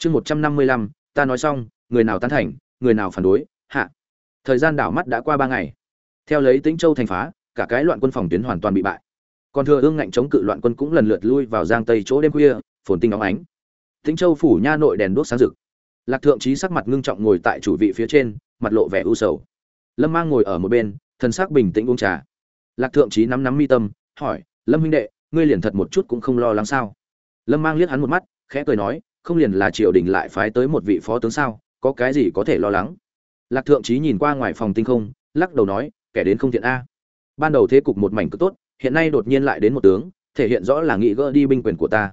chương một trăm năm mươi lăm, ta nói xong, người nào tán thành, người nào phản đối, hạ. Thời gian đảo mắt đã qua ba ngày. Theo lấy tĩnh châu thành phá, cả cái loạn quân phòng tuyến hoàn toàn bị bại. Còn thừa ương ngạnh chống cự loạn quân cũng lần lượt lui vào giang tây chỗ đêm khuya, phồn tinh óng ánh. Tĩnh châu phủ nha nội đèn đuốc sáng rực. Lạc thượng trí sắc mặt ngưng trọng ngồi tại chủ vị phía trên, mặt lộ vẻ u sầu. Lâm mang ngồi ở một bên thân xác bình tĩnh uống trà. Lạc thượng trí nắm nắm mi tâm, hỏi, lâm huynh đệ, ngươi liền thật một chút cũng không lo lắng sao? Lâm mang liếc hắn một mắt, khẽ cười nói không liền là triều đình lại phái tới một vị phó tướng sao, có cái gì có thể lo lắng? Lạc thượng trí nhìn qua ngoài phòng tinh không, lắc đầu nói, kẻ đến không thiện a. Ban đầu thế cục một mảnh cực tốt, hiện nay đột nhiên lại đến một tướng, thể hiện rõ là nghị gỡ đi binh quyền của ta.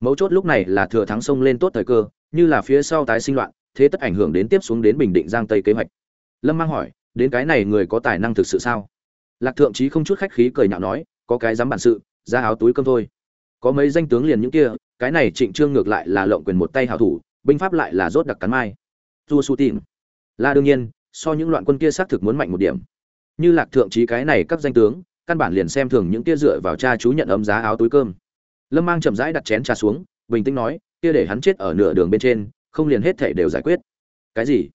Mấu chốt lúc này là thừa thắng sông lên tốt thời cơ, như là phía sau tái sinh loạn, thế tất ảnh hưởng đến tiếp xuống đến bình định giang tây kế hoạch. Lâm mang hỏi, đến cái này người có tài năng thực sự sao? Lạc thượng trí không chút khách khí cười nhạo nói, có cái dám bản sự, ra áo túi cơm thôi. Có mấy danh tướng liền những kia cái này trịnh trương ngược lại là lộng quyền một tay hảo thủ, binh pháp lại là rốt đặc cắn mai. Du su tìm. Là đương nhiên, so những loạn quân kia xác thực muốn mạnh một điểm. Như lạc thượng trí cái này các danh tướng, căn bản liền xem thường những kia dựa vào cha chú nhận ấm giá áo túi cơm. Lâm mang chậm rãi đặt chén trà xuống, bình tĩnh nói, kia để hắn chết ở nửa đường bên trên, không liền hết thể đều giải quyết. Cái gì?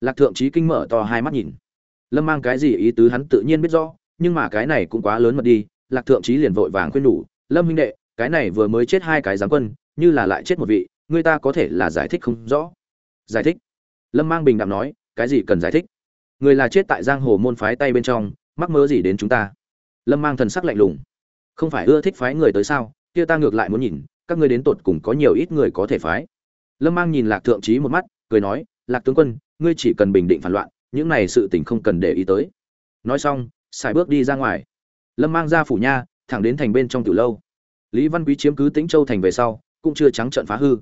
Lạc thượng trí kinh mở to hai mắt nhìn. Lâm mang cái gì ý tứ hắn tự nhiên biết rõ, nhưng mà cái này cũng quá lớn mật đi, lạc thượng trí liền vội vàng khuyên nhủ, lâm huynh đệ cái này vừa mới chết hai cái giáng quân, như là lại chết một vị, người ta có thể là giải thích không rõ. Giải thích? Lâm mang bình đạm nói, cái gì cần giải thích? Người là chết tại giang hồ môn phái tay bên trong, mắc mơ gì đến chúng ta? Lâm mang thần sắc lạnh lùng. Không phải ưa thích phái người tới sao? Kia ta ngược lại muốn nhìn, các ngươi đến tột cùng có nhiều ít người có thể phái? Lâm mang nhìn lạc thượng trí một mắt, cười nói, lạc tướng quân, ngươi chỉ cần bình định phản loạn, những này sự tình không cần để ý tới. Nói xong, xài bước đi ra ngoài. Lâm mang ra phủ nha, thẳng đến thành bên trong tiểu lâu lý văn quý chiếm cứ tĩnh châu thành về sau, cũng chưa trắng trận phá hư.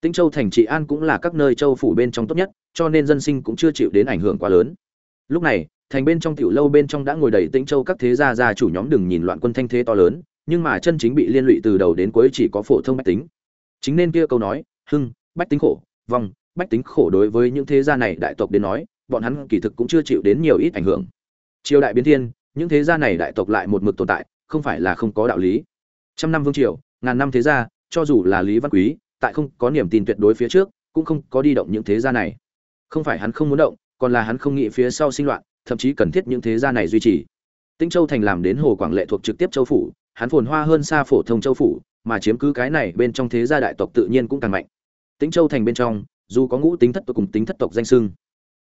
Tĩnh châu thành trị an cũng là các nơi châu phủ bên trong tốt nhất, cho nên dân sinh cũng chưa chịu đến ảnh hưởng quá lớn. Lúc này, thành bên trong tiểu lâu bên trong đã ngồi đầy tĩnh châu các thế gia gia chủ nhóm đừng nhìn loạn quân thanh thế to lớn, nhưng mà chân chính bị liên lụy từ đầu đến cuối chỉ có phổ thông bách tính. Chính nên kia câu nói, hưng, bách tính khổ, vong, bách tính khổ đối với những thế gia này đại tộc đến nói, bọn hắn kỳ thực cũng chưa chịu đến nhiều ít ảnh hưởng. Triều đại biến thiên, những thế gia này đại tộc lại một mực tồn tại, không phải là không có đạo lý trăm năm vương triều ngàn năm thế gia cho dù là lý văn quý tại không có niềm tin tuyệt đối phía trước cũng không có đi động những thế gia này không phải hắn không muốn động còn là hắn không nghĩ phía sau sinh loạn thậm chí cần thiết những thế gia này duy trì Tĩnh Châu thành làm đến Hồ Quảng Lệ thuộc trực tiếp châu phủ, hắn phồn hoa hơn xa phổ thông châu phủ, mà chiếm cứ cái này bên trong thế gia đại tộc tự nhiên cũng càng mạnh. Tĩnh Châu thành bên trong, dù có ngũ tính thất tộc cùng tính thất tộc danh sưng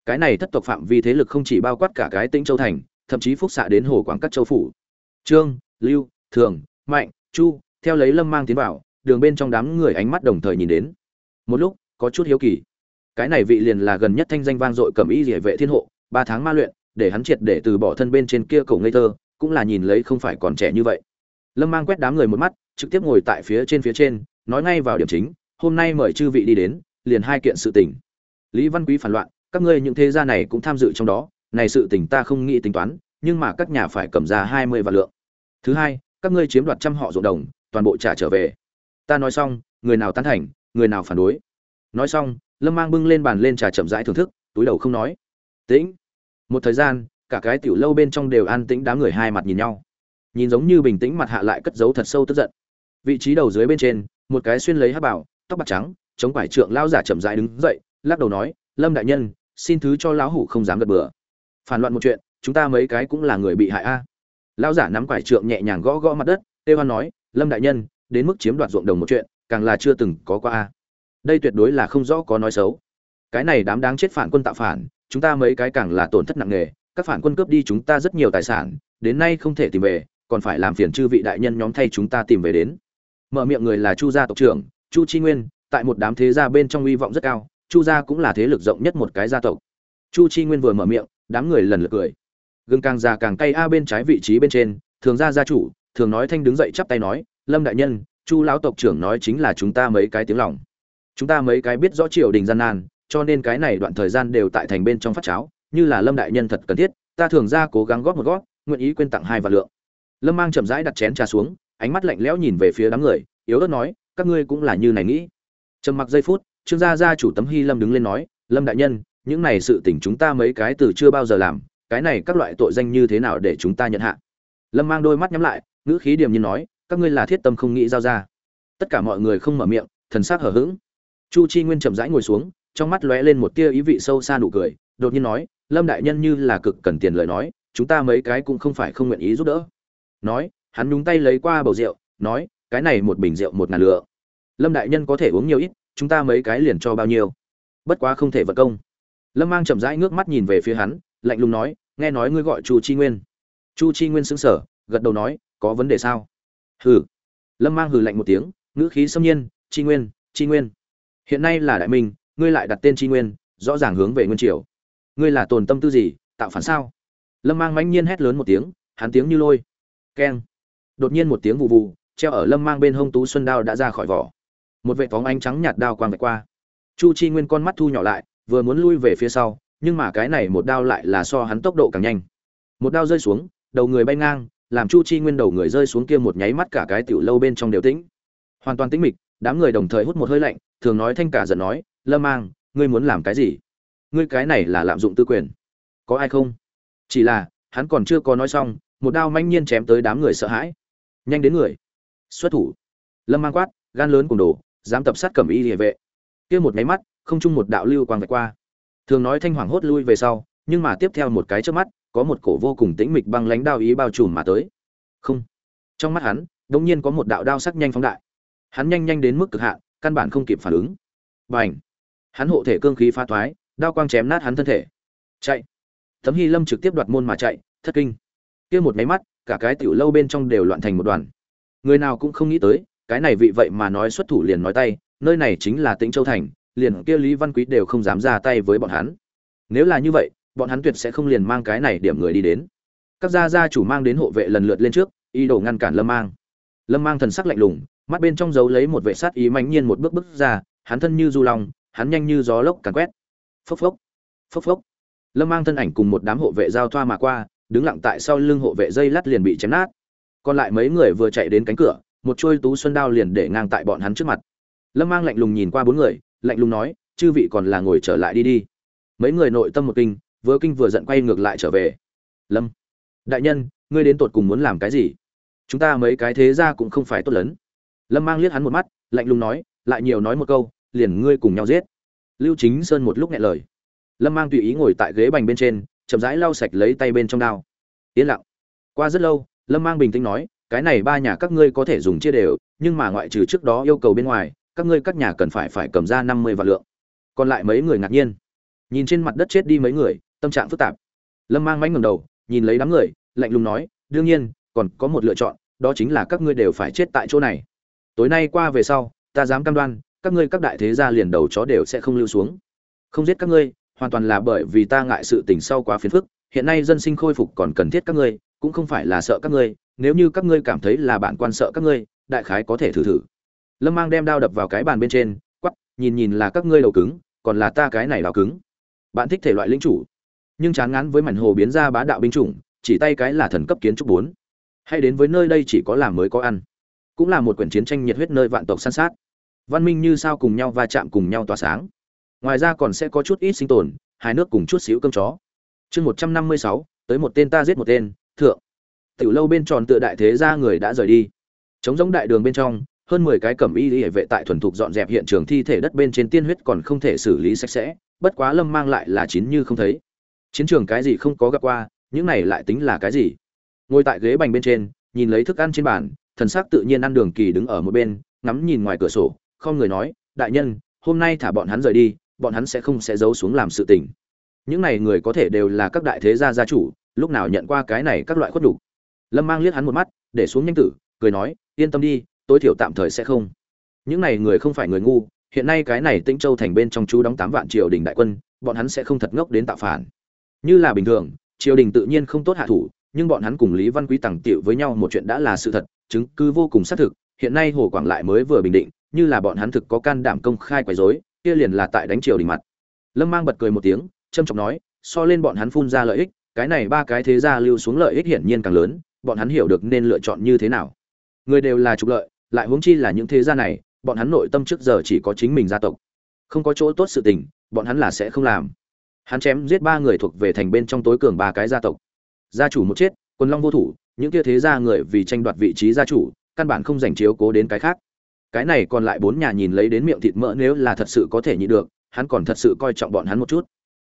cái này thất tộc phạm vi thế lực không chỉ bao quát cả cái Tĩnh Châu thành, thậm chí phúc xạ đến Hồ Quảng các châu phủ. Trương, Lưu, Thường, Mạnh, Chu, theo lấy Lâm mang tiến vào, đường bên trong đám người ánh mắt đồng thời nhìn đến. Một lúc, có chút hiếu kỳ. Cái này vị liền là gần nhất thanh danh vang dội cầm ý địa vệ thiên hộ, ba tháng ma luyện, để hắn triệt để từ bỏ thân bên trên kia cổ ngây thơ, cũng là nhìn lấy không phải còn trẻ như vậy lâm mang quét đám người một mắt trực tiếp ngồi tại phía trên phía trên nói ngay vào điểm chính hôm nay mời chư vị đi đến liền hai kiện sự tình lý văn quý phản loạn các ngươi những thế gia này cũng tham dự trong đó này sự tình ta không nghĩ tính toán nhưng mà các nhà phải cầm ra hai mươi vạn lượng thứ hai các ngươi chiếm đoạt trăm họ ruộng đồng, toàn bộ trả trở về. Ta nói xong, người nào tán thành, người nào phản đối. Nói xong, lâm mang bưng lên bàn lên trà chậm rãi thưởng thức, túi đầu không nói. Tĩnh. Một thời gian, cả cái tiểu lâu bên trong đều an tĩnh đám người hai mặt nhìn nhau. Nhìn giống như bình tĩnh mặt hạ lại cất giấu thật sâu tức giận. Vị trí đầu dưới bên trên, một cái xuyên lấy hát bảo, tóc bạc trắng, chống quải trượng lao giả chậm rãi đứng dậy, lắc đầu nói, lâm đại nhân, xin thứ cho lão hủ không dám gật bừa. Phản loạn một chuyện, chúng ta mấy cái cũng là người bị hại a. à lão giả nắm quải trượng nhẹ nhàng gõ gõ mặt đất, tê hoan nói, lâm đại nhân, đến mức chiếm đoạt ruộng đồng một chuyện, càng là chưa từng có qua a. Đây tuyệt đối là không rõ có nói xấu. Cái này đám đáng chết phản quân tạo phản, chúng ta mấy cái càng là tổn thất nặng nề, các phản quân cướp đi chúng ta rất nhiều tài sản, đến nay không thể tìm về, còn phải làm phiền chư vị đại nhân nhóm thay chúng ta tìm về đến. Mở miệng người là chu gia tộc trưởng, chu chi nguyên, tại một đám thế gia bên trong uy vọng rất cao, chu gia cũng là thế lực rộng nhất một cái gia tộc. Chu chi nguyên vừa mở miệng, đám người lần lượt cười gừng càng già càng cay a bên trái vị trí bên trên, thường gia gia chủ, thường nói thanh đứng dậy chắp tay nói, lâm đại nhân, chu lão tộc trưởng nói chính là chúng ta mấy cái tiếng lòng. Chúng ta mấy cái biết rõ triều đình gian nan, cho nên cái này đoạn thời gian đều tại thành bên trong phát cháo, như là lâm đại nhân thật cần thiết, ta thường ra cố gắng góp một góp, nguyện ý quên tặng hai vạn lượng. Lâm mang chậm rãi đặt chén trà xuống, ánh mắt lạnh lẽo nhìn về phía đám người, yếu ớt nói, các ngươi cũng là như này nghĩ. Trầm mặc giây phút, trương gia gia chủ tấm hy lâm đứng lên nói, lâm đại nhân, những này sự tình chúng ta mấy cái từ chưa bao giờ làm cái này các loại tội danh như thế nào để chúng ta nhận hạ? Lâm mang đôi mắt nhắm lại, ngữ khí điềm nhiên nói, các ngươi là thiết tâm không nghĩ giao ra. Tất cả mọi người không mở miệng, thần sắc hở h ữ g chu chi nguyên chậm rãi ngồi xuống, trong mắt lóe lên một tia ý vị sâu xa nụ cười, đột nhiên nói, lâm đại nhân như là cực cần tiền lời nói, chúng ta mấy cái cũng không phải không nguyện ý giúp đỡ. Nói, hắn nhúng tay lấy qua bầu rượu, nói, cái này một bình rượu một ngàn lựa lâm đại nhân có thể uống nhiều ít, chúng ta mấy cái liền cho bao nhiêu. Bất quá không thể vật công. Lâm mang chậm rãi ngước mắt nhìn về phía hắn lạnh lùng nói, nghe nói ngươi gọi chu chi nguyên. Chu chi nguyên xứng sở gật đầu nói, có vấn đề sao? Hừ. Lâm mang hừ lạnh một tiếng, ngữ khí xâm nhiên, chi nguyên chi nguyên. Hiện nay là đại minh, ngươi lại đặt tên chi nguyên, rõ ràng hướng về nguyên triều. Ngươi là tồn tâm tư gì, tạo phản sao? Lâm mang mãnh nhiên hét lớn một tiếng, hắn tiếng như lôi. Keng. Đột nhiên một tiếng vụ vụ treo ở lâm mang bên hông tú xuân đao đã ra khỏi vỏ. Một vệ phóng ánh trắng nhạt đao quang vạch qua. Chu chi nguyên con mắt thu nhỏ lại, vừa muốn lui về phía sau nhưng mà cái này một đao lại là so hắn tốc độ càng nhanh. Một đao rơi xuống, đầu người bay ngang, làm chu chi nguyên đầu người rơi xuống kia một nháy mắt cả cái tiểu lâu bên trong đều tĩnh. Hoàn toàn tĩnh mịch, đám người đồng thời hút một hơi lạnh, thường nói thanh cả giận nói, lâm mang, ngươi muốn làm cái gì? Ngươi cái này là lạm dụng tư quyền. Có ai không? Chỉ là, hắn còn chưa có nói xong, một đao manh nhiên chém tới đám người sợ hãi. Nhanh đến người. Xuất thủ. Lâm mang quát, gan lớn cùng đồ, dám tập sát cẩm y địa vệ. Kia một nháy mắt, không chung một đạo lưu quang vạch qua thường nói thanh hoàng hốt lui về sau, nhưng mà tiếp theo một cái trước mắt, có một cổ vô cùng tĩnh mịch băng lánh đao ý bao trùm mà tới. Không. Trong mắt hắn, đột nhiên có một đạo đao sắc nhanh phóng đại. Hắn nhanh nhanh đến mức cực hạn, căn bản không kịp phản ứng. Bành. Hắn hộ thể cương khí phá thoái, đao quang chém nát hắn thân thể. Chạy. Tấm hy lâm trực tiếp đoạt môn mà chạy, thất kinh. Kia một máy mắt, cả cái tiểu lâu bên trong đều loạn thành một đoàn. Người nào cũng không nghĩ tới, cái này vị vậy mà nói xuất thủ liền nói tay, nơi này chính là tĩnh châu thành liền kia lý văn quý đều không dám ra tay với bọn hắn. Nếu là như vậy, bọn hắn tuyệt sẽ không liền mang cái này điểm người đi đến. Các gia gia chủ mang đến hộ vệ lần lượt lên trước, ý đồ ngăn cản lâm mang. Lâm mang thần sắc lạnh lùng, mắt bên trong giấu lấy một vệ sát ý mãnh nhiên một bước bước ra, hắn thân như du long, hắn nhanh như gió lốc càn quét. Phốc phốc phốc phốc. Lâm mang thân ảnh cùng một đám hộ vệ giao thoa mà qua, đứng lặng tại sau lưng hộ vệ dây lát liền bị chém nát. Còn lại mấy người vừa chạy đến cánh cửa, một chuôi tú xuân đao liền để ngang tại bọn hắn trước mặt. Lâm mang lạnh lùng nhìn qua bốn người lạnh lùng nói, chư vị còn là ngồi trở lại đi đi. Mấy người nội tâm một kinh, vừa kinh vừa giận quay ngược lại trở về. Lâm, đại nhân, ngươi đến tột cùng muốn làm cái gì? Chúng ta mấy cái thế ra cũng không phải tốt lớn lâm mang liếc hắn một mắt, lạnh lùng nói, lại nhiều nói một câu, liền ngươi cùng nhau giết. Lưu chính sơn một lúc nghe lời. Lâm mang tùy ý ngồi tại ghế bành bên trên, chậm rãi lau sạch lấy tay bên trong đao. Yên lặng. Qua rất lâu, lâm mang bình tĩnh nói, cái này ba nhà các ngươi có thể dùng chia đều, nhưng mà ngoại trừ trước đó yêu cầu bên ngoài các ngươi các nhà cần phải phải cầm ra năm mươi vạn lượng. Còn lại mấy người ngạc nhiên. Nhìn trên mặt đất chết đi mấy người, tâm trạng phức tạp. Lâm mang mánh ngầm đầu, nhìn lấy đám người, lạnh lùng nói, đương nhiên, còn có một lựa chọn, đó chính là các ngươi đều phải chết tại chỗ này. Tối nay qua về sau, ta dám cam đoan, các ngươi các đại thế gia liền đầu chó đều sẽ không lưu xuống. Không giết các ngươi, hoàn toàn là bởi vì ta ngại sự tình sau quá phiền phức. Hiện nay dân sinh khôi phục còn cần thiết các ngươi, cũng không phải là sợ các ngươi. Nếu như các ngươi cảm thấy là bản quan sợ các ngươi, đại khái có thể thử thử lâm mang đem đao đập vào cái bàn bên trên quắp nhìn nhìn là các ngươi đầu cứng, còn là ta cái này đào cứng. Bạn thích thể loại linh chủ. Nhưng chán ngán với mảnh hồ biến ra bá đạo binh chủng, chỉ tay cái là thần cấp kiến trúc bốn. Hay đến với nơi đây chỉ có làm mới có ăn. Cũng là một quyển chiến tranh nhiệt huyết nơi vạn tộc san sát. Văn minh như sao cùng nhau va chạm cùng nhau tỏa sáng. Ngoài ra còn sẽ có chút ít sinh tồn hai nước cùng chút xíu cơm chó. Chương một trăm năm mươi sáu, tới một tên ta giết một tên, thượng. Tiểu lâu bên tròn tựa đại thế ra người đã rời đi. Chống giống đại đường bên trong hơn mười cái cẩm y hệ vệ tại thuần thục dọn dẹp hiện trường thi thể đất bên trên tiên huyết còn không thể xử lý sạch sẽ, bất quá lâm mang lại là chín như không thấy. Chiến trường cái gì không có gặp qua, những này lại tính là cái gì? Ngồi tại ghế bành bên trên, nhìn lấy thức ăn trên bàn, thần sắc tự nhiên ăn đường kỳ đứng ở một bên, ngắm nhìn ngoài cửa sổ, không người nói, đại nhân, hôm nay thả bọn hắn rời đi, bọn hắn sẽ không sẽ giấu xuống làm sự tình. Những này người có thể đều là các đại thế gia gia chủ, lúc nào nhận qua cái này các loại khuất đủ lâm mang liếc hắn một mắt, để xuống nhanh tử, cười nói, yên tâm đi tối thiểu tạm thời sẽ không. Những này người không phải người ngu, hiện nay cái này tĩnh châu thành bên trong chú đóng tám vạn triều đình đại quân, bọn hắn sẽ không thật ngốc đến tạo phản. Như là bình thường, triều đình tự nhiên không tốt hạ thủ, nhưng bọn hắn cùng lý văn quý tằng tiệu với nhau một chuyện đã là sự thật, chứng cứ vô cùng xác thực. Hiện nay hồ quảng lại mới vừa bình định, như là bọn hắn thực có can đảm công khai quấy rối, kia liền là tại đánh triều đình mặt. Lâm mang bật cười một tiếng trâm trọng nói, so lên bọn hắn phun ra lợi ích, cái này ba cái thế gia lưu xuống lợi ích hiển nhiên càng lớn, bọn hắn hiểu được nên lựa chọn như thế nào. Người đều là trục lợi lại huống chi là những thế gia này, bọn hắn nội tâm trước giờ chỉ có chính mình gia tộc. Không có chỗ tốt sự tình, bọn hắn là sẽ không làm. Hắn chém giết ba người thuộc về thành bên trong tối cường ba cái gia tộc. Gia chủ một chết, quân long vô thủ, những kia thế gia người vì tranh đoạt vị trí gia chủ, căn bản không dành chiếu cố đến cái khác. Cái này còn lại bốn nhà nhìn lấy đến miệng thịt mỡ nếu là thật sự có thể nhịn được, hắn còn thật sự coi trọng bọn hắn một chút.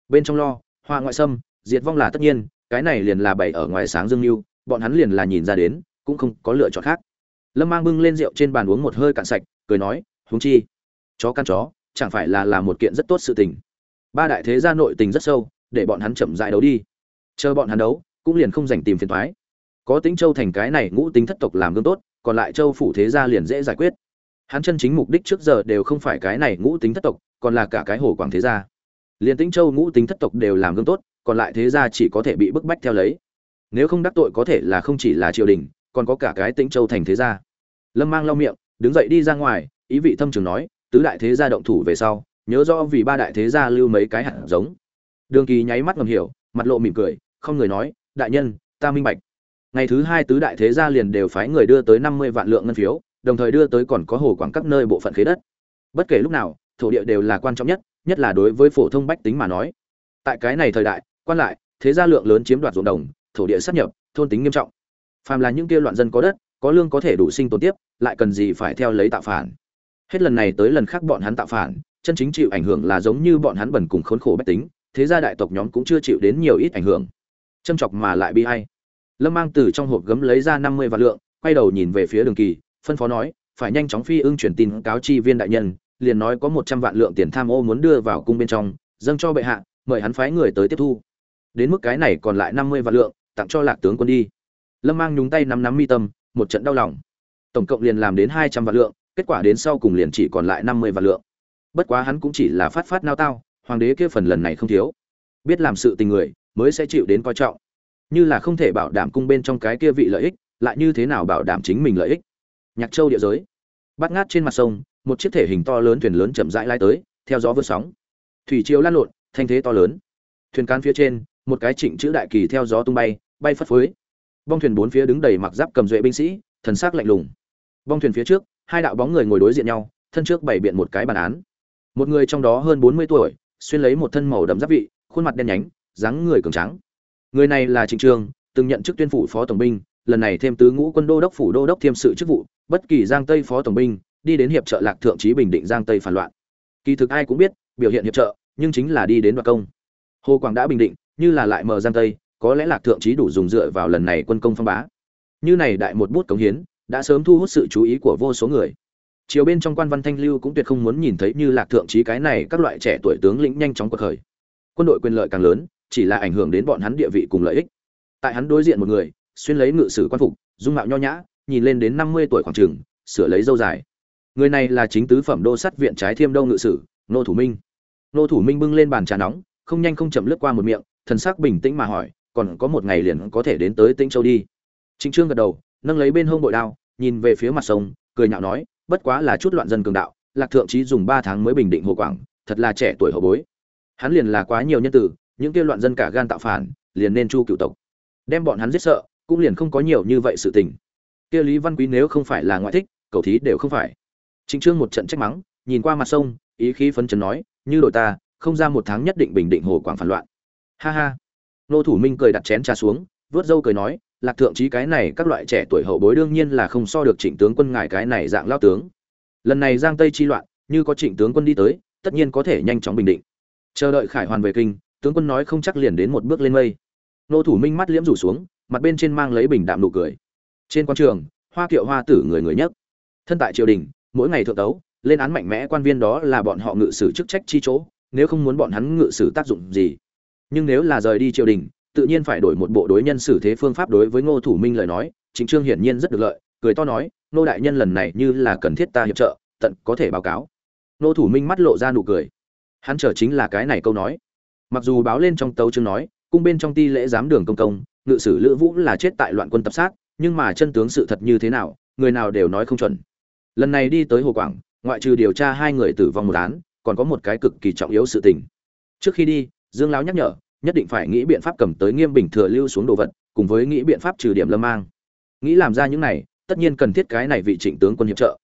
Bên trong lo, hoa ngoại xâm diệt vong là tất nhiên, cái này liền là bày ở ngoài sáng dương mưu bọn hắn liền là nhìn ra đến, cũng không có lựa chọn khác lâm mang bưng lên rượu trên bàn uống một hơi cạn sạch, cười nói, huống chi, chó căn chó, chẳng phải là làm một kiện rất tốt sự tình. Ba đại thế gia nội tình rất sâu, để bọn hắn chậm dại đấu đi. Chờ bọn hắn đấu, cũng liền không dành tìm phiền thoái có tính châu thành cái này ngũ tính thất tộc làm gương tốt, còn lại châu phủ thế gia liền dễ giải quyết. Hắn chân chính mục đích trước giờ đều không phải cái này ngũ tính thất tộc, còn là cả cái hồ quảng thế gia. Liền tính châu ngũ tính thất tộc đều làm gương tốt, còn lại thế gia chỉ có thể bị bức bách theo lấy. Nếu không đắc tội có thể là không chỉ là triều đình, còn có cả cái tĩnh châu thành thế gia lâm mang lau miệng, đứng dậy đi ra ngoài, ý vị thâm trường nói, tứ đại thế gia động thủ về sau, nhớ rõ vì ba đại thế gia lưu mấy cái hạt giống. Đường kỳ nháy mắt ngầm hiểu, mặt lộ mỉm cười, không người nói, đại nhân, ta minh bạch. Ngày thứ hai tứ đại thế gia liền đều phái người đưa tới năm mươi vạn lượng ngân phiếu, đồng thời đưa tới còn có hồ quảng các nơi bộ phận khế đất. Bất kể lúc nào, thổ địa đều là quan trọng nhất nhất là đối với phổ thông bách tính mà nói. Tại cái này thời đại, quan lại, thế gia lượng lớn chiếm đoạt ruộng đồng, thổ địa sát nhập, thôn tính nghiêm trọng. Phàm là những kia loạn dân có đất có lương có thể đủ sinh tồn tiếp, lại cần gì phải theo lấy tạo phản. Hết lần này tới lần khác bọn hắn tạo phản, chân chính chịu ảnh hưởng là giống như bọn hắn bẩn cùng khốn khổ bách tính, thế gia đại tộc nhóm cũng chưa chịu đến nhiều ít ảnh hưởng. Châm chọc mà lại bi hay lâm mang từ trong hộp gấm lấy ra năm mươi vạn lượng, quay đầu nhìn về phía đường kỳ, phân phó nói, phải nhanh chóng phi ưng truyền tin cáo chi viên đại nhân, liền nói có một trăm vạn lượng tiền tham ô muốn đưa vào cung bên trong, dâng cho bệ hạ, mời hắn phái người tới tiếp thu. Đến mức cái này còn lại năm mươi vạn lượng, tặng cho lạc tướng quân đi. Lâm mang nhúng tay nắm nắm mi tâm một trận đau lòng. Tổng cộng liền làm đến hai trăm vạn lượng, kết quả đến sau cùng liền chỉ còn lại năm mươi vạn lượng. Bất quá hắn cũng chỉ là phát phát nao tao, hoàng đế kia phần lần này không thiếu. Biết làm sự tình người, mới sẽ chịu đến coi trọng. Như là không thể bảo đảm cung bên trong cái kia vị lợi ích, lại như thế nào bảo đảm chính mình lợi ích? Nhạc châu địa giới. Bắt ngát trên mặt sông, một chiếc thể hình to lớn thuyền lớn chậm rãi lai tới, theo gió vượt sóng. Thủy triều lan lộn, thanh thế to lớn. Thuyền cán phía trên, một cái trịnh chữ đại kỳ theo gió tung bay bay phất phới bong thuyền bốn phía đứng đầy mặc giáp cầm duệ binh sĩ, thần sắc lạnh lùng. Bong thuyền phía trước, hai đạo bóng người ngồi đối diện nhau, thân trước bày biện một cái bàn án. Một người trong đó hơn bốn mươi tuổi, xuyên lấy một thân màu đậm giáp vị, khuôn mặt đen nhánh, dáng người cường trắng người này là trịnh trương từng nhận chức tuyên phủ phó tổng binh, lần này thêm tứ ngũ quân đô đốc phủ đô đốc thiêm sự chức vụ, bất kỳ giang tây phó tổng binh, đi đến hiệp trợ lạc thượng trí bình định giang tây phản loạn. Kỳ thực ai cũng biết, biểu hiện hiệp trợ, nhưng chính là đi đến đoạt công. Hồ quảng đã bình định, như là lại mở giang tây có lẽ lạc thượng trí đủ dùng dựa vào lần này quân công phong bá. Như này đại một bút cống hiến, đã sớm thu hút sự chú ý của vô số người. Chiều bên trong quan văn thanh lưu cũng tuyệt không muốn nhìn thấy như lạc thượng trí cái này các loại trẻ tuổi tướng lĩnh nhanh chóng cuộc khởi. Quân đội quyền lợi càng lớn, chỉ là ảnh hưởng đến bọn hắn địa vị cùng lợi ích. Tại hắn đối diện một người, xuyên lấy ngự sử quan phục, dung mạo nho nhã, nhìn lên đến năm mươi tuổi khoảng trường, sửa lấy dâu dài. Người này là chính tứ phẩm đô sắt viện trái thiêm đâu ngự sử, nô thủ minh. Nô thủ minh bưng lên bàn trà nóng, không nhanh không chậm lướt qua một miệng, thần sắc bình tĩnh mà hỏi còn có một ngày liền có thể đến tới tĩnh châu đi. Trịnh trương gật đầu, nâng lấy bên hông bội đao, nhìn về phía mặt sông, cười nhạo nói, bất quá là chút loạn dân cường đạo, lạc thượng trí dùng ba tháng mới bình định hồ quảng, thật là trẻ tuổi hậu bối. Hắn liền là quá nhiều nhân tử, những kia loạn dân cả gan tạo phản, liền nên chu cựu tộc. Đem bọn hắn giết sợ, cũng liền không có nhiều như vậy sự tình. Kia lý văn quý nếu không phải là ngoại thích, cầu thí đều không phải. Trịnh trương một trận trách mắng, nhìn qua mặt sông, ý khí phấn chấn nói, như đội ta, không ra một tháng nhất định bình định hồ quảng phản loạn. Ha ha nô thủ minh cười đặt chén trà xuống, vớt dâu cười nói, lạc thượng trí cái này, các loại trẻ tuổi hậu bối đương nhiên là không so được trịnh tướng quân ngài cái này dạng lao tướng. Lần này giang tây chi loạn, như có trịnh tướng quân đi tới, tất nhiên có thể nhanh chóng bình định. Chờ đợi khải hoàn về kinh, tướng quân nói không chắc liền đến một bước lên mây. Nô thủ minh mắt liễm rủ xuống, mặt bên trên mang lấy bình đạm nụ cười. Trên quan trường, hoa kiệu hoa tử người người nhất. Thân tại triều đình, mỗi ngày thượng tấu, lên án mạnh mẽ quan viên đó là bọn họ ngự sử chức trách chi chỗ, nếu không muốn bọn hắn ngự sử tác dụng gì nhưng nếu là rời đi triều đình, tự nhiên phải đổi một bộ đối nhân xử thế phương pháp đối với ngô thủ minh lời nói chính trương hiển nhiên rất được lợi, cười to nói nô đại nhân lần này như là cần thiết ta hiệp trợ, tận có thể báo cáo. Ngô thủ minh mắt lộ ra nụ cười. Hắn chờ chính là cái này câu nói. Mặc dù báo lên trong tấu chương nói, cung bên trong ti lễ giám đường công công, ngự sử lữ vũ là chết tại loạn quân tập sát, nhưng mà chân tướng sự thật như thế nào, người nào đều nói không chuẩn. Lần này đi tới hồ quảng, ngoại trừ điều tra hai người tử vong một án, còn có một cái cực kỳ trọng yếu sự tình. Trước khi đi dương lão nhắc nhở, nhất định phải nghĩ biện pháp cầm tới nghiêm bình thừa lưu xuống đồ vật, cùng với nghĩ biện pháp trừ điểm lâm mang. Nghĩ làm ra những này, tất nhiên cần thiết cái này vị trịnh tướng quân hiệp trợ.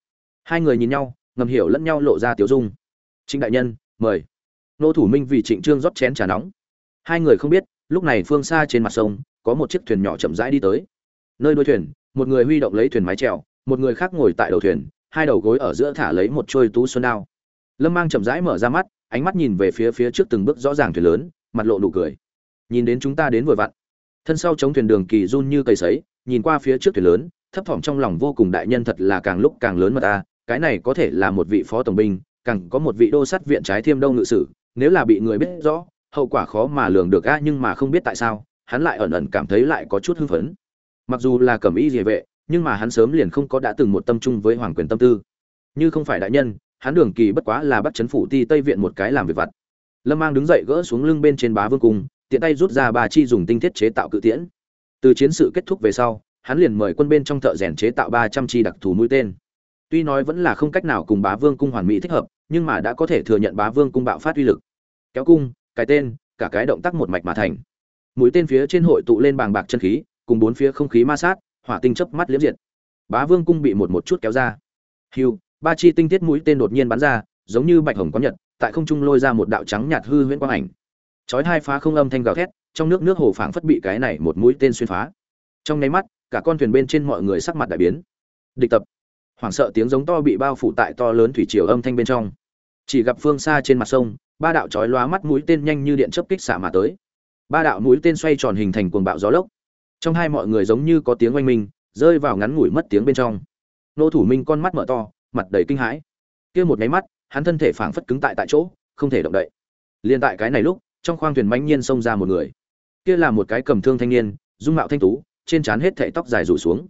Hai người nhìn nhau, ngầm hiểu lẫn nhau lộ ra tiểu dung. Trịnh đại nhân, mời. Nô thủ minh vì trịnh trương rót chén trà nóng. Hai người không biết, lúc này phương xa trên mặt sông, có một chiếc thuyền nhỏ chậm rãi đi tới. Nơi đuôi thuyền, một người huy động lấy thuyền mái trèo một người khác ngồi tại đầu thuyền, hai đầu gối ở giữa thả lấy một trôi tú xuân đao. Lâm mang chậm rãi mở ra mắt ánh mắt nhìn về phía phía trước từng bước rõ ràng thuyền lớn, mặt lộ nụ cười. Nhìn đến chúng ta đến vội vặn. Thân sau chống thuyền đường kỳ run như cây sấy, nhìn qua phía trước thuyền lớn, thấp thỏm trong lòng vô cùng đại nhân thật là càng lúc càng lớn mà ta cái này có thể là một vị phó tổng binh, càng có một vị đô sát viện trái thiêm đông ngự sử, nếu là bị người biết rõ, hậu quả khó mà lường được a, nhưng mà không biết tại sao, hắn lại ẩn ẩn cảm thấy lại có chút hưng phấn. Mặc dù là cẩm y địa vệ, nhưng mà hắn sớm liền không có đã từng một tâm trung với hoàng quyền tâm tư. Như không phải đại nhân hắn đường kỳ bất quá là bắt chấn phủ ti tây viện một cái làm việc vặt. Lâm mang đứng dậy gỡ xuống lưng bên trên bá vương cung, tiện tay rút ra ba chi dùng tinh thiết chế tạo cự tiễn. Từ chiến sự kết thúc về sau, hắn liền mời quân bên trong thợ rèn chế tạo ba trăm chi đặc thù mũi tên. Tuy nói vẫn là không cách nào cùng bá vương cung hoàn mỹ thích hợp, nhưng mà đã có thể thừa nhận bá vương cung bạo phát uy lực. Kéo cung, cái tên, cả cái động tác một mạch mà thành. Mũi tên phía trên hội tụ lên bàng bạc chân khí, cùng bốn phía không khí ma sát, hỏa tinh chớp mắt liếm diệt. Bá vương cung bị một một chút kéo ra. Hiu ba chi tinh tiết mũi tên đột nhiên bắn ra, giống như bạch hồng có nhật, tại không trung lôi ra một đạo trắng nhạt hư huyễn quang ảnh. Chói hai phá không âm thanh gào thét, trong nước nước hồ phảng phất bị cái này một mũi tên xuyên phá. Trong nháy mắt, cả con thuyền bên trên mọi người sắc mặt đại biến. Địch tập. Hoảng sợ tiếng giống to bị bao phủ tại to lớn thủy triều âm thanh bên trong. Chỉ gặp phương xa trên mặt sông, ba đạo chói lóa mắt mũi tên nhanh như điện chớp kích xạ mà tới. Ba đạo mũi tên xoay tròn hình thành cuồng bạo gió lốc. Trong hai mọi người giống như có tiếng oanh minh, rơi vào ngắn ngủi mất tiếng bên trong. Nô thủ minh con mắt mở to mặt đầy kinh hãi. Kia một nháy mắt, hắn thân thể phảng phất cứng tại tại chỗ, không thể động đậy. Liên tại cái này lúc, trong khoang thuyền mãnh nhiên xông ra một người. Kia là một cái cầm thương thanh niên, dung mạo thanh tú, trên trán hết thảy tóc dài rủ xuống.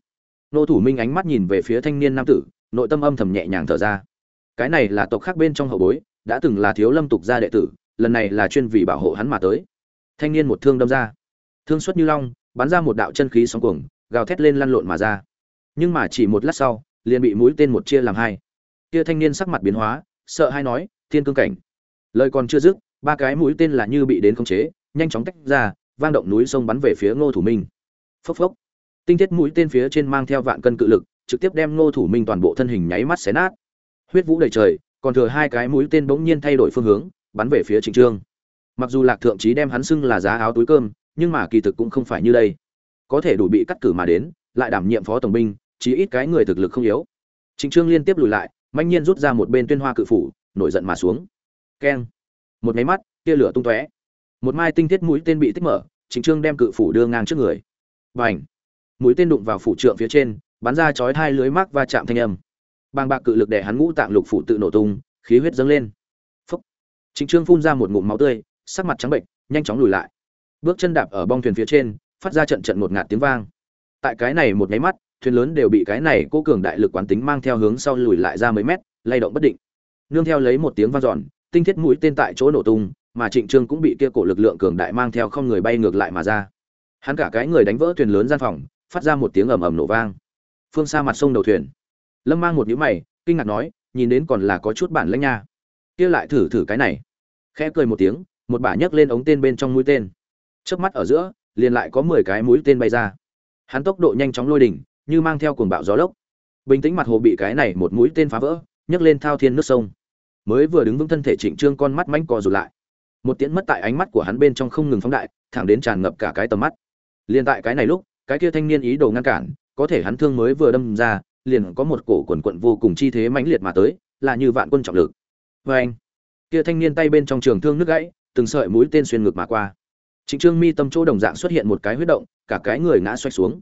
Nô thủ minh ánh mắt nhìn về phía thanh niên nam tử, nội tâm âm thầm nhẹ nhàng thở ra. Cái này là tộc khác bên trong hậu bối, đã từng là thiếu lâm tục gia đệ tử, lần này là chuyên vì bảo hộ hắn mà tới. Thanh niên một thương đâm ra. Thương xuất như long, bắn ra một đạo chân khí sóng cuồng, gào thét lên lăn lộn mà ra. Nhưng mà chỉ một lát sau liền bị mũi tên một chia làm hai. Kia thanh niên sắc mặt biến hóa, sợ hai nói, thiên cương cảnh. Lời còn chưa dứt, ba cái mũi tên là như bị đến khống chế, nhanh chóng tách ra, vang động núi sông bắn về phía ngô thủ minh. Phốc phốc. Tinh thiết mũi tên phía trên mang theo vạn cân cự lực, trực tiếp đem ngô thủ minh toàn bộ thân hình nháy mắt xé nát. Huyết vũ đầy trời, còn thừa hai cái mũi tên bỗng nhiên thay đổi phương hướng, bắn về phía trịnh trương. Mặc dù lạc thượng trí đem hắn xưng là giá áo túi cơm, nhưng mà kỳ thực cũng không phải như đây. Có thể đủ bị cắt cử mà đến, lại đảm nhiệm phó tổng binh chỉ ít cái người thực lực không yếu. Trịnh trương liên tiếp lùi lại manh nhiên rút ra một bên tuyên hoa cự phủ, nổi giận mà xuống. Keng. Một máy mắt, tia lửa tung tóe. Một mai tinh thiết mũi tên bị tích mở trịnh trương đem cự phủ đưa ngang trước người. Và ảnh mũi tên đụng vào phủ trượng phía trên, bắn ra chói hai lưới mắc và chạm thanh âm. Bàng bạc cự lực để hắn ngũ tạng lục phủ tự nổ tung, khí huyết dâng lên. Phúc. Trịnh trương phun ra một ngụm máu tươi, sắc mặt trắng bệnh, nhanh chóng lùi lại. Bước chân đạp ở bong thuyền phía trên, phát ra trận trận một ngạt tiếng vang. Tại cái này một nháy mắt thuyền lớn đều bị cái này cố cường đại lực quán tính mang theo hướng sau lùi lại ra mấy mét, lay động bất định. Nương theo lấy một tiếng vang dọn, tinh thiết mũi tên tại chỗ nổ tung, mà trịnh trương cũng bị kia cổ lực lượng cường đại mang theo không người bay ngược lại mà ra. Hắn cả cái người đánh vỡ thuyền lớn gian phòng, phát ra một tiếng ầm ầm nổ vang. Phương xa mặt sông đầu thuyền. Lâm mang một nhíu mày, kinh ngạc nói, nhìn đến còn là có chút bản lãnh nha. Kia lại thử thử cái này. Khẽ cười một tiếng, một bả nhấc lên ống tên bên trong mũi tên. Trước mắt ở giữa, liền lại có mười cái mũi tên bay ra. Hắn tốc độ nhanh chóng lôi đỉnh như mang theo cuồng bạo gió lốc. Bình tĩnh mặt hồ bị cái này một mũi tên phá vỡ, nhấc lên thao thiên nước sông. Mới vừa đứng vững thân thể trịnh trương con mắt mánh co rụt lại. Một tiễn mất tại ánh mắt của hắn bên trong không ngừng phóng đại, thẳng đến tràn ngập cả cái tầm mắt. Liền tại cái này lúc, cái kia thanh niên ý đồ ngăn cản, có thể hắn thương mới vừa đâm ra, liền có một cổ quần quận vô cùng chi thế mãnh liệt mà tới, là như vạn quân trọng lực. Vê anh, kia thanh niên tay bên trong trường thương nước gãy, từng sợi mũi tên xuyên ngực mà qua. Trịnh trương mi tâm chỗ đồng dạng xuất hiện một cái huyết động, cả cái người ngã xoay xuống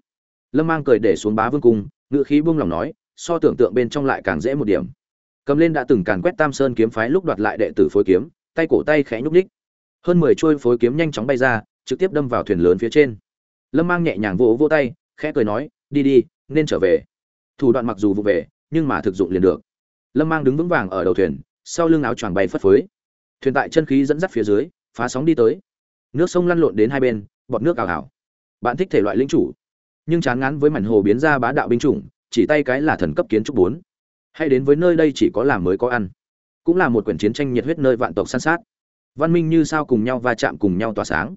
lâm mang cười để xuống bá vương cung ngự khí buông lòng nói, so tưởng tượng bên trong lại càng dễ một điểm. Cầm lên đã từng càn quét tam sơn kiếm phái lúc đoạt lại đệ tử phối kiếm, tay cổ tay khẽ nhúc ních hơn mười chuôi phối kiếm nhanh chóng bay ra, trực tiếp đâm vào thuyền lớn phía trên. Lâm mang nhẹ nhàng vỗ vỗ tay, khẽ cười nói, đi đi, nên trở về. Thủ đoạn mặc dù vụ về, nhưng mà thực dụng liền được. Lâm mang đứng vững vàng ở đầu thuyền, sau lưng áo choàng bay phất phới. Thuyền tại chân khí dẫn dắt phía dưới, phá sóng đi tới. Nước sông lăn lộn đến hai bên, bọt nước ảo ảo. Bạn thích thể loại linh chủ nhưng chán ngán với mảnh hồ biến ra bá đạo binh chủng, chỉ tay cái là thần cấp kiến trúc bốn. Hay đến với nơi đây chỉ có làm mới có ăn. Cũng là một quyển chiến tranh nhiệt huyết nơi vạn tộc săn sát. Văn minh như sao cùng nhau va chạm cùng nhau tỏa sáng.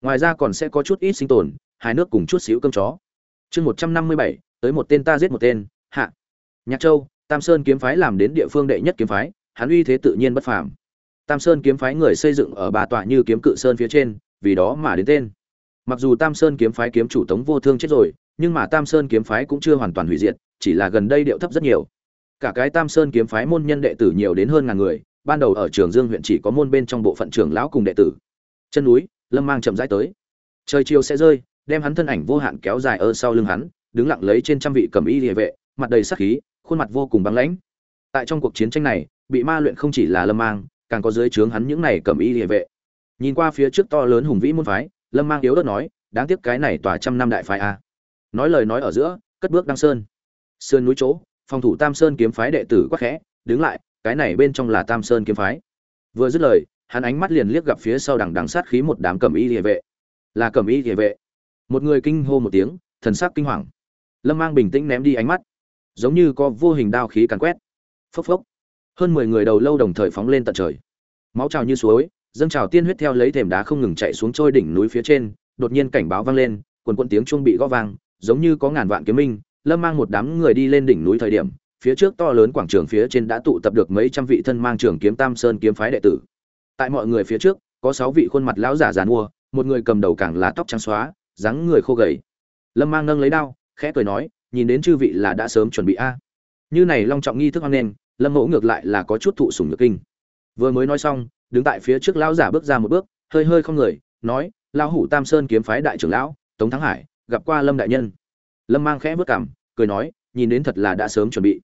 Ngoài ra còn sẽ có chút ít sinh tồn hai nước cùng chút xíu cơm chó. Chương một trăm năm mươi bảy, tới một tên ta giết một tên, hạ. Nhạc châu, tam sơn kiếm phái làm đến địa phương đệ nhất kiếm phái, hắn uy thế tự nhiên bất phàm. Tam sơn kiếm phái người xây dựng ở bà tọa như kiếm cự sơn phía trên, vì đó mà đến tên mặc dù tam sơn kiếm phái kiếm chủ tống vô thương chết rồi, nhưng mà tam sơn kiếm phái cũng chưa hoàn toàn hủy diệt, chỉ là gần đây điệu thấp rất nhiều. Cả cái tam sơn kiếm phái môn nhân đệ tử nhiều đến hơn ngàn người, ban đầu ở trường dương huyện chỉ có môn bên trong bộ phận trưởng lão cùng đệ tử. Chân núi, lâm mang chậm rãi tới. Trời chiều sẽ rơi, đem hắn thân ảnh vô hạn kéo dài ở sau lưng hắn, đứng lặng lấy trên trăm vị cầm y địa vệ, mặt đầy sắc khí, khuôn mặt vô cùng băng lãnh. Tại trong cuộc chiến tranh này, bị ma luyện không chỉ là lâm mang, càng có dưới trướng hắn những này cầm y địa vệ. Nhìn qua phía trước to lớn hùng vĩ môn phái lâm mang yếu đất nói, đáng tiếc cái này tòa trăm năm đại phái a. Nói lời nói ở giữa, cất bước đăng sơn. Sơn núi chỗ, phòng thủ tam sơn kiếm phái đệ tử quắc khẽ, đứng lại, cái này bên trong là tam sơn kiếm phái. Vừa dứt lời, hắn ánh mắt liền liếc gặp phía sau đằng đằng sát khí một đám cầm y địa vệ. Là cầm y địa vệ. Một người kinh hô một tiếng, thần sắc kinh hoàng. Lâm mang bình tĩnh ném đi ánh mắt. Giống như có vô hình đao khí càn quét. Phốc phốc. Hơn mười người đầu lâu đồng thời phóng lên tận trời. Máu trào như suối dâng trào tiên huyết theo lấy thềm đá không ngừng chạy xuống trôi đỉnh núi phía trên, đột nhiên cảnh báo vang lên, quần quận tiếng chuông bị gõ vang, giống như có ngàn vạn kiếm minh, lâm mang một đám người đi lên đỉnh núi thời điểm, phía trước to lớn quảng trường phía trên đã tụ tập được mấy trăm vị thân mang trường kiếm tam sơn kiếm phái đệ tử. Tại mọi người phía trước, có sáu vị khuôn mặt lão giả giàn mua một người cầm đầu càng là tóc trắng xóa, dáng người khô gầy. Lâm mang nâng lấy đao, khẽ cười nói, nhìn đến chư vị là đã sớm chuẩn bị a. Như này long trọng nghi thức hoan nghênh, lâm mẫu ngược lại là có chút thụ sủng nhược kinh. Vừa mới nói xong đứng tại phía trước lão giả bước ra một bước, hơi hơi không người, nói, lão hủ tam sơn kiếm phái đại trưởng lão, tống thắng hải, gặp qua lâm đại nhân. Lâm mang khẽ bước cảm cười nói, nhìn đến thật là đã sớm chuẩn bị.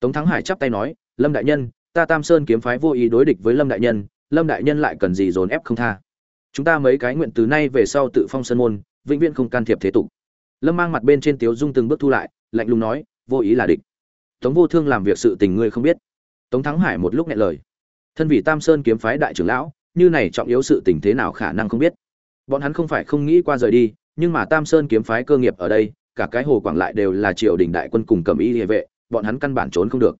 Tống thắng hải chắp tay nói, lâm đại nhân, ta tam sơn kiếm phái vô ý đối địch với lâm đại nhân, lâm đại nhân lại cần gì dồn ép không tha. Chúng ta mấy cái nguyện từ nay về sau tự phong sơn môn, vĩnh viễn không can thiệp thế tục. Lâm mang mặt bên trên tiếu dung từng bước thu lại, lạnh lùng nói, vô ý là địch. Tống vô thương làm việc sự tình ngươi không biết. Tống thắng hải một lúc nghe lời thân vị tam sơn kiếm phái đại trưởng lão, như này trọng yếu sự tình thế nào khả năng không biết. Bọn hắn không phải không nghĩ qua rời đi, nhưng mà tam sơn kiếm phái cơ nghiệp ở đây, cả cái hồ quảng lại đều là triều đình đại quân cùng cầm y địa vệ, bọn hắn căn bản trốn không được.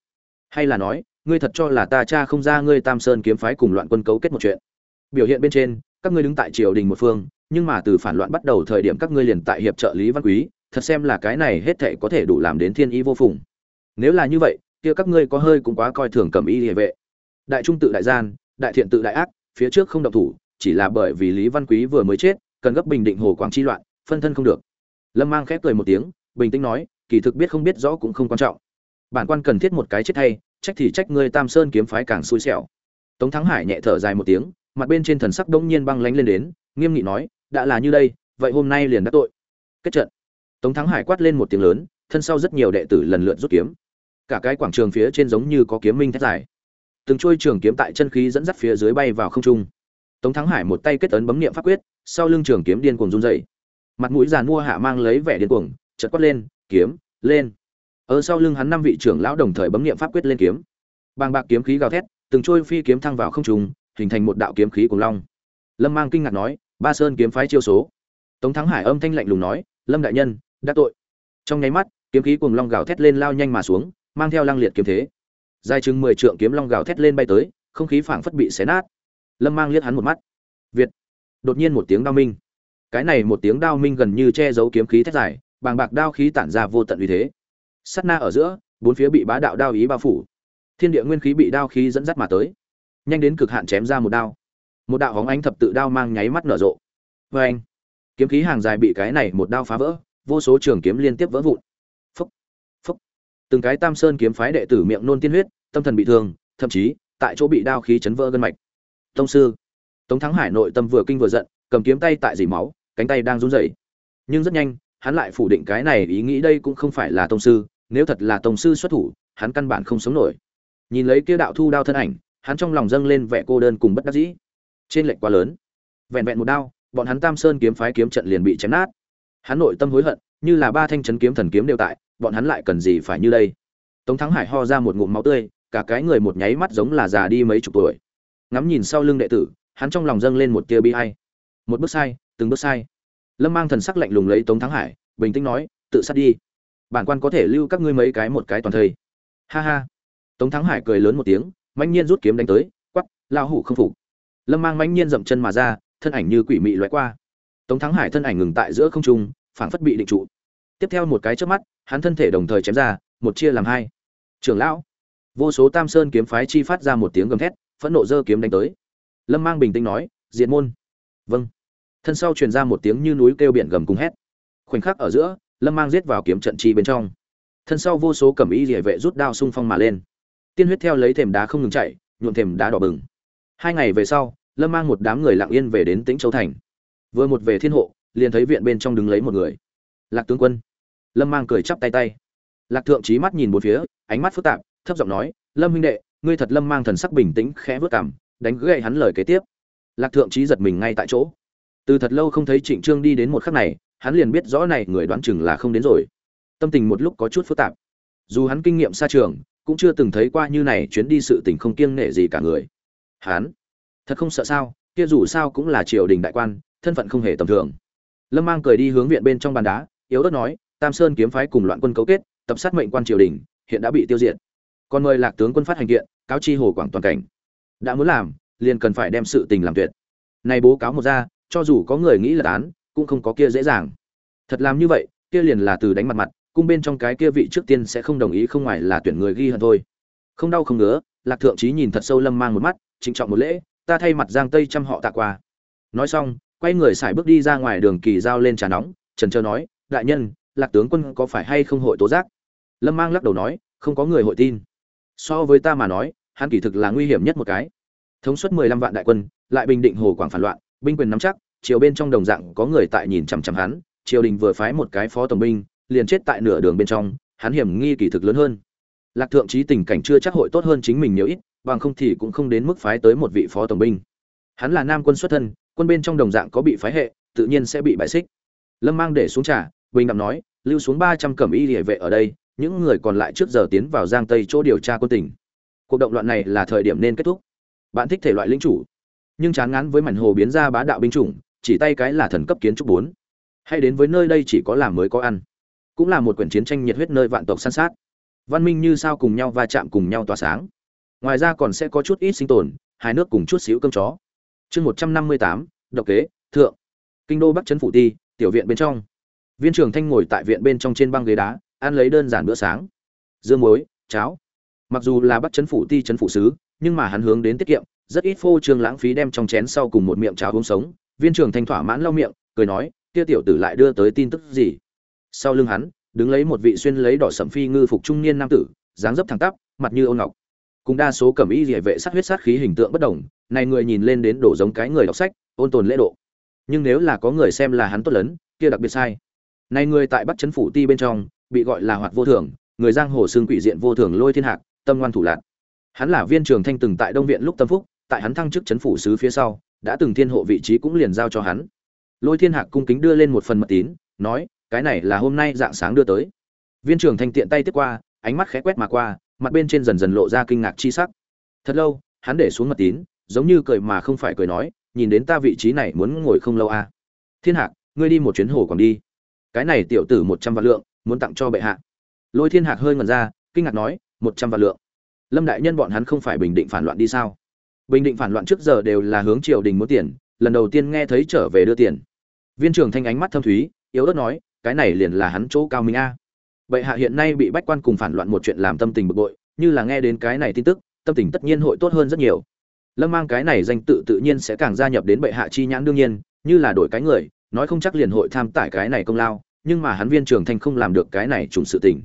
Hay là nói, ngươi thật cho là ta cha không ra ngươi tam sơn kiếm phái cùng loạn quân cấu kết một chuyện. Biểu hiện bên trên, các ngươi đứng tại triều đình một phương, nhưng mà từ phản loạn bắt đầu thời điểm các ngươi liền tại hiệp trợ lý văn quý, thật xem là cái này hết thệ có thể đủ làm đến thiên ý vô phùng. Nếu là như vậy, kia các ngươi có hơi cũng quá coi thường cầm y địa vệ đại trung tự đại gian, đại thiện tự đại ác, phía trước không động thủ, chỉ là bởi vì lý văn quý vừa mới chết, cần gấp bình định hồ quảng chi loạn, phân thân không được. Lâm mang khép cười một tiếng, bình tĩnh nói, kỳ thực biết không biết rõ cũng không quan trọng. Bản quan cần thiết một cái chết thay, trách thì trách ngươi tam sơn kiếm phái càng xui xẻo. Tống thắng hải nhẹ thở dài một tiếng, mặt bên trên thần sắc đông nhiên băng lánh lên đến, nghiêm nghị nói, đã là như đây, vậy hôm nay liền đắc tội. Kết trận. Tống thắng hải quát lên một tiếng lớn, thân sau rất nhiều đệ tử lần lượt rút kiếm. Cả cái quảng trường phía trên giống như có kiếm minh thét dài từng trôi trường kiếm tại chân khí dẫn dắt phía dưới bay vào không trung. Tống thắng hải một tay kết ấn bấm niệm pháp quyết, sau lưng trường kiếm điên cuồng run dậy mặt mũi giàn mua hạ mang lấy vẻ điên cuồng, chợt quát lên, kiếm, lên. Ở sau lưng hắn năm vị trưởng lão đồng thời bấm niệm pháp quyết lên kiếm. Bàng bạc kiếm khí gào thét, từng trôi phi kiếm thăng vào không trung, hình thành một đạo kiếm khí cùng long. Lâm mang kinh ngạc nói, ba sơn kiếm phái chiêu số. Tống thắng hải âm thanh lạnh lùng nói, lâm đại nhân, đã tội. Trong nháy mắt, kiếm khí cùng long gào thét lên lao nhanh mà xuống, mang theo lăng liệt kiếm thế dài chừng mười trượng kiếm long gào thét lên bay tới, không khí phảng phất bị xé nát. Lâm mang liếc hắn một mắt. Việt. Đột nhiên một tiếng đao minh. Cái này một tiếng đao minh gần như che giấu kiếm khí thét dài, bàng bạc đao khí tản ra vô tận uy thế. Sắt na ở giữa, bốn phía bị bá đạo đao ý bao phủ. Thiên địa nguyên khí bị đao khí dẫn dắt mà tới. Nhanh đến cực hạn chém ra một đao. Một đạo hóng ánh thập tự đao mang nháy mắt nở rộ. Vê anh kiếm khí hàng dài bị cái này một đao phá vỡ, vô số trường kiếm liên tiếp vỡ vụn từng cái tam sơn kiếm phái đệ tử miệng nôn tiên huyết, tâm thần bị thương, thậm chí, tại chỗ bị đao khí chấn vỡ gân mạch. Tông sư. Tống thắng hải nội tâm vừa kinh vừa giận, cầm kiếm tay tại dỉ máu, cánh tay đang run rẩy. Nhưng rất nhanh, hắn lại phủ định cái này ý nghĩ đây cũng không phải là tông sư, nếu thật là tông sư xuất thủ, hắn căn bản không sống nổi. Nhìn lấy kia đạo thu đao thân ảnh, hắn trong lòng dâng lên vẻ cô đơn cùng bất đắc dĩ. Trên lệnh quá lớn. Vẹn vẹn một đao, bọn hắn tam sơn kiếm phái kiếm trận liền bị chém nát. Hắn nội tâm hối hận, như là ba thanh chấn kiếm thần kiếm đều tại bọn hắn lại cần gì phải như đây? Tống thắng hải ho ra một ngụm máu tươi, cả cái người một nháy mắt giống là già đi mấy chục tuổi. Ngắm nhìn sau lưng đệ tử, hắn trong lòng dâng lên một tia bi hay một bước sai, từng bước sai. Lâm mang thần sắc lạnh lùng lấy tống thắng hải, bình tĩnh nói, tự sát đi. Bản quan có thể lưu các ngươi mấy cái một cái toàn thây. Ha ha. Tống thắng hải cười lớn một tiếng, mãnh nhiên rút kiếm đánh tới quắp lao hủ không phục. Lâm mang mãnh nhiên dậm chân mà ra, thân ảnh như quỷ mị loại qua. Tống thắng hải thân ảnh ngừng tại giữa không trung, phảng phất bị định trụ. Tiếp theo một cái trước mắt hắn thân thể đồng thời chém ra, một chia làm hai. Trưởng lão, vô số tam sơn kiếm phái chi phát ra một tiếng gầm thét, phẫn nộ dơ kiếm đánh tới. Lâm mang bình tĩnh nói diện môn. Vâng. Thân sau truyền ra một tiếng như núi kêu biển gầm cùng hét. Khoảnh khắc ở giữa, lâm mang giết vào kiếm trận chi bên trong. Thân sau vô số cẩm y địa vệ rút đao xung phong mà lên. Tiên huyết theo lấy thềm đá không ngừng chạy, nhuộm thềm đá đỏ bừng. Hai ngày về sau, lâm mang một đám người lặng yên về đến tĩnh châu thành. Vừa một về thiên hộ, liền thấy viện bên trong đứng lấy một người. Lạc tướng quân lâm mang cười chắp tay tay. Lạc thượng trí mắt nhìn một phía, ánh mắt phức tạp, thấp giọng nói, lâm huynh đệ, ngươi thật lâm mang thần sắc bình tĩnh, khẽ vớt cảm, đánh gậy hắn lời kế tiếp. Lạc thượng trí giật mình ngay tại chỗ. Từ thật lâu không thấy trịnh trương đi đến một khắc này, hắn liền biết rõ này người đoán chừng là không đến rồi. Tâm tình một lúc có chút phức tạp. Dù hắn kinh nghiệm xa trường, cũng chưa từng thấy qua như này chuyến đi sự tình không kiêng nể gì cả người. Hắn, thật không sợ sao, kia dù sao cũng là triều đình đại quan, thân phận không hề tầm thường. Lâm mang cười đi hướng viện bên trong bàn đá, yếu ớt nói tam sơn kiếm phái cùng loạn quân cấu kết, tập sát mệnh quan triều đình, hiện đã bị tiêu diệt. Còn mời lạc tướng quân phát hành kiện, cáo chi hồ quảng toàn cảnh. Đã muốn làm, liền cần phải đem sự tình làm tuyệt. Này bố cáo một ra, cho dù có người nghĩ là án, cũng không có kia dễ dàng. Thật làm như vậy, kia liền là từ đánh mặt mặt, cung bên trong cái kia vị trước tiên sẽ không đồng ý không ngoài là tuyển người ghi hận thôi. Không đau không ngứa, lạc thượng trí nhìn thật sâu lâm mang một mắt trịnh trọng một lễ, ta thay mặt giang tây chăm họ tạ qua. Nói xong, quay người xài bước đi ra ngoài đường kỳ giao lên trà nóng, trần trơ nói, đại nhân lạc tướng quân có phải hay không hội tố giác? Lâm mang lắc đầu nói, không có người hội tin. So với ta mà nói, hắn kỳ thực là nguy hiểm nhất một cái. Thống suất mười lăm vạn đại quân, lại bình định hồ quảng phản loạn, binh quyền nắm chắc chiều bên trong đồng dạng có người tại nhìn chằm chằm hắn, triều đình vừa phái một cái phó tổng binh, liền chết tại nửa đường bên trong, hắn hiểm nghi kỳ thực lớn hơn. Lạc thượng trí tình cảnh chưa chắc hội tốt hơn chính mình nhiều ít, bằng không thì cũng không đến mức phái tới một vị phó tổng binh. Hắn là nam quân xuất thân, quân bên trong đồng dạng có bị phái hệ, tự nhiên sẽ bị bại xích. Lâm mang để xuống trả bình đạm nói, lưu xuống ba trăm cẩm y địa vệ ở đây, những người còn lại trước giờ tiến vào giang tây chỗ điều tra quân tỉnh cuộc động loạn này là thời điểm nên kết thúc. Bạn thích thể loại lính chủ. Nhưng chán ngán với mảnh hồ biến ra bá đạo binh chủng, chỉ tay cái là thần cấp kiến trúc bốn. Hay đến với nơi đây chỉ có làm mới có ăn. Cũng là một quyển chiến tranh nhiệt huyết nơi vạn tộc săn sát. Văn minh như sao cùng nhau va chạm cùng nhau tỏa sáng. Ngoài ra còn sẽ có chút ít sinh tồn, hai nước cùng chút xíu cơm chó. Chương một trăm năm mươi tám, độc kế, thượng. Kinh đô bắc trấn phủ ti, tiểu viện bên trong viên trưởng thanh ngồi tại viện bên trong trên băng ghế đá, ăn lấy đơn giản bữa sáng. Dương muối, cháo. Mặc dù là bắt chấn phủ ti chấn phủ sứ, nhưng mà hắn hướng đến tiết kiệm, rất ít phô trương lãng phí đem trong chén sau cùng một miệng cháo uống sống. Viên trưởng thanh thỏa mãn lau miệng, cười nói, kia tiểu tử lại đưa tới tin tức gì? Sau lưng hắn, đứng lấy một vị xuyên lấy đỏ sẩm phi ngư phục trung niên nam tử, dáng dấp thẳng tắp, mặt như ôn ngọc. Cùng đa số cẩm y địa vệ sát huyết sát khí hình tượng bất đồng, này người nhìn lên đến đổ giống cái người đọc sách, ôn tồn lễ độ. Nhưng nếu là có người xem là hắn tốt lớn kia đặc biệt sai này người tại bắc chấn phủ ti bên trong, bị gọi là hoạt vô thường, người giang hồ xương quỷ diện vô thường lôi thiên hạc, tâm ngoan thủ lạn hắn là viên trường thanh từng tại đông viện lúc tâm phúc, tại hắn thăng chức chấn phủ sứ phía sau, đã từng thiên hộ vị trí cũng liền giao cho hắn. Lôi thiên hạc cung kính đưa lên một phần mật tín, nói, cái này là hôm nay dạng sáng đưa tới. Viên trưởng thanh tiện tay tiếp qua, ánh mắt khẽ quét mà qua, mặt bên trên dần dần lộ ra kinh ngạc chi sắc. Thật lâu, hắn để xuống mật tín, giống như cười mà không phải cười nói, nhìn đến ta vị trí này muốn ngồi không lâu à. thiên hạc, ngươi đi một chuyến hồ còn đi cái này tiểu tử một trăm vạn lượng, muốn tặng cho bệ hạ. Lôi thiên hạc hơi ngẩn ra, kinh ngạc nói, một trăm vạn lượng. Lâm đại nhân bọn hắn không phải bình định phản loạn đi sao? Bình định phản loạn trước giờ đều là hướng triều đình muốn tiền, lần đầu tiên nghe thấy trở về đưa tiền. Viên trưởng thanh ánh mắt thâm thúy, yếu ớt nói, cái này liền là hắn chỗ cao minh a. Bệ hạ hiện nay bị bách quan cùng phản loạn một chuyện làm tâm tình bực bội, như là nghe đến cái này tin tức, tâm tình tất nhiên hội tốt hơn rất nhiều. Lâm mang cái này danh tự tự nhiên sẽ càng gia nhập đến bệ hạ chi nhãn đương nhiên, như là đổi cái người nói không chắc liền hội tham tải cái này công lao, nhưng mà hắn viên trưởng thanh không làm được cái này trùng sự tình.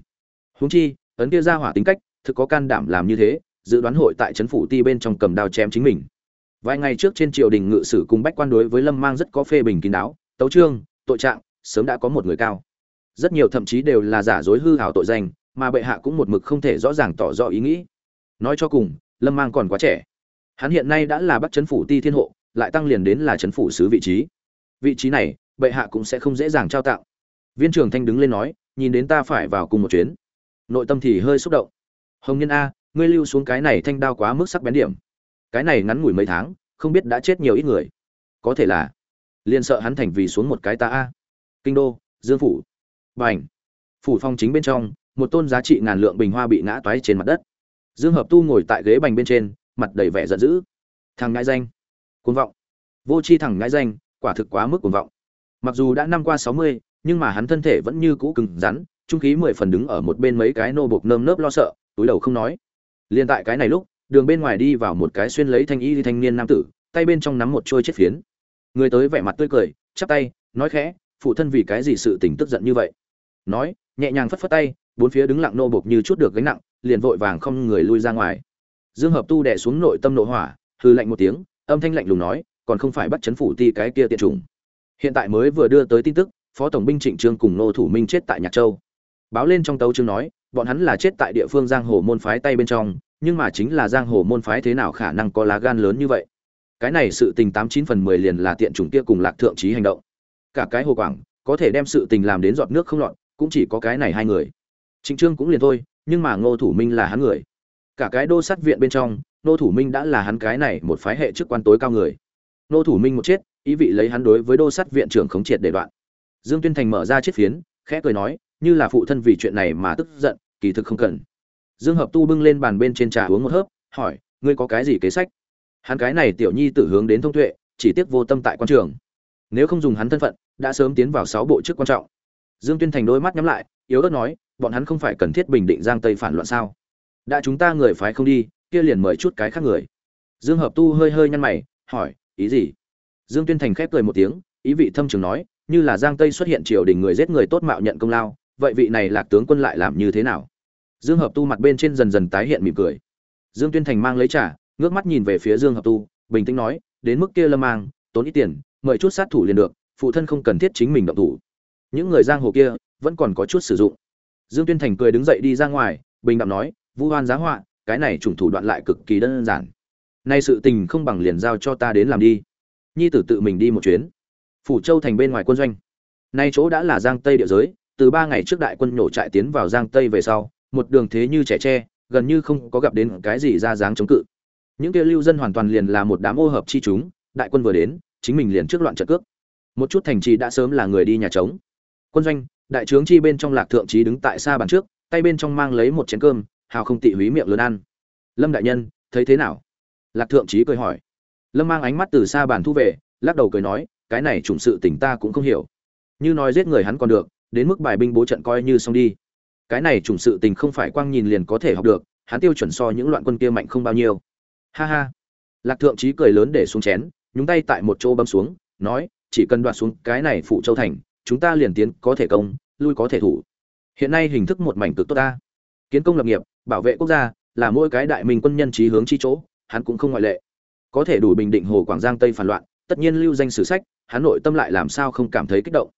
Huống chi, ấn kia ra hỏa tính cách, thực có can đảm làm như thế, dự đoán hội tại trấn phủ ti bên trong cầm đao chém chính mình. Vài ngày trước trên triều đình ngự sử cùng bách quan đối với lâm mang rất có phê bình kín đáo, tấu trương tội trạng, sớm đã có một người cao. Rất nhiều thậm chí đều là giả dối hư hào tội danh, mà bệ hạ cũng một mực không thể rõ ràng tỏ rõ ý nghĩ. Nói cho cùng, lâm mang còn quá trẻ. Hắn hiện nay đã là bắt chấn phủ ti thiên hộ, lại tăng liền đến là chấn phủ sứ vị trí vị trí này, bệ hạ cũng sẽ không dễ dàng trao tặng. Viên trưởng thanh đứng lên nói, nhìn đến ta phải vào cùng một chuyến. Nội tâm thì hơi xúc động. Hồng nhân a, ngươi lưu xuống cái này thanh đao quá mức sắc bén điểm. Cái này ngắn ngủi mấy tháng, không biết đã chết nhiều ít người. Có thể là, liền sợ hắn thành vì xuống một cái ta a. Kinh đô, dương phủ. Bành. Phủ phong chính bên trong, một tôn giá trị ngàn lượng bình hoa bị ngã toái trên mặt đất. Dương hợp tu ngồi tại ghế bành bên trên, mặt đầy vẻ giận dữ. Thằng ngãi danh. Cuồng vọng. Vô c h i thằng ngãi danh quả thực quá mức cuồng vọng. Mặc dù đã năm qua sáu mươi, nhưng mà hắn thân thể vẫn như cũ cứng rắn, trung khí mười phần đứng ở một bên mấy cái nô bộc nơm nớp lo sợ, túi đầu không nói. Liên tại cái này lúc, đường bên ngoài đi vào một cái xuyên lấy thanh y thanh niên nam tử, tay bên trong nắm một trôi chết phiến. Người tới vẻ mặt tươi cười, chắp tay, nói khẽ, phụ thân vì cái gì sự tình tức giận như vậy? Nói, nhẹ nhàng phất phất tay, bốn phía đứng lặng nô bộc như chút được gánh nặng, liền vội vàng không người lui ra ngoài. Dương hợp tu đè xuống nội tâm nội hỏa hư lạnh một tiếng, âm thanh lạnh lùng nói còn không phải bắt chấn phủ ti cái kia tiện trùng hiện tại mới vừa đưa tới tin tức, phó tổng binh trịnh trương cùng nô thủ minh chết tại nhạc châu. Báo lên trong tấu chương nói, bọn hắn là chết tại địa phương giang hồ môn phái tay bên trong, nhưng mà chính là giang hồ môn phái thế nào khả năng có lá gan lớn như vậy? Cái này sự tình tám chín phần mười liền là tiện chủng kia cùng lạc thượng trí hành động. Cả cái hồ quảng, có thể đem sự tình làm đến giọt nước không lọt, cũng chỉ có cái này hai người. Trịnh trương cũng liền thôi, nhưng mà ngô thủ minh là hắn người. Cả cái đô sát viện bên trong, ngô thủ minh đã là hắn cái này một phái hệ chức quan tối cao người. Nô thủ minh một chết, ý vị lấy hắn đối với đô sát viện trưởng khống triệt để đoạn. Dương tuyên thành mở ra chiếc phiến, khẽ cười nói, như là phụ thân vì chuyện này mà tức giận, kỳ thực không cần. Dương hợp tu bưng lên bàn bên trên trà uống một hớp, hỏi, ngươi có cái gì kế sách? Hắn cái này tiểu nhi tử hướng đến thông tuệ, chỉ tiếc vô tâm tại quan trường. Nếu không dùng hắn thân phận, đã sớm tiến vào sáu bộ chức quan trọng. Dương tuyên thành đôi mắt nhắm lại, yếu ớt nói, bọn hắn không phải cần thiết bình định giang tây phản loạn sao? Đã chúng ta người phái không đi, kia liền mời chút cái khác người. Dương hợp tu hơi hơi nhăn mày, hỏi ý gì? Dương tuyên thành khép cười một tiếng, ý vị thâm trường nói, như là giang tây xuất hiện triều đình người giết người tốt mạo nhận công lao, vậy vị này lạc tướng quân lại làm như thế nào? Dương hợp tu mặt bên trên dần dần tái hiện mỉm cười. Dương tuyên thành mang lấy trà, ngước mắt nhìn về phía dương hợp tu, bình tĩnh nói, đến mức kia lâm mang, tốn ít tiền, mời chút sát thủ liền được, phụ thân không cần thiết chính mình động thủ. Những người giang hồ kia, vẫn còn có chút sử dụng. Dương tuyên thành cười đứng dậy đi ra ngoài, bình đạm nói, vu hoan giá họa, cái này trùng thủ đoạn lại cực kỳ đơn giản nay sự tình không bằng liền giao cho ta đến làm đi. Nhi tử tự mình đi một chuyến. Phủ châu thành bên ngoài quân doanh. Nay chỗ đã là giang tây địa giới, từ ba ngày trước đại quân nhổ trại tiến vào giang tây về sau, một đường thế như trẻ tre, gần như không có gặp đến cái gì ra dáng chống cự. Những kia lưu dân hoàn toàn liền là một đám ô hợp chi chúng, đại quân vừa đến, chính mình liền trước loạn trận cước. Một chút thành trì đã sớm là người đi nhà trống. Quân doanh, đại trướng chi bên trong lạc thượng trí đứng tại xa bàn trước, tay bên trong mang lấy một chén cơm, hào không tị húy miệng lớn ăn. Lâm đại nhân, thấy thế nào? Lạc thượng trí cười hỏi. Lâm mang ánh mắt từ xa bàn thu về, lắc đầu cười nói, cái này trùng sự tỉnh ta cũng không hiểu. Như nói giết người hắn còn được, đến mức bài binh bố trận coi như xong đi. Cái này trùng sự tình không phải quang nhìn liền có thể học được, hắn tiêu chuẩn so những loạn quân kia mạnh không bao nhiêu. Ha ha. Lạc thượng trí cười lớn để xuống chén, nhúng tay tại một chỗ bấm xuống, nói, chỉ cần đoạt xuống cái này phụ châu thành, chúng ta liền tiến, có thể công, lui có thể thủ. Hiện nay hình thức một mảnh cực tốt ta. Kiến công lập nghiệp, bảo vệ quốc gia, là mỗi cái đại minh quân nhân trí hướng chi chỗ hắn cũng không ngoại lệ. Có thể đủ bình định hồ quảng giang tây phản loạn, tất nhiên lưu danh sử sách, hắn nội tâm lại làm sao không cảm thấy kích động.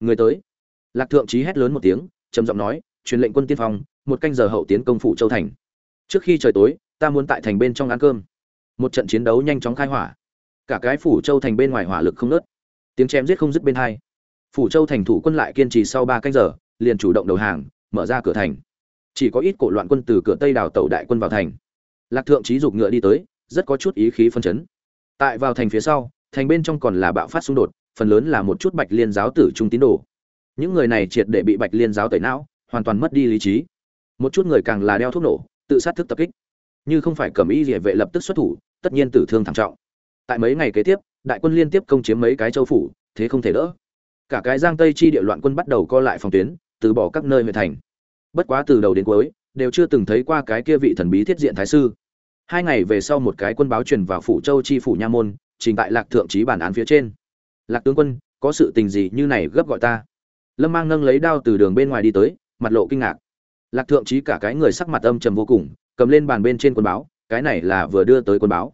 Người tới. Lạc thượng trí hét lớn một tiếng, trầm giọng nói, truyền lệnh quân tiên phong, một canh giờ hậu tiến công phủ châu thành. Trước khi trời tối, ta muốn tại thành bên trong ăn cơm. Một trận chiến đấu nhanh chóng khai hỏa. Cả cái phủ châu thành bên ngoài hỏa lực không nớt tiếng chém giết không dứt bên hai. Phủ châu thành thủ quân lại kiên trì sau ba canh giờ, liền chủ động đầu hàng, mở ra cửa thành. Chỉ có ít cổ loạn quân từ cửa tây đào tẩu đại quân vào thành lạc thượng trí dục ngựa đi tới, rất có chút ý khí phân chấn. Tại vào thành phía sau, thành bên trong còn là bạo phát xung đột, phần lớn là một chút bạch liên giáo tử trung tín đồ. Những người này triệt để bị bạch liên giáo tẩy não, hoàn toàn mất đi lý trí. Một chút người càng là đeo thuốc nổ, tự sát thức tập kích. Như không phải cầm ý địa vệ lập tức xuất thủ, tất nhiên tử thương thảm trọng. Tại mấy ngày kế tiếp, đại quân liên tiếp công chiếm mấy cái châu phủ, thế không thể đỡ. Cả cái giang tây chi địa loạn quân bắt đầu co lại phòng tuyến, từ bỏ các nơi huyện thành. Bất quá từ đầu đến cuối đều chưa từng thấy qua cái kia vị thần bí thiết diện thái sư. Hai ngày về sau một cái quân báo truyền vào phủ châu chi phủ nha môn, trình tại lạc thượng trí bản án phía trên. Lạc tướng quân, có sự tình gì như này gấp gọi ta? Lâm mang nâng lấy đao từ đường bên ngoài đi tới, mặt lộ kinh ngạc. Lạc thượng trí cả cái người sắc mặt âm trầm vô cùng, cầm lên bàn bên trên quân báo, cái này là vừa đưa tới quân báo.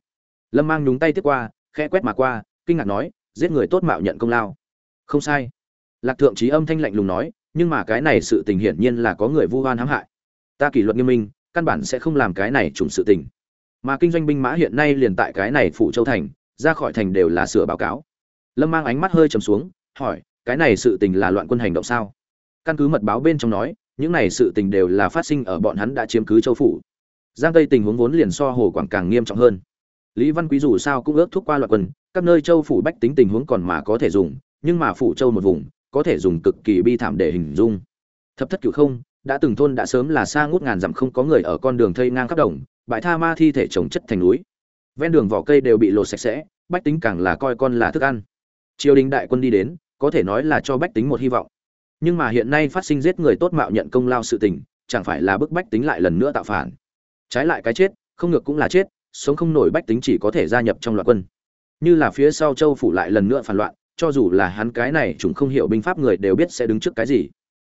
Lâm mang nhúng tay tiếp qua, khẽ quét mà qua, kinh ngạc nói, giết người tốt mạo nhận công lao. Không sai. Lạc thượng trí âm thanh lạnh lùng nói, nhưng mà cái này sự tình hiển nhiên là có người vu oan hãm hại ta kỷ luật nghiêm minh, căn bản sẽ không làm cái này trùng sự tình. Mà kinh doanh binh mã hiện nay liền tại cái này phủ châu thành, ra khỏi thành đều là sửa báo cáo. Lâm mang ánh mắt hơi trầm xuống, hỏi, cái này sự tình là loạn quân hành động sao? Căn cứ mật báo bên trong nói, những này sự tình đều là phát sinh ở bọn hắn đã chiếm cứ châu phủ. Giang tây tình huống vốn liền so hồ quảng càng nghiêm trọng hơn. Lý văn quý dù sao cũng ước thúc qua loạn quân, các nơi châu phủ bách tính tình huống còn mà có thể dùng, nhưng mà phủ châu một vùng, có thể dùng cực kỳ bi thảm để hình dung. Thập thất cửu không đã từng thôn đã sớm là xa ngút ngàn dặm không có người ở con đường thây ngang khắp đồng, bãi tha ma thi thể trồng chất thành núi. Ven đường vỏ cây đều bị lột sạch sẽ, bách tính càng là coi con là thức ăn. Triều đình đại quân đi đến, có thể nói là cho bách tính một hy vọng. Nhưng mà hiện nay phát sinh giết người tốt mạo nhận công lao sự tình, chẳng phải là bức bách tính lại lần nữa tạo phản. Trái lại cái chết, không ngược cũng là chết, sống không nổi bách tính chỉ có thể gia nhập trong loạt quân. Như là phía sau châu phủ lại lần nữa phản loạn, cho dù là hắn cái này chúng không hiểu binh pháp người đều biết sẽ đứng trước cái gì.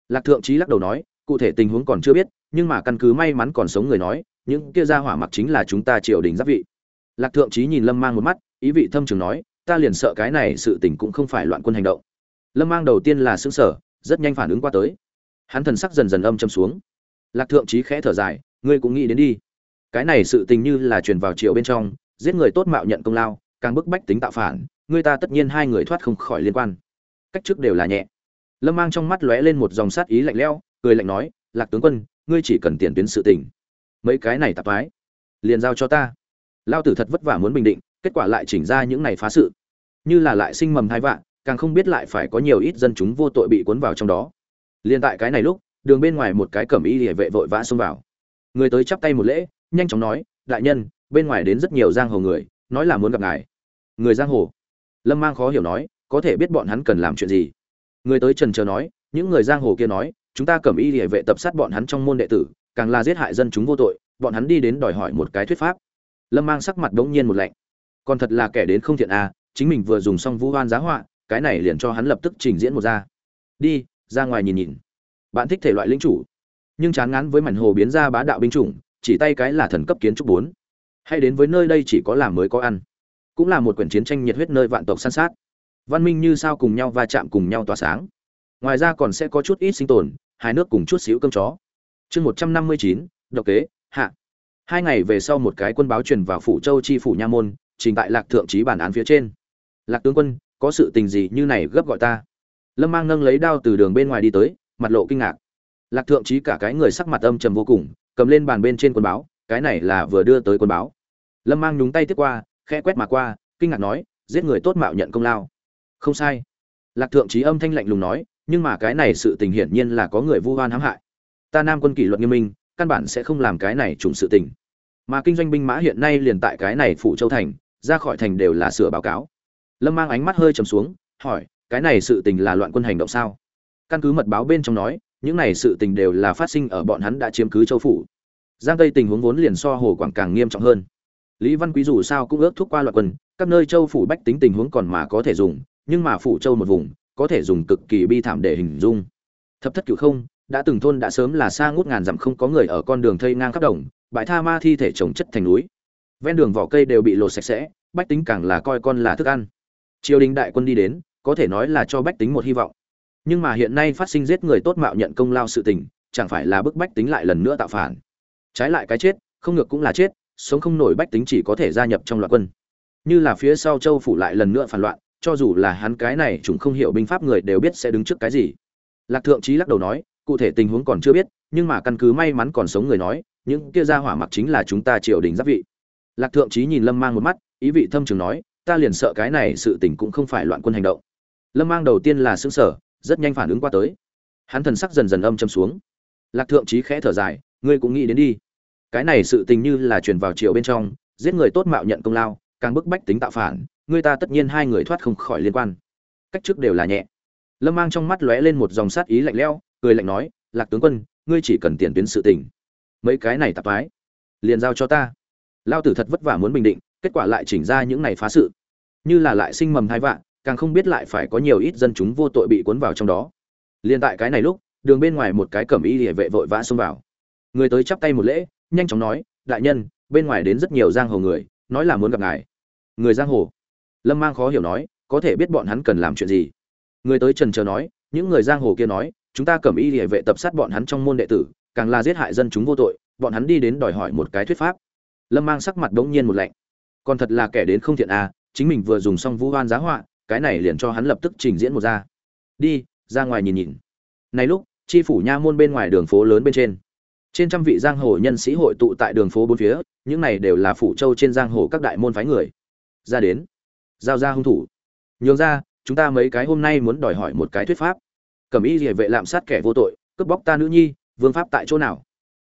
Lạc thượng trí lắc đầu nói cụ thể tình huống còn chưa biết, nhưng mà căn cứ may mắn còn sống người nói, những kia ra hỏa mặc chính là chúng ta triều đình giáp vị. Lạc thượng trí nhìn lâm mang một mắt, ý vị thâm trường nói, ta liền sợ cái này sự tình cũng không phải loạn quân hành động. Lâm mang đầu tiên là xứng sở rất nhanh phản ứng qua tới. Hắn thần sắc dần dần âm châm xuống. Lạc thượng trí khẽ thở dài, ngươi cũng nghĩ đến đi. Cái này sự tình như là truyền vào triều bên trong, giết người tốt mạo nhận công lao, càng bức bách tính tạo phản, ngươi ta tất nhiên hai người thoát không khỏi liên quan. Cách trước đều là nhẹ. Lâm mang trong mắt lóe lên một dòng sát ý lạnh lẽo cười lạnh nói, lạc tướng quân, ngươi chỉ cần tiền tuyến sự tình. Mấy cái này tạp thoái, liền giao cho ta. Lao tử thật vất vả muốn bình định, kết quả lại chỉnh ra những này phá sự. Như là lại sinh mầm hai vạn càng không biết lại phải có nhiều ít dân chúng vô tội bị cuốn vào trong đó. Liền tại cái này lúc, đường bên ngoài một cái cẩm y liễu vệ vội vã xông vào. Người tới chắp tay một lễ, nhanh chóng nói, đại nhân, bên ngoài đến rất nhiều giang hồ người, nói là muốn gặp ngài. Người giang hồ? Lâm mang khó hiểu nói, có thể biết bọn hắn cần làm chuyện gì? Người tới trần chờ nói, những người giang hồ kia nói chúng ta cẩm y địa vệ tập sát bọn hắn trong môn đệ tử, càng là giết hại dân chúng vô tội, bọn hắn đi đến đòi hỏi một cái thuyết pháp. Lâm mang sắc mặt đ ố n g nhiên một lạnh. Còn thật là kẻ đến không thiện à chính mình vừa dùng xong vũ hoan giá họa, cái này liền cho hắn lập tức trình diễn một ra. Đi, ra ngoài nhìn nhìn. Bạn thích thể loại linh chủ. Nhưng chán ngán với mảnh hồ biến ra bá đạo binh chủng, chỉ tay cái là thần cấp kiến trúc bốn. Hay đến với nơi đây chỉ có làm mới có ăn. Cũng là một quyển chiến tranh nhiệt huyết nơi vạn tộc san sát. Văn minh như sao cùng nhau va chạm cùng nhau tỏa sáng. Ngoài ra còn sẽ có chút ít sinh tồn hai nước cùng chút xíu cơm chó. Chương một trăm năm mươi chín, độc kế, hạ. Hai ngày về sau một cái quân báo truyền vào phủ châu chi phủ nha môn, trình tại lạc thượng trí bản án phía trên. Lạc tướng quân, có sự tình gì như này gấp gọi ta? Lâm mang nâng lấy đao từ đường bên ngoài đi tới, mặt lộ kinh ngạc. Lạc thượng trí cả cái người sắc mặt âm trầm vô cùng, cầm lên bàn bên trên quân báo, cái này là vừa đưa tới quân báo. Lâm mang nhúng tay tiếp qua, khẽ quét mà qua, kinh ngạc nói, giết người tốt mạo nhận công lao. Không sai. Lạc thượng trí âm thanh lạnh lùng nói nhưng mà cái này sự tình hiển nhiên là có người vu oan hãm hại. Ta nam quân kỷ luật nghiêm minh, căn bản sẽ không làm cái này trùng sự tình. Mà kinh doanh binh mã hiện nay liền tại cái này phủ châu thành, ra khỏi thành đều là sửa báo cáo. Lâm mang ánh mắt hơi trầm xuống, hỏi, cái này sự tình là loạn quân hành động sao? Căn cứ mật báo bên trong nói, những này sự tình đều là phát sinh ở bọn hắn đã chiếm cứ châu phủ. Giang tây tình huống vốn liền so hồ quảng càng nghiêm trọng hơn. Lý văn quý dù sao cũng ước thúc qua loạn quân, các nơi châu phủ bách tính tình huống còn mà có thể dùng, nhưng mà phủ châu một vùng có thể dùng cực kỳ bi thảm để hình dung. Thập thất cửu không, đã từng thôn đã sớm là xa ngút ngàn dặm không có người ở con đường thây ngang khắp đồng, bãi tha ma thi thể trồng chất thành núi. Ven đường vỏ cây đều bị lột sạch sẽ, bách tính càng là coi con là thức ăn. Triều đình đại quân đi đến, có thể nói là cho bách tính một hy vọng. Nhưng mà hiện nay phát sinh giết người tốt mạo nhận công lao sự tình, chẳng phải là bức bách tính lại lần nữa tạo phản. Trái lại cái chết, không ngược cũng là chết, sống không nổi bách tính chỉ có thể gia nhập trong loạt quân. Như là phía sau châu phủ lại lần nữa phản loạn cho dù là hắn cái này chúng không hiểu binh pháp người đều biết sẽ đứng trước cái gì. Lạc thượng Chí lắc đầu nói, cụ thể tình huống còn chưa biết, nhưng mà căn cứ may mắn còn sống người nói, những kia ra hỏa mặc chính là chúng ta triều đình giáp vị. Lạc thượng Chí nhìn lâm mang một mắt, ý vị thâm trường nói, ta liền sợ cái này sự tình cũng không phải loạn quân hành động. Lâm mang đầu tiên là sững sở rất nhanh phản ứng qua tới. Hắn thần sắc dần dần âm trầm xuống. Lạc thượng Chí khẽ thở dài, ngươi cũng nghĩ đến đi. Cái này sự tình như là truyền vào triều bên trong, giết người tốt mạo nhận công lao, càng bức bách tính tạo phản người ta tất nhiên hai người thoát không khỏi liên quan. Cách trước đều là nhẹ. Lâm mang trong mắt lóe lên một dòng sát ý lạnh lẽo, cười lạnh nói, lạc tướng quân, ngươi chỉ cần tiền tuyến sự tình. Mấy cái này tạp ái liền giao cho ta. Lao tử thật vất vả muốn bình định, kết quả lại chỉnh ra những này phá sự. Như là lại sinh mầm hai vạn càng không biết lại phải có nhiều ít dân chúng vô tội bị cuốn vào trong đó. Liền tại cái này lúc, đường bên ngoài một cái cẩm y địa vệ vội vã xông vào. Người tới chắp tay một lễ, nhanh chóng nói, đại nhân, bên ngoài đến rất nhiều giang hồ người, nói là muốn gặp ngài. Người giang hồ lâm mang khó hiểu nói, có thể biết bọn hắn cần làm chuyện gì. Người tới trần chờ nói, những người giang hồ kia nói, chúng ta cầm y địa vệ tập sát bọn hắn trong môn đệ tử, càng là giết hại dân chúng vô tội, bọn hắn đi đến đòi hỏi một cái thuyết pháp. Lâm mang sắc mặt đ ố n g nhiên một lạnh. Còn thật là kẻ đến không thiện à chính mình vừa dùng xong vũ hoan giá họa, cái này liền cho hắn lập tức trình diễn một ra. Đi, ra ngoài nhìn nhìn. Này lúc tri phủ nha môn bên ngoài đường phố lớn bên trên. Trên trăm vị giang hồ nhân sĩ hội tụ tại đường phố bốn phía, những này đều là phủ châu trên giang hồ các đại môn phái người. Ra đến giao ra hung thủ. Nhường ra, chúng ta mấy cái hôm nay muốn đòi hỏi một cái thuyết pháp. Cẩm y địa vệ lạm sát kẻ vô tội, cướp bóc ta nữ nhi, vương pháp tại chỗ nào?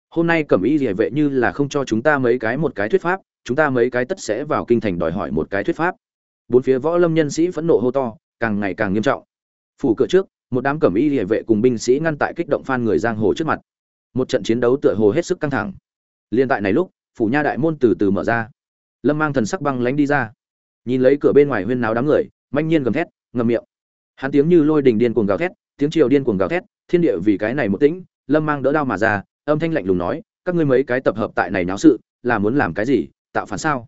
Hôm nay cẩm y địa vệ như là không cho chúng ta mấy cái một cái thuyết pháp, chúng ta mấy cái tất sẽ vào kinh thành đòi hỏi một cái thuyết pháp. Bốn phía võ lâm nhân sĩ phẫn nộ hô to, càng ngày càng nghiêm trọng. Phủ cửa trước, một đám cẩm y địa vệ cùng binh sĩ ngăn tại kích động phan người giang hồ trước mặt. Một trận chiến đấu tựa hồ hết sức căng thẳng. Liên tại này lúc, phủ nha đại môn từ từ mở ra. Lâm mang thần sắc băng lánh đi ra nhìn lấy cửa bên ngoài huyên náo đám người, manh nhiên gầm thét ngầm miệng. Hắn tiếng như lôi đình điên cuồng gào thét, tiếng triều điên cuồng gào thét, thiên địa vì cái này một tĩnh, lâm mang đỡ đao mà ra, âm thanh lạnh lùng nói, các ngươi mấy cái tập hợp tại này náo sự, là muốn làm cái gì, tạo phản sao?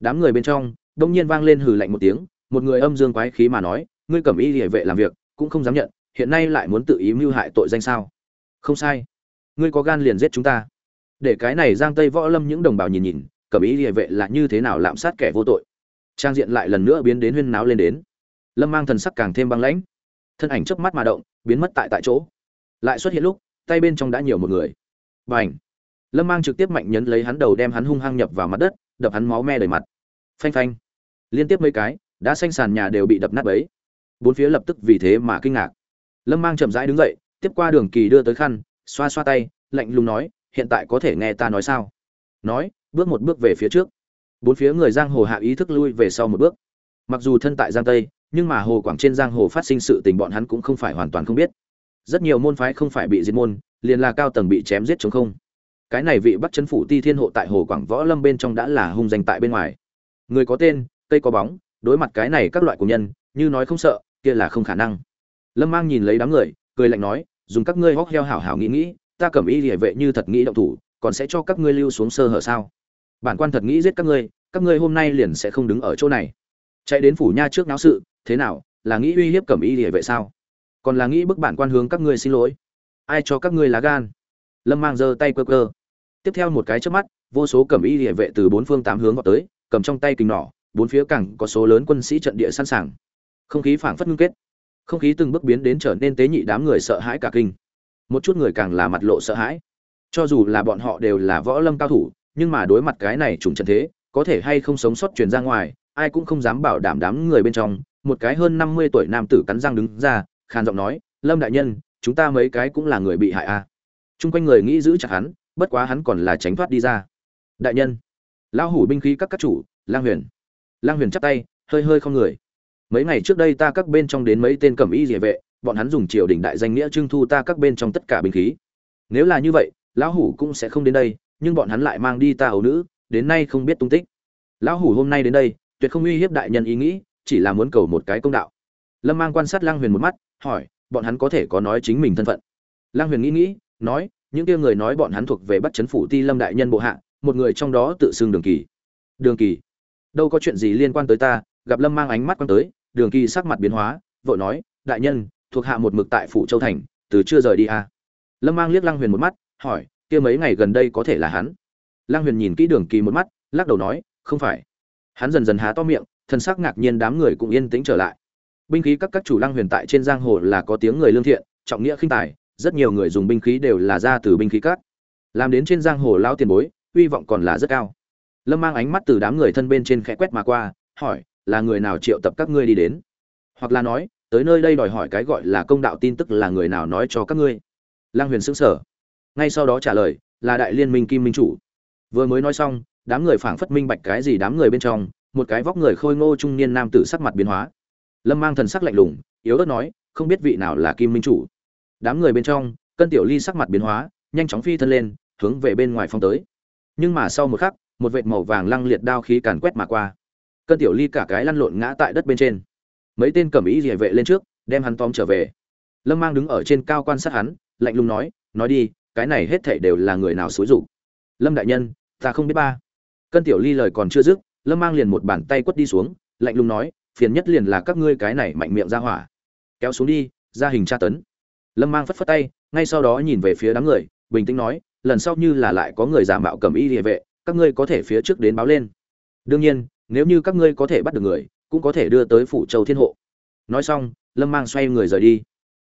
Đám người bên trong, đông nhiên vang lên hừ lạnh một tiếng, một người âm dương quái khí mà nói, ngươi cầm y địa vệ làm việc, cũng không dám nhận, hiện nay lại muốn tự ý mưu hại tội danh sao? Không sai. Ngươi có gan liền giết chúng ta. Để cái này giang tây võ lâm những đồng bào nhìn nhìn, cầm ý địa vệ là như thế nào lạm sát kẻ vô tội? Trang diện lại lần nữa biến đến huyên náo lên đến. Lâm mang thần sắc càng thêm băng lãnh. Thân ảnh chớp mắt mà động, biến mất tại tại chỗ. Lại xuất hiện lúc, tay bên trong đã nhiều một người. B à n h lâm mang trực tiếp mạnh nhấn lấy hắn đầu đem hắn hung hăng nhập vào mặt đất, đập hắn máu me đầy mặt. Phanh phanh! Liên tiếp mấy cái, đã xanh sàn nhà đều bị đập nát ấy bốn phía lập tức vì thế mà kinh ngạc. Lâm mang chậm rãi đứng dậy, tiếp qua đường kỳ đưa tới khăn, xoa xoa tay, lạnh lùng nói, hiện tại có thể nghe ta nói sao? Nói, bước một bước về phía trước bốn phía người giang hồ hạ ý thức lui về sau một bước. Mặc dù thân tại giang tây, nhưng mà hồ quảng trên giang hồ phát sinh sự tình bọn hắn cũng không phải hoàn toàn không biết. Rất nhiều môn phái không phải bị diệt môn, liền là cao tầng bị chém giết chống không. Cái này vị bắt chấn phủ ti thiên hộ tại hồ quảng võ lâm bên trong đã là hung danh tại bên ngoài. Người có tên, cây có bóng, đối mặt cái này các loại của nhân, như nói không sợ, kia là không khả năng. Lâm mang nhìn lấy đám người, cười lạnh nói, dùng các ngươi hóc heo hảo hảo nghĩ nghĩ, ta cầm ý địa vệ như thật nghĩ động thủ, còn sẽ cho các ngươi lưu xuống sơ hở sao? Bản quan thật nghĩ giết các ngươi các ngươi hôm nay liền sẽ không đứng ở chỗ này. Chạy đến phủ nha trước náo sự, thế nào, là nghĩ uy hiếp cẩm y địa vệ sao? Còn là nghĩ bức bản quan hướng các ngươi xin lỗi. Ai cho các ngươi lá gan? Lâm mang giơ tay cơ cơ tiếp theo một cái trước mắt, vô số cẩm y địa vệ từ bốn phương tám hướng vào tới, cầm trong tay kình nỏ, bốn phía cẳng có số lớn quân sĩ trận địa sẵn sàng. Không khí phảng phất ngưng kết. Không khí từng bước biến đến trở nên tế nhị đám người sợ hãi cả kinh. Một chút người càng là mặt lộ sợ hãi. Cho dù là bọn họ đều là võ lâm cao thủ nhưng mà đối mặt cái này trùng trận thế, có thể hay không sống sót truyền ra ngoài, ai cũng không dám bảo đảm đám người bên trong. Một cái hơn năm mươi tuổi nam tử cắn răng đứng ra, khàn giọng nói, lâm đại nhân, chúng ta mấy cái cũng là người bị hại a à. trung quanh người nghĩ giữ chặt hắn, bất quá hắn còn là tránh thoát đi ra. Đại nhân. Lão hủ binh khí các các chủ, lang huyền. Lang huyền chắp tay, hơi hơi không người. Mấy ngày trước đây ta các bên trong đến mấy tên cẩm y liề vệ, bọn hắn dùng triều đình đại danh nghĩa trưng thu ta các bên trong tất cả binh khí. Nếu là như vậy, lão hủ cũng sẽ không đến đây nhưng bọn hắn lại mang đi ta ấu nữ, đến nay không biết tung tích. Lão hủ hôm nay đến đây, tuyệt không uy hiếp đại nhân ý nghĩ, chỉ là muốn cầu một cái công đạo. Lâm mang quan sát lang huyền một mắt, hỏi, bọn hắn có thể có nói chính mình thân phận? Lang huyền nghĩ nghĩ, nói, những kia người nói bọn hắn thuộc về bắt chấn phủ ti lâm đại nhân bộ hạ, một người trong đó tự xưng đường kỳ. Đường kỳ? Đâu có chuyện gì liên quan tới ta, gặp lâm mang ánh mắt quan tới, đường kỳ sắc mặt biến hóa, vội nói, đại nhân, thuộc hạ một mực tại phủ châu thành, từ chưa rời đi à. lâm mang liếc lang huyền một mắt, hỏi kia mấy ngày gần đây có thể là hắn. Lang huyền nhìn kỹ đường kỳ một mắt lắc đầu nói không phải. Hắn dần dần há to miệng thân sắc ngạc nhiên đám người cũng yên tĩnh trở lại. Binh khí các các chủ Lang huyền tại trên giang hồ là có tiếng người lương thiện trọng nghĩa khinh tài rất nhiều người dùng binh khí đều là ra từ binh khí các, làm đến trên giang hồ lao tiền bối uy vọng còn là rất cao. Lâm mang ánh mắt từ đám người thân bên trên khẽ quét mà qua hỏi là người nào triệu tập các ngươi đi đến? Hoặc là nói tới nơi đây đòi hỏi cái gọi là công đạo tin tức là người nào nói cho các ngươi? Lang huyền xứng sở ngay sau đó trả lời, là đại liên minh kim minh chủ. Vừa mới nói xong, đám người phảng phất minh bạch cái gì đám người bên trong, một cái vóc người khôi ngô trung niên nam tử sắc mặt biến hóa. Lâm mang thần sắc lạnh lùng, yếu ớt nói, không biết vị nào là kim minh chủ. Đám người bên trong, cân tiểu ly sắc mặt biến hóa, nhanh chóng phi thân lên, hướng về bên ngoài phong tới. Nhưng mà sau một khắc, một vệt màu vàng lăng liệt đao khí càn quét mà qua. Cân tiểu ly cả cái lăn lộn ngã tại đất bên trên. Mấy tên cầm ý địa vệ lên trước, đem hắn tóm trở về. Lâm mang đứng ở trên cao quan sát hắn, lạnh lùng nói nói đi cái này hết thảy đều là người nào xúi rụng lâm đại nhân, ta không biết ba. Cân tiểu ly lời còn chưa dứt, lâm mang liền một bàn tay quất đi xuống, lạnh lùng nói, phiền nhất liền là các ngươi cái này mạnh miệng ra hỏa. Kéo xuống đi, ra hình tra tấn. Lâm mang phất phất tay, ngay sau đó nhìn về phía đám người, bình tĩnh nói, lần sau như là lại có người giả mạo cầm y địa vệ, các ngươi có thể phía trước đến báo lên. Đương nhiên, nếu như các ngươi có thể bắt được người, cũng có thể đưa tới phủ châu thiên hộ. Nói xong, lâm mang xoay người rời đi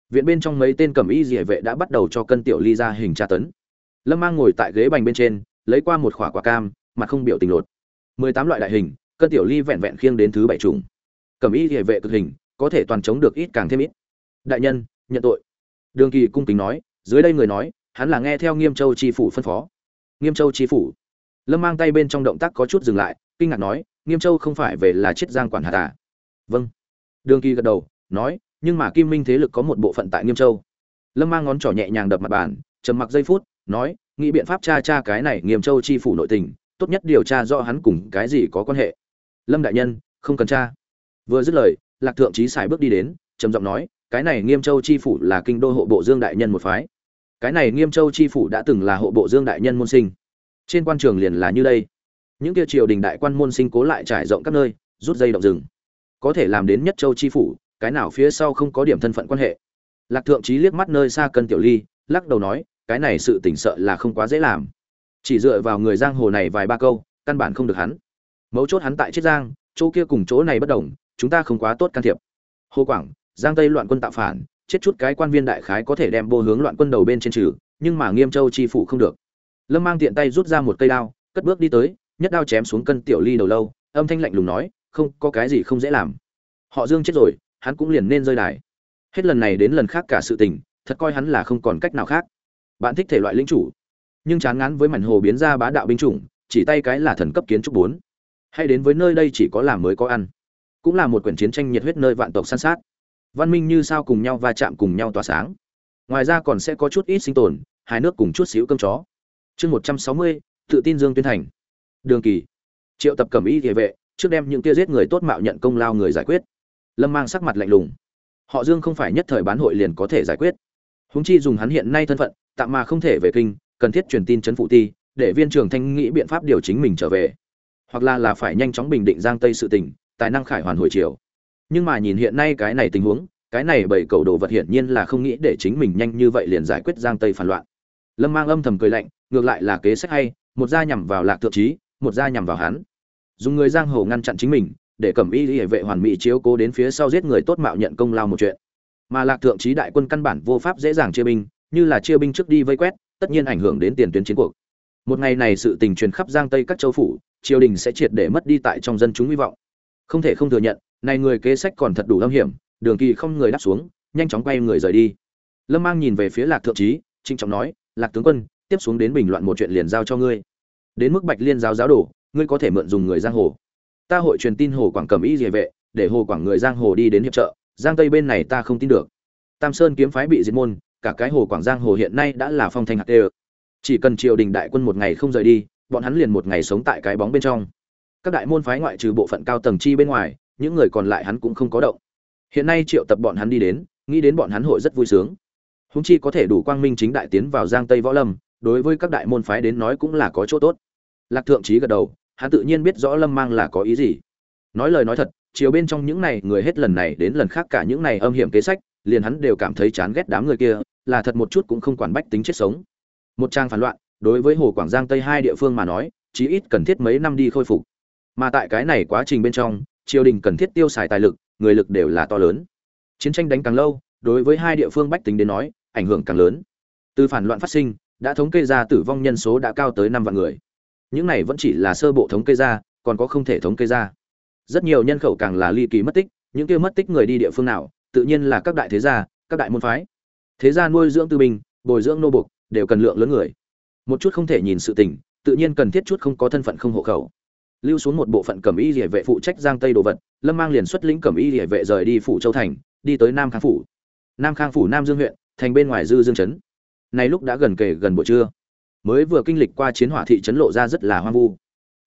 viện bên trong mấy tên cầm y địa vệ đã bắt đầu cho cân tiểu ly ra hình tra tấn. Lâm mang ngồi tại ghế bành bên trên, lấy qua một khỏa quả cam mà không biểu tình lột. Mười tám loại đại hình, cân tiểu ly vẹn vẹn khiêng đến thứ bảy trùng cầm y địa vệ cực hình, có thể toàn chống được ít càng thêm ít. Đại nhân, nhận tội. Đường kỳ cung kính nói, dưới đây người nói, hắn là nghe theo nghiêm châu tri phủ phân phó. Nghiêm châu tri phủ. Lâm mang tay bên trong động tác có chút dừng lại, kinh ngạc nói, nghiêm châu không phải về là chiết giang quản hà tả vâng. Đường kỳ gật đầu, nói nhưng mà kim minh thế lực có một bộ phận tại nghiêm châu. Lâm mang ngón trỏ nhẹ nhàng đập mặt bàn, trầm mặc giây phút, nói, nghĩ biện pháp tra tra cái này nghiêm châu chi phủ nội tình, tốt nhất điều tra do hắn cùng cái gì có quan hệ. Lâm đại nhân, không cần tra. Vừa dứt lời, lạc thượng trí xài bước đi đến, trầm giọng nói, cái này nghiêm châu chi phủ là kinh đô hộ bộ dương đại nhân một phái. Cái này nghiêm châu chi phủ đã từng là hộ bộ dương đại nhân môn sinh. Trên quan trường liền là như đây. Những kia triều đình đại quan môn sinh cố lại trải rộng các nơi, rút dây động rừng. Có thể làm đến nhất châu chi phủ cái nào phía sau không có điểm thân phận quan hệ. Lạc thượng trí liếc mắt nơi xa cân tiểu ly, lắc đầu nói, cái này sự tỉnh sợ là không quá dễ làm. Chỉ dựa vào người giang hồ này vài ba câu, căn bản không được hắn. Mấu chốt hắn tại chiết giang, chỗ kia cùng chỗ này bất đồng, chúng ta không quá tốt can thiệp. Hồ quảng, giang tây loạn quân tạo phản, chết chút cái quan viên đại khái có thể đem vô hướng loạn quân đầu bên trên trừ, nhưng mà nghiêm châu chi phủ không được. Lâm mang tiện tay rút ra một cây đao, cất bước đi tới, nhất đao chém xuống cân tiểu ly đầu lâu, âm thanh lạnh lùng nói, không, có cái gì không dễ làm. Họ dương chết rồi hắn cũng liền nên rơi đài. Hết lần này đến lần khác cả sự tình, thật coi hắn là không còn cách nào khác. Bạn thích thể loại lĩnh chủ, nhưng chán ngán với mảnh hồ biến ra bá đạo binh chủng, chỉ tay cái là thần cấp kiến trúc bốn. Hay đến với nơi đây chỉ có làm mới có ăn, cũng là một quyển chiến tranh nhiệt huyết nơi vạn tộc săn sát. Văn minh như sao cùng nhau va chạm cùng nhau tỏa sáng. Ngoài ra còn sẽ có chút ít sinh tồn hai nước cùng chút xíu cơm chó. Chương một trăm sáu mươi, tự tin dương tuyên thành. Đường kỳ. Triệu tập cẩm y địa vệ, trước đem những kia giết người tốt mạo nhận công lao người giải quyết lâm mang sắc mặt lạnh lùng. Họ dương không phải nhất thời bán hội liền có thể giải quyết. Húng chi dùng hắn hiện nay thân phận, tạm mà không thể về kinh, cần thiết truyền tin chấn phụ ti, để viên trường thanh nghĩ biện pháp điều chính mình trở về. Hoặc là là phải nhanh chóng bình định giang tây sự tình, tài năng khải hoàn hồi chiều. Nhưng mà nhìn hiện nay cái này tình huống, cái này bảy cầu đồ vật hiển nhiên là không nghĩ để chính mình nhanh như vậy liền giải quyết giang tây phản loạn. Lâm mang âm thầm cười lạnh, ngược lại là kế sách hay, một gia nhằm vào lạc thượng trí, một gia nhằm vào hắn. Dùng người giang hồ ngăn chặn chính mình để cẩm y hệ vệ hoàn mỹ chiếu cố đến phía sau giết người tốt mạo nhận công lao một chuyện. Mà lạc thượng trí đại quân căn bản vô pháp dễ dàng chia binh, như là chia binh trước đi vây quét, tất nhiên ảnh hưởng đến tiền tuyến chiến cuộc. Một ngày này sự tình truyền khắp giang tây các châu phủ, triều đình sẽ triệt để mất đi tại trong dân chúng hy vọng. Không thể không thừa nhận này người kế sách còn thật đủ âm hiểm, đường kỳ không người đáp xuống, nhanh chóng quay người rời đi. Lâm mang nhìn về phía lạc thượng trí trinh trọng nói, lạc tướng quân, tiếp xuống đến bình loạn một chuyện liền giao cho ngươi. Đến mức bạch liên giáo giáo đổ, ngươi có thể mượn dùng người giang hồ ta hội truyền tin hồ quảng cầm y địa vệ, để hồ quảng người giang hồ đi đến hiệp trợ, giang tây bên này ta không tin được. Tam sơn kiếm phái bị diệt môn, cả cái hồ quảng giang hồ hiện nay đã là phong thanh hạt đê chỉ cần triều đình đại quân một ngày không rời đi, bọn hắn liền một ngày sống tại cái bóng bên trong. Các đại môn phái ngoại trừ bộ phận cao tầng chi bên ngoài, những người còn lại hắn cũng không có động. Hiện nay triệu tập bọn hắn đi đến, nghĩ đến bọn hắn hội rất vui sướng. Húng chi có thể đủ quang minh chính đại tiến vào giang tây võ lâm, đối với các đại môn phái đến nói cũng là có chỗ tốt. Lạc thượng trí gật đầu hắn tự nhiên biết rõ lâm mang là có ý gì. Nói lời nói thật, chiều bên trong những này người hết lần này đến lần khác cả những này âm hiểm kế sách, liền hắn đều cảm thấy chán ghét đám người kia, là thật một chút cũng không quản bách tính chết sống. Một trang phản loạn, đối với hồ quảng giang tây hai địa phương mà nói, chí ít cần thiết mấy năm đi khôi phục. Mà tại cái này quá trình bên trong, triều đình cần thiết tiêu xài tài lực, người lực đều là to lớn. Chiến tranh đánh càng lâu, đối với hai địa phương bách tính đến nói, ảnh hưởng càng lớn. Từ phản loạn phát sinh, đã thống kê ra tử vong nhân số đã cao tới năm vạn người những này vẫn chỉ là sơ bộ thống kê ra, còn có không thể thống kê ra. Rất nhiều nhân khẩu càng là ly kỳ mất tích, những kia mất tích người đi địa phương nào, tự nhiên là các đại thế gia, các đại môn phái. Thế gia nuôi dưỡng tư binh, bồi dưỡng nô bục đều cần lượng lớn người. Một chút không thể nhìn sự tình, tự nhiên cần thiết chút không có thân phận không hộ khẩu. Lưu xuống một bộ phận cẩm y địa vệ phụ trách giang tây đồ vật, lâm mang liền xuất lĩnh cẩm y địa vệ rời đi phủ châu thành, đi tới nam khang phủ. Nam khang phủ, nam dương huyện, thành bên ngoài dư dương trấn. Nay lúc đã gần kề gần buổi trưa mới vừa kinh lịch qua chiến hỏa thị trấn lộ ra rất là hoang vu.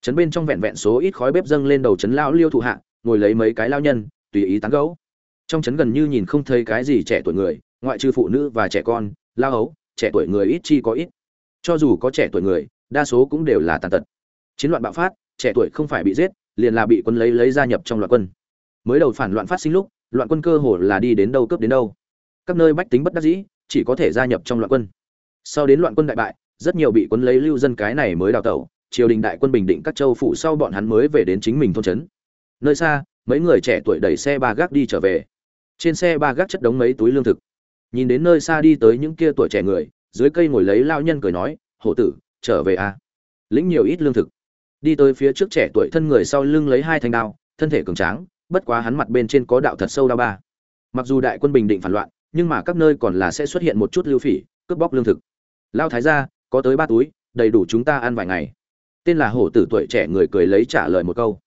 Trấn bên trong vẹn vẹn số ít khói bếp dâng lên đầu trấn lão liêu thụ hạ, ngồi lấy mấy cái lao nhân, tùy ý tán gấu trong trấn gần như nhìn không thấy cái gì trẻ tuổi người, ngoại trừ phụ nữ và trẻ con, lao ấu trẻ tuổi người ít chi có ít. Cho dù có trẻ tuổi người, đa số cũng đều là tàn tật. Chiến loạn bạo phát, trẻ tuổi không phải bị giết, liền là bị quân lấy lấy gia nhập trong loạn quân. Mới đầu phản loạn phát sinh lúc, loạn quân cơ hồ là đi đến đâu cướp đến đâu. Các nơi bách tính bất đắc dĩ, chỉ có thể gia nhập trong loạn quân. Sau đến loạn quân đại bại rất nhiều bị quân lấy lưu dân cái này mới đào tẩu, triều đình đại quân bình định các châu phủ sau bọn hắn mới về đến chính mình thôn trấn. Nơi xa, mấy người trẻ tuổi đẩy xe ba gác đi trở về. Trên xe ba gác chất đống mấy túi lương thực. Nhìn đến nơi xa đi tới những kia tuổi trẻ người, dưới cây ngồi lấy lao nhân cười nói, hổ tử, trở về à lĩnh nhiều ít lương thực. Đi tới phía trước trẻ tuổi thân người sau lưng lấy hai thanh đao, thân thể cường tráng, bất quá hắn mặt bên trên có đạo thật sâu đao ba. Mặc dù đại quân bình định phản loạn, nhưng mà các nơi còn là sẽ xuất hiện một chút lưu phỉ, cướp bóc lương thực. Lao thái ra có tới ba túi, đầy đủ chúng ta ăn vài ngày. Tên là hổ tử tuổi trẻ người cười lấy trả lời một câu.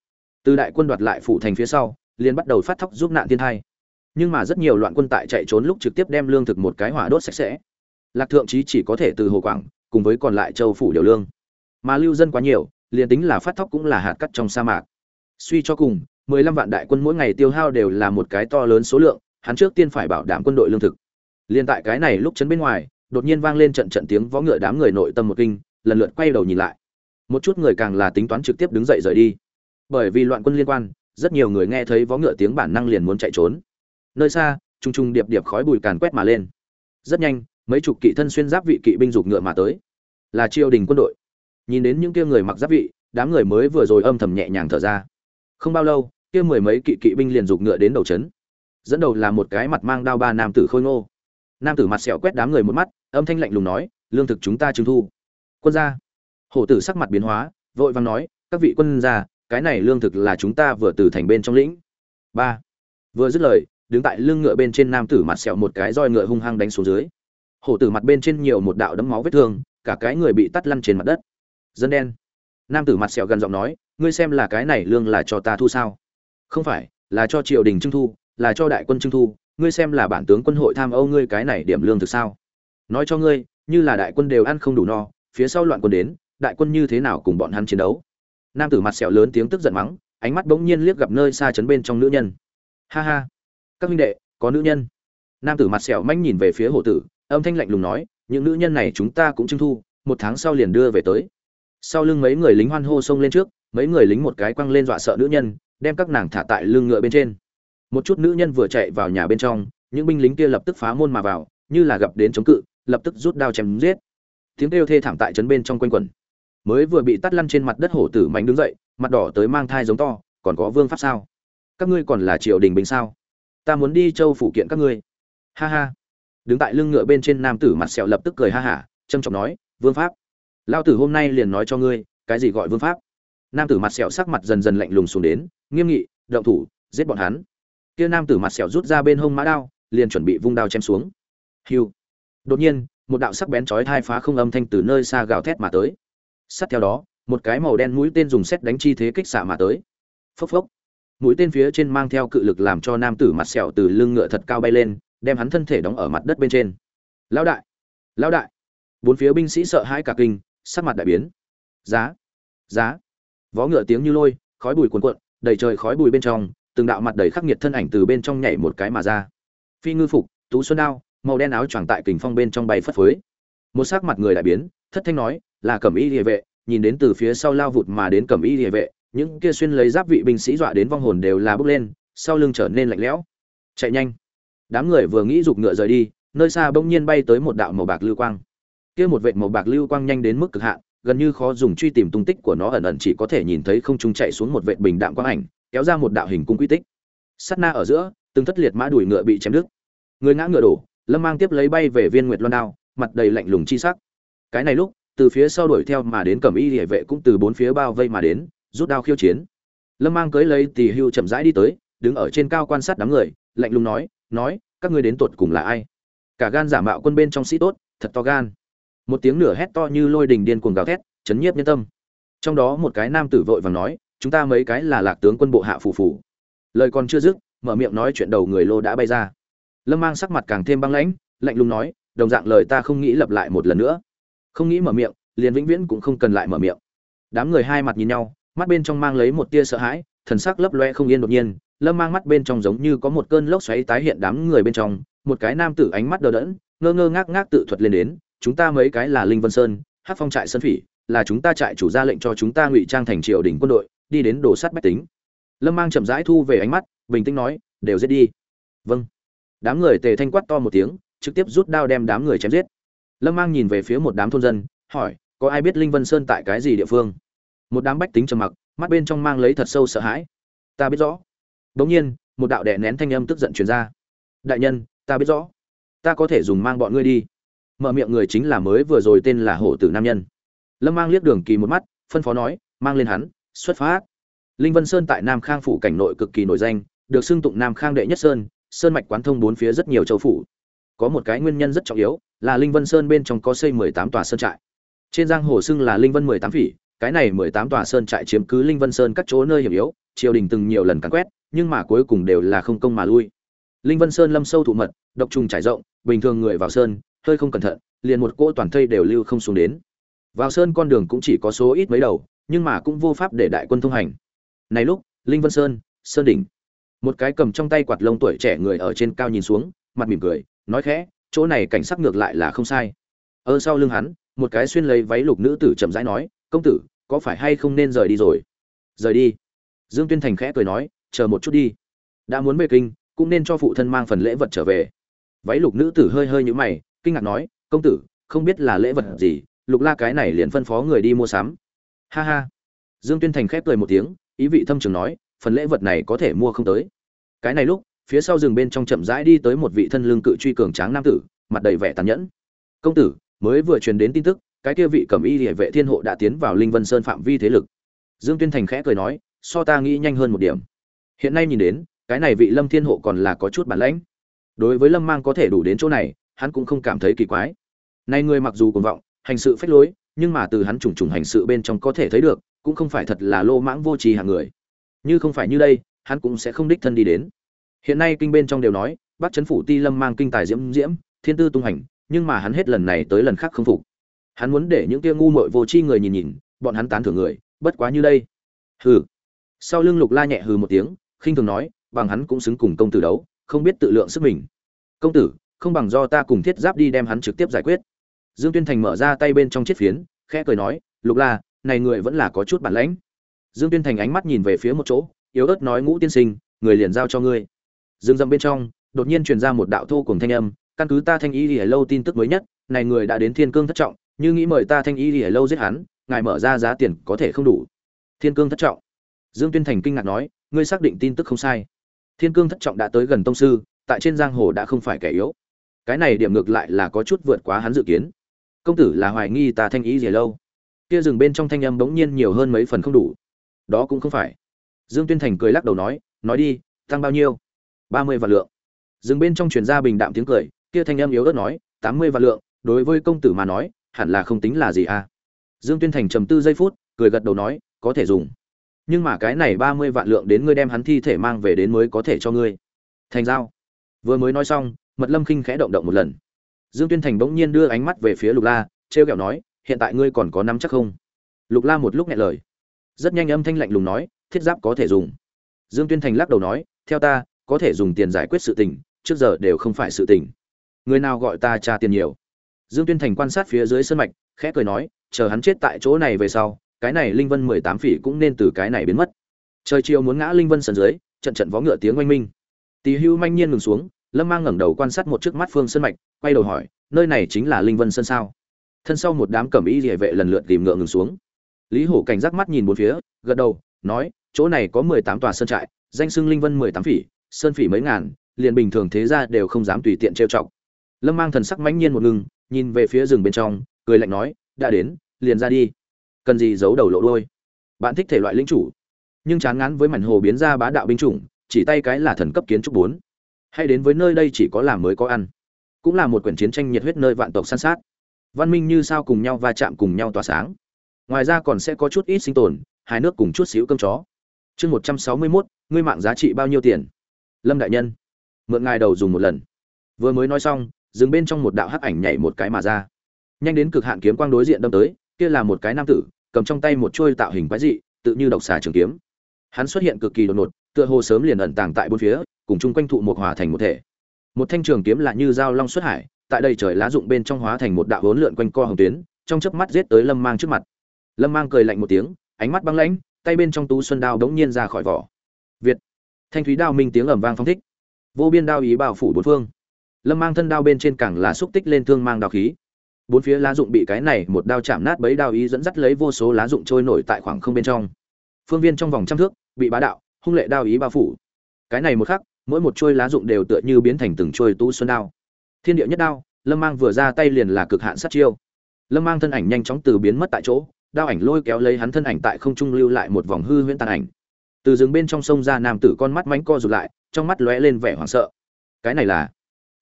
Từ đại quân đoạt lại phủ thành phía sau, liền bắt đầu phát thóc giúp nạn thiên thai. Nhưng mà rất nhiều loạn quân tại chạy trốn lúc trực tiếp đem lương thực một cái hỏa đốt sạch sẽ. Lạc thượng trí chỉ có thể từ hồ quảng, cùng với còn lại châu phủ điều lương. Mà lưu dân quá nhiều, liền tính là phát thóc cũng là hạt cắt trong sa mạc. Suy cho cùng, mười lăm vạn đại quân mỗi ngày tiêu hao đều là một cái to lớn số lượng, hắn trước tiên phải bảo đảm quân đội lương thực. Liền tại cái này lúc chấn bên ngoài đột nhiên vang lên trận trận tiếng võ ngựa đám người nội tâm một kinh, lần lượt quay đầu nhìn lại. Một chút người càng là tính toán trực tiếp đứng dậy rời đi. Bởi vì loạn quân liên quan, rất nhiều người nghe thấy vó ngựa tiếng bản năng liền muốn chạy trốn. Nơi xa trung trung điệp điệp khói bụi càn quét mà lên. Rất nhanh, mấy chục kỵ thân xuyên giáp vị kỵ binh dục ngựa mà tới. Là triều đình quân đội. Nhìn đến những kia người mặc giáp vị, đám người mới vừa rồi âm thầm nhẹ nhàng thở ra. Không bao lâu, kia mười mấy kỵ kỵ binh liền dục ngựa đến đầu trấn. Dẫn đầu là một cái mặt mang đao ba nam tử khôi ngô. Nam tử mặt sẹo quét đám người một mắt âm thanh lạnh lùng nói, lương thực chúng ta trưng thu. Quân gia. Hổ tử sắc mặt biến hóa, vội vàng nói, các vị quân gia, cái này lương thực là chúng ta vừa từ thành bên trong lĩnh. Ba. Vừa dứt lời, đứng tại lưng ngựa bên trên nam tử mặt sẹo một cái roi ngựa hung hăng đánh xuống dưới. Hổ tử mặt bên trên nhiều một đạo đấm máu vết thương, cả cái người bị tắt lăn trên mặt đất. Dân đen. Nam tử mặt sẹo gần giọng nói, ngươi xem là cái này lương là cho ta thu sao? Không phải, là cho triều đình trưng thu, là cho đại quân trưng thu. Ngươi xem là bản tướng quân hội tham âu ngươi cái này điểm lương thực sao? Nói cho ngươi, như là đại quân đều ăn không đủ no, phía sau loạn quân đến, đại quân như thế nào cùng bọn hắn chiến đấu? Nam tử mặt sẹo lớn tiếng tức giận mắng, ánh mắt bỗng nhiên liếc gặp nơi xa chấn bên trong nữ nhân. Ha ha, các huynh đệ, có nữ nhân. Nam tử mặt sẹo manh nhìn về phía hổ tử, âm thanh lạnh lùng nói, những nữ nhân này chúng ta cũng trưng thu, một tháng sau liền đưa về tới. Sau lưng mấy người lính hoan hô xông lên trước, mấy người lính một cái quăng lên dọa sợ nữ nhân, đem các nàng thả tại lưng ngựa bên trên. Một chút nữ nhân vừa chạy vào nhà bên trong, những binh lính kia lập tức phá môn mà vào, như là gặp đến chống cự lập tức rút đao chém giết. Tiếng kêu thê thảm tại trấn bên trong quanh quẩn. Mới vừa bị tắt lăn trên mặt đất hổ tử mạnh đứng dậy, mặt đỏ tới mang thai giống to, còn có vương pháp sao? Các ngươi còn là triều đình bình sao? Ta muốn đi châu phủ kiện các ngươi. Ha ha. Đứng tại lưng ngựa bên trên nam tử mặt sẹo lập tức cười ha hả trâm trọng nói, vương pháp. Lao tử hôm nay liền nói cho ngươi, cái gì gọi vương pháp? Nam tử mặt sẹo sắc mặt dần dần lạnh lùng xuống đến, nghiêm nghị, động thủ, giết bọn hắn. Kia nam tử mặt sẹo rút ra bên hông mã đao, liền chuẩn bị vung đao chém xuống. Hiu đột nhiên, một đạo sắc bén chói thai phá không âm thanh từ nơi xa gào thét mà tới. Sát theo đó, một cái màu đen mũi tên dùng xét đánh chi thế kích xạ mà tới. Phốc phốc. Mũi tên phía trên mang theo cự lực làm cho nam tử mặt sẹo từ lưng ngựa thật cao bay lên, đem hắn thân thể đóng ở mặt đất bên trên. Lão đại! Lão đại! Bốn phía binh sĩ sợ hãi cả kinh, sắc mặt đại biến. Giá! Giá! Vó ngựa tiếng như lôi, khói bụi cuồn cuộn, đầy trời khói bụi bên trong, từng đạo mặt đầy khắc nghiệt thân ảnh từ bên trong nhảy một cái mà ra. Phi ngư phục, tú xuân đao màu đen áo choàng tại kình phong bên trong bay phất phới. Một sắc mặt người đại biến, thất thanh nói, là cẩm y địa vệ. Nhìn đến từ phía sau lao vụt mà đến cẩm y địa vệ, những kia xuyên lấy giáp vị binh sĩ dọa đến vong hồn đều là bước lên, sau lưng trở nên lạnh lẽo. Chạy nhanh. Đám người vừa nghĩ giục ngựa rời đi, nơi xa bỗng nhiên bay tới một đạo màu bạc lưu quang. Kia một vệt màu bạc lưu quang nhanh đến mức cực hạn, gần như khó dùng truy tìm tung tích của nó ẩn ẩn chỉ có thể nhìn thấy không trung chạy xuống một vệt bình đạm quang ảnh, kéo ra một đạo hình cung quy tích. Sát na ở giữa, từng thất liệt mã đuổi ngựa bị chém đứt. Người ngã ngựa đổ lâm mang tiếp lấy bay về viên nguyệt loan đao, mặt đầy lạnh lùng chi sắc. Cái này lúc, từ phía sau đuổi theo mà đến cầm y địa vệ cũng từ bốn phía bao vây mà đến, rút đao khiêu chiến. Lâm mang cưới lấy tỳ hưu chậm rãi đi tới, đứng ở trên cao quan sát đám người, lạnh lùng nói nói, các ngươi đến tột cùng là ai? Cả gan giả mạo quân bên trong sĩ tốt, thật to gan. Một tiếng nửa hét to như lôi đình điên cuồng gào thét, chấn nhiếp nhân tâm. Trong đó một cái nam tử vội vàng nói, chúng ta mấy cái là lạc tướng quân bộ hạ phù phù lời còn chưa dứt, mở miệng nói chuyện đầu người lô đã bay ra lâm mang sắc mặt càng thêm băng lãnh, lạnh lùng nói, đồng dạng lời ta không nghĩ lặp lại một lần nữa. Không nghĩ mở miệng, liền vĩnh viễn cũng không cần lại mở miệng. Đám người hai mặt nhìn nhau, mắt bên trong mang lấy một tia sợ hãi, thần sắc lấp loe không yên đột nhiên. Lâm mang mắt bên trong giống như có một cơn lốc xoáy tái hiện đám người bên trong, một cái nam tử ánh mắt đờ đẫn, ngơ ngơ ngác ngác tự thuật lên đến, chúng ta mấy cái là linh vân sơn hát phong trại sơn phỉ, là chúng ta trại chủ ra lệnh cho chúng ta ngụy trang thành triều đình quân đội, đi đến đổ sắt bách tính. Lâm mang chậm rãi thu về ánh mắt, bình tĩnh nói, đều giết đi. Vâng đám người tề thanh quát to một tiếng, trực tiếp rút đao đem đám người chém giết. Lâm mang nhìn về phía một đám thôn dân, hỏi, có ai biết linh vân sơn tại cái gì địa phương? Một đám bách tính trầm mặc, mắt bên trong mang lấy thật sâu sợ hãi. Ta biết rõ. Đ ỗ n g nhiên, một đạo đẻ nén thanh âm tức giận truyền ra. Đại nhân, ta biết rõ. Ta có thể dùng mang bọn ngươi đi. Mở miệng người chính là mới vừa rồi tên là hổ tử nam nhân. Lâm mang liếc đường kỳ một mắt, phân phó nói, mang lên hắn, xuất phát. Linh vân sơn tại nam khang phủ cảnh nội cực kỳ nổi danh, được xưng tụng nam khang đệ nhất sơn sơn mạch quán thông bốn phía rất nhiều châu phủ. Có một cái nguyên nhân rất trọng yếu, là linh vân sơn bên trong có xây mười tám tòa sơn trại. Trên giang hồ xưng là linh vân mười tám phỉ, cái này mười tám tòa sơn trại chiếm cứ linh vân sơn các chỗ nơi hiểm yếu, triều đình từng nhiều lần cắn quét, nhưng mà cuối cùng đều là không công mà lui. Linh vân sơn lâm sâu thụ mật, độc trùng trải rộng, bình thường người vào sơn, hơi không cẩn thận, liền một cỗ toàn thây đều lưu không xuống đến. Vào sơn con đường cũng chỉ có số ít mấy đầu, nhưng mà cũng vô pháp để đại quân thông hành. Này lúc, linh vân sơn sơn đỉnh một cái cầm trong tay quạt lông tuổi trẻ người ở trên cao nhìn xuống, mặt mỉm cười, nói khẽ, chỗ này cảnh sắc ngược lại là không sai. Ở sau lưng hắn, một cái xuyên lấy váy lục nữ tử chậm rãi nói, công tử, có phải hay không nên rời đi rồi? Rời đi. Dương tuyên thành khẽ cười nói, chờ một chút đi. Đã muốn về kinh, cũng nên cho phụ thân mang phần lễ vật trở về. Váy lục nữ tử hơi hơi nhũ mày, kinh ngạc nói, công tử, không biết là lễ vật gì, lục la cái này liền phân phó người đi mua sắm. Ha ha. Dương tuyên thành khép cười một tiếng, ý vị thâm trường nói phần lễ vật này có thể mua không tới. Cái này lúc, phía sau rừng bên trong chậm rãi đi tới một vị thân lương cự truy cường tráng nam tử, mặt đầy vẻ tàn nhẫn. Công tử, mới vừa truyền đến tin tức, cái kia vị cẩm y địa vệ thiên hộ đã tiến vào linh vân sơn phạm vi thế lực. Dương tuyên thành khẽ cười nói, so ta nghĩ nhanh hơn một điểm. Hiện nay nhìn đến, cái này vị lâm thiên hộ còn là có chút bản lãnh. Đối với lâm mang có thể đủ đến chỗ này, hắn cũng không cảm thấy kỳ quái. Nay người mặc dù cuồng vọng, hành sự phách lối, nhưng mà từ hắn trùng trùng hành sự bên trong có thể thấy được, cũng không phải thật là lô mãng vô trì hạng người như không phải như đây, hắn cũng sẽ không đích thân đi đến. Hiện nay kinh bên trong đều nói bác chấn phủ ti lâm mang kinh tài diễm diễm, thiên tư tung hành nhưng mà hắn hết lần này tới lần khác không phục. Hắn muốn để những tia ngu muội vô tri người nhìn nhìn, bọn hắn tán thưởng người, bất quá như đây. Hừ. Sau lưng lục la nhẹ hừ một tiếng, khinh thường nói, bằng hắn cũng xứng cùng công tử đấu, không biết tự lượng sức mình. Công tử, không bằng do ta cùng thiết giáp đi đem hắn trực tiếp giải quyết. Dương tuyên thành mở ra tay bên trong chiếc phiến, khẽ cười nói, lục la, này người vẫn là có chút bản lãnh dương tuyên thành ánh mắt nhìn về phía một chỗ, yếu ớt nói, ngũ tiên sinh, người liền giao cho ngươi. Dương dầm bên trong, đột nhiên truyền ra một đạo thô cùng thanh âm, căn cứ ta thanh ý lìa lâu tin tức mới nhất, này người đã đến thiên cương thất trọng, như nghĩ mời ta thanh ý lìa lâu giết hắn, ngài mở ra giá tiền có thể không đủ. Thiên cương thất trọng. Dương tuyên thành kinh ngạc nói, ngươi xác định tin tức không sai. Thiên cương thất trọng đã tới gần tông sư, tại trên giang hồ đã không phải kẻ yếu. Cái này điểm ngược lại là có chút vượt quá hắn dự kiến. Công tử là hoài nghi ta thanh ý gì lâu. Kia rừng bên trong thanh âm bỗng nhiên nhiều hơn mấy phần không đủ đó cũng không phải. Dương tuyên thành cười lắc đầu nói nói đi, tăng bao nhiêu? Ba mươi vạn lượng. Dừng bên trong truyền ra bình đạm tiếng cười, kia thanh âm yếu ớt nói, tám mươi vạn lượng, đối với công tử mà nói, hẳn là không tính là gì à? Dương tuyên thành trầm tư giây phút, cười gật đầu nói, có thể dùng. Nhưng mà cái này ba mươi vạn lượng đến ngươi đem hắn thi thể mang về đến mới có thể cho ngươi. Thành giao. Vừa mới nói xong, mật lâm khinh khẽ động động một lần. Dương tuyên thành bỗng nhiên đưa ánh mắt về phía lục la t r e o kẹo nói, hiện tại ngươi còn có nắm chắc không? Lục la một lúc nghe lời rất nhanh âm thanh lạnh lùng nói, thiết giáp có thể dùng. Dương tuyên thành lắc đầu nói, theo ta, có thể dùng tiền giải quyết sự tình, trước giờ đều không phải sự tình. Người nào gọi ta trả tiền nhiều? Dương tuyên thành quan sát phía dưới sân mạch, khẽ cười nói, chờ hắn chết tại chỗ này về sau, cái này linh vân mười tám phỉ cũng nên từ cái này biến mất. Trời chiều muốn ngã linh vân sân dưới, trận trận vó ngựa tiếng oanh minh. Tỳ hưu manh nhiên ngừng xuống, lâm mang ngẩng đầu quan sát một trước mắt phương Sân mạch, quay đầu hỏi, nơi này chính là linh vân sơn sao? Thân sau một đám cẩm y địa vệ lần lượt tìm ngựa ngừng xuống lý hổ cảnh giác mắt nhìn bốn phía, gật đầu, nói, chỗ này có mười tám tòa sơn trại, danh xưng linh vân mười tám phỉ, sơn phỉ mấy ngàn, liền bình thường thế gia đều không dám tùy tiện trêu chọc. Lâm mang thần sắc mãnh nhiên một ngừng, nhìn về phía rừng bên trong, cười lạnh nói, đã đến, liền ra đi. Cần gì giấu đầu lộ đuôi? bạn thích thể loại linh chủ. Nhưng chán ngán với mảnh hồ biến ra bá đạo binh chủng, chỉ tay cái là thần cấp kiến trúc bốn. Hay đến với nơi đây chỉ có làm mới có ăn. Cũng là một quyển chiến tranh nhiệt huyết nơi vạn tộc săn sát. Văn minh như sao cùng nhau va chạm cùng nhau tỏa sáng ngoài ra còn sẽ có chút ít sinh tồn, hai nước cùng chút xíu cơm chó. Chương một trăm sáu mươi mốt, ngươi mạng giá trị bao nhiêu tiền? Lâm đại nhân, mượn ngài đầu dùng một lần. Vừa mới nói xong, dừng bên trong một đạo hắc ảnh nhảy một cái mà ra. Nhanh đến cực hạn kiếm quang đối diện đâm tới, kia là một cái nam tử, cầm trong tay một chuôi tạo hình quái dị, tự như độc xà trường kiếm. Hắn xuất hiện cực kỳ đột ngột, tựa hồ sớm liền ẩn tàng tại bốn phía, cùng chung quanh thụ một hòa thành một thể. Một thanh trường kiếm là như dao long xuất hải, tại đây trời lá dụng bên trong hóa thành một đạo hỗn lượn quanh co hồng tuyến, trong chớp mắt giết tới lâm mang trước mặt lâm mang cười lạnh một tiếng, ánh mắt băng lãnh, tay bên trong tú xuân đao đống nhiên ra khỏi vỏ. Việt. Thanh thúy đao minh tiếng ầm vang phong thích. Vô biên đao ý bao phủ bốn phương. Lâm mang thân đao bên trên càng là xúc tích lên thương mang đao khí. Bốn phía lá dụng bị cái này một đao chạm nát bấy đao ý dẫn dắt lấy vô số lá dụng trôi nổi tại khoảng không bên trong. Phương viên trong vòng trăm thước, bị bá đạo, hung lệ đao ý bao phủ. Cái này một khắc, mỗi một trôi lá dụng đều tựa như biến thành từng trôi tú xuân đao. Thiên địa nhất đao, lâm mang vừa ra tay liền là cực hạn sát chiêu. Lâm mang thân ảnh nhanh chóng từ biến mất tại chỗ đao ảnh lôi kéo lấy hắn thân ảnh tại không trung lưu lại một vòng hư huyễn tàn ảnh. Từ rừng bên trong sông ra nam tử con mắt mánh co rụt lại, trong mắt lóe lên vẻ hoảng sợ. Cái này là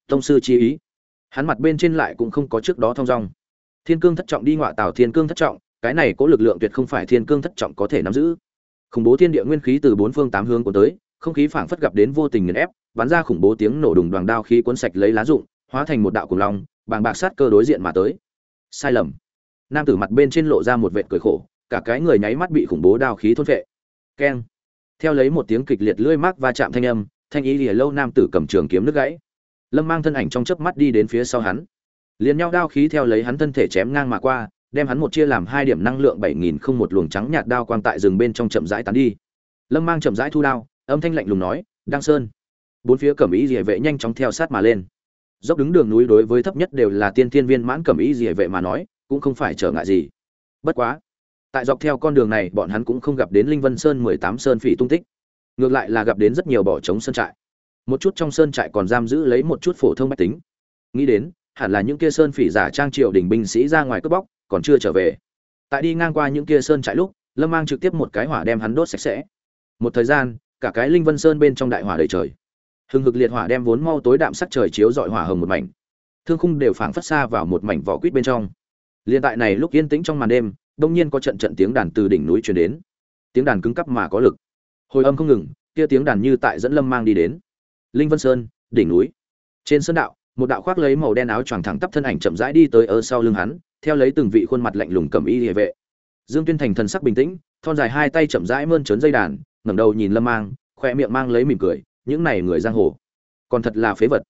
tông sư chi ý. Hắn mặt bên trên lại cũng không có trước đó thong dong. Thiên cương thất trọng đi ngọa tảo thiên cương thất trọng, cái này có lực lượng tuyệt không phải thiên cương thất trọng có thể nắm giữ. Khủng bố thiên địa nguyên khí từ bốn phương tám hướng của tới, không khí phảng phất gặp đến vô tình nghiền ép, bắn ra khủng bố tiếng nổ đùng đoàn đao khí cuốn sạch lấy lá rụng, hóa thành một đạo cùng long, bàng bạc sát cơ đối diện mà tới. Sai lầm nam tử mặt bên trên lộ ra một vệt cười khổ, cả cái người nháy mắt bị khủng bố đao khí thôn vệ keng. Theo lấy một tiếng kịch liệt lưỡi mắc va chạm thanh âm, thanh ý lìa lâu nam tử cầm trường kiếm nước gãy. Lâm mang thân ảnh trong chớp mắt đi đến phía sau hắn. Liền nhau đao khí theo lấy hắn thân thể chém ngang mà qua, đem hắn một chia làm hai điểm năng lượng bảy nghìn không một luồng trắng nhạt đao quang tại rừng bên trong chậm rãi tán đi. Lâm mang chậm rãi thu đao, âm thanh lạnh lùng nói, đăng sơn. Bốn phía cẩm ý rỉa vệ nhanh chóng theo sát mà lên. Dốc đứng đường núi đối với thấp nhất đều là tiên thiên viên mãn cẩm ý rỉa vệ mà nói cũng không phải trở ngại gì. Bất quá, tại dọc theo con đường này, bọn hắn cũng không gặp đến linh vân sơn mười tám sơn phỉ tung tích. Ngược lại là gặp đến rất nhiều bỏ trống sơn trại. Một chút trong sơn trại còn giam giữ lấy một chút phổ thông mách tính. Nghĩ đến, hẳn là những kia sơn phỉ giả trang triều đình binh sĩ ra ngoài cướp bóc, còn chưa trở về. Tại đi ngang qua những kia sơn trại lúc, lâm mang trực tiếp một cái hỏa đem hắn đốt sạch sẽ. Một thời gian, cả cái linh vân sơn bên trong đại hỏa đầy trời. Hừng hực liệt hỏa đem vốn mau tối đạm sắc trời chiếu dọi hỏa hồng một mảnh. Thương khung đều phảng phất xa vào một mảnh vỏ quýt bên trong liên tại này lúc yên tĩnh trong màn đêm đột nhiên có trận trận tiếng đàn từ đỉnh núi truyền đến. Tiếng đàn cứng cắp mà có lực. Hồi âm không ngừng, kia tiếng đàn như tại dẫn lâm mang đi đến. Linh vân sơn, đỉnh núi. Trên sơn đạo, một đạo khoác lấy màu đen áo choàng thẳng tắp thân ảnh chậm rãi đi tới ở sau lưng hắn, theo lấy từng vị khuôn mặt lạnh lùng cầm y địa vệ. Dương tuyên thành thần sắc bình tĩnh, thon dài hai tay chậm rãi mơn trớn dây đàn, ngẩng đầu nhìn lâm mang, khoe miệng mang lấy mỉm cười, những này người giang hồ, còn thật là phế vật.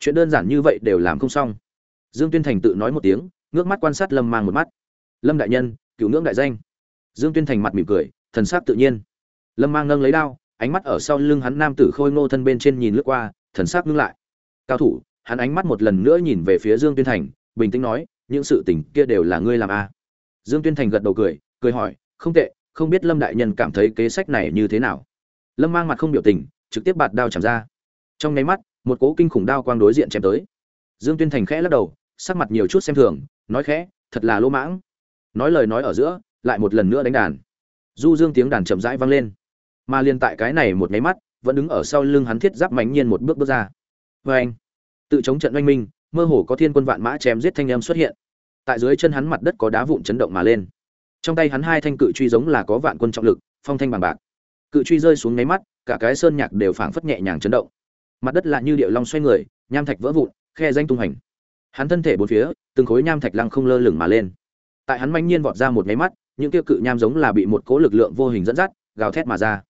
Chuyện đơn giản như vậy đều làm không xong. Dương tuyên thành tự nói một tiếng ngước mắt quan sát lâm mang một mắt. Lâm đại nhân, cựu ngưỡng đại danh. Dương tuyên thành mặt mỉm cười, thần sắc tự nhiên. Lâm mang nâng lấy đao, ánh mắt ở sau lưng hắn nam tử khôi ngô thân bên trên nhìn lướt qua, thần sắc ngưng lại. Cao thủ, hắn ánh mắt một lần nữa nhìn về phía dương tuyên thành, bình tĩnh nói, những sự tình kia đều là ngươi làm a à. dương tuyên thành gật đầu cười cười hỏi, không tệ, không biết lâm đại nhân cảm thấy kế sách này như thế nào? Lâm mang mặt không biểu tình, trực tiếp bạt đao chạm ra. Trong nháy mắt, một cố kinh khủng đao quang đối diện chém tới. Dương tuyên thành khẽ lắc đầu, sắc mặt nhiều chút xem thường nói khẽ, thật là lỗ mãng. Nói lời nói ở giữa, lại một lần nữa đánh đàn. Du dương tiếng đàn chậm rãi vang lên. Mà liên tại cái này một nháy mắt, vẫn đứng ở sau lưng hắn thiết giáp mãnh nhiên một bước bước ra. Vê anh, tự chống trận oanh minh, mơ hồ có thiên quân vạn mã chém giết thanh âm xuất hiện. Tại dưới chân hắn mặt đất có đá vụn chấn động mà lên. Trong tay hắn hai thanh cự truy giống là có vạn quân trọng lực, phong thanh bằng bạc. Cự truy rơi xuống nháy mắt, cả cái sơn nhạc đều phảng phất nhẹ nhàng chấn động. Mặt đất lại như điệu long xoay người, nham thạch vỡ vụn, khe danh tung hành hắn thân thể bốn phía, từng khối nham thạch lăng không lơ lửng mà lên. Tại hắn manh nhiên vọt ra một máy mắt, những tiêu cự nham giống là bị một cỗ lực lượng vô hình dẫn dắt, gào thét mà ra.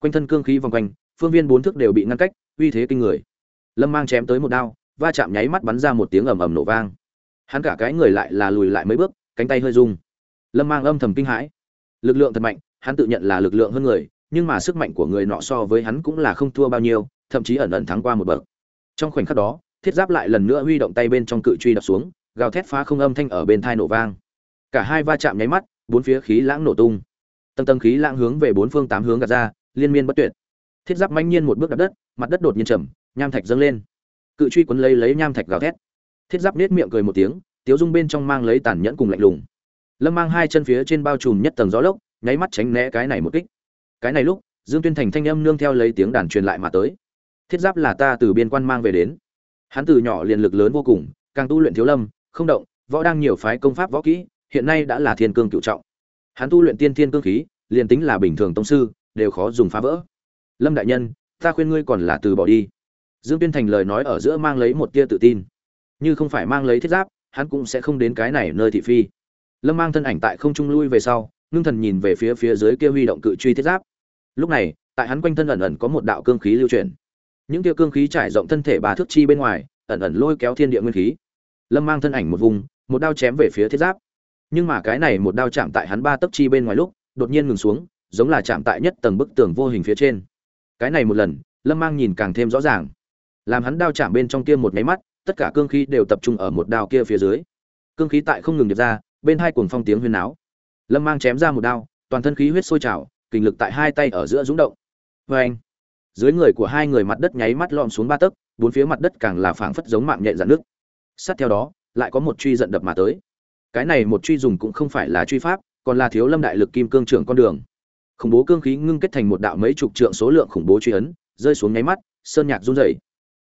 Quanh thân cương khí vòng quanh, phương viên bốn thước đều bị ngăn cách, uy thế kinh người. Lâm mang chém tới một đao, va chạm nháy mắt bắn ra một tiếng ầm ầm nổ vang. Hắn cả cái người lại là lùi lại mấy bước, cánh tay hơi rung. Lâm mang âm thầm kinh hãi. Lực lượng thật mạnh, hắn tự nhận là lực lượng hơn người, nhưng mà sức mạnh của người nọ so với hắn cũng là không thua bao nhiêu, thậm chí ẩn ẩn thắng qua một bậc. Trong khoảnh khắc đó thiết giáp lại lần nữa huy động tay bên trong cự truy đập xuống, gào thét phá không âm thanh ở bên thai nổ vang. Cả hai va chạm nháy mắt, bốn phía khí lãng nổ tung. Tầng tầng khí lãng hướng về bốn phương tám hướng gạt ra, liên miên bất tuyệt. Thiết giáp manh nhiên một bước đập đất, mặt đất đột nhiên trầm, nham thạch dâng lên. Cự truy quấn lấy lấy nham thạch gào thét. Thiết giáp nết miệng cười một tiếng, tiếu dung bên trong mang lấy tàn nhẫn cùng lạnh lùng. Lâm mang hai chân phía trên bao trùm nhất tầng gió lốc, nháy mắt tránh né cái này một kích. Cái này lúc, dương tuyên thành thanh âm nương theo lấy tiếng đàn truyền lại mà tới. Thiết giáp là ta từ biên quan mang về đến hắn từ nhỏ liền lực lớn vô cùng, càng tu luyện thiếu lâm, không động, võ đang nhiều phái công pháp võ kỹ, hiện nay đã là thiên cương cựu trọng. Hắn tu luyện tiên thiên cương khí, liền tính là bình thường tông sư, đều khó dùng phá vỡ. Lâm đại nhân, ta khuyên ngươi còn là từ bỏ đi. Dương tuyên thành lời nói ở giữa mang lấy một tia tự tin. Như không phải mang lấy thiết giáp, hắn cũng sẽ không đến cái này nơi thị phi. Lâm mang thân ảnh tại không trung lui về sau, ngưng thần nhìn về phía phía dưới kia huy động cự truy thiết giáp. Lúc này, tại hắn quanh thân ẩn ẩn có một đạo cương khí lưu chuyển những tia cương khí trải rộng thân thể bà thước chi bên ngoài, ẩn ẩn lôi kéo thiên địa nguyên khí. Lâm mang thân ảnh một vùng, một đao chém về phía thiết giáp. Nhưng mà cái này một đao chạm tại hắn ba tấc chi bên ngoài lúc, đột nhiên ngừng xuống, giống là chạm tại nhất tầng bức tường vô hình phía trên. Cái này một lần, lâm mang nhìn càng thêm rõ ràng. Làm hắn đao chạm bên trong kia một nháy mắt, tất cả cương khí đều tập trung ở một đao kia phía dưới. Cương khí tại không ngừng điệp ra, bên hai cuồng phong tiếng huyên náo. Lâm mang chém ra một đao, toàn thân khí huyết sôi trào kình lực tại hai tay ở giữa rúng động. Vê anh dưới người của hai người mặt đất nháy mắt lom xuống ba tấc, bốn phía mặt đất càng là phảng phất giống mạng nhện dạn nước. Sát theo đó, lại có một truy giận đập mà tới. Cái này một truy dùng cũng không phải là truy pháp, còn là thiếu lâm đại lực kim cương trưởng con đường. Khủng bố cương khí ngưng kết thành một đạo mấy chục trượng số lượng khủng bố truy ấn, rơi xuống nháy mắt, sơn nhạc run rẩy.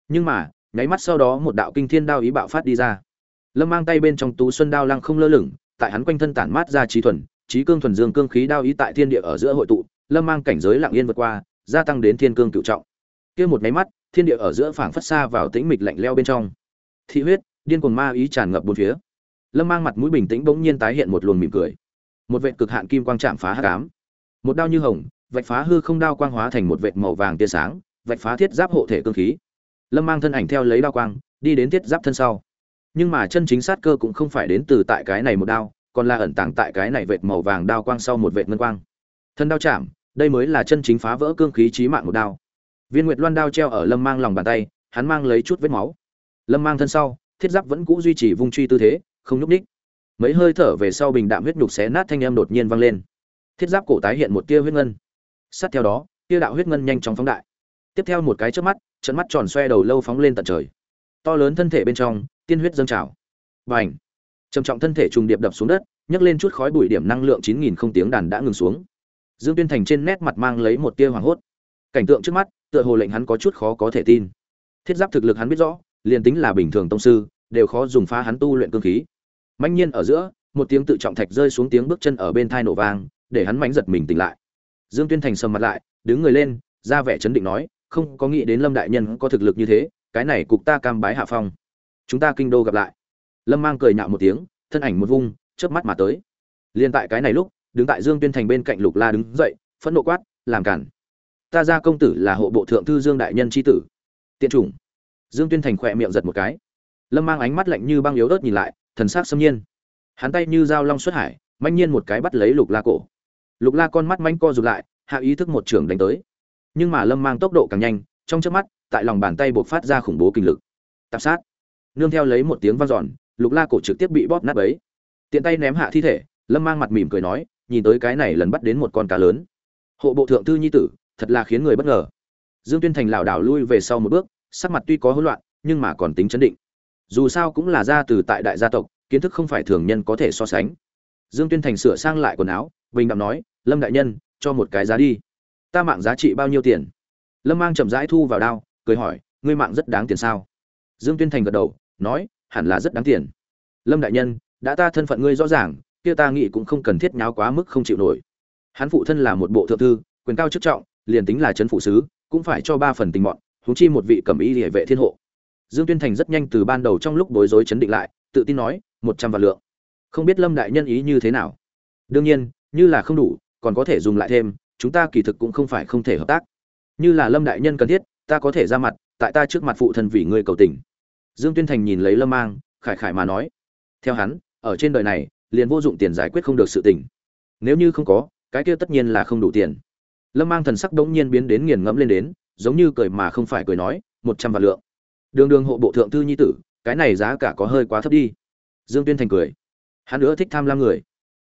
Nhưng mà, nháy mắt sau đó một đạo kinh thiên đao ý bạo phát đi ra. Lâm mang tay bên trong tú xuân đao lăng không lơ lửng, tại hắn quanh thân tản mát ra trí thuần, trí cương thuần dương cương khí đao ý tại thiên địa ở giữa hội tụ, lâm mang cảnh giới lặng yên vượt qua gia tăng đến thiên cương cựu trọng. Kia một máy mắt, thiên địa ở giữa phảng phất xa vào tĩnh mịch lạnh leo bên trong. Thị huyết, điên cuồng ma ý tràn ngập bốn phía. Lâm mang mặt mũi bình tĩnh bỗng nhiên tái hiện một luồng mỉm cười. Một vệt cực hạn kim quang chạm phá hắc ám. Một đao như hồng, vạch phá hư không đao quang hóa thành một vệt màu vàng tia sáng, vạch phá thiết giáp hộ thể cương khí. Lâm mang thân ảnh theo lấy đao quang, đi đến thiết giáp thân sau. Nhưng mà chân chính sát cơ cũng không phải đến từ tại cái này một đao, còn là ẩn tàng tại cái này vệt màu vàng đao quang sau một vệt ngân quang. Thân đao chạm đây mới là chân chính phá vỡ cương khí chí mạng một đao. Viên nguyệt loan đao treo ở lâm mang lòng bàn tay, hắn mang lấy chút vết máu. Lâm mang thân sau, thiết giáp vẫn cũ duy trì vung truy tư thế, không nhúc ních mấy hơi thở về sau bình đạm huyết nhục xé nát thanh âm đột nhiên vang lên. Thiết giáp cổ tái hiện một tia huyết ngân. Sát theo đó, tia đạo huyết ngân nhanh chóng phóng đại. Tiếp theo một cái chớp mắt, trận mắt tròn xoe đầu lâu phóng lên tận trời. To lớn thân thể bên trong, tiên huyết dâng trào. Bành! Trầm trọng thân thể trùng điệp đập xuống đất, nhấc lên chút khói bụi điểm năng lượng chín nghìn không tiếng đàn đã ngừng xuống dương tuyên thành trên nét mặt mang lấy một tia hoảng hốt. Cảnh tượng trước mắt, tựa hồ lệnh hắn có chút khó có thể tin. Thiết giáp thực lực hắn biết rõ, liền tính là bình thường tông sư, đều khó dùng phá hắn tu luyện cương khí. Mạnh nhiên ở giữa, một tiếng tự trọng thạch rơi xuống tiếng bước chân ở bên thai nổ vang, để hắn mánh giật mình tỉnh lại. Dương tuyên thành sầm mặt lại, đứng người lên, ra vẻ chấn định nói, không có nghĩ đến lâm đại nhân có thực lực như thế, cái này cục ta cam bái hạ phong. Chúng ta kinh đô gặp lại. Lâm mang cười nhạo một tiếng, thân ảnh một vung, chớp mắt mà tới. Liên tại cái này lúc đứng tại dương tuyên thành bên cạnh lục la đứng dậy, phẫn nộ quát, làm cản. Ta ra công tử là hộ bộ thượng thư dương đại nhân Chi tử. Tiện chủng. Dương tuyên thành khỏe miệng giật một cái. Lâm mang ánh mắt lạnh như băng yếu ớt nhìn lại, thần s á c xâm nhiên. Hắn tay như dao long xuất hải manh nhiên một cái bắt lấy lục la cổ. Lục la con mắt manh co rụt lại, hạ ý thức một trường đánh tới. Nhưng mà lâm mang tốc độ càng nhanh, trong trước mắt, tại lòng bàn tay buộc phát ra khủng bố kinh lực. Tạp sát. Nương theo lấy một tiếng vang dọn, lục la cổ trực tiếp bị bóp nát ấy tiện tay ném hạ thi thể, lâm mang mặt mỉm cười nói nhìn tới cái này lần bắt đến một con cá lớn. Hộ bộ thượng thư nhi tử, thật là khiến người bất ngờ. Dương tuyên thành lảo đảo lui về sau một bước, sắc mặt tuy có hỗn loạn, nhưng mà còn tính chấn định. Dù sao cũng là ra từ tại đại gia tộc, kiến thức không phải thường nhân có thể so sánh. Dương tuyên thành sửa sang lại quần áo, bình đạm nói, lâm đại nhân, cho một cái giá đi. Ta mạng giá trị bao nhiêu tiền? Lâm mang chậm rãi thu vào đao, cười hỏi, ngươi mạng rất đáng tiền sao? Dương tuyên thành gật đầu, nói, hẳn là rất đáng tiền. Lâm đại nhân, đã ta thân phận ngươi rõ ràng kia ta nghĩ cũng không cần thiết nháo quá mức không chịu nổi. Hắn phụ thân là một bộ thượng thư, quyền cao chức trọng, liền tính là trấn phụ sứ, cũng phải cho ba phần tình mọn, huống chi một vị cẩm y địa vệ thiên hộ. Dương tuyên thành rất nhanh từ ban đầu trong lúc bối rối chấn định lại, tự tin nói, một trăm vạn lượng. Không biết lâm đại nhân ý như thế nào. Đương nhiên, như là không đủ, còn có thể dùng lại thêm, chúng ta kỳ thực cũng không phải không thể hợp tác. Như là lâm đại nhân cần thiết, ta có thể ra mặt, tại ta trước mặt phụ thân vì ngươi cầu tình. Dương tuyên thành nhìn lấy lâm mang, khải khải mà nói. Theo hắn, ở trên đời này liền vô dụng tiền giải quyết không được sự tình. Nếu như không có, cái kia tất nhiên là không đủ tiền. Lâm mang thần sắc đống nhiên biến đến nghiền ngẫm lên đến, giống như cười mà không phải cười nói, một trăm vạn lượng. Đường đường hộ bộ thượng thư nhi tử, cái này giá cả có hơi quá thấp đi. Dương tuyên thành cười. Hắn nữa thích tham lam người.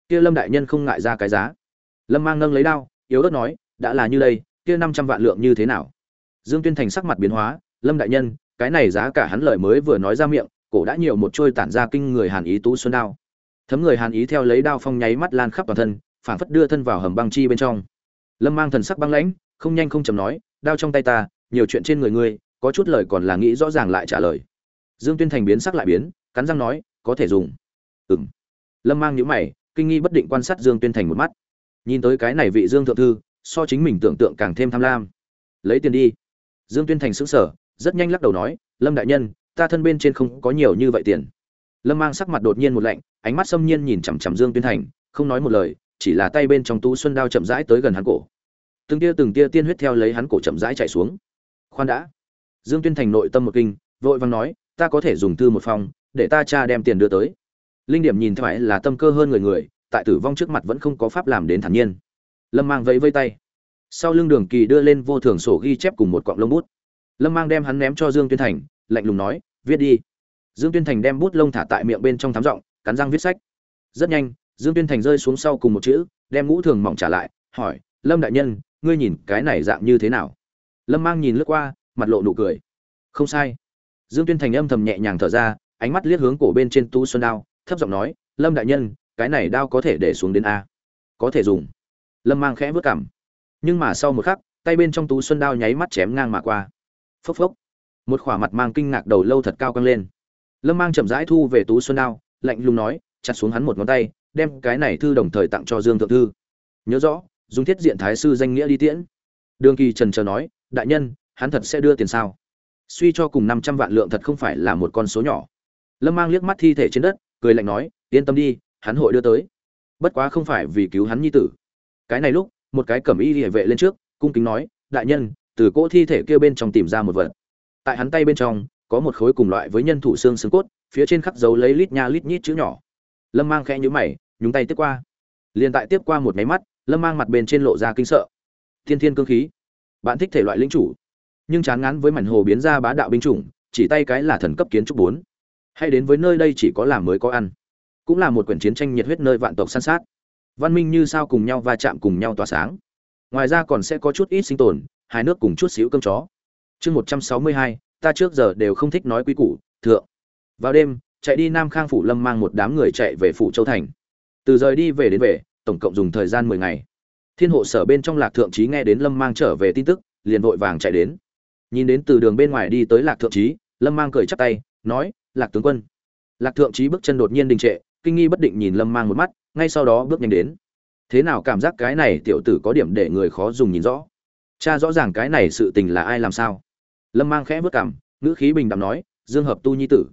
Kia lâm đại nhân không ngại ra cái giá. Lâm mang nâng lấy đao, yếu ớt nói, đã là như đây, kia năm trăm vạn lượng như thế nào? Dương tuyên thành sắc mặt biến hóa, lâm đại nhân, cái này giá cả hắn lời mới vừa nói ra miệng, cổ đã nhiều một trôi tản ra kinh người hàn ý tú xuân đao thấm người hàn ý theo lấy đao phong nháy mắt lan khắp toàn thân phản phất đưa thân vào hầm băng chi bên trong. Lâm mang thần sắc băng lãnh, không nhanh không chầm nói, đao trong tay ta, nhiều chuyện trên người ngươi, có chút lời còn là nghĩ rõ ràng lại trả lời. Dương tuyên thành biến sắc lại biến, cắn răng nói, có thể dùng. Ừng lâm mang nhíu mày, kinh nghi bất định quan sát dương tuyên thành một mắt. Nhìn tới cái này vị dương thượng thư, so chính mình tưởng tượng càng thêm tham lam. Lấy tiền đi. Dương tuyên thành sững sờ, rất nhanh lắc đầu nói, lâm đại nhân, ta thân bên trên không có nhiều như vậy tiền lâm mang sắc mặt đột nhiên một lạnh, ánh mắt xâm nhiên nhìn chằm chằm dương tuyên thành, không nói một lời, chỉ là tay bên trong tú xuân đao chậm rãi tới gần hắn cổ. Từng tia từng tia tiên huyết theo lấy hắn cổ chậm rãi chạy xuống. Khoan đã. Dương tuyên thành nội tâm một kinh, vội vàng nói, ta có thể dùng thư một phòng, để ta cha đem tiền đưa tới. Linh điểm nhìn phải là tâm cơ hơn người người, tại tử vong trước mặt vẫn không có pháp làm đến thản nhiên. Lâm mang vẫy vây tay. Sau lưng đường kỳ đưa lên vô thường sổ ghi chép cùng một cọng lông bút. Lâm mang đem hắn ném cho dương tuyên thành, lạnh lùng nói, viết đi dương tuyên thành đem bút lông thả tại miệng bên trong thám giọng, cắn răng viết sách. Rất nhanh, dương tuyên thành rơi xuống sau cùng một chữ, đem ngũ thường mỏng trả lại, hỏi, lâm đại nhân, ngươi nhìn cái này dạng như thế nào? Lâm mang nhìn lướt qua, mặt lộ nụ cười. Không sai. Dương tuyên thành âm thầm nhẹ nhàng thở ra, ánh mắt liếc hướng cổ bên trên tu xuân đao, thấp giọng nói, lâm đại nhân, cái này đao có thể để xuống đến a. Có thể dùng. Lâm mang khẽ vớt cảm nhưng mà sau một khắc, tay bên trong tú xuân đao nháy mắt chém ngang mà qua. Phốc phốc. Một khỏa mặt mang kinh ngạc đầu lâu thật cao căng lên lâm mang chậm rãi thu về tú xuân đao, lạnh lùng nói, chặt xuống hắn một ngón tay, đem cái này thư đồng thời tặng cho dương thượng thư. Nhớ rõ, dùng thiết diện thái sư danh nghĩa đi tiễn. Đường kỳ trần chờ nói, đại nhân, hắn thật sẽ đưa tiền sao? Suy cho cùng năm trăm vạn lượng thật không phải là một con số nhỏ. Lâm mang liếc mắt thi thể trên đất, cười lạnh nói, yên tâm đi, hắn hội đưa tới. Bất quá không phải vì cứu hắn nhi tử. Cái này lúc, một cái cẩm y địa vệ lên trước, cung kính nói, đại nhân, từ cỗ thi thể kia bên trong tìm ra một vật. Tại hắn tay bên trong có một khối cùng loại với nhân thủ xương xương cốt, phía trên khắc dấu lấy lít nha lít nhít chữ nhỏ. Lâm mang khẽ nhữ mày, nhúng tay tiếp qua. Liền tại tiếp qua một máy mắt, lâm mang mặt bên trên lộ ra kinh sợ. Thiên thiên cương khí. Bạn thích thể loại linh chủ. Nhưng chán ngán với mảnh hồ biến ra bá đạo binh chủng, chỉ tay cái là thần cấp kiến trúc bốn. Hay đến với nơi đây chỉ có làm mới có ăn. Cũng là một quyển chiến tranh nhiệt huyết nơi vạn tộc san sát. Văn minh như sao cùng nhau va chạm cùng nhau tỏa sáng. Ngoài ra còn sẽ có chút ít sinh tồn hai nước cùng chút xíu cơm chó. Chương một trăm sáu mươi hai ta trước giờ đều không thích nói quý củ, thượng. Vào đêm, chạy đi nam khang phủ lâm mang một đám người chạy về phủ châu thành. Từ rời đi về đến về, tổng cộng dùng thời gian mười ngày. Thiên hộ sở bên trong lạc thượng trí nghe đến lâm mang trở về tin tức, liền vội vàng chạy đến. Nhìn đến từ đường bên ngoài đi tới lạc thượng trí lâm mang cười chắp tay, nói, lạc tướng quân. Lạc thượng trí bước chân đột nhiên đình trệ, kinh nghi bất định nhìn lâm mang một mắt, ngay sau đó bước nhanh đến. Thế nào cảm giác cái này tiểu tử có điểm để người khó dùng nhìn rõ? Cha rõ ràng cái này sự tình là ai làm sao? Lâm mang khẽ vớt cảm ngữ khí bình đạm nói, dương hợp tu nhi tử.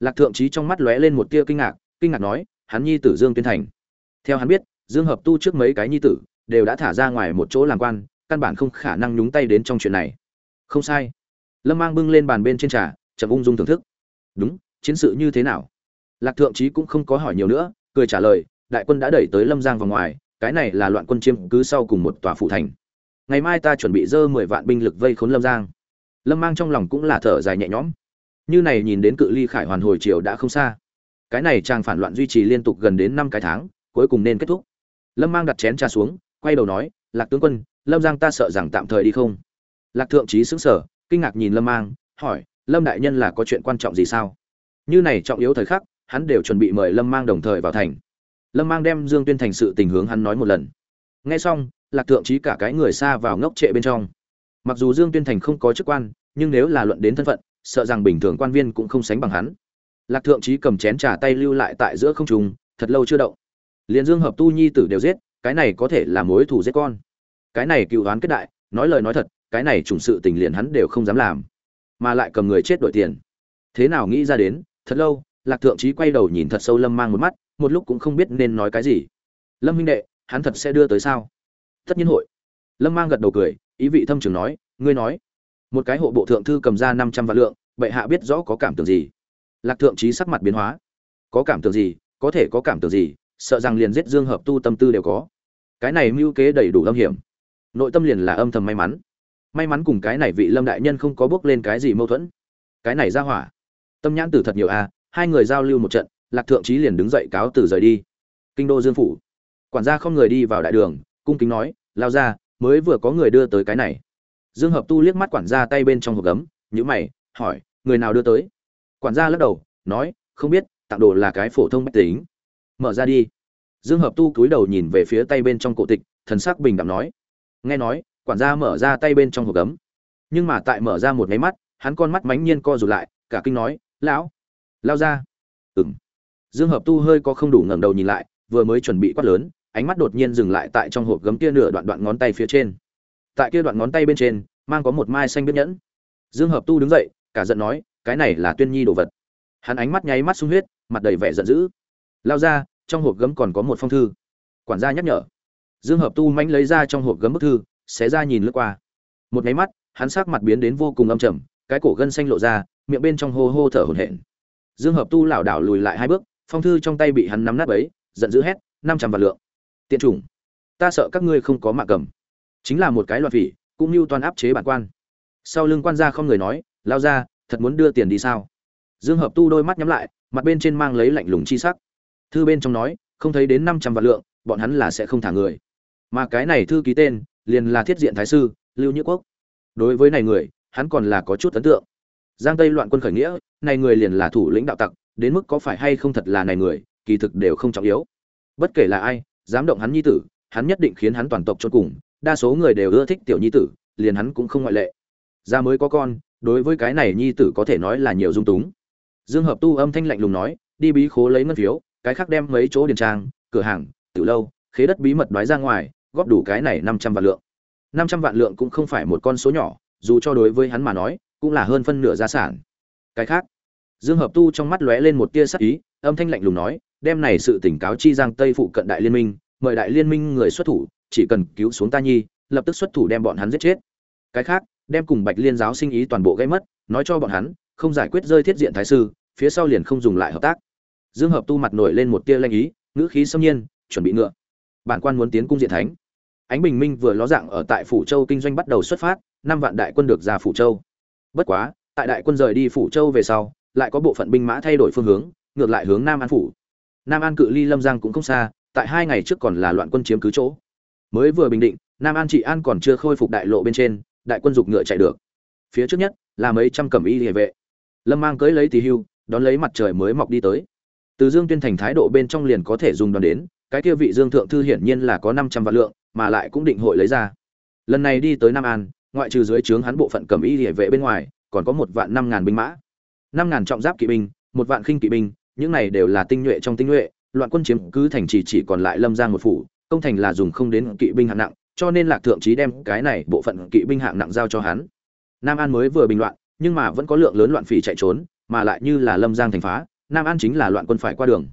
Lạc thượng trí trong mắt lóe lên một tia kinh ngạc kinh ngạc nói, hắn nhi tử dương tuyên thành. Theo hắn biết, dương hợp tu trước mấy cái nhi tử đều đã thả ra ngoài một chỗ làm quan, căn bản không khả năng nhúng tay đến trong chuyện này. Không sai. Lâm mang bưng lên bàn bên trên trà, chậm ung dung thưởng thức. Đúng, chiến sự như thế nào? Lạc thượng trí cũng không có hỏi nhiều nữa, cười trả lời, đại quân đã đẩy tới lâm giang vào ngoài, cái này là loạn quân chiếm cứ sau cùng một tòa phủ thành. Ngày mai ta chuẩn bị dơ mười vạn binh lực vây khốn lâm giang lâm mang trong lòng cũng là thở dài nhẹ nhõm. Như này nhìn đến cự ly khải hoàn hồi chiều đã không xa. Cái này chàng phản loạn duy trì liên tục gần đến năm cái tháng, cuối cùng nên kết thúc. Lâm mang đặt chén trà xuống, quay đầu nói, lạc tướng quân, lâm giang ta sợ rằng tạm thời đi không? Lạc thượng trí xứng sở kinh ngạc nhìn lâm mang, hỏi, lâm đại nhân là có chuyện quan trọng gì sao? Như này trọng yếu thời khắc, hắn đều chuẩn bị mời lâm mang đồng thời vào thành. Lâm mang đem dương tuyên thành sự tình hướng hắn nói một lần. Nghe xong, lạc thượng trí cả cái người xa vào ngốc trệ bên trong mặc dù dương tuyên thành không có chức quan, nhưng nếu là luận đến thân phận, sợ rằng bình thường quan viên cũng không sánh bằng hắn. Lạc thượng trí cầm chén trà tay lưu lại tại giữa không trùng thật lâu chưa động. Liền dương hợp tu nhi tử đều giết, cái này có thể là mối thù giết con. Cái này cựu đoán kết đại, nói lời nói thật, cái này trùng sự tình liền hắn đều không dám làm, mà lại cầm người chết đổi tiền. Thế nào nghĩ ra đến, thật lâu, lạc thượng trí quay đầu nhìn thật sâu lâm mang một mắt, một lúc cũng không biết nên nói cái gì. Lâm huynh đệ, hắn thật sẽ đưa tới sao? Tất nhiên hội. Lâm mang gật đầu cười ý vị thâm trường nói ngươi nói một cái hộ bộ thượng thư cầm ra năm trăm vạn lượng bệ hạ biết rõ có cảm tưởng gì? Lạc thượng trí sắc mặt biến hóa. Có cảm tưởng gì? Có thể có cảm tưởng gì? Sợ rằng liền giết dương hợp tu tâm tư đều có. Cái này mưu kế đầy đủ âm hiểm. Nội tâm liền là âm thầm may mắn. May mắn cùng cái này vị lâm đại nhân không có bước lên cái gì mâu thuẫn. Cái này ra hỏa tâm nhãn tử thật nhiều a à, hai người giao lưu một trận lạc thượng trí liền đứng dậy cáo từ rời đi. Kinh đô dương phủ. Quản gia không người đi vào đại đường cung kính nói lao ra mới vừa có người đưa tới cái này. Dương hợp tu liếc mắt quản gia tay bên trong hộp gấm nhữ mày, hỏi, người nào đưa tới? Quản gia lắc đầu, nói, không biết, tặng đồ là cái phổ thông bách tính. Mở ra đi. Dương hợp tu cúi đầu nhìn về phía tay bên trong cổ tịch, thần sắc bình đẳng nói. Nghe nói, quản gia mở ra tay bên trong hộp gấm. Nhưng mà tại mở ra một máy mắt, hắn con mắt mánh nhiên co rụt lại, cả kinh nói, lão, lao ra. Ừng dương hợp tu hơi có không đủ ngẩng đầu nhìn lại, vừa mới chuẩn bị quát lớn ánh mắt đột nhiên dừng lại tại trong hộp gấm kia nửa đoạn đoạn ngón tay phía trên. Tại kia đoạn ngón tay bên trên, mang có một mai xanh biết nhẫn. Dương hợp tu đứng dậy, cả giận nói, cái này là tuyên nhi đồ vật. Hắn ánh mắt nháy mắt sung huyết, mặt đầy vẻ giận dữ. Lao ra, trong hộp gấm còn có một phong thư. Quản gia nhắc nhở. Dương hợp tu manh lấy ra trong hộp gấm bức thư, xé ra nhìn lướt qua. Một nháy mắt, hắn sắc mặt biến đến vô cùng âm trầm, cái cổ gân xanh lộ ra, miệng bên trong hô hô thở hổn hển. Dương hợp tu lảo đảo lùi lại hai bước, phong thư trong tay bị hắn nắm nát ấy giận dữ hét, năm trăm vạn lượng tiện chủng. Ta sợ các ngươi không có mạng cầm. Chính là một cái loạn phỉ, cũng như toàn áp chế bản quan. Sau lưng quan gia không người nói, lao ra thật muốn đưa tiền đi sao? Dương hợp tu đôi mắt nhắm lại, mặt bên trên mang lấy lạnh lùng chi sắc. Thư bên trong nói, không thấy đến năm trăm vạn lượng, bọn hắn là sẽ không thả người. Mà cái này thư ký tên, liền là thiết diện thái sư, lưu nhữ quốc. Đối với này người, hắn còn là có chút ấn tượng. Giang tây loạn quân khởi nghĩa, này người liền là thủ lĩnh đạo tặc, đến mức có phải hay không thật là này người, kỳ thực đều không trọng yếu. Bất kể là ai dám động hắn nhi tử, hắn nhất định khiến hắn toàn tộc chôn cùng, đa số người đều ưa thích tiểu nhi tử, liền hắn cũng không ngoại lệ. Gia mới có con, đối với cái này nhi tử có thể nói là nhiều dung túng. Dương hợp tu âm thanh lạnh lùng nói, đi bí khố lấy ngân phiếu, cái khác đem mấy chỗ điền trang, cửa hàng tiểu lâu, khế đất bí mật đoái ra ngoài, góp đủ cái này năm trăm vạn lượng. Năm trăm vạn lượng cũng không phải một con số nhỏ, dù cho đối với hắn mà nói, cũng là hơn phân nửa gia sản. Cái khác, dương hợp tu trong mắt lóe lên một tia sắc ý, âm thanh lạnh lùng nói đem này sự tỉnh cáo chi giang tây phụ cận đại liên minh, mời đại liên minh người xuất thủ, chỉ cần cứu xuống ta nhi, lập tức xuất thủ đem bọn hắn giết chết. Cái khác, đem cùng bạch liên giáo sinh ý toàn bộ gây mất, nói cho bọn hắn, không giải quyết rơi thiết diện thái sư, phía sau liền không dùng lại hợp tác. Dương hợp tu mặt nổi lên một tia lanh ý, ngữ khí xâm nhiên, chuẩn bị ngựa. Bản quan muốn tiến cung diện thánh. Ánh bình minh vừa ló dạng ở tại phủ châu kinh doanh bắt đầu xuất phát, năm vạn đại quân được ra phủ châu. Bất quá, tại đại quân rời đi phủ châu về sau, lại có bộ phận binh mã thay đổi phương hướng, ngược lại hướng nam an phủ nam an cự ly lâm giang cũng không xa, tại hai ngày trước còn là loạn quân chiếm cứ chỗ. Mới vừa bình định, nam an trị an còn chưa khôi phục đại lộ bên trên, đại quân dục ngựa chạy được. Phía trước nhất là mấy trăm cẩm y địa vệ. Lâm mang cưới lấy tỳ hưu, đón lấy mặt trời mới mọc đi tới. Từ dương tuyên thành thái độ bên trong liền có thể dùng đoàn đến, cái kia vị dương thượng thư hiển nhiên là có năm trăm vạn lượng, mà lại cũng định hội lấy ra. Lần này đi tới nam an, ngoại trừ dưới trướng hắn bộ phận cẩm y địa vệ bên ngoài, còn có một vạn năm ngàn binh mã. Năm ngàn trọng giáp kỵ binh, một vạn khinh kỵ binh những này đều là tinh nhuệ trong tinh nhuệ, loạn quân chiếm cứ thành trì chỉ còn lại lâm giang một phủ, công thành là dùng không đến kỵ binh hạng nặng, cho nên lạc thượng trí đem cái này bộ phận kỵ binh hạng nặng giao cho hắn. Nam an mới vừa bình loạn, nhưng mà vẫn có lượng lớn loạn phỉ chạy trốn, mà lại như là lâm giang thành phá, nam an chính là loạn quân phải qua đường.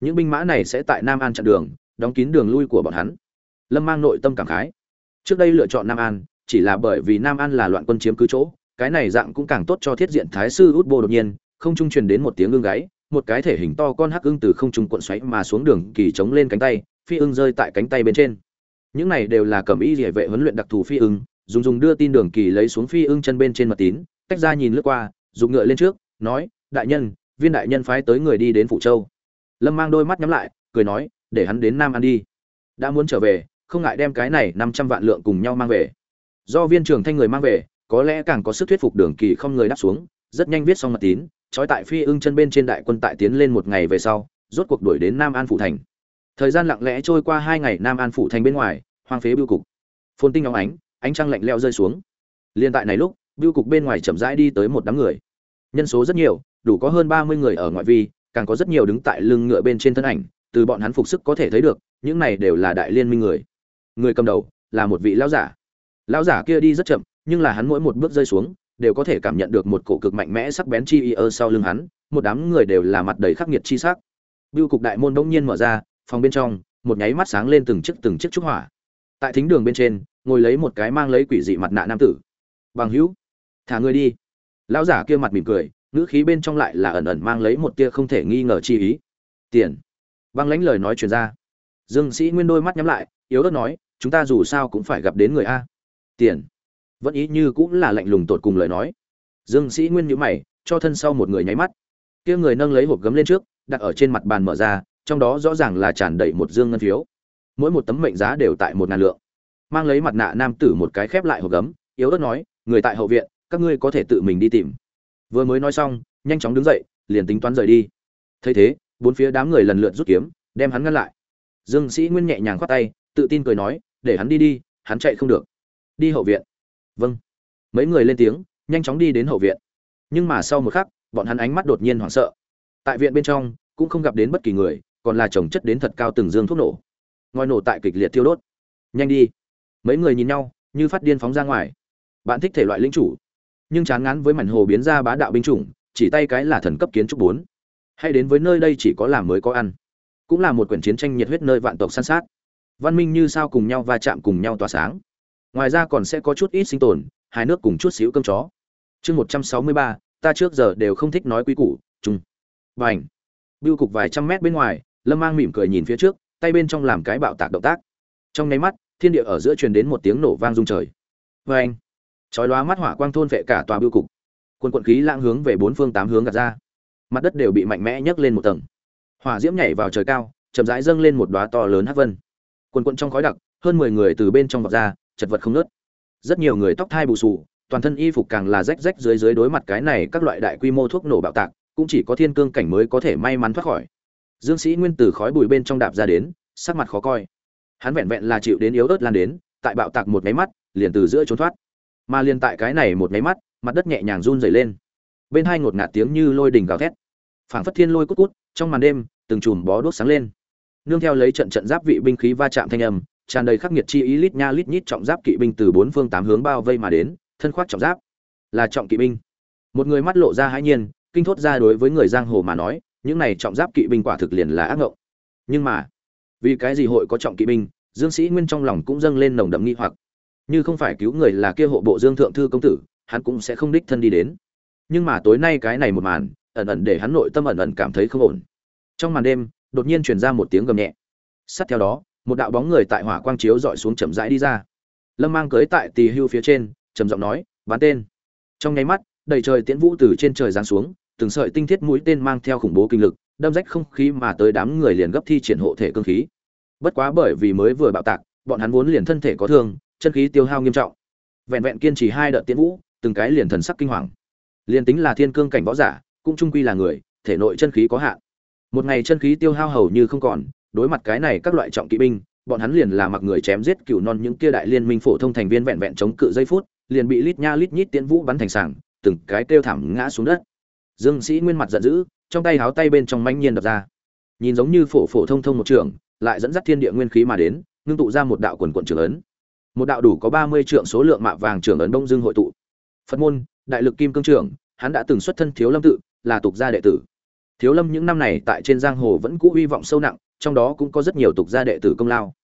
Những binh mã này sẽ tại nam an chặn đường, đóng kín đường lui của bọn hắn. Lâm mang nội tâm cảm khái. Trước đây lựa chọn nam an, chỉ là bởi vì nam an là loạn quân chiếm cứ chỗ, cái này dạng cũng càng tốt cho thiết diện thái sư út bô đột nhiên, không trung truyền đến một tiếng ngưng gáy một cái thể hình to con hắc ưng từ không trung cuộn xoáy mà xuống đường kỳ chống lên cánh tay, phi ưng rơi tại cánh tay bên trên. Những này đều là cẩm y địa vệ huấn luyện đặc thù phi ưng, dùng dùng đưa tin đường kỳ lấy xuống phi ưng chân bên trên mật tín, tách ra nhìn lướt qua, dùng ngựa lên trước, nói, đại nhân, viên đại nhân phái tới người đi đến phụ châu. Lâm mang đôi mắt nhắm lại, cười nói, để hắn đến nam an đi. Đã muốn trở về, không ngại đem cái này năm trăm vạn lượng cùng nhau mang về. Do viên trưởng thanh người mang về, có lẽ càng có sức thuyết phục đường kỳ không người đáp xuống, rất nhanh viết xong mật tín trói tại phi ưng chân bên trên đại quân tại tiến lên một ngày về sau, rốt cuộc đuổi đến nam an phủ thành. Thời gian lặng lẽ trôi qua hai ngày nam an phủ thành bên ngoài, hoang phế bưu cục. Phồn tinh óng ánh ánh trăng lạnh leo rơi xuống. Liên tại này lúc, bưu cục bên ngoài chậm rãi đi tới một đám người. Nhân số rất nhiều, đủ có hơn ba mươi người ở ngoại vi, càng có rất nhiều đứng tại lưng ngựa bên trên thân ảnh, từ bọn hắn phục sức có thể thấy được, những này đều là đại liên minh người. Người cầm đầu là một vị lão giả. Lão giả kia đi rất chậm, nhưng là hắn mỗi một bước rơi xuống đều có thể cảm nhận được một cổ cực mạnh mẽ sắc bén chi y ở sau lưng hắn, một đám người đều là mặt đầy khắc nghiệt chi sắc. Biêu cục đại môn đông nhiên mở ra, phòng bên trong, một nháy mắt sáng lên từng chiếc từng chiếc trúc hỏa. Tại thính đường bên trên, ngồi lấy một cái mang lấy quỷ dị mặt nạ nam tử. Bằng hữu, thả người đi. Lão giả kia mặt mỉm cười, ngữ khí bên trong lại là ẩn ẩn mang lấy một tia không thể nghi ngờ chi ý. Tiền. Băng lãnh lời nói truyền ra. Dương sĩ nguyên đôi mắt nhắm lại, yếu ớt nói, chúng ta dù sao cũng phải gặp đến người a. Tiền vẫn ý như cũng là lạnh lùng tột cùng lời nói. Dương sĩ nguyên nhữ mày, cho thân sau một người nháy mắt. Kia người nâng lấy hộp gấm lên trước, đặt ở trên mặt bàn mở ra, trong đó rõ ràng là tràn đầy một dương ngân phiếu. Mỗi một tấm mệnh giá đều tại một ngàn lượng. Mang lấy mặt nạ nam tử một cái khép lại hộp gấm, yếu ớt nói, người tại hậu viện, các ngươi có thể tự mình đi tìm. Vừa mới nói xong, nhanh chóng đứng dậy, liền tính toán rời đi. Thấy thế, bốn phía đám người lần lượt rút kiếm, đem hắn ngăn lại. Dương sĩ nguyên nhẹ nhàng khoát tay, tự tin cười nói, để hắn đi đi, hắn chạy không được. Đi hậu viện vâng. Mấy người lên tiếng, nhanh chóng đi đến hậu viện. Nhưng mà sau một khắc, bọn hắn ánh mắt đột nhiên hoảng sợ. Tại viện bên trong, cũng không gặp đến bất kỳ người, còn là trồng chất đến thật cao từng dương thuốc nổ. Ngòi nổ tại kịch liệt thiêu đốt. Nhanh đi. Mấy người nhìn nhau, như phát điên phóng ra ngoài. Bạn thích thể loại linh chủ. Nhưng chán ngán với mảnh hồ biến ra bá đạo binh chủng, chỉ tay cái là thần cấp kiến trúc bốn. Hay đến với nơi đây chỉ có làm mới có ăn. Cũng là một quyển chiến tranh nhiệt huyết nơi vạn tộc san sát. Văn minh như sao cùng nhau va chạm cùng nhau tỏa sáng ngoài ra còn sẽ có chút ít sinh tồn, hai nước cùng chút xíu cơm chó. Chương một trăm sáu mươi ba, ta trước giờ đều không thích nói quý củ chung và ảnh biêu cục vài trăm mét bên ngoài, lâm mang mỉm cười nhìn phía trước, tay bên trong làm cái bạo tạc động tác. Trong nháy mắt, thiên địa ở giữa truyền đến một tiếng nổ vang rung trời. Vê anh chói lóa mắt hỏa quang thôn vệ cả tòa biêu cục. Quân quận khí lãng hướng về bốn phương tám hướng gạt ra. Mặt đất đều bị mạnh mẽ nhấc lên một tầng. Hỏa diễm nhảy vào trời cao, chậm rãi dâng lên một đóa to lớn hát vân. Quần quận trong khói đặc, hơn mười người từ bên trong vọt ra chật vật không nớt. Rất nhiều người tóc thai bù sù toàn thân y phục càng là rách rách dưới dưới đối mặt cái này các loại đại quy mô thuốc nổ bạo tạc, cũng chỉ có thiên cương cảnh mới có thể may mắn thoát khỏi. Dương sĩ nguyên từ khói bụi bên trong đạp ra đến, sắc mặt khó coi. Hắn vẹn vẹn là chịu đến yếu ớt lan đến, tại bạo tạc một nháy mắt, liền từ giữa trốn thoát. Mà liền tại cái này một nháy mắt, mặt đất nhẹ nhàng run rẩy lên. Bên hai ngột ngạt tiếng như lôi đình gào thét. Phảng phất thiên lôi cút cút, trong màn đêm, từng chùm bó đuốc sáng lên. Nương theo lấy trận trận giáp vị binh khí va chạm thanh âm tràn đầy khắc nghiệt chi ý lít nha lít nhít trọng giáp kỵ binh từ bốn phương tám hướng bao vây mà đến, thân khoác trọng giáp. Là trọng kỵ binh. Một người mắt lộ ra hãi nhiên, kinh thốt ra đối với người giang hồ mà nói, những này trọng giáp kỵ binh quả thực liền là ác ngộng. Nhưng mà, vì cái gì hội có trọng kỵ binh, dương sĩ nguyên trong lòng cũng dâng lên nồng đậm nghi hoặc. Như không phải cứu người là kia hộ bộ dương thượng thư công tử, hắn cũng sẽ không đích thân đi đến. Nhưng mà tối nay cái này một màn, ẩn ẩn để hắn nội tâm ẩn ẩn cảm thấy không ổn. Trong màn đêm, đột nhiên truyền ra một tiếng gầm nhẹ. Sát theo đó một đạo bóng người tại hỏa quang chiếu dọi xuống chậm rãi đi ra. Lâm mang cưới tại tỳ hưu phía trên, trầm giọng nói bán tên. Trong nháy mắt, đầy trời tiễn vũ từ trên trời giáng xuống, từng sợi tinh thiết mũi tên mang theo khủng bố kinh lực, đâm rách không khí mà tới đám người liền gấp thi triển hộ thể cương khí. Bất quá bởi vì mới vừa bạo tạc, bọn hắn vốn liền thân thể có thương, chân khí tiêu hao nghiêm trọng. Vẹn vẹn kiên trì hai đợt tiễn vũ, từng cái liền thần sắc kinh hoàng. Liền tính là thiên cương cảnh võ giả, cũng trung quy là người, thể nội chân khí có hạn. Một ngày chân khí tiêu hao hầu như không còn đối mặt cái này các loại trọng kỵ binh, bọn hắn liền là mặc người chém giết cựu non những kia đại liên minh phổ thông thành viên vẹn vẹn chống cự giây phút, liền bị lít nha lít nhít tiễn vũ bắn thành sảng, từng cái kêu thảm ngã xuống đất. Dương sĩ nguyên mặt giận dữ, trong tay háo tay bên trong manh nhiên đập ra. Nhìn giống như phổ phổ thông thông một trường, lại dẫn dắt thiên địa nguyên khí mà đến, ngưng tụ ra một đạo quần quận trường ấn. Một đạo đủ có ba mươi trượng số lượng mạ vàng trường ấn đông dương hội tụ. Phật môn, đại lực kim cương trưởng hắn đã từng xuất thân thiếu lâm tự, là tục gia đệ tử. Thiếu lâm những năm này tại trên giang hồ vẫn cũ hy vọng sâu nặng trong đó cũng có rất nhiều tục gia đệ tử công lao.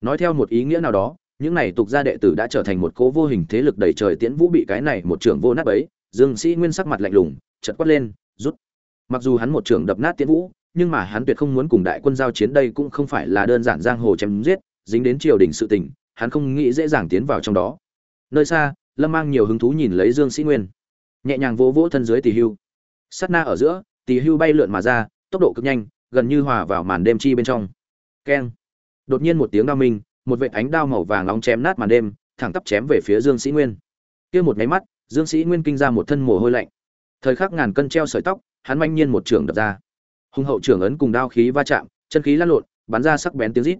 Nói theo một ý nghĩa nào đó, những này tục gia đệ tử đã trở thành một cố vô hình thế lực đầy trời tiễn vũ bị cái này một trưởng vô nát ấy dương sĩ nguyên sắc mặt lạnh lùng, chợt quát lên, rút. Mặc dù hắn một trưởng đập nát tiễn vũ, nhưng mà hắn tuyệt không muốn cùng đại quân giao chiến đây cũng không phải là đơn giản giang hồ chém giết, dính đến triều đình sự tình, hắn không nghĩ dễ dàng tiến vào trong đó. Nơi xa, lâm mang nhiều hứng thú nhìn lấy dương sĩ nguyên. Nhẹ nhàng vỗ vỗ thân dưới tỷ hưu. Sát na ở giữa tỷ hưu bay lượn mà ra, tốc độ cực nhanh gần như hòa vào màn đêm chi bên trong. Keng. Đột nhiên một tiếng đao minh, một vệt ánh đao màu vàng nóng chém nát màn đêm, thẳng tắp chém về phía dương sĩ nguyên. Kia một máy mắt, dương sĩ nguyên kinh ra một thân mồ hôi lạnh. Thời khắc ngàn cân treo sợi tóc, hắn manh nhiên một trường đập ra. Hung hậu trưởng ấn cùng đao khí va chạm, chân khí lăn lộn, bắn ra sắc bén tiếng rít.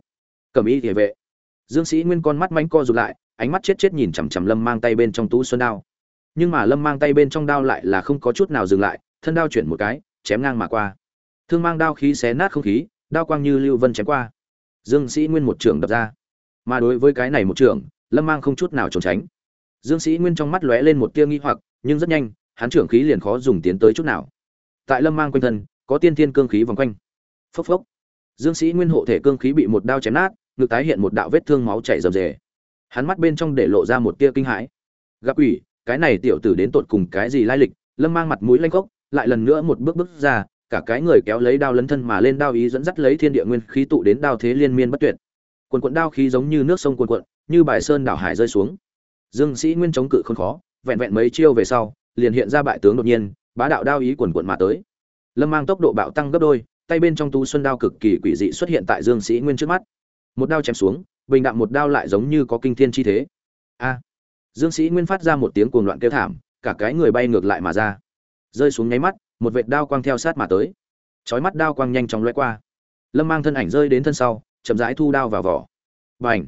Cầm ý địa vệ. Dương sĩ nguyên con mắt manh co rụt lại, ánh mắt chết chết nhìn chằm chằm lâm mang tay bên trong tú xuân đao. Nhưng mà lâm mang tay bên trong đao lại là không có chút nào dừng lại, thân đao chuyển một cái, chém ngang mà qua thương mang đao khí xé nát không khí đao quang như lưu vân chém qua. Dương sĩ nguyên một trường đập ra. Mà đối với cái này một trường lâm mang không chút nào trốn tránh. Dương sĩ nguyên trong mắt lóe lên một tia nghi hoặc nhưng rất nhanh hắn trưởng khí liền khó dùng tiến tới chút nào. Tại lâm mang quanh thân có tiên thiên cương khí vòng quanh. Phốc phốc. Dương sĩ nguyên hộ thể cương khí bị một đao chém nát ngực tái hiện một đạo vết thương máu chảy rầm rề. Hắn mắt bên trong để lộ ra một tia kinh hãi. Gặp ủy cái này tiểu tử đến tột cùng cái gì lai lịch lâm mang mặt mũi lanh cốc, lại lần nữa một bước bước ra cả cái người kéo lấy đao lấn thân mà lên đao ý dẫn dắt lấy thiên địa nguyên khí tụ đến đao thế liên miên bất tuyệt. Quần quận đao khí giống như nước sông quần quận như bài sơn đảo hải rơi xuống. Dương sĩ nguyên chống cự không khó, vẹn vẹn mấy chiêu về sau, liền hiện ra bại tướng đột nhiên, bá đạo đao ý quần quận mà tới. Lâm mang tốc độ bạo tăng gấp đôi, tay bên trong tú xuân đao cực kỳ quỷ dị xuất hiện tại dương sĩ nguyên trước mắt. Một đao chém xuống, bình đạm một đao lại giống như có kinh thiên chi thế. A! Dương sĩ nguyên phát ra một tiếng cuồng loạn kêu thảm, cả cái người bay ngược lại mà ra. Rơi xuống nháy mắt một vệt đao quang theo sát mà tới. Chói mắt đao quang nhanh chóng lóe qua. Lâm mang thân ảnh rơi đến thân sau, chậm rãi thu đao vào vỏ. Bành!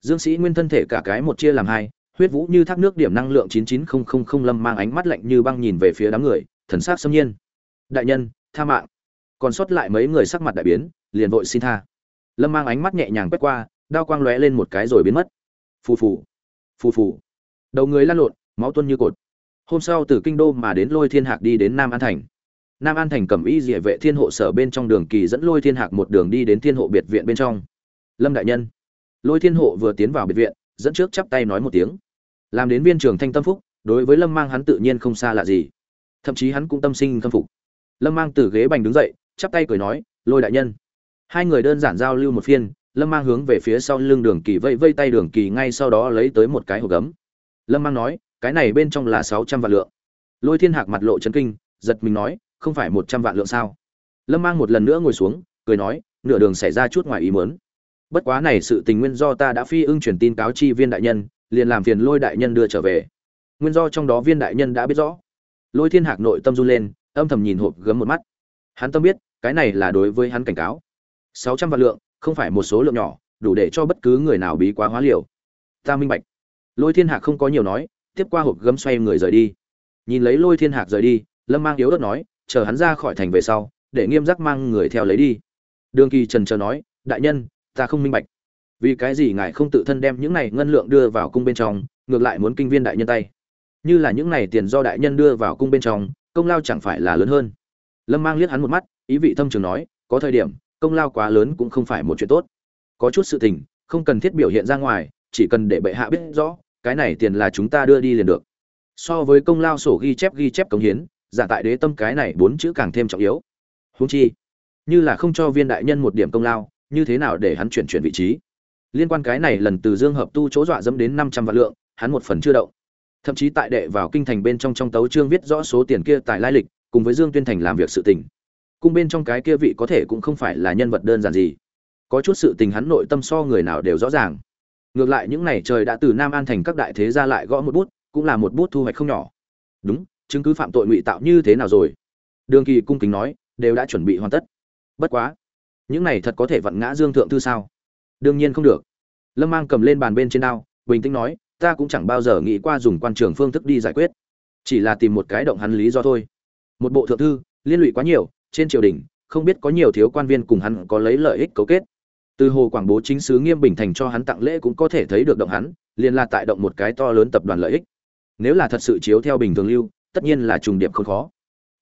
Dương sĩ nguyên thân thể cả cái một chia làm hai, huyết vũ như thác nước điểm năng lượng chín chín không không không lâm mang ánh mắt lạnh như băng nhìn về phía đám người, thần sắc xâm nhiên. Đại nhân, tha mạng. Còn sót lại mấy người sắc mặt đại biến, liền vội xin tha. Lâm mang ánh mắt nhẹ nhàng quét qua, đao quang lóe lên một cái rồi biến mất. Phù phù. Phù phù. Đầu người lăn lộn, máu tuôn như cột hôm sau từ kinh đô mà đến lôi thiên hạc đi đến nam an thành. Nam an thành cầm y địa vệ thiên hộ sở bên trong đường kỳ dẫn lôi thiên hạc một đường đi đến thiên hộ biệt viện bên trong. Lâm đại nhân. Lôi thiên hộ vừa tiến vào biệt viện, dẫn trước chắp tay nói một tiếng. Làm đến viên trường thanh tâm phúc, đối với lâm mang hắn tự nhiên không xa lạ gì. Thậm chí hắn cũng tâm sinh khâm phục. Lâm mang từ ghế bành đứng dậy, chắp tay cười nói, lôi đại nhân. Hai người đơn giản giao lưu một phiên, lâm mang hướng về phía sau lưng đường kỳ vây vây tay đường kỳ, ngay sau đó lấy tới một cái hộp gấm. Lâm mang nói cái này bên trong là sáu trăm vạn lượng. Lôi thiên hạc mặt lộ chấn kinh, giật mình nói, không phải một trăm vạn lượng sao? Lâm mang một lần nữa ngồi xuống, cười nói, nửa đường xảy ra chút ngoài ý mớn bất quá này sự tình nguyên do ta đã phi ưng truyền tin cáo chi viên đại nhân, liền làm phiền lôi đại nhân đưa trở về. Nguyên do trong đó viên đại nhân đã biết rõ. Lôi thiên hạc nội tâm run lên, âm thầm nhìn hộp gấm một mắt. Hắn tâm biết, cái này là đối với hắn cảnh cáo. Sáu trăm vạn lượng, không phải một số lượng nhỏ, đủ để cho bất cứ người nào bí quá hóa liều. Ta minh bạch. Lôi thiên hạc không có nhiều nói tiếp qua hộp gấm xoay người rời đi. Nhìn lấy lôi thiên hạc rời đi, lâm mang yếu ớt nói, chờ hắn ra khỏi thành về sau, để nghiêm giác mang người theo lấy đi. Đường kỳ trần chờ nói, đại nhân, ta không minh bạch. Vì cái gì ngài không tự thân đem những này ngân lượng đưa vào cung bên trong, ngược lại muốn kinh viên đại nhân tay? Như là những này tiền do đại nhân đưa vào cung bên trong, công lao chẳng phải là lớn hơn? Lâm mang liếc hắn một mắt, ý vị thâm trường nói, có thời điểm, công lao quá lớn cũng không phải một chuyện tốt. Có chút sự tình, không cần thiết biểu hiện ra ngoài, chỉ cần để bệ hạ biết rõ cái này tiền là chúng ta đưa đi liền được. So với công lao sổ ghi chép ghi chép công hiến, giả tại đế tâm cái này bốn chữ càng thêm trọng yếu. Huống chi, như là không cho viên đại nhân một điểm công lao, như thế nào để hắn chuyển chuyển vị trí? Liên quan cái này lần từ dương hợp tu chỗ dọa dẫm đến năm trăm vạn lượng, hắn một phần chưa động. Thậm chí tại đệ vào kinh thành bên trong trong tấu chương viết rõ số tiền kia tại lai lịch, cùng với dương tuyên thành làm việc sự tình. Cung bên trong cái kia vị có thể cũng không phải là nhân vật đơn giản gì. Có chút sự tình hắn nội tâm so người nào đều rõ ràng ngược lại những ngày trời đã từ nam an thành các đại thế ra lại gõ một bút, cũng là một bút thu hoạch không nhỏ. Đúng, chứng cứ phạm tội ngụy tạo như thế nào rồi? Đường kỳ cung kính nói, đều đã chuẩn bị hoàn tất. Bất quá, những này thật có thể vặn ngã dương thượng thư sao? Đương nhiên không được. Lâm mang cầm lên bàn bên trên đao, bình tĩnh nói, ta cũng chẳng bao giờ nghĩ qua dùng quan trường phương thức đi giải quyết. Chỉ là tìm một cái động hắn lý do thôi. Một bộ thượng thư, liên lụy quá nhiều, trên triều đình, không biết có nhiều thiếu quan viên cùng hắn có lấy lợi ích cấu kết từ hồ quảng bố chính sứ nghiêm bình thành cho hắn tặng lễ cũng có thể thấy được động hắn, liền là tại động một cái to lớn tập đoàn lợi ích. Nếu là thật sự chiếu theo bình thường lưu, tất nhiên là trùng điệp không khó.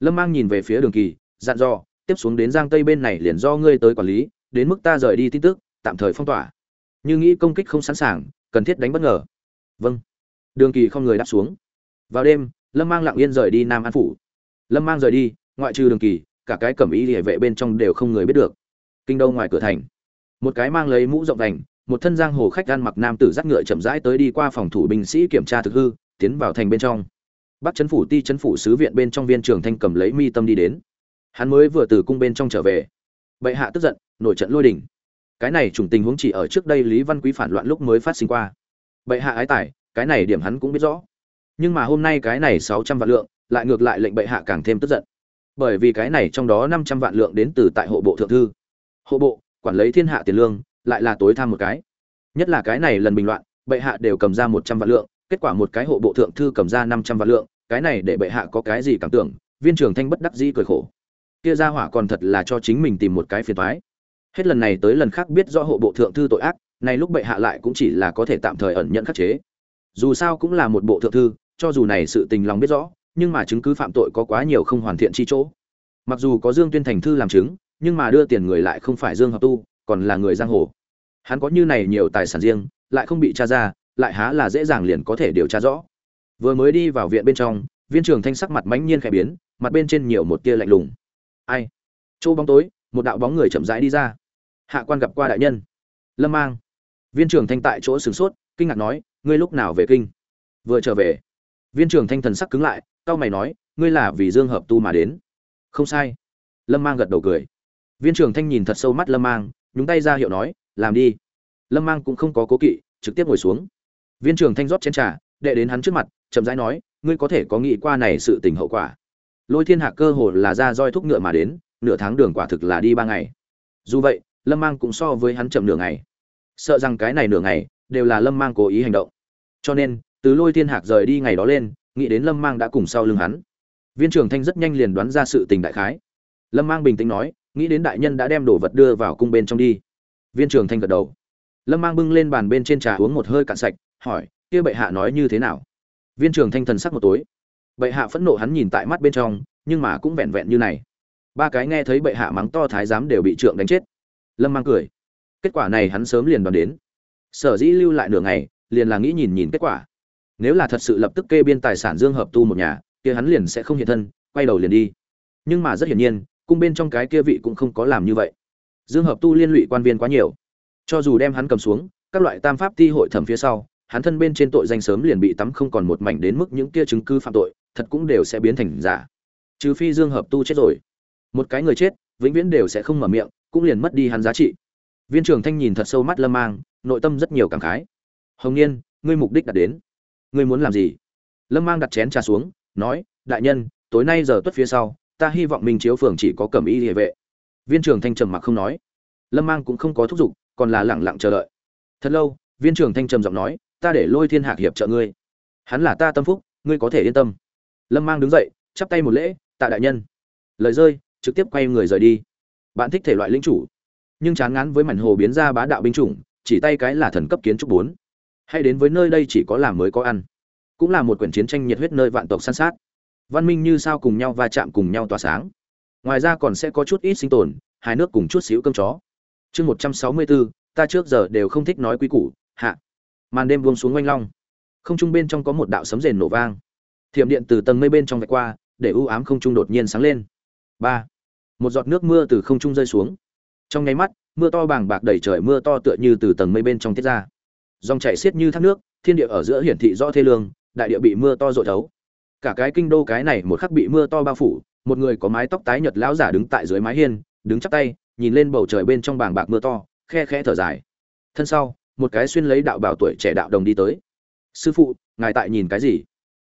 Lâm mang nhìn về phía đường kỳ, dặn dò, tiếp xuống đến giang tây bên này liền do ngươi tới quản lý, đến mức ta rời đi tin tức, tạm thời phong tỏa. Như nghĩ công kích không sẵn sàng, cần thiết đánh bất ngờ. Vâng. Đường kỳ không người đáp xuống. Vào đêm, lâm mang lặng yên rời đi nam an phủ. Lâm mang rời đi, ngoại trừ đường kỳ, cả cái cẩm ý địa vệ bên trong đều không người biết được. Kinh đâu ngoài cửa thành một cái mang lấy mũ rộng vành một thân giang hồ khách ăn mặc nam tử dắt ngựa chậm rãi tới đi qua phòng thủ binh sĩ kiểm tra thực hư, tiến vào thành bên trong. Bắc chấn phủ, ti chấn phủ sứ viện bên trong viên trường thanh cầm lấy mi tâm đi đến. Hắn mới vừa từ cung bên trong trở về. Bệ hạ tức giận, nổi trận lôi đình. cái này trùng tình huống chỉ ở trước đây lý văn quý phản loạn lúc mới phát sinh qua. Bệ hạ ái tài, cái này điểm hắn cũng biết rõ. Nhưng mà hôm nay cái này sáu trăm vạn lượng, lại ngược lại lệnh bệ hạ càng thêm tức giận. Bởi vì cái này trong đó năm trăm vạn lượng đến từ tại hộ bộ thượng thư. Hộ bộ quản lấy thiên hạ tiền lương, lại là tối tham một cái. Nhất là cái này lần bình loạn, bệ hạ đều cầm ra một trăm vạn lượng, kết quả một cái hộ bộ thượng thư cầm ra năm trăm vạn lượng, cái này để bệ hạ có cái gì cảm tưởng, viên trưởng thanh bất đắc dĩ cười khổ. Kia ra hỏa còn thật là cho chính mình tìm một cái phiền toái. Hết lần này tới lần khác biết do hộ bộ thượng thư tội ác, này lúc bệ hạ lại cũng chỉ là có thể tạm thời ẩn nhận khắc chế. Dù sao cũng là một bộ thượng thư, cho dù này sự tình lòng biết rõ, nhưng mà chứng cứ phạm tội có quá nhiều không hoàn thiện chi chỗ. Mặc dù có dương tuyên thành thư làm chứng nhưng mà đưa tiền người lại không phải dương hợp tu, còn là người giang hồ. Hắn có như này nhiều tài sản riêng, lại không bị tra ra, lại há là dễ dàng liền có thể điều tra rõ. Vừa mới đi vào viện bên trong, viên trưởng thanh sắc mặt mãnh nhiên khẽ biến, mặt bên trên nhiều một tia lạnh lùng. Ai? Chỗ bóng tối, một đạo bóng người chậm rãi đi ra. Hạ quan gặp qua đại nhân. Lâm mang. Viên trưởng thanh tại chỗ sửng sốt, kinh ngạc nói, ngươi lúc nào về kinh? Vừa trở về. Viên trưởng thanh thần sắc cứng lại cao mày nói, ngươi là vì dương hợp tu mà đến. Không sai. Lâm mang gật đầu cười viên trưởng thanh nhìn thật sâu mắt lâm mang, nhúng tay ra hiệu nói, làm đi. Lâm mang cũng không có cố kỵ, trực tiếp ngồi xuống. Viên trưởng thanh rót chén trà, đệ đến hắn trước mặt, chậm rãi nói, ngươi có thể có nghĩ qua này sự tình hậu quả? Lôi thiên hạ cơ hồ là ra roi thúc ngựa mà đến, nửa tháng đường quả thực là đi ba ngày. Dù vậy, lâm mang cũng so với hắn chậm nửa ngày. Sợ rằng cái này nửa ngày, đều là lâm mang cố ý hành động. Cho nên, từ lôi thiên hạc rời đi ngày đó lên, nghĩ đến lâm mang đã cùng sau lưng hắn. Viên trưởng thanh rất nhanh liền đoán ra sự tình đại khái. Lâm mang bình tĩnh nói nghĩ đến đại nhân đã đem đồ vật đưa vào cung bên trong đi. Viên Trường thanh gật đầu. Lâm mang bưng lên bàn bên trên trà uống một hơi cạn sạch, hỏi, kia bệ hạ nói như thế nào? Viên Trường thanh thần sắc một tối. Bệ hạ phẫn nộ hắn nhìn tại mắt bên trong, nhưng mà cũng vẹn vẹn như này. Ba cái nghe thấy bệ hạ mắng to thái giám đều bị trượng đánh chết. Lâm mang cười. Kết quả này hắn sớm liền đoán đến. Sở dĩ lưu lại nửa ngày, liền là nghĩ nhìn nhìn kết quả. Nếu là thật sự lập tức kê biên tài sản dương hợp tu một nhà, kia hắn liền sẽ không hiện thân, quay đầu liền đi. Nhưng mà rất hiển nhiên cung bên trong cái kia vị cũng không có làm như vậy. Dương hợp tu liên lụy quan viên quá nhiều. Cho dù đem hắn cầm xuống, các loại tam pháp ti hội thẩm phía sau, hắn thân bên trên tội danh sớm liền bị tắm không còn một mảnh đến mức những kia chứng cứ phạm tội, thật cũng đều sẽ biến thành giả. Trừ phi dương hợp tu chết rồi. Một cái người chết, vĩnh viễn đều sẽ không mở miệng, cũng liền mất đi hắn giá trị. Viên trưởng thanh nhìn thật sâu mắt lâm mang, nội tâm rất nhiều cảm khái. Hồng niên, ngươi mục đích đạt đến. Ngươi muốn làm gì? Lâm mang đặt chén trà xuống, nói, đại nhân, tối nay giờ tuất phía sau ta hy vọng minh chiếu phường chỉ có cẩm y địa vệ. Viên trưởng thanh trầm mặc không nói. Lâm mang cũng không có thúc giục, còn là lẳng lặng chờ đợi. Thật lâu, viên trưởng thanh trầm giọng nói, ta để lôi thiên hạc hiệp trợ ngươi. Hắn là ta tâm phúc, ngươi có thể yên tâm. Lâm mang đứng dậy, chắp tay một lễ, tạ đại nhân. Lời rơi, trực tiếp quay người rời đi. Bạn thích thể loại linh chủ, nhưng chán ngán với mảnh hồ biến ra bá đạo binh chủng, chỉ tay cái là thần cấp kiến trúc bốn. Hay đến với nơi đây chỉ có làm mới có ăn. Cũng là một quyển chiến tranh nhiệt huyết nơi vạn tộc san sát văn minh như sao cùng nhau va chạm cùng nhau tỏa sáng. Ngoài ra còn sẽ có chút ít sinh tồn, hai nước cùng chút xíu cơm chó. Chương một trăm sáu mươi bốn ta trước giờ đều không thích nói quý củ, hạ. Màn đêm buông xuống oanh long. Không trung bên trong có một đạo sấm rền nổ vang. Thiểm điện từ tầng mây bên trong vạch qua, để u ám không trung đột nhiên sáng lên. Ba. Một giọt nước mưa từ không trung rơi xuống. Trong nháy mắt, mưa to bàng bạc đầy trời mưa to tựa như từ tầng mây bên trong tiết ra. Dòng chảy xiết như thác nước, thiên địa ở giữa hiển thị rõ thê lương, đại địa bị mưa to rội thấu cả cái kinh đô cái này một khắc bị mưa to bao phủ, một người có mái tóc tái nhợt lão giả đứng tại dưới mái hiên, đứng chắp tay, nhìn lên bầu trời bên trong bàng bạc mưa to, khe khẽ thở dài. Thân sau, một cái xuyên lấy đạo bảo tuổi trẻ đạo đồng đi tới. Sư phụ, ngài tại nhìn cái gì?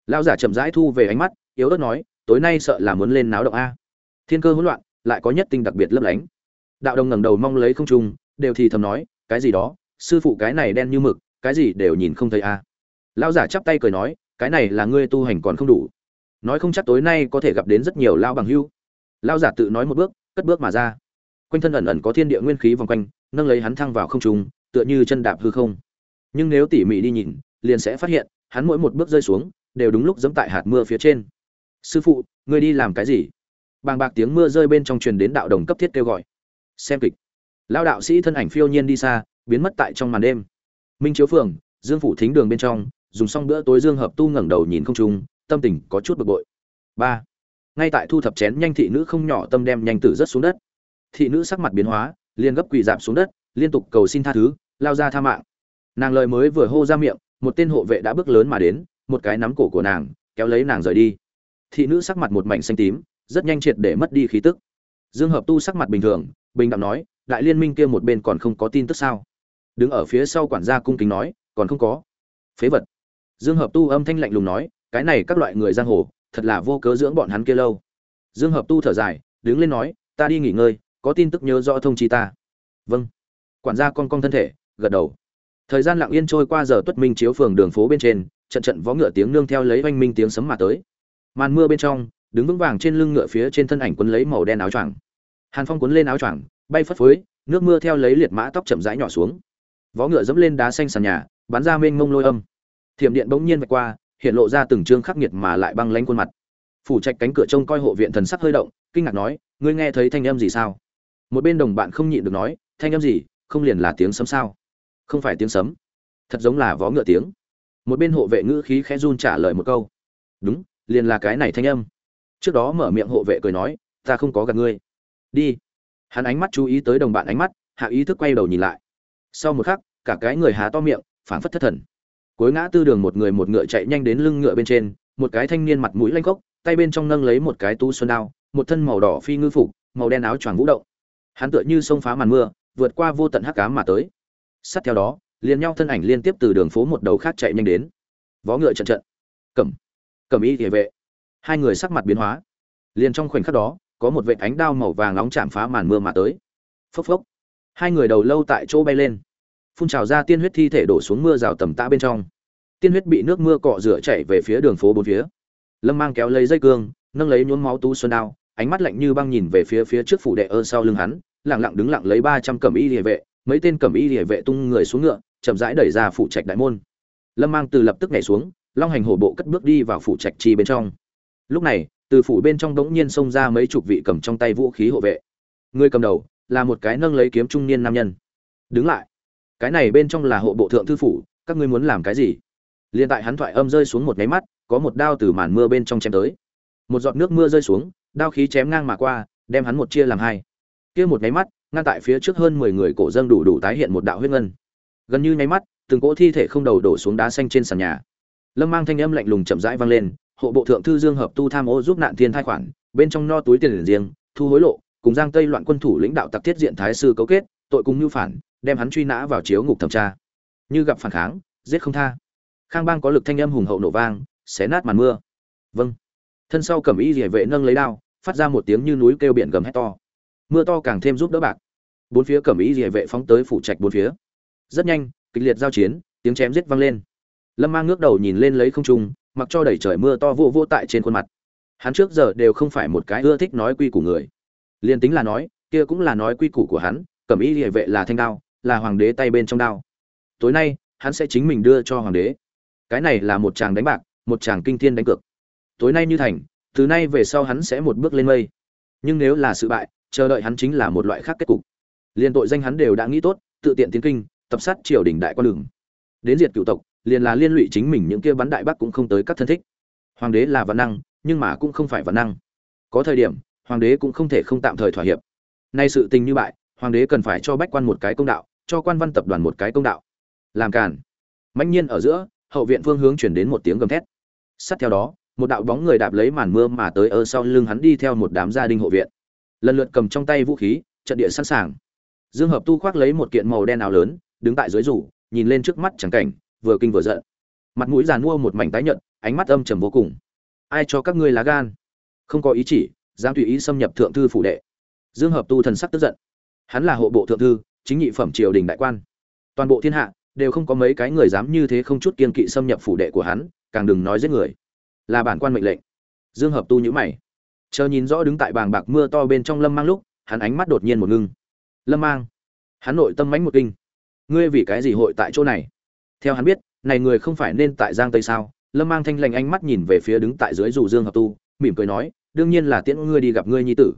Lão giả chậm rãi thu về ánh mắt, yếu ớt nói, tối nay sợ là muốn lên náo động a. Thiên cơ hỗn loạn, lại có nhất tinh đặc biệt lấp lánh. Đạo đồng ngẩng đầu mong lấy không trung, đều thì thầm nói, cái gì đó, sư phụ cái này đen như mực, cái gì đều nhìn không thấy a. Lão giả chắp tay cười nói cái này là ngươi tu hành còn không đủ. Nói không chắc tối nay có thể gặp đến rất nhiều lao bằng hưu. Lao giả tự nói một bước, cất bước mà ra. Quanh thân ẩn ẩn có thiên địa nguyên khí vòng quanh, nâng lấy hắn thăng vào không trung, tựa như chân đạp hư không. Nhưng nếu tỉ mỉ đi nhìn, liền sẽ phát hiện, hắn mỗi một bước rơi xuống, đều đúng lúc giẫm tại hạt mưa phía trên. Sư phụ, ngươi đi làm cái gì? Bàng bạc tiếng mưa rơi bên trong truyền đến đạo đồng cấp thiết kêu gọi. Xem kịch. Lao đạo sĩ thân ảnh phiêu nhiên đi xa, biến mất tại trong màn đêm. Minh chiếu phường, dương phủ thính đường bên trong dùng xong bữa tối dương hợp tu ngẩng đầu nhìn không trung, tâm tình có chút bực bội. Ba, ngay tại thu thập chén nhanh thị nữ không nhỏ tâm đem nhanh tử rất xuống đất. Thị nữ sắc mặt biến hóa, liền gấp quỳ giảm xuống đất, liên tục cầu xin tha thứ, lao ra tha mạng. Nàng lời mới vừa hô ra miệng, một tên hộ vệ đã bước lớn mà đến, một cái nắm cổ của nàng, kéo lấy nàng rời đi. Thị nữ sắc mặt một mảnh xanh tím, rất nhanh triệt để mất đi khí tức. Dương hợp tu sắc mặt bình thường, bình đẳng nói, đại liên minh kia một bên còn không có tin tức sao? Đứng ở phía sau quản gia cung kính nói, còn không có. Phế vật dương hợp tu âm thanh lạnh lùng nói, cái này các loại người giang hồ, thật là vô cớ dưỡng bọn hắn kia lâu. Dương hợp tu thở dài, đứng lên nói, ta đi nghỉ ngơi, có tin tức nhớ rõ thông chi ta. Vâng. Quản gia con con thân thể, gật đầu. Thời gian lặng yên trôi qua giờ tuất minh chiếu phường đường phố bên trên, trận trận vó ngựa tiếng nương theo lấy oanh minh tiếng sấm mà tới. Màn mưa bên trong, đứng vững vàng trên lưng ngựa phía trên thân ảnh quấn lấy màu đen áo choàng. Hàn phong quấn lên áo choàng, bay phất phới, nước mưa theo lấy liệt mã tóc chậm rãi nhỏ xuống. Vó ngựa dẫm lên đá xanh sàn nhà, bắn ra mênh mông lôi âm thiểm điện bỗng nhiên vạch qua, hiện lộ ra từng trương khắc nghiệt mà lại băng lánh khuôn mặt. Phủ trạch cánh cửa trông coi hộ viện thần sắc hơi động, kinh ngạc nói, ngươi nghe thấy thanh âm gì sao? Một bên đồng bạn không nhịn được nói, thanh âm gì? Không liền là tiếng sấm sao? Không phải tiếng sấm. Thật giống là vó ngựa tiếng. Một bên hộ vệ ngữ khí khẽ run trả lời một câu, đúng, liền là cái này thanh âm. Trước đó mở miệng hộ vệ cười nói, ta không có gặp ngươi. Đi. Hắn ánh mắt chú ý tới đồng bạn ánh mắt, hạ ý thức quay đầu nhìn lại. Sau một khắc, cả cái người há to miệng, phảng phất thất thần cuối ngã tư đường một người một ngựa chạy nhanh đến lưng ngựa bên trên một cái thanh niên mặt mũi lanh cốc tay bên trong nâng lấy một cái tu xuân đao một thân màu đỏ phi ngư phục màu đen áo choàng vũ động. Hắn tựa như sông phá màn mưa vượt qua vô tận hắc cám mà tới. Sát theo đó liền nhau thân ảnh liên tiếp từ đường phố một đầu khác chạy nhanh đến. Vó ngựa trận trận. Cẩm, cẩm y địa vệ. Hai người sắc mặt biến hóa. Liền trong khoảnh khắc đó có một vệ ánh đao màu vàng nóng chạm phá màn mưa mà tới. Phốc phốc. Hai người đầu lâu tại chỗ bay lên phun trào ra tiên huyết thi thể đổ xuống mưa rào tầm tã bên trong. Tiên huyết bị nước mưa cọ rửa chạy về phía đường phố bốn phía. Lâm mang kéo lấy dây cương, nâng lấy nhuốm máu tú xuân đao, ánh mắt lạnh như băng nhìn về phía phía trước phủ đệ ơ sau lưng hắn lẳng lặng đứng lặng lấy ba trăm cẩm y địa vệ, mấy tên cẩm y địa vệ tung người xuống ngựa, chậm rãi đẩy ra phủ trạch đại môn. Lâm mang từ lập tức nhảy xuống, long hành hổ bộ cất bước đi vào phủ trạch chi bên trong. Lúc này, từ phủ bên trong đống nhiên xông ra mấy chục vị cầm trong tay vũ khí hộ vệ. Người cầm đầu là một cái nâng lấy kiếm trung niên nam nhân. Đứng lại cái này bên trong là hộ bộ thượng thư phủ, các ngươi muốn làm cái gì? Liền tại hắn thoại âm rơi xuống một nháy mắt, có một đao từ màn mưa bên trong chém tới. Một giọt nước mưa rơi xuống, đao khí chém ngang mà qua, đem hắn một chia làm hai. Kia một nháy mắt, ngăn tại phía trước hơn mười người cổ dâng đủ đủ tái hiện một đạo huyết ngân. Gần như nháy mắt, từng cỗ thi thể không đầu đổ xuống đá xanh trên sàn nhà. Lâm mang thanh âm lạnh lùng chậm rãi vang lên, hộ bộ thượng thư dương hợp tu tham ô giúp nạn thiên thai khoản, bên trong no túi tiền riêng, thu hối lộ, cùng giang tây loạn quân thủ lãnh đạo tặc thiết diện thái sư cấu kết tội cùng mưu phản, đem hắn truy nã vào chiếu ngục thẩm tra. Như gặp phản kháng, giết không tha. Khang bang có lực thanh âm hùng hậu nổ vang, xé nát màn mưa. Vâng. Thân sau cầm y rỉa vệ nâng lấy đao, phát ra một tiếng như núi kêu biển gầm hét to. Mưa to càng thêm giúp đỡ bạc. Bốn phía cầm y rỉa vệ phóng tới phủ trạch bốn phía. Rất nhanh, kịch liệt giao chiến, tiếng chém giết vang lên. Lâm mang ngước đầu nhìn lên lấy không trung, mặc cho đẩy trời mưa to vô vô tại trên khuôn mặt. Hắn trước giờ đều không phải một cái ưa thích nói quy củ người. Liền tính là nói, kia cũng là nói quy củ của hắn Cẩm y địa vệ là thanh đao, là hoàng đế tay bên trong đao. Tối nay, hắn sẽ chính mình đưa cho hoàng đế. Cái này là một chàng đánh bạc, một chàng kinh thiên đánh cược. Tối nay như thành, từ nay về sau hắn sẽ một bước lên mây. Nhưng nếu là sự bại, chờ đợi hắn chính là một loại khác kết cục. Liền tội danh hắn đều đã nghĩ tốt, tự tiện tiến kinh, tập sát triều đình đại quan đường. Đến diệt cựu tộc, liền là liên lụy chính mình những kia bắn đại bắc cũng không tới các thân thích. Hoàng đế là văn năng, nhưng mà cũng không phải văn năng. Có thời điểm, hoàng đế cũng không thể không tạm thời thỏa hiệp. Nay sự tình như vậy hoàng đế cần phải cho bách quan một cái công đạo, cho quan văn tập đoàn một cái công đạo. Làm cản mãnh nhiên ở giữa, hậu viện phương hướng chuyển đến một tiếng gầm thét. Sát theo đó, một đạo bóng người đạp lấy màn mưa mà tới ở sau lưng hắn đi theo một đám gia đình hộ viện. Lần lượt cầm trong tay vũ khí, trận địa sẵn sàng. Dương hợp tu khoác lấy một kiện màu đen áo lớn, đứng tại dưới rủ, nhìn lên trước mắt chẳng cảnh, vừa kinh vừa giận. Mặt mũi giàn mua một mảnh tái nhợt, ánh mắt âm trầm vô cùng. Ai cho các ngươi lá gan? Không có ý chỉ, dám tùy ý xâm nhập thượng thư phủ đệ. Dương hợp tu thần sắc tức giận hắn là hộ bộ thượng thư, chính nhị phẩm triều đình đại quan. Toàn bộ thiên hạ đều không có mấy cái người dám như thế không chút kiên kỵ xâm nhập phủ đệ của hắn, càng đừng nói giết người. Là bản quan mệnh lệnh. Dương hợp tu nhữ mày. Chờ nhìn rõ đứng tại bàng bạc mưa to bên trong lâm mang lúc, hắn ánh mắt đột nhiên một ngưng. Lâm mang, hắn nội tâm mánh một kinh. Ngươi vì cái gì hội tại chỗ này? Theo hắn biết, này người không phải nên tại giang tây sao? Lâm mang thanh lành ánh mắt nhìn về phía đứng tại dưới dù dương hợp tu, mỉm cười nói, đương nhiên là tiễn ngươi đi gặp ngươi nhi tử.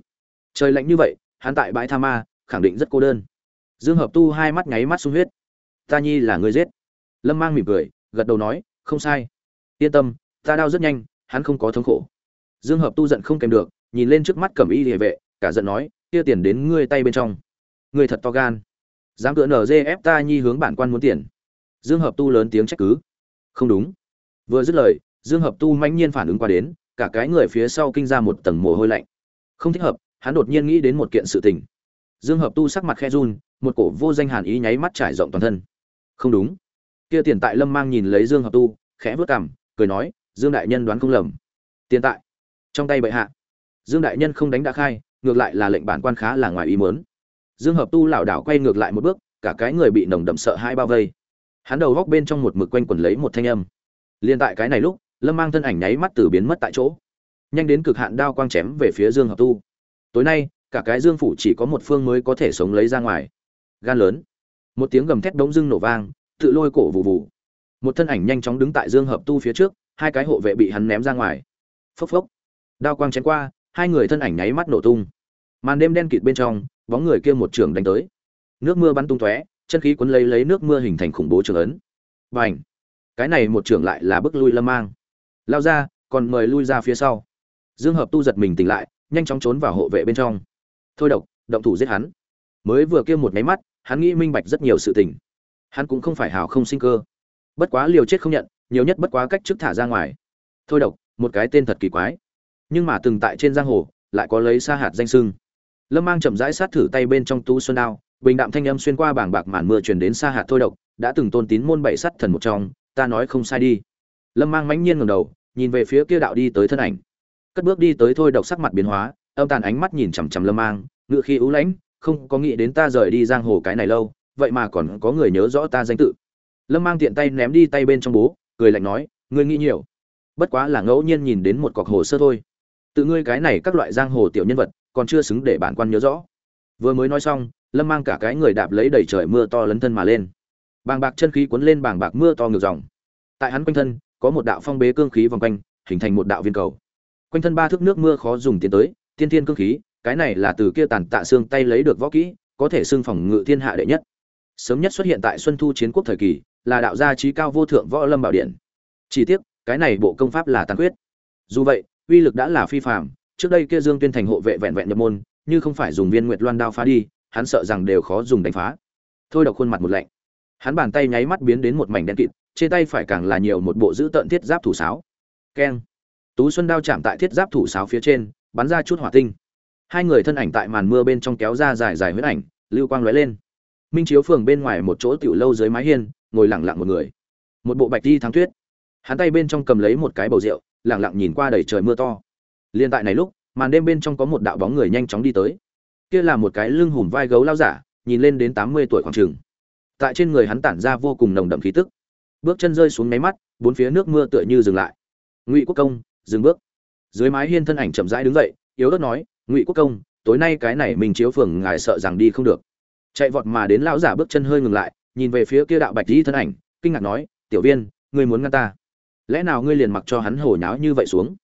Trời lạnh như vậy, hắn tại bãi tha ma khẳng định rất cô đơn. Dương hợp tu hai mắt nháy mắt sung huyết. Ta nhi là người giết. Lâm mang mỉm cười, gật đầu nói, không sai. Yên tâm, ta đau rất nhanh, hắn không có thống khổ. Dương hợp tu giận không kèm được, nhìn lên trước mắt cẩm y địa vệ, cả giận nói, kia tiền đến ngươi tay bên trong. Ngươi thật to gan. Dám cựa nở dê ép ta nhi hướng bản quan muốn tiền. Dương hợp tu lớn tiếng trách cứ. Không đúng. Vừa dứt lời, dương hợp tu mãnh nhiên phản ứng qua đến, cả cái người phía sau kinh ra một tầng mồ hôi lạnh. Không thích hợp, hắn đột nhiên nghĩ đến một kiện sự tình dương hợp tu sắc mặt khe run, một cổ vô danh hàn ý nháy mắt trải rộng toàn thân. Không đúng. Kia tiền tại lâm mang nhìn lấy dương hợp tu, khẽ vớt cằm, cười nói, dương đại nhân đoán không lầm. Tiền tại? Trong tay bệ hạ. Dương đại nhân không đánh đã khai, ngược lại là lệnh bản quan khá là ngoài ý muốn. Dương hợp tu lảo đảo quay ngược lại một bước, cả cái người bị nồng đậm sợ hai bao vây. Hắn đầu góc bên trong một mực quanh quẩn lấy một thanh âm. Liên tại cái này lúc, lâm mang thân ảnh nháy mắt từ biến mất tại chỗ. Nhanh đến cực hạn đao quang chém về phía dương hợp tu. Tối nay cả cái dương phủ chỉ có một phương mới có thể sống lấy ra ngoài. Gan lớn. Một tiếng gầm thét đống dưng nổ vang, tự lôi cổ vụ vụ một thân ảnh nhanh chóng đứng tại dương hợp tu phía trước, hai cái hộ vệ bị hắn ném ra ngoài. Phốc phốc. Đao quang chém qua, hai người thân ảnh nháy mắt nổ tung. Màn đêm đen kịt bên trong, bóng người kia một trường đánh tới. Nước mưa bắn tung tóe, chân khí cuốn lấy lấy nước mưa hình thành khủng bố trường ấn. Và ảnh cái này một trường lại là bức lui lâm mang. Lao ra, còn mời lui ra phía sau. Dương hợp tu giật mình tỉnh lại, nhanh chóng trốn vào hộ vệ bên trong thôi độc, động thủ giết hắn. Mới vừa kêu một máy mắt, hắn nghĩ minh bạch rất nhiều sự tình. Hắn cũng không phải hào không sinh cơ. Bất quá liều chết không nhận, nhiều nhất bất quá cách trước thả ra ngoài. Thôi độc, một cái tên thật kỳ quái. Nhưng mà từng tại trên giang hồ, lại có lấy sa hạt danh sưng. Lâm mang chậm rãi sát thử tay bên trong tú xuân đao, bình đạm thanh âm xuyên qua bảng bạc màn mưa truyền đến sa hạt thôi độc, đã từng tôn tín môn bảy sắt thần một trong, ta nói không sai đi. Lâm mang mãnh nhiên ngầm đầu, nhìn về phía kia đạo đi tới thân ảnh. Cất bước đi tới thôi độc sắc mặt biến hóa âm tàn ánh mắt nhìn chằm chằm lâm mang, ngựa khi ưu lãnh, không có nghĩ đến ta rời đi giang hồ cái này lâu, vậy mà còn có người nhớ rõ ta danh tự. Lâm mang tiện tay ném đi tay bên trong bố, cười lạnh nói, ngươi nghĩ nhiều. Bất quá là ngẫu nhiên nhìn đến một cọc hồ sơ thôi. Tự ngươi cái này các loại giang hồ tiểu nhân vật, còn chưa xứng để bản quan nhớ rõ. Vừa mới nói xong, lâm mang cả cái người đạp lấy đầy trời mưa to lấn thân mà lên. Bàng bạc chân khí cuốn lên bàng bạc mưa to ngược dòng. Tại hắn quanh thân, có một đạo phong bế cương khí vòng quanh, hình thành một đạo viên cầu. Quanh thân ba thước nước mưa khó dùng tiến tới tiên thiên cương khí, cái này là từ kia tàn tạ xương tay lấy được võ kỹ, có thể xưng phòng ngự thiên hạ đệ nhất. Sớm nhất xuất hiện tại xuân thu chiến quốc thời kỳ, là đạo gia trí cao vô thượng võ lâm bảo điện. Chỉ tiếc, cái này bộ công pháp là tàn quyết dù vậy, uy lực đã là phi phạm trước đây kia dương tuyên thành hộ vệ vẹn vẹn nhập môn, như không phải dùng viên nguyệt loan đao phá đi, hắn sợ rằng đều khó dùng đánh phá. Thôi đọc khuôn mặt một lạnh. Hắn bàn tay nháy mắt biến đến một mảnh đen kịt, trên tay phải càng là nhiều một bộ giữ tận thiết giáp thủ sáo. Keng. Tú xuân đao chạm tại thiết giáp thủ sáo phía trên bắn ra chút hỏa tinh. Hai người thân ảnh tại màn mưa bên trong kéo ra dài dài huyết ảnh, lưu quang lóe lên. Minh chiếu phường bên ngoài một chỗ tiểu lâu dưới mái hiên, ngồi lặng lặng một người. Một bộ bạch đi thắng tuyết. Hắn tay bên trong cầm lấy một cái bầu rượu, lặng lặng nhìn qua đầy trời mưa to. Liên tại này lúc, màn đêm bên trong có một đạo bóng người nhanh chóng đi tới. Kia là một cái lưng hùm vai gấu lao giả, nhìn lên đến tám mươi tuổi khoảng trường. Tại trên người hắn tản ra vô cùng nồng đậm khí tức. Bước chân rơi xuống máy mắt, bốn phía nước mưa tựa như dừng lại. Ngụy quốc công, dừng bước dưới mái hiên thân ảnh chậm rãi đứng dậy, yếu ớt nói, ngụy quốc công, tối nay cái này mình chiếu phường ngài sợ rằng đi không được. Chạy vọt mà đến lão giả bước chân hơi ngừng lại, nhìn về phía kia đạo bạch di thân ảnh, kinh ngạc nói, tiểu viên, ngươi muốn ngăn ta? Lẽ nào ngươi liền mặc cho hắn hồ nháo như vậy xuống?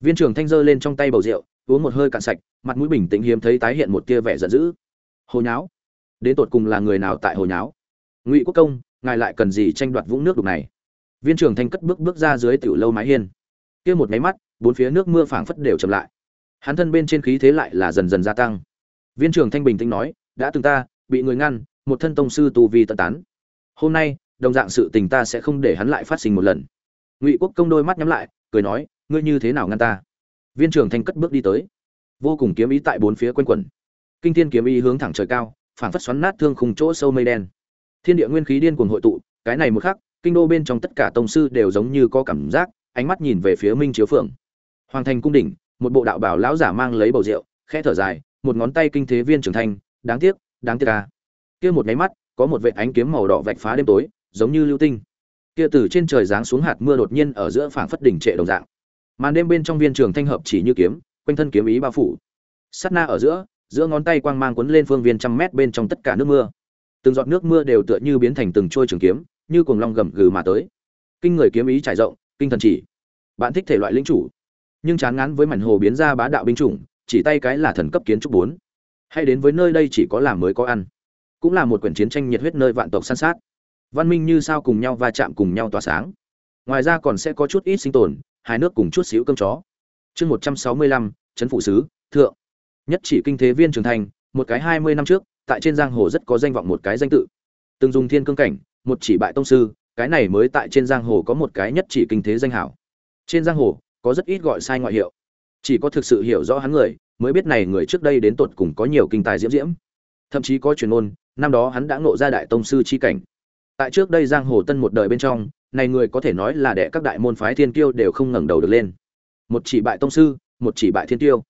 Viên trưởng thanh dơ lên trong tay bầu rượu, uống một hơi cạn sạch, mặt mũi bình tĩnh hiếm thấy tái hiện một tia vẻ giận dữ. Hồ nháo? Đến tột cùng là người nào tại hồ nháo? Ngụy quốc công, ngài lại cần gì tranh đoạt vũng nước đục này? Viên trưởng thanh cất bước bước ra dưới tiểu lâu mái hiên. Kia một máy mắt bốn phía nước mưa phảng phất đều chậm lại. Hắn thân bên trên khí thế lại là dần dần gia tăng. Viên trưởng thanh bình tĩnh nói, đã từng ta, bị người ngăn, một thân tông sư tu vi tận tán. Hôm nay, đồng dạng sự tình ta sẽ không để hắn lại phát sinh một lần. Ngụy quốc công đôi mắt nhắm lại, cười nói, ngươi như thế nào ngăn ta? Viên trưởng thanh cất bước đi tới. Vô cùng kiếm ý tại bốn phía quanh quẩn. Kinh thiên kiếm ý hướng thẳng trời cao, phảng phất xoắn nát thương khung chỗ sâu mây đen. Thiên địa nguyên khí điên cuồng hội tụ, cái này một khắc, kinh đô bên trong tất cả tông sư đều giống như có cảm giác, ánh mắt nhìn về phía minh chiếu phượng hoàng thành cung đỉnh, một bộ đạo bảo lão giả mang lấy bầu rượu, khẽ thở dài, một ngón tay kinh thế viên trưởng thành, đáng tiếc đáng tiếc a. kia một cái mắt, có một vệt ánh kiếm màu đỏ vạch phá đêm tối, giống như lưu tinh. Kia từ trên trời giáng xuống hạt mưa đột nhiên ở giữa phảng phất đỉnh trệ đồng dạng. Màn đêm bên trong viên trường thanh hợp chỉ như kiếm, quanh thân kiếm ý bao phủ. Sát na ở giữa giữa ngón tay quang mang cuốn lên phương viên trăm mét bên trong tất cả nước mưa. Từng giọt nước mưa đều tựa như biến thành từng trôi trường kiếm, như cuồng long gầm gừ mà tới. Kinh người kiếm ý trải rộng, kinh thần chỉ. Bạn thích thể loại linh chủ nhưng chán ngán với mảnh hồ biến ra bá đạo binh chủng, chỉ tay cái là thần cấp kiến trúc bốn. Hay đến với nơi đây chỉ có làm mới có ăn. Cũng là một quyển chiến tranh nhiệt huyết nơi vạn tộc san sát. Văn minh như sao cùng nhau va chạm cùng nhau tỏa sáng. Ngoài ra còn sẽ có chút ít sinh tồn hai nước cùng chút xíu cơm chó. Chương một trăm sáu mươi lăm, trấn phụ sứ, thượng. Nhất chỉ kinh thế viên trưởng thành, một cái hai mươi năm trước, tại trên giang hồ rất có danh vọng một cái danh tự. Từng dùng thiên cương cảnh, một chỉ bại tông sư, cái này mới tại trên giang hồ có một cái nhất chỉ kinh thế danh hảo. Trên giang hồ có rất ít gọi sai ngoại hiệu. Chỉ có thực sự hiểu rõ hắn người, mới biết này người trước đây đến tột cùng có nhiều kinh tài diễm diễm. Thậm chí có truyền ngôn, năm đó hắn đã ngộ ra đại tông sư chi cảnh. Tại trước đây giang hồ tân một đời bên trong, này người có thể nói là đệ các đại môn phái thiên kiêu đều không ngẩng đầu được lên. Một chỉ bại tông sư, một chỉ bại thiên tiêu.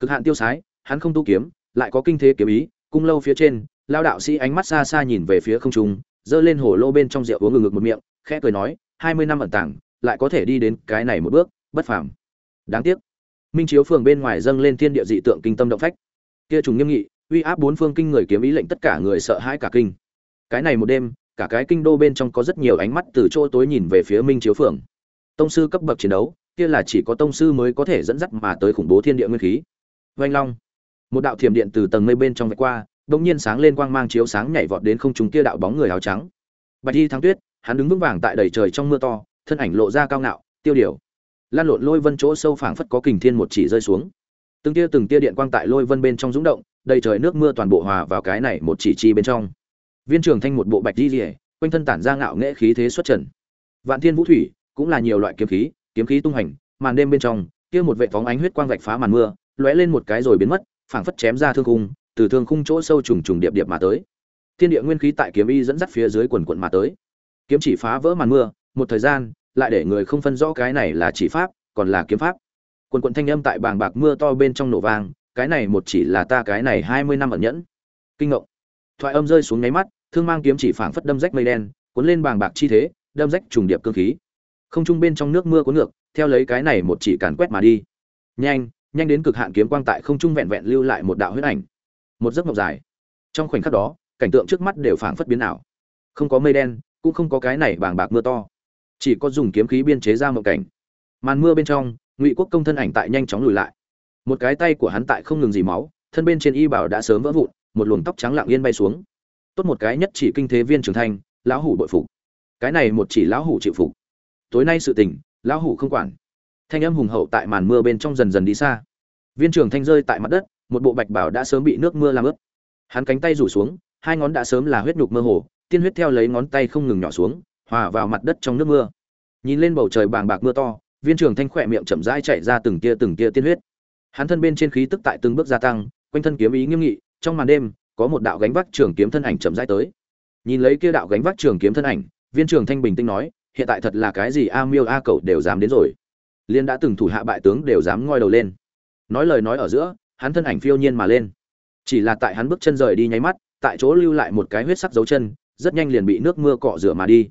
Cực hạn tiêu sái, hắn không tu kiếm, lại có kinh thế kiếm ý, cung lâu phía trên, lao đạo sĩ ánh mắt xa xa nhìn về phía không trung, giơ lên hồ lô bên trong rượu uống ngừng ngực một miệng, khẽ cười nói, hai mươi năm ẩn tàng, lại có thể đi đến cái này một bước bất phàm. Đáng tiếc, minh chiếu phường bên ngoài dâng lên thiên địa dị tượng kinh tâm động phách. Kia trùng nghiêm nghị, uy áp bốn phương kinh người kiếm ý lệnh tất cả người sợ hãi cả kinh. Cái này một đêm, cả cái kinh đô bên trong có rất nhiều ánh mắt từ chỗ tối nhìn về phía minh chiếu phường. Tông sư cấp bậc chiến đấu, kia là chỉ có tông sư mới có thể dẫn dắt mà tới khủng bố thiên địa nguyên khí. Vanh long, một đạo thiểm điện từ tầng mây bên trong vạch qua, đột nhiên sáng lên quang mang chiếu sáng nhảy vọt đến không trung kia đạo bóng người áo trắng. Bạch y thắng tuyết, hắn đứng vững vàng tại đầy trời trong mưa to, thân ảnh lộ ra cao ngạo, tiêu điều lan lộn lôi vân chỗ sâu phảng phất có kình thiên một chỉ rơi xuống. Từng tia từng tia điện quang tại lôi vân bên trong rúng động, đầy trời nước mưa toàn bộ hòa vào cái này một chỉ chi bên trong. Viên trường thanh một bộ bạch di rỉa quanh thân tản ra ngạo nghễ khí thế xuất trần. Vạn thiên vũ thủy cũng là nhiều loại kiếm khí kiếm khí tung hành, màn đêm bên trong, kia một vệ phóng ánh huyết quang vạch phá màn mưa, lóe lên một cái rồi biến mất, phảng phất chém ra thương khung, từ thương khung chỗ sâu trùng trùng điệp điệp mà tới. Thiên địa nguyên khí tại kiếm y dẫn dắt phía dưới quần quận mà tới. Kiếm chỉ phá vỡ màn mưa, một thời gian lại để người không phân rõ cái này là chỉ pháp, còn là kiếm pháp. Quần quận thanh âm tại bàng bạc mưa to bên trong nổ vang, cái này một chỉ là ta cái này hai mươi năm ẩn nhẫn. Kinh ngộng. Thoại âm rơi xuống nháy mắt, thương mang kiếm chỉ phảng phất đâm rách mây đen, cuốn lên bàng bạc chi thế, đâm rách trùng điệp cương khí. Không trung bên trong nước mưa cuốn ngược, theo lấy cái này một chỉ càn quét mà đi. Nhanh nhanh đến cực hạn kiếm quang tại không trung vẹn vẹn lưu lại một đạo huyết ảnh. Một giấc mộng dài. Trong khoảnh khắc đó, cảnh tượng trước mắt đều phảng phất biến ảo. Không có mây đen, cũng không có cái này bàng bạc mưa to chỉ có dùng kiếm khí biên chế ra mộng cảnh. Màn mưa bên trong, ngụy quốc công thân ảnh tại nhanh chóng lùi lại. Một cái tay của hắn tại không ngừng dì máu, thân bên trên y bảo đã sớm vỡ vụn, một luồng tóc trắng lặng yên bay xuống. Tốt một cái nhất chỉ kinh thế viên trưởng thành, lão hủ bội phục. Cái này một chỉ lão hủ chịu phục. Tối nay sự tình, lão hủ không quản. Thanh âm hùng hậu tại màn mưa bên trong dần dần đi xa. Viên trưởng thanh rơi tại mặt đất, một bộ bạch bảo đã sớm bị nước mưa làm ướt. Hắn cánh tay rủ xuống, hai ngón đã sớm là huyết nhục mơ hồ, tiên huyết theo lấy ngón tay không ngừng nhỏ xuống hòa vào mặt đất trong nước mưa. Nhìn lên bầu trời bàng bạc mưa to, viên trưởng thanh khỏe miệng chậm rãi chạy ra từng tia từng tia tiên huyết. Hắn thân bên trên khí tức tại từng bước gia tăng, quanh thân kiếm ý nghiêm nghị, trong màn đêm, có một đạo gánh vác trường kiếm thân ảnh chậm rãi tới. Nhìn lấy kia đạo gánh vác trường kiếm thân ảnh, viên trưởng thanh bình tĩnh nói, hiện tại thật là cái gì a miêu a cậu đều dám đến rồi. Liên đã từng thủ hạ bại tướng đều dám ngoi đầu lên. Nói lời nói ở giữa, hắn thân ảnh phiêu nhiên mà lên. Chỉ là tại hắn bước chân rời đi nháy mắt, tại chỗ lưu lại một cái huyết sắc dấu chân, rất nhanh liền bị nước mưa cọ rửa mà đi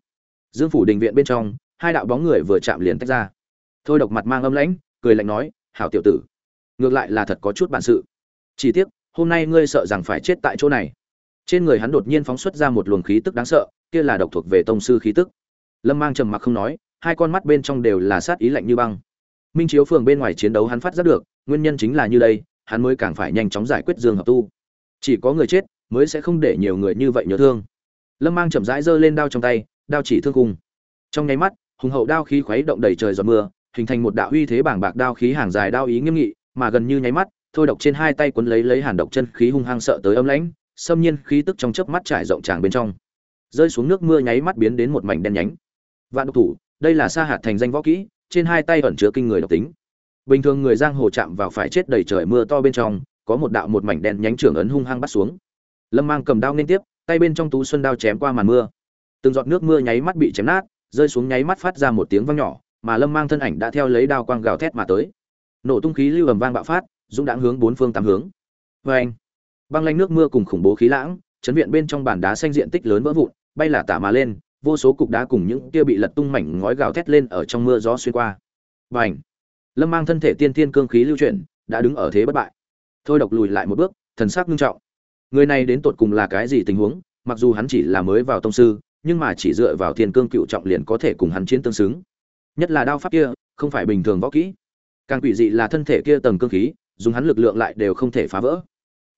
dương phủ đình viện bên trong, hai đạo bóng người vừa chạm liền tách ra. Thôi độc mặt mang âm lãnh, cười lạnh nói, hảo tiểu tử, ngược lại là thật có chút bản sự. Chỉ tiếc, hôm nay ngươi sợ rằng phải chết tại chỗ này. Trên người hắn đột nhiên phóng xuất ra một luồng khí tức đáng sợ, kia là độc thuộc về tông sư khí tức. Lâm mang trầm mặc không nói, hai con mắt bên trong đều là sát ý lạnh như băng. Minh chiếu phường bên ngoài chiến đấu hắn phát giác được, nguyên nhân chính là như đây, hắn mới càng phải nhanh chóng giải quyết dương hợp tu. Chỉ có người chết, mới sẽ không để nhiều người như vậy nhớ thương. Lâm mang chậm rãi giơ lên đao trong tay đao chỉ thương cung trong nháy mắt, hùng hậu đao khí khuấy động đầy trời giọt mưa, hình thành một đạo uy thế bảng bạc đao khí hàng dài đao ý nghiêm nghị, mà gần như nháy mắt, thôi độc trên hai tay quấn lấy lấy hàn độc chân khí hung hăng sợ tới âm lãnh, xâm nhiên khí tức trong chớp mắt trải rộng tràng bên trong. Rơi xuống nước mưa nháy mắt biến đến một mảnh đen nhánh. Vạn độc thủ, đây là sa hạt thành danh võ kỹ, trên hai tay ẩn chứa kinh người độc tính. Bình thường người giang hồ chạm vào phải chết đầy trời mưa to bên trong, có một đạo một mảnh đen nhánh trưởng ấn hung hăng bắt xuống. Lâm mang cầm đao liên tiếp, tay bên trong tú xuân đao chém qua màn mưa từng giọt nước mưa nháy mắt bị chém nát, rơi xuống nháy mắt phát ra một tiếng vang nhỏ, mà lâm mang thân ảnh đã theo lấy đao quang gào thét mà tới. Nổ tung khí lưu ầm vang bạo phát, dũng đãng hướng bốn phương tám hướng. Vê anh băng lanh nước mưa cùng khủng bố khí lãng, chấn viện bên trong bàn đá xanh diện tích lớn vỡ vụn, bay là tả mà lên, vô số cục đá cùng những kia bị lật tung mảnh ngói gào thét lên ở trong mưa gió xuyên qua. Và ảnh lâm mang thân thể tiên tiên cương khí lưu chuyển, đã đứng ở thế bất bại. Thôi độc lùi lại một bước, thần sắc nghiêm trọng. Người này đến tột cùng là cái gì tình huống? Mặc dù hắn chỉ là mới vào tông sư nhưng mà chỉ dựa vào thiên cương cựu trọng liền có thể cùng hắn chiến tương xứng. Nhất là đao pháp kia, không phải bình thường võ kỹ. Càng quỷ dị là thân thể kia tầng cương khí, dùng hắn lực lượng lại đều không thể phá vỡ.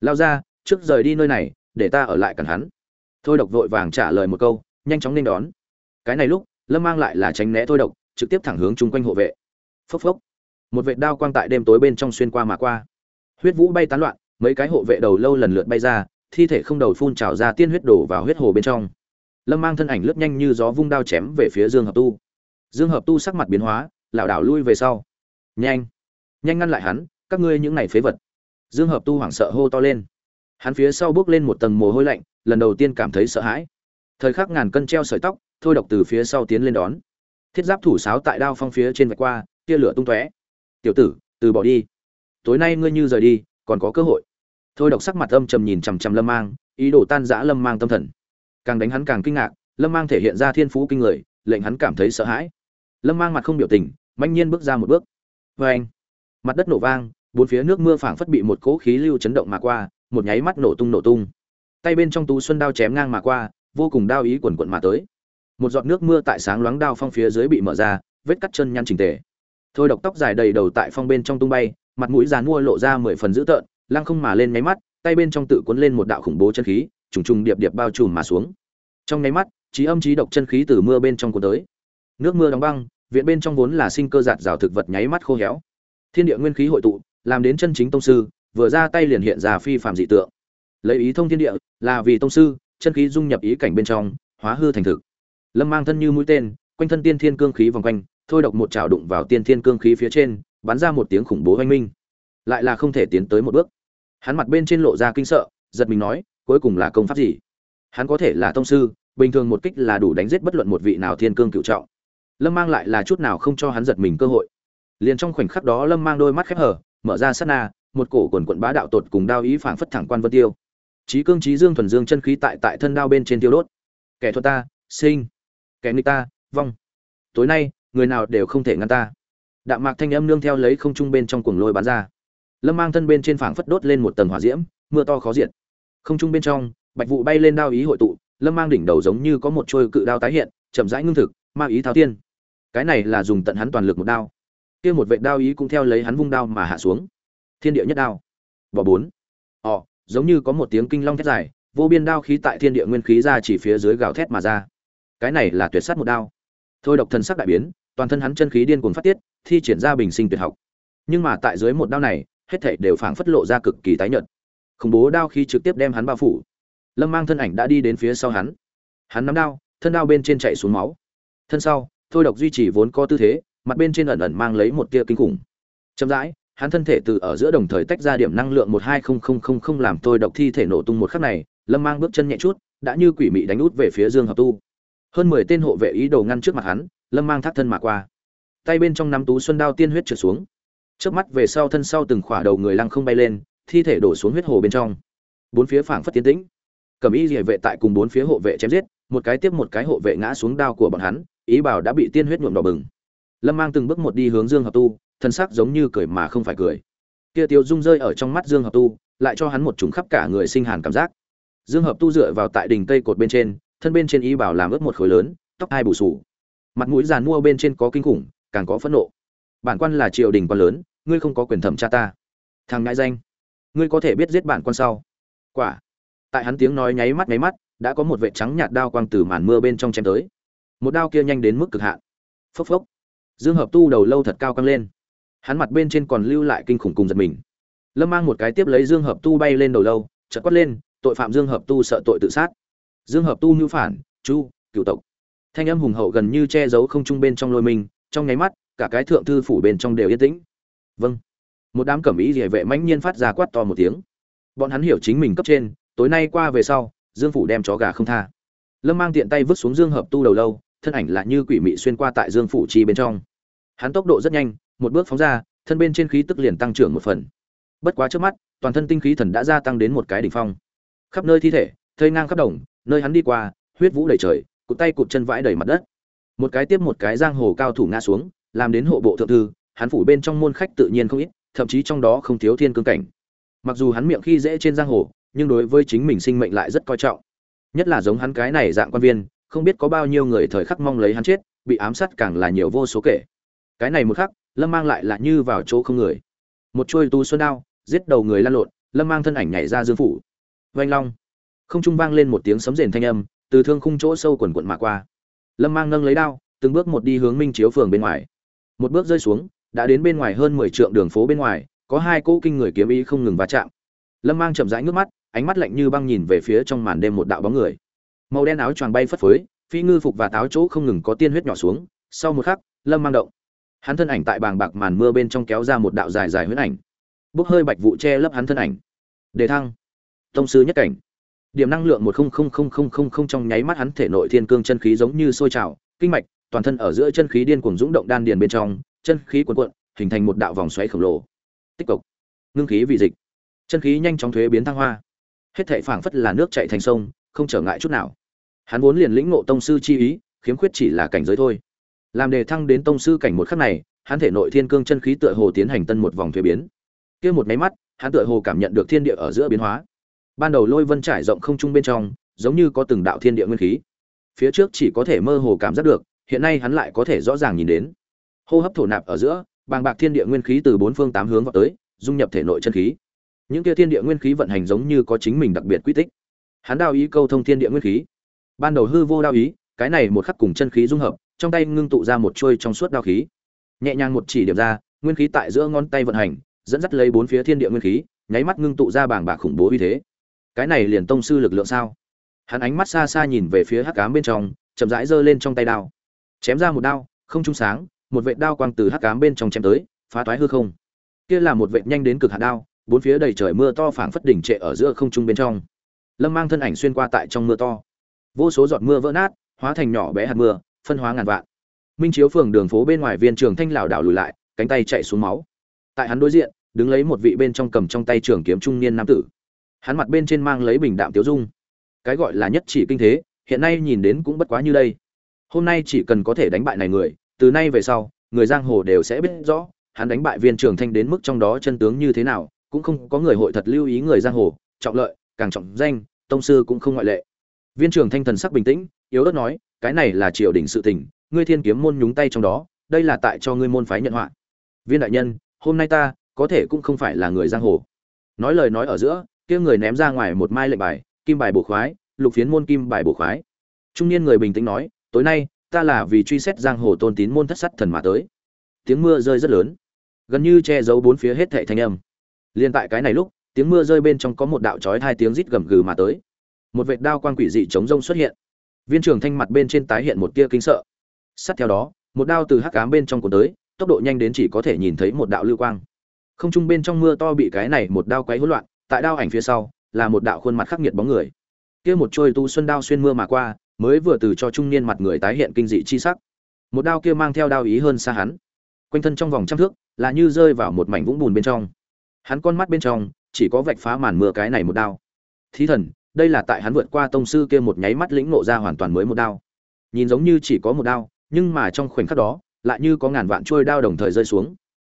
Lao ra, trước rời đi nơi này, để ta ở lại cản hắn. Thôi độc vội vàng trả lời một câu, nhanh chóng nên đón. Cái này lúc, lâm mang lại là tránh né thôi độc, trực tiếp thẳng hướng chung quanh hộ vệ. Phốc phốc. Một vệ đao quang tại đêm tối bên trong xuyên qua mà qua. Huyết vũ bay tán loạn, mấy cái hộ vệ đầu lâu lần lượt bay ra, thi thể không đầu phun trào ra tiên huyết đổ vào huyết hồ bên trong lâm mang thân ảnh lướt nhanh như gió vung đao chém về phía dương hợp tu. Dương hợp tu sắc mặt biến hóa, lảo đảo lui về sau. Nhanh! Nhanh ngăn lại hắn, các ngươi những này phế vật. Dương hợp tu hoảng sợ hô to lên. Hắn phía sau bước lên một tầng mồ hôi lạnh, lần đầu tiên cảm thấy sợ hãi. Thời khắc ngàn cân treo sợi tóc, thôi độc từ phía sau tiến lên đón. Thiết giáp thủ sáo tại đao phong phía trên vạch qua, tia lửa tung tóe. Tiểu tử, từ bỏ đi. Tối nay ngươi như rời đi, còn có cơ hội. Thôi độc sắc mặt âm trầm nhìn chằm chằm lâm mang, ý đồ tan giã lâm mang tâm thần càng đánh hắn càng kinh ngạc, lâm mang thể hiện ra thiên phú kinh người, lệnh hắn cảm thấy sợ hãi. Lâm mang mặt không biểu tình manh nhiên bước ra một bước. Vê anh, mặt đất nổ vang, bốn phía nước mưa phảng phất bị một cỗ khí lưu chấn động mà qua, một nháy mắt nổ tung nổ tung. Tay bên trong tú xuân đao chém ngang mà qua, vô cùng đao ý quần quận mà tới. Một giọt nước mưa tại sáng loáng đao phong phía dưới bị mở ra, vết cắt chân nhăn chỉnh tề. Thôi độc tóc dài đầy đầu tại phong bên trong tung bay, mặt mũi dàn mua lộ ra mười phần dữ tợn, lăng không mà lên nháy mắt, tay bên trong tự cuốn lên một đạo khủng bố chân khí trùng trùng điệp điệp bao trùm mà xuống. Trong nháy mắt, trí âm trí độc chân khí từ mưa bên trong cuốn tới. Nước mưa đóng băng, viện bên trong vốn là sinh cơ giạt rào thực vật nháy mắt khô héo. Thiên địa nguyên khí hội tụ, làm đến chân chính tông sư, vừa ra tay liền hiện ra phi phàm dị tượng. Lấy ý thông thiên địa, là vì tông sư, chân khí dung nhập ý cảnh bên trong, hóa hư thành thực. Lâm mang thân như mũi tên, quanh thân tiên thiên cương khí vòng quanh, thôi độc một trào đụng vào tiên thiên cương khí phía trên, bắn ra một tiếng khủng bố oanh minh. Lại là không thể tiến tới một bước. Hắn mặt bên trên lộ ra kinh sợ, giật mình nói cuối cùng là công pháp gì? Hắn có thể là tông sư, bình thường một kích là đủ đánh giết bất luận một vị nào thiên cương cựu trọng. Lâm mang lại là chút nào không cho hắn giật mình cơ hội. Liền trong khoảnh khắc đó lâm mang đôi mắt khép hở mở ra sát na, một cổ quần quận bá đạo tột cùng đao ý phảng phất thẳng quan vân tiêu. Trí cương trí dương thuần dương chân khí tại tại thân đao bên trên tiêu đốt. Kẻ thuật ta, sinh. Kẻ nghịch ta, vong. Tối nay, người nào đều không thể ngăn ta. Đạm mạc thanh âm nương theo lấy không trung bên trong cuồng lôi bắn ra. Lâm mang thân bên trên phảng phất đốt lên một tầng hỏa diễm, mưa to khó diệt không trung bên trong, bạch vụ bay lên đao ý hội tụ, lâm mang đỉnh đầu giống như có một trôi cự đao tái hiện, chậm rãi ngưng thực, ma ý tháo tiên. Cái này là dùng tận hắn toàn lực một đao. Kia một vệ đao ý cũng theo lấy hắn vung đao mà hạ xuống. Thiên địa nhất đao. Bỏ bốn. Ỏ giống như có một tiếng kinh long thét dài, vô biên đao khí tại thiên địa nguyên khí ra chỉ phía dưới gào thét mà ra. Cái này là tuyệt sát một đao. Thôi độc thần sắc đại biến, toàn thân hắn chân khí điên cuồng phát tiết, thi triển ra bình sinh tuyệt học. Nhưng mà tại dưới một đao này, hết thảy đều phảng phất lộ ra cực kỳ tái nhợt khủng bố đao khí trực tiếp đem hắn bao phủ. Lâm mang thân ảnh đã đi đến phía sau hắn. Hắn nắm đao, thân đao bên trên chạy xuống máu. Thân sau, thôi độc duy trì vốn có tư thế, mặt bên trên ẩn ẩn mang lấy một tia kinh khủng. Chậm rãi, hắn thân thể từ ở giữa đồng thời tách ra điểm năng lượng một hai không không không không làm thôi độc thi thể nổ tung một khắc này, lâm mang bước chân nhẹ chút, đã như quỷ mị đánh út về phía dương hợp tu. Hơn mười tên hộ vệ ý đồ ngăn trước mặt hắn, lâm mang thắt thân mà qua. Tay bên trong nắm tú xuân đao tiên huyết trượt xuống. Trước mắt về sau thân sau từng khỏa đầu người lăng không bay lên thi thể đổ xuống huyết hồ bên trong. Bốn phía phảng phất tiến tĩnh. Cầm y rỉa vệ tại cùng bốn phía hộ vệ chém giết, một cái tiếp một cái hộ vệ ngã xuống đao của bọn hắn, ý bảo đã bị tiên huyết nhuộm đỏ bừng. Lâm mang từng bước một đi hướng dương hợp tu, thân sắc giống như cười mà không phải cười. Kia tiêu dung rơi ở trong mắt dương hợp tu, lại cho hắn một trùng khắp cả người sinh hàn cảm giác. Dương hợp tu dựa vào tại đỉnh cây cột bên trên, thân bên trên ý bảo làm ướt một khối lớn, tóc hai bù sù mặt mũi giàn mua bên trên có kinh khủng, càng có phẫn nộ. Bản quan là triều đình quan lớn, ngươi không có quyền thẩm tra ta. Thằng ngại danh ngươi có thể biết giết bản quan sau. Quả. Tại hắn tiếng nói nháy mắt nháy mắt, đã có một vệ trắng nhạt đao quang từ màn mưa bên trong chém tới. Một đao kia nhanh đến mức cực hạn. Phốc phốc. Dương hợp tu đầu lâu thật cao căng lên. Hắn mặt bên trên còn lưu lại kinh khủng cùng giật mình. Lâm mang một cái tiếp lấy dương hợp tu bay lên đầu lâu, chợt quát lên, tội phạm dương hợp tu sợ tội tự sát. Dương hợp tu mưu phản, chu cựu tộc. Thanh âm hùng hậu gần như che giấu không trung bên trong lôi mình, trong nháy mắt, cả cái thượng thư phủ bên trong đều yên tĩnh. Vâng một đám cẩm ý địa vệ mãnh nhiên phát ra quát to một tiếng. Bọn hắn hiểu chính mình cấp trên, tối nay qua về sau, dương phủ đem chó gà không tha. Lâm mang tiện tay vứt xuống dương hợp tu đầu lâu, thân ảnh lại như quỷ mị xuyên qua tại dương phủ chi bên trong. Hắn tốc độ rất nhanh, một bước phóng ra, thân bên trên khí tức liền tăng trưởng một phần. Bất quá trước mắt, toàn thân tinh khí thần đã gia tăng đến một cái đỉnh phong. Khắp nơi thi thể, thây ngang khắp đồng, nơi hắn đi qua, huyết vũ đầy trời, cụt tay cụt chân vãi đầy mặt đất. Một cái tiếp một cái giang hồ cao thủ ngã xuống, làm đến hộ bộ thượng thư, hắn phủ bên trong môn khách tự nhiên không ít thậm chí trong đó không thiếu thiên cương cảnh. Mặc dù hắn miệng khi dễ trên giang hồ, nhưng đối với chính mình sinh mệnh lại rất coi trọng. Nhất là giống hắn cái này dạng quan viên, không biết có bao nhiêu người thời khắc mong lấy hắn chết, bị ám sát càng là nhiều vô số kể. Cái này một khắc, lâm mang lại là như vào chỗ không người. Một chuôi tu xuân đao, giết đầu người lan lộn, lâm mang thân ảnh nhảy ra dương phủ. Vanh long. Không trung vang lên một tiếng sấm rền thanh âm, từ thương khung chỗ sâu quần quận mà qua. Lâm mang nâng lấy đao, từng bước một đi hướng minh chiếu phường bên ngoài. Một bước rơi xuống đã đến bên ngoài hơn mười trượng đường phố bên ngoài, có hai cỗ kinh người kiếm ý không ngừng va chạm. Lâm mang chậm rãi ngước mắt, ánh mắt lạnh như băng nhìn về phía trong màn đêm một đạo bóng người. Màu đen áo choàng bay phất phới, phi ngư phục và táo chỗ không ngừng có tiên huyết nhỏ xuống. Sau một khắc, lâm mang động. Hắn thân ảnh tại bàng bạc màn mưa bên trong kéo ra một đạo dài dài huyết ảnh. Bốc hơi bạch vụ che lấp hắn thân ảnh. Đề thăng. Tông sư nhất cảnh. Điểm năng lượng một trong nháy mắt hắn thể nội thiên cương chân khí giống như sôi trào, kinh mạch, toàn thân ở giữa chân khí điên cuồng dũng động đan điền bên trong chân khí cuộn cuộn, hình thành một đạo vòng xoáy khổng lồ. Tích cực. Ngưng khí vị dịch. Chân khí nhanh chóng thuế biến thăng hoa. Hết thảy phảng phất là nước chảy thành sông, không trở ngại chút nào. Hắn vốn liền lĩnh ngộ tông sư chi ý, khiếm khuyết chỉ là cảnh giới thôi. Làm đề thăng đến tông sư cảnh một khắc này, hắn thể nội thiên cương chân khí tựa hồ tiến hành tân một vòng thuế biến. Kia một máy mắt, hắn tựa hồ cảm nhận được thiên địa ở giữa biến hóa. Ban đầu lôi vân trải rộng không trung bên trong, giống như có từng đạo thiên địa nguyên khí. Phía trước chỉ có thể mơ hồ cảm giác được, hiện nay hắn lại có thể rõ ràng nhìn đến hô hấp thổ nạp ở giữa, bàng bạc thiên địa nguyên khí từ bốn phương tám hướng vào tới, dung nhập thể nội chân khí. Những kia thiên địa nguyên khí vận hành giống như có chính mình đặc biệt quy tích. Hắn đao ý câu thông thiên địa nguyên khí. Ban đầu hư vô đao ý, cái này một khắc cùng chân khí dung hợp, trong tay ngưng tụ ra một chuôi trong suốt đao khí. Nhẹ nhàng một chỉ điểm ra, nguyên khí tại giữa ngón tay vận hành, dẫn dắt lấy bốn phía thiên địa nguyên khí, nháy mắt ngưng tụ ra bảng bạc khủng bố uy thế. Cái này liền tông sư lực lượng sao? Hắn ánh mắt xa xa nhìn về phía hắc ám bên trong, chậm rãi giơ lên trong tay đao. Chém ra một đao, không trung sáng một vệt đao quang từ hắc ám bên trong chém tới, phá toái hư không. Kia là một vệt nhanh đến cực hạn đao, bốn phía đầy trời mưa to phảng phất đỉnh trệ ở giữa không trung bên trong. Lâm mang thân ảnh xuyên qua tại trong mưa to. Vô số giọt mưa vỡ nát, hóa thành nhỏ bé hạt mưa, phân hóa ngàn vạn. Minh chiếu phường đường phố bên ngoài viên trường thanh lão đảo lùi lại, cánh tay chạy xuống máu. Tại hắn đối diện, đứng lấy một vị bên trong cầm trong tay trường kiếm trung niên nam tử. Hắn mặt bên trên mang lấy bình đạm tiêu dung. Cái gọi là nhất chỉ kinh thế, hiện nay nhìn đến cũng bất quá như đây. Hôm nay chỉ cần có thể đánh bại này người từ nay về sau, người giang hồ đều sẽ biết rõ, hắn đánh bại viên trường thanh đến mức trong đó chân tướng như thế nào, cũng không có người hội thật lưu ý người giang hồ, trọng lợi, càng trọng danh, tông sư cũng không ngoại lệ. Viên trường thanh thần sắc bình tĩnh, yếu ớt nói, cái này là triều đình sự tình, ngươi thiên kiếm môn nhúng tay trong đó, đây là tại cho ngươi môn phái nhận họa. Viên đại nhân, hôm nay ta, có thể cũng không phải là người giang hồ. Nói lời nói ở giữa, kia người ném ra ngoài một mai lệnh bài, kim bài bổ khoái, lục phiến môn kim bài bổ khoái. Trung niên người bình tĩnh nói, tối nay ta là vì truy xét giang hồ tôn tín môn thất sắt thần mà tới. Tiếng mưa rơi rất lớn. Gần như che giấu bốn phía hết thệ thanh âm. Liên tại cái này lúc, tiếng mưa rơi bên trong có một đạo chói hai tiếng rít gầm gừ mà tới. Một vệt đao quan quỷ dị chống rông xuất hiện. Viên trưởng thanh mặt bên trên tái hiện một tia kinh sợ. Sát theo đó, một đao từ hắc ám bên trong cuốn tới, tốc độ nhanh đến chỉ có thể nhìn thấy một đạo lưu quang. Không trung bên trong mưa to bị cái này một đao quấy hỗn loạn, tại đao ảnh phía sau, là một đạo khuôn mặt khắc nghiệt bóng người. Kia một trôi tu xuân đao xuyên mưa mà qua mới vừa từ cho trung niên mặt người tái hiện kinh dị chi sắc. Một đao kia mang theo đao ý hơn xa hắn. Quanh thân trong vòng trăm thước, là như rơi vào một mảnh vũng bùn bên trong. Hắn con mắt bên trong, chỉ có vạch phá màn mưa cái này một đao. Thí thần, đây là tại hắn vượt qua tông sư kia một nháy mắt lĩnh ngộ ra hoàn toàn mới một đao. Nhìn giống như chỉ có một đao, nhưng mà trong khoảnh khắc đó, lại như có ngàn vạn trôi đao đồng thời rơi xuống.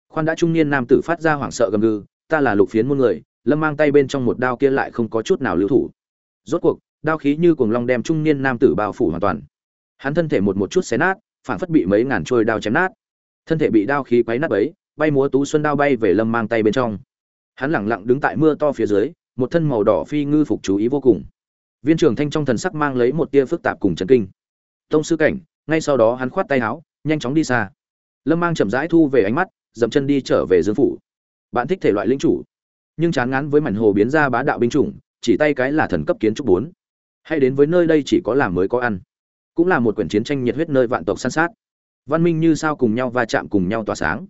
Khoan đã trung niên nam tử phát ra hoảng sợ gầm gừ, ta là lục phiến muôn người, lâm mang tay bên trong một đao kia lại không có chút nào lưu thủ. Rốt cuộc đao khí như cuồng long đem trung niên nam tử bao phủ hoàn toàn. Hắn thân thể một một chút xé nát phản phất bị mấy ngàn trôi đao chém nát. Thân thể bị đao khí quấy nát ấy, bay múa tú xuân đao bay về lâm mang tay bên trong. Hắn lẳng lặng đứng tại mưa to phía dưới một thân màu đỏ phi ngư phục chú ý vô cùng. Viên trưởng thanh trong thần sắc mang lấy một tia phức tạp cùng chấn kinh. Tông sư cảnh ngay sau đó hắn khoát tay áo nhanh chóng đi xa. Lâm mang chậm rãi thu về ánh mắt dậm chân đi trở về dương phủ. Bạn thích thể loại linh chủ. Nhưng chán ngán với mảnh hồ biến ra bá đạo binh chủng chỉ tay cái là thần cấp kiến trúc bốn hay đến với nơi đây chỉ có làm mới có ăn. Cũng là một quyển chiến tranh nhiệt huyết nơi vạn tộc san sát. Văn minh như sao cùng nhau va chạm cùng nhau tỏa sáng.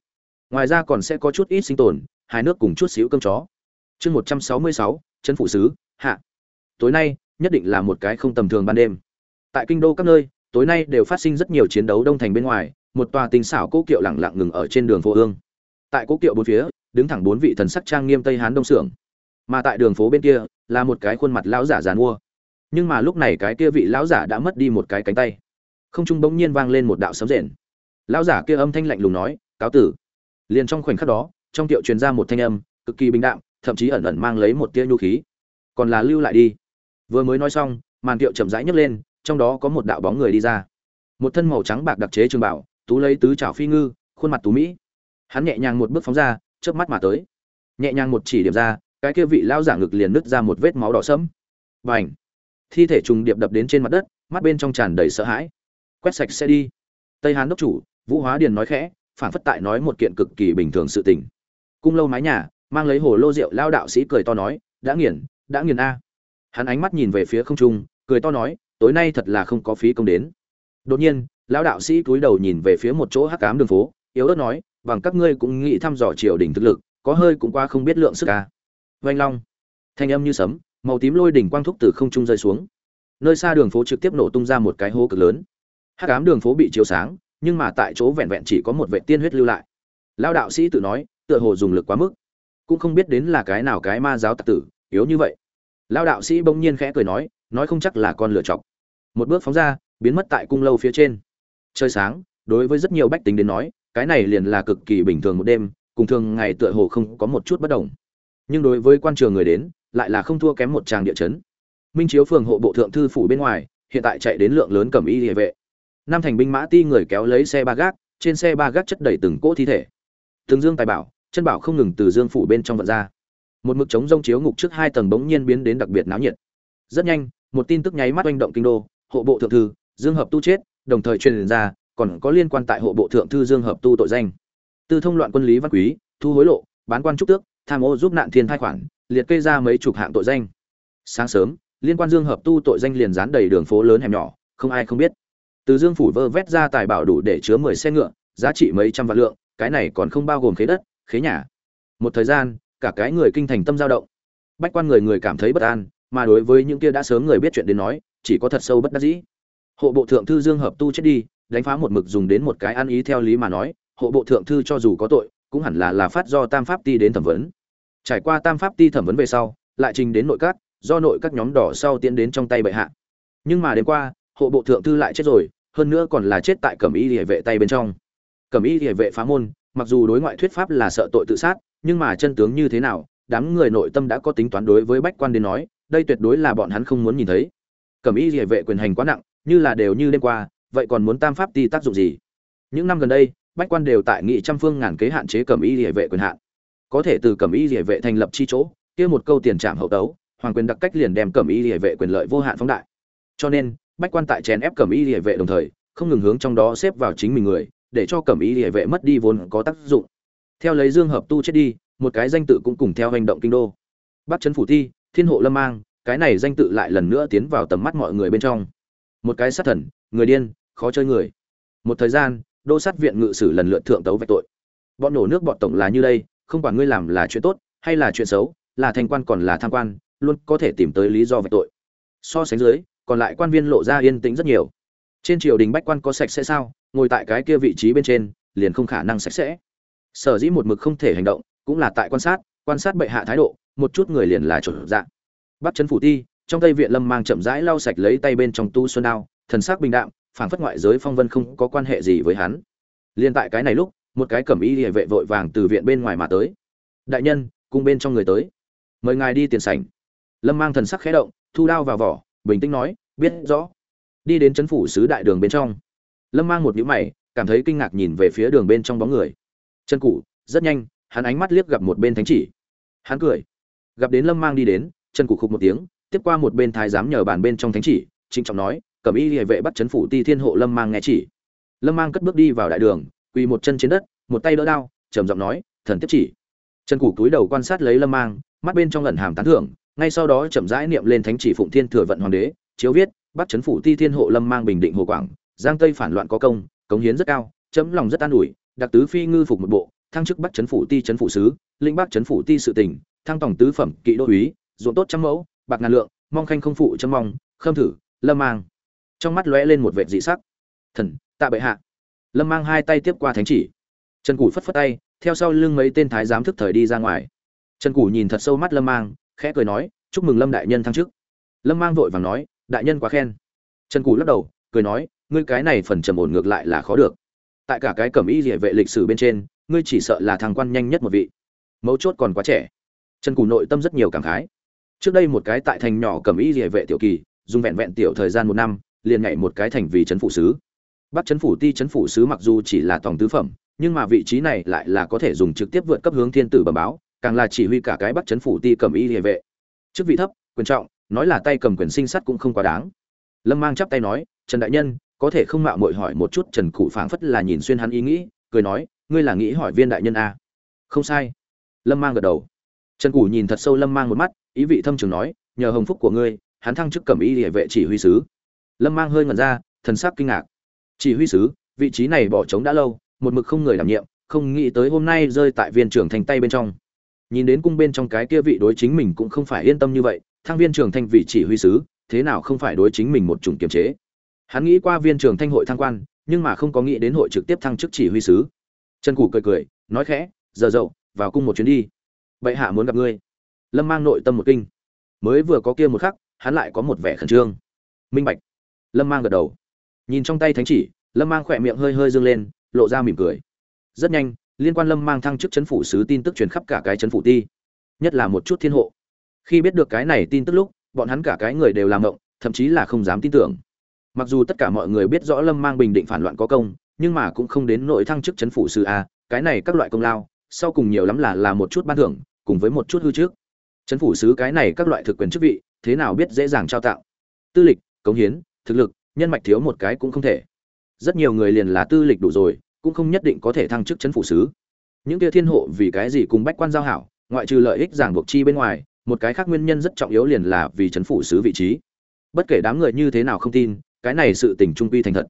Ngoài ra còn sẽ có chút ít sinh tồn hai nước cùng chút xíu cơm chó. Chương một trăm sáu mươi sáu chân phụ sứ, hạ. Tối nay, nhất định là một cái không tầm thường ban đêm. Tại kinh đô các nơi, tối nay đều phát sinh rất nhiều chiến đấu đông thành bên ngoài, một tòa tinh xảo cố kiệu lẳng lặng ngừng ở trên đường phố hương tại cố kiệu bốn phía, đứng thẳng bốn vị thần sắc trang nghiêm tây hán đông xưởng mà tại đường phố bên kia, là một cái khuôn mặt lão giả giàn mua nhưng mà lúc này cái kia vị lão giả đã mất đi một cái cánh tay. Không trung bỗng nhiên vang lên một đạo sấm rền. Lão giả kia âm thanh lạnh lùng nói, cáo tử. Liền trong khoảnh khắc đó, trong tiệu truyền ra một thanh âm, cực kỳ bình đạm, thậm chí ẩn ẩn mang lấy một tia nhu khí. Còn là lưu lại đi. Vừa mới nói xong, màn tiệu chậm rãi nhấc lên, trong đó có một đạo bóng người đi ra. Một thân màu trắng bạc đặc chế trường bảo, tú lấy tứ trảo phi ngư, khuôn mặt tú mỹ. Hắn nhẹ nhàng một bước phóng ra, chớp mắt mà tới. Nhẹ nhàng một chỉ điểm ra, cái kia vị lão giả ngực liền nứt ra một vết máu đỏ sẫm. Bành! Thi thể trùng điệp đập đến trên mặt đất, mắt bên trong tràn đầy sợ hãi. Quét sạch sẽ đi. Tây hán đốc chủ, vũ hóa điền nói khẽ, phản phất tại nói một kiện cực kỳ bình thường sự tình. Cung lâu mái nhà, mang lấy hồ lô rượu lao đạo sĩ cười to nói, đã nghiền đã nghiền a. Hắn ánh mắt nhìn về phía không trung, cười to nói, tối nay thật là không có phí công đến. Đột nhiên lão đạo sĩ cúi đầu nhìn về phía một chỗ hắc cám đường phố, yếu ớt nói, bằng các ngươi cũng nghĩ thăm dò triều đình thực lực, có hơi cũng qua không biết lượng sức ca vanh long, thanh âm như sấm màu tím lôi đỉnh quang thúc từ không trung rơi xuống. Nơi xa đường phố trực tiếp nổ tung ra một cái hố cực lớn. Hắc ám đường phố bị chiếu sáng, nhưng mà tại chỗ vẹn vẹn chỉ có một vệ tiên huyết lưu lại. Lao đạo sĩ tự nói, tựa hồ dùng lực quá mức. Cũng không biết đến là cái nào cái ma giáo tặc tử, yếu như vậy. Lao đạo sĩ bỗng nhiên khẽ cười nói nói không chắc là con lựa chọc. Một bước phóng ra, biến mất tại cung lâu phía trên. Trời sáng, đối với rất nhiều bách tính đến nói, cái này liền là cực kỳ bình thường một đêm, cùng thường ngày tựa hồ không có một chút bất đồng nhưng đối với quan trường người đến, lại là không thua kém một tràng địa chấn. Minh chiếu phường hộ bộ thượng thư phủ bên ngoài, hiện tại chạy đến lượng lớn cầm y địa vệ. Năm thành binh mã ti người kéo lấy xe ba gác, trên xe ba gác chất đầy từng cỗ thi thể. Từng dương tài bảo, chân bảo không ngừng từ dương phủ bên trong vận ra. Một mực chống rông chiếu ngục trước hai tầng bỗng nhiên biến đến đặc biệt náo nhiệt. Rất nhanh, một tin tức nháy mắt oanh động kinh đô, hộ bộ thượng thư, dương hợp tu chết, đồng thời truyền ra, còn có liên quan tại hộ bộ thượng thư dương hợp tu tội danh. Tư thông loạn quân lý văn quý, thu hối lộ, bán quan trúc tước tham ô giúp nạn thiên thai khoản, liệt kê ra mấy chục hạng tội danh. Sáng sớm, liên quan dương hợp tu tội danh liền dán đầy đường phố lớn hẻm nhỏ, không ai không biết. Từ dương phủ vơ vét ra tài bảo đủ để chứa mười xe ngựa, giá trị mấy trăm vạn lượng, cái này còn không bao gồm khế đất, khế nhà. Một thời gian, cả cái người kinh thành tâm dao động. Bách quan người người cảm thấy bất an, mà đối với những kia đã sớm người biết chuyện đến nói, chỉ có thật sâu bất đắc dĩ. Hộ bộ thượng thư dương hợp tu chết đi, đánh phá một mực dùng đến một cái ăn ý theo lý mà nói, hộ bộ thượng thư cho dù có tội cũng hẳn là là phát do tam pháp ti đến thẩm vấn. Trải qua tam pháp ti thẩm vấn về sau, lại trình đến nội các, do nội các nhóm đỏ sau tiến đến trong tay bệ hạ. Nhưng mà đến qua, hộ bộ thượng thư lại chết rồi, hơn nữa còn là chết tại cẩm y địa vệ tay bên trong. Cẩm y địa vệ phá môn, mặc dù đối ngoại thuyết pháp là sợ tội tự sát, nhưng mà chân tướng như thế nào, đám người nội tâm đã có tính toán đối với bách quan đến nói, đây tuyệt đối là bọn hắn không muốn nhìn thấy. Cẩm y địa vệ quyền hành quá nặng, như là đều như đêm qua, vậy còn muốn tam pháp ti tác dụng gì? Những năm gần đây bách quan đều tại nghị trăm phương ngàn kế hạn chế cẩm y địa vệ quyền hạn. Có thể từ cẩm y địa vệ thành lập chi chỗ, kia một câu tiền trạm hậu tấu, hoàng quyền đặc cách liền đem cẩm y địa vệ quyền lợi vô hạn phóng đại. Cho nên, bách quan tại chèn ép cẩm y địa vệ đồng thời, không ngừng hướng trong đó xếp vào chính mình người, để cho cẩm y địa vệ mất đi vốn có tác dụng. Theo lấy dương hợp tu chết đi, một cái danh tự cũng cùng theo hành động kinh đô. Bắc trấn phủ thi, thiên hộ lâm mang, cái này danh tự lại lần nữa tiến vào tầm mắt mọi người bên trong. Một cái sát thần, người điên, khó chơi người. Một thời gian đô sát viện ngự sử lần lượt thượng tấu vạch tội. Bọn nổ nước bọn tổng là như đây, không quản ngươi làm là chuyện tốt hay là chuyện xấu, là thành quan còn là tham quan, luôn có thể tìm tới lý do vạch tội. So sánh dưới, còn lại quan viên lộ ra yên tĩnh rất nhiều. Trên triều đình bách quan có sạch sẽ sao, ngồi tại cái kia vị trí bên trên, liền không khả năng sạch sẽ. Sở dĩ một mực không thể hành động, cũng là tại quan sát quan sát bệ hạ thái độ, một chút người liền là chuẩn dạng. Bắt chân phủ ti, trong tây viện lâm mang chậm rãi lau sạch lấy tay bên trong tu xuân đao, thần sắc bình đạm phảng phất ngoại giới phong vân không có quan hệ gì với hắn. Liên tại cái này lúc, một cái cẩm y địa vệ vội vàng từ viện bên ngoài mà tới. Đại nhân, cung bên trong người tới. Mời ngài đi tiền sảnh. Lâm mang thần sắc khẽ động, thu đao vào vỏ, bình tĩnh nói, biết rõ. Đi đến chấn phủ sứ đại đường bên trong. Lâm mang một nhíu mày, cảm thấy kinh ngạc nhìn về phía đường bên trong bóng người. Chân cụ rất nhanh, hắn ánh mắt liếc gặp một bên thánh chỉ. Hắn cười. Gặp đến lâm mang đi đến, chân cụ khục một tiếng, tiếp qua một bên thái giám nhờ bàn bên trong thánh chỉ, trịnh trọng nói cẩm y hệ vệ bắt chấn phủ ti thiên hộ lâm mang nghe chỉ. Lâm mang cất bước đi vào đại đường, quỳ một chân trên đất, một tay đỡ đao, trầm giọng nói, thần tiếp chỉ. Trần củ túi đầu quan sát lấy lâm mang, mắt bên trong lần hàm tán thưởng, ngay sau đó chậm rãi niệm lên thánh chỉ phụng thiên thừa vận hoàng đế, chiếu viết, bắt chấn phủ ti thiên hộ lâm mang bình định hồ quảng, giang tây phản loạn có công, cống hiến rất cao, chấm lòng rất an ủi, đặc tứ phi ngư phục một bộ, thăng chức bắt chấn phủ ti chấn phủ sứ linh bắc chấn phủ ti sự tỉnh, thăng tổng tứ phẩm kỵ đô úy, ruộng tốt trăm mẫu, bạc ngàn lượng, mong khanh không phụ chấm mong, khâm thử, lâm mang trong mắt lóe lên một vệt dị sắc. Thần, tạ bệ hạ. Lâm mang hai tay tiếp qua thánh chỉ. Trần củ phất phất tay, theo sau lưng mấy tên thái giám thức thời đi ra ngoài. Trần củ nhìn thật sâu mắt lâm mang, khẽ cười nói, chúc mừng lâm đại nhân thăng chức. Lâm mang vội vàng nói, đại nhân quá khen. Trần củ lắc đầu, cười nói, ngươi cái này phần trầm ổn ngược lại là khó được. Tại cả cái cẩm y địa vệ lịch sử bên trên, ngươi chỉ sợ là thằng quan nhanh nhất một vị. Mấu chốt còn quá trẻ. Trần củ nội tâm rất nhiều cảm khái. Trước đây một cái tại thành nhỏ cẩm y địa vệ tiểu kỳ, dùng vẹn vẹn tiểu thời gian một năm liền nhảy một cái thành vì trấn phủ sứ. Bắc trấn phủ, ti trấn phủ sứ mặc dù chỉ là tổng tứ phẩm, nhưng mà vị trí này lại là có thể dùng trực tiếp vượt cấp hướng thiên tử bẩm báo, càng là chỉ huy cả cái bắc trấn phủ ti cẩm y địa vệ. Chức vị thấp, quyền trọng, nói là tay cầm quyền sinh sắt cũng không quá đáng. Lâm mang chắp tay nói, trần đại nhân, có thể không mạo muội hỏi một chút trần cụ phảng phất là nhìn xuyên hắn ý nghĩ, cười nói, ngươi là nghĩ hỏi viên đại nhân a không sai. Lâm mang gật đầu. Trần cụ nhìn thật sâu lâm mang một mắt, ý vị thâm trường nói, nhờ hồng phúc của ngươi, hắn thăng chức cẩm y địa vệ chỉ huy sứ lâm mang hơi ngẩn ra, thần sắc kinh ngạc. Chỉ huy sứ, vị trí này bỏ trống đã lâu, một mực không người đảm nhiệm, không nghĩ tới hôm nay rơi tại viên trưởng thành tay bên trong. Nhìn đến cung bên trong cái kia vị đối chính mình cũng không phải yên tâm như vậy, thăng viên trưởng thanh vị chỉ huy sứ, thế nào không phải đối chính mình một chủng kiềm chế? Hắn nghĩ qua viên trưởng thanh hội thăng quan, nhưng mà không có nghĩ đến hội trực tiếp thăng chức chỉ huy sứ. Trần củ cười cười, nói khẽ, giờ dậu, vào cung một chuyến đi. Bệ hạ muốn gặp ngươi. Lâm mang nội tâm một kinh. Mới vừa có kia một khắc, hắn lại có một vẻ khẩn trương. Minh bạch lâm mang gật đầu. Nhìn trong tay thánh chỉ, lâm mang khỏe miệng hơi hơi dương lên, lộ ra mỉm cười. Rất nhanh, liên quan lâm mang thăng chức chấn phủ sứ tin tức truyền khắp cả cái chấn phủ ti, nhất là một chút thiên hộ. Khi biết được cái này tin tức lúc, bọn hắn cả cái người đều làm động thậm chí là không dám tin tưởng. Mặc dù tất cả mọi người biết rõ lâm mang bình định phản loạn có công, nhưng mà cũng không đến nội thăng chức chấn phủ sứ a, cái này các loại công lao, sau cùng nhiều lắm là là một chút ban thưởng, cùng với một chút hư trước. Chấn phủ sứ cái này các loại thực quyền chức vị, thế nào biết dễ dàng trao tạo tư lịch, cống hiến thực lực, nhân mạch thiếu một cái cũng không thể. Rất nhiều người liền là tư lịch đủ rồi, cũng không nhất định có thể thăng chức chấn phủ sứ. Những kia thiên hộ vì cái gì cùng bách quan giao hảo, ngoại trừ lợi ích giảng buộc chi bên ngoài, một cái khác nguyên nhân rất trọng yếu liền là vì chấn phủ sứ vị trí. Bất kể đám người như thế nào không tin, cái này sự tình trung quy thành thật.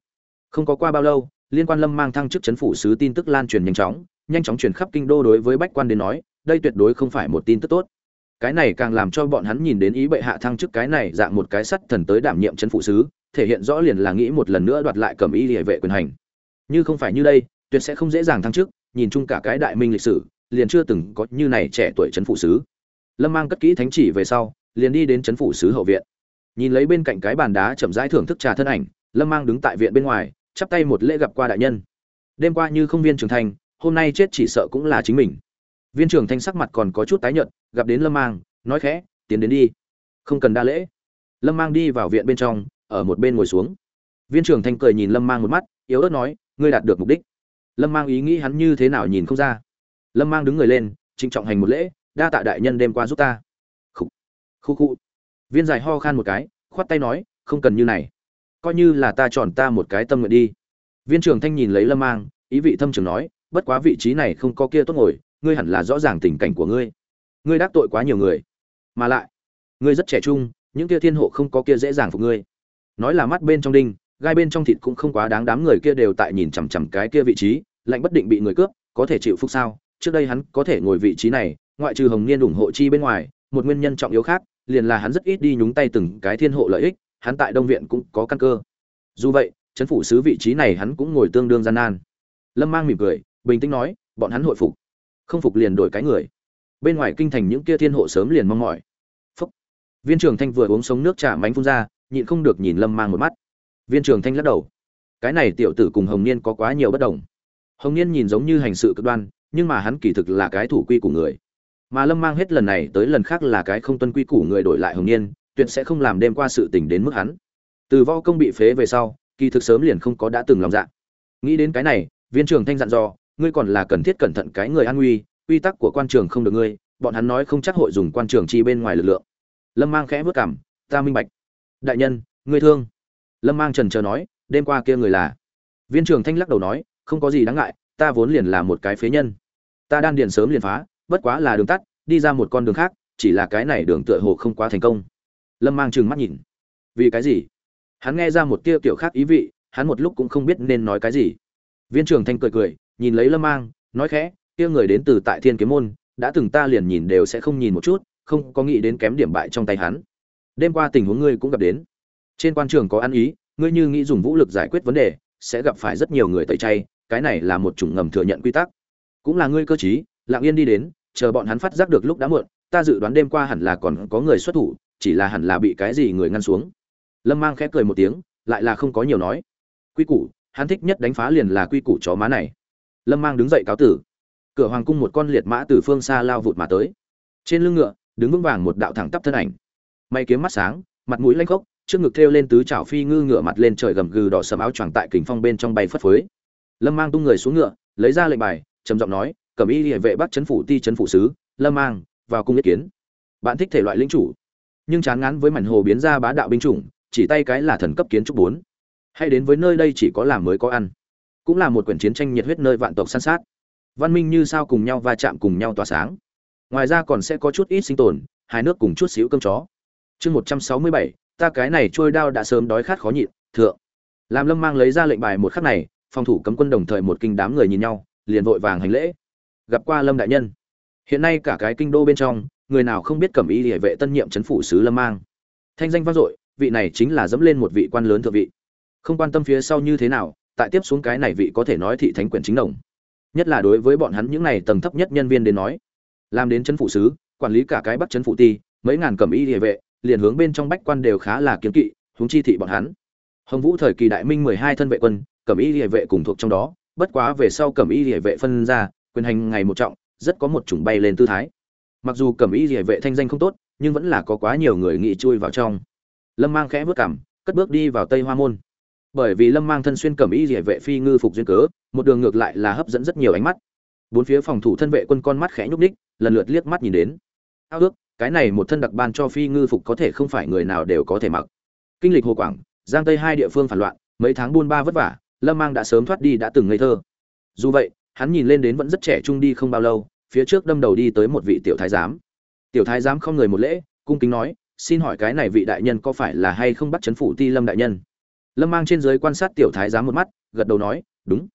Không có qua bao lâu, liên quan lâm mang thăng chức chấn phủ sứ tin tức lan truyền nhanh chóng nhanh chóng truyền khắp kinh đô đối với bách quan đến nói, đây tuyệt đối không phải một tin tức tốt. Cái này càng làm cho bọn hắn nhìn đến ý bệ hạ thăng chức cái này dạng một cái sắt thần tới đảm nhiệm chấn phụ sứ thể hiện rõ liền là nghĩ một lần nữa đoạt lại cẩm y địa vệ quyền hành. Như không phải như đây, tuyệt sẽ không dễ dàng thăng chức, nhìn chung cả cái đại minh lịch sử, liền chưa từng có như này trẻ tuổi chấn phụ sứ. Lâm mang cất kỹ thánh chỉ về sau, liền đi đến chấn phụ sứ hậu viện. Nhìn lấy bên cạnh cái bàn đá chậm rãi thưởng thức trà thân ảnh, lâm mang đứng tại viện bên ngoài, chắp tay một lễ gặp qua đại nhân. Đêm qua như không viên trưởng thành, hôm nay chết chỉ sợ cũng là chính mình. Viên trưởng thanh sắc mặt còn có chút tái nhợt, gặp đến lâm mang, nói khẽ, tiến đến đi. Không cần đa lễ. Lâm mang đi vào viện bên trong ở một bên ngồi xuống. Viên trưởng thanh cười nhìn lâm mang một mắt, yếu ớt nói, ngươi đạt được mục đích. Lâm mang ý nghĩ hắn như thế nào nhìn không ra. Lâm mang đứng người lên, trịnh trọng hành một lễ, đa tạ đại nhân đêm qua giúp ta. Khu khu khu viên dài ho khan một cái, khoát tay nói, không cần như này. Coi như là ta chọn ta một cái tâm nguyện đi. Viên trưởng thanh nhìn lấy lâm mang, ý vị thâm trường nói, bất quá vị trí này không có kia tốt ngồi, ngươi hẳn là rõ ràng tình cảnh của ngươi. Ngươi đắc tội quá nhiều người, mà lại, ngươi rất trẻ trung, những kia thiên hộ không có kia dễ dàng phục ngươi nói là mắt bên trong đinh, gai bên trong thịt cũng không quá đáng, đám người kia đều tại nhìn chằm chằm cái kia vị trí, lạnh bất định bị người cướp, có thể chịu phúc sao? Trước đây hắn có thể ngồi vị trí này, ngoại trừ hồng niên ủng hộ chi bên ngoài, một nguyên nhân trọng yếu khác, liền là hắn rất ít đi nhúng tay từng cái thiên hộ lợi ích, hắn tại đông viện cũng có căn cơ. Dù vậy chấn phủ sứ vị trí này hắn cũng ngồi tương đương gian nan. Lâm mang mỉm cười, bình tĩnh nói, bọn hắn hội phục. Không phục liền đổi cái người. Bên ngoài kinh thành những kia thiên hộ sớm liền mong mỏi. Phúc. Viên trưởng thanh vừa uống sống nước trà mánh phun ra nhịn không được nhìn lâm mang một mắt. Viên trưởng thanh lắc đầu. Cái này tiểu tử cùng hồng niên có quá nhiều bất đồng. Hồng niên nhìn giống như hành sự cực đoan, nhưng mà hắn kỳ thực là cái thủ quy của người. Mà lâm mang hết lần này tới lần khác là cái không tuân quy củ người đổi lại hồng niên, tuyệt sẽ không làm đêm qua sự tình đến mức hắn. Từ võ công bị phế về sau, kỳ thực sớm liền không có đã từng lòng dạ. Nghĩ đến cái này, viên trưởng thanh dặn dò, ngươi còn là cần thiết cẩn thận cái người an nguy quy tắc của quan trường không được ngươi, bọn hắn nói không chắc hội dùng quan trường chi bên ngoài lực lượng. Lâm mang khẽ vất cảm ta minh bạch đại nhân, ngươi thương. Lâm mang trần chờ nói, đêm qua kia người là. Viên trưởng thanh lắc đầu nói, không có gì đáng ngại, ta vốn liền là một cái phế nhân. Ta đan điền sớm liền phá, bất quá là đường tắt, đi ra một con đường khác, chỉ là cái này đường tựa hồ không quá thành công. Lâm mang trừng mắt nhìn. Vì cái gì? Hắn nghe ra một tia kiểu khác ý vị, hắn một lúc cũng không biết nên nói cái gì. Viên trưởng thanh cười cười, nhìn lấy lâm mang, nói khẽ, kia người đến từ tại thiên kiếm môn, đã từng ta liền nhìn đều sẽ không nhìn một chút, không có nghĩ đến kém điểm bại trong tay hắn đêm qua tình huống ngươi cũng gặp đến. Trên quan trường có ăn ý, ngươi như nghĩ dùng vũ lực giải quyết vấn đề, sẽ gặp phải rất nhiều người tẩy chay, cái này là một chủng ngầm thừa nhận quy tắc. Cũng là ngươi cơ chí lặng yên đi đến, chờ bọn hắn phát giác được lúc đã muộn, ta dự đoán đêm qua hẳn là còn có người xuất thủ, chỉ là hẳn là bị cái gì người ngăn xuống. Lâm mang khẽ cười một tiếng, lại là không có nhiều nói. Quy củ, hắn thích nhất đánh phá liền là quy củ chó má này. Lâm mang đứng dậy cáo tử. Cửa hoàng cung một con liệt mã từ phương xa lao vụt mà tới. Trên lưng ngựa, đứng vững vàng một đạo thẳng tắp thân ảnh may kiếm mắt sáng, mặt mũi lanh khốc, trước ngực thêu lên tứ chảo phi ngư ngựa mặt lên trời gầm gừ đỏ sầm áo choàng tại kình phong bên trong bay phất phới. Lâm mang tung người xuống ngựa, lấy ra lệnh bài, trầm giọng nói, cẩm y địa vệ bắt chấn phủ ti chấn phủ sứ, lâm mang, vào cung ý kiến. Bạn thích thể loại linh chủ. Nhưng chán ngán với mảnh hồ biến ra bá đạo binh chủng, chỉ tay cái là thần cấp kiến trúc bốn. Hay đến với nơi đây chỉ có làm mới có ăn. Cũng là một quyển chiến tranh nhiệt huyết nơi vạn tộc san sát. Văn minh như sao cùng nhau va chạm cùng nhau tỏa sáng. Ngoài ra còn sẽ có chút ít sinh tồn hai nước cùng chút xíu cơm chó chương một trăm sáu mươi bảy, ta cái này trôi đao đã sớm đói khát khó nhịn, thượng. Làm lâm mang lấy ra lệnh bài một khắc này, phòng thủ cấm quân đồng thời một kinh đám người nhìn nhau, liền vội vàng hành lễ. Gặp qua lâm đại nhân. Hiện nay cả cái kinh đô bên trong, người nào không biết cẩm y địa vệ tân nhiệm chấn phủ sứ lâm mang. Thanh danh vang dội, vị này chính là dẫm lên một vị quan lớn thượng vị. Không quan tâm phía sau như thế nào, tại tiếp xuống cái này vị có thể nói thị thánh quyền chính đồng. Nhất là đối với bọn hắn những này tầng thấp nhất nhân viên đến nói. Làm đến chấn phủ sứ, quản lý cả cái bắc chấn phủ ti, mấy ngàn cẩm y địa vệ liền hướng bên trong bách quan đều khá là kiếm kỵ, huống chi thị bọn hắn. Hồng vũ thời kỳ đại minh mười hai thân vệ quân, cẩm y địa vệ cùng thuộc trong đó, bất quá về sau cẩm y địa vệ phân ra, quyền hành ngày một trọng, rất có một chủng bay lên tư thái. Mặc dù cẩm y địa vệ thanh danh không tốt, nhưng vẫn là có quá nhiều người nghĩ chui vào trong. Lâm mang khẽ bước cảm cất bước đi vào tây hoa môn. Bởi vì lâm mang thân xuyên cẩm y địa vệ phi ngư phục duyên cớ, một đường ngược lại là hấp dẫn rất nhiều ánh mắt. Bốn phía phòng thủ thân vệ quân con mắt khẽ nhúc ních lần lượt liếc mắt nhìn đến. Ao ước cái này một thân đặc ban cho phi ngư phục có thể không phải người nào đều có thể mặc. Kinh lịch hồ quảng, giang tây hai địa phương phản loạn, mấy tháng buôn ba vất vả, lâm mang đã sớm thoát đi đã từng ngây thơ. Dù vậy, hắn nhìn lên đến vẫn rất trẻ trung đi không bao lâu, phía trước đâm đầu đi tới một vị tiểu thái giám. Tiểu thái giám không người một lễ, cung kính nói, xin hỏi cái này vị đại nhân có phải là hay không bắt chấn phủ ti lâm đại nhân? Lâm mang trên dưới quan sát tiểu thái giám một mắt, gật đầu nói, đúng.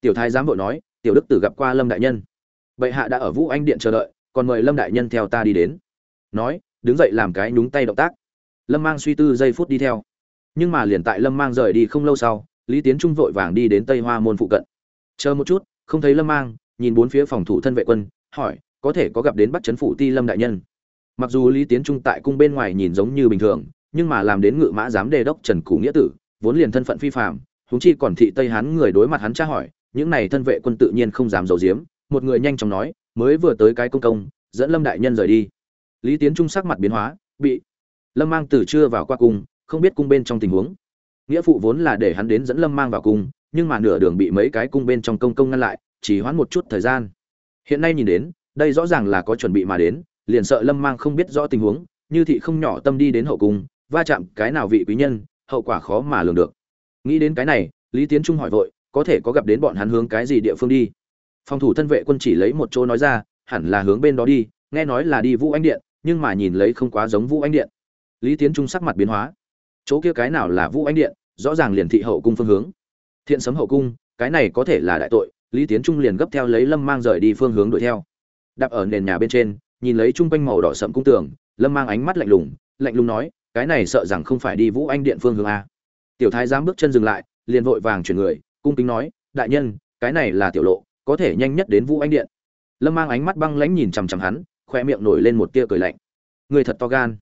Tiểu thái giám vội nói, tiểu đức tử gặp qua lâm đại nhân. Bệ hạ đã ở vũ anh điện chờ đợi, còn mời lâm đại nhân theo ta đi đến nói, đứng dậy làm cái nhúng tay động tác. Lâm mang suy tư giây phút đi theo. Nhưng mà liền tại lâm mang rời đi không lâu sau, lý tiến trung vội vàng đi đến tây hoa môn phụ cận. Chờ một chút, không thấy lâm mang, nhìn bốn phía phòng thủ thân vệ quân, hỏi, có thể có gặp đến bắt chấn phủ ti lâm đại nhân? Mặc dù lý tiến trung tại cung bên ngoài nhìn giống như bình thường, nhưng mà làm đến ngự mã giám đề đốc trần củ nghĩa tử, vốn liền thân phận phi phạm húng chi còn thị tây hán người đối mặt hắn tra hỏi, những này thân vệ quân tự nhiên không dám giấu giếm. Một người nhanh chóng nói, mới vừa tới cái công công, dẫn lâm đại nhân rời đi lý tiến trung sắc mặt biến hóa, bị lâm mang từ chưa vào qua cung, không biết cung bên trong tình huống. Nghĩa phụ vốn là để hắn đến dẫn lâm mang vào cung, nhưng mà nửa đường bị mấy cái cung bên trong công công ngăn lại, chỉ hoãn một chút thời gian. Hiện nay nhìn đến, đây rõ ràng là có chuẩn bị mà đến, liền sợ lâm mang không biết rõ tình huống, như thị không nhỏ tâm đi đến hậu cung, va chạm cái nào vị quý nhân, hậu quả khó mà lường được. Nghĩ đến cái này, lý tiến trung hỏi vội, có thể có gặp đến bọn hắn hướng cái gì địa phương đi? Phòng thủ thân vệ quân chỉ lấy một chỗ nói ra, hẳn là hướng bên đó đi, nghe nói là đi vũ anh điện nhưng mà nhìn lấy không quá giống vũ anh điện. Lý tiến trung sắc mặt biến hóa. Chỗ kia cái nào là vũ anh điện, rõ ràng liền thị hậu cung phương hướng. Thiện sấm hậu cung, cái này có thể là đại tội, lý tiến trung liền gấp theo lấy lâm mang rời đi phương hướng đuổi theo. Đạp ở nền nhà bên trên, nhìn lấy chung quanh màu đỏ sậm cung tường, lâm mang ánh mắt lạnh lùng lạnh lùng nói, cái này sợ rằng không phải đi vũ anh điện phương hướng a. Tiểu thái giám bước chân dừng lại, liền vội vàng chuyển người, cung kính nói, đại nhân, cái này là tiểu lộ, có thể nhanh nhất đến vũ anh điện. Lâm mang ánh mắt băng lãnh nhìn chằm chằm hắn khoe miệng nổi lên một tia cười lạnh. Người thật to gan.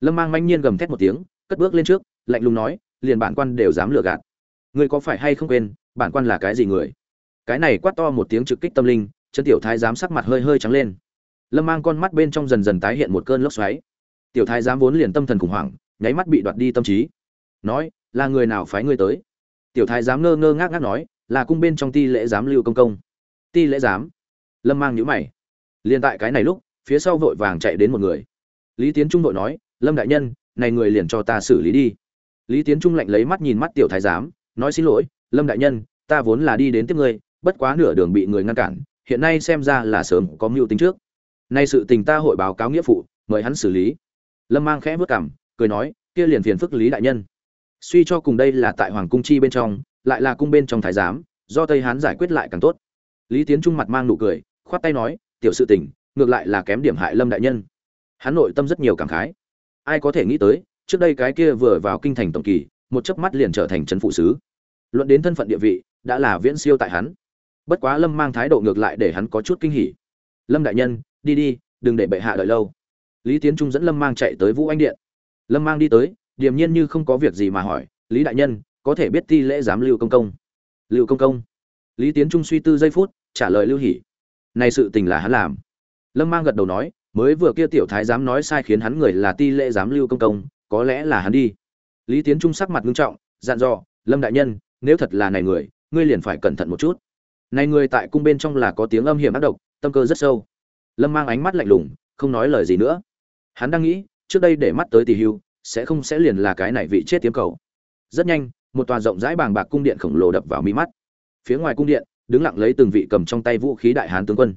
Lâm mang manh nhiên gầm thét một tiếng, cất bước lên trước, lạnh lùng nói, liền bản quan đều dám lừa gạt. Người có phải hay không quên, bản quan là cái gì người? Cái này quát to một tiếng trực kích tâm linh, chân tiểu thái giám sắc mặt hơi hơi trắng lên. Lâm mang con mắt bên trong dần dần tái hiện một cơn lốc xoáy. Tiểu thái giám vốn liền tâm thần khủng hoảng, nháy mắt bị đoạt đi tâm trí. Nói, là người nào phái ngươi tới? Tiểu thái giám ngơ ngơ ngác ngác nói, là cung bên trong ti lễ giám lưu công công. Ti lễ giám? Lâm mang nhíu mày. Liền tại cái này lúc phía sau vội vàng chạy đến một người. Lý tiến trung đội nói, lâm đại nhân, này người liền cho ta xử lý đi. Lý tiến trung lạnh lấy mắt nhìn mắt tiểu thái giám, nói, xin lỗi, lâm đại nhân, ta vốn là đi đến tiếp ngươi, bất quá nửa đường bị người ngăn cản, hiện nay xem ra là sớm có mưu tính trước. Nay sự tình ta hội báo cáo nghĩa phụ, mời hắn xử lý. Lâm mang khẽ vớt cảm cười nói, kia liền phiền phức lý đại nhân. Suy cho cùng đây là tại hoàng cung chi bên trong, lại là cung bên trong thái giám, do tây hán giải quyết lại càng tốt. Lý tiến trung mặt mang nụ cười, khoát tay nói, tiểu sự tình ngược lại là kém điểm hại lâm đại nhân. Hắn nội tâm rất nhiều cảm khái. Ai có thể nghĩ tới, trước đây cái kia vừa vào kinh thành tổng kỳ, một chớp mắt liền trở thành trấn phụ sứ. Luận đến thân phận địa vị, đã là viễn siêu tại hắn. Bất quá lâm mang thái độ ngược lại để hắn có chút kinh hỉ. Lâm đại nhân, đi đi, đừng để bệ hạ đợi lâu. Lý tiến trung dẫn lâm mang chạy tới vũ anh điện. Lâm mang đi tới, điềm nhiên như không có việc gì mà hỏi, lý đại nhân, có thể biết ti lễ giám lưu công công? Lưu công công? Lý tiến trung suy tư giây phút, trả lời lưu hỉ này sự tình là hắn làm lâm mang gật đầu nói, mới vừa kia tiểu thái dám nói sai khiến hắn người là ti lễ giám lưu công công, có lẽ là hắn đi. Lý tiến trung sắc mặt nghiêm trọng, dặn dò, lâm đại nhân, nếu thật là này người, ngươi liền phải cẩn thận một chút. Này người tại cung bên trong là có tiếng âm hiểm ác độc, tâm cơ rất sâu. Lâm mang ánh mắt lạnh lùng, không nói lời gì nữa. Hắn đang nghĩ, trước đây để mắt tới tỷ hưu, sẽ không sẽ liền là cái này vị chết tiếm cầu. Rất nhanh, một tòa rộng rãi bàng bạc cung điện khổng lồ đập vào mi mắt. Phía ngoài cung điện, đứng lặng lấy từng vị cầm trong tay vũ khí đại hán tướng quân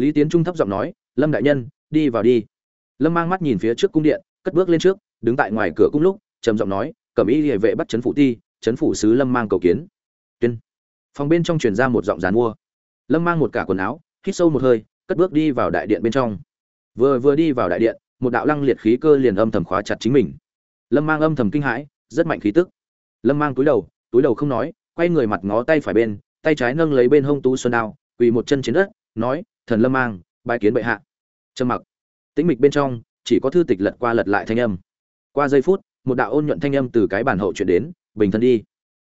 lý tiến trung thấp giọng nói, lâm đại nhân, đi vào đi. Lâm mang mắt nhìn phía trước cung điện, cất bước lên trước, đứng tại ngoài cửa cung lúc, trầm giọng nói, cẩm y địa vệ bắt chấn phủ ti, chấn phủ sứ lâm mang cầu kiến. Tuyên. Phòng bên trong truyền ra một giọng dàn mua. Lâm mang một cả quần áo, hít sâu một hơi, cất bước đi vào đại điện bên trong. Vừa vừa đi vào đại điện, một đạo lăng liệt khí cơ liền âm thầm khóa chặt chính mình. Lâm mang âm thầm kinh hãi, rất mạnh khí tức. Lâm mang túi đầu túi đầu không nói, quay người mặt ngó tay phải bên, tay trái nâng lấy bên hông tú xuân đao, quỳ một chân trên đất, nói thần lâm mang bài kiến bệ hạ. Trầm mặc. Tĩnh mịch bên trong, chỉ có thư tịch lật qua lật lại thanh âm. Qua giây phút, một đạo ôn nhuận thanh âm từ cái bản hậu chuyển đến, bình thân đi.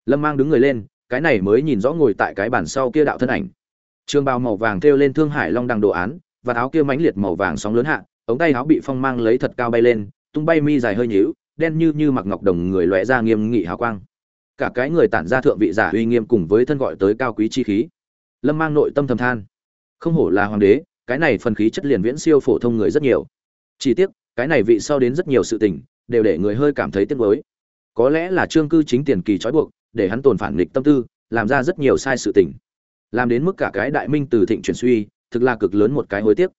Lâm mang đứng người lên, cái này mới nhìn rõ ngồi tại cái bản sau kia đạo thân ảnh. Trường bào màu vàng thêu lên thương hải long đằng đồ án, và áo kia mãnh liệt màu vàng sóng lớn hạ, ống tay áo bị phong mang lấy thật cao bay lên, tung bay mi dài hơi nhíu, đen như như mặc ngọc đồng người lóe ra nghiêm nghị hào quang. Cả cái người tản ra thượng vị giả uy nghiêm cùng với thân gọi tới cao quý chi khí. Lâm mang nội tâm thầm than không hổ là hoàng đế, cái này phần khí chất liền viễn siêu phổ thông người rất nhiều. Chỉ tiếc, cái này vị sau đến rất nhiều sự tình, đều để người hơi cảm thấy tiếc nuối. Có lẽ là trương cư chính tiền kỳ trói buộc, để hắn tồn phản nghịch tâm tư, làm ra rất nhiều sai sự tình. Làm đến mức cả cái đại minh từ thịnh chuyển suy, thực là cực lớn một cái hối tiếc.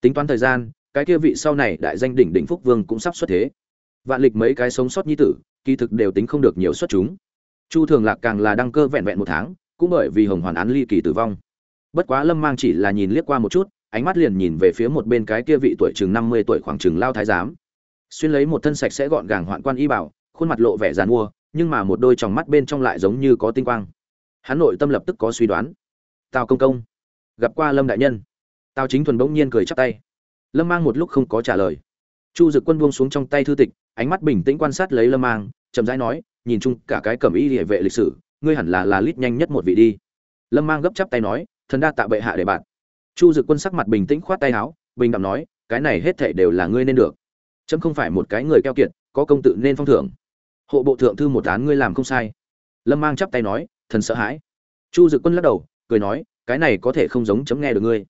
Tính toán thời gian, cái kia vị sau này đại danh đỉnh đỉnh phúc vương cũng sắp xuất thế. Vạn lịch mấy cái sống sót nhi tử, kỳ thực đều tính không được nhiều xuất chúng. Chu thường lạc càng là đăng cơ vẹn vẹn một tháng, cũng bởi vì hồng hoàn án ly kỳ tử vong bất quá lâm mang chỉ là nhìn liếc qua một chút, ánh mắt liền nhìn về phía một bên cái kia vị tuổi chừng năm mươi tuổi khoảng chừng lao thái giám. Xuyên lấy một thân sạch sẽ gọn gàng hoạn quan y bảo, khuôn mặt lộ vẻ dàn mua, nhưng mà một đôi tròng mắt bên trong lại giống như có tinh quang. Hắn nội tâm lập tức có suy đoán. Tào công công, gặp qua lâm đại nhân. Tào chính thuần bỗng nhiên cười chắp tay. Lâm mang một lúc không có trả lời. Chu dực quân buông xuống trong tay thư tịch, ánh mắt bình tĩnh quan sát lấy lâm mang, chậm rãi nói, nhìn chung cả cái cẩm y địa vệ lịch sử, ngươi hẳn là là lít nhanh nhất một vị đi. Lâm mang gấp chắp tay nói thần đa tạ bệ hạ để bạn. Chu dực quân sắc mặt bình tĩnh khoát tay áo, bình đẳng nói, cái này hết thảy đều là ngươi nên được. Chấm không phải một cái người keo kiệt, có công tự nên phong thưởng. Hộ bộ thượng thư một án ngươi làm không sai. Lâm mang chắp tay nói, thần sợ hãi. Chu dực quân lắc đầu, cười nói, cái này có thể không giống chấm nghe được ngươi.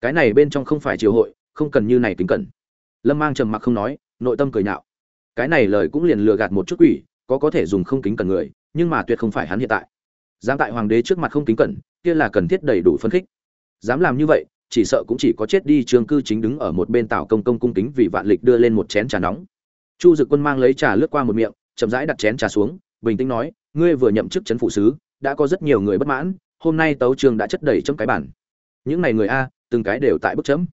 Cái này bên trong không phải triều hội, không cần như này kính cẩn. Lâm mang trầm mặc không nói, nội tâm cười nhạo. Cái này lời cũng liền lừa gạt một chút quỷ, có có thể dùng không kính cẩn người, nhưng mà tuyệt không phải hắn hiện tại. Dám tại hoàng đế trước mặt không kính cẩn kia là cần thiết đầy đủ phân khích. Dám làm như vậy, chỉ sợ cũng chỉ có chết đi trương cư chính đứng ở một bên tảo công công cung kính vì vạn lịch đưa lên một chén trà nóng. Chu dực quân mang lấy trà lướt qua một miệng, chậm rãi đặt chén trà xuống, bình tĩnh nói, ngươi vừa nhậm chức chấn phụ sứ, đã có rất nhiều người bất mãn, hôm nay tấu trường đã chất đầy trong cái bản. Những này người a, từng cái đều tại bức chấm.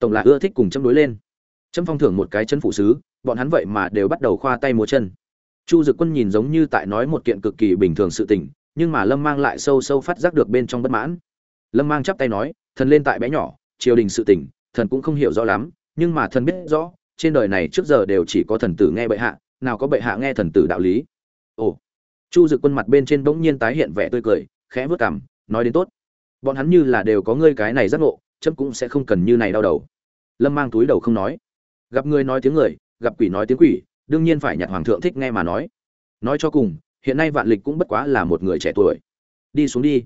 Tổng là ưa thích cùng chấm đối lên. Chấm phong thưởng một cái chân phụ sứ, bọn hắn vậy mà đều bắt đầu khoa tay múa chân. Chu dực quân nhìn giống như tại nói một kiện cực kỳ bình thường sự tình nhưng mà lâm mang lại sâu sâu phát giác được bên trong bất mãn. Lâm mang chắp tay nói, thần lên tại bé nhỏ, triều đình sự tình, thần cũng không hiểu rõ lắm, nhưng mà thần biết rõ, trên đời này trước giờ đều chỉ có thần tử nghe bệ hạ, nào có bệ hạ nghe thần tử đạo lý. Ồ. Chu dực quân mặt bên trên bỗng nhiên tái hiện vẻ tươi cười, khẽ vớt cảm nói đến tốt. Bọn hắn như là đều có ngươi cái này giác ngộ, chấm cũng sẽ không cần như này đau đầu. Lâm mang túi đầu không nói. Gặp người nói tiếng người, gặp quỷ nói tiếng quỷ, đương nhiên phải nhặt hoàng thượng thích nghe mà nói. Nói cho cùng hiện nay vạn lịch cũng bất quá là một người trẻ tuổi. Đi xuống đi.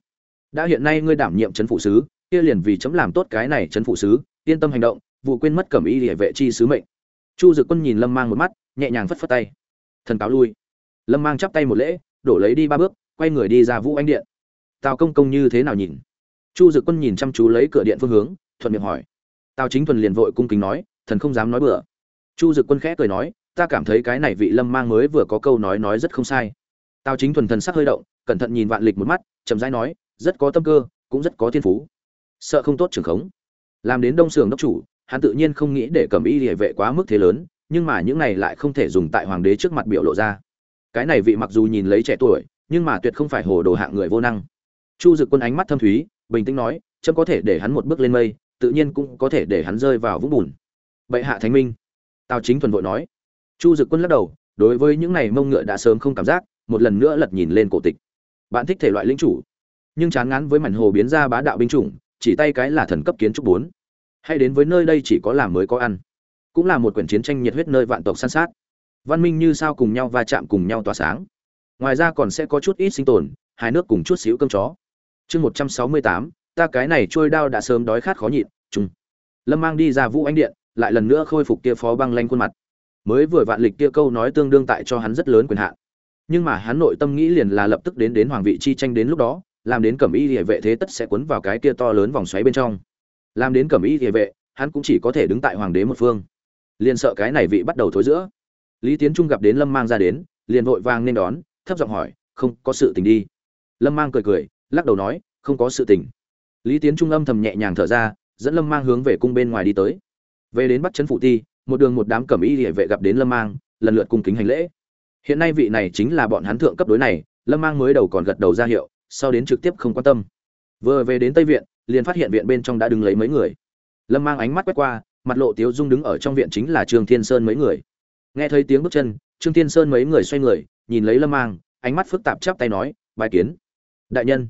Đã hiện nay ngươi đảm nhiệm chấn phụ sứ, kia liền vì chấm làm tốt cái này chấn phụ sứ, yên tâm hành động, vụ quên mất cẩm y địa vệ chi sứ mệnh. Chu dực quân nhìn lâm mang một mắt, nhẹ nhàng phất phất tay. Thần cáo lui. Lâm mang chắp tay một lễ, đổ lấy đi ba bước, quay người đi ra vũ anh điện. Tào công công như thế nào nhìn? Chu dực quân nhìn chăm chú lấy cửa điện phương hướng, thuận miệng hỏi. Tào chính thuần liền vội cung kính nói, thần không dám nói bừa. Chu dực quân khẽ cười nói, ta cảm thấy cái này vị lâm mang mới vừa có câu nói nói rất không sai tào chính thuần thần sắc hơi động, cẩn thận nhìn vạn lịch một mắt, chậm rãi nói, rất có tâm cơ, cũng rất có thiên phú. Sợ không tốt trường khống. Làm đến đông sường đốc chủ, hắn tự nhiên không nghĩ để cầm y địa vệ quá mức thế lớn, nhưng mà những này lại không thể dùng tại hoàng đế trước mặt biểu lộ ra. Cái này vị mặc dù nhìn lấy trẻ tuổi, nhưng mà tuyệt không phải hồ đồ hạng người vô năng. Chu dực quân ánh mắt thâm thúy, bình tĩnh nói, chấm có thể để hắn một bước lên mây, tự nhiên cũng có thể để hắn rơi vào vũng bùn. Bệ hạ thánh minh. Tào chính thuần vội nói. Chu dực quân lắc đầu, đối với những này mông ngựa đã sớm không cảm giác một lần nữa lật nhìn lên cổ tịch. Bạn thích thể loại linh chủ, nhưng chán ngán với mảnh hồ biến ra bá đạo binh chủng, chỉ tay cái là thần cấp kiến trúc bốn. Hay đến với nơi đây chỉ có làm mới có ăn. Cũng là một quyển chiến tranh nhiệt huyết nơi vạn tộc săn sát. Văn minh như sao cùng nhau va chạm cùng nhau tỏa sáng. Ngoài ra còn sẽ có chút ít sinh tồn hai nước cùng chút xíu cơm chó. Chương một trăm sáu mươi tám, ta cái này trôi đao đã sớm đói khát khó nhịn chung lâm mang đi ra vũ ánh điện, lại lần nữa khôi phục kia phó băng lanh khuôn mặt. Mới vừa vạn lịch kia câu nói tương đương tại cho hắn rất lớn quyền hạn nhưng mà hắn nội tâm nghĩ liền là lập tức đến đến hoàng vị chi tranh đến lúc đó, làm đến cẩm y địa vệ thế tất sẽ cuốn vào cái kia to lớn vòng xoáy bên trong. Làm đến cẩm y địa vệ, hắn cũng chỉ có thể đứng tại hoàng đế một phương. Liền sợ cái này vị bắt đầu thối giữa. Lý tiến trung gặp đến lâm mang ra đến, liền vội vàng nên đón, thấp giọng hỏi, không có sự tình đi. Lâm mang cười cười, lắc đầu nói, không có sự tình. Lý tiến trung âm thầm nhẹ nhàng thở ra, dẫn lâm mang hướng về cung bên ngoài đi tới. Về đến bắt chấn phụ ti, một đường một đám cẩm y địa vệ gặp đến lâm mang, lần lượt cung kính hành lễ hiện nay vị này chính là bọn hắn thượng cấp đối này, lâm mang mới đầu còn gật đầu ra hiệu, sau đến trực tiếp không quan tâm. Vừa về đến tây viện, liền phát hiện viện bên trong đã đứng lấy mấy người. Lâm mang ánh mắt quét qua, mặt lộ tiếu dung đứng ở trong viện chính là trương thiên sơn mấy người. Nghe thấy tiếng bước chân, trương thiên sơn mấy người xoay người, nhìn lấy lâm mang, ánh mắt phức tạp chắp tay nói, bài kiến. Đại nhân.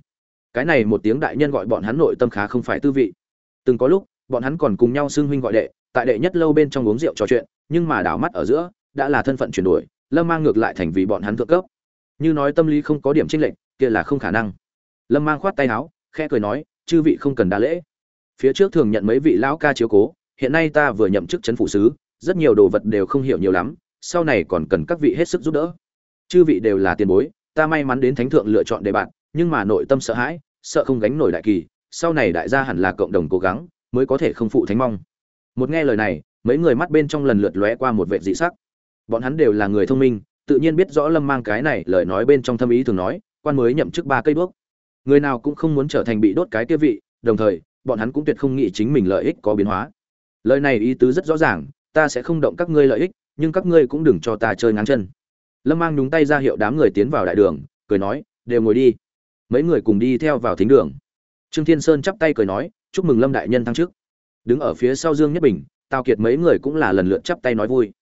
Cái này một tiếng đại nhân gọi bọn hắn nội tâm khá không phải tư vị. Từng có lúc, bọn hắn còn cùng nhau xưng huynh gọi đệ, tại đệ nhất lâu bên trong uống rượu trò chuyện, nhưng mà đảo mắt ở giữa, đã là thân phận chuyển đổi lâm mang ngược lại thành vì bọn hắn thượng cấp. Như nói tâm lý không có điểm tranh lệch, kia là không khả năng. Lâm mang khoát tay áo, khẽ cười nói, chư vị không cần đa lễ. Phía trước thường nhận mấy vị lão ca chiếu cố, hiện nay ta vừa nhậm chức chấn phủ sứ, rất nhiều đồ vật đều không hiểu nhiều lắm, sau này còn cần các vị hết sức giúp đỡ. Chư vị đều là tiền bối, ta may mắn đến thánh thượng lựa chọn để bạn, nhưng mà nội tâm sợ hãi, sợ không gánh nổi đại kỳ, sau này đại gia hẳn là cộng đồng cố gắng, mới có thể không phụ thánh mong. Một nghe lời này, mấy người mắt bên trong lần lượt lóe qua một vệ dị sắc bọn hắn đều là người thông minh, tự nhiên biết rõ lâm mang cái này lời nói bên trong thâm ý thường nói, quan mới nhậm chức ba cây bước người nào cũng không muốn trở thành bị đốt cái kia vị, đồng thời, bọn hắn cũng tuyệt không nghĩ chính mình lợi ích có biến hóa. Lời này ý tứ rất rõ ràng, ta sẽ không động các ngươi lợi ích, nhưng các ngươi cũng đừng cho ta chơi ngắn chân. Lâm mang nhúng tay ra hiệu đám người tiến vào đại đường, cười nói, đều ngồi đi. Mấy người cùng đi theo vào thính đường. Trương thiên sơn chắp tay cười nói, chúc mừng lâm đại nhân thăng chức. Đứng ở phía sau dương nhất bình, tào kiệt mấy người cũng là lần lượt chắp tay nói vui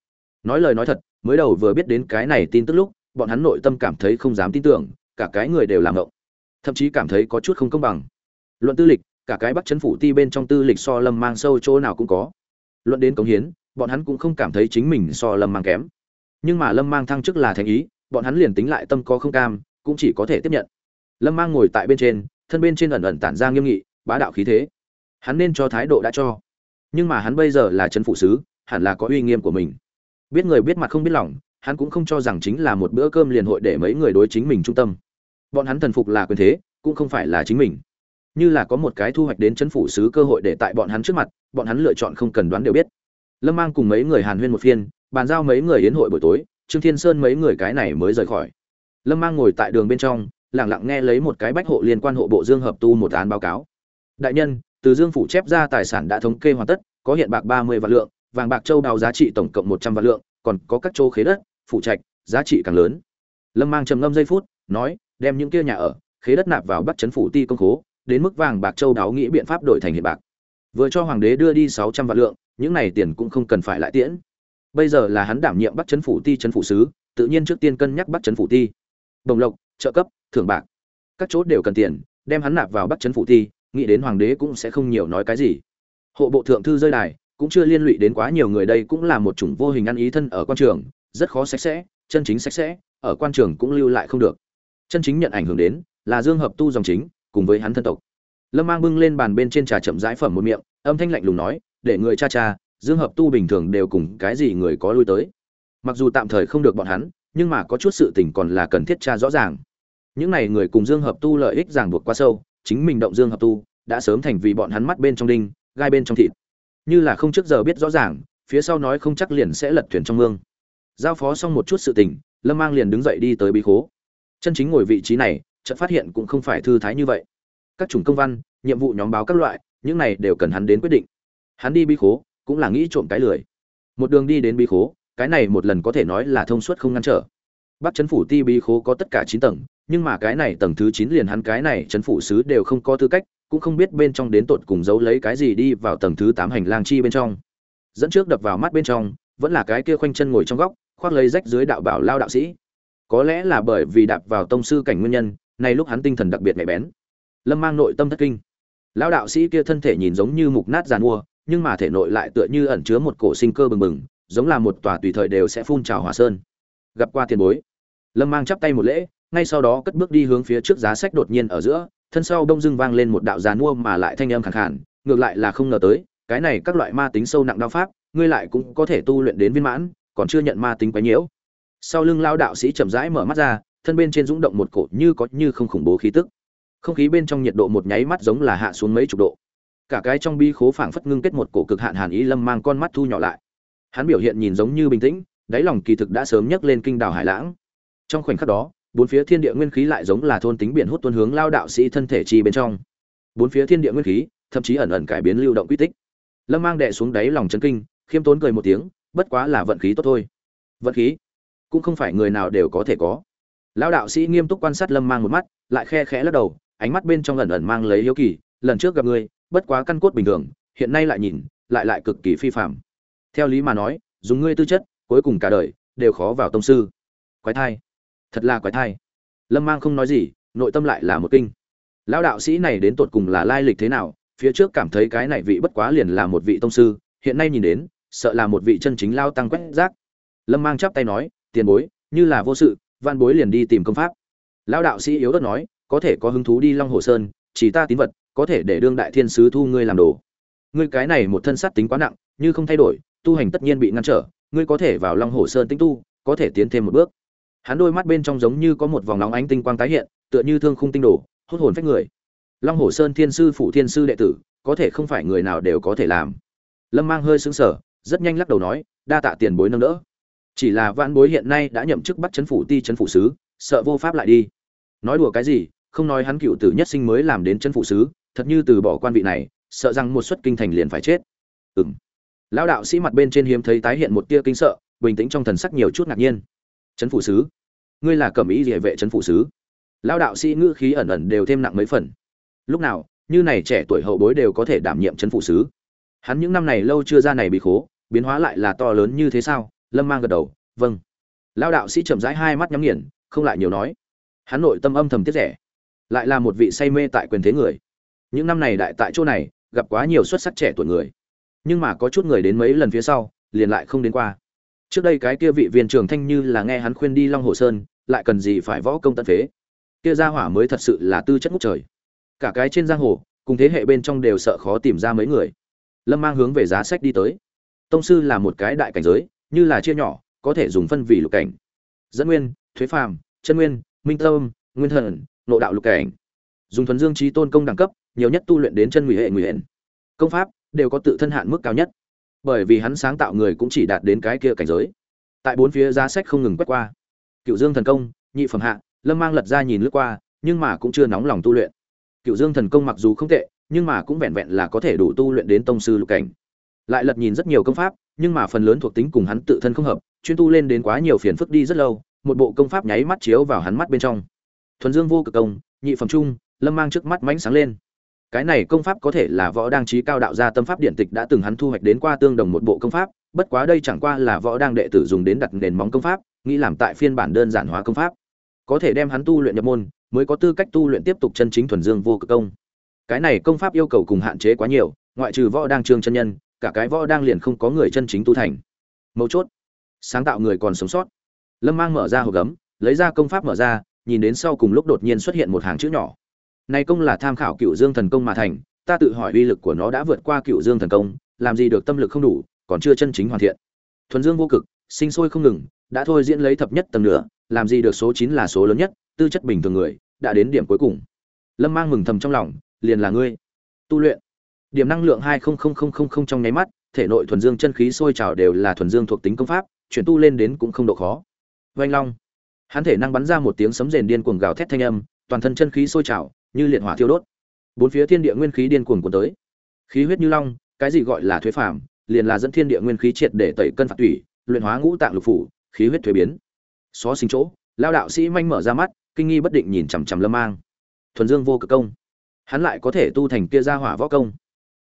nói lời nói thật, mới đầu vừa biết đến cái này tin tức lúc, bọn hắn nội tâm cảm thấy không dám tin tưởng, cả cái người đều làm ngộng. Thậm chí cảm thấy có chút không công bằng. Luận tư lịch, cả cái bắc chấn phủ ti bên trong tư lịch so lâm mang sâu chỗ nào cũng có. Luận đến cống hiến, bọn hắn cũng không cảm thấy chính mình so lâm mang kém. Nhưng mà lâm mang thăng chức là thành ý, bọn hắn liền tính lại tâm có không cam, cũng chỉ có thể tiếp nhận. Lâm mang ngồi tại bên trên, thân bên trên ẩn ẩn tản ra nghiêm nghị, bá đạo khí thế. Hắn nên cho thái độ đã cho. Nhưng mà hắn bây giờ là chân phụ sứ, hẳn là có uy nghiêm của mình biết người biết mặt không biết lòng, hắn cũng không cho rằng chính là một bữa cơm liền hội để mấy người đối chính mình trung tâm. Bọn hắn thần phục là quyền thế, cũng không phải là chính mình. Như là có một cái thu hoạch đến chân phủ sứ cơ hội để tại bọn hắn trước mặt, bọn hắn lựa chọn không cần đoán đều biết. Lâm mang cùng mấy người hàn huyên một phiên, bàn giao mấy người đến hội buổi tối, trương thiên sơn mấy người cái này mới rời khỏi. Lâm mang ngồi tại đường bên trong lẳng lặng nghe lấy một cái bách hộ liên quan hộ bộ dương hợp tu một án báo cáo. Đại nhân, từ dương phủ chép ra tài sản đã thống kê hoàn tất, có hiện bạc ba mươi vạn lượng vàng bạc châu đào giá trị tổng cộng một trăm vạn lượng, còn có các châu khế đất phụ trạch, giá trị càng lớn. Lâm mang trầm ngâm giây phút, nói, đem những kia nhà ở, khế đất nạp vào bắt chấn phủ ti công khố, đến mức vàng bạc châu đáo nghĩ biện pháp đổi thành hiện bạc. Vừa cho hoàng đế đưa đi sáu trăm vạn lượng, những này tiền cũng không cần phải lại tiễn. Bây giờ là hắn đảm nhiệm bắt chấn phủ ti chấn phủ sứ, tự nhiên trước tiên cân nhắc bắt chấn phủ ti. Đồng lộc, trợ cấp, thưởng bạc. Các chốt đều cần tiền, đem hắn nạp vào bắt chấn phủ ti, nghĩ đến hoàng đế cũng sẽ không nhiều nói cái gì. Hộ bộ thượng thư rơi đài cũng chưa liên lụy đến quá nhiều người đây cũng là một chủng vô hình ăn ý thân ở quan trường, rất khó sạch sẽ, chân chính sạch sẽ, ở quan trường cũng lưu lại không được. Chân chính nhận ảnh hưởng đến là dương hợp tu dòng chính, cùng với hắn thân tộc. Lâm mang bưng lên bàn bên trên trà chậm rãi phẩm một miệng, âm thanh lạnh lùng nói, để người cha cha, dương hợp tu bình thường đều cùng cái gì người có lui tới. Mặc dù tạm thời không được bọn hắn, nhưng mà có chút sự tình còn là cần thiết tra rõ ràng. Những này người cùng dương hợp tu lợi ích ràng buộc quá sâu, chính mình động dương hợp tu, đã sớm thành vì bọn hắn mắt bên trong đinh, gai bên trong thịt như là không trước giờ biết rõ ràng, phía sau nói không chắc liền sẽ lật thuyền trong mương. Giao phó xong một chút sự tình, lâm mang liền đứng dậy đi tới bí khố. Chân chính ngồi vị trí này, chợt phát hiện cũng không phải thư thái như vậy. Các chủng công văn, nhiệm vụ nhóm báo các loại, những này đều cần hắn đến quyết định. Hắn đi bí khố, cũng là nghĩ trộm cái lười. Một đường đi đến bí khố, cái này một lần có thể nói là thông suốt không ngăn trở. Bắc chấn phủ ti bí khố có tất cả chín tầng, nhưng mà cái này tầng thứ chín liền hắn cái này chấn phủ sứ đều không có tư cách cũng không biết bên trong đến tột cùng giấu lấy cái gì đi vào tầng thứ tám hành lang chi bên trong. Dẫn trước đập vào mắt bên trong, vẫn là cái kia khoanh chân ngồi trong góc, khoác lấy rách dưới đạo bảo lao đạo sĩ. Có lẽ là bởi vì đạp vào tông sư cảnh nguyên nhân này lúc hắn tinh thần đặc biệt nhạy bén. Lâm mang nội tâm thất kinh. Lao đạo sĩ kia thân thể nhìn giống như mục nát giàn mua, nhưng mà thể nội lại tựa như ẩn chứa một cổ sinh cơ bừng bừng, giống là một tòa tùy thời đều sẽ phun trào hỏa sơn. Gặp qua tiền bối. Lâm mang chắp tay một lễ, ngay sau đó cất bước đi hướng phía trước giá sách đột nhiên ở giữa thân sau đông dưng vang lên một đạo giàn mua mà lại thanh âm khẳng khản, ngược lại là không ngờ tới, cái này các loại ma tính sâu nặng đao pháp, ngươi lại cũng có thể tu luyện đến viên mãn, còn chưa nhận ma tính quấy nhiễu. Sau lưng lao đạo sĩ chậm rãi mở mắt ra, thân bên trên rúng động một cổ như có như không khủng bố khí tức. Không khí bên trong nhiệt độ một nháy mắt giống là hạ xuống mấy chục độ. Cả cái trong bi khố phảng phất ngưng kết một cổ cực hạn hàn ý lâm mang con mắt thu nhỏ lại. Hắn biểu hiện nhìn giống như bình tĩnh, đáy lòng kỳ thực đã sớm nhấc lên kinh đảo hải lãng. Trong khoảnh khắc đó bốn phía thiên địa nguyên khí lại giống là thôn tính biển hút tuôn hướng lao đạo sĩ thân thể chi bên trong. Bốn phía thiên địa nguyên khí, thậm chí ẩn ẩn cải biến lưu động quy tích. Lâm mang đệ xuống đáy lòng chấn kinh, khiêm tốn cười một tiếng, bất quá là vận khí tốt thôi. Vận khí? Cũng không phải người nào đều có thể có. Lao đạo sĩ nghiêm túc quan sát lâm mang một mắt, lại khe khẽ lắc đầu, ánh mắt bên trong ẩn ẩn mang lấy hiếu kỳ, lần trước gặp ngươi bất quá căn cốt bình thường, hiện nay lại nhìn, lại lại cực kỳ phi phạm theo lý mà nói, dùng ngươi tư chất, cuối cùng cả đời, đều khó vào tông sư. Quái thai thật là quái thai. Lâm mang không nói gì, nội tâm lại là một kinh. Lão đạo sĩ này đến tột cùng là lai lịch thế nào, phía trước cảm thấy cái này vị bất quá liền là một vị tông sư, hiện nay nhìn đến, sợ là một vị chân chính lao tăng quét rác. Lâm mang chắp tay nói, tiền bối, như là vô sự văn bối liền đi tìm công pháp. Lão đạo sĩ yếu đất nói, có thể có hứng thú đi long hồ sơn, chỉ ta tín vật, có thể để đương đại thiên sứ thu ngươi làm đồ. Ngươi cái này một thân sát tính quá nặng, như không thay đổi, tu hành tất nhiên bị ngăn trở, ngươi có thể vào long hồ sơn tinh tu, có thể tiến thêm một bước hắn đôi mắt bên trong giống như có một vòng nóng ánh tinh quang tái hiện, tựa như thương khung tinh đồ hốt hồn phách người. Long hồ sơn thiên sư phụ thiên sư đệ tử, có thể không phải người nào đều có thể làm. Lâm mang hơi xứng sở rất nhanh lắc đầu nói, đa tạ tiền bối nâng đỡ. Chỉ là vãn bối hiện nay đã nhậm chức bắt chấn phủ ti chấn phủ sứ, sợ vô pháp lại đi. Nói đùa cái gì, không nói hắn cựu tử nhất sinh mới làm đến chấn phủ sứ, thật như từ bỏ quan vị này, sợ rằng một suất kinh thành liền phải chết. Ừng lão đạo sĩ mặt bên trên hiếm thấy tái hiện một tia kinh sợ, bình tĩnh trong thần sắc nhiều chút ngạc nhiên. Trấn phủ sứ. Ngươi là cẩm ý địa vệ Trấn phủ sứ. Lão đạo sĩ ngữ khí ẩn ẩn đều thêm nặng mấy phần. Lúc nào, như này trẻ tuổi hậu bối đều có thể đảm nhiệm Trấn phủ sứ. Hắn những năm này lâu chưa ra này bị khố, biến hóa lại là to lớn như thế sao? Lâm mang gật đầu vâng. Lao đạo sĩ chậm rãi hai mắt nhắm nghiền, không lại nhiều nói. Hắn nội tâm âm thầm tiết rẻ, lại là một vị say mê tại quyền thế người. Những năm này đại tại chỗ này, gặp quá nhiều xuất sắc trẻ tuổi người. Nhưng mà có chút người đến mấy lần phía sau, liền lại không đến qua trước đây cái kia vị viên trưởng thanh như là nghe hắn khuyên đi long hồ sơn, lại cần gì phải võ công tận phế. Kia gia hỏa mới thật sự là tư chất ngút trời. Cả cái trên giang hồ, cùng thế hệ bên trong đều sợ khó tìm ra mấy người. Lâm mang hướng về giá sách đi tới. Tông sư là một cái đại cảnh giới, như là chia nhỏ, có thể dùng phân vì lục cảnh. Dẫn nguyên, thuế phàm, chân nguyên, minh tâm, nguyên thần nộ đạo lục cảnh. Dùng thuần dương trí tôn công đẳng cấp, nhiều nhất tu luyện đến chân nguy hệ nguy hển. Công pháp đều có tự thân hạn mức cao nhất bởi vì hắn sáng tạo người cũng chỉ đạt đến cái kia cảnh giới. Tại bốn phía giá sách không ngừng quét qua. Cựu dương thần công, nhị phẩm hạ, lâm mang lật ra nhìn lướt qua, nhưng mà cũng chưa nóng lòng tu luyện. Cựu dương thần công mặc dù không tệ, nhưng mà cũng vẹn vẹn là có thể đủ tu luyện đến tông sư lục cảnh. Lại lật nhìn rất nhiều công pháp, nhưng mà phần lớn thuộc tính cùng hắn tự thân không hợp, chuyên tu lên đến quá nhiều phiền phức đi rất lâu, một bộ công pháp nháy mắt chiếu vào hắn mắt bên trong. Thuần dương vô cực công, nhị phẩm trung, lâm mang trước mắt mánh sáng lên cái này công pháp có thể là võ đang trí cao đạo gia tâm pháp điện tịch đã từng hắn thu hoạch đến qua tương đồng một bộ công pháp, bất quá đây chẳng qua là võ đang đệ tử dùng đến đặt nền móng công pháp, nghĩ làm tại phiên bản đơn giản hóa công pháp. Có thể đem hắn tu luyện nhập môn, mới có tư cách tu luyện tiếp tục chân chính thuần dương vô cực công. Cái này công pháp yêu cầu cùng hạn chế quá nhiều, ngoại trừ võ đang trương chân nhân, cả cái võ đang liền không có người chân chính tu thành. Mấu chốt, sáng tạo người còn sống sót. Lâm mang mở ra hộp gấm, lấy ra công pháp mở ra, nhìn đến sau cùng lúc đột nhiên xuất hiện một hàng chữ nhỏ này công là tham khảo cựu dương thần công mà thành, ta tự hỏi uy lực của nó đã vượt qua cựu dương thần công, làm gì được tâm lực không đủ, còn chưa chân chính hoàn thiện. Thuần dương vô cực, sinh sôi không ngừng, đã thôi diễn lấy thập nhất tầng nữa, làm gì được số chín là số lớn nhất, tư chất bình thường người, đã đến điểm cuối cùng. Lâm mang mừng thầm trong lòng, liền là ngươi. Tu luyện. Điểm năng lượng hai trong nháy mắt, thể nội thuần dương chân khí sôi trào đều là thuần dương thuộc tính công pháp, chuyển tu lên đến cũng không độ khó. Vành long. Hắn thể năng bắn ra một tiếng sấm rền điên cuồng gào thét thanh âm, toàn thân chân khí sôi trào như liệt hỏa thiêu đốt. Bốn phía thiên địa nguyên khí điên cuồng cuốn tới. Khí huyết như long, cái gì gọi là thuế phàm, liền là dẫn thiên địa nguyên khí triệt để tẩy cân phạt tủy, luyện hóa ngũ tạng lục phủ, khí huyết thuế biến. Xó sinh chỗ, lao đạo sĩ manh mở ra mắt, kinh nghi bất định nhìn chằm chằm lâm mang. Thuần dương vô cực công. Hắn lại có thể tu thành kia gia hỏa võ công.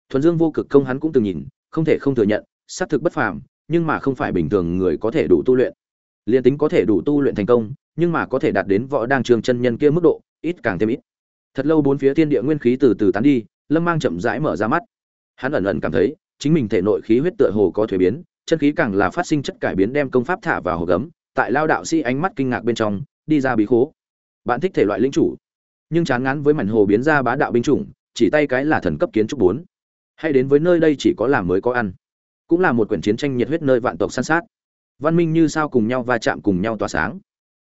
Thuần dương vô cực công hắn cũng từng nhìn, không thể không thừa nhận, xác thực bất phàm, nhưng mà không phải bình thường người có thể đủ tu luyện. Liền tính có thể đủ tu luyện thành công, nhưng mà có thể đạt đến võ đang trường chân nhân kia mức độ, ít càng thêm ít thật lâu bốn phía thiên địa nguyên khí từ từ tán đi, lâm mang chậm rãi mở ra mắt. Hắn ẩn ẩn cảm thấy, chính mình thể nội khí huyết tựa hồ có thuế biến, chân khí càng là phát sinh chất cải biến đem công pháp thả vào hồ gấm, tại lao đạo sĩ ánh mắt kinh ngạc bên trong, đi ra bí khố. Bạn thích thể loại linh chủ, nhưng chán ngán với mảnh hồ biến ra bá đạo binh chủng, chỉ tay cái là thần cấp kiến trúc bốn. Hay đến với nơi đây chỉ có làm mới có ăn, cũng là một quyển chiến tranh nhiệt huyết nơi vạn tộc san sát. Văn minh như sao cùng nhau va chạm cùng nhau tỏa sáng.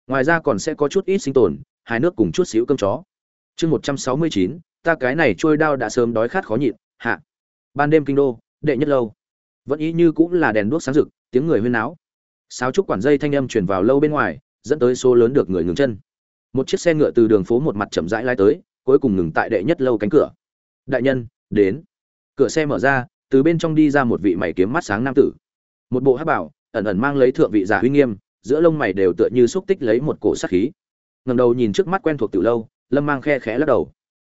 Ngoài ra còn sẽ có chút ít sinh tồn hai nước cùng chút xíu cơm chó chương một trăm sáu mươi chín, ta cái này trôi đao đã sớm đói khát khó nhịn, hạ. Ban đêm kinh đô, đệ nhất lâu. Vẫn ý như cũng là đèn đuốc sáng rực, tiếng người huyên náo. Sáo trúc quản dây thanh âm truyền vào lâu bên ngoài, dẫn tới số lớn được người ngừng chân. Một chiếc xe ngựa từ đường phố một mặt chậm rãi lai tới, cuối cùng ngừng tại đệ nhất lâu cánh cửa. Đại nhân, đến. Cửa xe mở ra, từ bên trong đi ra một vị mày kiếm mắt sáng nam tử. Một bộ hát bảo, ẩn ẩn mang lấy thượng vị giả huy nghiêm, giữa lông mày đều tựa như xúc tích lấy một cổ sát khí. Ngầm đầu nhìn trước mắt quen thuộc từ lâu lâm mang khe khẽ lắc đầu.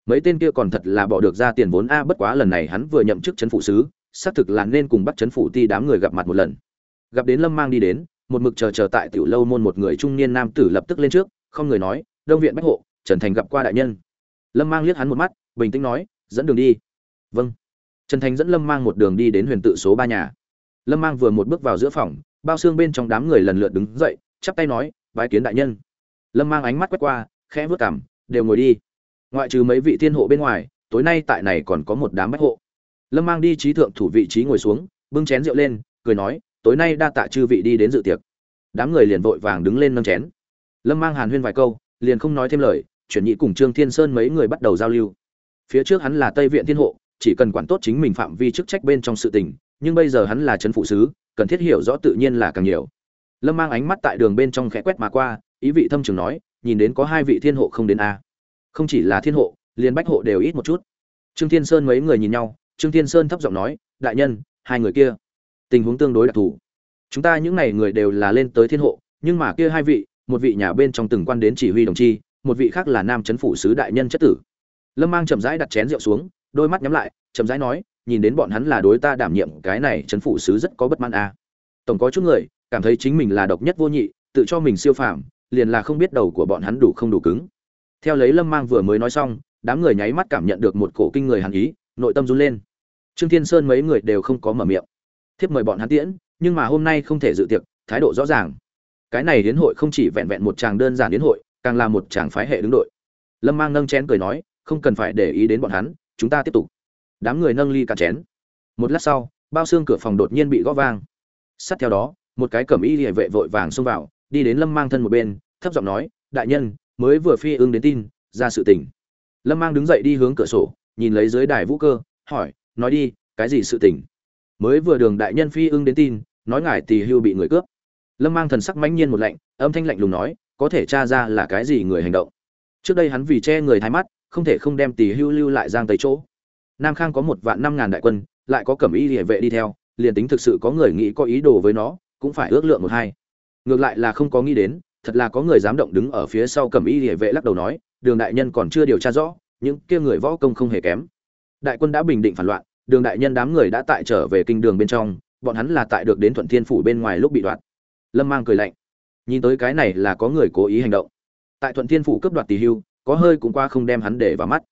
Mấy tên kia còn thật là bỏ được ra tiền vốn a, bất quá lần này hắn vừa nhậm chức chấn phụ sứ, xác thực là nên cùng bắt chấn phủ ti đám người gặp mặt một lần. Gặp đến lâm mang đi đến, một mực chờ chờ tại tiểu lâu môn một người trung niên nam tử lập tức lên trước, không người nói, đông viện bách hộ, trần thành gặp qua đại nhân. Lâm mang liếc hắn một mắt, bình tĩnh nói, dẫn đường đi. Vâng. Trần thành dẫn lâm mang một đường đi đến huyền tự số ba nhà. Lâm mang vừa một bước vào giữa phòng, bao xương bên trong đám người lần lượt đứng dậy, chắp tay nói, bái kiến đại nhân. Lâm mang ánh mắt quét qua, khẽ vớt cảm đều ngồi đi. Ngoại trừ mấy vị thiên hộ bên ngoài, tối nay tại này còn có một đám bách hộ. Lâm mang đi trí thượng thủ vị trí ngồi xuống, bưng chén rượu lên, cười nói, tối nay đa tạ chư vị đi đến dự tiệc. Đám người liền vội vàng đứng lên nâng chén. Lâm mang hàn huyên vài câu, liền không nói thêm lời, chuyển nhị cùng trương thiên sơn mấy người bắt đầu giao lưu. Phía trước hắn là tây viện thiên hộ, chỉ cần quản tốt chính mình phạm vi chức trách bên trong sự tình, nhưng bây giờ hắn là trấn phụ sứ, cần thiết hiểu rõ tự nhiên là càng nhiều. Lâm mang ánh mắt tại đường bên trong khẽ quét mà qua, ý vị thâm trường nói nhìn đến có hai vị thiên hộ không đến a. Không chỉ là thiên hộ, liền bách hộ đều ít một chút. Trương thiên sơn mấy người nhìn nhau, trương thiên sơn thấp giọng nói, đại nhân, hai người kia, tình huống tương đối đặc thù. Chúng ta những n à y người đều là lên tới thiên hộ, nhưng mà kia hai vị, một vị nhà bên trong từng quan đến chỉ huy đồng chi, một vị khác là nam chấn phủ sứ đại nhân chất tử. Lâm mang chậm rãi đặt chén rượu xuống, đôi mắt nhắm lại, chậm rãi nói, nhìn đến bọn hắn là đối ta đảm nhiệm cái này chấn phủ sứ rất có bất mãn a. À. tổng có chút người cảm thấy chính mình là độc nhất vô nhị, tự cho mình siêu phàm liền là không biết đầu của bọn hắn đủ không đủ cứng. Theo lấy lâm mang vừa mới nói xong, đám người nháy mắt cảm nhận được một cổ kinh người hàn ý, nội tâm run lên. Trương thiên sơn mấy người đều không có mở miệng. Thiếp mời bọn hắn tiễn, nhưng mà hôm nay không thể dự tiệc, thái độ rõ ràng. Cái này đến hội không chỉ vẹn vẹn một chàng đơn giản đến hội, càng là một chàng phái hệ đứng đội. Lâm mang nâng chén cười nói, không cần phải để ý đến bọn hắn, chúng ta tiếp tục. Đám người nâng ly cả chén. Một lát sau, bao xương cửa phòng đột nhiên bị gõ vang. Sát theo đó, một cái cẩm y địa vệ vội vàng xông vào đi đến lâm mang thân một bên, thấp giọng nói, đại nhân, mới vừa phi ưng đến tin, ra sự tình. Lâm mang đứng dậy đi hướng cửa sổ, nhìn lấy dưới đài vũ cơ, hỏi, nói đi, cái gì sự tình? Mới vừa đường đại nhân phi ưng đến tin, nói ngài tỳ hưu bị người cướp. Lâm mang thần sắc mãnh nhiên một lạnh, âm thanh lạnh lùng nói, có thể tra ra là cái gì người hành động? Trước đây hắn vì che người thái mắt, không thể không đem tỳ hưu lưu lại giang tây chỗ. Nam khang có một vạn năm ngàn đại quân, lại có cẩm y địa vệ đi theo, liền tính thực sự có người nghĩ có ý đồ với nó, cũng phải ước lượng một hai ngược lại là không có nghĩ đến, thật là có người dám động đứng ở phía sau cầm y địa vệ lắc đầu nói, đường đại nhân còn chưa điều tra rõ, những kia người võ công không hề kém. Đại quân đã bình định phản loạn, đường đại nhân đám người đã tại trở về kinh đường bên trong, bọn hắn là tại được đến thuận thiên phủ bên ngoài lúc bị đoạt. Lâm mang cười lạnh, nhìn tới cái này là có người cố ý hành động. Tại thuận thiên phủ cướp đoạt tỷ hưu, có hơi cũng qua không đem hắn để vào mắt.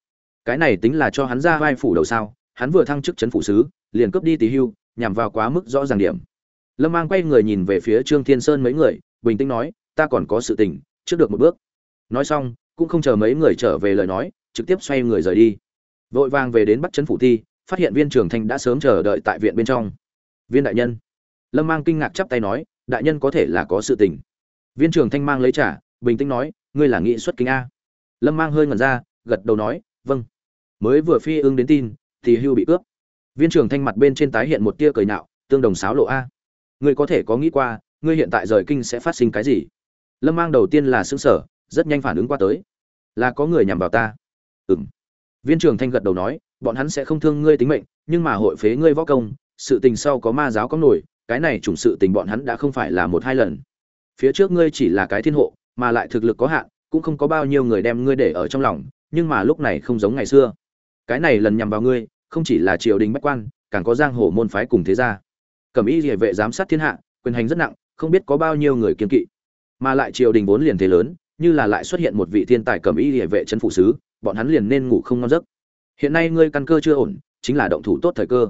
Cái này tính là cho hắn ra vai phủ đầu sao, hắn vừa thăng chức chấn phủ sứ, liền cướp đi tỷ hưu, nhằm vào quá mức rõ ràng điểm lâm mang quay người nhìn về phía trương thiên sơn mấy người, bình tĩnh nói, ta còn có sự tình, trước được một bước. Nói xong, cũng không chờ mấy người trở về lời nói, trực tiếp xoay người rời đi. Vội vàng về đến bắt chấn phủ thi, phát hiện viên trưởng thanh đã sớm chờ đợi tại viện bên trong. Viên đại nhân. Lâm mang kinh ngạc chắp tay nói, đại nhân có thể là có sự tình. Viên trưởng thanh mang lấy trả bình tĩnh nói, ngươi là nghị xuất kính a. Lâm mang hơi ngẩn ra, gật đầu nói vâng. Mới vừa phi ưng đến tin, thì hưu bị cướp. Viên trưởng thanh mặt bên trên tái hiện một tia cười nạo tương đồng sáo lộ a ngươi có thể có nghĩ qua, ngươi hiện tại rời kinh sẽ phát sinh cái gì? Lâm mang đầu tiên là xương sở rất nhanh phản ứng qua tới. Là có người nhằm vào ta. Ừ m viên trưởng thanh gật đầu nói, bọn hắn sẽ không thương ngươi tính mệnh, nhưng mà hội phế ngươi võ công, sự tình sau có ma giáo có nổi, cái này chủng sự tình bọn hắn đã không phải là một hai lần. Phía trước ngươi chỉ là cái thiên hộ, mà lại thực lực có hạn, cũng không có bao nhiêu người đem ngươi để ở trong lòng, nhưng mà lúc này không giống ngày xưa. Cái này lần nhằm vào ngươi, không chỉ là triều đình bách quan, càng có giang hồ môn phái cùng thế gia cẩm y địa vệ giám sát thiên hạ, quyền hành rất nặng, không biết có bao nhiêu người kiên kỵ. Mà lại triều đình vốn liền thế lớn, như là lại xuất hiện một vị thiên tài cẩm y địa vệ trấn phụ sứ, bọn hắn liền nên ngủ không ngon giấc. Hiện nay ngươi căn cơ chưa ổn, chính là động thủ tốt thời cơ.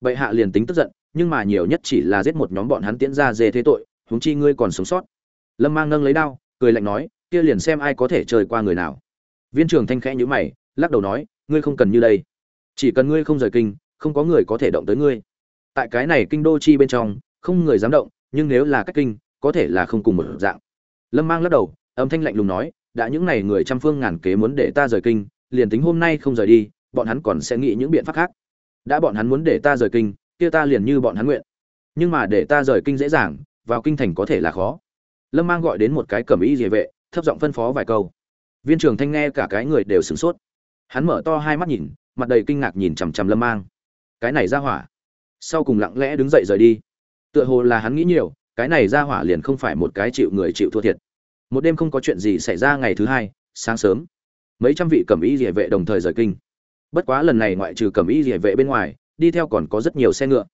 Bệ hạ liền tính tức giận, nhưng mà nhiều nhất chỉ là giết một nhóm bọn hắn tiễn ra dê thế tội, huống chi ngươi còn sống sót. Lâm mang nâng lấy đao, cười lạnh nói, kia liền xem ai có thể chơi qua người nào. Viên trưởng thanh khẽ nhíu mày, lắc đầu nói, ngươi không cần như đây. Chỉ cần ngươi không rời kinh, không có người có thể động tới ngươi tại cái này kinh đô chi bên trong, không người dám động, nhưng nếu là cách kinh, có thể là không cùng một dạng. Lâm mang lắc đầu, âm thanh lạnh lùng nói, đã những này người trăm phương ngàn kế muốn để ta rời kinh, liền tính hôm nay không rời đi, bọn hắn còn sẽ nghĩ những biện pháp khác. Đã bọn hắn muốn để ta rời kinh, kia ta liền như bọn hắn nguyện. Nhưng mà để ta rời kinh dễ dàng, vào kinh thành có thể là khó. Lâm mang gọi đến một cái cẩm ý địa vệ, thấp giọng phân phó vài câu. Viên trưởng thanh nghe cả cái người đều sửng sốt. Hắn mở to hai mắt nhìn, mặt đầy kinh ngạc nhìn chằm chằm lâm mang. Cái này ra hỏa sau cùng lặng lẽ đứng dậy rời đi. Tựa hồ là hắn nghĩ nhiều, cái này ra hỏa liền không phải một cái chịu người chịu thua thiệt. Một đêm không có chuyện gì xảy ra ngày thứ hai, sáng sớm, mấy trăm vị cẩm y địa vệ đồng thời rời kinh. Bất quá lần này ngoại trừ cẩm y địa vệ bên ngoài, đi theo còn có rất nhiều xe ngựa.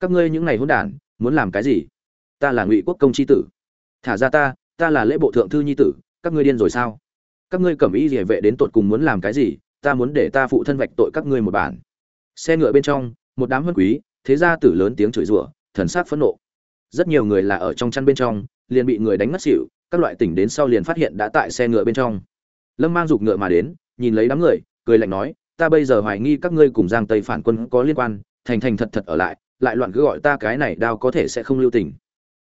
Các ngươi những ngày hôn đản, muốn làm cái gì? Ta là ngụy quốc công chi tử. Thả ra ta ta là lễ bộ thượng thư nhi tử, các ngươi điên rồi sao? Các ngươi cẩm y địa vệ đến tột cùng muốn làm cái gì? Ta muốn để ta phụ thân vạch tội các ngươi một bản. Xe ngựa bên trong, một đám huân quý thế gia tử lớn tiếng chửi rủa, thần sắc phẫn nộ. Rất nhiều người là ở trong chăn bên trong, liền bị người đánh ngất xỉu, các loại tỉnh đến sau liền phát hiện đã tại xe ngựa bên trong. Lâm mang giục ngựa mà đến, nhìn lấy đám người, cười lạnh nói, ta bây giờ hoài nghi các ngươi cùng giang tây phản quân có liên quan, thành thành thật thật ở lại lại loạn cứ gọi ta cái này đao có thể sẽ không lưu tình.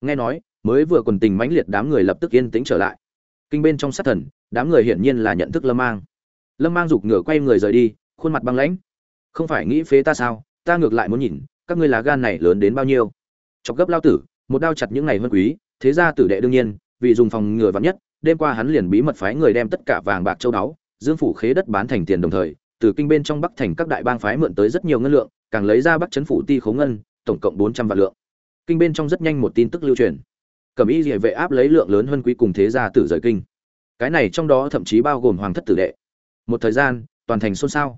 Nghe nói, mới vừa quần tình mãnh liệt đám người lập tức yên tĩnh trở lại. Kinh bên trong sát thần, đám người hiển nhiên là nhận thức lâm mang. Lâm mang giục ngựa quay người rời đi, khuôn mặt băng lãnh. Không phải nghĩ phế ta sao? Ta ngược lại muốn nhìn các ngươi lá gan này lớn đến bao nhiêu? Chọc gấp lao tử, một đao chặt những này vân quý, thế ra tử đệ đương nhiên, vì dùng phòng ngừa vắng nhất, đêm qua hắn liền bí mật phái người đem tất cả vàng bạc châu đáo, dương phủ khế đất bán thành tiền đồng thời, từ kinh bên trong bắc thành các đại bang phái mượn tới rất nhiều ngân lượng, càng lấy ra bắc chấn phủ ti khống ngân, tổng cộng bốn trăm vạn lượng. Kinh bên trong rất nhanh một tin tức lưu truyền. Cẩm y địa vệ áp lấy lượng lớn hơn quý cùng thế gia tử rời kinh. Cái này trong đó thậm chí bao gồm hoàng thất tử đệ. Một thời gian, toàn thành xôn xao.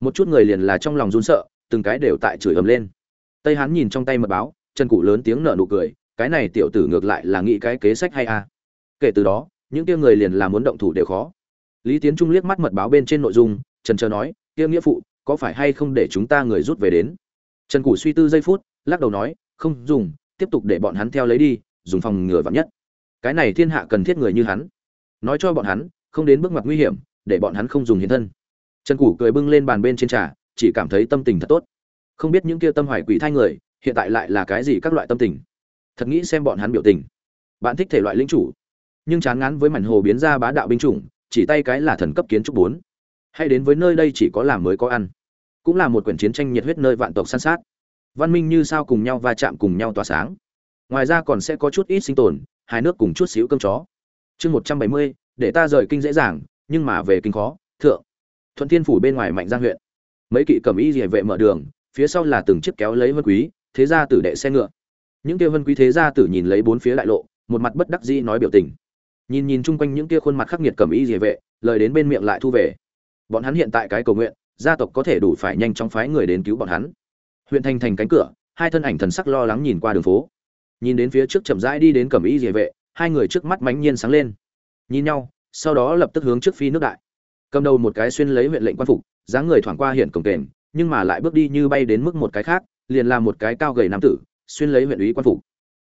Một chút người liền là trong lòng run sợ, từng cái đều tại chửi ầm lên tây hán nhìn trong tay mật báo, chân cụ lớn tiếng nở nụ cười, cái này tiểu tử ngược lại là nghĩ cái kế sách hay a à. kể từ đó, những kia người liền là muốn động thủ đều khó. Lý tiến trung liếc mắt mật báo bên trên nội dung, trần chờ nói, kia nghĩa phụ, có phải hay không để chúng ta người rút về đến? Trần cụ suy tư giây phút, lắc đầu nói, không, dùng, tiếp tục để bọn hắn theo lấy đi, dùng phòng ngừa vắn nhất. Cái này thiên hạ cần thiết người như hắn. Nói cho bọn hắn, không đến bước mặt nguy hiểm, để bọn hắn không dùng hiến thân. Trần cụ cười bưng lên bàn bên trên trà, chỉ cảm thấy tâm tình thật tốt không biết những kia tâm hoài quỷ thai người, hiện tại lại là cái gì các loại tâm tình. Thật nghĩ xem bọn hắn biểu tình. Bạn thích thể loại linh chủ. Nhưng chán ngán với mảnh hồ biến ra bá đạo binh chủng, chỉ tay cái là thần cấp kiến trúc bốn. Hay đến với nơi đây chỉ có làm mới có ăn. Cũng là một quyển chiến tranh nhiệt huyết nơi vạn tộc san sát. Văn minh như sao cùng nhau va chạm cùng nhau tỏa sáng. Ngoài ra còn sẽ có chút ít sinh tồn hai nước cùng chút xíu cơm chó. Chương một trăm bảy mươi, để ta rời kinh dễ dàng, nhưng mà về kinh khó, thượng. Thuận thiên phủ bên ngoài mạnh giang huyện. Mấy kỵ cầm y địa vệ mở đường phía sau là từng chiếc kéo lấy vân quý, thế gia tử đệ xe ngựa. Những kia vân quý thế gia tử nhìn lấy bốn phía đại lộ, một mặt bất đắc dĩ nói biểu tình. Nhìn nhìn chung quanh những kia khuôn mặt khắc nghiệt cầm y địa vệ, lời đến bên miệng lại thu về. Bọn hắn hiện tại cái cầu nguyện, gia tộc có thể đủ phải nhanh chóng phái người đến cứu bọn hắn. Huyện thành thành cánh cửa, hai thân ảnh thần sắc lo lắng nhìn qua đường phố. Nhìn đến phía trước chậm rãi đi đến cầm y địa vệ, hai người trước mắt mãnh nhiên sáng lên. Nhìn nhau, sau đó lập tức hướng trước phi nước đại. Cầm đầu một cái xuyên lấy huyện lệnh quan phục, dáng người thoảng qua hiện cổng kềnh nhưng mà lại bước đi như bay đến mức một cái khác, liền là một cái cao gầy nam tử, xuyên lấy huyện ủy quan phục.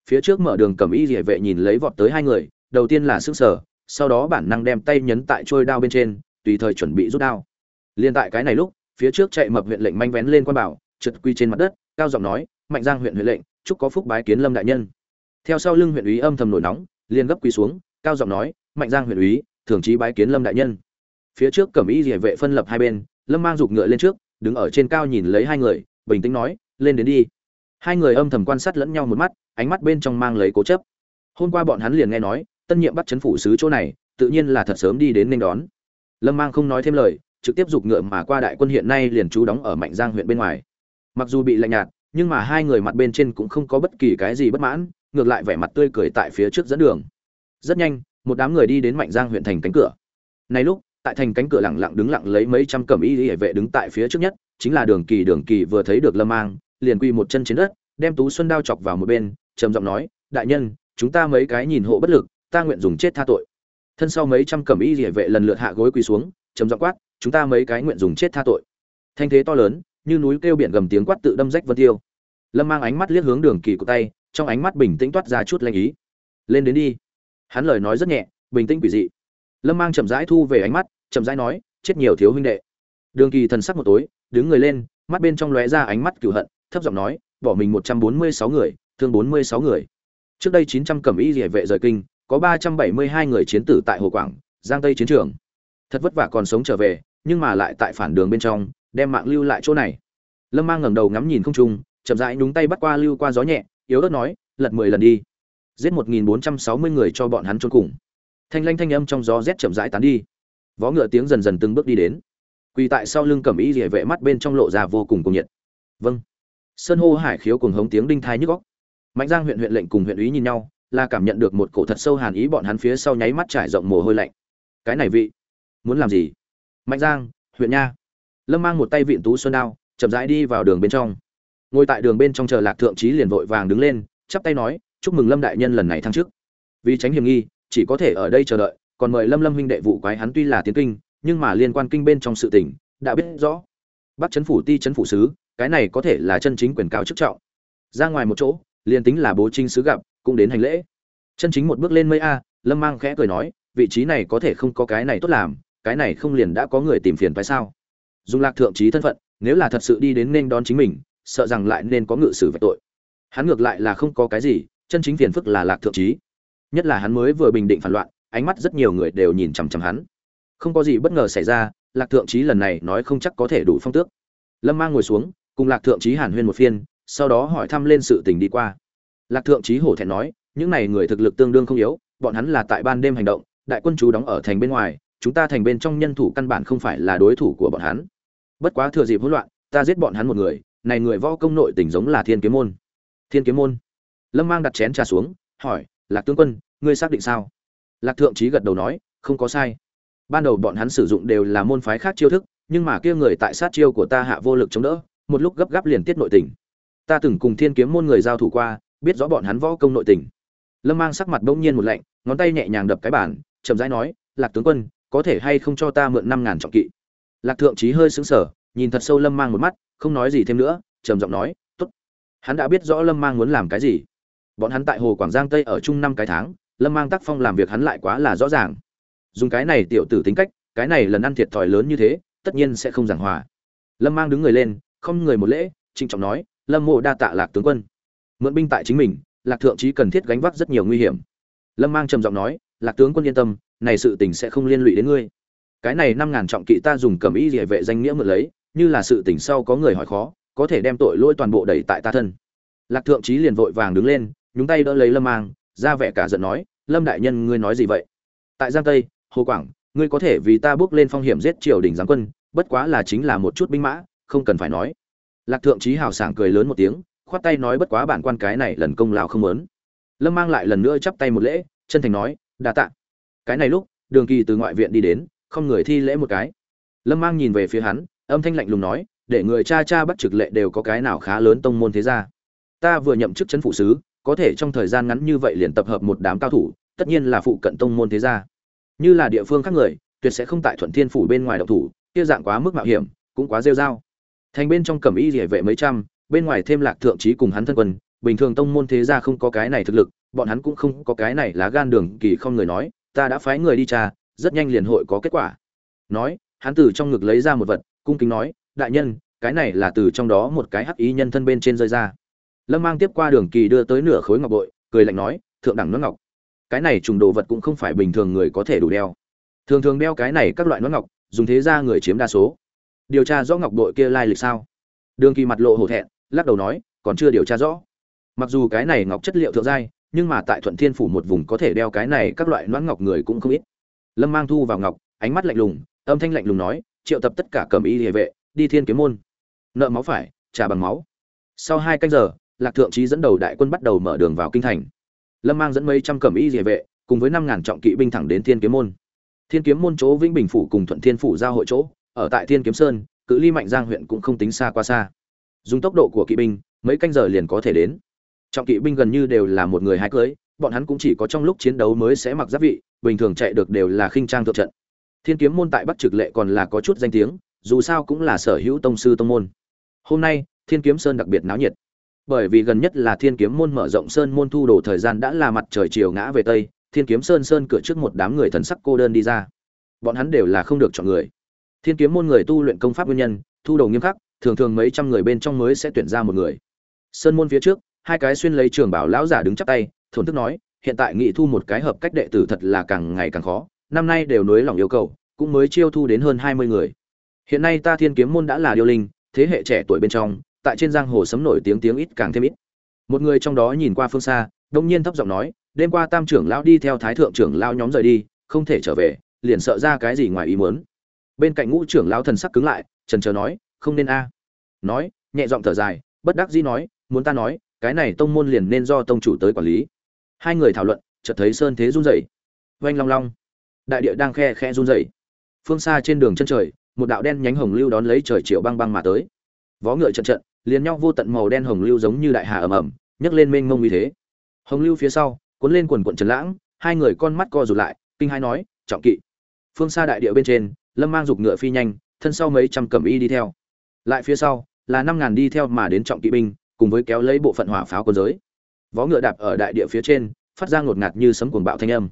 Phía trước mở đường cầm y địa vệ nhìn lấy vọt tới hai người, đầu tiên là sức sở sau đó bản năng đem tay nhấn tại trôi đao bên trên, tùy thời chuẩn bị rút đao. Liền tại cái này lúc, phía trước chạy mập huyện lệnh manh vén lên quan bảo, trượt quy trên mặt đất, cao giọng nói, mạnh giang huyện huyện lệnh, chúc có phúc bái kiến lâm đại nhân. Theo sau lưng huyện ủy âm thầm nổi nóng, liền gấp quỳ xuống, cao giọng nói, mạnh giang huyện ủy, thường trí bái kiến lâm đại nhân. Phía trước cẩm y địa vệ phân lập hai bên, lâm mang giục ngựa lên trước đứng ở trên cao nhìn lấy hai người, bình tĩnh nói, lên đến đi. Hai người âm thầm quan sát lẫn nhau một mắt, ánh mắt bên trong mang lấy cố chấp. Hôm qua bọn hắn liền nghe nói, tân nhiệm bắt chấn phủ sứ chỗ này, tự nhiên là thật sớm đi đến nên đón. Lâm mang không nói thêm lời, trực tiếp giục ngựa mà qua đại quân hiện nay liền trú đóng ở mạnh giang huyện bên ngoài. Mặc dù bị lạnh nhạt, nhưng mà hai người mặt bên trên cũng không có bất kỳ cái gì bất mãn, ngược lại vẻ mặt tươi cười tại phía trước dẫn đường. Rất nhanh, một đám người đi đến mạnh giang huyện thành cánh cửa. Này lúc tại thành cánh cửa lặng lặng đứng lặng lấy mấy trăm cẩm y hệ vệ đứng tại phía trước nhất, chính là đường kỳ. Đường kỳ vừa thấy được lâm mang, liền quy một chân trên đất, đem tú xuân đao chọc vào một bên, trầm giọng nói, đại nhân, chúng ta mấy cái nhìn hộ bất lực, ta nguyện dùng chết tha tội. Thân sau mấy trăm cẩm y hệ vệ lần lượt hạ gối quỳ xuống, trầm giọng quát, chúng ta mấy cái nguyện dùng chết tha tội. Thanh thế to lớn, như núi kêu biển gầm tiếng quát tự đâm rách vân tiêu. Lâm mang ánh mắt liếc hướng đường kỳ của tay, trong ánh mắt bình tĩnh toát ra chút lanh ý. Lên đến đi. Hắn lời nói rất nhẹ, bình tĩnh quỷ dị lâm mang chậm rãi thu về ánh mắt, chậm rãi nói, chết nhiều thiếu huynh đệ. Đường kỳ thần sắc một tối, đứng người lên, mắt bên trong lóe ra ánh mắt cửu hận, thấp giọng nói, bỏ mình một trăm bốn mươi sáu người, thương bốn mươi sáu người. Trước đây chín trăm cẩm y địa vệ rời kinh, có ba trăm bảy mươi hai người chiến tử tại hồ quảng, giang tây chiến trường. Thật vất vả còn sống trở về, nhưng mà lại tại phản đường bên trong, đem mạng lưu lại chỗ này. Lâm mang ngẩng đầu ngắm nhìn không trung, chậm rãi nhúng tay bắt qua lưu qua gió nhẹ, yếu ớt nói, lật mười lần đi, giết một nghìn bốn trăm sáu mươi người cho bọn hắn trốn cùng thanh lanh thanh âm trong gió rét chậm rãi tán đi. Vó ngựa tiếng dần dần từng bước đi đến. Quỳ tại sau lưng cẩm y rỉa vệ mắt bên trong lộ ra vô cùng cuồng nhiệt. Vâng. Sơn hô hải khiếu cùng hống tiếng đinh thai nhức góc mạnh giang huyện huyện lệnh cùng huyện úy nhìn nhau, là cảm nhận được một cổ thật sâu hàn ý bọn hắn phía sau nháy mắt trải rộng mồ hôi lạnh. Cái này vị, muốn làm gì? Mạnh giang, huyện nha. Lâm mang một tay vịn tú xuân đao, chậm rãi đi vào đường bên trong. Ngồi tại đường bên trong chờ lạc thượng trí liền vội vàng đứng lên, chắp tay nói, chúc mừng lâm đại nhân lần này thăng chức. Vì tránh hiểm nghi chỉ có thể ở đây chờ đợi, còn mời lâm lâm huynh đệ vụ quái hắn tuy là tiến kinh, nhưng mà liên quan kinh bên trong sự tình, đã biết rõ. Bắt chấn phủ, ti chấn phủ sứ, cái này có thể là chân chính quyền cao chức trọng. Ra ngoài một chỗ, liền tính là bố trinh sứ gặp, cũng đến hành lễ. Chân chính một bước lên mây a, lâm mang khẽ cười nói, vị trí này có thể không có cái này tốt làm, cái này không liền đã có người tìm phiền phải sao? Dùng lạc thượng trí thân phận, nếu là thật sự đi đến nên đón chính mình, sợ rằng lại nên có ngự sử vạch tội. Hắn ngược lại là không có cái gì, chân chính phiền phức là lạc thượng trí nhất là hắn mới vừa bình định phản loạn, ánh mắt rất nhiều người đều nhìn chằm chằm hắn. Không có gì bất ngờ xảy ra, lạc thượng trí lần này nói không chắc có thể đủ phong tước. Lâm mang ngồi xuống, cùng lạc thượng trí hàn huyên một phiên, sau đó hỏi thăm lên sự tình đi qua. Lạc thượng trí hổ thẹn nói, những này người thực lực tương đương không yếu, bọn hắn là tại ban đêm hành động, đại quân chú đóng ở thành bên ngoài, chúng ta thành bên trong nhân thủ căn bản không phải là đối thủ của bọn hắn. Bất quá thừa dịp hỗn loạn, ta giết bọn hắn một người, này người võ công nội tình giống là thiên kiếm môn. Thiên kiếm môn? Lâm mang đặt chén trà xuống, hỏi lạc tướng quân, ngươi xác định sao? Lạc thượng trí gật đầu nói, không có sai. Ban đầu bọn hắn sử dụng đều là môn phái khác chiêu thức, nhưng mà kia người tại sát chiêu của ta hạ vô lực chống đỡ, một lúc gấp gáp liền tiết nội tình. Ta từng cùng thiên kiếm môn người giao thủ qua, biết rõ bọn hắn võ công nội tình. Lâm mang sắc mặt bỗng nhiên một lạnh, ngón tay nhẹ nhàng đập cái bản chậm rãi nói, lạc tướng quân, có thể hay không cho ta mượn năm ngàn trọng kỵ? Lạc thượng trí hơi sững sờ, nhìn thật sâu lâm mang một mắt, không nói gì thêm nữa, trầm giọng nói, tốt. Hắn đã biết rõ lâm mang muốn làm cái gì bọn hắn tại hồ quảng giang tây ở chung năm cái tháng, lâm mang tác phong làm việc hắn lại quá là rõ ràng. Dùng cái này tiểu tử tính cách, cái này lần ăn thiệt thòi lớn như thế, tất nhiên sẽ không giảng hòa. Lâm mang đứng người lên, không người một lễ, trịnh trọng nói, lâm mộ đa tạ lạc tướng quân. Mượn binh tại chính mình, lạc thượng trí cần thiết gánh vác rất nhiều nguy hiểm. Lâm mang trầm giọng nói, lạc tướng quân yên tâm, này sự tình sẽ không liên lụy đến ngươi. Cái này năm ngàn trọng kỵ ta dùng cầm ý địa vệ danh nghĩa mượn lấy, như là sự tình sau có người hỏi khó, có thể đem tội lỗi toàn bộ đẩy tại ta thân. Lạc thượng trí liền vội vàng đứng lên nhúng tay đỡ lấy lâm mang, ra vẻ cả giận nói, lâm đại nhân, ngươi nói gì vậy? Tại giang tây, hồ quảng, ngươi có thể vì ta bước lên phong hiểm giết triều đình giáng quân, bất quá là chính là một chút binh mã, không cần phải nói. Lạc thượng trí hào sảng cười lớn một tiếng, khoát tay nói, bất quá bản quan cái này lần công lao không lớn. Lâm mang lại lần nữa chắp tay một lễ, chân thành nói, đa tạ. Cái này lúc, đường kỳ từ ngoại viện đi đến, không người thi lễ một cái. Lâm mang nhìn về phía hắn, âm thanh lạnh lùng nói, để người cha cha bắt trực lệ đều có cái nào khá lớn tông môn thế gia? Ta vừa nhậm chức chấn phụ sứ có thể trong thời gian ngắn như vậy liền tập hợp một đám cao thủ, tất nhiên là phụ cận tông môn thế gia. Như là địa phương khác người, tuyệt sẽ không tại thuận thiên phủ bên ngoài động thủ, kia dạng quá mức mạo hiểm, cũng quá rêu dao thành bên trong cẩm y liễu vệ mấy trăm, bên ngoài thêm lạc thượng trí cùng hắn thân quân, bình thường tông môn thế gia không có cái này thực lực, bọn hắn cũng không có cái này lá gan đường kỳ không người nói, ta đã phái người đi tra, rất nhanh liền hội có kết quả. Nói, hắn từ trong ngực lấy ra một vật, cung kính nói, đại nhân, cái này là từ trong đó một cái hắc ý nhân thân bên trên rơi ra lâm mang tiếp qua đường kỳ đưa tới nửa khối ngọc bội, cười lạnh nói, thượng đẳng nước ngọc. Cái này trùng đồ vật cũng không phải bình thường người có thể đủ đeo. Thường thường đeo cái này các loại nón ngọc, dùng thế ra người chiếm đa số. Điều tra rõ ngọc đội kia lai lịch sao? Đường kỳ mặt lộ hổ thẹn, lắc đầu nói, còn chưa điều tra rõ. Mặc dù cái này ngọc chất liệu thượng giai, nhưng mà tại thuận thiên phủ một vùng có thể đeo cái này các loại noãn ngọc người cũng không ít. Lâm mang thu vào ngọc, ánh mắt lạnh lùng, âm thanh lạnh lùng nói, triệu tập tất cả cầm y địa vệ, đi thiên kiếm môn. Nợ máu phải, trả bằng máu. Sau hai canh giờ lạc thượng trí dẫn đầu đại quân bắt đầu mở đường vào kinh thành. Lâm mang dẫn mấy trăm cẩm y địa vệ, cùng với năm ngàn trọng kỵ binh thẳng đến thiên kiếm môn. Thiên kiếm môn chỗ vĩnh bình phủ cùng thuận thiên phủ giao hội chỗ, ở tại thiên kiếm sơn, cự ly mạnh giang huyện cũng không tính xa qua xa. Dùng tốc độ của kỵ binh, mấy canh giờ liền có thể đến. Trọng kỵ binh gần như đều là một người hai cưới, bọn hắn cũng chỉ có trong lúc chiến đấu mới sẽ mặc giáp vị, bình thường chạy được đều là khinh trang thượng trận. Thiên kiếm môn tại bắc trực lệ còn là có chút danh tiếng, dù sao cũng là sở hữu tông sư tông môn. Hôm nay, thiên kiếm sơn đặc biệt náo nhiệt bởi vì gần nhất là thiên kiếm môn mở rộng sơn môn thu đồ thời gian đã là mặt trời chiều ngã về tây, thiên kiếm sơn sơn cửa trước một đám người thần sắc cô đơn đi ra. Bọn hắn đều là không được chọn người. Thiên kiếm môn người tu luyện công pháp nguyên nhân, thu đồ nghiêm khắc, thường thường mấy trăm người bên trong mới sẽ tuyển ra một người. Sơn môn phía trước, hai cái xuyên lấy trường bảo lão giả đứng chắp tay, thổn thức nói, hiện tại nghị thu một cái hợp cách đệ tử thật là càng ngày càng khó, năm nay đều nối lòng yêu cầu, cũng mới chiêu thu đến hơn hai mươi người. Hiện nay ta thiên kiếm môn đã là điêu linh, thế hệ trẻ tuổi bên trong tại trên giang hồ sấm nổi tiếng tiếng ít càng thêm ít. Một người trong đó nhìn qua phương xa, đông nhiên thấp giọng nói, đêm qua tam trưởng lão đi theo thái thượng trưởng lão nhóm rời đi, không thể trở về, liền sợ ra cái gì ngoài ý muốn. Bên cạnh ngũ trưởng lão thần sắc cứng lại, trần chờ nói, không nên a. Nói, nhẹ giọng thở dài, bất đắc dĩ nói, muốn ta nói, cái này tông môn liền nên do tông chủ tới quản lý. Hai người thảo luận, chợt thấy sơn thế run rẩy. Oanh long long. Đại địa đang khe khe run rẩy. Phương xa trên đường chân trời, một đạo đen nhánh hồng lưu đón lấy trời chiều băng băng mà tới. Vó ngựa trận trận liền nhau vô tận màu đen hồng lưu giống như đại hà ầm ầm nhấc lên mênh mông như thế. Hồng lưu phía sau, cuốn lên quần quận trần lãng, hai người con mắt co rụt lại, kinh hai nói, trọng kỵ. Phương xa đại địa bên trên, lâm mang giục ngựa phi nhanh, thân sau mấy trăm cẩm y đi theo. Lại phía sau, là năm ngàn đi theo mà đến trọng kỵ binh, cùng với kéo lấy bộ phận hỏa pháo quân giới. Vó ngựa đạp ở đại địa phía trên, phát ra ngột ngạt như sấm cuồng bạo thanh âm.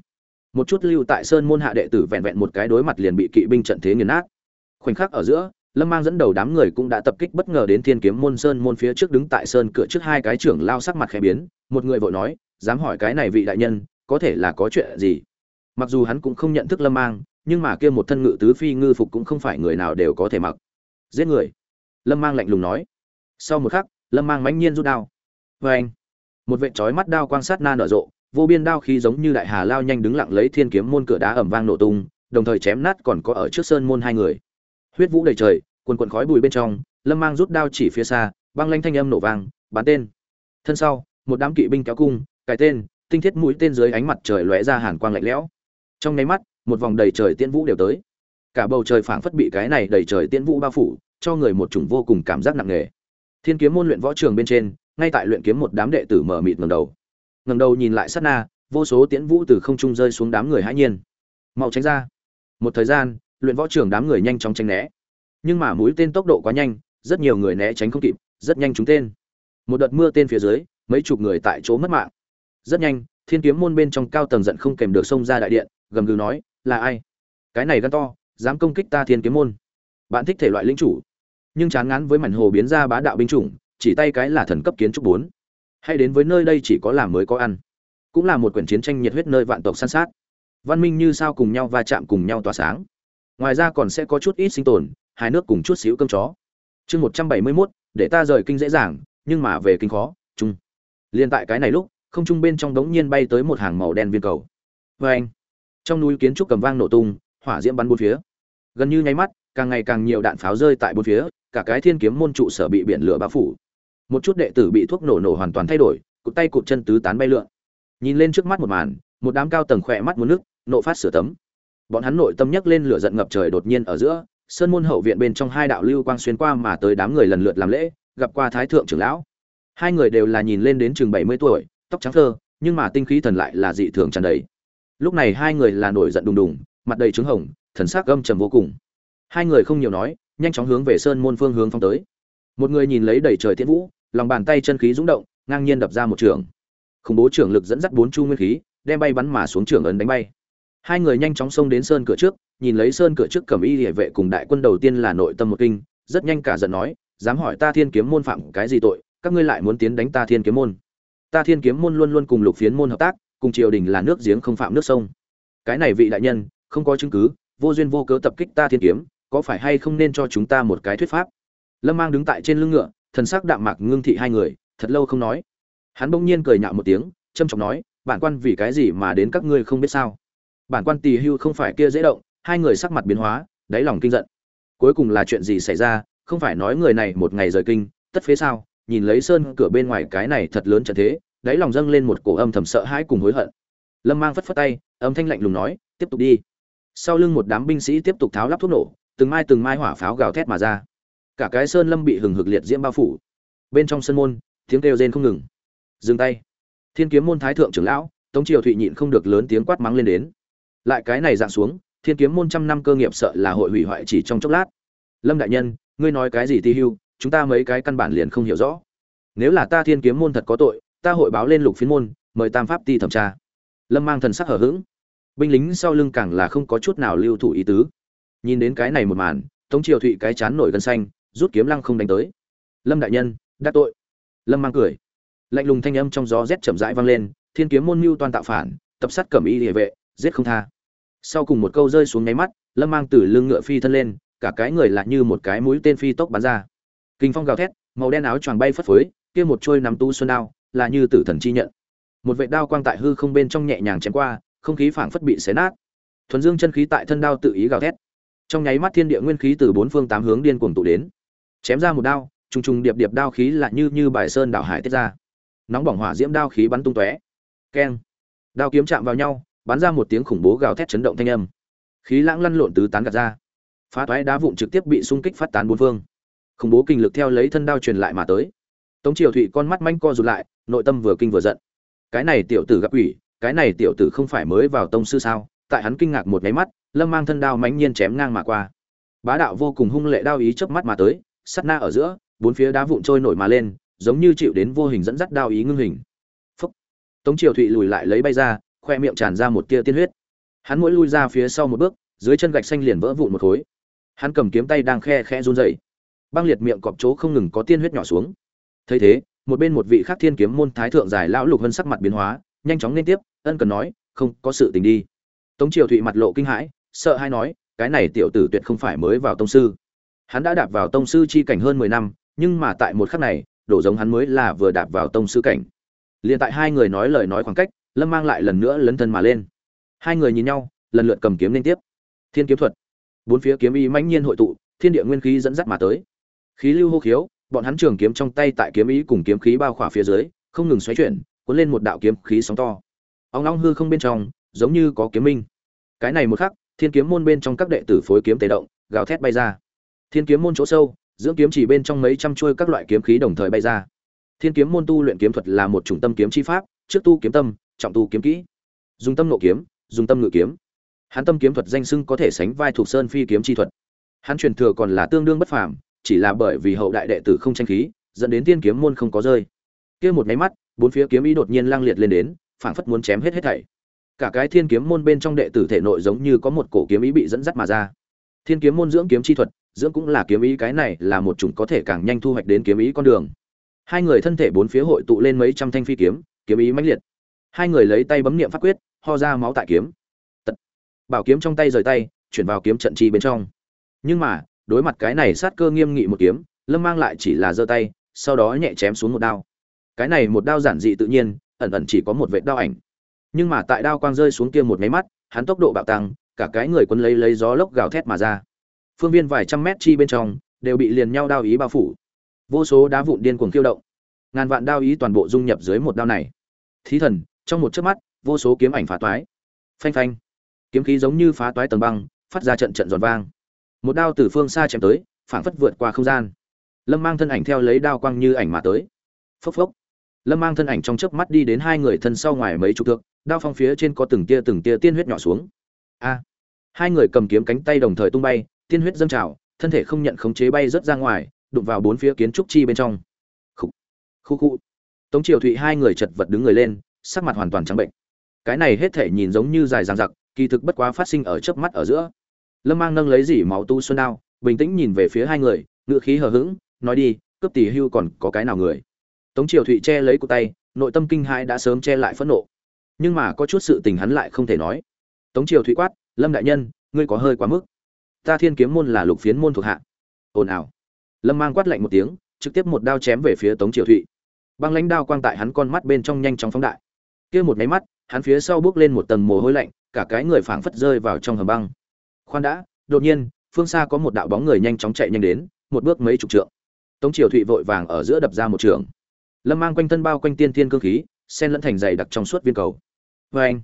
Một chút lưu tại sơn môn hạ đệ tử vẹn vẹn một cái đối mặt liền bị kỵ binh trận thế nghiền nát. Khoảnh khắc ở giữa lâm mang dẫn đầu đám người cũng đã tập kích bất ngờ đến thiên kiếm môn sơn môn phía trước đứng tại sơn cửa trước hai cái trưởng lao sắc mặt khẽ biến, một người vội nói, dám hỏi cái này vị đại nhân, có thể là có chuyện gì? Mặc dù hắn cũng không nhận thức lâm mang, nhưng mà kia một thân ngự tứ phi ngư phục cũng không phải người nào đều có thể mặc. Giết người. Lâm mang lạnh lùng nói. Sau một khắc, lâm mang mãnh nhiên rút đao. Vê anh một vệ trói mắt đao quang sát na nở rộ, vô biên đao khí giống như đại hà lao nhanh đứng lặng lấy thiên kiếm môn cửa đá ẩm vang nổ tung, đồng thời chém nát còn có ở trước sơn môn hai người huyết vũ đầy trời, quần quần khói bùi bên trong, lâm mang rút đao chỉ phía xa, băng lanh thanh âm nổ vang, bắn tên. Thân sau, một đám kỵ binh kéo cung, cài tên, tinh thiết mũi tên dưới ánh mặt trời lóe ra hàn quang lạnh lẽo. Trong nháy mắt, một vòng đầy trời tiên vũ đều tới. Cả bầu trời phảng phất bị cái này đầy trời tiên vũ bao phủ, cho người một chủng vô cùng cảm giác nặng nề. Thiên kiếm môn luyện võ trường bên trên, ngay tại luyện kiếm một đám đệ tử mở mịt ngầm đầu. Ngầm đầu nhìn lại sát na, vô số tiễn vũ từ không trung rơi xuống đám người hãi nhiên. Mau tránh ra. Một thời gian luyện võ trường đám người nhanh chóng tránh né. Nhưng mà mũi tên tốc độ quá nhanh, rất nhiều người né tránh không kịp, rất nhanh trúng tên. Một đợt mưa tên phía dưới, mấy chục người tại chỗ mất mạng. Rất nhanh, thiên kiếm môn bên trong cao tầng giận không kèm được xông ra đại điện, gầm gừ nói, là ai? Cái này gan to, dám công kích ta thiên kiếm môn. Bạn thích thể loại linh chủ. Nhưng chán ngán với mảnh hồ biến ra bá đạo binh chủng, chỉ tay cái là thần cấp kiến trúc bốn. Hay đến với nơi đây chỉ có làm mới có ăn. Cũng là một quyển chiến tranh nhiệt huyết nơi vạn tộc săn sát. Văn minh như sao cùng nhau va chạm cùng nhau tỏa sáng ngoài ra còn sẽ có chút ít sinh tồn, hai nước cùng chút xíu cơm chó. Chương một trăm bảy mươi mốt, để ta rời kinh dễ dàng, nhưng mà về kinh khó, chung. Liên tại cái này lúc, không trung bên trong đống nhiên bay tới một hàng màu đen viên cầu. Vê anh, trong núi kiến trúc cầm vang nổ tung, hỏa diễm bắn bốn phía. Gần như nháy mắt, càng ngày càng nhiều đạn pháo rơi tại bốn phía, cả cái thiên kiếm môn trụ sở bị biển lửa bao phủ. Một chút đệ tử bị thuốc nổ nổ hoàn toàn thay đổi, cụt tay cụt chân tứ tán bay lượn. Nhìn lên trước mắt một màn, một đám cao tầng khỏe mắt muốn nước nộ phát sửa tấm bọn hắn nội tâm nhấc lên lửa giận ngập trời đột nhiên ở giữa, sơn môn hậu viện bên trong hai đạo lưu quang xuyên qua mà tới đám người lần lượt làm lễ, gặp qua thái thượng trưởng lão. Hai người đều là nhìn lên đến chừng bảy mươi tuổi, tóc trắng thơ, nhưng mà tinh khí thần lại là dị thường tràn đầy. Lúc này hai người là nổi giận đùng đùng, mặt đầy trứng hồng, thần sắc gâm trầm vô cùng. Hai người không nhiều nói, nhanh chóng hướng về sơn môn phương hướng phong tới. Một người nhìn lấy đầy trời tiễn vũ, lòng bàn tay chân khí rúng động, ngang nhiên đập ra một trường. Khủng bố trưởng lực dẫn dắt bốn chu nguyên khí, đem bay bắn mà xuống trường ấn đánh bay hai người nhanh chóng xông đến sơn cửa trước, nhìn lấy sơn cửa trước cầm y địa vệ cùng đại quân đầu tiên là nội tâm một kinh, rất nhanh cả giận nói, dám hỏi ta thiên kiếm môn phạm cái gì tội, các ngươi lại muốn tiến đánh ta thiên kiếm môn? Ta thiên kiếm môn luôn luôn cùng lục phiến môn hợp tác, cùng triều đình là nước giếng không phạm nước sông. Cái này vị đại nhân, không có chứng cứ, vô duyên vô cớ tập kích ta thiên kiếm, có phải hay không nên cho chúng ta một cái thuyết pháp? Lâm mang đứng tại trên lưng ngựa, thần sắc đạm mạc ngưng thị hai người, thật lâu không nói. Hắn bỗng nhiên cười nhạo một tiếng trâm trọng nói, bản quan vì cái gì mà đến các ngươi không biết sao? Bản quan tỳ hưu không phải kia dễ động, hai người sắc mặt biến hóa, đáy lòng kinh giận. Cuối cùng là chuyện gì xảy ra, không phải nói người này một ngày rời kinh, tất phế sao? Nhìn lấy sơn cửa bên ngoài cái này thật lớn trận thế, đáy lòng dâng lên một cổ âm thầm sợ hãi cùng hối hận. Lâm mang phất phất tay, âm thanh lạnh lùng nói, tiếp tục đi. Sau lưng một đám binh sĩ tiếp tục tháo lắp thuốc nổ, từng mai từng mai hỏa pháo gào thét mà ra. Cả cái sơn lâm bị hừng hực liệt diễm bao phủ. Bên trong sân môn, tiếng kêu rên không ngừng. Dừng tay. Thiên kiếm môn thái thượng trưởng lão, tống triều thụy nhịn không được lớn tiếng quát mắng lên đến lại cái này dạng xuống, thiên kiếm môn trăm năm cơ nghiệp sợ là hội hủy hoại chỉ trong chốc lát. Lâm đại nhân, ngươi nói cái gì ti hưu, chúng ta mấy cái căn bản liền không hiểu rõ. Nếu là ta thiên kiếm môn thật có tội, ta hội báo lên lục phiến môn, mời tam pháp ti thẩm tra. Lâm mang thần sắc hở h ữ g binh lính sau lưng càng là không có chút nào lưu thủ ý tứ. Nhìn đến cái này một màn, tống triều thụy cái chán nổi gân xanh, rút kiếm lăng không đánh tới. Lâm đại nhân đắc tội. Lâm mang cười. Lạnh lùng thanh âm trong gió rét chậm rãi vang lên, thiên kiếm môn mưu toan tạo phản, tập sát cẩm y địa vệ giết không tha. Sau cùng một câu rơi xuống nháy mắt, lâm mang từ lưng ngựa phi thân lên, cả cái người lại như một cái mũi tên phi tốc bắn ra. Kinh phong gào thét, màu đen áo choàng bay phất phới, kia một trôi nắm tu xuân đao, là như tử thần chi nhận. Một vệ đao quang tại hư không bên trong nhẹ nhàng chém qua, không khí phảng phất bị xé nát. Thuần dương chân khí tại thân đao tự ý gào thét. Trong nháy mắt thiên địa nguyên khí từ bốn phương tám hướng điên cuồng tụ đến. Chém ra một đao, trùng trùng điệp điệp đao khí lại như như bài sơn đảo hải tiết ra. Nóng bỏng hỏa diễm đao khí bắn tung tóe. Keng. Đao kiếm chạm vào nhau bắn ra một tiếng khủng bố gào thét chấn động thanh âm. Khí lãng lăn lộn tứ tán gạt ra. Phá toái đá vụn trực tiếp bị xung kích phát tán bốn phương. Khủng bố kinh lực theo lấy thân đao truyền lại mà tới. Tống triều thụy con mắt manh co rụt lại, nội tâm vừa kinh vừa giận. Cái này tiểu tử gặp ủy cái này tiểu tử không phải mới vào tông sư sao? Tại hắn kinh ngạc một máy mắt, lâm mang thân đao mãnh nhiên chém ngang mà qua. Bá đạo vô cùng hung lệ đao ý chớp mắt mà tới, sắt na ở giữa, bốn phía đá vụn trôi nổi mà lên, giống như chịu đến vô hình dẫn dắt đao ý ngưng hình. Phúc. tống triều thụy lùi lại lấy bay ra khoe miệng tràn ra một tia tiên huyết. Hắn mỗi lui ra phía sau một bước, dưới chân gạch xanh liền vỡ vụn một khối. Hắn cầm kiếm tay đang khe khe run rẩy. Băng liệt miệng cọp chỗ không ngừng có tiên huyết nhỏ xuống. Thấy thế, một bên một vị khác thiên kiếm môn thái thượng giải lão lục vân sắc mặt biến hóa, nhanh chóng lên tiếp, ân cần nói, không, có sự tình đi. Tống triều thụy mặt lộ kinh hãi, sợ hay nói, cái này tiểu tử tuyệt không phải mới vào tông sư. Hắn đã đạp vào tông sư chi cảnh hơn mười năm, nhưng mà tại một khắc này, đổ giống hắn mới là vừa đạp vào tông sư cảnh. Liền tại hai người nói lời nói khoảng cách lâm mang lại lần nữa lấn thân mà lên. Hai người nhìn nhau, lần lượt cầm kiếm liên tiếp. Thiên kiếm thuật. Bốn phía kiếm ý mãnh nhiên hội tụ, thiên địa nguyên khí dẫn dắt mà tới. Khí lưu hô khiếu, bọn hắn trường kiếm trong tay tại kiếm ý cùng kiếm khí bao khỏa phía dưới, không ngừng xoáy chuyển, cuốn lên một đạo kiếm khí sóng to. Ông long hư không bên trong, giống như có kiếm minh. Cái này một khắc, thiên kiếm môn bên trong các đệ tử phối kiếm tề động, gào thét bay ra. Thiên kiếm môn chỗ sâu, dưỡng kiếm chỉ bên trong mấy trăm chuôi các loại kiếm khí đồng thời bay ra. Thiên kiếm môn tu luyện kiếm thuật là một chủng tâm kiếm chi pháp, trước tu kiếm tâm trọng tu kiếm kỹ. Dùng tâm nộ kiếm, dùng tâm ngự kiếm. Hắn tâm kiếm thuật danh sưng có thể sánh vai thuộc sơn phi kiếm chi thuật. Hắn truyền thừa còn là tương đương bất phàm, chỉ là bởi vì hậu đại đệ tử không tranh khí, dẫn đến thiên kiếm môn không có rơi. Kia một máy mắt, bốn phía kiếm ý đột nhiên lang liệt lên đến, phảng phất muốn chém hết hết thảy. Cả cái thiên kiếm môn bên trong đệ tử thể nội giống như có một cổ kiếm ý bị dẫn dắt mà ra. Thiên kiếm môn dưỡng kiếm chi thuật, dưỡng cũng là kiếm ý cái này là một chủng có thể càng nhanh thu hoạch đến kiếm ý con đường. Hai người thân thể bốn phía hội tụ lên mấy trăm thanh phi kiếm kiếm ý mãnh liệt hai người lấy tay bấm niệm pháp quyết, ho ra máu tại kiếm. Tật. bảo kiếm trong tay rời tay, chuyển vào kiếm trận chi bên trong. Nhưng mà, đối mặt cái này sát cơ nghiêm nghị một kiếm, lâm mang lại chỉ là giơ tay, sau đó nhẹ chém xuống một đao. Cái này một đao giản dị tự nhiên, ẩn ẩn chỉ có một vệt đao ảnh. Nhưng mà tại đao quang rơi xuống kia một máy mắt, hắn tốc độ bạo tăng, cả cái người quân lấy lấy gió lốc gào thét mà ra. Phương viên vài trăm mét chi bên trong, đều bị liền nhau đao ý bao phủ. Vô số đá vụn điên cuồng khiêu động. Ngàn vạn đao ý toàn bộ dung nhập dưới một đao này. Thí thần trong một chớp mắt, vô số kiếm ảnh phá toái. Phanh phanh. Kiếm khí giống như phá toái tầng băng, phát ra trận trận giòn vang. Một đao từ phương xa chém tới, phảng phất vượt qua không gian. Lâm mang thân ảnh theo lấy đao quang như ảnh mà tới. Phốc phốc. Lâm mang thân ảnh trong chớp mắt đi đến hai người thân sau ngoài mấy chục thước, đao phong phía trên có từng tia từng tia tiên huyết nhỏ xuống. A. Hai người cầm kiếm cánh tay đồng thời tung bay, tiên huyết dâng trào, thân thể không nhận khống chế bay rớt ra ngoài, đụng vào bốn phía kiến trúc chi bên trong. Khu khu khu tống triều thụy hai người chật vật đứng người lên sắc mặt hoàn toàn trắng bệnh. Cái này hết thể nhìn giống như dài dằng dặc, kỳ thực bất quá phát sinh ở chớp mắt ở giữa. Lâm mang nâng lấy dỉ máu tu xuân đao, bình tĩnh nhìn về phía hai người ngựa khí hờ hững, nói đi, cướp tỷ hưu còn có cái nào người? Tống triều thụy che lấy cụ tay, nội tâm kinh hãi đã sớm che lại phẫn nộ. Nhưng mà có chút sự tình hắn lại không thể nói. Tống triều thụy quát, lâm đại nhân, ngươi có hơi quá mức. Ta thiên kiếm môn là lục phiến môn thuộc hạ. Ồn ào. Lâm mang quát lạnh một tiếng, trực tiếp một đao chém về phía tống triều thụy. Băng lãnh đao quang tại hắn con mắt bên trong nhanh chóng phóng đại kia một máy mắt, hắn phía sau bước lên một tầng mồ hôi lạnh, cả cái người phảng phất rơi vào trong hầm băng. Khoan đã, đột nhiên, phương xa có một đạo bóng người nhanh chóng chạy nhanh đến, một bước mấy chục trượng. Tống triều thụy vội vàng ở giữa đập ra một trường. Lâm mang quanh thân bao quanh tiên thiên cương khí, sen lẫn thành dày đặc trong suốt viên cầu. Vê anh,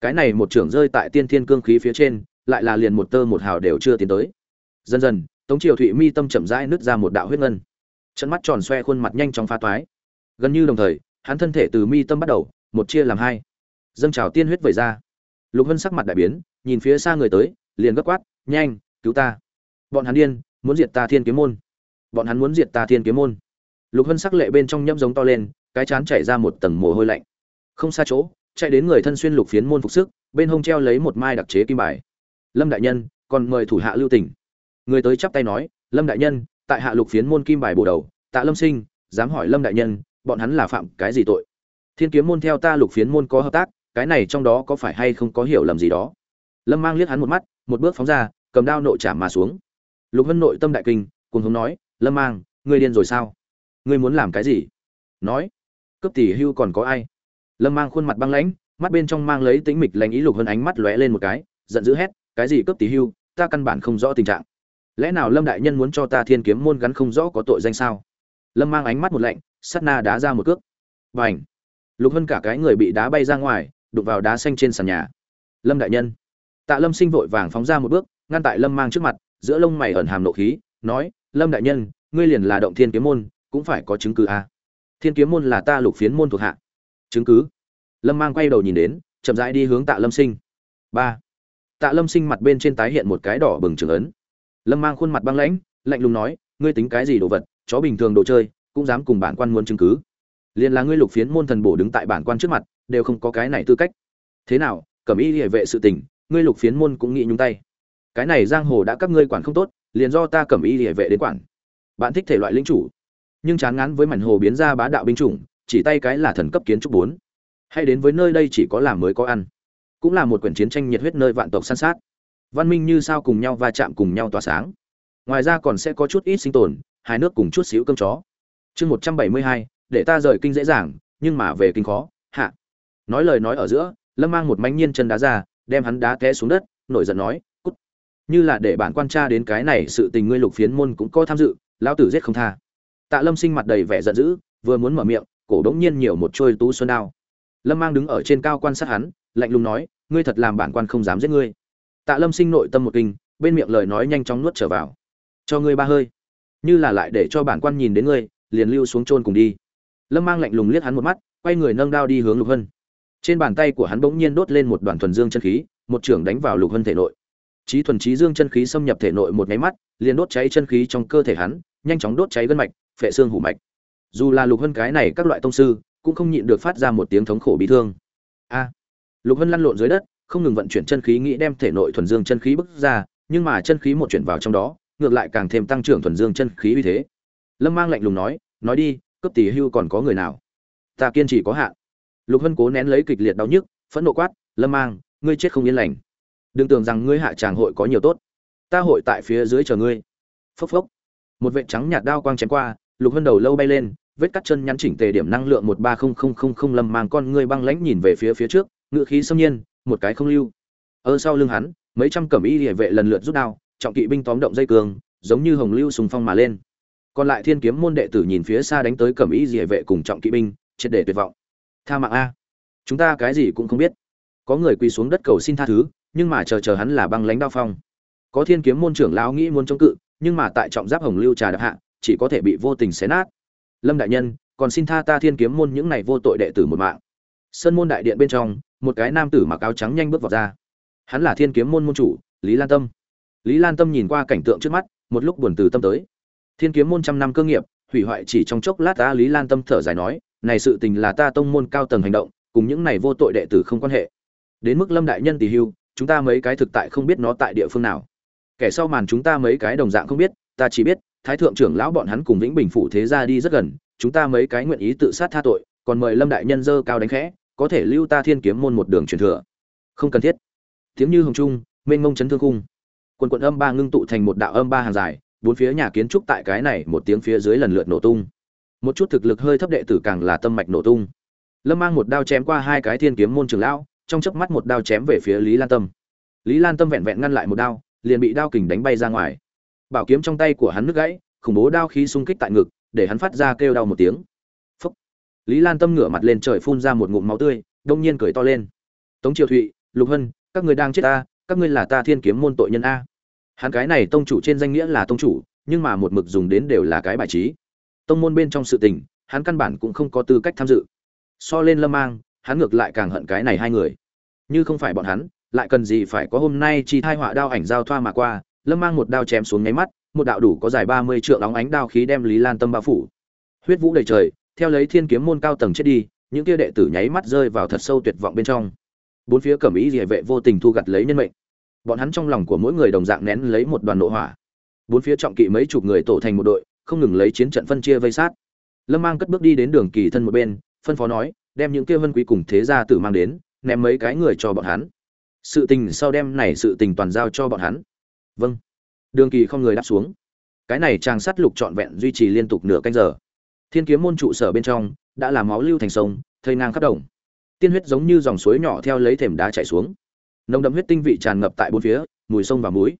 cái này một trưởng rơi tại tiên thiên cương khí phía trên, lại là liền một tơ một hào đều chưa tiến tới. Dần dần, tống triều thụy mi tâm chậm rãi nứt ra một đạo huyết ngân. Chân mắt tròn xoe khuôn mặt nhanh chóng phá toái. Gần như đồng thời, hắn thân thể từ mi tâm bắt đầu một chia làm hai. Dâng trào tiên huyết vẩy ra. Lục hân sắc mặt đại biến, nhìn phía xa người tới, liền gấp quát, nhanh, cứu ta. Bọn hắn điên, muốn diệt ta thiên kiếm môn. Bọn hắn muốn diệt ta thiên kiếm môn. Lục hân sắc lệ bên trong nhâm giống to lên, cái chán chảy ra một tầng mồ hôi lạnh. Không xa chỗ, chạy đến người thân xuyên lục phiến môn phục sức, bên hông treo lấy một mai đặc chế kim bài. Lâm đại nhân, còn mời thủ hạ lưu tỉnh người tới chắp tay nói, lâm đại nhân, tại hạ lục phiến môn kim bài bổ đầu, tạ lâm sinh, dám hỏi lâm đại nhân, bọn hắn là phạm cái gì tội? Thiên kiếm môn theo ta lục phiến môn có hợp tác, cái này trong đó có phải hay không có hiểu lầm gì đó? Lâm mang liếc hắn một mắt, một bước phóng ra, cầm đao nội chạm mà xuống. Lục hân nội tâm đại kinh cùng hống nói, lâm mang, ngươi điên rồi sao? Ngươi muốn làm cái gì? Nói cấp tỷ hưu còn có ai? Lâm mang khuôn mặt băng lãnh, mắt bên trong mang lấy tính mịch lãnh ý lục hân ánh mắt lóe lên một cái, giận dữ hét, cái gì cấp tỷ hưu, ta căn bản không rõ tình trạng. Lẽ nào lâm đại nhân muốn cho ta thiên kiếm môn gắn không rõ có tội danh sao? Lâm mang ánh mắt một lạnh, sắt na đá ra một cước. Và ảnh lục hân cả cái người bị đá bay ra ngoài, đụng vào đá xanh trên sàn nhà. Lâm đại nhân. Tạ lâm sinh vội vàng phóng ra một bước, ngăn tại lâm mang trước mặt, giữa lông mày ẩn hàm nộ khí, nói, lâm đại nhân, ngươi liền là động thiên kiếm môn, cũng phải có chứng cứ a à. thiên kiếm môn là ta lục phiến môn thuộc hạ. Chứng cứ? Lâm mang quay đầu nhìn đến, chậm rãi đi hướng tạ lâm sinh. Ba. Tạ lâm sinh mặt bên trên tái hiện một cái đỏ bừng trường ấn. Lâm mang khuôn mặt băng lãnh, lạnh lùng nói, ngươi tính cái gì đồ vật, chó bình thường đồ chơi, cũng dám cùng bản quan muốn chứng cứ? Liền là ngươi lục phiến môn thần bổ đứng tại bản quan trước mặt, đều không có cái này tư cách. Thế nào, cẩm y hệ vệ sự tình, ngươi lục phiến môn cũng nghĩ nhúng tay. Cái này giang hồ đã các ngươi quản không tốt, liền do ta cẩm y hệ vệ đến quản. Bạn thích thể loại linh chủ. Nhưng chán ngán với mảnh hồ biến ra bá đạo binh chủng, chỉ tay cái là thần cấp kiến trúc bốn. Hay đến với nơi đây chỉ có làm mới có ăn. Cũng là một quyển chiến tranh nhiệt huyết nơi vạn tộc san sát. Văn minh như sao cùng nhau va chạm cùng nhau tỏa sáng. Ngoài ra còn sẽ có chút ít sinh tồn, hai nước cùng chút xíu cơm chó. Chương một trăm bảy mươi hai để ta rời kinh dễ dàng, nhưng mà về kinh khó. Hạ. Nói lời nói ở giữa, lâm mang một mánh nhiên chân đá ra, đem hắn đá té xuống đất, nổi giận nói, cút. Như là để bản quan tra đến cái này, sự tình ngươi lục phiến môn cũng có tham dự, lão tử giết không tha. Tạ lâm sinh mặt đầy vẻ giận dữ, vừa muốn mở miệng, cổ đống nhiên nhiều một trôi tú xuân đao. Lâm mang đứng ở trên cao quan sát hắn, lạnh lùng nói, ngươi thật làm bản quan không dám giết ngươi. Tạ lâm sinh nội tâm một kinh, bên miệng lời nói nhanh chóng nuốt trở vào. Cho ngươi ba hơi. Như là lại để cho bản quan nhìn đến ngươi, liền lưu xuống trôn cùng đi lâm mang lạnh lùng liếc hắn một mắt, quay người nâng đao đi hướng lục hân. Trên bàn tay của hắn bỗng nhiên đốt lên một đoàn thuần dương chân khí, một trưởng đánh vào lục hân thể nội. Trí thuần trí dương chân khí xâm nhập thể nội một nháy mắt, liền đốt cháy chân khí trong cơ thể hắn, nhanh chóng đốt cháy gân mạch, phệ xương hủ mạch. Dù là lục hân cái này các loại tông sư, cũng không nhịn được phát ra một tiếng thống khổ bị thương. A! Lục hân lăn lộn dưới đất, không ngừng vận chuyển chân khí nghĩ đem thể nội thuần dương chân khí bức ra, nhưng mà chân khí một chuyển vào trong đó, ngược lại càng thêm tăng trưởng thuần dương chân khí uy thế. Lâm mang lạnh lùng nói nói đi cấp tỷ hưu còn có người nào? Ta kiên trì có hạn. Lục hân cố nén lấy kịch liệt đau nhức, phẫn nộ quát, lâm mang, ngươi chết không yên lành. Đừng tưởng rằng ngươi hạ tràng hội có nhiều tốt. Ta hội tại phía dưới chờ ngươi. Phốc phốc. Một vệ trắng nhạt đao quang chém qua, lục hân đầu lâu bay lên, vết cắt chân nhắn chỉnh tề điểm năng lượng một ba không không không không lâm mang con ngươi băng lãnh nhìn về phía phía trước ngự khí xâm nhiên, một cái không lưu. Ở sau lưng hắn, mấy trăm cẩm y địa vệ lần lượt rút đao, trọng kỵ binh tóm động dây cường, giống như hồng lưu sùng phong mà lên còn lại thiên kiếm môn đệ tử nhìn phía xa đánh tới cẩm y địa vệ cùng trọng kỵ binh, triệt để tuyệt vọng. Tha mạng a. Chúng ta cái gì cũng không biết. Có người quỳ xuống đất cầu xin tha thứ, nhưng mà chờ chờ hắn là băng lãnh đao phong. Có thiên kiếm môn trưởng lão nghĩ muốn chống cự, nhưng mà tại trọng giáp hồng lưu trà đập hạ, chỉ có thể bị vô tình xé nát. Lâm đại nhân, còn xin tha ta thiên kiếm môn những này vô tội đệ tử một mạng. Sơn môn đại điện bên trong, một cái nam tử mặc áo trắng nhanh bước vào ra. Hắn là thiên kiếm môn môn chủ, lý lan tâm. Lý lan tâm nhìn qua cảnh tượng trước mắt, một lúc buồn từ tâm tới thiên kiếm môn trăm năm cơ nghiệp, hủy hoại chỉ trong chốc lát ta lý lan tâm thở dài nói, này sự tình là ta tông môn cao tầng hành động, cùng những này vô tội đệ tử không quan hệ. Đến mức lâm đại nhân tỷ hưu, chúng ta mấy cái thực tại không biết nó tại địa phương nào. Kẻ sau màn chúng ta mấy cái đồng dạng không biết, ta chỉ biết, thái thượng trưởng lão bọn hắn cùng vĩnh bình phủ thế gia đi rất gần, chúng ta mấy cái nguyện ý tự sát tha tội, còn mời lâm đại nhân dơ cao đánh khẽ, có thể lưu ta thiên kiếm môn một đường truyền thừa. Không cần thiết. Tiếng như hồng trung, mênh mông chấn thương cung quần quận âm ba ngưng tụ thành một đạo âm ba hàng dài bốn phía nhà kiến trúc tại cái này một tiếng phía dưới lần lượt nổ tung. Một chút thực lực hơi thấp đệ tử càng là tâm mạch nổ tung. Lâm mang một đao chém qua hai cái thiên kiếm môn trường lão, trong chớp mắt một đao chém về phía lý lan tâm. Lý lan tâm vẹn vẹn ngăn lại một đao, liền bị đao kình đánh bay ra ngoài. Bảo kiếm trong tay của hắn nứt gãy, khủng bố đao khí xung kích tại ngực, để hắn phát ra kêu đau một tiếng. Phúc. lý lan tâm ngửa mặt lên trời phun ra một ngụm máu tươi, đông nhiên cười to lên. Tống triều thụy, lục hân, các người đang chết ta, các ngươi là ta thiên kiếm môn tội nhân a hắn cái này tông chủ trên danh nghĩa là tông chủ, nhưng mà một mực dùng đến đều là cái bài trí. Tông môn bên trong sự tình, hắn căn bản cũng không có tư cách tham dự. So lên lâm mang, hắn ngược lại càng hận cái này hai người. Như không phải bọn hắn, lại cần gì phải có hôm nay chi thai họa đao ảnh giao thoa mà qua, lâm mang một đao chém xuống nháy mắt, một đạo đủ có dài ba mươi trượng óng ánh đao khí đem lý lan tâm bao phủ. Huyết vũ đầy trời, theo lấy thiên kiếm môn cao tầng chết đi, những kia đệ tử nháy mắt rơi vào thật sâu tuyệt vọng bên trong. Bốn phía cẩm ý địa vệ vô tình thu gặt lấy nhân mệnh bọn hắn trong lòng của mỗi người đồng dạng nén lấy một đoàn nộ hỏa. Bốn phía trọng kỵ mấy chục người tổ thành một đội, không ngừng lấy chiến trận phân chia vây sát. Lâm mang cất bước đi đến đường kỳ thân một bên, phân phó nói, đem những kia vân quý cùng thế gia tử mang đến, ném mấy cái người cho bọn hắn. Sự tình sau đem này sự tình toàn giao cho bọn hắn. Vâng. Đường kỳ không người đáp xuống. Cái này trang sắt lục trọn vẹn duy trì liên tục nửa canh giờ. Thiên kiếm môn trụ sở bên trong, đã làm máu lưu thành sông, thây ngang khắp đồng. Tiên huyết giống như dòng suối nhỏ theo lấy thềm đá chảy xuống nồng đậm huyết tinh vị tràn ngập tại bốn phía, mùi sông và muối.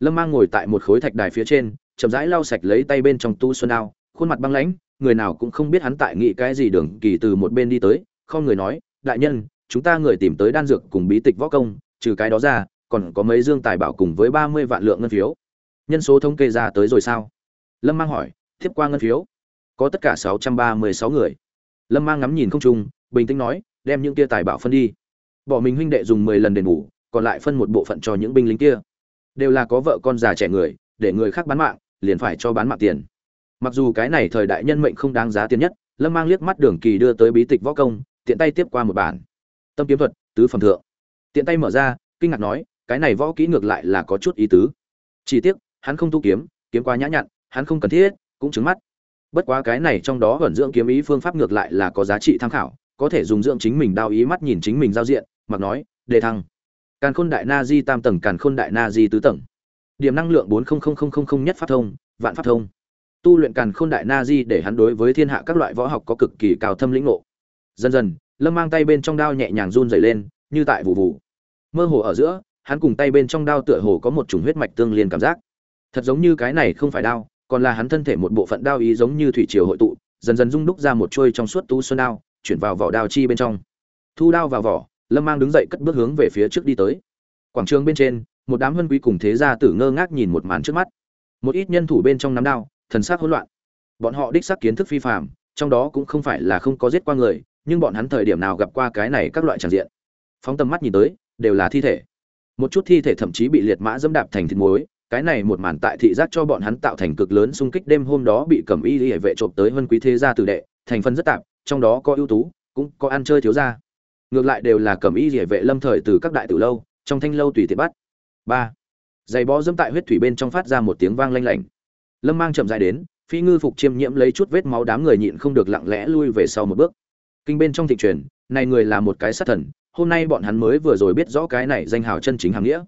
Lâm mang ngồi tại một khối thạch đài phía trên, chậm rãi lau sạch lấy tay bên trong tu xuân đao, khuôn mặt băng lãnh, người nào cũng không biết hắn tại nghĩ cái gì đường kỳ từ một bên đi tới, không người nói, đại nhân, chúng ta người tìm tới đan dược cùng bí tịch võ công, trừ cái đó ra, còn có mấy dương tài bảo cùng với ba mươi vạn lượng ngân phiếu. Nhân số thống kê ra tới rồi sao? Lâm mang hỏi tiếp qua ngân phiếu? Có tất cả sáu trăm ba mươi sáu người. Lâm mang ngắm nhìn không trung, bình tĩnh nói, đem những kia tài bảo phân đi bỏ mình huynh đệ dùng mười lần đền bù, còn lại phân một bộ phận cho những binh lính kia. Đều là có vợ con già trẻ người, để người khác bán mạng, liền phải cho bán mạng tiền. Mặc dù cái này thời đại nhân mệnh không đáng giá tiền nhất, lâm mang liếc mắt đường kỳ đưa tới bí tịch võ công, tiện tay tiếp qua một bản. Tâm kiếm thuật, tứ phẩm thượng. Tiện tay mở ra, kinh ngạc nói, cái này võ kỹ ngược lại là có chút ý tứ. Chỉ tiếc, hắn không tu kiếm kiếm quá nhã nhặn, hắn không cần thiết, cũng trứng mắt. Bất quá cái này trong đó vận dưỡng kiếm ý phương pháp ngược lại là có giá trị tham khảo, có thể dùng dưỡng chính mình đao ý mắt nhìn chính mình giao diện mặc nói, đề thăng. Càn khôn đại na di tam tầng, càn khôn đại na di tứ tầng. Điểm năng lượng bốn nhất pháp thông, vạn pháp thông. Tu luyện càn khôn đại na di để hắn đối với thiên hạ các loại võ học có cực kỳ cao thâm lĩnh ngộ. Dần dần, lâm mang tay bên trong đao nhẹ nhàng run dày lên, như tại vụ vụ mơ hồ ở giữa, hắn cùng tay bên trong đao tựa hồ có một chủng huyết mạch tương liên cảm giác. Thật giống như cái này không phải đao, còn là hắn thân thể một bộ phận đao ý giống như thủy triều hội tụ, dần dần rung đúc ra một trôi trong suốt tú xuân đao, chuyển vào vỏ đao chi bên trong. Thu đao vào vỏ lâm mang đứng dậy cất bước hướng về phía trước đi tới. Quảng trường bên trên, một đám vân quý cùng thế gia tử ngơ ngác nhìn một màn trước mắt. Một ít nhân thủ bên trong nắm đao, thần sắc hỗn loạn. Bọn họ đích xác kiến thức phi phàm, trong đó cũng không phải là không có giết qua người, nhưng bọn hắn thời điểm nào gặp qua cái này các loại tràng diện. Phóng tầm mắt nhìn tới, đều là thi thể. Một chút thi thể thậm chí bị liệt mã dẫm đạp thành thịt muối, cái này một màn tại thị giác cho bọn hắn tạo thành cực lớn xung kích đêm hôm đó bị cẩm y hệ vệ trộm tới vân quý thế gia tử đệ, thành phần rất tạp, trong đó có ưu tú, cũng có ăn chơi thiếu gia ngược lại đều là cẩm y rỉa vệ lâm thời từ các đại tử lâu, trong thanh lâu tùy tiện bắt. Ba, giày bó dẫm tại huyết thủy bên trong phát ra một tiếng vang lanh lảnh. Lâm mang chậm dài đến, phi ngư phục chiêm nhiễm lấy chút vết máu đám người nhịn không được lặng lẽ lui về sau một bước. Kinh bên trong thị truyền, này người là một cái sát thần, hôm nay bọn hắn mới vừa rồi biết rõ cái này danh hào chân chính hàng nghĩa.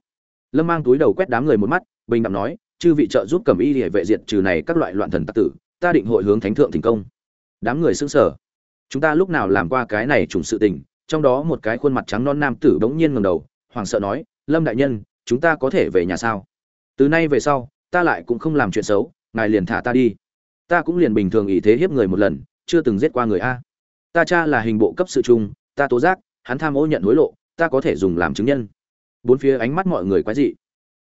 Lâm mang túi đầu quét đám người một mắt, bình đẳng nói, chư vị trợ giúp cầm y địa vệ diệt trừ này các loại loạn thần tặc tử, ta định hội hướng thánh thượng thành công. Đám người sững sờ. Chúng ta lúc nào làm qua cái này trùng sự tình trong đó một cái khuôn mặt trắng non nam tử bỗng nhiên ngẩng đầu hoảng sợ nói lâm đại nhân chúng ta có thể về nhà sao? Từ nay về sau ta lại cũng không làm chuyện xấu ngài liền thả ta đi. Ta cũng liền bình thường ý thế hiếp người một lần chưa từng giết qua người a. Ta cha là hình bộ cấp sự trung, ta tố giác hắn tham ô nhận hối lộ ta có thể dùng làm chứng nhân. Bốn phía ánh mắt mọi người quái dị.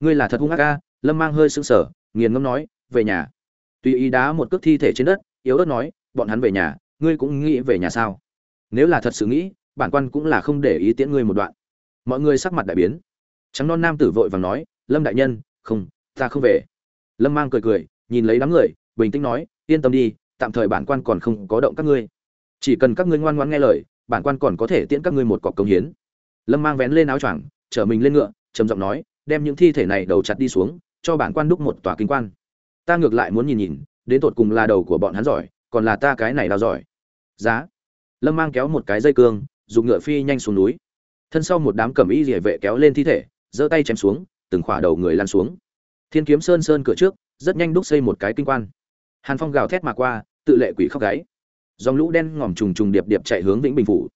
Ngươi là thật hung ác a. Lâm mang hơi sững sờ nghiền ngẫm nói về nhà. Tùy ý đá một cước thi thể trên đất yếu ớt nói bọn hắn về nhà ngươi cũng nghĩ về nhà sao? Nếu là thật sự nghĩ bản quan cũng là không để ý tiễn ngươi một đoạn. Mọi người sắc mặt đại biến. Trắng non nam tử vội vàng nói, lâm đại nhân, không, ta không về. Lâm mang cười cười, nhìn lấy đám người, bình tĩnh nói, yên tâm đi, tạm thời bản quan còn không có động các ngươi. Chỉ cần các ngươi ngoan ngoãn nghe lời, bản quan còn có thể tiễn các ngươi một cọc công hiến. Lâm mang vén lên áo choàng, chở mình lên ngựa, trầm giọng nói, đem những thi thể này đầu chặt đi xuống, cho bản quan đúc một tòa kinh quan. Ta ngược lại muốn nhìn nhìn, đến tột cùng là đầu của bọn hắn giỏi, còn là ta cái này đào giỏi. Giá. Lâm mang kéo một cái dây cương dùng ngựa phi nhanh xuống núi. Thân sau một đám cẩm y rỉa vệ kéo lên thi thể, giơ tay chém xuống, từng khỏa đầu người lăn xuống. Thiên kiếm sơn sơn cửa trước, rất nhanh đúc xây một cái kinh quan. Hàn phong gào thét mà qua, tự lệ quỷ khóc gáy. Dòng lũ đen ngòm trùng trùng điệp điệp chạy hướng vĩnh bình phủ.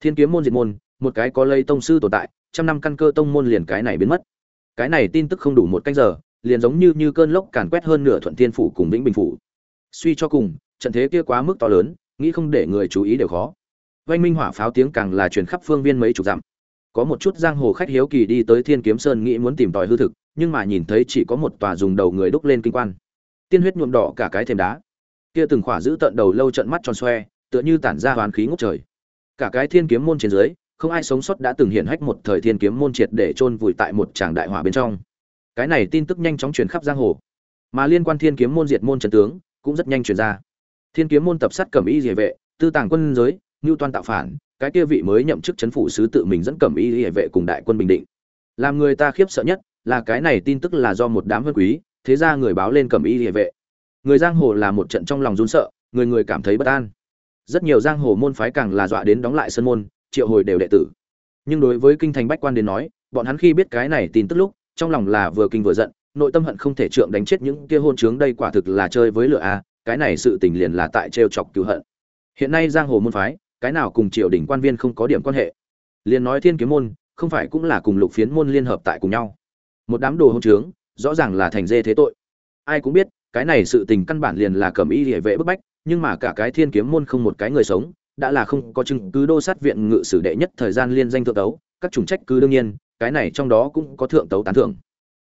Thiên kiếm môn diệt môn, một cái có lây tông sư tồn tại, trăm năm căn cơ tông môn liền cái này biến mất. Cái này tin tức không đủ một canh giờ, liền giống như như cơn lốc càn quét hơn nửa thuận thiên phủ cùng vĩnh bình phủ. Suy cho cùng, trận thế kia quá mức to lớn, nghĩ không để người chú ý đều khó vanh minh hỏa pháo tiếng càng là truyền khắp phương viên mấy chục dặm. Có một chút giang hồ khách hiếu kỳ đi tới thiên kiếm sơn nghĩ muốn tìm tòi hư thực, nhưng mà nhìn thấy chỉ có một tòa dùng đầu người đúc lên kinh quan. Tiên huyết nhuộm đỏ cả cái thềm đá. Kia từng khỏa giữ tận đầu lâu trận mắt tròn xoe, tựa như tản ra hoán khí ngút trời. Cả cái thiên kiếm môn trên dưới, không ai sống sót đã từng hiện hách một thời thiên kiếm môn triệt để chôn vùi tại một tràng đại hỏa bên trong. Cái này tin tức nhanh chóng truyền khắp giang hồ. Mà liên quan thiên kiếm môn diệt môn trần tướng, cũng rất nhanh truyền ra. Thiên kiếm môn tập sát cẩm y địa vệ, tư tàng quân giới ngưu toan tạo phản, cái kia vị mới nhậm chức chấn phủ sứ tự mình dẫn cẩm y hệ vệ cùng đại quân bình định. Làm người ta khiếp sợ nhất là cái này tin tức là do một đám vân quý, thế ra người báo lên cẩm y hệ vệ. Người giang hồ là một trận trong lòng run sợ, người người cảm thấy bất an. Rất nhiều giang hồ môn phái càng là dọa đến đóng lại sân môn, triệu hồi đều đệ tử. Nhưng đối với kinh thành bách quan đến nói, bọn hắn khi biết cái này tin tức lúc, trong lòng là vừa kinh vừa giận, nội tâm hận không thể trượng đánh chết những kia hôn trướng đây quả thực là chơi với lửa a, cái này sự tình liền là tại trêu chọc cứu hận. Hiện nay giang hồ môn phái cái nào cùng triều đình quan viên không có điểm quan hệ. Liền nói thiên kiếm môn, không phải cũng là cùng lục phiến môn liên hợp tại cùng nhau. Một đám đồ hôn trướng, rõ ràng là thành dê thế tội. Ai cũng biết, cái này sự tình căn bản liền là cầm y địa vệ bức bách, nhưng mà cả cái thiên kiếm môn không một cái người sống, đã là không có chứng cứ đô sát viện ngự sử đệ nhất thời gian liên danh thượng tấu, các chủng trách cứ đương nhiên, cái này trong đó cũng có thượng tấu tán thưởng.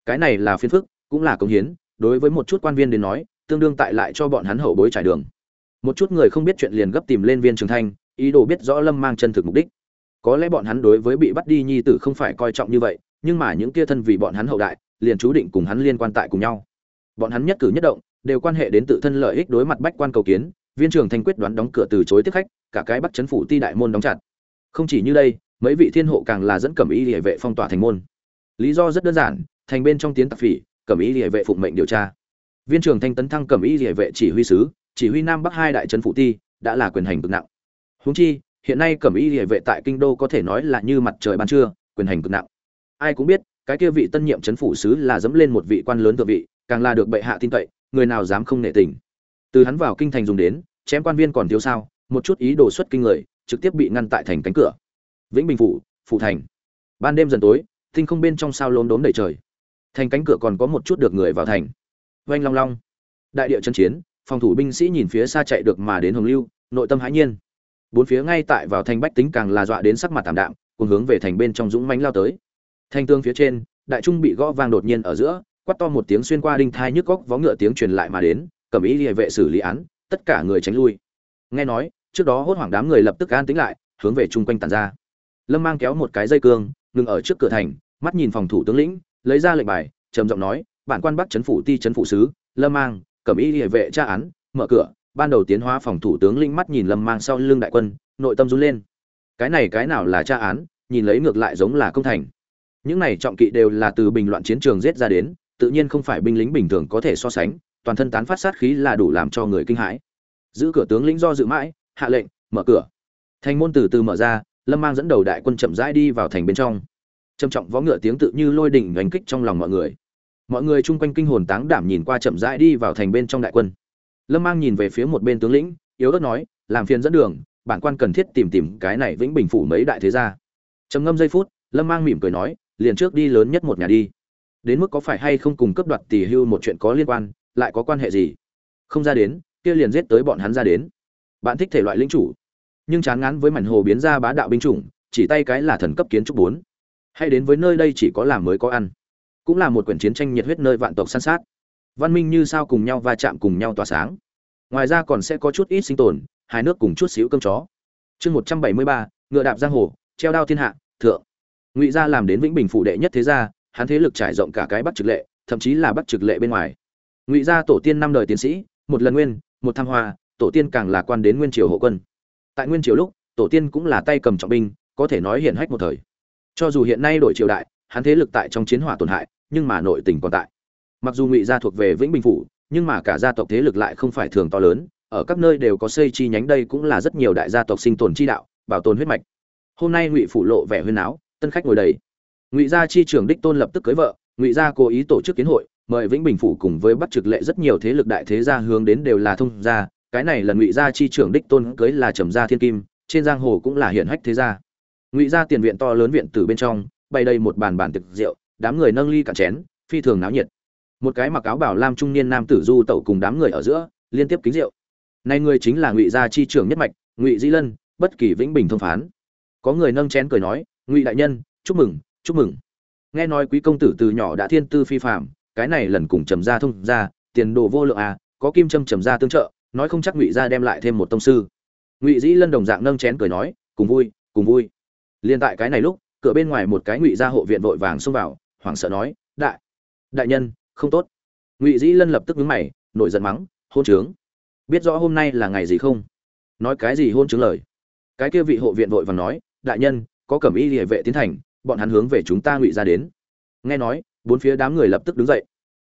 Cái này là phiên phức, cũng là công hiến, đối với một chút quan viên đến nói, tương đương tại lại cho bọn hắn hậu bối trải đường. Một chút người không biết chuyện liền gấp tìm lên viên trường thanh ý đồ biết rõ lâm mang chân thực mục đích. Có lẽ bọn hắn đối với bị bắt đi nhi tử không phải coi trọng như vậy, nhưng mà những kia thân vì bọn hắn hậu đại, liền chú định cùng hắn liên quan tại cùng nhau. Bọn hắn nhất cử nhất động, đều quan hệ đến tự thân lợi ích đối mặt bách quan cầu kiến, viên trưởng thanh quyết đoán đóng cửa từ chối tiếp khách, cả cái bắt chấn phủ ti đại môn đóng chặt. Không chỉ như đây, mấy vị thiên hộ càng là dẫn cẩm ý địa vệ phong tỏa thành môn. Lý do rất đơn giản, thành bên trong tiến tạp phỉ cẩm ý địa vệ phụng mệnh điều tra. Viên trưởng thanh tấn thăng cẩm ý địa vệ chỉ huy sứ, chỉ huy nam bắc hai đại trấn phụ ti, đã là quyền hành cực nặng huống chi, hiện nay cẩm y liễu vệ tại kinh đô có thể nói là như mặt trời ban trưa, quyền hành cực nặng. Ai cũng biết, cái kia vị tân nhiệm trấn phủ sứ là dẫm lên một vị quan lớn thượng vị, càng là được bệ hạ tin cậy, người nào dám không nể tình. Từ hắn vào kinh thành dùng đến, chém quan viên còn thiếu sao, một chút ý đồ xuất kinh người, trực tiếp bị ngăn tại thành cánh cửa. Vĩnh bình phủ phủ thành. Ban đêm dần tối, tinh không bên trong sao lốm đốm đầy trời. Thành cánh cửa còn có một chút được người vào thành. Oanh long long. Đại địa chân chiến, phòng thủ binh sĩ nhìn phía xa chạy được mà đến hồng lưu, nội tâm hãi nhiên bốn phía ngay tại vào thành bách tính càng là dọa đến sắc mặt tạm đạm cùng hướng về thành bên trong dũng mãnh lao tới. Thanh tương phía trên, đại trung bị gõ vang đột nhiên ở giữa, quát to một tiếng xuyên qua đinh thai nhức góc vó ngựa tiếng truyền lại mà đến cầm ý địa vệ xử lý án, tất cả người tránh lui. Nghe nói, trước đó hốt hoảng đám người lập tức an tĩnh lại, hướng về chung quanh tàn ra. Lâm mang kéo một cái dây cương, ngừng ở trước cửa thành, mắt nhìn phòng thủ tướng lĩnh, lấy ra lệnh bài, trầm giọng nói, bản quan bắc chấn phủ ti chấn phủ sứ, lâm mang cầm ý địa vệ tra án, mở cửa ban đầu tiến hóa phòng thủ tướng lĩnh mắt nhìn lâm mang sau lưng đại quân, nội tâm run lên. Cái này cái nào là tra án, nhìn lấy ngược lại giống là công thành. Những này trọng kỵ đều là từ bình loạn chiến trường giết ra đến, tự nhiên không phải binh lính bình thường có thể so sánh, toàn thân tán phát sát khí là đủ làm cho người kinh hãi. Giữ cửa tướng lĩnh do dự mãi, hạ lệnh, mở cửa. Thành môn từ từ mở ra, lâm mang dẫn đầu đại quân chậm rãi đi vào thành bên trong. Trầm trọng vó ngựa tiếng tự như lôi đỉnh đánh kích trong lòng mọi người. Mọi người chung quanh kinh hồn táng đảm nhìn qua chậm rãi đi vào thành bên trong đại quân lâm mang nhìn về phía một bên tướng lĩnh, yếu ớt nói, làm phiền dẫn đường, bản quan cần thiết tìm tìm cái này vĩnh bình phủ mấy đại thế gia. Trầm ngâm giây phút, lâm mang mỉm cười nói, liền trước đi lớn nhất một nhà đi. Đến mức có phải hay không cùng cấp đoạt tỷ hưu một chuyện có liên quan, lại có quan hệ gì? Không ra đến, kia liền giết tới bọn hắn ra đến. Bạn thích thể loại linh chủ, nhưng chán ngán với mảnh hồ biến ra bá đạo binh chủng, chỉ tay cái là thần cấp kiến trúc bốn. Hay đến với nơi đây chỉ có làm mới có ăn. Cũng là một quyển chiến tranh nhiệt huyết nơi vạn tộc săn sát văn minh như sao cùng nhau va chạm cùng nhau tỏa sáng. Ngoài ra còn sẽ có chút ít sinh tồn, hai nước cùng chút xíu cơm chó. Chương một trăm bảy mươi ba, ngựa đạp giang hồ, treo đao thiên hạ, thượng. Ngụy gia làm đến vĩnh bình phụ đệ nhất thế gia, hắn thế lực trải rộng cả cái bắc trực lệ, thậm chí là bắc trực lệ bên ngoài. Ngụy gia tổ tiên năm đời tiến sĩ, một lần nguyên, một tham hoa, tổ tiên càng là quan đến nguyên triều hộ quân. Tại nguyên triều lúc, tổ tiên cũng là tay cầm trọng binh, có thể nói hiển hách một thời. Cho dù hiện nay đổi triều đại, hắn thế lực tại trong chiến hỏa tổn hại, nhưng mà nội tình còn tại mặc dù ngụy gia thuộc về vĩnh bình phủ, nhưng mà cả gia tộc thế lực lại không phải thường to lớn, ở các nơi đều có xây chi nhánh đây cũng là rất nhiều đại gia tộc sinh tồn chi đạo, bảo tồn huyết mạch. Hôm nay ngụy phủ lộ vẻ huyên áo tân khách ngồi đầy. Ngụy gia chi trưởng đích tôn lập tức cưới vợ, ngụy gia cố ý tổ chức kiến hội, mời vĩnh bình phủ cùng với bắt trực lệ rất nhiều thế lực đại thế gia hướng đến đều là thông gia, cái này là ngụy gia chi trưởng đích tôn cưới là trầm gia thiên kim, trên giang hồ cũng là hiển hách thế gia. Ngụy gia tiền viện to lớn viện từ bên trong, bày đầy một bàn bàn thực rượu, đám người nâng ly cạn chén, phi thường náo nhiệt một cái mặc áo bảo lam trung niên nam tử du tẩu cùng đám người ở giữa, liên tiếp kính rượu. Nay người chính là ngụy gia chi trưởng nhất mạch, ngụy di lân, bất kỳ vĩnh bình thông phán. Có người nâng chén cười nói, ngụy đại nhân, chúc mừng chúc mừng. Nghe nói quý công tử từ nhỏ đã thiên tư phi phạm cái này lần cùng trầm gia thông ra tiền đồ vô lượng à có kim trâm trầm gia tương trợ, nói không chắc ngụy gia đem lại thêm một tông sư. Ngụy dĩ lân đồng dạng nâng chén cười nói, cùng vui cùng vui. Liên tại cái này lúc, cửa bên ngoài một cái ngụy gia hộ viện vội vàng xông vào, hoảng sợ nói, đại đại nhân không tốt. Ngụy dĩ lân lập tức vướng mày, nổi giận mắng, hôn trướng. Biết rõ hôm nay là ngày gì không? Nói cái gì hôn trướng lời? Cái kia vị hộ viện vội vàng nói, đại nhân, có cẩm y địa vệ tiến thành, bọn hắn hướng về chúng ta ngụy ra đến. Nghe nói, bốn phía đám người lập tức đứng dậy.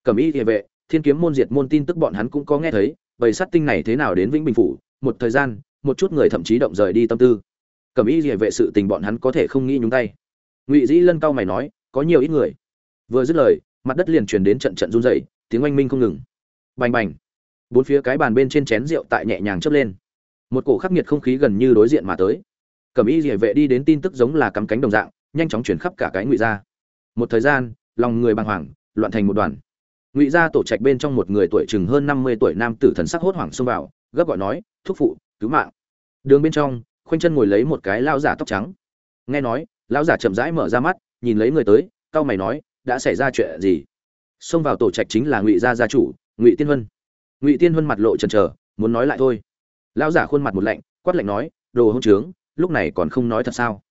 Cẩm y địa vệ, thiên kiếm môn diệt môn tin tức bọn hắn cũng có nghe thấy, bầy sát tinh này thế nào đến vĩnh bình phủ, một thời gian, một chút người thậm chí động rời đi tâm tư. Cẩm y địa vệ sự tình bọn hắn có thể không nghĩ nhúng tay. Ngụy dĩ lân cao mày nói, có nhiều ít người. Vừa dứt lời mặt đất liền truyền đến trận trận run rẩy, tiếng oanh minh không ngừng. Bành bành. Bốn phía cái bàn bên trên chén rượu tại nhẹ nhàng chớp lên. Một cổ khắc nghiệt không khí gần như đối diện mà tới. Cẩm y Liễu vệ đi đến tin tức giống là cắm cánh đồng dạng, nhanh chóng chuyển khắp cả cái ngụy gia. Một thời gian, lòng người bàng hoàng, loạn thành một đoàn. Ngụy gia tổ trạch bên trong một người tuổi chừng hơn năm mươi tuổi nam tử thần sắc hốt hoảng xông vào, gấp gọi nói, thúc phụ, cứu mạng. Đường bên trong, khoanh chân ngồi lấy một cái lao giả tóc trắng. Nghe nói, lão giả chậm rãi mở ra mắt, nhìn lấy người tới, cau mày nói đã xảy ra chuyện gì? Xông vào tổ trạch chính là ngụy gia gia chủ, ngụy tiên huân. Ngụy tiên huân mặt lộ trần trờ muốn nói lại thôi. Lão giả khuôn mặt một lạnh, quát lạnh nói, đồ hỗn trướng, lúc này còn không nói thật sao?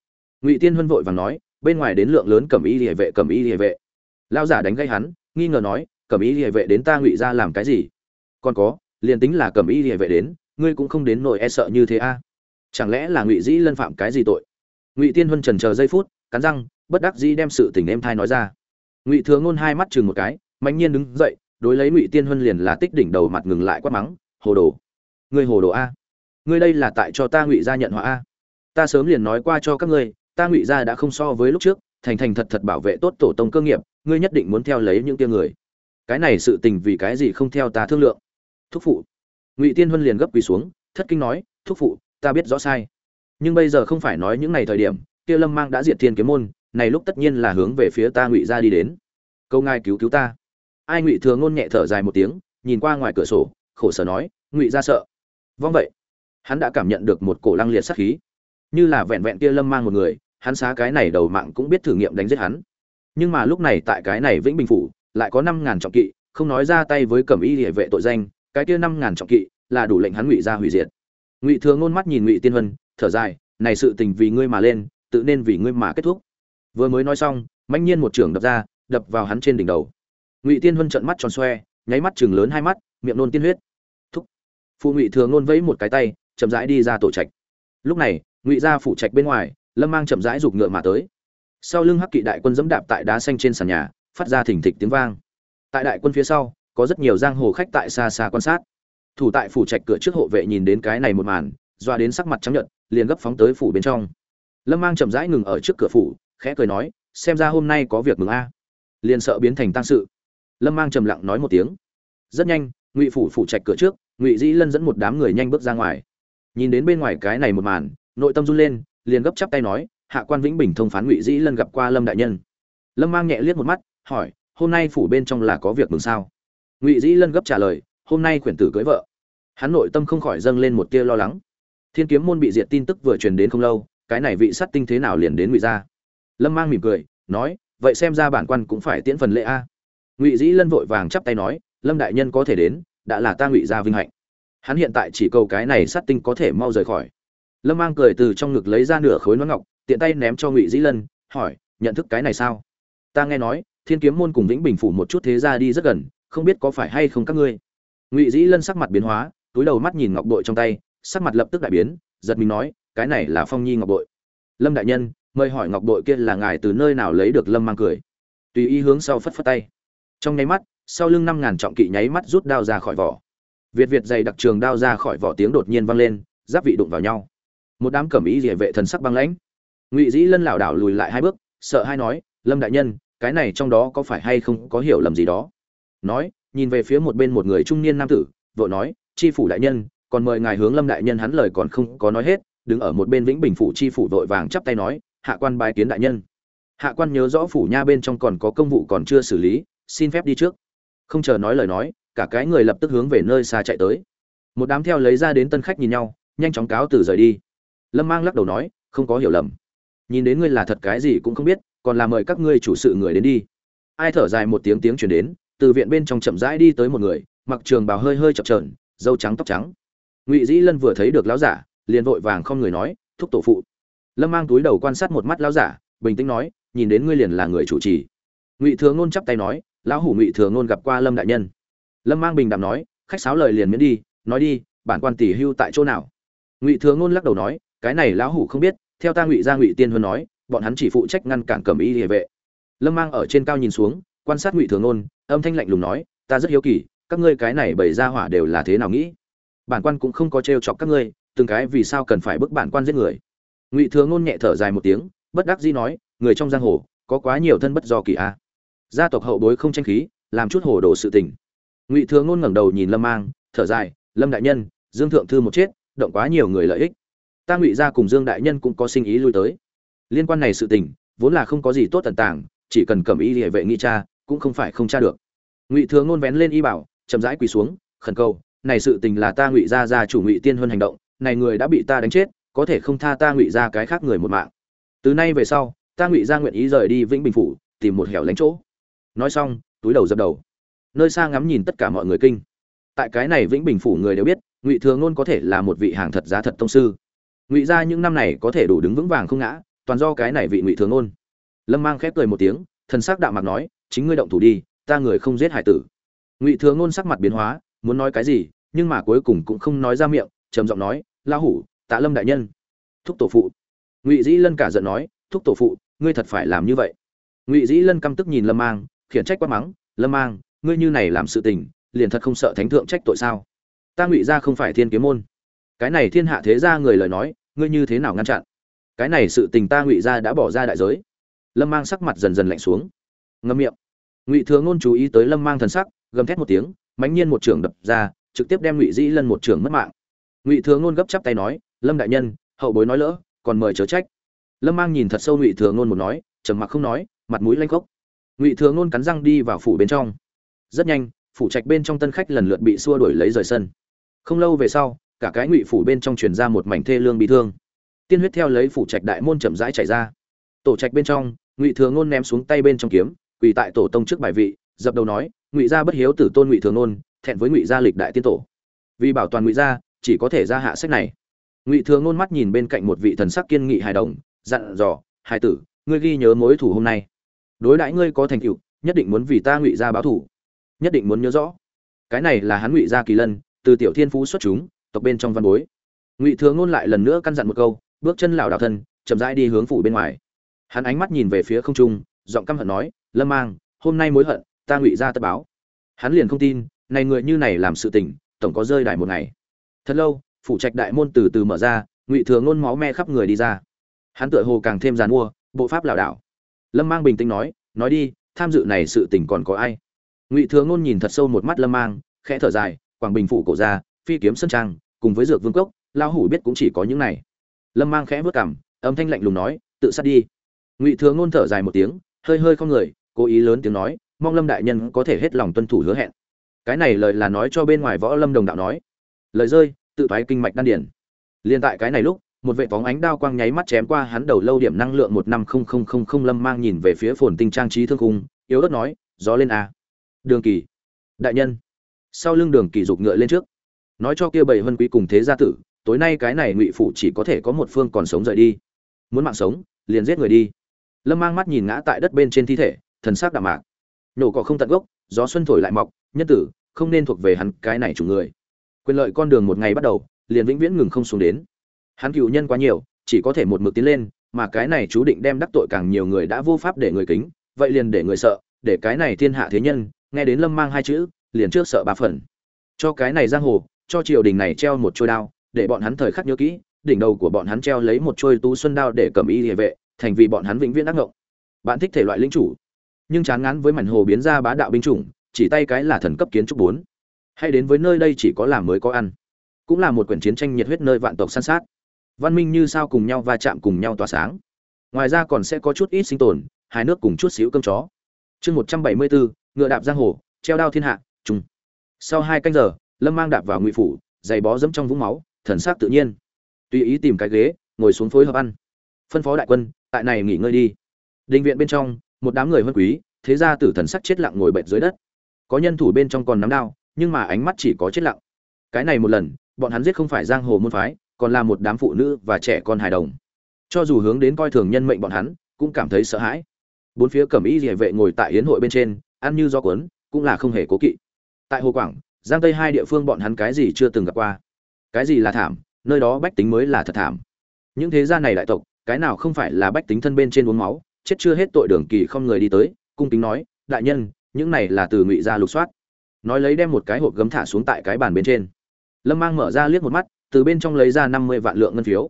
Ngụy tiên huân vội vàng nói, bên ngoài đến lượng lớn cầm y địa vệ cầm y địa vệ. Lão giả đánh gây hắn, nghi ngờ nói cầm y địa vệ đến ta ngụy ra làm cái gì? Còn có, liền tính là cầm y địa vệ đến, ngươi cũng không đến nỗi e sợ như thế a. Chẳng lẽ là ngụy dĩ lân phạm cái gì tội? Ngụy tiên huân trần chờ giây phút, cắn răng, bất đắc dĩ đem sự tình em thai nói ra ngụy thừa ngôn hai mắt chừng một cái mạnh nhiên đứng dậy, đối lấy ngụy tiên huân liền là tích đỉnh đầu mặt ngừng lại quát mắng, hồ đồ, ngươi hồ đồ a, ngươi đây là tại cho ta ngụy gia nhận họa a. Ta sớm liền nói qua cho các ngươi, ta ngụy gia đã không so với lúc trước, thành thành thật thật bảo vệ tốt tổ tông cơ nghiệp, ngươi nhất định muốn theo lấy những tia người. Cái này sự tình vì cái gì không theo ta thương lượng? Thúc phụ. Ngụy tiên huân liền gấp quỳ xuống, thất kinh nói, thúc phụ, ta biết rõ sai. Nhưng bây giờ không phải nói những ngày thời điểm, kia lâm mang đã diệt thiên kiếm môn này lúc tất nhiên là hướng về phía ta ngụy gia đi đến. Câu ngài cứu cứu ta. Ai ngụy thừa ngôn nhẹ thở dài một tiếng, nhìn qua ngoài cửa sổ, khổ sở nói, ngụy gia sợ. Vâng vậy. Hắn đã cảm nhận được một cổ lăng liệt sát khí. Như là vẹn vẹn kia lâm mang một người, hắn xá cái này đầu mạng cũng biết thử nghiệm đánh giết hắn. Nhưng mà lúc này tại cái này vĩnh bình phủ, lại có năm ngàn trọng kỵ, không nói ra tay với cẩm y địa vệ tội danh, cái kia năm ngàn trọng kỵ là đủ lệnh hắn ngụy ra hủy diệt. Ngụy thừa ngôn mắt nhìn ngụy tiên vân, thở dài, này sự tình vì ngươi mà lên, tự nên vì ngươi mà kết thúc vừa mới nói xong, mãnh nhiên một trường đập ra, đập vào hắn trên đỉnh đầu. Ngụy tiên huân trợn mắt tròn xoe, nháy mắt chừng lớn hai mắt, miệng nôn tiên huyết. Thúc. Phụ ngụy thừa nôn vẫy một cái tay, chậm rãi đi ra tổ trạch. Lúc này, ngụy gia phủ trạch bên ngoài, lâm mang chậm rãi giục ngựa mà tới. Sau lưng hắc kỵ đại quân dẫm đạp tại đá xanh trên sàn nhà, phát ra thỉnh thịch tiếng vang. Tại đại quân phía sau, có rất nhiều giang hồ khách tại xa xa quan sát. Thủ tại phủ trạch cửa trước hộ vệ nhìn đến cái này một màn, doa đến sắc mặt trắng nhợt, liền gấp phóng tới phủ bên trong. Lâm mang chậm rãi ngừng ở trước cửa phủ khẽ cười nói, xem ra hôm nay có việc mừng a. Liền sợ biến thành tăng sự. Lâm mang trầm lặng nói một tiếng. Rất nhanh, ngụy phủ phủ trạch cửa trước, ngụy dĩ lân dẫn một đám người nhanh bước ra ngoài. Nhìn đến bên ngoài cái này một màn, nội tâm run lên, liền gấp chắp tay nói, hạ quan vĩnh bình thông phán ngụy dĩ lân gặp qua lâm đại nhân. Lâm mang nhẹ liếc một mắt, hỏi, hôm nay phủ bên trong là có việc mừng sao? Ngụy dĩ lân gấp trả lời, hôm nay khuyển tử cưới vợ. Hắn nội tâm không khỏi dâng lên một tia lo lắng. Thiên kiếm môn bị diệt tin tức vừa truyền đến không lâu, cái này vị sát tinh thế nào liền đến ngụy gia? Lâm mang mỉm cười, nói, vậy xem ra bản quan cũng phải tiễn phần lễ a. Ngụy dĩ lân vội vàng chắp tay nói, lâm đại nhân có thể đến, đã là ta ngụy gia vinh hạnh. Hắn hiện tại chỉ cầu cái này sát tinh có thể mau rời khỏi. Lâm mang cười từ trong ngực lấy ra nửa khối nón ngọc, tiện tay ném cho ngụy dĩ lân, hỏi, nhận thức cái này sao? Ta nghe nói, thiên kiếm môn cùng vĩnh bình phủ một chút thế ra đi rất gần, không biết có phải hay không các ngươi? Ngụy dĩ lân sắc mặt biến hóa, túi đầu mắt nhìn ngọc bội trong tay, sắc mặt lập tức đại biến, giật mình nói, cái này là phong nhi ngọc bội. Lâm đại nhân mời hỏi ngọc bội kia là ngài từ nơi nào lấy được lâm mang cười. Tùy ý hướng sau phất phất tay. Trong nháy mắt, sau lưng năm ngàn trọng kỵ nháy mắt rút đao ra khỏi vỏ. Việt việt dày đặc trường đao ra khỏi vỏ tiếng đột nhiên vang lên, giáp vị đụng vào nhau. Một đám cẩm ý địa vệ thần sắc băng lãnh. Ngụy dĩ lân lảo đảo lùi lại hai bước, sợ hai nói, lâm đại nhân, cái này trong đó có phải hay không có hiểu lầm gì đó? Nói, nhìn về phía một bên một người trung niên nam tử, vội nói, chi phủ đại nhân, còn mời ngài hướng lâm đại nhân hắn lời còn không có nói hết. Đứng ở một bên vĩnh bình phủ chi phủ vội vàng chắp tay nói hạ quan bái kiến đại nhân. Hạ quan nhớ rõ phủ nha bên trong còn có công vụ còn chưa xử lý, xin phép đi trước. Không chờ nói lời nói, cả cái người lập tức hướng về nơi xa chạy tới. Một đám theo lấy ra đến tân khách nhìn nhau, nhanh chóng cáo từ rời đi. Lâm mang lắc đầu nói, không có hiểu lầm. Nhìn đến ngươi là thật cái gì cũng không biết, còn là mời các ngươi chủ sự người đến đi. Ai thở dài một tiếng tiếng chuyển đến, từ viện bên trong chậm rãi đi tới một người, mặc trường bào hơi hơi chập trờn dâu trắng tóc trắng. Ngụy dĩ lân vừa thấy được lão giả, liền vội vàng không người nói, thúc tổ phụ lâm mang túi đầu quan sát một mắt lão giả, bình tĩnh nói, nhìn đến ngươi liền là người chủ trì. Ngụy thừa ngôn chắp tay nói, lão hủ ngụy thừa ngôn gặp qua lâm đại nhân. Lâm mang bình đạm nói, khách sáo lời liền miễn đi, nói đi, bản quan tỷ hưu tại chỗ nào? Ngụy thừa ngôn lắc đầu nói, cái này lão hủ không biết, theo ta ngụy gia ngụy tiên huân nói, bọn hắn chỉ phụ trách ngăn cản cầm y địa vệ. Lâm mang ở trên cao nhìn xuống, quan sát ngụy thừa ngôn, âm thanh lạnh lùng nói, ta rất hiếu kỳ, các ngươi cái này bày ra hỏa đều là thế nào nghĩ? Bản quan cũng không có trêu chọc các ngươi, từng cái vì sao cần phải bức bản quan giết người? Ngụy thừa ngôn nhẹ thở dài một tiếng bất đắc dĩ nói người trong giang hồ có quá nhiều thân bất do kỳ a. Gia tộc hậu bối không tranh khí làm chút hồ đồ sự tình. Ngụy thừa ngôn ngẩng đầu nhìn lâm mang thở dài lâm đại nhân dương thượng thư một chết động quá nhiều người lợi ích. Ta ngụy gia cùng dương đại nhân cũng có sinh ý lui tới. Liên quan này sự tình vốn là không có gì tốt tận tảng, chỉ cần cầm ý địa vệ nghi cha cũng không phải không tra được. Ngụy thừa ngôn vén lên y bảo chậm rãi quỳ xuống khẩn cầu này sự tình là ta ngụy gia gia chủ ngụy tiên hơn hành động này người đã bị ta đánh chết có thể không tha ta ngụy gia cái khác người một mạng. Từ nay về sau, ta ngụy gia nguyện ý rời đi vĩnh bình phủ, tìm một hẻo lánh chỗ. Nói xong, túi đầu dập đầu. Nơi xa ngắm nhìn tất cả mọi người kinh. Tại cái này vĩnh bình phủ người đều biết, ngụy thừa ngôn có thể là một vị hàng thật giá thật tông sư. Ngụy gia những năm này có thể đủ đứng vững vàng không ngã, toàn do cái này vị ngụy thừa ngôn. Lâm mang khép cười một tiếng, thần sắc đạo mặt nói, chính ngươi động thủ đi, ta người không giết hải tử. Ngụy thừa ngôn sắc mặt biến hóa, muốn nói cái gì, nhưng mà cuối cùng cũng không nói ra miệng, trầm giọng nói la hủ tạ lâm đại nhân. Thúc tổ phụ. Ngụy dĩ lân cả giận nói, thúc tổ phụ, ngươi thật phải làm như vậy. Ngụy dĩ lân căm tức nhìn lâm mang, khiển trách quát mắng, lâm mang, ngươi như này làm sự tình, liền thật không sợ thánh thượng trách tội sao? Ta ngụy ra không phải thiên kiếm môn. Cái này thiên hạ thế ra người lời nói, ngươi như thế nào ngăn chặn? Cái này sự tình ta ngụy ra đã bỏ ra đại giới. Lâm mang sắc mặt dần dần lạnh xuống. Ngâm miệng. Ngụy thừa ngôn chú ý tới lâm mang thần sắc, gầm thét một tiếng, mãnh nhiên một trưởng đập ra, trực tiếp đem ngụy dĩ lân một trưởng mất mạng. Ngụy thừa ngôn gấp chắp tay nói lâm đại nhân, hậu bối nói lỡ, còn mời chớ trách. Lâm mang nhìn thật sâu ngụy thừa ngôn một nói, trầm mặc không nói, mặt mũi lanh khốc. Ngụy thừa ngôn cắn răng đi vào phủ bên trong. Rất nhanh, phủ trạch bên trong tân khách lần lượt bị xua đuổi lấy rời sân. Không lâu về sau, cả cái ngụy phủ bên trong truyền ra một mảnh thê lương bị thương. Tiên huyết theo lấy phủ trạch đại môn chậm rãi chảy ra. Tổ trạch bên trong, ngụy thừa ngôn ném xuống tay bên trong kiếm, quỳ tại tổ tông trước bài vị, dập đầu nói, ngụy gia bất hiếu tử tôn ngụy thừa ngôn, thẹn với ngụy gia lịch đại tiên tổ. Vì bảo toàn ngụy gia, chỉ có thể ra hạ sách này ngụy thừa ngôn mắt nhìn bên cạnh một vị thần sắc kiên nghị hài đồng, dặn dò, hài tử, ngươi ghi nhớ mối thủ hôm nay. Đối đãi ngươi có thành tựu, nhất định muốn vì ta ngụy gia báo thủ nhất định muốn nhớ rõ. Cái này là hắn ngụy gia kỳ lân, từ tiểu thiên phú xuất chúng, tộc bên trong văn bối. Ngụy thừa ngôn lại lần nữa căn dặn một câu, bước chân lảo đảo thân, chậm rãi đi hướng phủ bên ngoài. Hắn ánh mắt nhìn về phía không trung, giọng căm hận nói, lâm mang, hôm nay mối hận, ta ngụy ra tất báo. Hắn liền không tin, này người như này làm sự tình, tổng có rơi đài một ngày. Thật lâu phủ trạch đại môn từ từ mở ra, ngụy thừa ngôn máu me khắp người đi ra. Hắn tựa hồ càng thêm giàn mua bộ pháp lảo đảo. Lâm mang bình tĩnh nói nói đi, tham dự này sự tình còn có ai? Ngụy thừa ngôn nhìn thật sâu một mắt lâm mang, khẽ thở dài, quảng bình phủ cổ ra phi kiếm sân trang, cùng với dược vương cốc lao hủ biết cũng chỉ có những này. Lâm mang khẽ vớt cảm âm thanh lạnh lùng nói, tự sát đi. Ngụy thừa ngôn thở dài một tiếng, hơi hơi không người, cố ý lớn tiếng nói, mong lâm đại nhân có thể hết lòng tuân thủ hứa hẹn. Cái này lời là nói cho bên ngoài võ lâm đồng đạo nói. Lời rơi tự thoái kinh mạch đan điền. Liên tại cái này lúc, một vệ phóng ánh đao quang nháy mắt chém qua hắn đầu lâu điểm năng lượng một năm không không không không lâm mang nhìn về phía phồn tinh trang trí thương khung, yếu ớt nói, gió lên a đường kỳ. Đại nhân. Sau lưng đường kỳ dục ngựa lên trước. Nói cho kia bảy vân quý cùng thế gia tử, tối nay cái này ngụy phụ chỉ có thể có một phương còn sống rời đi. Muốn mạng sống, liền giết người đi. Lâm mang mắt nhìn ngã tại đất bên trên thi thể, thần sắc đạm mạc. Nổ cỏ không tận gốc, gió xuân thổi lại mọc, nhân tử, không nên thuộc về hắn cái này chủ người quyền lợi con đường một ngày bắt đầu, liền vĩnh viễn ngừng không xuống đến. Hắn cựu nhân quá nhiều, chỉ có thể một mực tiến lên, mà cái này chú định đem đắc tội càng nhiều người đã vô pháp để người kính, vậy liền để người sợ, để cái này thiên hạ thế nhân, nghe đến lâm mang hai chữ, liền trước sợ ba phần. Cho cái này giang hồ, cho triều đình này treo một trôi đao, để bọn hắn thời khắc nhớ kỹ, đỉnh đầu của bọn hắn treo lấy một trôi tú xuân đao để cầm y địa vệ, thành vì bọn hắn vĩnh viễn đắc ngộng. Bạn thích thể loại lính chủ. Nhưng chán ngán với mảnh hồ biến ra bá đạo binh chủng, chỉ tay cái là thần cấp kiến trúc bốn hay đến với nơi đây chỉ có làm mới có ăn. Cũng là một quyển chiến tranh nhiệt huyết nơi vạn tộc săn sát. Văn minh như sao cùng nhau va chạm cùng nhau tỏa sáng. Ngoài ra còn sẽ có chút ít sinh tồn hai nước cùng chút xíu cơm chó. Chương một trăm bảy mươi bốn ngựa đạp giang hồ, treo đao thiên hạ trung sau hai canh giờ, lâm mang đạp vào ngụy phủ, giày bó dẫm trong vũng máu, thần sắc tự nhiên. Tùy ý tìm cái ghế, ngồi xuống phối hợp ăn. Phân phó đại quân, tại này nghỉ ngơi đi. Định viện bên trong, một đám người vân quý, thế ra tử thần sắc chết lặng ngồi bệt dưới đất. Có nhân thủ bên trong còn nắm đao nhưng mà ánh mắt chỉ có chết lặng. Cái này một lần, bọn hắn giết không phải giang hồ môn phái, còn là một đám phụ nữ và trẻ con hài đồng. Cho dù hướng đến coi thường nhân mệnh bọn hắn, cũng cảm thấy sợ hãi. Bốn phía cẩm y địa vệ ngồi tại hiến hội bên trên, ăn như do cuốn, cũng là không hề cố kỵ. Tại hồ quảng, giang tây hai địa phương bọn hắn cái gì chưa từng gặp qua. Cái gì là thảm, nơi đó bách tính mới là thật thảm. Những thế gia này đại tộc, cái nào không phải là bách tính thân bên trên uống máu, chết chưa hết tội đường kỳ không người đi tới, cung kính nói, đại nhân, những này là từ ngụy gia lục soát nói lấy đem một cái hộp gấm thả xuống tại cái bàn bên trên. Lâm mang mở ra liếc một mắt từ bên trong lấy ra năm mươi vạn lượng ngân phiếu.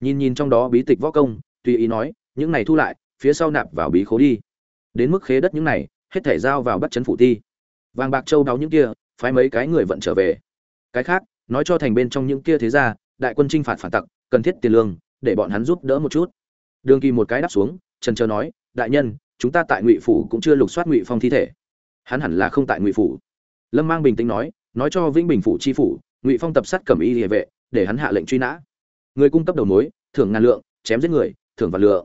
Nhìn nhìn trong đó bí tịch võ công tùy ý nói những này thu lại phía sau nạp vào bí khố đi. Đến mức khế đất những này hết thể giao vào bắt chấn phủ thi, vàng bạc châu đáo những kia phái mấy cái người vận trở về. Cái khác nói cho thành bên trong những kia thế ra đại quân chinh phạt phản tặc cần thiết tiền lương để bọn hắn giúp đỡ một chút. Đường kỳ một cái đáp xuống trần trờ nói đại nhân chúng ta tại ngụy phủ cũng chưa lục soát ngụy phong thi thể. Hắn hẳn là không tại ngụy phủ lâm mang bình tĩnh nói nói cho vĩnh bình phủ chi phủ, ngụy phong tập sát cẩm y địa vệ, để hắn hạ lệnh truy nã. Người cung cấp đầu mối, thưởng ngàn lượng, chém giết người, thưởng và lựa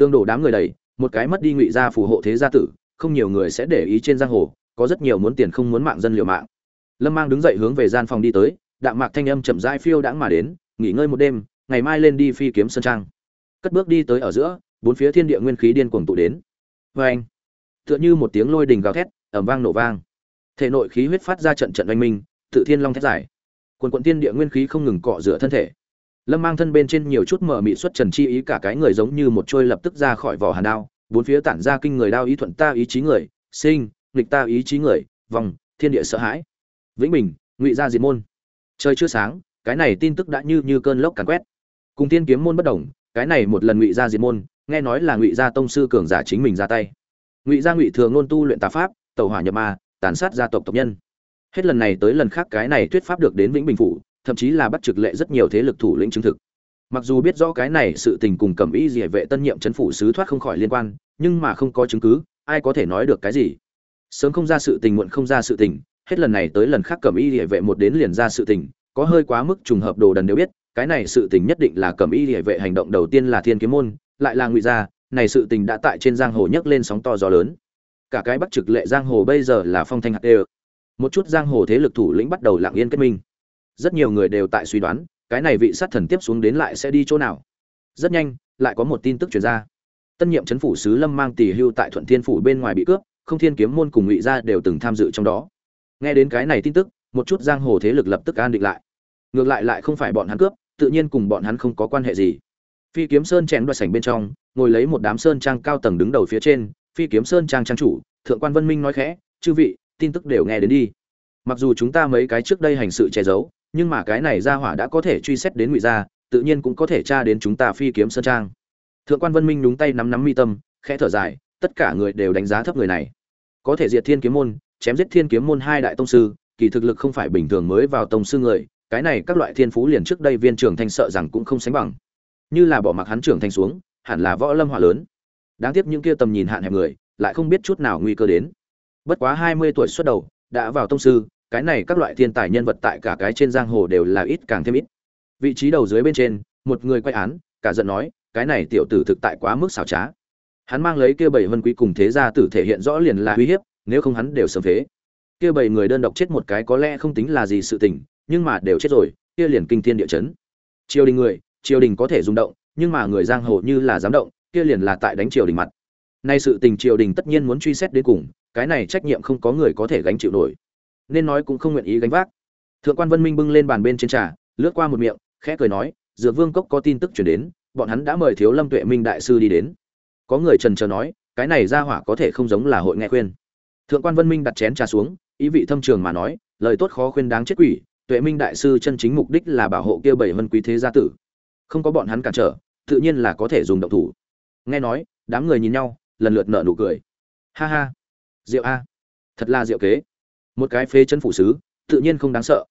tương đổ đám người đầy, một cái mất đi ngụy gia phù hộ thế gia tử, không nhiều người sẽ để ý trên giang hồ, có rất nhiều muốn tiền không muốn mạng dân liều mạng. Lâm mang đứng dậy hướng về gian phòng đi tới, đạm mạc thanh âm chậm rãi phiêu đãng mà đến, nghỉ ngơi một đêm, ngày mai lên đi phi kiếm sơn trang. Cất bước đi tới ở giữa, bốn phía thiên địa nguyên khí điên cuồng tụ đến. Vê anh tựa như một tiếng lôi đình gào thét ẩm vang nổ vang thể nội khí huyết phát ra trận trận oanh minh, tự thiên long thét giải quần quận tiên địa nguyên khí không ngừng cọ rửa thân thể. Lâm mang thân bên trên nhiều chút mở mị xuất trần chi ý, cả cái người giống như một trôi lập tức ra khỏi vỏ hàn đao, bốn phía tản ra kinh người đao ý thuận ta ý chí người, sinh, nghịch ta ý chí người, vòng, thiên địa sợ hãi. Vĩnh bình, ngụy gia diệt môn. Trời chưa sáng, cái này tin tức đã như như cơn lốc càn quét. Cùng tiên kiếm môn bất đồng, cái này một lần ngụy gia diệt môn, nghe nói là ngụy gia tông sư cường giả chính mình ra tay. Ngụy gia ngụy thường ngôn tu luyện tà pháp tàu hỏa nhập ma tàn sát gia tộc tộc nhân. Hết lần này tới lần khác cái này thuyết pháp được đến vĩnh bình phủ, thậm chí là bắt trực lệ rất nhiều thế lực thủ lĩnh chứng thực. Mặc dù biết rõ cái này sự tình cùng cẩm ý địa vệ tân nhiệm chấn phủ sứ thoát không khỏi liên quan, nhưng mà không có chứng cứ, ai có thể nói được cái gì? Sớm không ra sự tình muộn không ra sự tình, hết lần này tới lần khác cẩm ý địa vệ một đến liền ra sự tình, có hơi quá mức trùng hợp đồ đần đều biết, cái này sự tình nhất định là cẩm ý địa vệ hành động đầu tiên là thiên kiếm môn, lại là ngụy gia, này sự tình đã tại trên giang hồ nhấc lên sóng to gió lớn cả cái bắt trực lệ giang hồ bây giờ là phong thanh hạt đều. Một chút giang hồ thế lực thủ lĩnh bắt đầu lặng yên kết minh. Rất nhiều người đều tại suy đoán, cái này vị sát thần tiếp xuống đến lại sẽ đi chỗ nào. Rất nhanh, lại có một tin tức truyền ra. Tân nhiệm chấn phủ sứ lâm mang tỷ hưu tại thuận thiên phủ bên ngoài bị cướp, không thiên kiếm môn cùng ngụy gia đều từng tham dự trong đó. Nghe đến cái này tin tức, một chút giang hồ thế lực lập tức an định lại. Ngược lại lại không phải bọn hắn cướp, tự nhiên cùng bọn hắn không có quan hệ gì. Phi kiếm sơn chèn đoạt sảnh bên trong, ngồi lấy một đám sơn trang cao tầng đứng đầu phía trên phi kiếm sơn trang trang chủ, thượng quan vân minh nói khẽ, chư vị, tin tức đều nghe đến đi. Mặc dù chúng ta mấy cái trước đây hành sự che giấu, nhưng mà cái này ra hỏa đã có thể truy xét đến ngụy gia, tự nhiên cũng có thể tra đến chúng ta phi kiếm sơn trang. Thượng quan vân minh nhúng tay nắm nắm mi tâm, khẽ thở dài, tất cả người đều đánh giá thấp người này. Có thể diệt thiên kiếm môn, chém giết thiên kiếm môn hai đại tông sư, kỳ thực lực không phải bình thường mới vào tông sư người, cái này các loại thiên phú liền trước đây viên trưởng thành sợ rằng cũng không sánh bằng. Như là bỏ mặc hắn trưởng thành xuống, hẳn là võ lâm hỏa lớn đáng tiếc những kia tầm nhìn hạn hẹp người, lại không biết chút nào nguy cơ đến. Bất quá hai mươi tuổi xuất đầu, đã vào tông sư, cái này các loại thiên tài nhân vật tại cả cái trên giang hồ đều là ít càng thêm ít. Vị trí đầu dưới bên trên, một người quay án, cả giận nói, cái này tiểu tử thực tại quá mức xảo trá. Hắn mang lấy kia bảy vân quý cùng thế gia tử thể hiện rõ liền là uy hiếp, nếu không hắn đều sớm phế. Kia bảy người đơn độc chết một cái có lẽ không tính là gì sự tình, nhưng mà đều chết rồi, kia liền kinh thiên địa chấn. Triều đình người, triều đình có thể rung động, nhưng mà người giang hồ như là dám động kia liền là tại đánh triều đình mặt. Nay sự tình triều đình tất nhiên muốn truy xét đến cùng, cái này trách nhiệm không có người có thể gánh chịu nổi. Nên nói cũng không nguyện ý gánh vác. Thượng quan vân minh bưng lên bàn bên trên trà, lướt qua một miệng, khẽ cười nói, dược vương cốc có tin tức chuyển đến, bọn hắn đã mời thiếu lâm tuệ minh đại sư đi đến. Có người trần trờ nói, cái này ra hỏa có thể không giống là hội nghe khuyên. Thượng quan vân minh đặt chén trà xuống, ý vị thâm trường mà nói, lời tốt khó khuyên đáng chết quỷ, tuệ minh đại sư chân chính mục đích là bảo hộ kia bảy vân quý thế gia tử. Không có bọn hắn cản trở, tự nhiên là có thể dùng động thủ nghe nói, đám người nhìn nhau, lần lượt nở nụ cười. Ha ha. Diệu a. Thật là diệu kế. Một cái phế chân phủ sứ, tự nhiên không đáng sợ.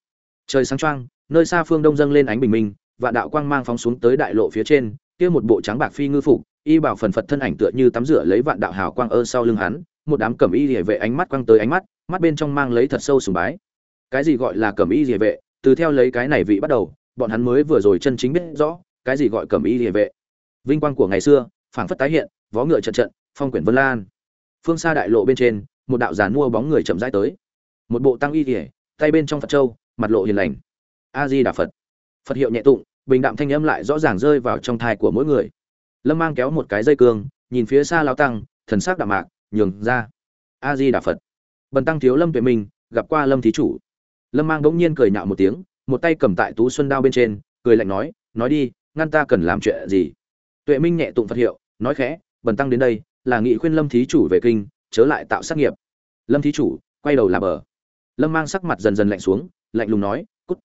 Trời sáng choang, nơi xa phương đông dâng lên ánh bình minh và đạo quang mang phóng xuống tới đại lộ phía trên, kia một bộ trắng bạc phi ngư phục, y bảo phần phật thân ảnh tựa như tắm rửa lấy vạn đạo hào quang ơ sau lưng hắn, một đám cẩm y rỉa vệ ánh mắt quang tới ánh mắt mắt bên trong mang lấy thật sâu sùng bái. Cái gì gọi là cẩm y rỉa vệ? Từ theo lấy cái này vị bắt đầu, bọn hắn mới vừa rồi chân chính biết rõ, cái gì gọi cẩm y rỉa vệ? Vinh quang của ngày xưa phảng phất tái hiện, vó ngựa trận trận, phong quyển vân lan. Phương xa đại lộ bên trên, một đạo giàn mua bóng người chậm rãi tới. Một bộ tăng y kỉa tay bên trong phật châu, mặt lộ hiền lành. A di đà phật. Phật hiệu nhẹ tụng, bình đạm thanh âm lại rõ ràng rơi vào trong thai của mỗi người. Lâm mang kéo một cái dây cương, nhìn phía xa lao tăng, thần sắc đạm mạc, nhường ra. A di đà phật. Bần tăng thiếu lâm tuệ minh, gặp qua lâm thí chủ. Lâm mang bỗng nhiên cười nhạo một tiếng, một tay cầm tại tú xuân đao bên trên, cười lạnh nói nói đi, ngăn ta cần làm chuyện gì? Tuệ minh nhẹ tụng phật hiệu, nói khẽ, bần tăng đến đây, là nghị khuyên lâm thí chủ về kinh, chớ lại tạo sát nghiệp. Lâm thí chủ, quay đầu là bờ. Lâm mang sắc mặt dần dần lạnh xuống, lạnh lùng nói, cút!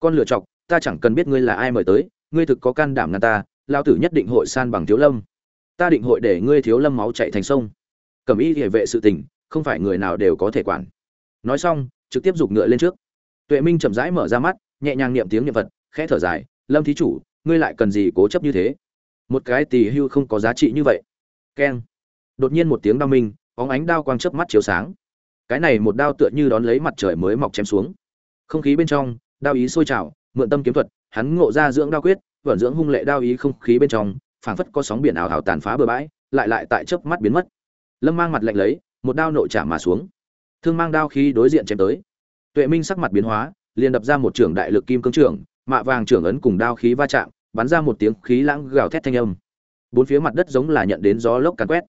Con lựa chọc, ta chẳng cần biết ngươi là ai mời tới, ngươi thực có can đảm ngăn ta lao tử nhất định hội san bằng thiếu lâm. Ta định hội để ngươi thiếu lâm máu chạy thành sông. Cầm y địa vệ sự tình, không phải người nào đều có thể quản. Nói xong, trực tiếp giục ngựa lên trước. Tuệ minh chậm rãi mở ra mắt, nhẹ nhàng niệm tiếng niệm vật khẽ thở dài, lâm thí chủ, ngươi lại cần gì cố chấp như thế? Một cái tỳ hưu không có giá trị như vậy. Keng. Đột nhiên một tiếng đao minh óng ánh đao quang chớp mắt chiếu sáng. Cái này một đao tựa như đón lấy mặt trời mới mọc chém xuống. Không khí bên trong, đao ý sôi trào, mượn tâm kiếm thuật, hắn ngộ ra dưỡng đao quyết vẩn dưỡng hung lệ đao ý không khí bên trong, phảng phất có sóng biển ảo ảo tàn phá bừa bãi, lại lại tại chớp mắt biến mất. Lâm mang mặt lạnh lấy, một đao nội trả mà xuống. Thương mang đao khí đối diện chém tới. Tuệ minh sắc mặt biến hóa, liền đập ra một trưởng đại lực kim cương trưởng, mạ vàng trưởng ấn cùng đao khí va chạm bắn ra một tiếng khí lãng gào thét thanh âm. Bốn phía mặt đất giống là nhận đến gió lốc càn quét.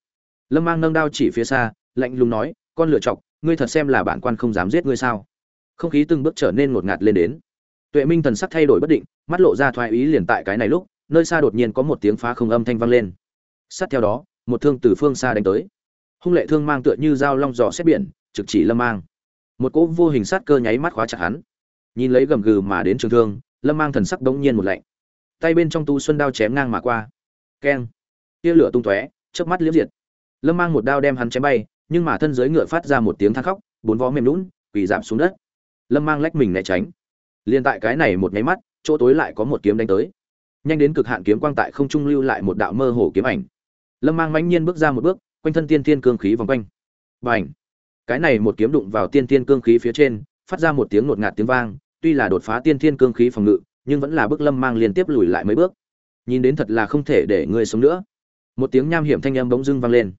Lâm mang nâng đao chỉ phía xa, lạnh lùng nói, con lựa chọc, ngươi thật xem là bản quan không dám giết ngươi sao? Không khí từng bước trở nên ngột ngạt lên đến. Tuệ minh thần sắc thay đổi bất định, mắt lộ ra thoái ý liền tại cái này lúc, nơi xa đột nhiên có một tiếng phá không âm thanh vang lên. Sát theo đó, một thương từ phương xa đánh tới. Hung lệ thương mang tựa như dao long giò xét biển, trực chỉ lâm mang. Một cỗ vô hình sát cơ nháy mắt khóa chặt hắn. Nhìn lấy gầm gừ mà đến trường thương, lâm mang thần sắc đống nhiên một lạnh tay bên trong tu xuân đao chém ngang mà qua. Keng. Tia lửa tung tóe, chớp mắt liễm diệt. Lâm mang một đao đem hắn chém bay, nhưng mà thân dưới ngựa phát ra một tiếng than khóc, bốn vó mềm lún quỳ giảm xuống đất. Lâm mang lách mình né tránh. Liền tại cái này một nháy mắt, chỗ tối lại có một kiếm đánh tới. Nhanh đến cực hạn kiếm quang tại không trung lưu lại một đạo mơ hồ kiếm ảnh. Lâm mang mãnh nhiên bước ra một bước, quanh thân tiên tiên cương khí vòng quanh. Và ảnh cái này một kiếm đụng vào tiên tiên cương khí phía trên, phát ra một tiếng ngột ngạt tiếng vang, tuy là đột phá tiên tiên cương khí phòng ngự nhưng vẫn là bước lâm mang liên tiếp lùi lại mấy bước. Nhìn đến thật là không thể để người sống nữa. Một tiếng nham hiểm thanh âm bỗng dưng vang lên.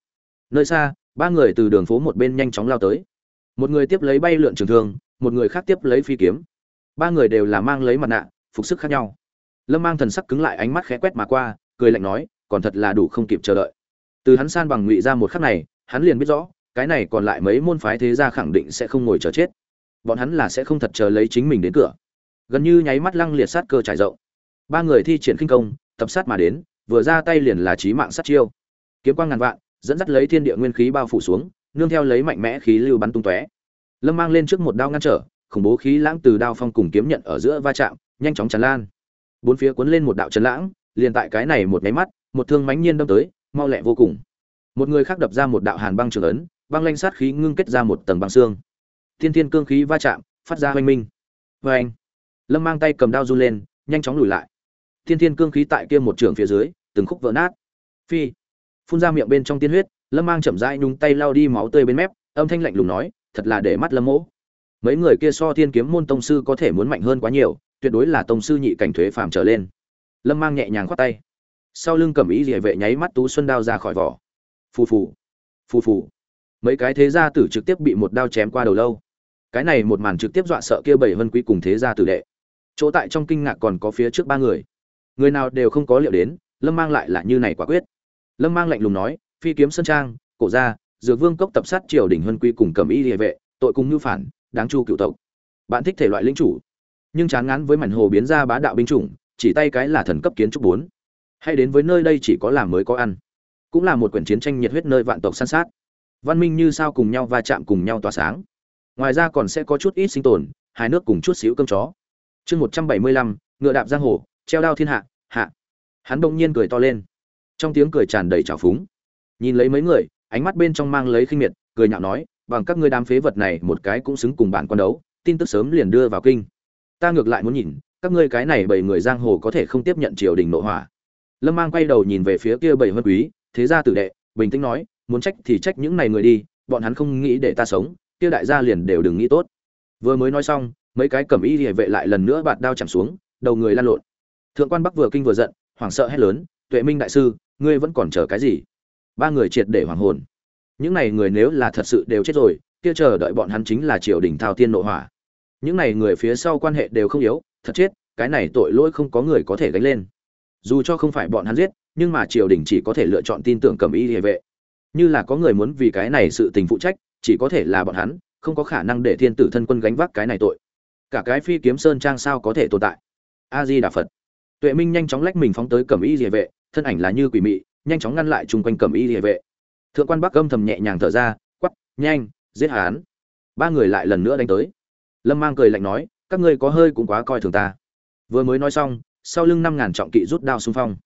Nơi xa, ba người từ đường phố một bên nhanh chóng lao tới. Một người tiếp lấy bay lượn trường thương, một người khác tiếp lấy phi kiếm. Ba người đều là mang lấy mặt nạ, phục sức khác nhau. Lâm mang thần sắc cứng lại ánh mắt khẽ quét mà qua, cười lạnh nói, còn thật là đủ không kịp chờ đợi. Từ hắn san bằng ngụy ra một khắc này, hắn liền biết rõ, cái này còn lại mấy môn phái thế gia khẳng định sẽ không ngồi chờ chết. Bọn hắn là sẽ không thật chờ lấy chính mình đến cửa gần như nháy mắt lăng liệt sát cơ trải rộng. Ba người thi triển khinh công, tập sát mà đến, vừa ra tay liền là trí mạng sát chiêu. Kiếm quang ngàn vạn, dẫn dắt lấy thiên địa nguyên khí bao phủ xuống, nương theo lấy mạnh mẽ khí lưu bắn tung tóe. Lâm mang lên trước một đao ngăn trở, khủng bố khí lãng từ đao phong cùng kiếm nhận ở giữa va chạm, nhanh chóng tràn lan. Bốn phía cuốn lên một đạo trấn lãng, liền tại cái này một máy mắt, một thương mãnh nhiên đâm tới, mau lẹ vô cùng. Một người khác đập ra một đạo hàn băng trường ấn, băng lanh sát khí ngưng kết ra một tầng băng xương. Thiên thiên cương khí va chạm, phát ra hoanh minh. Vê anh lâm mang tay cầm đao run lên, nhanh chóng lùi lại. Thiên thiên cương khí tại kia một trường phía dưới, từng khúc vỡ nát. Phi, phun ra miệng bên trong tiên huyết, lâm mang chậm rãi nhúng tay lao đi máu tươi bên mép, âm thanh lạnh lùng nói, thật là để mắt lâm mỗ. Mấy người kia so thiên kiếm môn tông sư có thể muốn mạnh hơn quá nhiều, tuyệt đối là tông sư nhị cảnh thuế phàm trở lên. Lâm mang nhẹ nhàng khoát tay. Sau lưng cầm ý địa vệ nháy mắt tú xuân đao ra khỏi vỏ. Phù phù phù phù. Mấy cái thế gia tử trực tiếp bị một đao chém qua đầu lâu. Cái này một màn trực tiếp dọa sợ kia bảy vân quý cùng thế gia tử đệ chỗ tại trong kinh ngạc còn có phía trước ba người. Người nào đều không có liệu đến, lâm mang lại là như này quả quyết. Lâm mang lạnh lùng nói, phi kiếm sơn trang, cổ gia, dược vương cốc tập sát triều đình huân quy cùng cầm y địa vệ, tội cùng ngư phản, đáng chu cựu tộc. Bạn thích thể loại linh chủ. Nhưng chán ngán với mảnh hồ biến ra bá đạo binh chủng, chỉ tay cái là thần cấp kiến trúc bốn. Hay đến với nơi đây chỉ có làm mới có ăn. Cũng là một quyển chiến tranh nhiệt huyết nơi vạn tộc san sát. Văn minh như sao cùng nhau va chạm cùng nhau tỏa sáng. Ngoài ra còn sẽ có chút ít sinh tồn hai nước cùng chút xíu cơm chó chương một trăm bảy mươi lăm, ngựa đạp giang hồ, treo đao thiên hạ hạ. Hắn bỗng nhiên cười to lên. Trong tiếng cười tràn đầy trào phúng. Nhìn lấy mấy người, ánh mắt bên trong mang lấy khinh miệt, cười nhạo nói, bằng các ngươi đám phế vật này, một cái cũng xứng cùng bản quan đấu, tin tức sớm liền đưa vào kinh. Ta ngược lại muốn nhìn, các ngươi cái này bảy người giang hồ có thể không tiếp nhận triều đình nội hỏa. Lâm mang quay đầu nhìn về phía kia bảy vân quý, thế gia tử đệ, bình tĩnh nói, muốn trách thì trách những này người đi, bọn hắn không nghĩ để ta sống, kia đại gia liền đều đừng nghĩ tốt. Vừa mới nói xong mấy cái cẩm y địa vệ lại lần nữa bạt đao chạm xuống, đầu người lan lộn. Thượng quan bắc vừa kinh vừa giận, hoảng sợ hét lớn, tuệ minh đại sư, ngươi vẫn còn chờ cái gì? Ba người triệt để hoàng hồn. Những này người nếu là thật sự đều chết rồi, kia chờ đợi bọn hắn chính là triều đình thao tiên nội hỏa. Những này người phía sau quan hệ đều không yếu, thật chết, cái này tội lỗi không có người có thể gánh lên. Dù cho không phải bọn hắn giết, nhưng mà triều đình chỉ có thể lựa chọn tin tưởng cầm y địa vệ. Như là có người muốn vì cái này sự tình phụ trách, chỉ có thể là bọn hắn, không có khả năng để thiên tử thân quân gánh vác cái này tội cả cái phi kiếm sơn trang sao có thể tồn tại? A di đà phật. Tuệ minh nhanh chóng lách mình phóng tới cẩm y địa vệ, thân ảnh là như quỷ mị, nhanh chóng ngăn lại chung quanh cẩm y địa vệ. Thượng quan bắc âm thầm nhẹ nhàng thở ra quắp nhanh, giết hắn. Ba người lại lần nữa đánh tới. Lâm mang cười lạnh nói, các ngươi có hơi cũng quá coi thường ta. Vừa mới nói xong, sau lưng năm ngàn trọng kỵ rút đao xung phong.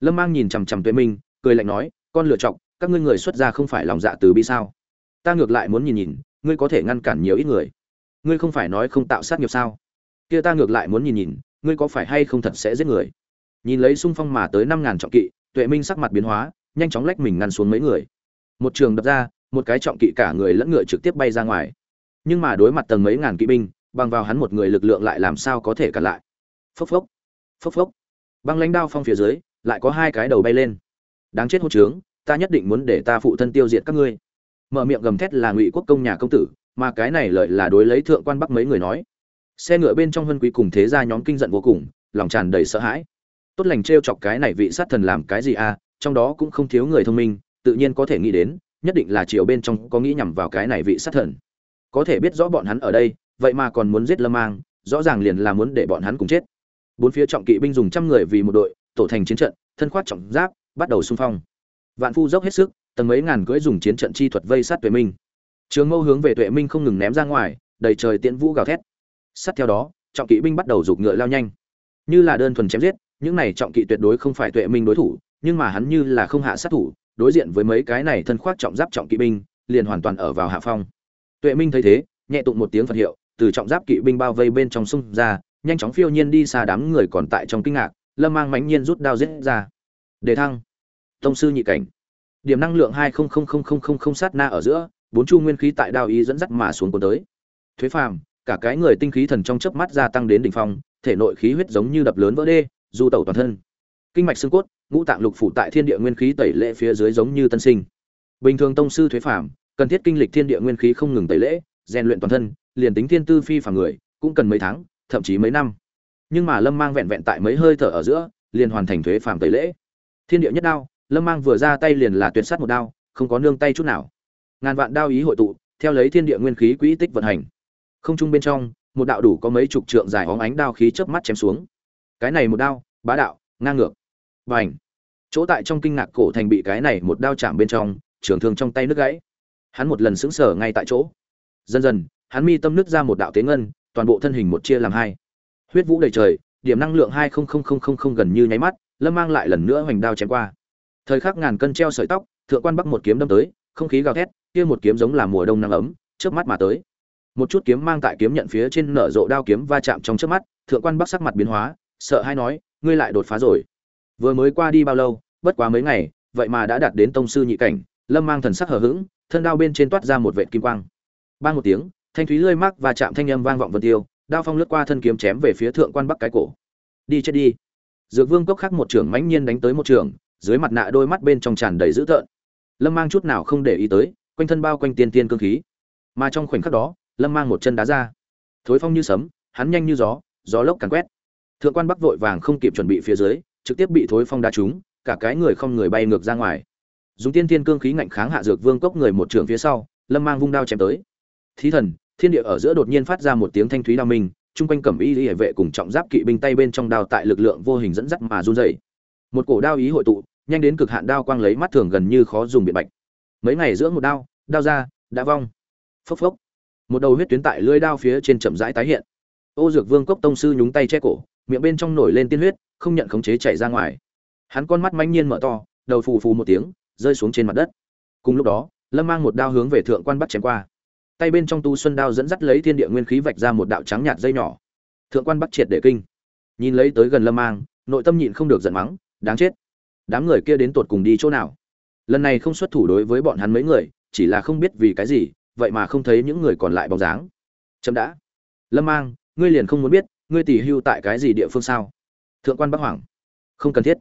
Lâm mang nhìn chằm chằm tuệ minh, cười lạnh nói, con lựa chọc, các ngươi người xuất ra không phải lòng dạ từ bi sao? Ta ngược lại muốn nhìn nhìn, ngươi có thể ngăn cản nhiều ít người ngươi không phải nói không tạo sát nghiệp sao? Kia ta ngược lại muốn nhìn nhìn, ngươi có phải hay không thật sẽ giết người? Nhìn lấy xung phong mà tới năm ngàn trọng kỵ, tuệ minh sắc mặt biến hóa, nhanh chóng lách mình ngăn xuống mấy người. Một trường đập ra, một cái trọng kỵ cả người lẫn ngựa trực tiếp bay ra ngoài. Nhưng mà đối mặt tầng mấy ngàn kỵ binh, bằng vào hắn một người lực lượng lại làm sao có thể cản lại? Phốc phốc phốc phốc. Băng lãnh đao phong phía dưới, lại có hai cái đầu bay lên. Đáng chết hốt trướng, ta nhất định muốn để ta phụ thân tiêu diệt các ngươi. Mở miệng gầm thét là ngụy quốc công nhà công tử mà cái này lợi là đối lấy thượng quan bắc mấy người nói. Xe ngựa bên trong hân quý cùng thế gia nhóm kinh giận vô cùng, lòng tràn đầy sợ hãi. Tốt lành trêu chọc cái này vị sát thần làm cái gì à trong đó cũng không thiếu người thông minh, tự nhiên có thể nghĩ đến, nhất định là triều bên trong có nghĩ nhằm vào cái này vị sát thần. Có thể biết rõ bọn hắn ở đây, vậy mà còn muốn giết lâm mang, rõ ràng liền là muốn để bọn hắn cùng chết. Bốn phía trọng kỵ binh dùng trăm người vì một đội, tổ thành chiến trận, thân khoát trọng giáp, bắt đầu xung phong. Vạn phu dốc hết sức, tầng mấy ngàn cưỡi dùng chiến trận chi thuật vây sát tuệ minh trường mâu hướng về tuệ minh không ngừng ném ra ngoài, đầy trời tiễn vũ gào thét. Sát theo đó, trọng kỵ binh bắt đầu giục ngựa lao nhanh. Như là đơn thuần chém giết, những này trọng kỵ tuyệt đối không phải tuệ minh đối thủ, nhưng mà hắn như là không hạ sát thủ, đối diện với mấy cái này thân khoác trọng giáp trọng kỵ binh, liền hoàn toàn ở vào hạ phong. Tuệ minh thấy thế, nhẹ tụng một tiếng phật hiệu, từ trọng giáp kỵ binh bao vây bên trong sông ra, nhanh chóng phiêu nhiên đi xa đám người còn tại trong kinh ngạc, lâm mang mãnh nhiên rút đao giết ra. Đề thăng. Tông sư nhị cảnh. Điểm năng lượng hai sát na ở giữa bốn chu nguyên khí tại đao ý dẫn dắt mà xuống cuốn tới. Thuế phàm, cả cái người tinh khí thần trong chớp mắt gia tăng đến đỉnh phong, thể nội khí huyết giống như đập lớn vỡ đê, du tẩu toàn thân. Kinh mạch xương cốt, ngũ tạng lục phủ tại thiên địa nguyên khí tẩy lễ phía dưới giống như tân sinh. Bình thường tông sư thuế phàm, cần thiết kinh lịch thiên địa nguyên khí không ngừng tẩy lễ, rèn luyện toàn thân, liền tính thiên tư phi phàm người, cũng cần mấy tháng, thậm chí mấy năm. Nhưng mà lâm mang vẹn vẹn tại mấy hơi thở ở giữa, liền hoàn thành thuế phàm tẩy lễ. Thiên địa nhất đao, lâm mang vừa ra tay liền là tuyệt sát một đao, không có nương tay chút nào ngàn vạn đao ý hội tụ, theo lấy thiên địa nguyên khí quỹ tích vận hành. Không trung bên trong, một đạo đủ có mấy chục trượng dài óng ánh đao khí chớp mắt chém xuống. Cái này một đao, bá đạo, ngang ngược. Và ảnh chỗ tại trong kinh ngạc cổ thành bị cái này một đao chạm bên trong, trường thương trong tay nước gãy. Hắn một lần sững sờ ngay tại chỗ. Dần dần, hắn mi tâm nứt ra một đạo tế ngân, toàn bộ thân hình một chia làm hai. Huyết vũ đầy trời, điểm năng lượng hai gần như nháy mắt, lâm mang lại lần nữa hoành đao chém qua. Thời khắc ngàn cân treo sợi tóc, thượng quan bắc một kiếm đâm tới không khí gào thét, kia một kiếm giống là mùa đông nắng ấm trước mắt mà tới. Một chút kiếm mang tại kiếm nhận phía trên nở rộ đao kiếm va chạm trong trước mắt, thượng quan bắc sắc mặt biến hóa, sợ hay nói, ngươi lại đột phá rồi. Vừa mới qua đi bao lâu? Bất quá mấy ngày, vậy mà đã đạt đến tông sư nhị cảnh. Lâm mang thần sắc hờ hững, thân đao bên trên toát ra một vệ kim quang. Ban một tiếng, thanh thúy lơi mắc và chạm thanh âm vang vọng vân tiêu, đao phong lướt qua thân kiếm chém về phía thượng quan bắc cái cổ. Đi chết đi. Dược vương cốc khắc một trưởng mãnh nhiên đánh tới một trưởng dưới mặt nạ đôi mắt bên trong tràn đầy dữ tợn lâm mang chút nào không để ý tới, quanh thân bao quanh tiên tiên cương khí. Mà trong khoảnh khắc đó, lâm mang một chân đá ra. Thối phong như sấm, hắn nhanh như gió gió lốc càn quét. Thượng quan bắc vội vàng không kịp chuẩn bị phía dưới, trực tiếp bị thối phong đá trúng, cả cái người không người bay ngược ra ngoài. Dùng tiên tiên cương khí ngạnh kháng hạ dược vương cốc người một trường phía sau, lâm mang vung đao chém tới. Thí thần, thiên địa ở giữa đột nhiên phát ra một tiếng thanh thúy đao minh, chung quanh cẩm y hệ vệ cùng trọng giáp kỵ binh tay bên trong đao tại lực lượng vô hình dẫn dắt mà run dày một cổ đao ý hội tụ nhanh đến cực hạn đao quang lấy mắt thường gần như khó dùng biện bạch. Mấy ngày giữa một đao đao ra, đã vong. Phốc phốc. Một đầu huyết tuyến tại lưỡi đao phía trên chậm rãi tái hiện. Ô dược vương cốc tông sư nhúng tay che cổ, miệng bên trong nổi lên tiên huyết, không nhận khống chế chảy ra ngoài. Hắn con mắt manh nhiên mở to, đầu phù phù một tiếng, rơi xuống trên mặt đất. Cùng lúc đó, lâm mang một đao hướng về thượng quan bắt chém qua. Tay bên trong tu xuân đao dẫn dắt lấy thiên địa nguyên khí vạch ra một đạo trắng nhạt dây nhỏ. Thượng quan bắt triệt để kinh. Nhìn lấy tới gần lâm mang, nội tâm nhịn không được giận mắng, đáng chết đám người kia đến tột cùng đi chỗ nào? Lần này không xuất thủ đối với bọn hắn mấy người, chỉ là không biết vì cái gì, vậy mà không thấy những người còn lại bóng dáng. Chậm đã. Lâm mang, ngươi liền không muốn biết, ngươi tỉ hưu tại cái gì địa phương sao? Thượng quan bắc hoàng không cần thiết.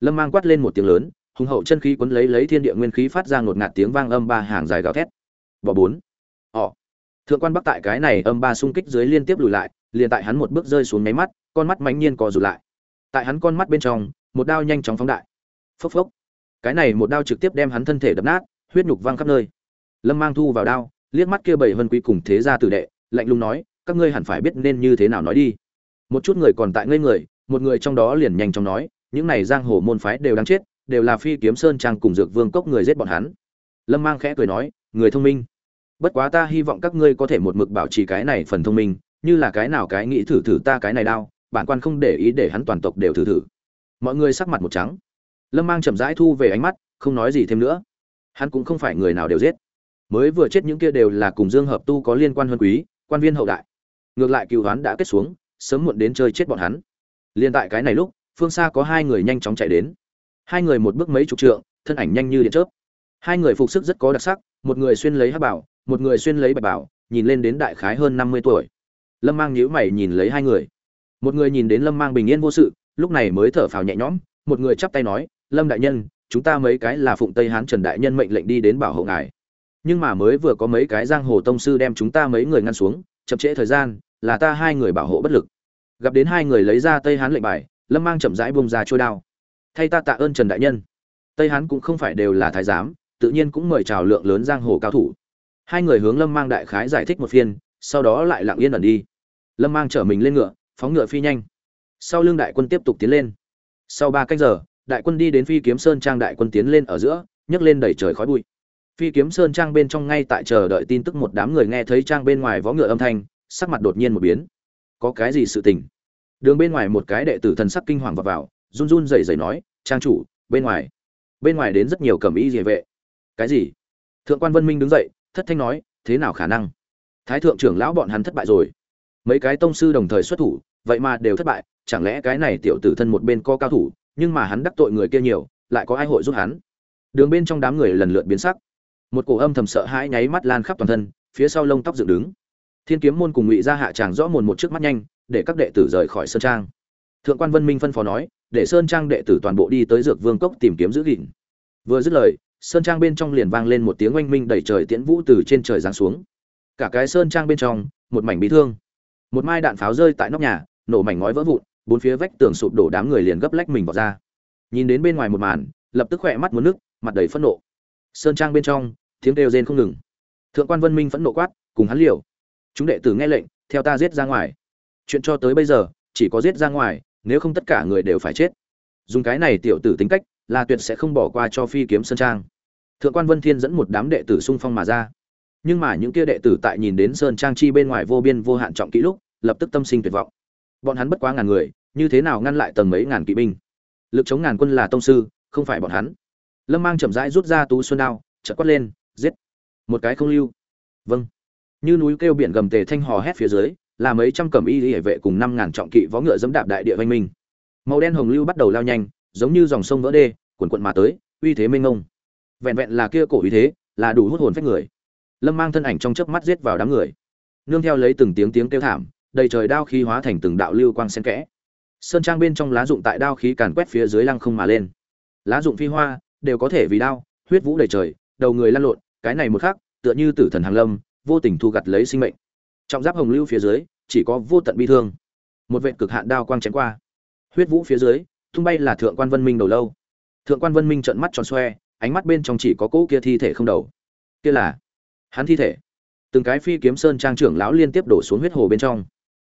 Lâm mang quát lên một tiếng lớn, hùng hậu chân khí quấn lấy lấy thiên địa nguyên khí phát ra ngột ngạt tiếng vang âm ba hàng dài gào thét. Bỏ bốn. Ỏ thượng quan bắc tại cái này âm ba xung kích dưới liên tiếp lùi lại, liền tại hắn một bước rơi xuống nháy mắt, con mắt mãnh nhiên co rụt lại. Tại hắn con mắt bên trong, một đao nhanh chóng phóng đại phốc phốc. Cái này một đao trực tiếp đem hắn thân thể đập nát huyết nhục văng khắp nơi. Lâm mang thu vào đao liếc mắt kia bảy vân quý cùng thế gia tử đệ lạnh lùng nói các ngươi hẳn phải biết nên như thế nào nói đi. Một chút người còn tại ngây người một người trong đó liền nhanh chóng nói những này giang hồ môn phái đều đáng chết đều là phi kiếm sơn trang cùng dược vương cốc người giết bọn hắn. Lâm mang khẽ cười nói người thông minh. Bất quá ta hy vọng các ngươi có thể một mực bảo trì cái này phần thông minh như là cái nào cái nghĩ thử thử ta cái này đao, bản quan không để ý để hắn toàn tộc đều thử thử. Mọi người sắc mặt một trắng lâm mang chậm rãi thu về ánh mắt, không nói gì thêm nữa. Hắn cũng không phải người nào đều giết. Mới vừa chết những kia đều là cùng dương hợp tu có liên quan huân quý, quan viên hậu đại. Ngược lại cựu hoán đã kết xuống, sớm muộn đến chơi chết bọn hắn. Liên tại cái này lúc, phương xa có hai người nhanh chóng chạy đến. Hai người một bước mấy chục trượng, thân ảnh nhanh như điện chớp. Hai người phục sức rất có đặc sắc, một người xuyên lấy hát bảo, một người xuyên lấy bạch bảo, nhìn lên đến đại khái hơn năm mươi tuổi. Lâm mang nhíu mày nhìn lấy hai người. Một người nhìn đến lâm mang bình yên vô sự, lúc này mới thở phào nhẹ nhõm, một người chắp tay nói lâm đại nhân, chúng ta mấy cái là phụng tây hán trần đại nhân mệnh lệnh đi đến bảo hộ ngài. Nhưng mà mới vừa có mấy cái giang hồ tông sư đem chúng ta mấy người ngăn xuống, chậm trễ thời gian, là ta hai người bảo hộ bất lực. Gặp đến hai người lấy ra tây hán lệnh bài, lâm mang chậm rãi bông ra trôi đao. Thay ta tạ ơn trần đại nhân. Tây hán cũng không phải đều là thái giám, tự nhiên cũng mời chào lượng lớn giang hồ cao thủ. Hai người hướng lâm mang đại khái giải thích một phiên, sau đó lại lặng yên ẩn đi. Lâm mang chở mình lên ngựa, phóng ngựa phi nhanh. Sau lưng đại quân tiếp tục tiến lên. Sau ba cách giờ đại quân đi đến phi kiếm sơn trang, đại quân tiến lên ở giữa, nhấc lên đẩy trời khói bụi. Phi kiếm sơn trang bên trong ngay tại chờ đợi tin tức, một đám người nghe thấy trang bên ngoài vó ngựa âm thanh, sắc mặt đột nhiên một biến. Có cái gì sự tình? Đường bên ngoài một cái đệ tử thần sắc kinh hoàng vào vào, run run rẩy rẩy nói, trang chủ, bên ngoài. Bên ngoài đến rất nhiều cẩm y địa vệ. Cái gì? Thượng quan vân minh đứng dậy, thất thanh nói, thế nào khả năng? Thái thượng trưởng lão bọn hắn thất bại rồi. Mấy cái tông sư đồng thời xuất thủ, vậy mà đều thất bại, chẳng lẽ cái này tiểu tử thân một bên có cao thủ nhưng mà hắn đắc tội người kia nhiều, lại có ai hội giúp hắn? Đường bên trong đám người lần lượt biến sắc. Một cổ âm thầm sợ hãi nháy mắt lan khắp toàn thân, phía sau lông tóc dựng đứng. Thiên kiếm môn cùng ngụy ra hạ tràng rõ mồn một trước mắt nhanh, để các đệ tử rời khỏi sơn trang. Thượng quan vân minh phân phó nói, để sơn trang đệ tử toàn bộ đi tới dược vương cốc tìm kiếm giữ gìn. Vừa dứt lời, sơn trang bên trong liền vang lên một tiếng oanh minh đẩy trời tiễn vũ từ trên trời giáng xuống. Cả cái sơn trang bên trong, một mảnh bí thương. Một mai đạn pháo rơi tại nóc nhà, nổ mảnh ngói vỡ vụn bốn phía vách tường sụp đổ đám người liền gấp lách mình vào ra. Nhìn đến bên ngoài một màn, lập tức khỏe mắt muốn nước mặt đầy phẫn nộ. Sơn trang bên trong, tiếng kêu rên không ngừng. Thượng quan vân minh phẫn nộ quát, cùng hắn liều. Chúng đệ tử nghe lệnh, theo ta giết ra ngoài. Chuyện cho tới bây giờ, chỉ có giết ra ngoài, nếu không tất cả người đều phải chết. Dùng cái này tiểu tử tính cách là tuyệt sẽ không bỏ qua cho phi kiếm sơn trang. Thượng quan vân thiên dẫn một đám đệ tử xung phong mà ra. Nhưng mà những kia đệ tử tại nhìn đến sơn trang chi bên ngoài vô biên vô hạn trọng kỹ lúc, lập tức tâm sinh tuyệt vọng bọn hắn bất quá ngàn người, như thế nào ngăn lại tầng mấy ngàn kỵ binh? Lực chống ngàn quân là tông sư, không phải bọn hắn. Lâm mang chậm rãi rút ra tú xuân đao, chợt quát lên, giết. Một cái không lưu. Vâng. Như núi kêu biển gầm tề thanh hò hét phía dưới, là mấy trăm cẩm y hệ vệ cùng năm ngàn trọng kỵ võ ngựa dẫm đạp đại địa văn minh. Màu đen hồng lưu bắt đầu lao nhanh, giống như dòng sông vỡ đê quần quận mà tới, uy thế mênh ngông vẹn vẹn là kia cổ uy thế, là đủ hút hồn phách người. Lâm mang thân ảnh trong chớp mắt giết vào đám người. Nương theo lấy từng tiếng tiếng kêu thảm đầy trời đao khí hóa thành từng đạo lưu quang xen kẽ. Sơn trang bên trong lá dụng tại đao khí càn quét phía dưới lăng không mà lên. Lá dụng phi hoa, đều có thể vì đao, huyết vũ đầy trời, đầu người lăn lộn, cái này một khắc, tựa như tử thần hàng lâm, vô tình thu gặt lấy sinh mệnh. Trọng giáp hồng lưu phía dưới, chỉ có vô tận bi thương. Một vệ cực hạn đao quang chém qua. Huyết vũ phía dưới, tung bay là thượng quan vân minh đầu lâu. Thượng quan vân minh trợn mắt tròn xoe, ánh mắt bên trong chỉ có cỗ kia thi thể không đầu. Kia là hắn thi thể. Từng cái phi kiếm sơn trang trưởng lão liên tiếp đổ xuống huyết hồ bên trong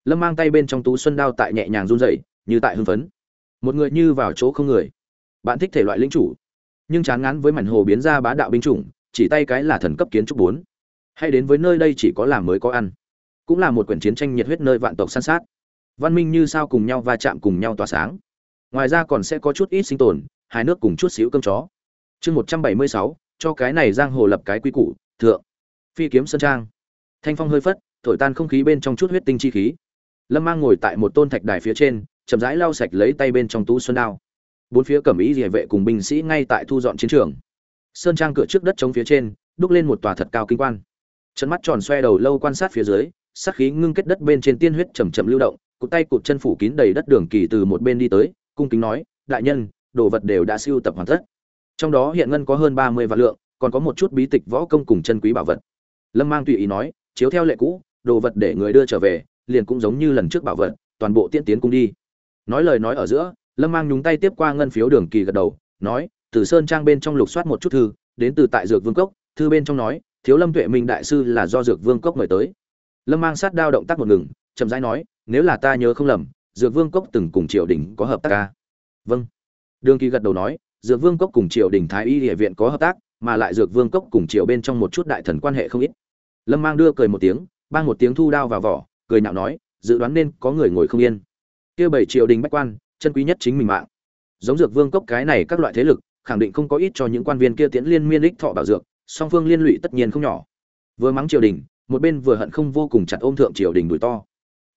lâm mang tay bên trong tú xuân đao tại nhẹ nhàng run rẩy, như tại hưng phấn. Một người như vào chỗ không người. Bạn thích thể loại lính chủ. Nhưng chán ngán với mảnh hồ biến ra bá đạo binh chủng, chỉ tay cái là thần cấp kiến trúc bốn. Hay đến với nơi đây chỉ có làm mới có ăn. Cũng là một quyển chiến tranh nhiệt huyết nơi vạn tộc san sát. Văn minh như sao cùng nhau va chạm cùng nhau tỏa sáng. Ngoài ra còn sẽ có chút ít sinh tồn, hai nước cùng chút xíu cơm chó. Chương một trăm bảy mươi sáu, cho cái này giang hồ lập cái quy củ, thượng. Phi kiếm sơn trang. Thanh phong hơi phất, thổi tan không khí bên trong chút huyết tinh chi khí lâm mang ngồi tại một tôn thạch đài phía trên, chậm rãi lau sạch lấy tay bên trong tú xuân đao. Bốn phía cẩm ý địa vệ cùng binh sĩ ngay tại thu dọn chiến trường. Sơn trang cửa trước đất chống phía trên, đúc lên một tòa thật cao kinh quan. Chân mắt tròn xoe đầu lâu quan sát phía dưới sắc khí ngưng kết đất bên trên tiên huyết chầm chậm lưu động, cụt tay cụt chân phủ kín đầy đất đường kỳ từ một bên đi tới, cung kính nói, đại nhân, đồ vật đều đã siêu tập hoàn tất. Trong đó hiện ngân có hơn ba mươi vạn lượng, còn có một chút bí tịch võ công cùng chân quý bảo vật. Lâm mang tùy ý nói, chiếu theo lệ cũ, đồ vật để người đưa trở về liền cũng giống như lần trước bảo vật, toàn bộ tiễn tiến cung đi. Nói lời nói ở giữa, lâm mang nhúng tay tiếp qua ngân phiếu đường kỳ gật đầu, nói, từ sơn trang bên trong lục soát một chút thư, đến từ tại dược vương cốc. Thư bên trong nói, thiếu lâm tuệ minh đại sư là do dược vương cốc mời tới. Lâm mang sát đao động tác một ngừng, chậm rãi nói, nếu là ta nhớ không lầm, dược vương cốc từng cùng triều đình có hợp tác ca vâng. Đường kỳ gật đầu nói, dược vương cốc cùng triều đình thái y địa viện có hợp tác, mà lại dược vương cốc cùng triều bên trong một chút đại thần quan hệ không ít. Lâm mang đưa cười một tiếng, bang một tiếng thu đao vào vỏ cười nhạo nói, dự đoán nên có người ngồi không yên. Kia bảy triều đình bách quan, chân quý nhất chính mình mạng. Giống dược vương cốc cái này các loại thế lực, khẳng định không có ít cho những quan viên kia tiễn liên miên ích thọ bảo dược, song phương liên lụy tất nhiên không nhỏ. Vừa mắng triều đình, một bên vừa hận không vô cùng chặt ôm thượng triều đình đuổi to.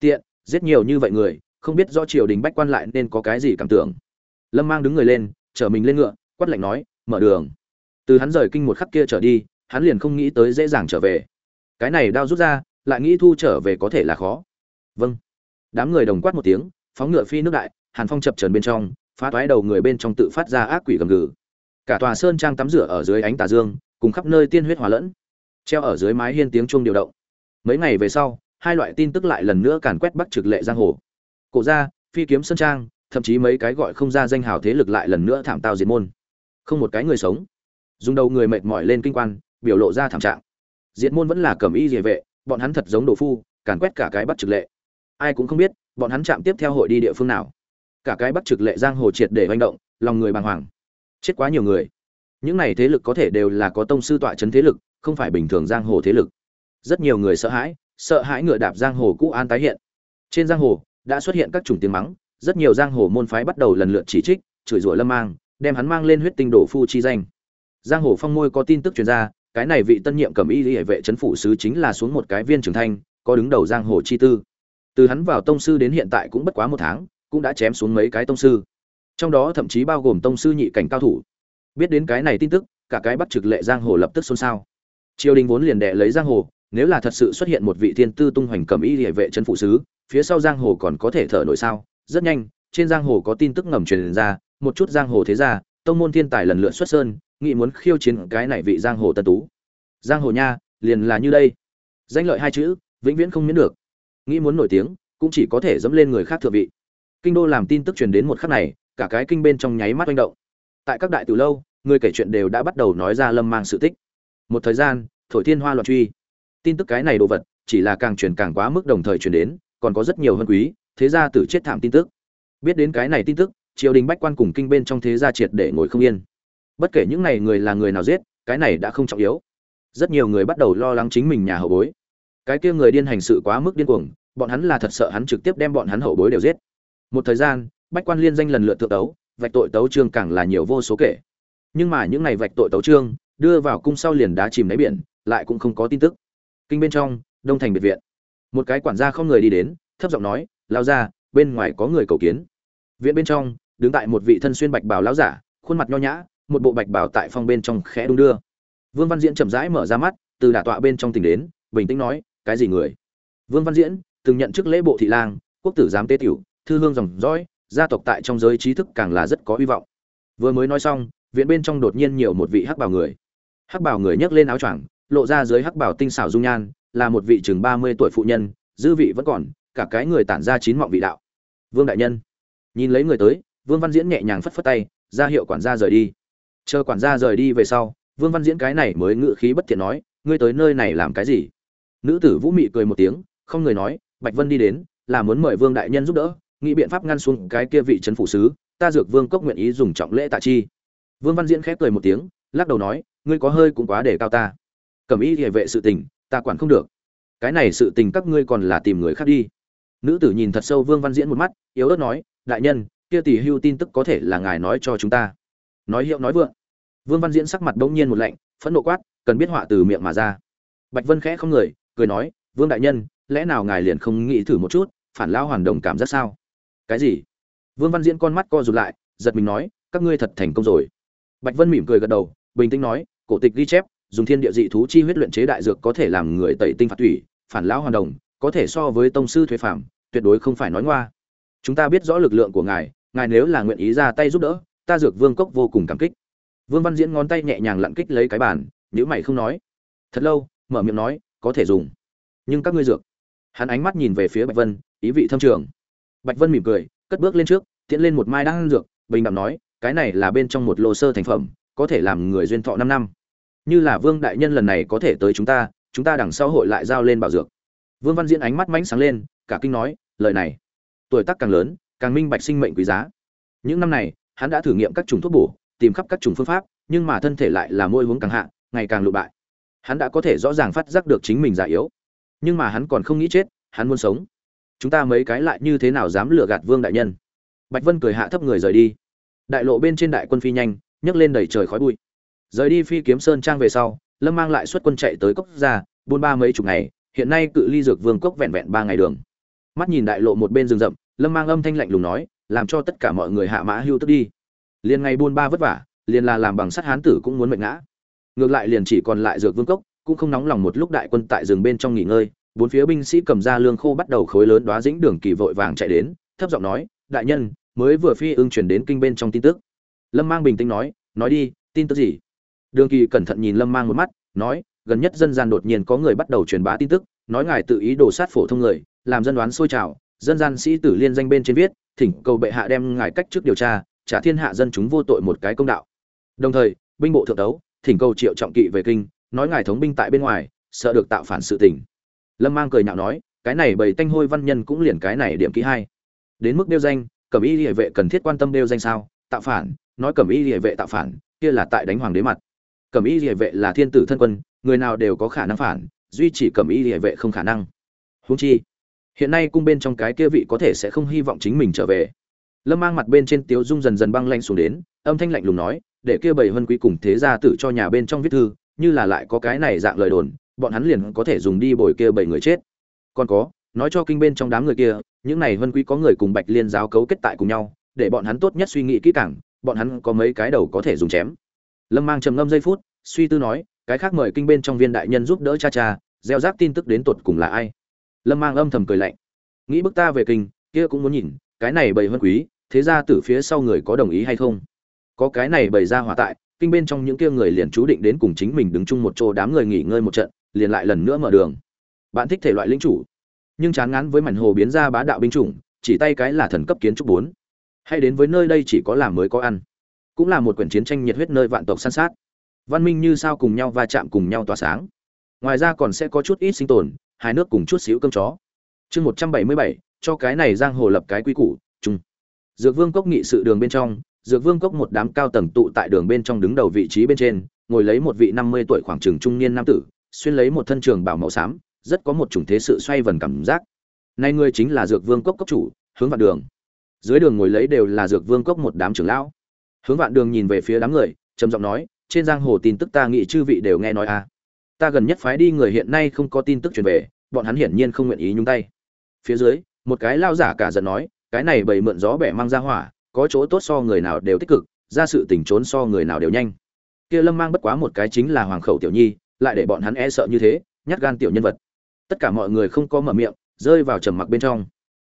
Tiện, giết nhiều như vậy người, không biết do triều đình bách quan lại nên có cái gì cảm tưởng. Lâm mang đứng người lên, chở mình lên ngựa, quát lạnh nói, mở đường. Từ hắn rời kinh một khắc kia trở đi, hắn liền không nghĩ tới dễ dàng trở về. Cái này đao rút ra lại nghĩ thu trở về có thể là khó. Vâng. Đám người đồng quát một tiếng, phóng ngựa phi nước đại, hàn phong chập trần bên trong, phá toái đầu người bên trong tự phát ra ác quỷ gầm gừ. Cả tòa sơn trang tắm rửa ở dưới ánh tà dương, cùng khắp nơi tiên huyết hòa lẫn, treo ở dưới mái hiên tiếng chuông điều động. Mấy ngày về sau, hai loại tin tức lại lần nữa càn quét bắc trực lệ giang hồ. Cổ gia, phi kiếm sơn trang, thậm chí mấy cái gọi không ra danh hào thế lực lại lần nữa thảm tao diệt môn. Không một cái người sống. Dùng đầu người mệt mỏi lên kinh quan, biểu lộ ra thảm trạng. Diệt môn vẫn là cầm y địa vệ bọn hắn thật giống đồ phu, càn quét cả cái bắt trực lệ. Ai cũng không biết, bọn hắn chạm tiếp theo hội đi địa phương nào. Cả cái bắt trực lệ giang hồ triệt để manh động, lòng người bàng hoàng. Chết quá nhiều người. Những này thế lực có thể đều là có tông sư tọa chấn thế lực, không phải bình thường giang hồ thế lực. Rất nhiều người sợ hãi sợ hãi ngựa đạp giang hồ cũ an tái hiện. Trên giang hồ, đã xuất hiện các chủng tiếng mắng, rất nhiều giang hồ môn phái bắt đầu lần lượt chỉ trích, chửi rủa lâm mang, đem hắn mang lên huyết tinh đổ phu chi danh. Giang hồ phong môi có tin tức truyền ra cái này vị tân nhiệm cầm y hệ vệ chấn phủ sứ chính là xuống một cái viên trưởng thanh, có đứng đầu giang hồ chi tư. Từ hắn vào tông sư đến hiện tại cũng bất quá một tháng, cũng đã chém xuống mấy cái tông sư. Trong đó thậm chí bao gồm tông sư nhị cảnh cao thủ. Biết đến cái này tin tức, cả cái bắt trực lệ giang hồ lập tức xôn xao. Triều đình vốn liền đệ lấy giang hồ, nếu là thật sự xuất hiện một vị thiên tư tung hoành cầm y hệ vệ chân phụ sứ, phía sau giang hồ còn có thể thở nổi sao? Rất nhanh, trên giang hồ có tin tức ngầm truyền ra, một chút giang hồ thế gia, tông môn thiên tài lần lượt xuất sơn nghĩ muốn khiêu chiến cái này vị giang hồ tân tú. Giang hồ nha, liền là như đây. Danh lợi hai chữ, vĩnh viễn không miễn được. Nghĩ muốn nổi tiếng, cũng chỉ có thể dẫm lên người khác thượng vị. Kinh đô làm tin tức truyền đến một khắc này, cả cái kinh bên trong nháy mắt manh động. Tại các đại từ lâu, người kể chuyện đều đã bắt đầu nói ra lâm mang sự tích. Một thời gian, thổi thiên hoa loạn truy. Tin tức cái này đồ vật, chỉ là càng truyền càng quá mức đồng thời truyền đến, còn có rất nhiều hơn quý, thế gia tử chết thảm tin tức. Biết đến cái này tin tức, triều đình bách quan cùng kinh bên trong thế gia triệt để ngồi không yên bất kể những này người là người nào giết, cái này đã không trọng yếu. Rất nhiều người bắt đầu lo lắng chính mình nhà hậu bối. Cái kia người điên hành sự quá mức điên cuồng, bọn hắn là thật sợ hắn trực tiếp đem bọn hắn hậu bối đều giết. Một thời gian, bách quan liên danh lần lượt thượng tấu, vạch tội tấu trương càng là nhiều vô số kể. Nhưng mà những ngày vạch tội tấu trương đưa vào cung sau liền đá chìm đáy biển, lại cũng không có tin tức. Kinh bên trong, đông thành biệt viện. Một cái quản gia không người đi đến, thấp giọng nói lao ra bên ngoài có người cầu kiến. Viện bên trong, đứng tại một vị thân xuyên bạch bào lão giả, khuôn mặt nho nhã một bộ bạch bào tại phong bên trong khẽ đung đưa. Vương văn diễn chậm rãi mở ra mắt, từ đả tọa bên trong tỉnh đến, bình tĩnh nói, cái gì người? Vương văn diễn, từng nhận chức lễ bộ thị lang, quốc tử giám tế tiểu, thư hương dòng dõi, gia tộc tại trong giới trí thức càng là rất có hy vọng. Vừa mới nói xong, viện bên trong đột nhiên nhiều một vị hắc bào người. Hắc bào người nhấc lên áo choàng, lộ ra dưới hắc bào tinh xảo dung nhan, là một vị chừng ba mươi tuổi phụ nhân, dư vị vẫn còn, cả cái người tản ra chín mọng vị đạo. Vương đại nhân, nhìn lấy người tới, vương văn diễn nhẹ nhàng phất phất tay, ra hiệu quản gia rời đi chờ quản gia rời đi về sau, vương văn diễn cái này mới ngự khí bất thiện nói, ngươi tới nơi này làm cái gì? Nữ tử vũ mị cười một tiếng, không người nói, bạch vân đi đến, là muốn mời vương đại nhân giúp đỡ, nghĩ biện pháp ngăn xuống cái kia vị trấn phủ sứ, ta dược vương cốc nguyện ý dùng trọng lễ tạ chi. Vương văn diễn khép cười một tiếng, lắc đầu nói, ngươi có hơi cũng quá để cao ta. Cầm ý địa vệ sự tình, ta quản không được. Cái này sự tình các ngươi còn là tìm người khác đi. Nữ tử nhìn thật sâu vương văn diễn một mắt, yếu ớt nói, đại nhân, kia tỷ hưu tin tức có thể là ngài nói cho chúng ta nói hiệu nói vượng. Vương văn diễn sắc mặt bỗng nhiên một lạnh, phẫn nộ quát, cần biết họa từ miệng mà ra. Bạch vân khẽ không người, cười nói, vương đại nhân, lẽ nào ngài liền không nghĩ thử một chút, phản lao hoàn đồng cảm giác sao? Cái gì? Vương văn diễn con mắt co rụt lại, giật mình nói, các ngươi thật thành công rồi. Bạch vân mỉm cười gật đầu, bình tĩnh nói, cổ tịch ghi chép, dùng thiên địa dị thú chi huyết luyện chế đại dược có thể làm người tẩy tinh phạt thủy, phản lão hoàn đồng, có thể so với tông sư thuế phạm tuyệt đối không phải nói ngoa. Chúng ta biết rõ lực lượng của ngài ngài nếu là nguyện ý ra tay giúp đỡ ta dược vương cốc vô cùng cảm kích. Vương văn diễn ngón tay nhẹ nhàng lặn kích lấy cái bàn nhữ mày không nói. Thật lâu, mở miệng nói, có thể dùng. Nhưng các ngươi dược. Hắn ánh mắt nhìn về phía bạch vân, ý vị thâm trường. Bạch vân mỉm cười, cất bước lên trước, tiễn lên một mai đan dược, bình đẳng nói, cái này là bên trong một lô sơ thành phẩm, có thể làm người duyên thọ năm năm. Như là vương đại nhân lần này có thể tới chúng ta chúng ta đằng sau hội lại giao lên bảo dược. Vương văn diễn ánh mắt mãnh sáng lên, cả kinh nói, lời này. Tuổi tác càng lớn, càng minh bạch sinh mệnh quý giá. Những năm này hắn đã thử nghiệm các chủng thuốc bổ, tìm khắp các chủng phương pháp, nhưng mà thân thể lại là môi hướng càng hạ, ngày càng lụ bại. Hắn đã có thể rõ ràng phát giác được chính mình già yếu. Nhưng mà hắn còn không nghĩ chết, hắn muốn sống. Chúng ta mấy cái lại như thế nào dám lừa gạt vương đại nhân? Bạch vân cười hạ thấp người rời đi. Đại lộ bên trên đại quân phi nhanh, nhấc lên đầy trời khói bụi. Rời đi phi kiếm sơn trang về sau, lâm mang lại xuất quân chạy tới cốc ra buôn ba mấy chục ngày, hiện nay cự ly dược vương cốc vẹn vẹn ba ngày đường. Mắt nhìn đại lộ một bên rừng rậm, lâm mang âm thanh lạnh lùng nói làm cho tất cả mọi người hạ mã hưu tức đi. Liền ngày buôn ba vất vả, liền là làm bằng sắt hán tử cũng muốn mệt ngã. Ngược lại liền chỉ còn lại dược vương cốc, cũng không nóng lòng một lúc đại quân tại rừng bên trong nghỉ ngơi, bốn phía binh sĩ cầm ra lương khô bắt đầu khối lớn đoá dĩnh đường kỳ vội vàng chạy đến, thấp giọng nói, đại nhân, mới vừa phi ưng chuyển đến kinh bên trong tin tức. Lâm mang bình tĩnh nói nói đi, tin tức gì? Đường kỳ cẩn thận nhìn lâm mang một mắt, nói, gần nhất dân gian đột nhiên có người bắt đầu truyền bá tin tức, nói ngài tự ý đổ sát phổ thông người, làm dân đoán sôi trào dân gian sĩ tử liên danh bên trên viết, thỉnh cầu bệ hạ đem ngài cách trước điều tra, trả thiên hạ dân chúng vô tội một cái công đạo. Đồng thời, binh bộ thượng đấu thỉnh cầu triệu trọng kỵ về kinh, nói ngài thống binh tại bên ngoài, sợ được tạo phản sự tình. Lâm mang cười nhạo nói, cái này bầy tanh hôi văn nhân cũng liền cái này điểm kỹ hai. Đến mức đeo danh, cẩm y địa vệ cần thiết quan tâm đeo danh sao, tạo phản, nói cẩm y địa vệ tạo phản, kia là tại đánh hoàng đế mặt. Cẩm y địa vệ là thiên tử thân quân, người nào đều có khả năng phản, duy chỉ cẩm y địa vệ không khả năng. Huống chi hiện nay cung bên trong cái kia vị có thể sẽ không hy vọng chính mình trở về. Lâm mang mặt bên trên tiếu dung dần dần băng lanh xuống đến, âm thanh lạnh lùng nói, để kia bảy hân quý cùng thế gia tử cho nhà bên trong viết thư, như là lại có cái này dạng lời đồn, bọn hắn liền có thể dùng đi bồi kia bảy người chết. Còn có, nói cho kinh bên trong đám người kia, những này hân quý có người cùng bạch liên giáo cấu kết tại cùng nhau, để bọn hắn tốt nhất suy nghĩ kỹ càng, bọn hắn có mấy cái đầu có thể dùng chém. Lâm mang trầm ngâm giây phút, suy tư nói, cái khác mời kinh bên trong viên đại nhân giúp đỡ cha cha, gieo rác tin tức đến tột cùng là ai? Lâm mang âm thầm cười lạnh. Nghĩ bức ta về kinh, kia cũng muốn nhìn, cái này bầy vân quý, thế ra từ phía sau người có đồng ý hay không? Có cái này bày ra hỏa tại, kinh bên trong những kia người liền chú định đến cùng chính mình đứng chung một chỗ đám người nghỉ ngơi một trận, liền lại lần nữa mở đường. Bạn thích thể loại linh chủ. Nhưng chán ngán với mảnh hồ biến ra bá đạo binh chủng, chỉ tay cái là thần cấp kiến trúc bốn. Hay đến với nơi đây chỉ có làm mới có ăn. Cũng là một quyển chiến tranh nhiệt huyết nơi vạn tộc san sát. Văn minh như sao cùng nhau va chạm cùng nhau tỏa sáng. Ngoài ra còn sẽ có chút ít sinh tồn hai nước cùng chút xíu cơm chó. Chương một trăm bảy mươi bảy, cho cái này giang hồ lập cái quy củ, chung. Dược vương cốc nghị sự đường bên trong, dược vương cốc một đám cao tầng tụ tại đường bên trong đứng đầu vị trí bên trên, ngồi lấy một vị năm mươi tuổi khoảng trường trung niên nam tử, xuyên lấy một thân trường bảo màu xám, rất có một chủng thế sự xoay vần cảm giác. Nay ngươi chính là dược vương cốc cốc chủ, hướng vạn đường. Dưới đường ngồi lấy đều là dược vương cốc một đám trưởng lão. Hướng vạn đường nhìn về phía đám người, trầm giọng nói, trên giang hồ tin tức ta nghĩ chư vị đều nghe nói à ta gần nhất phái đi người hiện nay không có tin tức truyền về, bọn hắn hiển nhiên không nguyện ý nhúng tay. Phía dưới, một cái lao giả cả giận nói, cái này bầy mượn gió bẻ mang ra hỏa, có chỗ tốt so người nào đều tích cực, ra sự tình trốn so người nào đều nhanh. Kia lâm mang bất quá một cái chính là hoàng khẩu tiểu nhi, lại để bọn hắn e sợ như thế, nhát gan tiểu nhân vật. Tất cả mọi người không có mở miệng, rơi vào trầm mặc bên trong.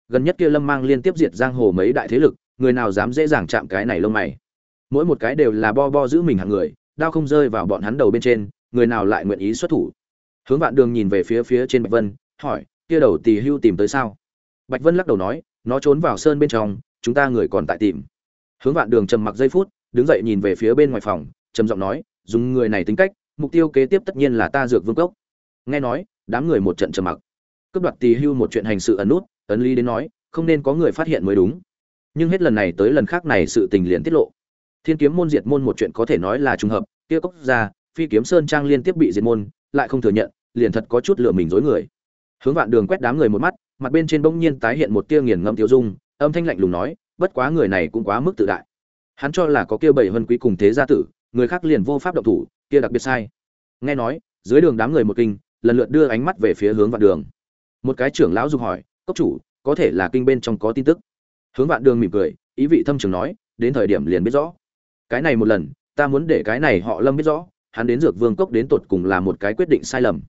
Gần nhất kia lâm mang liên tiếp diệt giang hồ mấy đại thế lực, người nào dám dễ dàng chạm cái này lông mày. Mỗi một cái đều là bo bo giữ mình hàng người, đao không rơi vào bọn hắn đầu bên trên người nào lại nguyện ý xuất thủ? Hướng vạn đường nhìn về phía phía trên bạch vân, hỏi, kia đầu tỳ hưu tìm tới sao? Bạch vân lắc đầu nói, nó trốn vào sơn bên trong, chúng ta người còn tại tìm. Hướng vạn đường trầm mặc giây phút, đứng dậy nhìn về phía bên ngoài phòng, trầm giọng nói, dùng người này tính cách, mục tiêu kế tiếp tất nhiên là ta dược vương cốc. Nghe nói, đám người một trận trầm mặc. Cướp đoạt tỳ hưu một chuyện hành sự ẩn nút, ấn lý đến nói, không nên có người phát hiện mới đúng. Nhưng hết lần này tới lần khác này sự tình liền tiết lộ. Thiên kiếm môn diệt môn một chuyện có thể nói là trùng hợp, kia cốc ra phi kiếm sơn trang liên tiếp bị diệt môn, lại không thừa nhận, liền thật có chút lửa mình dối người. Hướng vạn đường quét đám người một mắt, mặt bên trên bỗng nhiên tái hiện một tia nghiền ngẫm tiêu dung, âm thanh lạnh lùng nói, bất quá người này cũng quá mức tự đại. Hắn cho là có kia bảy vân quý cùng thế gia tử, người khác liền vô pháp động thủ, kia đặc biệt sai. Nghe nói, dưới đường đám người một kinh, lần lượt đưa ánh mắt về phía hướng vạn đường. Một cái trưởng lão dục hỏi, cốc chủ, có thể là kinh bên trong có tin tức? Hướng vạn đường mỉm cười, ý vị thâm trường nói, đến thời điểm liền biết rõ. Cái này một lần, ta muốn để cái này họ lâm biết rõ hắn đến dược vương cốc đến tột cùng là một cái quyết định sai lầm.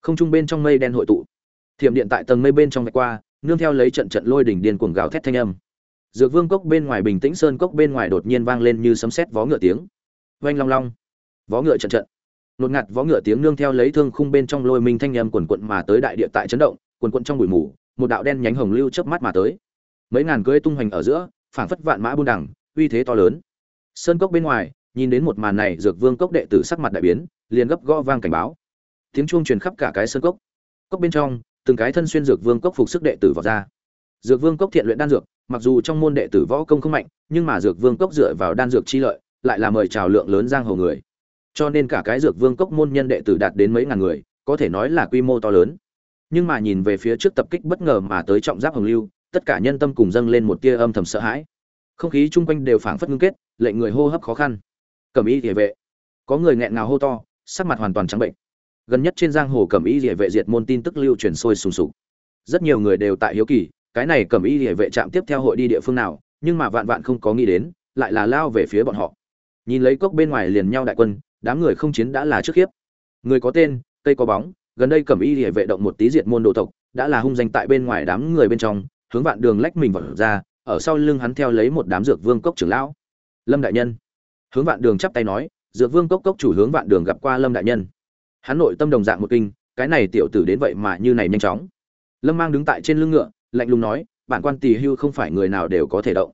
Không trung bên trong mây đen hội tụ. Thiểm điện tại tầng mây bên trong vạch qua, nương theo lấy trận trận lôi đỉnh điên cuồng gào thét thanh âm. Dược vương cốc bên ngoài bình tĩnh sơn cốc bên ngoài đột nhiên vang lên như sấm sét vó ngựa tiếng. Oanh long long. Vó ngựa trận trận. Nột ngạt vó ngựa tiếng nương theo lấy thương khung bên trong lôi minh thanh âm quần quận mà tới đại địa tại chấn động quần quận trong bụi mù, một đạo đen nhánh hồng lưu chớp mắt mà tới. Mấy ngàn cưỡi tung hoành ở giữa, phảng phất vạn mã buôn đẳng uy thế to lớn. Sơn cốc bên ngoài nhìn đến một màn này, dược vương cốc đệ tử sắc mặt đại biến, liền gấp gõ vang cảnh báo. Tiếng chuông truyền khắp cả cái sân cốc. Cốc bên trong, từng cái thân xuyên dược vương cốc phục sức đệ tử vào ra. Dược vương cốc thiện luyện đan dược, mặc dù trong môn đệ tử võ công không mạnh, nhưng mà dược vương cốc dựa vào đan dược chi lợi, lại là mời chào lượng lớn giang hồ người. Cho nên cả cái dược vương cốc môn nhân đệ tử đạt đến mấy ngàn người, có thể nói là quy mô to lớn. Nhưng mà nhìn về phía trước tập kích bất ngờ mà tới trọng giáp hồng lưu, tất cả nhân tâm cùng dâng lên một tia âm thầm sợ hãi. Không khí chung quanh đều phảng phất ngưng kết, lệnh người hô hấp khó khăn cẩm y địa vệ. Có người nghẹn ngào hô to, sắc mặt hoàn toàn trắng bệnh. Gần nhất trên giang hồ cẩm y địa vệ diệt môn tin tức lưu truyền sôi sùng sục. Rất nhiều người đều tại hiếu kỳ, cái này cẩm y địa vệ trạm tiếp theo hội đi địa phương nào, nhưng mà vạn vạn không có nghĩ đến, lại là lao về phía bọn họ. Nhìn lấy cốc bên ngoài liền nhau đại quân, đám người không chiến đã là trước khiếp. Người có tên, cây có bóng, gần đây cẩm y địa vệ động một tí diệt môn đồ tộc, đã là hung danh tại bên ngoài đám người bên trong, hướng vạn đường lách mình vào ra, ở sau lưng hắn theo lấy một đám dược vương cốc trưởng lão. Lâm đại nhân hướng vạn đường chắp tay nói, dược vương cốc cốc chủ hướng vạn đường gặp qua lâm đại nhân. Hắn nội tâm đồng dạng một kinh, cái này tiểu tử đến vậy mà như này nhanh chóng. Lâm mang đứng tại trên lưng ngựa, lạnh lùng nói, bản quan tỳ hưu không phải người nào đều có thể động.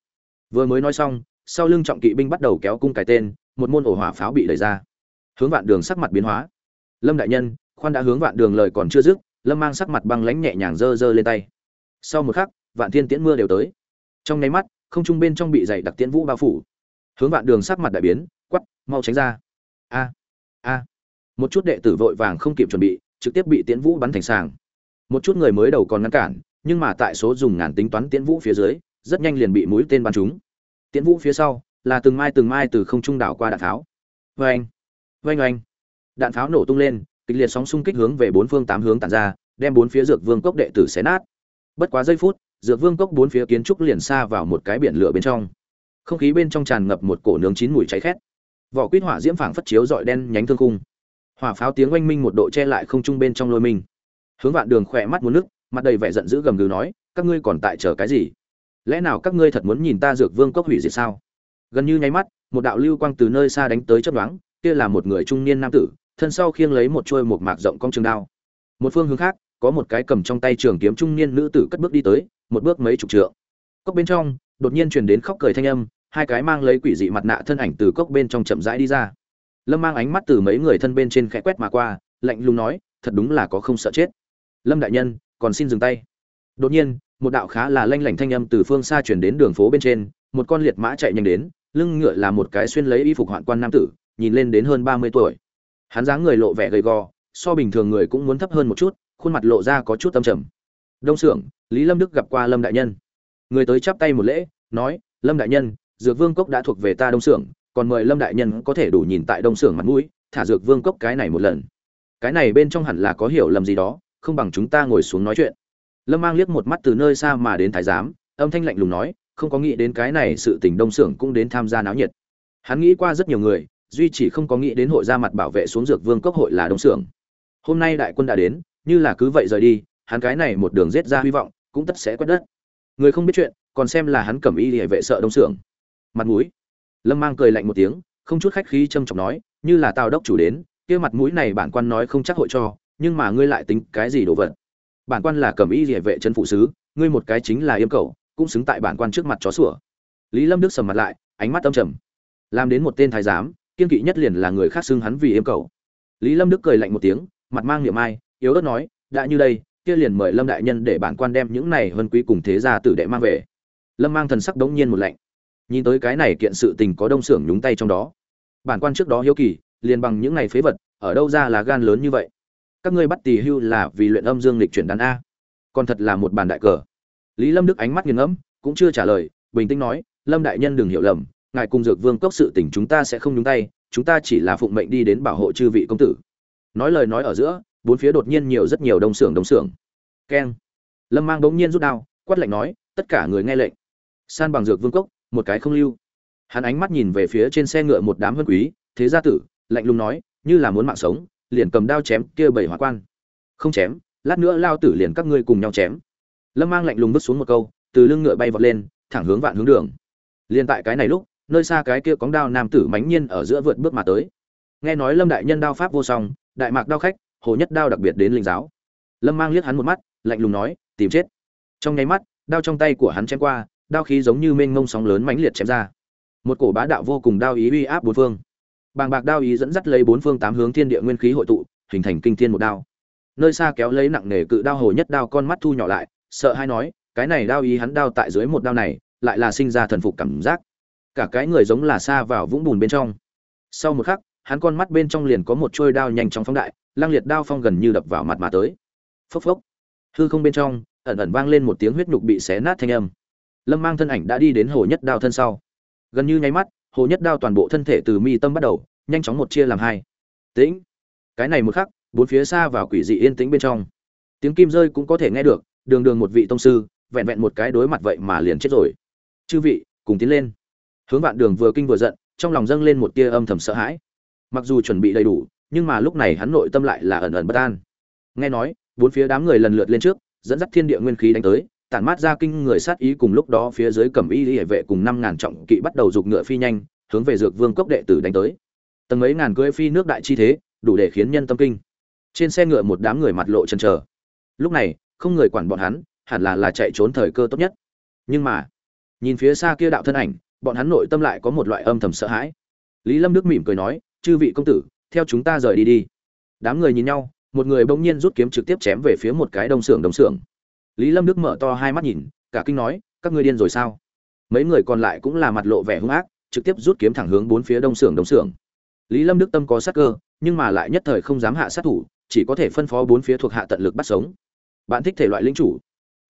Vừa mới nói xong, sau lưng trọng kỵ binh bắt đầu kéo cung cái tên, một môn ổ hỏa pháo bị đẩy ra. Hướng vạn đường sắc mặt biến hóa. Lâm đại nhân, khoan đã hướng vạn đường lời còn chưa dứt. Lâm mang sắc mặt băng lãnh nhẹ nhàng giơ giơ lên tay. Sau một khắc, vạn thiên tiễn mưa đều tới. Trong nháy mắt, không trung bên trong bị dày đặc tiễn vũ bao phủ hướng vạn đường sắc mặt đại biến quắp mau tránh ra. A a. Một chút đệ tử vội vàng không kịp chuẩn bị, trực tiếp bị tiễn vũ bắn thành sàng. Một chút người mới đầu còn ngăn cản, nhưng mà tại số dùng ngàn tính toán tiễn vũ phía dưới, rất nhanh liền bị mũi tên bắn trúng. Tiễn vũ phía sau, là từng mai từng mai từ không trung đảo qua đạn tháo. Vê anh vê anh đạn pháo nổ tung lên, kịch liệt sóng xung kích hướng về bốn phương tám hướng tàn ra, đem bốn phía dược vương cốc đệ tử xé nát. Bất quá giây phút, dược vương cốc bốn phía kiến trúc liền xa vào một cái biển lửa bên trong không khí bên trong tràn ngập một cổ nướng chín mùi cháy khét. Vỏ quýt hỏa diễm phảng phất chiếu dọi đen nhánh thương cung hỏa pháo tiếng oanh minh một độ che lại không trung bên trong lôi mình. hướng vạn đường khỏe mắt muốn nước, mặt đầy vẻ giận dữ gầm gừ nói, các ngươi còn tại chờ cái gì? Lẽ nào các ngươi thật muốn nhìn ta dược vương cốc hủy diệt sao? Gần như nháy mắt, một đạo lưu quang từ nơi xa đánh tới chấp đoán kia là một người trung niên nam tử, thân sau khiêng lấy một chuôi một mạc rộng cong trường đao. Một phương hướng khác, có một cái cầm trong tay trường kiếm trung niên nữ tử cất bước đi tới, một bước mấy chục trượng. Cốc bên trong đột nhiên truyền đến khóc cười thanh âm, hai cái mang lấy quỷ dị mặt nạ thân ảnh từ cốc bên trong chậm rãi đi ra. Lâm mang ánh mắt từ mấy người thân bên trên khẽ quét mà qua, lạnh lùng nói, thật đúng là có không sợ chết. Lâm đại nhân, còn xin dừng tay. Đột nhiên, một đạo khá là lanh lảnh thanh âm từ phương xa chuyển đến đường phố bên trên, một con liệt mã chạy nhanh đến, lưng ngựa là một cái xuyên lấy y phục hoạn quan nam tử, nhìn lên đến hơn ba mươi tuổi. Hắn dáng người lộ vẻ gầy gò, so bình thường người cũng muốn thấp hơn một chút, khuôn mặt lộ ra có chút âm trầm. Đông xưởng lý lâm đức gặp qua lâm đại nhân người tới chắp tay một lễ, nói, lâm đại nhân, dược vương cốc đã thuộc về ta đông xưởng còn mời lâm đại nhân có thể đủ nhìn tại đông xưởng mặt mũi, thả dược vương cốc cái này một lần. Cái này bên trong hẳn là có hiểu lầm gì đó, không bằng chúng ta ngồi xuống nói chuyện. Lâm mang liếc một mắt từ nơi xa mà đến thái giám, âm thanh lạnh lùng nói, không có nghĩ đến cái này sự tình đông xưởng cũng đến tham gia náo nhiệt. Hắn nghĩ qua rất nhiều người, duy chỉ không có nghĩ đến hội ra mặt bảo vệ xuống dược vương cốc hội là đông xưởng hôm nay đại quân đã đến, như là cứ vậy rời đi, hắn cái này một đường giết ra hy vọng, cũng tất sẽ quét đất người không biết chuyện, còn xem là hắn cầm y hệ vệ sợ đông xưởng mặt mũi. Lâm mang cười lạnh một tiếng, không chút khách khí trâm trọng nói, như là tào đốc chủ đến, kia mặt mũi này bản quan nói không chắc hội cho, nhưng mà ngươi lại tính cái gì đồ vật? Bản quan là cầm y hệ vệ chân phụ sứ, ngươi một cái chính là yêm cầu cũng xứng tại bản quan trước mặt chó sủa. Lý lâm đức sầm mặt lại, ánh mắt âm trầm. Làm đến một tên thái giám, kiên kỵ nhất liền là người khác xưng hắn vì yêm cầu lý lâm đức cười lạnh một tiếng, mặt mang niệm ai, yếu ớt nói, đã như đây kia liền mời lâm đại nhân để bản quan đem những này vân quý cùng thế gia tử đệ mang về. Lâm mang thần sắc đống nhiên một lạnh. Nhìn tới cái này kiện sự tình có đông xưởng nhúng tay trong đó. Bản quan trước đó hiếu kỳ, liền bằng những này phế vật, ở đâu ra là gan lớn như vậy? Các ngươi bắt tỳ hưu là vì luyện âm dương lịch chuyển đàn a. Còn thật là một bàn đại cờ. Lý lâm đức ánh mắt nghiền ngẫm, cũng chưa trả lời, bình tĩnh nói, lâm đại nhân đừng hiểu lầm, ngài cùng dược vương cốc sự tình chúng ta sẽ không nhúng tay, chúng ta chỉ là phụng mệnh đi đến bảo hộ chư vị công tử. Nói lời nói ở giữa bốn phía đột nhiên nhiều rất nhiều đông xưởng đông xưởng. Keng. Lâm mang bỗng nhiên rút đao, quát lạnh nói, tất cả người nghe lệnh. San bằng dược vương cốc, một cái không lưu. Hắn ánh mắt nhìn về phía trên xe ngựa một đám vân quý, thế gia tử, lạnh lùng nói, như là muốn mạng sống, liền cầm đao chém kia bảy hỏa quan. Không chém, lát nữa lao tử liền các ngươi cùng nhau chém. Lâm mang lạnh lùng vứt xuống một câu, từ lưng ngựa bay vọt lên, thẳng hướng vạn hướng đường. Liền tại cái này lúc, nơi xa cái kia cóng đao nam tử mãnh nhiên ở giữa vượt bước mà tới. Nghe nói lâm đại nhân đao pháp vô song, đại mạc đao khách hồ nhất đao đặc biệt đến linh giáo. Lâm mang liếc hắn một mắt, lạnh lùng nói, tìm chết. Trong nháy mắt, đao trong tay của hắn chém qua, đao khí giống như mênh mông sóng lớn mãnh liệt chém ra. Một cổ bá đạo vô cùng đao ý uy áp bốn phương. Bàng bạc đao ý dẫn dắt lấy bốn phương tám hướng thiên địa nguyên khí hội tụ, hình thành kinh thiên một đao. Nơi xa kéo lấy nặng nề cự đao hồ nhất đao con mắt thu nhỏ lại, sợ hay nói, cái này đao ý hắn đao tại dưới một đao này, lại là sinh ra thần phục cảm giác. Cả cái người giống là xa vào vũng bùn bên trong. Sau một khắc, hắn con mắt bên trong liền có một trôi đao nhanh chóng phóng đại lang liệt đao phong gần như đập vào mặt mà tới. Phốc phốc. Hư không bên trong, ẩn ẩn vang lên một tiếng huyết nhục bị xé nát thanh âm. Lâm mang thân ảnh đã đi đến hồ nhất đao thân sau. Gần như nháy mắt, hồ nhất đao toàn bộ thân thể từ mi tâm bắt đầu, nhanh chóng một chia làm hai. Tĩnh. Cái này một khắc, bốn phía xa vào quỷ dị yên tĩnh bên trong. Tiếng kim rơi cũng có thể nghe được, đường đường một vị tông sư, vẹn vẹn một cái đối mặt vậy mà liền chết rồi. Chư vị, cùng tiến lên. Hướng vạn đường vừa kinh vừa giận, trong lòng dâng lên một tia âm thầm sợ hãi. Mặc dù chuẩn bị đầy đủ nhưng mà lúc này hắn nội tâm lại là ẩn ẩn bất an. Nghe nói, bốn phía đám người lần lượt lên trước, dẫn dắt thiên địa nguyên khí đánh tới, tản mát ra kinh người sát ý cùng lúc đó phía dưới cẩm y hệ vệ cùng năm ngàn trọng kỵ bắt đầu dục ngựa phi nhanh, hướng về dược vương cốc đệ tử đánh tới. Tầng mấy ngàn cưỡi phi nước đại chi thế, đủ để khiến nhân tâm kinh. Trên xe ngựa một đám người mặt lộ chần chờ. Lúc này, không người quản bọn hắn, hẳn là là chạy trốn thời cơ tốt nhất. Nhưng mà, nhìn phía xa kia đạo thân ảnh, bọn hắn nội tâm lại có một loại âm thầm sợ hãi. Lý lâm đức mỉm cười nói, chư vị công tử theo chúng ta rời đi đi. Đám người nhìn nhau, một người bỗng nhiên rút kiếm trực tiếp chém về phía một cái đông xưởng đông xưởng. Lý lâm đức mở to hai mắt nhìn, cả kinh nói, các ngươi điên rồi sao? Mấy người còn lại cũng là mặt lộ vẻ hung ác, trực tiếp rút kiếm thẳng hướng bốn phía đông xưởng đông xưởng. Lý lâm đức tâm có sát cơ, nhưng mà lại nhất thời không dám hạ sát thủ, chỉ có thể phân phó bốn phía thuộc hạ tận lực bắt sống. Bạn thích thể loại linh chủ,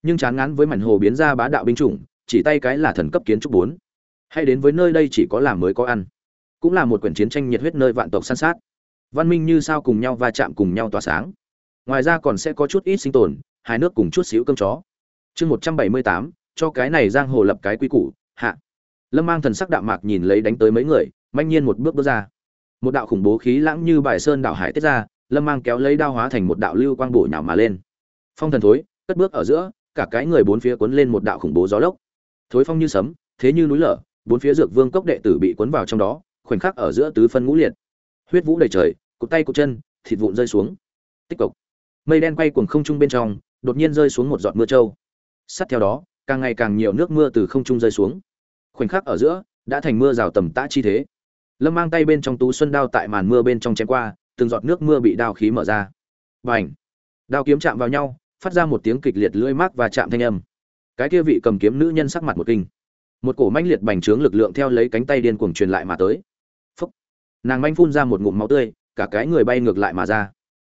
nhưng chán ngán với mảnh hồ biến ra bá đạo binh chủng, chỉ tay cái là thần cấp kiến trúc bốn. Hay đến với nơi đây chỉ có làm mới có ăn. Cũng là một quyển chiến tranh nhiệt huyết nơi vạn tộc san sát văn minh như sao cùng nhau va chạm cùng nhau tỏa sáng. Ngoài ra còn sẽ có chút ít sinh tồn, hai nước cùng chút xíu cơm chó. Chương một trăm bảy mươi tám, cho cái này giang hồ lập cái quy củ, hạ. Lâm mang thần sắc đạm mạc nhìn lấy đánh tới mấy người, manh nhiên một bước bước ra. Một đạo khủng bố khí lãng như bài sơn đảo hải tiết ra, lâm mang kéo lấy đao hóa thành một đạo lưu quang bổ nhào mà lên. Phong thần thối, cất bước ở giữa, cả cái người bốn phía cuốn lên một đạo khủng bố gió lốc. Thối phong như sấm, thế như núi lở, bốn phía dược vương cốc đệ tử bị cuốn vào trong đó, khoảnh khắc ở giữa tứ phân ngũ liệt huyết vũ đầy trời, cụt tay cụt chân, thịt vụn rơi xuống. Tích cực. mây đen quay cuồng không trung bên trong, đột nhiên rơi xuống một giọt mưa trâu. Sát theo đó, càng ngày càng nhiều nước mưa từ không trung rơi xuống. Khoảnh khắc ở giữa, đã thành mưa rào tầm tã chi thế. Lâm mang tay bên trong tú xuân đao tại màn mưa bên trong chém qua, từng giọt nước mưa bị đao khí mở ra. Và ảnh đao kiếm chạm vào nhau, phát ra một tiếng kịch liệt lưỡi mác và chạm thanh âm. Cái kia vị cầm kiếm nữ nhân sắc mặt một kinh. Một cổ manh liệt bành trướng lực lượng theo lấy cánh tay điên cuồng truyền lại mà tới nàng manh phun ra một ngụm máu tươi, cả cái người bay ngược lại mà ra.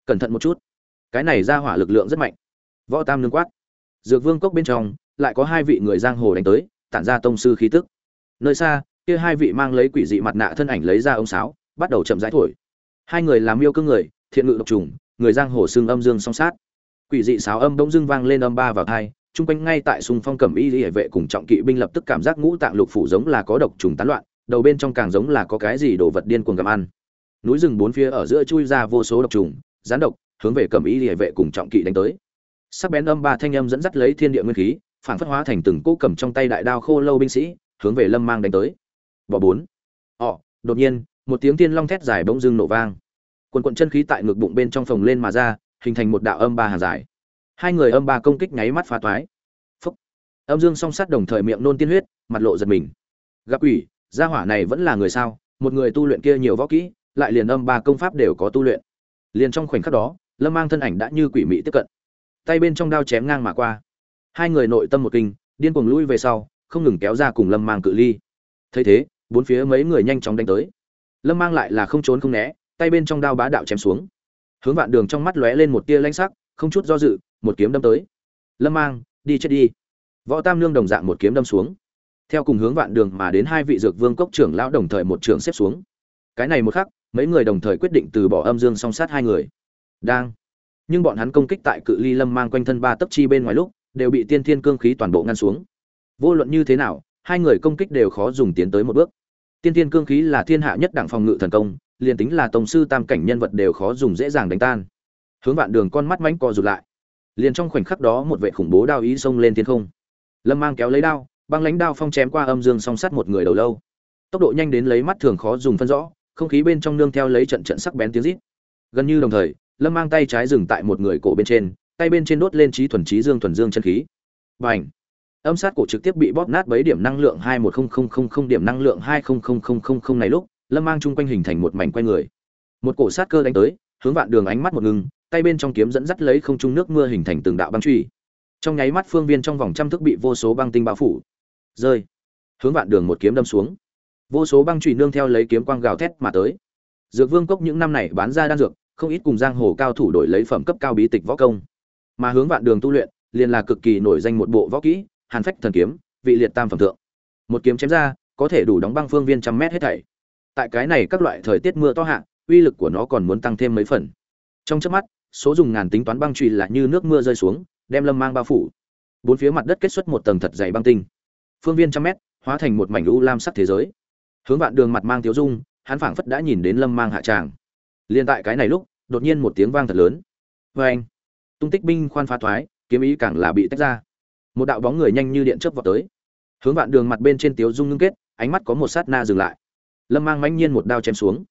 Cẩn thận một chút. Cái này ra hỏa lực lượng rất mạnh. Võ tam nương quát. Dược vương cốc bên trong, lại có hai vị người giang hồ đánh tới, tản ra tông sư khí tức. Nơi xa, kia hai vị mang lấy quỷ dị mặt nạ thân ảnh lấy ra ông sáo, bắt đầu chậm rãi thổi. Hai người làm yêu cương người, thiện ngự độc trùng, người giang hồ xương âm dương song sát. Quỷ dị sáo âm bỗng dưng vang lên âm ba vào thai, chung quanh ngay tại sùng phong cẩm y hệ vệ cùng trọng kỵ binh lập tức cảm giác ngũ tạng lục phủ giống là có độc trùng tán loạn đầu bên trong càng giống là có cái gì đồ vật điên cuồng gặm ăn. Núi rừng bốn phía ở giữa chui ra vô số độc trùng rán độc, hướng về cẩm y hệ vệ cùng trọng kỵ đánh tới. Sắc bén âm ba thanh âm dẫn dắt lấy thiên địa nguyên khí, phản phất hóa thành từng cỗ cầm trong tay đại đao khô lâu binh sĩ, hướng về lâm mang đánh tới. Bỏ bốn. Ọ, đột nhiên, một tiếng tiên long thét dài bỗng dưng nổ vang. Quần quận chân khí tại ngực bụng bên trong phồng lên mà ra, hình thành một đạo âm ba hàng dài. Hai người âm ba công kích nháy mắt phá toái phúc. Âm dương song sát đồng thời miệng nôn tiên huyết, mặt lộ giật mình. Gặp quỷ gia hỏa này vẫn là người sao? Một người tu luyện kia nhiều võ kỹ, lại liền âm ba công pháp đều có tu luyện. Liền trong khoảnh khắc đó, lâm mang thân ảnh đã như quỷ mị tiếp cận. Tay bên trong đao chém ngang mà qua. Hai người nội tâm một kinh, điên cuồng lui về sau, không ngừng kéo ra cùng lâm mang cự ly. Thấy thế, bốn phía mấy người nhanh chóng đánh tới. Lâm mang lại là không trốn không né, tay bên trong đao bá đạo chém xuống. Hướng vạn đường trong mắt lóe lên một tia lanh sắc, không chút do dự, một kiếm đâm tới. Lâm mang, đi chết đi. Võ tam nương đồng dạng một kiếm đâm xuống theo cùng hướng vạn đường mà đến hai vị dược vương cốc trưởng lão đồng thời một trưởng xếp xuống. Cái này một khắc, mấy người đồng thời quyết định từ bỏ âm dương song sát hai người. Đang. Nhưng bọn hắn công kích tại cự ly lâm mang quanh thân ba tấc chi bên ngoài lúc, đều bị tiên thiên cương khí toàn bộ ngăn xuống. Vô luận như thế nào, hai người công kích đều khó dùng tiến tới một bước. Tiên thiên cương khí là thiên hạ nhất đẳng phòng ngự thần công, liền tính là tổng sư tam cảnh nhân vật đều khó dùng dễ dàng đánh tan. Hướng vạn đường con mắt mánh co rụt lại. Liền trong khoảnh khắc đó một vệ khủng bố đao ý xông lên thiên không. Lâm mang kéo lấy đao băng lãnh đao phong chém qua âm dương song sắt một người đầu lâu. Tốc độ nhanh đến lấy mắt thường khó dùng phân rõ không khí bên trong nương theo lấy trận trận sắc bén tiếng rít. Gần như đồng thời lâm mang tay trái dừng tại một người cổ bên trên tay bên trên đốt lên trí thuần trí dương thuần dương chân khí. Bành, âm sát cổ trực tiếp bị bóp nát bấy điểm năng lượng hai một không không không không điểm năng lượng hai không không không không không này lúc lâm mang chung quanh hình thành một mảnh quay người. Một cổ sát cơ đánh tới hướng vạn đường ánh mắt một ngừng tay bên trong kiếm dẫn dắt lấy không trung nước mưa hình thành từng đạo băng truy. Trong nháy mắt phương viên trong vòng trăm thước bị vô số băng tinh bao phủ rơi. Hướng vạn đường một kiếm đâm xuống. Vô số băng trụy nương theo lấy kiếm quang gào thét mà tới. Dược vương cốc những năm này bán ra đan dược, không ít cùng giang hồ cao thủ đổi lấy phẩm cấp cao bí tịch võ công. Mà hướng vạn đường tu luyện, liền là cực kỳ nổi danh một bộ võ kỹ, hàn phách thần kiếm, vị liệt tam phẩm thượng. Một kiếm chém ra, có thể đủ đóng băng phương viên trăm mét hết thảy. Tại cái này các loại thời tiết mưa to hạ, uy lực của nó còn muốn tăng thêm mấy phần. Trong chớp mắt, số dùng ngàn tính toán băng trụy là như nước mưa rơi xuống, đem lâm mang bao phủ. Bốn phía mặt đất kết xuất một tầng thật dày băng tinh phương viên trăm mét, hóa thành một mảnh u lam sắc thế giới. Hướng vạn đường mặt mang thiếu dung, hắn phảng phất đã nhìn đến lâm mang hạ tràng. Liền tại cái này lúc, đột nhiên một tiếng vang thật lớn. Vê anh, tung tích binh khoan phá thoái, kiếm ý càng là bị tách ra. Một đạo bóng người nhanh như điện chớp vào tới. Hướng vạn đường mặt bên trên tiếu dung ngưng kết, ánh mắt có một sát na dừng lại. Lâm mang mãnh nhiên một đao chém xuống.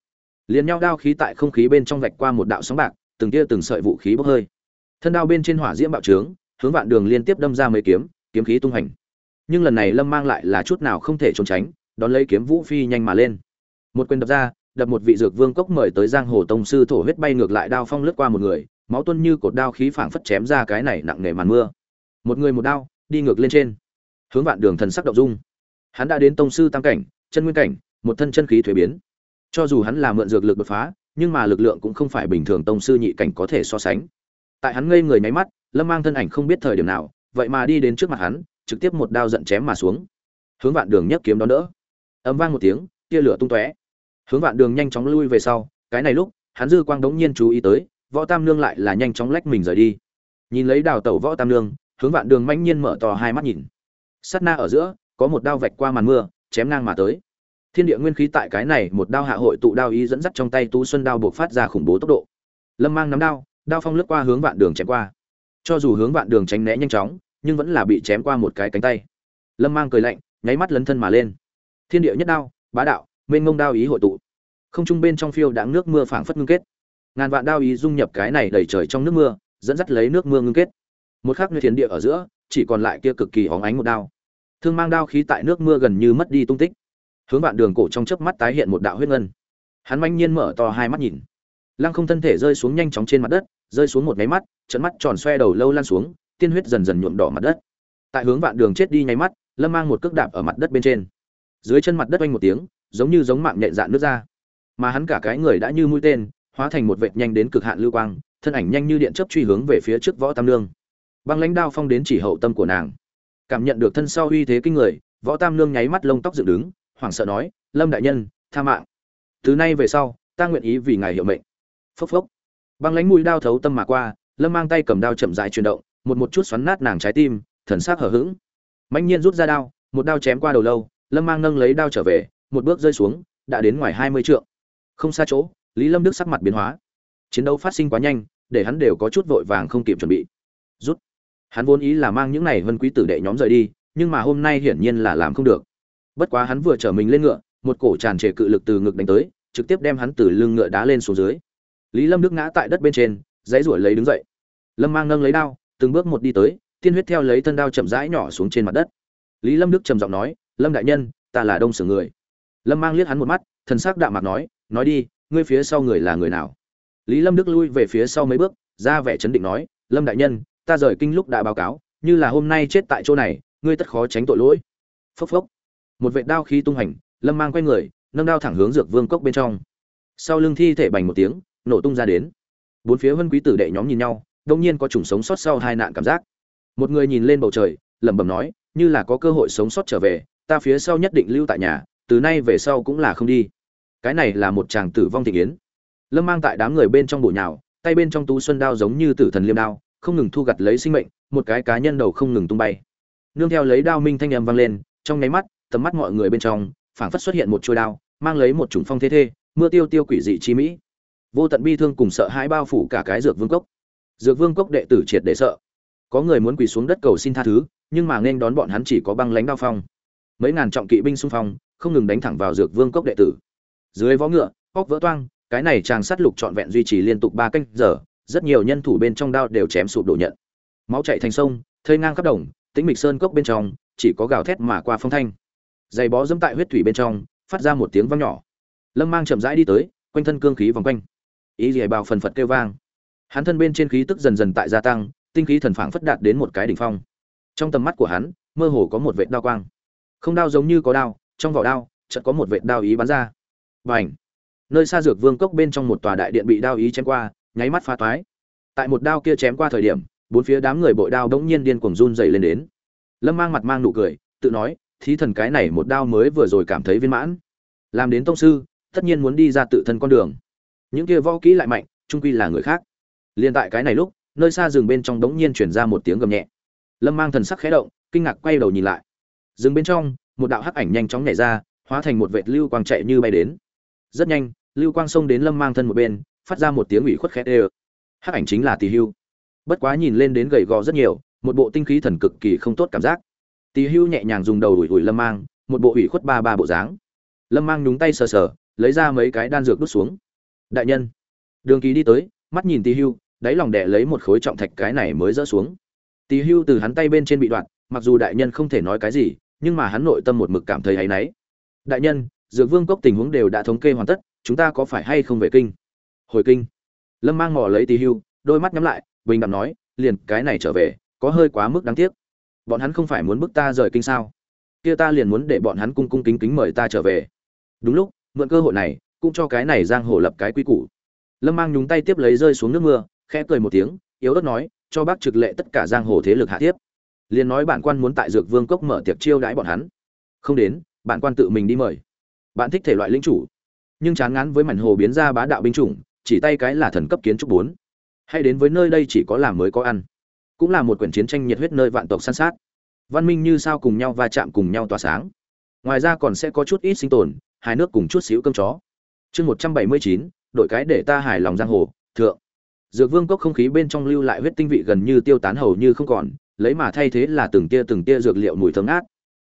Liền nhau đao khí tại không khí bên trong vạch qua một đạo sóng bạc, từng tia từng sợi vũ khí bốc hơi. Thân đao bên trên hỏa diễm bạo trướng, hướng vạn đường liên tiếp đâm ra mấy kiếm kiếm khí tung hành nhưng lần này lâm mang lại là chút nào không thể trốn tránh, đón lấy kiếm vũ phi nhanh mà lên. Một quyền đập ra, đập một vị dược vương cốc mời tới giang hồ tông sư thổ huyết bay ngược lại đao phong lướt qua một người, máu tuân như cột đao khí phảng phất chém ra cái này nặng nề màn mưa. Một người một đao, đi ngược lên trên. Hướng vạn đường thần sắc động dung. Hắn đã đến tông sư tam cảnh, chân nguyên cảnh, một thân chân khí thuế biến. Cho dù hắn là mượn dược lực đột phá, nhưng mà lực lượng cũng không phải bình thường tông sư nhị cảnh có thể so sánh. Tại hắn ngây người nháy mắt, lâm mang thân ảnh không biết thời điểm nào, vậy mà đi đến trước mặt hắn trực tiếp một đao giận chém mà xuống. Hướng vạn đường nhấc kiếm đón đỡ. Ấm vang một tiếng, tia lửa tung tóe. Hướng vạn đường nhanh chóng lui về sau, cái này lúc, hắn dư quang đống nhiên chú ý tới, võ tam nương lại là nhanh chóng lách mình rời đi. Nhìn lấy đào tẩu võ tam nương, hướng vạn đường mãnh nhiên mở to hai mắt nhìn. Sát na ở giữa, có một đao vạch qua màn mưa, chém ngang mà tới. Thiên địa nguyên khí tại cái này một đao hạ hội tụ đao ý dẫn dắt trong tay tú xuân đao buộc phát ra khủng bố tốc độ. Lâm mang nắm đao đao phong lướt qua hướng vạn đường chém qua. Cho dù hướng vạn đường tránh né nhanh chóng nhưng vẫn là bị chém qua một cái cánh tay. Lâm mang cười lạnh, nháy mắt lấn thân mà lên. Thiên địa nhất đao, bá đạo, mênh mông đao ý hội tụ. Không trung bên trong phiêu đãng nước mưa phảng phất ngưng kết. Ngàn vạn đao ý dung nhập cái này đầy trời trong nước mưa, dẫn dắt lấy nước mưa ngưng kết. Một khắc như thiên địa ở giữa, chỉ còn lại kia cực kỳ hóng ánh một đao. Thương mang đao khí tại nước mưa gần như mất đi tung tích. Hướng vạn đường cổ trong chớp mắt tái hiện một đạo huyết ngân. Hắn manh nhiên mở to hai mắt nhìn. Lăng không thân thể rơi xuống nhanh chóng trên mặt đất, rơi xuống một nháy mắt trận mắt tròn xoe đầu lâu lan xuống tiên huyết dần dần nhuộm đỏ mặt đất. Tại hướng vạn đường chết đi nháy mắt, lâm mang một cước đạp ở mặt đất bên trên. Dưới chân mặt đất oanh một tiếng, giống như giống mạng nhện dạn nước ra. Mà hắn cả cái người đã như mũi tên, hóa thành một vệt nhanh đến cực hạn lưu quang, thân ảnh nhanh như điện chớp truy hướng về phía trước võ tam nương. Băng lãnh đao phong đến chỉ hậu tâm của nàng. Cảm nhận được thân sau uy thế kinh người, võ tam nương nháy mắt lông tóc dựng đứng, hoảng sợ nói, lâm đại nhân, tha mạng. Từ nay về sau, ta nguyện ý vì ngài hiệu mệnh. Phốc phốc. Băng lãnh mũi đao thấu tâm mà qua, lâm mang tay cầm đao chậm dài chuyển động một một chút xoắn nát nàng trái tim, thần sắc hở hững. Mạnh nhiên rút ra đao, một đao chém qua đầu lâu, lâm mang nâng lấy đao trở về, một bước rơi xuống, đã đến ngoài hai mươi trượng. Không xa chỗ, lý lâm đức sắc mặt biến hóa. Chiến đấu phát sinh quá nhanh, để hắn đều có chút vội vàng không kịp chuẩn bị. Rút. Hắn vốn ý là mang những này vân quý tử đệ nhóm rời đi, nhưng mà hôm nay hiển nhiên là làm không được. Bất quá hắn vừa chở mình lên ngựa, một cổ tràn trề cự lực từ ngực đánh tới, trực tiếp đem hắn từ lưng ngựa đá lên xuống dưới. Lý lâm đức ngã tại đất bên trên, dãy ruổi lấy đứng dậy. Lâm mang nâng lấy đao từng bước một đi tới, tiên huyết theo lấy thân đao chậm rãi nhỏ xuống trên mặt đất. Lý lâm đức trầm giọng nói, lâm đại nhân, ta là đông sử người. Lâm mang liếc hắn một mắt, thần s ắ c đạm mặt nói nói đi, ngươi phía sau người là người nào? Lý lâm đức lui về phía sau mấy bước, ra vẻ chấn định nói, lâm đại nhân, ta rời kinh lúc đã báo cáo, như là hôm nay chết tại chỗ này, ngươi tất khó tránh tội lỗi. Phốc phốc. Một vệ đao khí tung hành, lâm mang quay người, nâng đao thẳng hướng dược vương cốc bên trong. Sau lưng thi thể bành một tiếng, nổ tung ra đến. Bốn phía vân quý tử đệ nhóm nhìn nhau đông nhiên có chủng sống sót sau hai nạn cảm giác. Một người nhìn lên bầu trời, lẩm bẩm nói, như là có cơ hội sống sót trở về, ta phía sau nhất định lưu tại nhà, từ nay về sau cũng là không đi. Cái này là một chàng tử vong thị yến. Lâm mang tại đám người bên trong bụi nhào, tay bên trong tú xuân đao giống như tử thần liêm đao, không ngừng thu gặt lấy sinh mệnh, một cái cá nhân đầu không ngừng tung bay. Nương theo lấy đao minh thanh âm vang lên, trong nháy mắt, tầm mắt mọi người bên trong, phảng phất xuất hiện một chuôi đao, mang lấy một chủng phong thế thê, mưa tiêu tiêu quỷ dị chi mỹ. Vô tận bi thương cùng sợ hãi bao phủ cả cái dược vương cốc dược vương cốc đệ tử triệt để sợ. Có người muốn quỳ xuống đất cầu xin tha thứ, nhưng mà nên đón bọn hắn chỉ có băng lãnh đao phong. Mấy ngàn trọng kỵ binh xung phong, không ngừng đánh thẳng vào dược vương cốc đệ tử. Dưới vó ngựa, óc vỡ toang, cái này chàng sát lục trọn vẹn duy trì liên tục ba canh giờ, rất nhiều nhân thủ bên trong đao đều chém sụp đổ nhận. Máu chạy thành sông thơi ngang khắp đồng, tĩnh mịch sơn cốc bên trong, chỉ có gào thét mà qua phong thanh. Giày bó dẫm tại huyết thủy bên trong, phát ra một tiếng vang nhỏ. Lâm mang chậm rãi đi tới, quanh thân cương khí vòng quanh. Ý gì bào phần phật kêu vang hắn thân bên trên khí tức dần dần tại gia tăng, tinh khí thần phảng phất đạt đến một cái đỉnh phong. Trong tầm mắt của hắn, mơ hồ có một vệt đao quang. Không đao giống như có đao, trong vỏ đao, chợt có một vệt đao ý bắn ra. Và ảnh nơi xa dược vương cốc bên trong một tòa đại điện bị đao ý chém qua, nháy mắt phá toái. Tại một đao kia chém qua thời điểm, bốn phía đám người bội đao đống nhiên điên cuồng run dày lên đến. Lâm mang mặt mang nụ cười, tự nói, thí thần cái này một đao mới vừa rồi cảm thấy viên mãn. Làm đến tông sư, tất nhiên muốn đi ra tự thân con đường. Những kia võ kỹ lại mạnh trung quy là người khác liền tại cái này lúc, nơi xa rừng bên trong đống nhiên chuyển ra một tiếng gầm nhẹ. Lâm mang thần sắc khẽ động, kinh ngạc quay đầu nhìn lại. Rừng bên trong, một đạo hắc ảnh nhanh chóng nhảy ra, hóa thành một vệt lưu quang chạy như bay đến. Rất nhanh, lưu quang xông đến lâm mang thân một bên, phát ra một tiếng ủy khuất khét ê hắc ảnh chính là tỳ hưu. Bất quá nhìn lên đến gầy gò rất nhiều, một bộ tinh khí thần cực kỳ không tốt cảm giác. Tỳ hưu nhẹ nhàng dùng đầu đuổi đuổi lâm mang, một bộ ủy khuất ba ba bộ dáng. Lâm mang nhúng tay sờ sờ, lấy ra mấy cái đan dược đút xuống. Đại nhân, đường ký đi tới mắt nhìn tỳ hưu, đáy lòng đẻ lấy một khối trọng thạch cái này mới rỡ xuống. Tỳ hưu từ hắn tay bên trên bị đoạn, mặc dù đại nhân không thể nói cái gì, nhưng mà hắn nội tâm một mực cảm thấy áy náy. Đại nhân, dược vương cốc tình huống đều đã thống kê hoàn tất, chúng ta có phải hay không về kinh? Hồi kinh. Lâm mang mò lấy tỳ hưu, đôi mắt nhắm lại, bình đẳng nói, liền cái này trở về, có hơi quá mức đáng tiếc. Bọn hắn không phải muốn bức ta rời kinh sao? Kia ta liền muốn để bọn hắn cung cung kính kính mời ta trở về. Đúng lúc, mượn cơ hội này, cũng cho cái này giang hồ lập cái quy củ lâm mang nhúng tay tiếp lấy rơi xuống nước mưa, khẽ cười một tiếng, yếu ớt nói, cho bác trực lệ tất cả giang hồ thế lực hạ tiếp. Liền nói bản quan muốn tại dược vương cốc mở tiệc chiêu đãi bọn hắn. Không đến, bản quan tự mình đi mời. Bạn thích thể loại linh chủ. Nhưng chán ngán với mảnh hồ biến ra bá đạo binh chủng, chỉ tay cái là thần cấp kiến trúc bốn. Hay đến với nơi đây chỉ có làm mới có ăn. Cũng là một quyển chiến tranh nhiệt huyết nơi vạn tộc săn sát. Văn minh như sao cùng nhau va chạm cùng nhau tỏa sáng. Ngoài ra còn sẽ có chút ít sinh tồn hai nước cùng chút xíu cơm chó. Chương một trăm bảy mươi chín đội cái để ta hài lòng giang hồ, thượng. Dược vương cốc không khí bên trong lưu lại huyết tinh vị gần như tiêu tán hầu như không còn, lấy mà thay thế là từng tia từng tia dược liệu mùi thơm ngát.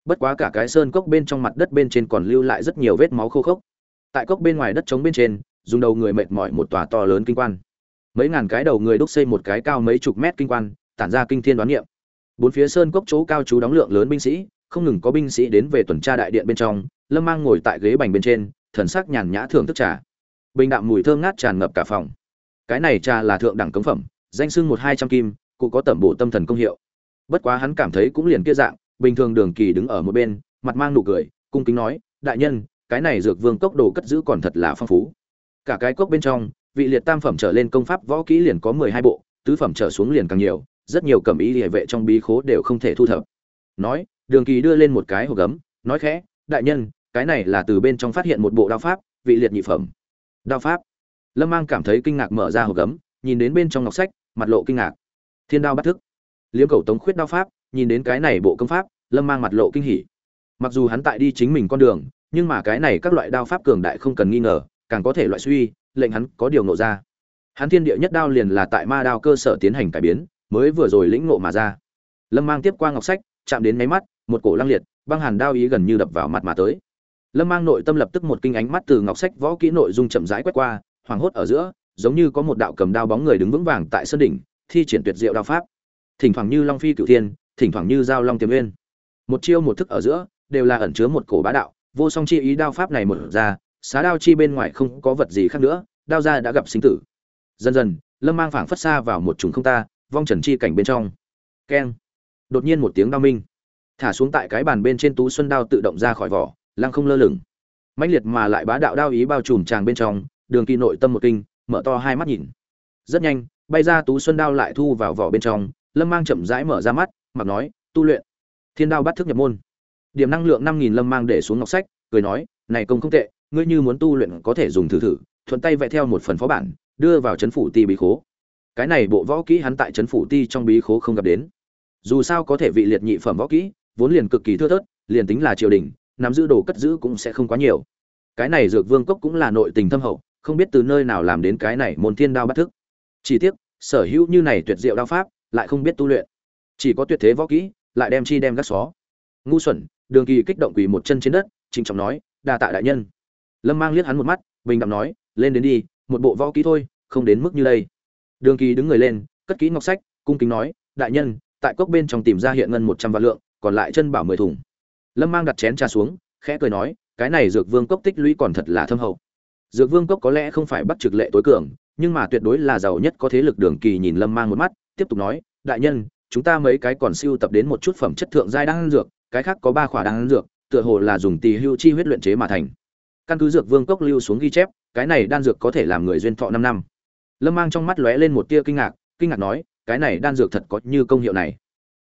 Bất quá cả cái sơn cốc bên trong mặt đất bên trên còn lưu lại rất nhiều vết máu khô khốc. Tại cốc bên ngoài đất trống bên trên, dùng đầu người mệt mỏi một tòa to lớn kinh quan. Mấy ngàn cái đầu người đúc xây một cái cao mấy chục mét kinh quan, tản ra kinh thiên đoán niệm. Bốn phía sơn cốc chỗ cao chú đóng lượng lớn binh sĩ, không ngừng có binh sĩ đến về tuần tra đại điện bên trong, lâm mang ngồi tại ghế bành bên trên, thần sắc nhàn nhã thưởng thức trà bình đạm mùi thơm ngát tràn ngập cả phòng. Cái này trà là thượng đẳng cống phẩm, danh sưng một hai trăm kim, cụ có tẩm bổ tâm thần công hiệu. Bất quá hắn cảm thấy cũng liền kia dạng, bình thường đường kỳ đứng ở một bên, mặt mang nụ cười, cung kính nói, đại nhân, cái này dược vương cốc đồ cất giữ còn thật là phong phú. Cả cái cốc bên trong, vị liệt tam phẩm trở lên công pháp võ kỹ liền có mười hai bộ, tứ phẩm trở xuống liền càng nhiều, rất nhiều cẩm ý địa vệ trong bí khố đều không thể thu thập. Nói, đường kỳ đưa lên một cái hộp gấm, nói khẽ, đại nhân, cái này là từ bên trong phát hiện một bộ đao pháp, vị liệt nhị phẩm đao pháp. Lâm mang cảm thấy kinh ngạc mở ra hộp gấm, nhìn đến bên trong ngọc sách, mặt lộ kinh ngạc. Thiên đao bắt thức. Liếm cầu tống khuyết đao pháp, nhìn đến cái này bộ công pháp, lâm mang mặt lộ kinh hỉ. Mặc dù hắn tại đi chính mình con đường, nhưng mà cái này các loại đao pháp cường đại không cần nghi ngờ, càng có thể loại suy, lệnh hắn có điều nộ ra. Hắn thiên địa nhất đao liền là tại ma đao cơ sở tiến hành cải biến, mới vừa rồi lĩnh ngộ mà ra. Lâm mang tiếp qua ngọc sách, chạm đến máy mắt, một cổ lăng liệt, băng hàn đao ý gần như đập vào mặt mà tới lâm mang nội tâm lập tức một kinh ánh mắt từ ngọc sách võ kỹ nội dung chậm rãi quét qua hoàng hốt ở giữa, giống như có một đạo cầm đao bóng người đứng vững vàng tại sân đỉnh, thi triển tuyệt diệu đao pháp. Thỉnh thoảng như long phi cửu thiên, thỉnh thoảng như giao long tiềm nguyên một chiêu một thức ở giữa, đều là ẩn chứa một cổ bá đạo, vô song chi ý đao pháp này một ra, xá đao chi bên ngoài không có vật gì khác nữa, đao ra đã gặp sinh tử. Dần dần, lâm mang phảng phất xa vào một trùng không ta, vong trần chi cảnh bên trong. Keng. Đột nhiên một tiếng đao minh. Thả xuống tại cái bàn bên trên tú xuân đao tự động ra khỏi vỏ lăng không lơ lửng. Mãnh liệt mà lại bá đạo đao ý bao trùm tràng bên trong, đường kỳ nội tâm một kinh, mở to hai mắt nhìn. Rất nhanh, bay ra tú xuân đao lại thu vào vỏ bên trong, lâm mang chậm rãi mở ra mắt, mặc nói, tu luyện. Thiên đao bắt thức nhập môn. Điểm năng lượng năm nghìn lâm mang để xuống ngọc sách, cười nói, này công không tệ, ngươi như muốn tu luyện có thể dùng thử thử, thuận tay vẽ theo một phần phó bản, đưa vào chấn phủ ti bí khố. Cái này bộ võ kỹ hắn tại chấn phủ ti trong bí khố không gặp đến. Dù sao có thể vị liệt nhị phẩm võ kỹ, vốn liền cực kỳ thưa thớt, liền tính là triều đình nắm giữ đồ cất giữ cũng sẽ không quá nhiều. Cái này dược vương cốc cũng là nội tình thâm hậu, không biết từ nơi nào làm đến cái này môn thiên đao bắt thức. Chỉ tiếc, sở hữu như này tuyệt diệu đao pháp, lại không biết tu luyện. Chỉ có tuyệt thế võ kỹ, lại đem chi đem gác xó. Ngu xuẩn, đường kỳ kích động quỳ một chân trên đất, trịnh trọng nói, đa tạ đại nhân. Lâm mang liếc hắn một mắt, bình đẳng nói, lên đến đi, một bộ võ kỹ thôi, không đến mức như đây. Đường kỳ đứng người lên, cất kỹ ngọc sách, cung kính nói, đại nhân, tại cốc bên trong tìm ra hiện ngân một trăm vạn lượng, còn lại chân bảo mười thùng lâm mang đặt chén trà xuống, khẽ cười nói, cái này dược vương cốc tích lũy còn thật là thâm hậu. Dược vương cốc có lẽ không phải bắt trực lệ tối cường, nhưng mà tuyệt đối là giàu nhất có thế lực đường kỳ nhìn lâm mang một mắt, tiếp tục nói, đại nhân, chúng ta mấy cái còn siêu tập đến một chút phẩm chất thượng giai đan dược, cái khác có ba khỏa đan dược, tựa hồ là dùng tỳ hưu chi huyết luyện chế mà thành. Căn cứ dược vương cốc lưu xuống ghi chép, cái này đan dược có thể làm người duyên thọ năm năm. Lâm mang trong mắt lóe lên một tia kinh ngạc kinh ngạc nói, cái này đan dược thật có như công hiệu này.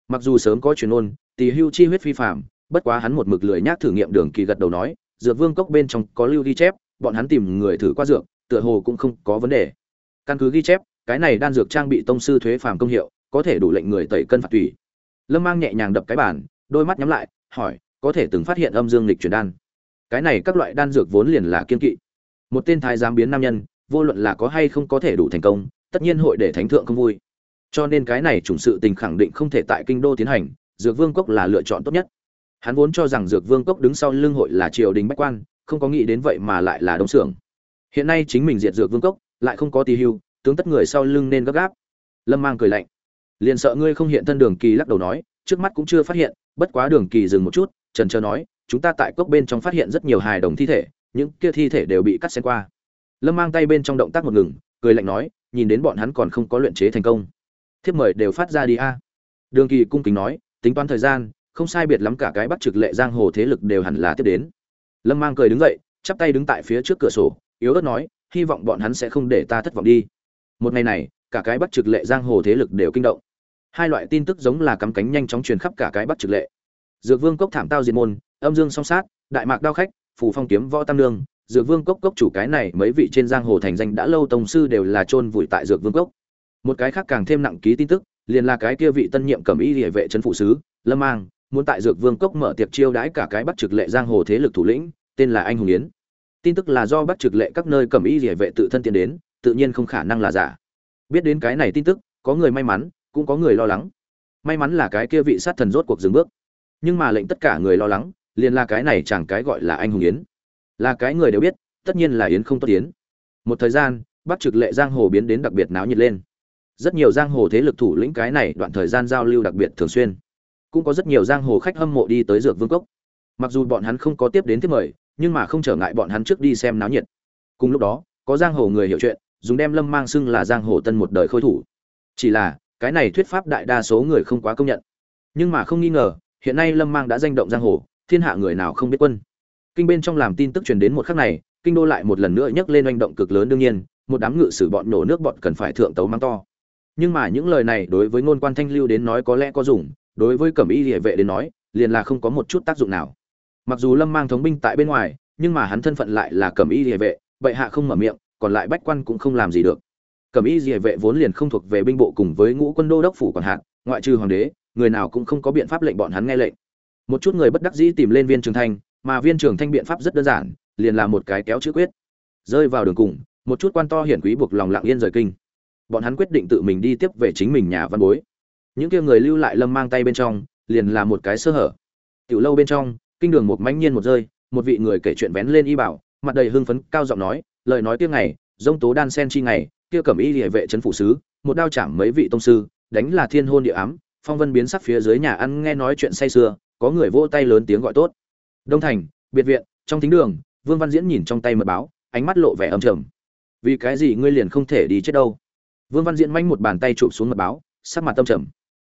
Mặc dù sớm có truyền ôn, tỳ hưu chi huyết phi phạm bất quá hắn một mực lười nhác thử nghiệm đường kỳ gật đầu nói, dược vương cốc bên trong có lưu ghi chép, bọn hắn tìm người thử qua dược, tựa hồ cũng không có vấn đề. Căn cứ ghi chép, cái này đan dược trang bị tông sư thuế phàm công hiệu, có thể đủ lệnh người tẩy cân phạt tùy lâm mang nhẹ nhàng đập cái bàn, đôi mắt nhắm lại, hỏi, có thể từng phát hiện âm dương lịch chuyển đan? Cái này các loại đan dược vốn liền là kiên kỵ. Một tên thái giám biến nam nhân, vô luận là có hay không có thể đủ thành công, tất nhiên hội để thánh thượng không vui. Cho nên cái này chủng sự tình khẳng định không thể tại kinh đô tiến hành, dược vương cốc là lựa chọn tốt nhất hắn vốn cho rằng dược vương cốc đứng sau lưng hội là triều đình bách quan, không có nghĩ đến vậy mà lại là đông xưởng hiện nay chính mình diệt dược vương cốc, lại không có tì hưu, tướng tất người sau lưng nên gấp gáp. Lâm mang cười lạnh. Liền sợ ngươi không hiện thân đường kỳ lắc đầu nói, trước mắt cũng chưa phát hiện, bất quá đường kỳ dừng một chút, trần trờ nói, chúng ta tại cốc bên trong phát hiện rất nhiều hài đồng thi thể, những kia thi thể đều bị cắt xen qua. Lâm mang tay bên trong động tác một ngừng, cười lạnh nói, nhìn đến bọn hắn còn không có luyện chế thành công. Thiếp mời đều phát ra đi a. Đường kỳ cung kính nói, tính toán thời gian không sai biệt lắm cả cái bắt trực lệ giang hồ thế lực đều hẳn là tiếp đến. Lâm mang cười đứng dậy, chắp tay đứng tại phía trước cửa sổ, yếu ớt nói, hy vọng bọn hắn sẽ không để ta thất vọng đi. Một ngày này, cả cái bắt trực lệ giang hồ thế lực đều kinh động. Hai loại tin tức giống là cắm cánh nhanh chóng truyền khắp cả cái bắt trực lệ. Dược vương cốc thảm tao diệt môn, âm dương song sát, đại mạc đao khách, phù phong kiếm võ tam lương dược vương cốc cốc chủ cái này mấy vị trên giang hồ thành danh đã lâu tổng sư đều là chôn vùi tại dược vương cốc. Một cái khác càng thêm nặng ký tin tức, liền là cái kia vị tân nhiệm cầm y địa vệ trấn phụ sứ, lâm mang muốn tại dược vương cốc mở tiệc chiêu đãi cả cái bắc trực lệ giang hồ thế lực thủ lĩnh, tên là anh hùng yến. Tin tức là do bắc trực lệ các nơi cầm y liễu vệ tự thân tiến đến, tự nhiên không khả năng là giả. Biết đến cái này tin tức, có người may mắn, cũng có người lo lắng. May mắn là cái kia vị sát thần rốt cuộc dừng bước. Nhưng mà lệnh tất cả người lo lắng, liền là cái này chẳng cái gọi là anh hùng yến. Là cái người đều biết, tất nhiên là yến không tốt yến. Một thời gian bắc trực lệ giang hồ biến đến đặc biệt náo nhiệt lên. Rất nhiều giang hồ thế lực thủ lĩnh cái này đoạn thời gian giao lưu đặc biệt thường xuyên cũng có rất nhiều giang hồ khách hâm mộ đi tới dược vương cốc. Mặc dù bọn hắn không có tiếp đến tiếp mời, nhưng mà không trở ngại bọn hắn trước đi xem náo nhiệt. Cùng lúc đó, có giang hồ người hiểu chuyện, dùng đem lâm mang xưng là giang hồ tân một đời khôi thủ. Chỉ là, cái này thuyết pháp đại đa số người không quá công nhận. Nhưng mà không nghi ngờ, hiện nay lâm mang đã danh động giang hồ, thiên hạ người nào không biết quân. Kinh bên trong làm tin tức truyền đến một khắc này, kinh đô lại một lần nữa nhấc lên oanh động cực lớn đương nhiên, một đám ngự sử bọn nổ nước bọn cần phải thượng tấu mang to. Nhưng mà những lời này đối với ngôn quan thanh lưu đến nói có lẽ có dùng đối với cẩm y địa vệ đến nói, liền là không có một chút tác dụng nào. Mặc dù lâm mang thống binh tại bên ngoài, nhưng mà hắn thân phận lại là cẩm y địa vệ, bệ hạ không mở miệng, còn lại bách quan cũng không làm gì được. Cẩm y địa vệ vốn liền không thuộc về binh bộ cùng với ngũ quân đô đốc phủ còn hạn ngoại trừ hoàng đế, người nào cũng không có biện pháp lệnh bọn hắn nghe lệnh. Một chút người bất đắc dĩ tìm lên viên trường thanh, mà viên trường thanh biện pháp rất đơn giản, liền là một cái kéo chữ quyết. Rơi vào đường cùng, một chút quan to hiển quý buộc lòng lặng yên rời kinh. Bọn hắn quyết định tự mình đi tiếp về chính mình nhà văn bối những kia người lưu lại lâm mang tay bên trong, liền là một cái sơ hở. Tiểu lâu bên trong, kinh đường một mãnh nhiên một rơi, một vị người kể chuyện vén lên y bảo, mặt đầy hưng phấn, cao giọng nói, lời nói tiếng ngày, dông tố đan sen chi ngày, kia cẩm y địa vệ trấn phủ sứ, một đao chạm mấy vị tông sư, đánh là thiên hôn địa ám, phong vân biến sắc phía dưới nhà ăn nghe nói chuyện say sưa, có người vỗ tay lớn tiếng gọi tốt. Đông thành, biệt viện, trong thính đường, vương văn diễn nhìn trong tay mật báo, ánh mắt lộ vẻ âm trầm. Vì cái gì ngươi liền không thể đi chết đâu? Vương văn diễn manh một bàn tay chụp xuống mật báo, sắc mặt tâm trầm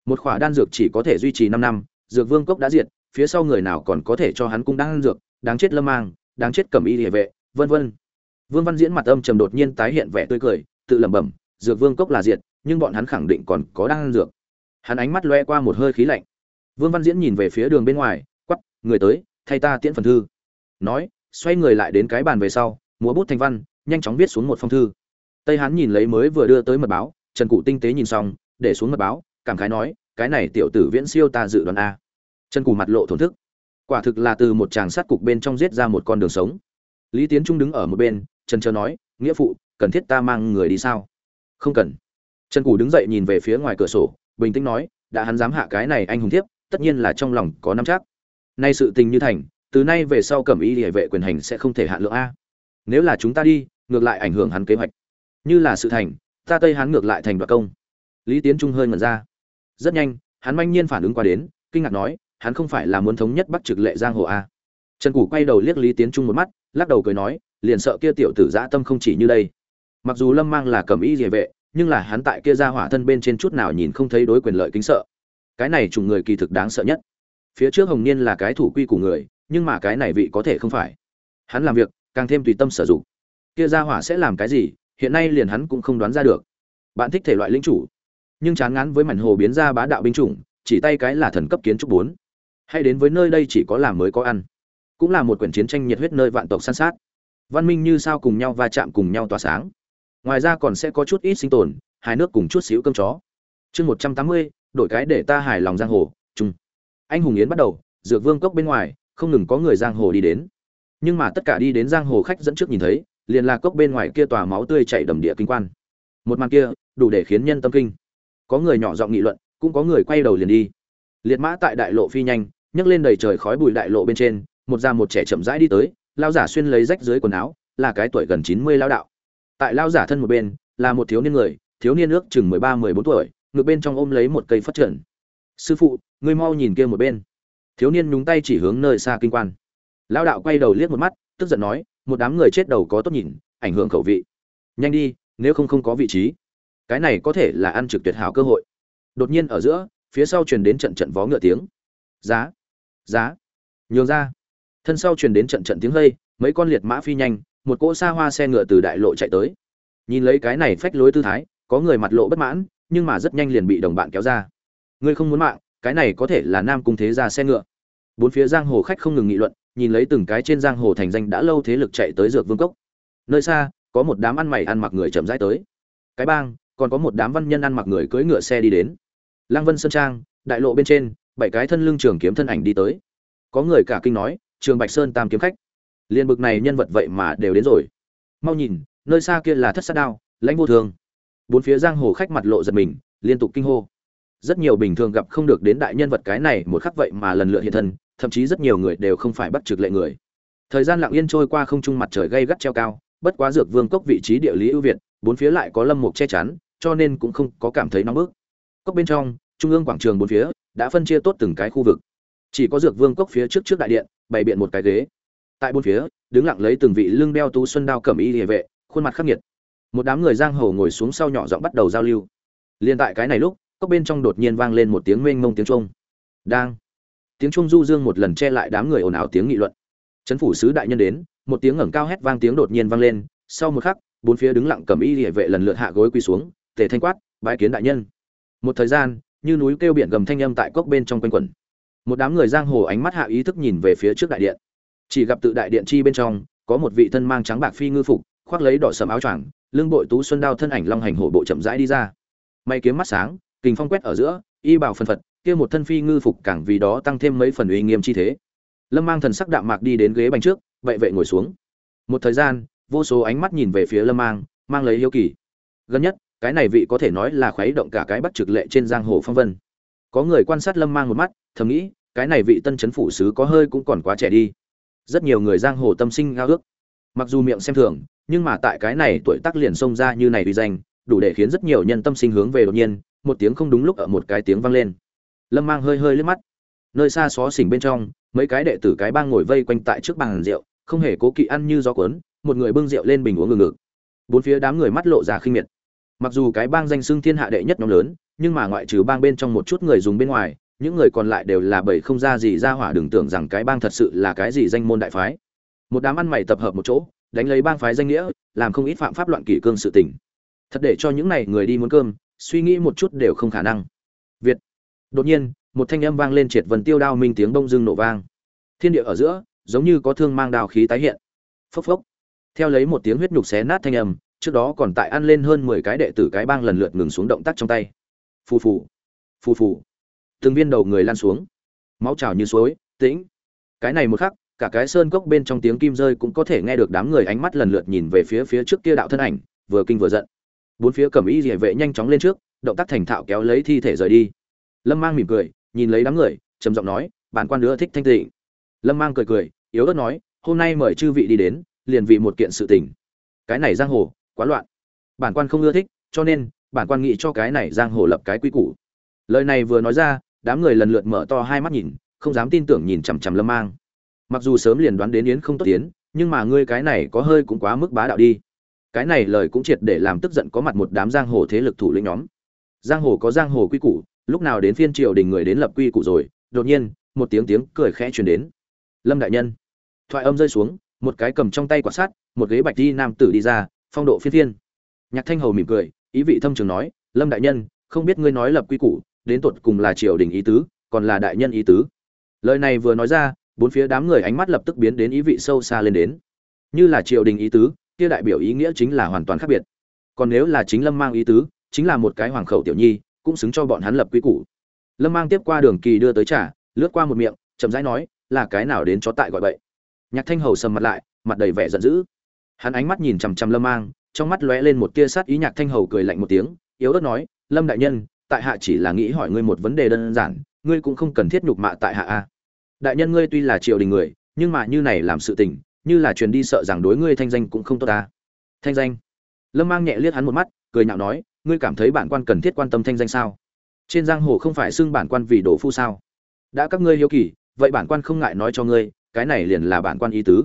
một khỏa đan dược chỉ có thể duy trì năm năm, dược vương cốc đã diệt, phía sau người nào còn có thể cho hắn cung đan dược, đáng chết lâm mang, đáng chết cẩm y địa vệ, vân vân. Vương văn diễn mặt âm trầm đột nhiên tái hiện vẻ tươi cười, tự lẩm bẩm, dược vương cốc là diệt, nhưng bọn hắn khẳng định còn có đan dược. Hắn ánh mắt loe qua một hơi khí lạnh. Vương văn diễn nhìn về phía đường bên ngoài quắp người tới, thay ta tiễn phần thư. Nói, xoay người lại đến cái bàn về sau, múa bút thành văn, nhanh chóng viết xuống một phong thư. Tây hắn nhìn lấy mới vừa đưa tới mật báo, trần cụ tinh tế nhìn xong, để xuống mật báo cảm khái nói, cái này tiểu tử viễn siêu ta dự đoán a. Chân cụ mặt lộ thổn thức. Quả thực là từ một chàng sát cục bên trong giết ra một con đường sống. Lý tiến trung đứng ở một bên, trần chờ nói, nghĩa phụ, cần thiết ta mang người đi sao? Không cần. Trần cụ đứng dậy nhìn về phía ngoài cửa sổ, bình tĩnh nói, đã hắn dám hạ cái này anh hùng thiếp, tất nhiên là trong lòng có nắm chắc. Nay sự tình như thành, từ nay về sau cẩm y địa vệ quyền hành sẽ không thể hạ lượng a. Nếu là chúng ta đi, ngược lại ảnh hưởng hắn kế hoạch. Như là sự thành, ta tây hắn ngược lại thành đoạt công. Lý tiến trung hơi ngẩn ra rất nhanh, hắn manh nhiên phản ứng qua đến, kinh ngạc nói, hắn không phải là muốn thống nhất bắt trực lệ giang hồ a. Trần củ quay đầu liếc lý tiến trung một mắt, lắc đầu cười nói, liền sợ kia tiểu tử dã tâm không chỉ như đây. Mặc dù lâm mang là cầm ý địa vệ, nhưng là hắn tại kia ra hỏa thân bên trên chút nào nhìn không thấy đối quyền lợi kính sợ. Cái này trùng người kỳ thực đáng sợ nhất. Phía trước hồng niên là cái thủ quy của người, nhưng mà cái này vị có thể không phải. Hắn làm việc, càng thêm tùy tâm sử dụng. Kia ra hỏa sẽ làm cái gì, hiện nay liền hắn cũng không đoán ra được. Bạn thích thể loại linh chủ nhưng chán ngán với mảnh hồ biến ra bá đạo binh chủng, chỉ tay cái là thần cấp kiến trúc bốn. Hay đến với nơi đây chỉ có làm mới có ăn. Cũng là một quyển chiến tranh nhiệt huyết nơi vạn tộc san sát. Văn minh như sao cùng nhau va chạm cùng nhau tỏa sáng. Ngoài ra còn sẽ có chút ít sinh tồn hai nước cùng chút xíu cơm chó. Chương một trăm tám mươi, đổi cái để ta hài lòng giang hồ, chung. Anh hùng yến bắt đầu, dược vương cốc bên ngoài, không ngừng có người giang hồ đi đến. Nhưng mà tất cả đi đến giang hồ khách dẫn trước nhìn thấy, liền là cốc bên ngoài kia tòa máu tươi chảy đầm địa kinh quan. Một màn kia, đủ để khiến nhân tâm kinh có người nhỏ giọng nghị luận, cũng có người quay đầu liền đi. Liệt mã tại đại lộ phi nhanh, nhấc lên đầy trời khói bụi đại lộ bên trên, một già một trẻ chậm rãi đi tới lao giả xuyên lấy rách dưới quần áo, là cái tuổi gần chín mươi lao đạo. Tại lao giả thân một bên, là một thiếu niên người, thiếu niên ước chừng mười ba, mười bốn tuổi ngược bên trong ôm lấy một cây phát triển sư phụ, ngươi mau nhìn kia một bên. Thiếu niên nhúng tay chỉ hướng nơi xa kinh quan. Lao đạo quay đầu liếc một mắt, tức giận nói, một đám người chết đầu có tốt nhìn, ảnh hưởng khẩu vị. Nhanh đi, nếu không không có vị trí cái này có thể là ăn trực tuyệt hảo cơ hội. Đột nhiên ở giữa, phía sau truyền đến trận trận vó ngựa tiếng. Giá giá, nhường ra. Thân sau truyền đến trận trận tiếng hây mấy con liệt mã phi nhanh, một cỗ xa hoa xe ngựa từ đại lộ chạy tới. Nhìn lấy cái này phách lối tư thái, có người mặt lộ bất mãn, nhưng mà rất nhanh liền bị đồng bạn kéo ra. Ngươi không muốn mạng, cái này có thể là nam cung thế gia xe ngựa. Bốn phía giang hồ khách không ngừng nghị luận, nhìn lấy từng cái trên giang hồ thành danh đã lâu thế lực chạy tới dược vương cốc. Nơi xa, có một đám ăn mày ăn mặc người chậm rãi tới. Cái bang còn có một đám văn nhân ăn mặc người cưỡi ngựa xe đi đến. Lăng vân sơn trang, đại lộ bên trên, bảy cái thân lưng trường kiếm thân ảnh đi tới. Có người cả kinh nói, trường bạch sơn tam kiếm khách, liên bực này nhân vật vậy mà đều đến rồi. Mau nhìn, nơi xa kia là thất sát đao, lãnh vô thường. Bốn phía giang hồ khách mặt lộ giật mình, liên tục kinh hô. Rất nhiều bình thường gặp không được đến đại nhân vật cái này một khắc vậy mà lần lượt hiện thân, thậm chí rất nhiều người đều không phải bắt trực lệ người. Thời gian lặng yên trôi qua không trung mặt trời gay gắt treo cao, bất quá dược vương cốc vị trí địa lý ưu việt, bốn phía lại có lâm mục che chắn cho nên cũng không có cảm thấy nóng bức. Cốc bên trong, trung ương quảng trường bốn phía đã phân chia tốt từng cái khu vực. Chỉ có dược vương cốc phía trước trước đại điện, bày biện một cái ghế. Tại bốn phía, đứng lặng lấy từng vị lưng đeo tú xuân đao cẩm y địa vệ, khuôn mặt khắc nghiệt. Một đám người giang hồ ngồi xuống sau nhỏ giọng bắt đầu giao lưu. Liên tại cái này lúc, cốc bên trong đột nhiên vang lên một tiếng mênh mông tiếng trung đang. Tiếng trung du dương một lần che lại đám người ồn ào tiếng nghị luận. Chấn phủ sứ đại nhân đến, một tiếng ngẩng cao hét vang tiếng đột nhiên vang lên. Sau một khắc, bốn phía đứng lặng cầm y địa vệ lần lượt hạ gối quỳ xuống tề thanh quát, bái kiến đại nhân. Một thời gian, như núi kêu biển gầm thanh âm tại cốc bên trong quanh quẩn. Một đám người giang hồ ánh mắt hạ ý thức nhìn về phía trước đại điện. Chỉ gặp tự đại điện chi bên trong, có một vị thân mang trắng bạc phi ngư phục, khoác lấy đỏ sầm áo choàng, lưng bội tú xuân đao thân ảnh long hành hổ bộ chậm rãi đi ra. May kiếm mắt sáng, kình phong quét ở giữa, y bảo phần phật, kia một thân phi ngư phục càng vì đó tăng thêm mấy phần uy nghiêm chi thế. Lâm mang thần sắc đạm mạc đi đến ghế bành trước, vậy vệ ngồi xuống. Một thời gian, vô số ánh mắt nhìn về phía lâm mang mang lấy hiếu kỳ. Gần nhất cái này vị có thể nói là khuấy động cả cái bắt trực lệ trên giang hồ phong vân. Có người quan sát lâm mang một mắt, thầm nghĩ, cái này vị tân chấn phủ sứ có hơi cũng còn quá trẻ đi. Rất nhiều người giang hồ tâm sinh ngao ước. Mặc dù miệng xem thường, nhưng mà tại cái này tuổi tác liền xông ra như này uy danh, đủ để khiến rất nhiều nhân tâm sinh hướng về đột nhiên, một tiếng không đúng lúc ở một cái tiếng vang lên. Lâm mang hơi hơi liếc mắt. Nơi xa xó xỉnh bên trong, mấy cái đệ tử cái bang ngồi vây quanh tại trước bàn rượu, không hề cố kỵ ăn như gió cuốn, một người bưng rượu lên bình uống ngừng ngực. Bốn phía đám người mắt lộ ra khinh miệt mặc dù cái bang danh xưng thiên hạ đệ nhất nhóm lớn, nhưng mà ngoại trừ bang bên trong một chút người dùng bên ngoài, những người còn lại đều là bởi không ra gì ra hỏa đừng tưởng rằng cái bang thật sự là cái gì danh môn đại phái. Một đám ăn mày tập hợp một chỗ, đánh lấy bang phái danh nghĩa, làm không ít phạm pháp loạn kỷ cương sự tình. Thật để cho những này người đi muốn cơm, suy nghĩ một chút đều không khả năng. Việt. Đột nhiên, một thanh âm vang lên triệt vần tiêu đao minh tiếng bông dưng nổ vang. Thiên địa ở giữa, giống như có thương mang đào khí tái hiện. Phốc phốc. Theo lấy một tiếng huyết nhục xé nát thanh âm trước đó còn tại ăn lên hơn mười cái đệ tử cái bang lần lượt ngừng xuống động tác trong tay. Phù phù phù phù. Từng viên đầu người lan xuống. Máu trào như suối, tĩnh. Cái này một khắc, cả cái sơn cốc bên trong tiếng kim rơi cũng có thể nghe được đám người ánh mắt lần lượt nhìn về phía phía trước kia đạo thân ảnh, vừa kinh vừa giận. Bốn phía cầm y địa vệ nhanh chóng lên trước, động tác thành thạo kéo lấy thi thể rời đi. Lâm mang mỉm cười, nhìn lấy đám người, trầm giọng nói, bản quan nữa thích thanh tịnh. Lâm mang cười cười, yếu ớt nói, hôm nay mời chư vị đi đến, liền vì một kiện sự tình. Cái này giang hồ quá loạn. Bản quan không ưa thích, cho nên, bản quan nghĩ cho cái này giang hồ lập cái quy củ. Lời này vừa nói ra, đám người lần lượt mở to hai mắt nhìn, không dám tin tưởng nhìn chằm chằm lâm mang. Mặc dù sớm liền đoán đến yến không tốt tiến nhưng mà ngươi cái này có hơi cũng quá mức bá đạo đi. Cái này lời cũng triệt để làm tức giận có mặt một đám giang hồ thế lực thủ lĩnh nhóm. Giang hồ có giang hồ quy củ, lúc nào đến phiên triều đình người đến lập quy củ rồi, đột nhiên, một tiếng tiếng cười khẽ truyền đến. Lâm đại nhân, thoại âm rơi xuống, một cái cầm trong tay quả sát một ghế bạch đi nam tử đi ra phong độ phiên thiên nhạc thanh hầu mỉm cười ý vị thâm trường nói lâm đại nhân không biết ngươi nói lập quy củ đến tột cùng là triều đình ý tứ còn là đại nhân ý tứ? Lời này vừa nói ra bốn phía đám người ánh mắt lập tức biến đến ý vị sâu xa lên đến. Như là triều đình ý tứ kia đại biểu ý nghĩa chính là hoàn toàn khác biệt. Còn nếu là chính lâm mang ý tứ chính là một cái hoàng khẩu tiểu nhi cũng xứng cho bọn hắn lập quy củ. Lâm mang tiếp qua đường kỳ đưa tới trả, lướt qua một miệng chậm rãi nói là cái nào đến chó tại gọi bậy? Nhạc thanh hầu sầm mặt lại mặt đầy vẻ giận dữ hắn ánh mắt nhìn chằm chằm lâm mang, trong mắt lóe lên một tia sát ý nhạc thanh hầu cười lạnh một tiếng, yếu ớt nói, lâm đại nhân, tại hạ chỉ là nghĩ hỏi ngươi một vấn đề đơn giản, ngươi cũng không cần thiết nhục mạ tại hạ a. Đại nhân ngươi tuy là triều đình người, nhưng mà như này làm sự tình, như là truyền đi sợ rằng đối ngươi thanh danh cũng không tốt ta. Thanh danh? Lâm mang nhẹ liếc hắn một mắt, cười nhạo nói, ngươi cảm thấy bản quan cần thiết quan tâm thanh danh sao? Trên giang hồ không phải xưng bản quan vì đồ phu sao? Đã các ngươi hiếu kỳ, vậy bản quan không ngại nói cho ngươi, cái này liền là bản quan ý tứ.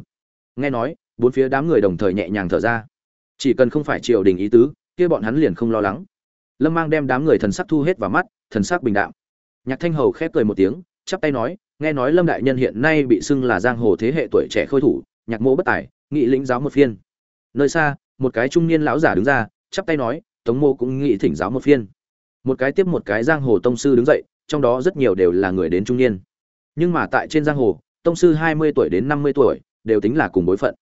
Nghe nói bốn phía đám người đồng thời nhẹ nhàng thở ra. Chỉ cần không phải triều đình ý tứ, kia bọn hắn liền không lo lắng. Lâm mang đem đám người thần sắc thu hết vào mắt, thần sắc bình đạm. Nhạc thanh hầu khép cười một tiếng, chắp tay nói, nghe nói lâm đại nhân hiện nay bị xưng là giang hồ thế hệ tuổi trẻ khôi thủ, nhạc mộ bất tài, nghị lĩnh giáo một phiên. Nơi xa, một cái trung niên lão giả đứng ra, chắp tay nói, tống mô cũng nghị thỉnh giáo một phiên. Một cái tiếp một cái giang hồ tông sư đứng dậy, trong đó rất nhiều đều là người đến trung niên. Nhưng mà tại trên giang hồ, tông sư hai mươi tuổi đến năm mươi tuổi, đều tính là cùng bối phận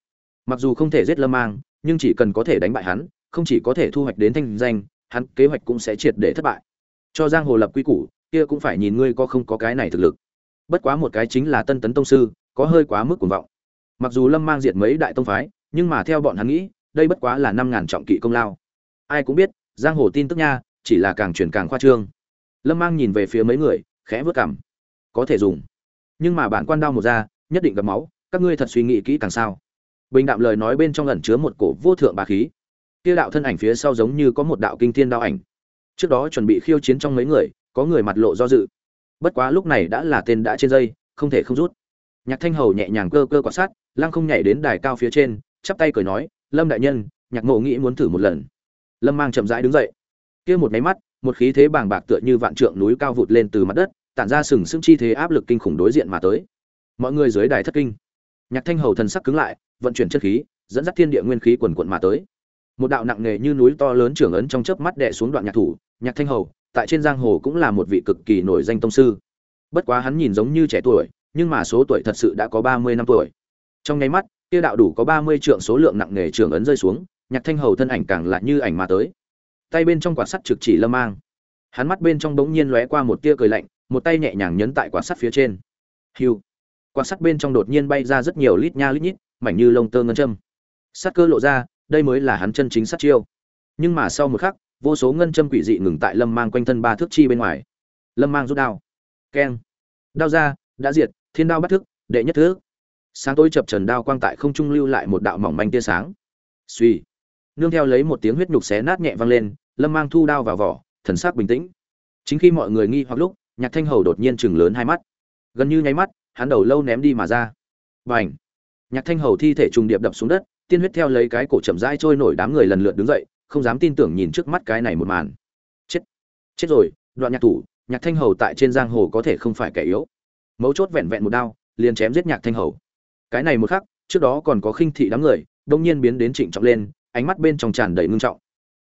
mặc dù không thể giết lâm mang, nhưng chỉ cần có thể đánh bại hắn, không chỉ có thể thu hoạch đến thanh danh, hắn kế hoạch cũng sẽ triệt để thất bại. Cho giang hồ lập quy củ, kia cũng phải nhìn ngươi có không có cái này thực lực. Bất quá một cái chính là tân tấn tông sư, có hơi quá mức cuồng vọng. Mặc dù lâm mang diệt mấy đại tông phái, nhưng mà theo bọn hắn nghĩ, đây bất quá là năm ngàn trọng kỵ công lao. Ai cũng biết, giang hồ tin tức nha, chỉ là càng chuyển càng khoa trương. Lâm mang nhìn về phía mấy người, khẽ vớt cảm có thể dùng. Nhưng mà bản quan đao một ra nhất định gặp máu, các ngươi thật suy nghĩ kỹ càng sao? Bình đạm lời nói bên trong ẩn chứa một cổ vô thượng bá khí. Kia đạo thân ảnh phía sau giống như có một đạo kinh thiên đao ảnh. Trước đó chuẩn bị khiêu chiến trong mấy người, có người mặt lộ do dự. Bất quá lúc này đã là tên đã trên dây, không thể không rút. Nhạc thanh hầu nhẹ nhàng cơ cơ quan sát, lăng không nhảy đến đài cao phía trên, chắp tay cười nói, lâm đại nhân, nhạc ngộ nghĩ muốn thử một lần. Lâm mang chậm rãi đứng dậy. Kia một máy mắt, một khí thế bàng bạc tựa như vạn trượng núi cao vụt lên từ mặt đất, tản ra sừng sững chi thế áp lực kinh khủng đối diện mà tới. Mọi người dưới đài thất kinh nhạc thanh hầu thần sắc cứng lại, vận chuyển chất khí, dẫn dắt thiên địa nguyên khí quần quận mà tới. Một đạo nặng nề như núi to lớn trưởng ấn trong chớp mắt đè xuống đoạn nhạc thủ, nhạc thanh hầu, tại trên giang hồ cũng là một vị cực kỳ nổi danh tông sư. Bất quá hắn nhìn giống như trẻ tuổi, nhưng mà số tuổi thật sự đã có ba mươi năm tuổi. Trong nháy mắt, kia đạo đủ có ba mươi trượng số lượng nặng nề trưởng ấn rơi xuống, nhạc thanh hầu thân ảnh càng lại như ảnh mà tới. Tay bên trong quả sắt trực chỉ lâm mang. Hắn mắt bên trong bỗng nhiên lóe qua một tia cười lạnh, một tay nhẹ nhàng nhấn tại quả sắt phía trên. Hiu quan sắt bên trong đột nhiên bay ra rất nhiều lít nha lít nhít, mảnh như lông tơ ngân châm. Sắt cơ lộ ra, đây mới là hắn chân chính sát chiêu. Nhưng mà sau một khắc, vô số ngân châm quỷ dị ngừng tại lâm mang quanh thân ba thước chi bên ngoài. Lâm mang rút đao. Keng. Đao ra, đã diệt, thiên đao bắt thức, đệ nhất thứ sáng tối chập trần đao quang tại không trung lưu lại một đạo mỏng manh tia sáng. Suy nương theo lấy một tiếng huyết nhục xé nát nhẹ vang lên, lâm mang thu đao vào vỏ, thần sắc bình tĩnh. Chính khi mọi người nghi hoặc lúc, nhạc thanh hầu đột nhiên chừng lớn hai mắt. Gần như nháy mắt hắn đầu lâu ném đi mà ra. Bành! nhạc thanh hầu thi thể trùng điệp đập xuống đất, tiên huyết theo lấy cái cổ chậm rãi trôi nổi đám người lần lượt đứng dậy, không dám tin tưởng nhìn trước mắt cái này một màn. Chết! Chết rồi, đoạn nhạc thủ, nhạc thanh hầu tại trên giang hồ có thể không phải kẻ yếu. Mấu chốt vẹn vẹn một đao, liền chém giết nhạc thanh hầu. Cái này một khắc, trước đó còn có khinh thị đám người, đông nhiên biến đến trịnh trọng lên, ánh mắt bên trong tràn đầy ngưng trọng.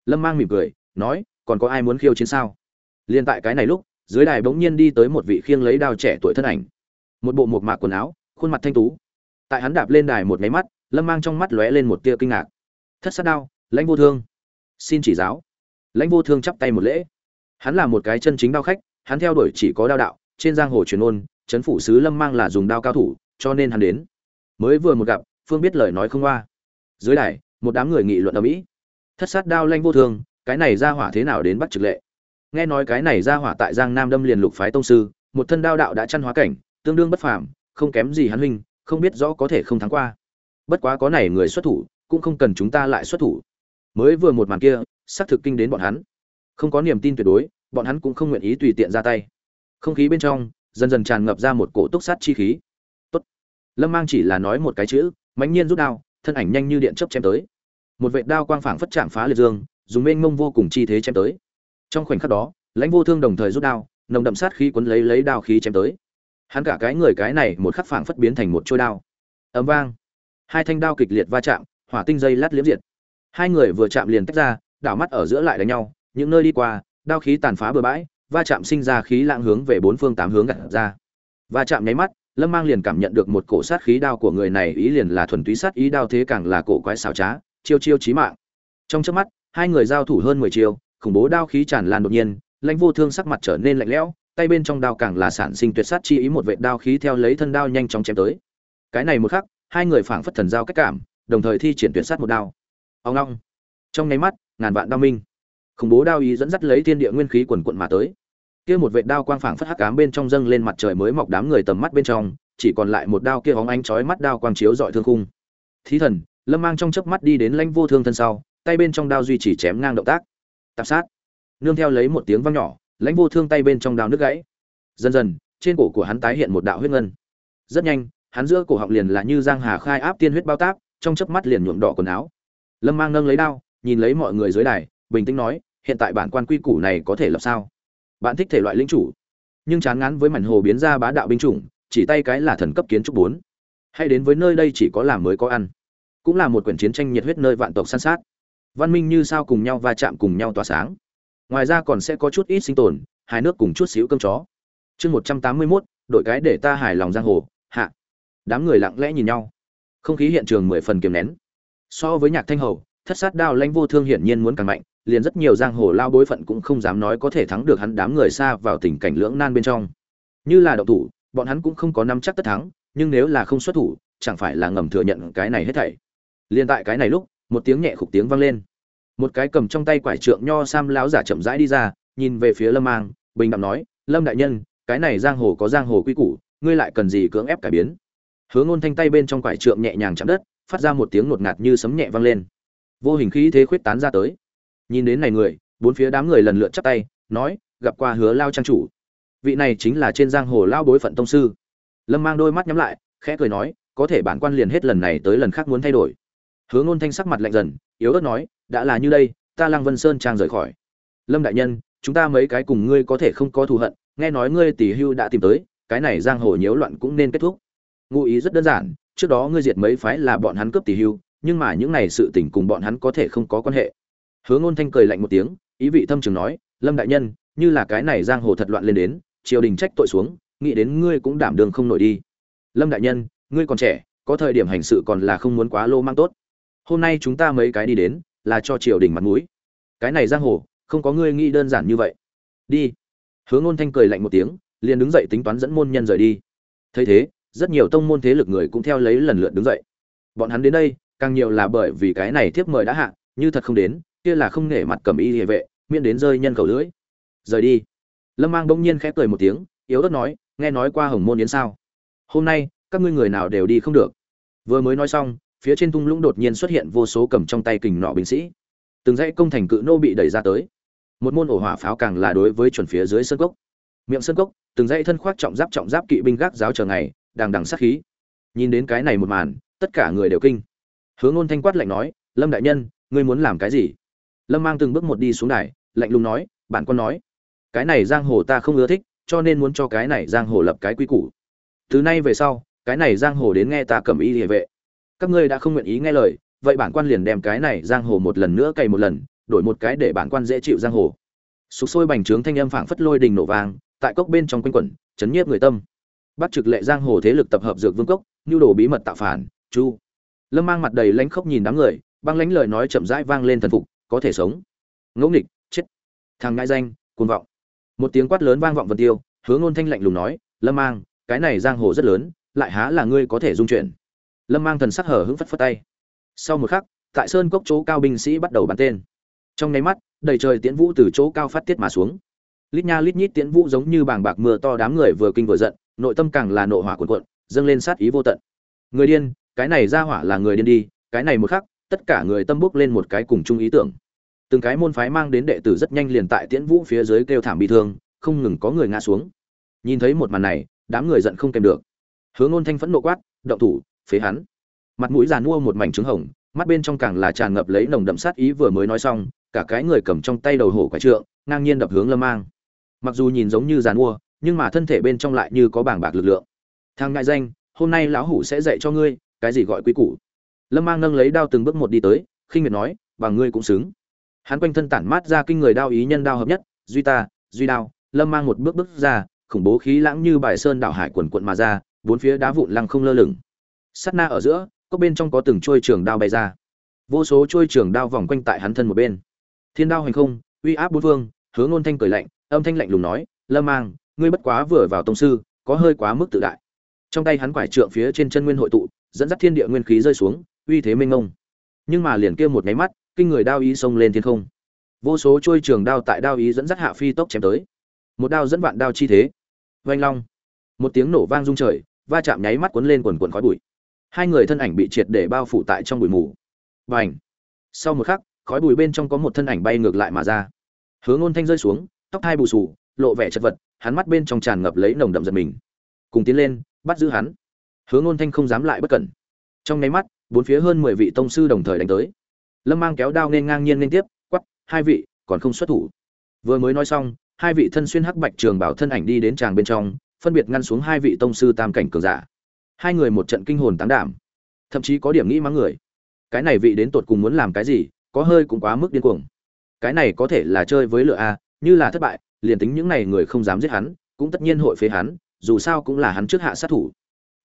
Lâm mang mỉm cười, nói, còn có ai muốn khiêu chiến sao? Liên tại cái này lúc, dưới đài bỗng nhiên đi tới một vị khiêng lấy đao trẻ tuổi thân ảnh một bộ một mạc quần áo, khuôn mặt thanh tú. Tại hắn đạp lên đài một máy mắt, lâm mang trong mắt lóe lên một tia kinh ngạc. Thất sát đao, lãnh vô thương. Xin chỉ giáo. Lãnh vô thương chắp tay một lễ. Hắn là một cái chân chính đao khách, hắn theo đuổi chỉ có đao đạo, trên giang hồ truyền ôn chấn phủ sứ lâm mang là dùng đao cao thủ, cho nên hắn đến. Mới vừa một gặp, phương biết lời nói không qua. Dưới đài, một đám người nghị luận ở mỹ. Thất sát đao lanh vô thương, cái này ra hỏa thế nào đến bắt trực lệ? Nghe nói cái này ra hỏa tại giang nam đâm liền lục phái tông sư, một thân đao đạo đã chăn hóa cảnh tương đương bất phàm, không kém gì hắn huynh, không biết rõ có thể không thắng qua. Bất quá có này người xuất thủ, cũng không cần chúng ta lại xuất thủ. Mới vừa một màn kia, xác thực kinh đến bọn hắn. Không có niềm tin tuyệt đối, bọn hắn cũng không nguyện ý tùy tiện ra tay. Không khí bên trong, dần dần tràn ngập ra một cổ túc sát chi khí. Tốt. lâm mang chỉ là nói một cái chữ, mãnh nhiên rút đao, thân ảnh nhanh như điện chớp chém tới. Một vệt đao quang phảng phất chạm phá liệt dương, dùng mênh mông vô cùng chi thế chém tới. Trong khoảnh khắc đó, lãnh vô thương đồng thời rút đao, nồng đậm sát khí cuốn lấy lấy đao khí chém tới hắn cả cái người cái này một khắc phảng phất biến thành một trôi đao. Ấm vang. Hai thanh đao kịch liệt va chạm, hỏa tinh dây lát liếm diệt. Hai người vừa chạm liền tách ra, đảo mắt ở giữa lại đánh nhau, những nơi đi qua, đao khí tàn phá bừa bãi, va chạm sinh ra khí lạng hướng về bốn phương tám hướng gặt ra. Va chạm nháy mắt, lâm mang liền cảm nhận được một cổ sát khí đao của người này, ý liền là thuần túy sát ý đao thế càng là cổ quái xảo trá, chiêu chiêu chí mạng. Trong trước mắt, hai người giao thủ hơn mười chiêu, khủng bố đao khí tràn lan đột nhiên, lãnh vô thương sắc mặt trở nên lạnh lẽo tay bên trong đao càng là sản sinh tuyệt sát chi ý một vệt đao khí theo lấy thân đao nhanh chóng chém tới. Cái này một khắc, hai người phảng phất thần giao cách cảm, đồng thời thi triển tuyệt sát một đao. Ông long. Trong nháy mắt, ngàn vạn đao minh. Khủng bố đao ý dẫn dắt lấy thiên địa nguyên khí quần cuộn mà tới. Kia một vệt đao quang phảng phất hắc ám bên trong dâng lên mặt trời mới mọc đám người tầm mắt bên trong, chỉ còn lại một đao kia óng ánh chói mắt đao quang chiếu dọi thương khung. Thí thần, lâm mang trong chớp mắt đi đến lãnh vô thương thân sau, tay bên trong đao duy trì chém ngang động tác. Tạp sát. Nương theo lấy một tiếng vang nhỏ lãnh vô thương tay bên trong đao nước gãy. Dần dần, trên cổ của hắn tái hiện một đạo huyết ngân. Rất nhanh, hắn giữa cổ họng liền là như giang hà khai áp tiên huyết bao tác trong chớp mắt liền nhuộm đỏ quần áo. Lâm mang nâng lấy đao, nhìn lấy mọi người dưới đài, bình tĩnh nói, hiện tại bản quan quy củ này có thể lập sao? Bạn thích thể loại linh chủ, nhưng chán ngán với mảnh hồ biến ra bá đạo binh chủng, chỉ tay cái là thần cấp kiến trúc bốn. Hay đến với nơi đây chỉ có làm mới có ăn, cũng là một quyển chiến tranh nhiệt huyết nơi vạn tộc săn sát. Văn minh như sao cùng nhau va chạm cùng nhau tỏa sáng ngoài ra còn sẽ có chút ít sinh tồn hai nước cùng chút xíu cơm chó. Chương một trăm tám mươi mốt, đội cái để ta hài lòng giang hồ, hạ. Đám người lặng lẽ nhìn nhau. Không khí hiện trường mười phần kiềm nén. So với nhạc thanh hầu, thất sát đao lanh vô thương hiển nhiên muốn càng mạnh, liền rất nhiều giang hồ lao bối phận cũng không dám nói có thể thắng được hắn đám người xa vào tình cảnh lưỡng nan bên trong. Như là độc thủ, bọn hắn cũng không có nắm chắc tất thắng, nhưng nếu là không xuất thủ, chẳng phải là ngầm thừa nhận cái này hết thảy. Liền tại cái này lúc, một tiếng nhẹ khục tiếng vang lên một cái cầm trong tay quải trượng nho sam lão giả chậm rãi đi ra, nhìn về phía lâm mang, bình đạm nói, lâm đại nhân, cái này giang hồ có giang hồ quy củ, ngươi lại cần gì cưỡng ép cải biến? Hứa ngôn thanh tay bên trong quải trượng nhẹ nhàng chạm đất, phát ra một tiếng ngột ngạt như sấm nhẹ vang lên. Vô hình khí thế khuyết tán ra tới. Nhìn đến này người, bốn phía đám người lần lượt chắp tay, nói, gặp qua hứa lao trang chủ. Vị này chính là trên giang hồ lao bối phận tông sư. Lâm mang đôi mắt nhắm lại, khẽ cười nói, có thể bản quan liền hết lần này tới lần khác muốn thay đổi. Hứa ngôn thanh sắc mặt lạnh dần, yếu ớt nói đã là như đây, ta lăng vân sơn trang rời khỏi. Lâm đại nhân, chúng ta mấy cái cùng ngươi có thể không có thù hận, nghe nói ngươi tỷ hưu đã tìm tới, cái này giang hồ nhiễu loạn cũng nên kết thúc. Ngụ ý rất đơn giản, trước đó ngươi diệt mấy phái là bọn hắn cướp tỷ hưu, nhưng mà những này sự tình cùng bọn hắn có thể không có quan hệ. Hứa ngôn thanh cười lạnh một tiếng, ý vị thâm trường nói, lâm đại nhân, như là cái này giang hồ thật loạn lên đến, triều đình trách tội xuống, nghĩ đến ngươi cũng đảm đường không nổi đi. Lâm đại nhân, ngươi còn trẻ, có thời điểm hành sự còn là không muốn quá lô mang tốt. Hôm nay chúng ta mấy cái đi đến là cho triều đình mặt mũi. Cái này giang hồ, không có ngươi nghĩ đơn giản như vậy. Đi. Hứa ngôn thanh cười lạnh một tiếng, liền đứng dậy tính toán dẫn môn nhân rời đi. Thấy thế, rất nhiều tông môn thế lực người cũng theo lấy lần lượt đứng dậy. Bọn hắn đến đây, càng nhiều là bởi vì cái này tiếp mời đã hạ, như thật không đến, kia là không nể mặt cầm y địa vệ, miễn đến rơi nhân khẩu lưỡi. Rời đi. Lâm mang bỗng nhiên khẽ cười một tiếng, yếu ớt nói, nghe nói qua hồng môn yến sao? Hôm nay, các ngươi người nào đều đi không được. Vừa mới nói xong phía trên thung lũng đột nhiên xuất hiện vô số cầm trong tay kình nọ binh sĩ. Từng dãy công thành cự nô bị đẩy ra tới. Một môn ổ hỏa pháo càng là đối với chuẩn phía dưới sân cốc. Miệng sân cốc, từng dãy thân khoác trọng giáp trọng giáp kỵ binh gác giáo chờ ngày, đằng đằng sát khí. Nhìn đến cái này một màn, tất cả người đều kinh. Hướng ngôn thanh quát lạnh nói, lâm đại nhân, ngươi muốn làm cái gì? Lâm mang từng bước một đi xuống đài, lạnh lùng nói, bản quân nói, cái này giang hồ ta không ưa thích, cho nên muốn cho cái này giang hồ lập cái quy củ. Từ nay về sau, cái này giang hồ đến nghe ta cầm ý địa vệ các ngươi đã không nguyện ý nghe lời, vậy bản quan liền đem cái này giang hồ một lần nữa cày một lần, đổi một cái để bản quan dễ chịu giang hồ. Sục sôi bành trướng thanh âm phảng phất lôi đình nổ vàng tại cốc bên trong quanh quẩn, chấn nhiếp người tâm. Bắt trực lệ giang hồ thế lực tập hợp dược vương cốc, nhu đồ bí mật tạo phản, chu. Lâm mang mặt đầy lãnh khốc nhìn đám người, băng lãnh lời nói chậm rãi vang lên thần phục, có thể sống. Ngẫu nghịch, chết. Thằng ngại danh, cuồng vọng. Một tiếng quát lớn vang vọng vân tiêu hướng ngôn thanh lạnh lùng nói, lâm mang, cái này giang hồ rất lớn, lại há là ngươi có thể dung chuyển? Lâm mang thần sắc hở hững phất phất tay. Sau một khắc, tại sơn cốc chỗ cao binh sĩ bắt đầu bắn tên. Trong nháy mắt, đầy trời tiễn vũ từ chỗ cao phát tiết mà xuống. Lít nha lít nhít tiễn vũ giống như bàng bạc mưa to đám người vừa kinh vừa giận, nội tâm càng là nộ hỏa cuộn cuộn, dâng lên sát ý vô tận. Người điên, cái này ra hỏa là người điên đi, cái này một khắc, tất cả người tâm bước lên một cái cùng chung ý tưởng. Từng cái môn phái mang đến đệ tử rất nhanh liền tại tiễn vũ phía dưới kêu thảm bị thương, không ngừng có người ngã xuống. Nhìn thấy một màn này, đám người giận không kèm được. Hướng ngôn thanh phẫn nộ quát, động thủ phế hắn. Mặt mũi giàn mua một mảnh trứng hồng, mắt bên trong càng là tràn ngập lấy nồng đậm sát ý vừa mới nói xong, cả cái người cầm trong tay đầu hổ quả trượng, ngang nhiên đập hướng lâm mang. Mặc dù nhìn giống như giàn mua nhưng mà thân thể bên trong lại như có bảng bạc lực lượng. Thang ngại danh, hôm nay lão hủ sẽ dạy cho ngươi, cái gì gọi quý củ? Lâm mang nâng lấy đao từng bước một đi tới, khinh miệt nói, bằng ngươi cũng xứng. Hắn quanh thân tản mát ra kinh người đao ý nhân đao hợp nhất, duy ta, duy đao, lâm mang một bước bước ra, khủng bố khí lãng như bài sơn đảo hải quần quận mà ra, bốn phía đá vụn lăng không lơ lửng sắt na ở giữa, cốc bên trong có từng trôi trường đao bay ra. Vô số trôi trường đao vòng quanh tại hắn thân một bên. Thiên đao hành không, uy áp bốn phương hướng ngôn thanh cười lạnh, âm thanh lạnh lùng nói, lâm mang, ngươi bất quá vừa vào tông sư, có hơi quá mức tự đại. Trong tay hắn quải trượng phía trên chân nguyên hội tụ, dẫn dắt thiên địa nguyên khí rơi xuống, uy thế mênh mông. Nhưng mà liền kia một nháy mắt, kinh người đao ý xông lên thiên không. Vô số trôi trường đao tại đao ý dẫn dắt hạ phi tốc chém tới. Một đao dẫn vạn đao chi thế. Vanh long. Một tiếng nổ vang rung trời, va chạm nháy mắt cuốn lên quần quần khói bụi hai người thân ảnh bị triệt để bao phủ tại trong bụi mù. Và ảnh sau một khắc, khói bụi bên trong có một thân ảnh bay ngược lại mà ra. Hướng ngôn thanh rơi xuống, tóc hai bù sù lộ vẻ chật vật, hắn mắt bên trong tràn ngập lấy nồng đậm giật mình. Cùng tiến lên, bắt giữ hắn. Hướng ngôn thanh không dám lại bất cẩn. Trong nháy mắt, bốn phía hơn mười vị tông sư đồng thời đánh tới. Lâm mang kéo đao nên ngang nhiên liên tiếp, quắp, hai vị, còn không xuất thủ. Vừa mới nói xong, hai vị thân xuyên hắc bạch trường bảo thân ảnh đi đến tràng bên trong, phân biệt ngăn xuống hai vị tông sư tam cảnh cường giả hai người một trận kinh hồn tán đảm, thậm chí có điểm nghĩ mắng người. Cái này vị đến tột cùng muốn làm cái gì, có hơi cũng quá mức điên cuồng. Cái này có thể là chơi với lựa a, như là thất bại, liền tính những này người không dám giết hắn, cũng tất nhiên hội phế hắn, dù sao cũng là hắn trước hạ sát thủ.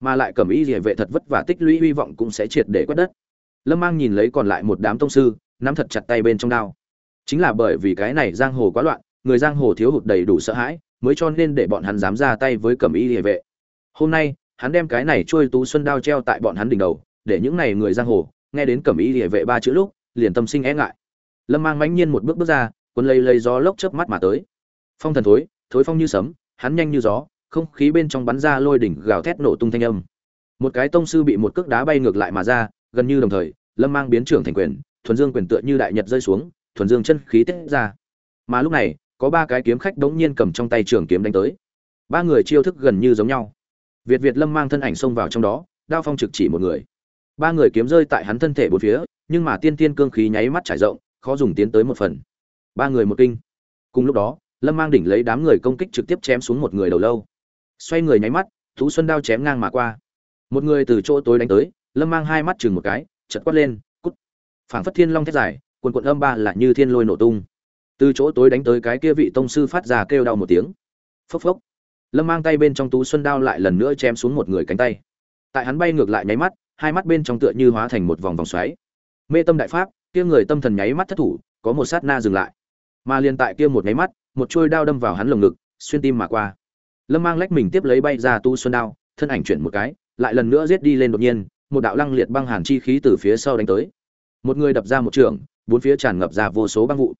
Mà lại cầm ý địa vệ thật vất vả tích lũy hy vọng cũng sẽ triệt để quét đất. Lâm mang nhìn lấy còn lại một đám tông sư, nắm thật chặt tay bên trong đao. Chính là bởi vì cái này giang hồ quá loạn, người giang hồ thiếu hụt đầy đủ sợ hãi, mới cho nên để bọn hắn dám ra tay với cẩm y địa vệ. Hôm nay hắn đem cái này trôi tú xuân đao treo tại bọn hắn đỉnh đầu, để những này người giang hồ, nghe đến cẩm y địa vệ ba chữ lúc, liền tâm sinh e ngại. Lâm mang mãnh nhiên một bước bước ra quân lây lây gió lốc chớp mắt mà tới. Phong thần thối thối phong như sấm, hắn nhanh như gió, không khí bên trong bắn ra lôi đỉnh gào thét nổ tung thanh âm. Một cái tông sư bị một cước đá bay ngược lại mà ra, gần như đồng thời, lâm mang biến trưởng thành quyền, thuần dương quyền tựa như đại nhật rơi xuống, thuần dương chân khí tiết ra. Mà lúc này, có ba cái kiếm khách đống nhiên cầm trong tay trường kiếm đánh tới. Ba người chiêu thức gần như giống nhau việt việt lâm mang thân ảnh xông vào trong đó, đao phong trực chỉ một người. Ba người kiếm rơi tại hắn thân thể bốn phía, nhưng mà tiên tiên cương khí nháy mắt trải rộng, khó dùng tiến tới một phần. Ba người một kinh. Cùng lúc đó, lâm mang đỉnh lấy đám người công kích trực tiếp chém xuống một người đầu lâu. Xoay người nháy mắt, thú xuân đao chém ngang mà qua. Một người từ chỗ tối đánh tới, lâm mang hai mắt chừng một cái, chợt quát lên, cút! Phảng phất thiên long thét dài, quần quần âm ba là như thiên lôi nổ tung. Từ chỗ tối đánh tới cái kia vị tông sư phát ra kêu đau một tiếng. Phốc phốc lâm mang tay bên trong tú xuân đao lại lần nữa chém xuống một người cánh tay. Tại hắn bay ngược lại nháy mắt, hai mắt bên trong tựa như hóa thành một vòng vòng xoáy. Mê tâm đại pháp, kia người tâm thần nháy mắt thất thủ, có một sát na dừng lại. Mà liền tại kia một nháy mắt, một trôi đao đâm vào hắn lồng ngực, xuyên tim mà qua. Lâm mang lách mình tiếp lấy bay ra tu xuân đao, thân ảnh chuyển một cái, lại lần nữa giết đi lên đột nhiên, một đạo lăng liệt băng hàn chi khí từ phía sau đánh tới. Một người đập ra một trường, bốn phía tràn ngập ra vô số băng vụ.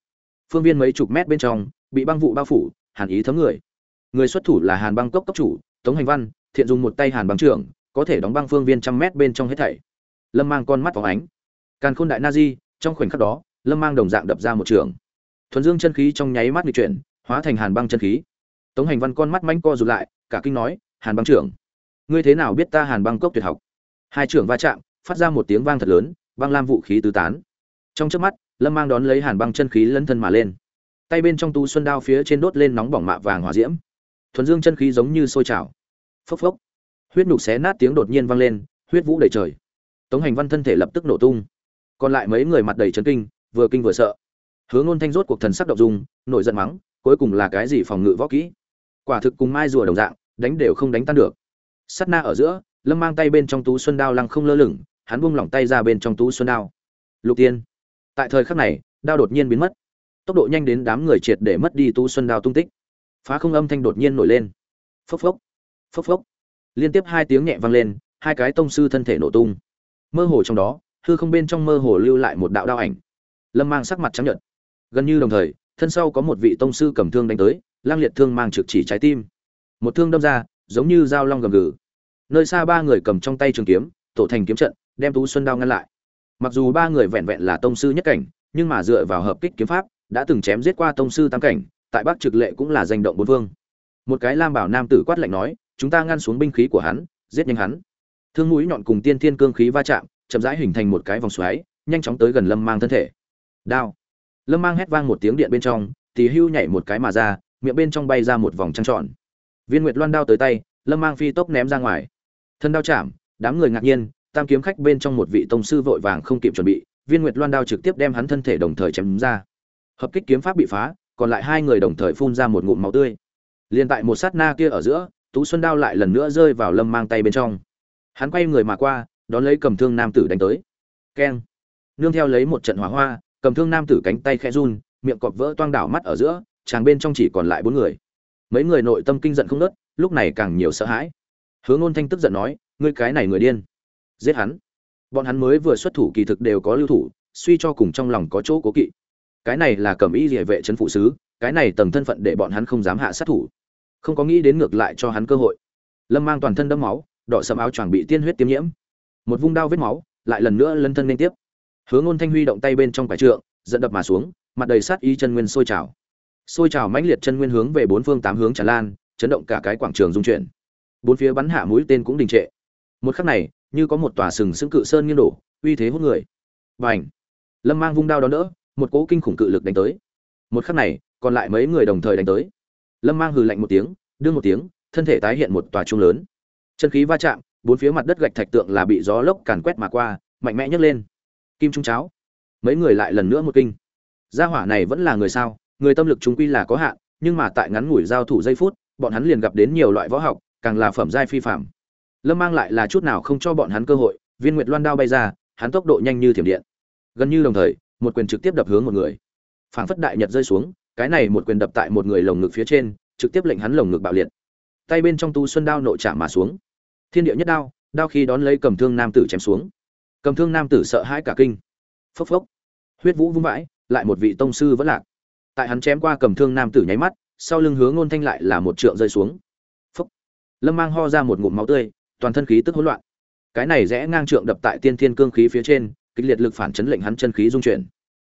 Phương viên mấy chục mét bên trong, bị băng vụ bao phủ, hàn ý thấm người người xuất thủ là hàn băng cốc cốc chủ, tống hành văn, thiện dùng một tay hàn băng trưởng, có thể đóng băng phương viên trăm mét bên trong hết thảy. Lâm mang con mắt phóng ánh. Càn khôn đại na di, trong khoảnh khắc đó, lâm mang đồng dạng đập ra một trường. Thuần dương chân khí trong nháy mắt nghịch chuyển, hóa thành hàn băng chân khí. Tống hành văn con mắt manh co rụt lại, cả kinh nói, hàn băng trưởng, ngươi thế nào biết ta hàn băng cốc tuyệt học? Hai trưởng va chạm, phát ra một tiếng vang thật lớn, băng lam vũ khí tứ tán. Trong trước mắt, lâm mang đón lấy hàn băng chân khí lấn thân mà lên. Tay bên trong tu xuân đao phía trên đốt lên nóng bỏng mạ vàng hỏa diễm thuần dương chân khí giống như sôi trào. Phốc phốc. Huyết nhục xé nát tiếng đột nhiên vang lên, huyết vũ đầy trời. Tống hành văn thân thể lập tức nổ tung. Còn lại mấy người mặt đầy chấn kinh, vừa kinh vừa sợ. Hướng ngôn thanh rốt cuộc thần sắc động dung, nổi giận mắng, cuối cùng là cái gì phòng ngự võ kỹ? Quả thực cùng mai rùa đồng dạng, đánh đều không đánh tan được. Sắt na ở giữa, lâm mang tay bên trong tú xuân đao lăng không lơ lửng, hắn buông lỏng tay ra bên trong tú xuân đao. Lục tiên. Tại thời khắc này, đao đột nhiên biến mất. Tốc độ nhanh đến đám người triệt để mất đi tú xuân đao tung tích phá không âm thanh đột nhiên nổi lên. Phốc phốc phốc phốc. Liên tiếp hai tiếng nhẹ vang lên, hai cái tông sư thân thể nổ tung. Mơ hồ trong đó, hư không bên trong mơ hồ lưu lại một đạo đao ảnh. Lâm mang sắc mặt trắng nhợt. Gần như đồng thời, thân sau có một vị tông sư cầm thương đánh tới, lang liệt thương mang trực chỉ trái tim. Một thương đâm ra, giống như dao long gầm gừ. Nơi xa ba người cầm trong tay trường kiếm, tổ thành kiếm trận, đem tú xuân đao ngăn lại. Mặc dù ba người vẹn vẹn là tông sư nhất cảnh, nhưng mà dựa vào hợp kích kiếm pháp, đã từng chém giết qua tông sư tam cảnh tại bắc trực lệ cũng là danh động bốn phương. Một cái lam bảo nam tử quát lạnh nói, chúng ta ngăn xuống binh khí của hắn, giết nhanh hắn. Thương mũi nhọn cùng tiên thiên cương khí va chạm, chậm rãi hình thành một cái vòng xoáy, nhanh chóng tới gần lâm mang thân thể. Đao. Lâm mang hét vang một tiếng điện bên trong, thì hưu nhảy một cái mà ra, miệng bên trong bay ra một vòng trăng tròn. Viên nguyệt loan đao tới tay, lâm mang phi tốc ném ra ngoài. Thân đao chạm, đám người ngạc nhiên, tam kiếm khách bên trong một vị tông sư vội vàng không kịp chuẩn bị, viên nguyệt loan đao trực tiếp đem hắn thân thể đồng thời chém ra. Hợp kích kiếm pháp bị phá còn lại hai người đồng thời phun ra một ngụm máu tươi. Liền tại một sát na kia ở giữa, tú xuân đao lại lần nữa rơi vào lâm mang tay bên trong. Hắn quay người mà qua, đón lấy cầm thương nam tử đánh tới. Keng. Nương theo lấy một trận hỏa hoa, cầm thương nam tử cánh tay khẽ run, miệng cọp vỡ toang đảo mắt ở giữa, chàng bên trong chỉ còn lại bốn người. Mấy người nội tâm kinh giận không nớt lúc này càng nhiều sợ hãi. Hướng ngôn thanh tức giận nói, ngươi cái này người điên, giết hắn. Bọn hắn mới vừa xuất thủ kỳ thực đều có lưu thủ, suy cho cùng trong lòng có chỗ cố kỵ cái này là cầm ý địa vệ trấn phụ sứ, cái này tầng thân phận để bọn hắn không dám hạ sát thủ. Không có nghĩ đến ngược lại cho hắn cơ hội. Lâm mang toàn thân đẫm máu, đỏ sầm áo choàng bị tiên huyết tiêm nhiễm. Một vung đao vết máu, lại lần nữa lân thân liên tiếp. Hướng ngôn thanh huy động tay bên trong cải trượng dẫn đập mà xuống, mặt đầy sát ý chân nguyên sôi trào. Sôi trào mãnh liệt chân nguyên hướng về bốn phương tám hướng tràn lan, chấn động cả cái quảng trường dung chuyển. Bốn phía bắn hạ mũi tên cũng đình trệ. Một khắc này, như có một tòa sừng sững cự sơn nghiêng đổ, uy thế hút người. Và lâm mang vung đao đó đỡ một cỗ kinh khủng cự lực đánh tới. Một khắc này, còn lại mấy người đồng thời đánh tới. Lâm mang hừ lạnh một tiếng, đương một tiếng, thân thể tái hiện một tòa trung lớn. Chân khí va chạm, bốn phía mặt đất gạch thạch tượng là bị gió lốc càn quét mà qua, mạnh mẽ nhấc lên. Kim trung cháo. Mấy người lại lần nữa một kinh. Gia hỏa này vẫn là người sao? Người tâm lực chúng quy là có hạn, nhưng mà tại ngắn ngủi giao thủ giây phút, bọn hắn liền gặp đến nhiều loại võ học, càng là phẩm giai phi phạm lâm mang lại là chút nào không cho bọn hắn cơ hội, viên nguyệt loan đao bay ra, hắn tốc độ nhanh như thiểm điện. Gần như đồng thời một quyền trực tiếp đập hướng một người. Phảng phất đại nhật rơi xuống, cái này một quyền đập tại một người lồng ngực phía trên, trực tiếp lệnh hắn lồng ngực bạo liệt. Tay bên trong tu xuân đao nội chạm mà xuống. Thiên địa nhất đao đao khi đón lấy cầm thương nam tử chém xuống. Cầm thương nam tử sợ hãi cả kinh. Phốc phốc. Huyết vũ vung vãi, lại một vị tông sư vẫn lạc. Tại hắn chém qua cầm thương nam tử nháy mắt, sau lưng hướng ngôn thanh lại là một trượng rơi xuống. Phốc. Lâm mang ho ra một ngụm máu tươi, toàn thân khí tức hỗn loạn. Cái này rẽ ngang trượng đập tại tiên thiên cương khí phía trên kịch liệt lực phản chấn lệnh hắn chân khí dung chuyển.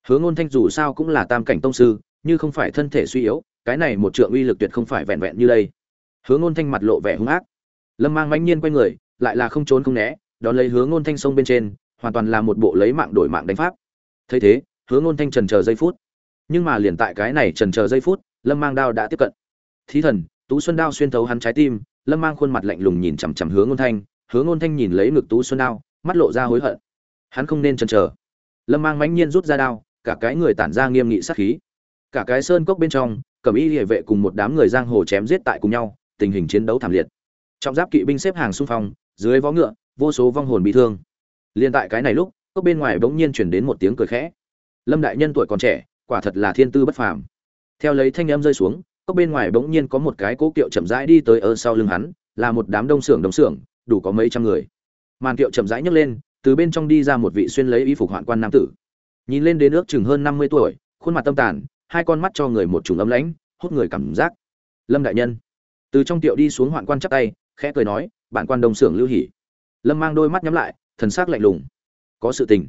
Hướng ngôn thanh dù sao cũng là tam cảnh tông sư, như không phải thân thể suy yếu, cái này một trượng uy lực tuyệt không phải vẹn vẹn như đây. Hướng ngôn thanh mặt lộ vẻ hung ác. Lâm mang mãnh nhiên quay người, lại là không trốn không né, đón lấy hướng ngôn thanh sông bên trên, hoàn toàn là một bộ lấy mạng đổi mạng đánh pháp. Thấy thế hướng ngôn thanh trần chờ giây phút. Nhưng mà liền tại cái này trần chờ giây phút, lâm mang đao đã tiếp cận. Thí thần, tú xuân đao xuyên thấu hắn trái tim, lâm mang khuôn mặt lạnh lùng nhìn chằm chằm hướng ngôn thanh. Hướng ngôn thanh nhìn lấy ngực tú xuân đao, mắt lộ ra hối hận hắn không nên chần chờ. Lâm mang mãnh nhiên rút ra đao, cả cái người tản ra nghiêm nghị sát khí. Cả cái sơn cốc bên trong cẩm y địa vệ cùng một đám người giang hồ chém giết tại cùng nhau, tình hình chiến đấu thảm liệt. Trọng giáp kỵ binh xếp hàng xung phong, dưới vó ngựa, vô số vong hồn bị thương. Liên tại cái này lúc, cốc bên ngoài bỗng nhiên chuyển đến một tiếng cười khẽ. Lâm đại nhân tuổi còn trẻ, quả thật là thiên tư bất phàm. Theo lấy thanh âm rơi xuống, cốc bên ngoài bỗng nhiên có một cái cố kiệu chậm rãi đi tới ở sau lưng hắn, là một đám đông xưởng đông xưởng, đủ có mấy trăm người. Màn kiệu chậm rãi nhấc lên từ bên trong đi ra một vị xuyên lấy y phục hoạn quan nam tử. Nhìn lên đến ước chừng hơn năm mươi tuổi, khuôn mặt tâm tàn, hai con mắt cho người một trùng ấm lãnh, hút người cảm giác. Lâm đại nhân. Từ trong tiệu đi xuống hoạn quan chắp tay, khẽ cười nói, bản quan đông xưởng lưu hỉ lâm mang đôi mắt nhắm lại, thần sắc lạnh lùng. Có sự tình.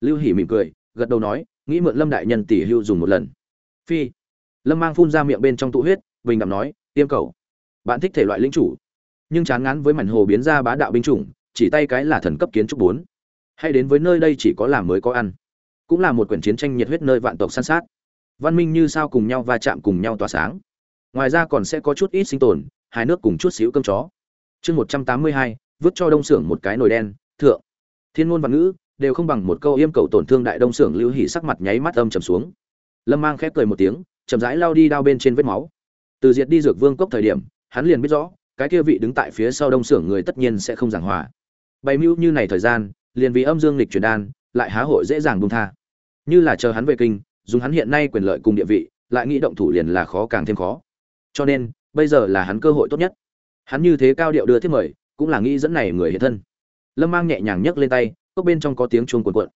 Lưu hỉ mỉm cười, gật đầu nói, nghĩ mượn lâm đại nhân tỷ hưu dùng một lần. Phi. Lâm mang phun ra miệng bên trong tụ huyết, bình đạm nói, tiêm cầu. Bạn thích thể loại lính chủ. Nhưng chán ngán với mảnh hồ biến ra bá đạo binh chủng chỉ tay cái là thần cấp kiến trúc bốn. Hay đến với nơi đây chỉ có làm mới có ăn. Cũng là một quyển chiến tranh nhiệt huyết nơi vạn tộc săn sát. Văn minh như sao cùng nhau va chạm cùng nhau tỏa sáng. Ngoài ra còn sẽ có chút ít sinh tồn hai nước cùng chút xíu cơm chó. Chương một trăm tám mươi hai, vứt cho đông xưởng một cái nồi đen, thượng. Thiên ngôn văn ngữ đều không bằng một câu yêm cầu tổn thương đại đông xưởng lưu hỉ sắc mặt nháy mắt âm trầm xuống. Lâm mang khép cười một tiếng, chậm rãi lao đi đao bên trên vết máu. Từ diệt đi dược vương cốc thời điểm, hắn liền biết rõ, cái kia vị đứng tại phía sau đông xưởng người tất nhiên sẽ không giảng hòa bày mưu như này thời gian, liền vì âm dương lịch truyền đan, lại há hội dễ dàng buông tha. Như là chờ hắn về kinh, dùng hắn hiện nay quyền lợi cùng địa vị, lại nghĩ động thủ liền là khó càng thêm khó. Cho nên, bây giờ là hắn cơ hội tốt nhất. Hắn như thế cao điệu đưa thiết mời, cũng là nghĩ dẫn này người hiện thân. Lâm mang nhẹ nhàng nhấc lên tay, cốc bên trong có tiếng chuông cuộn cuộn.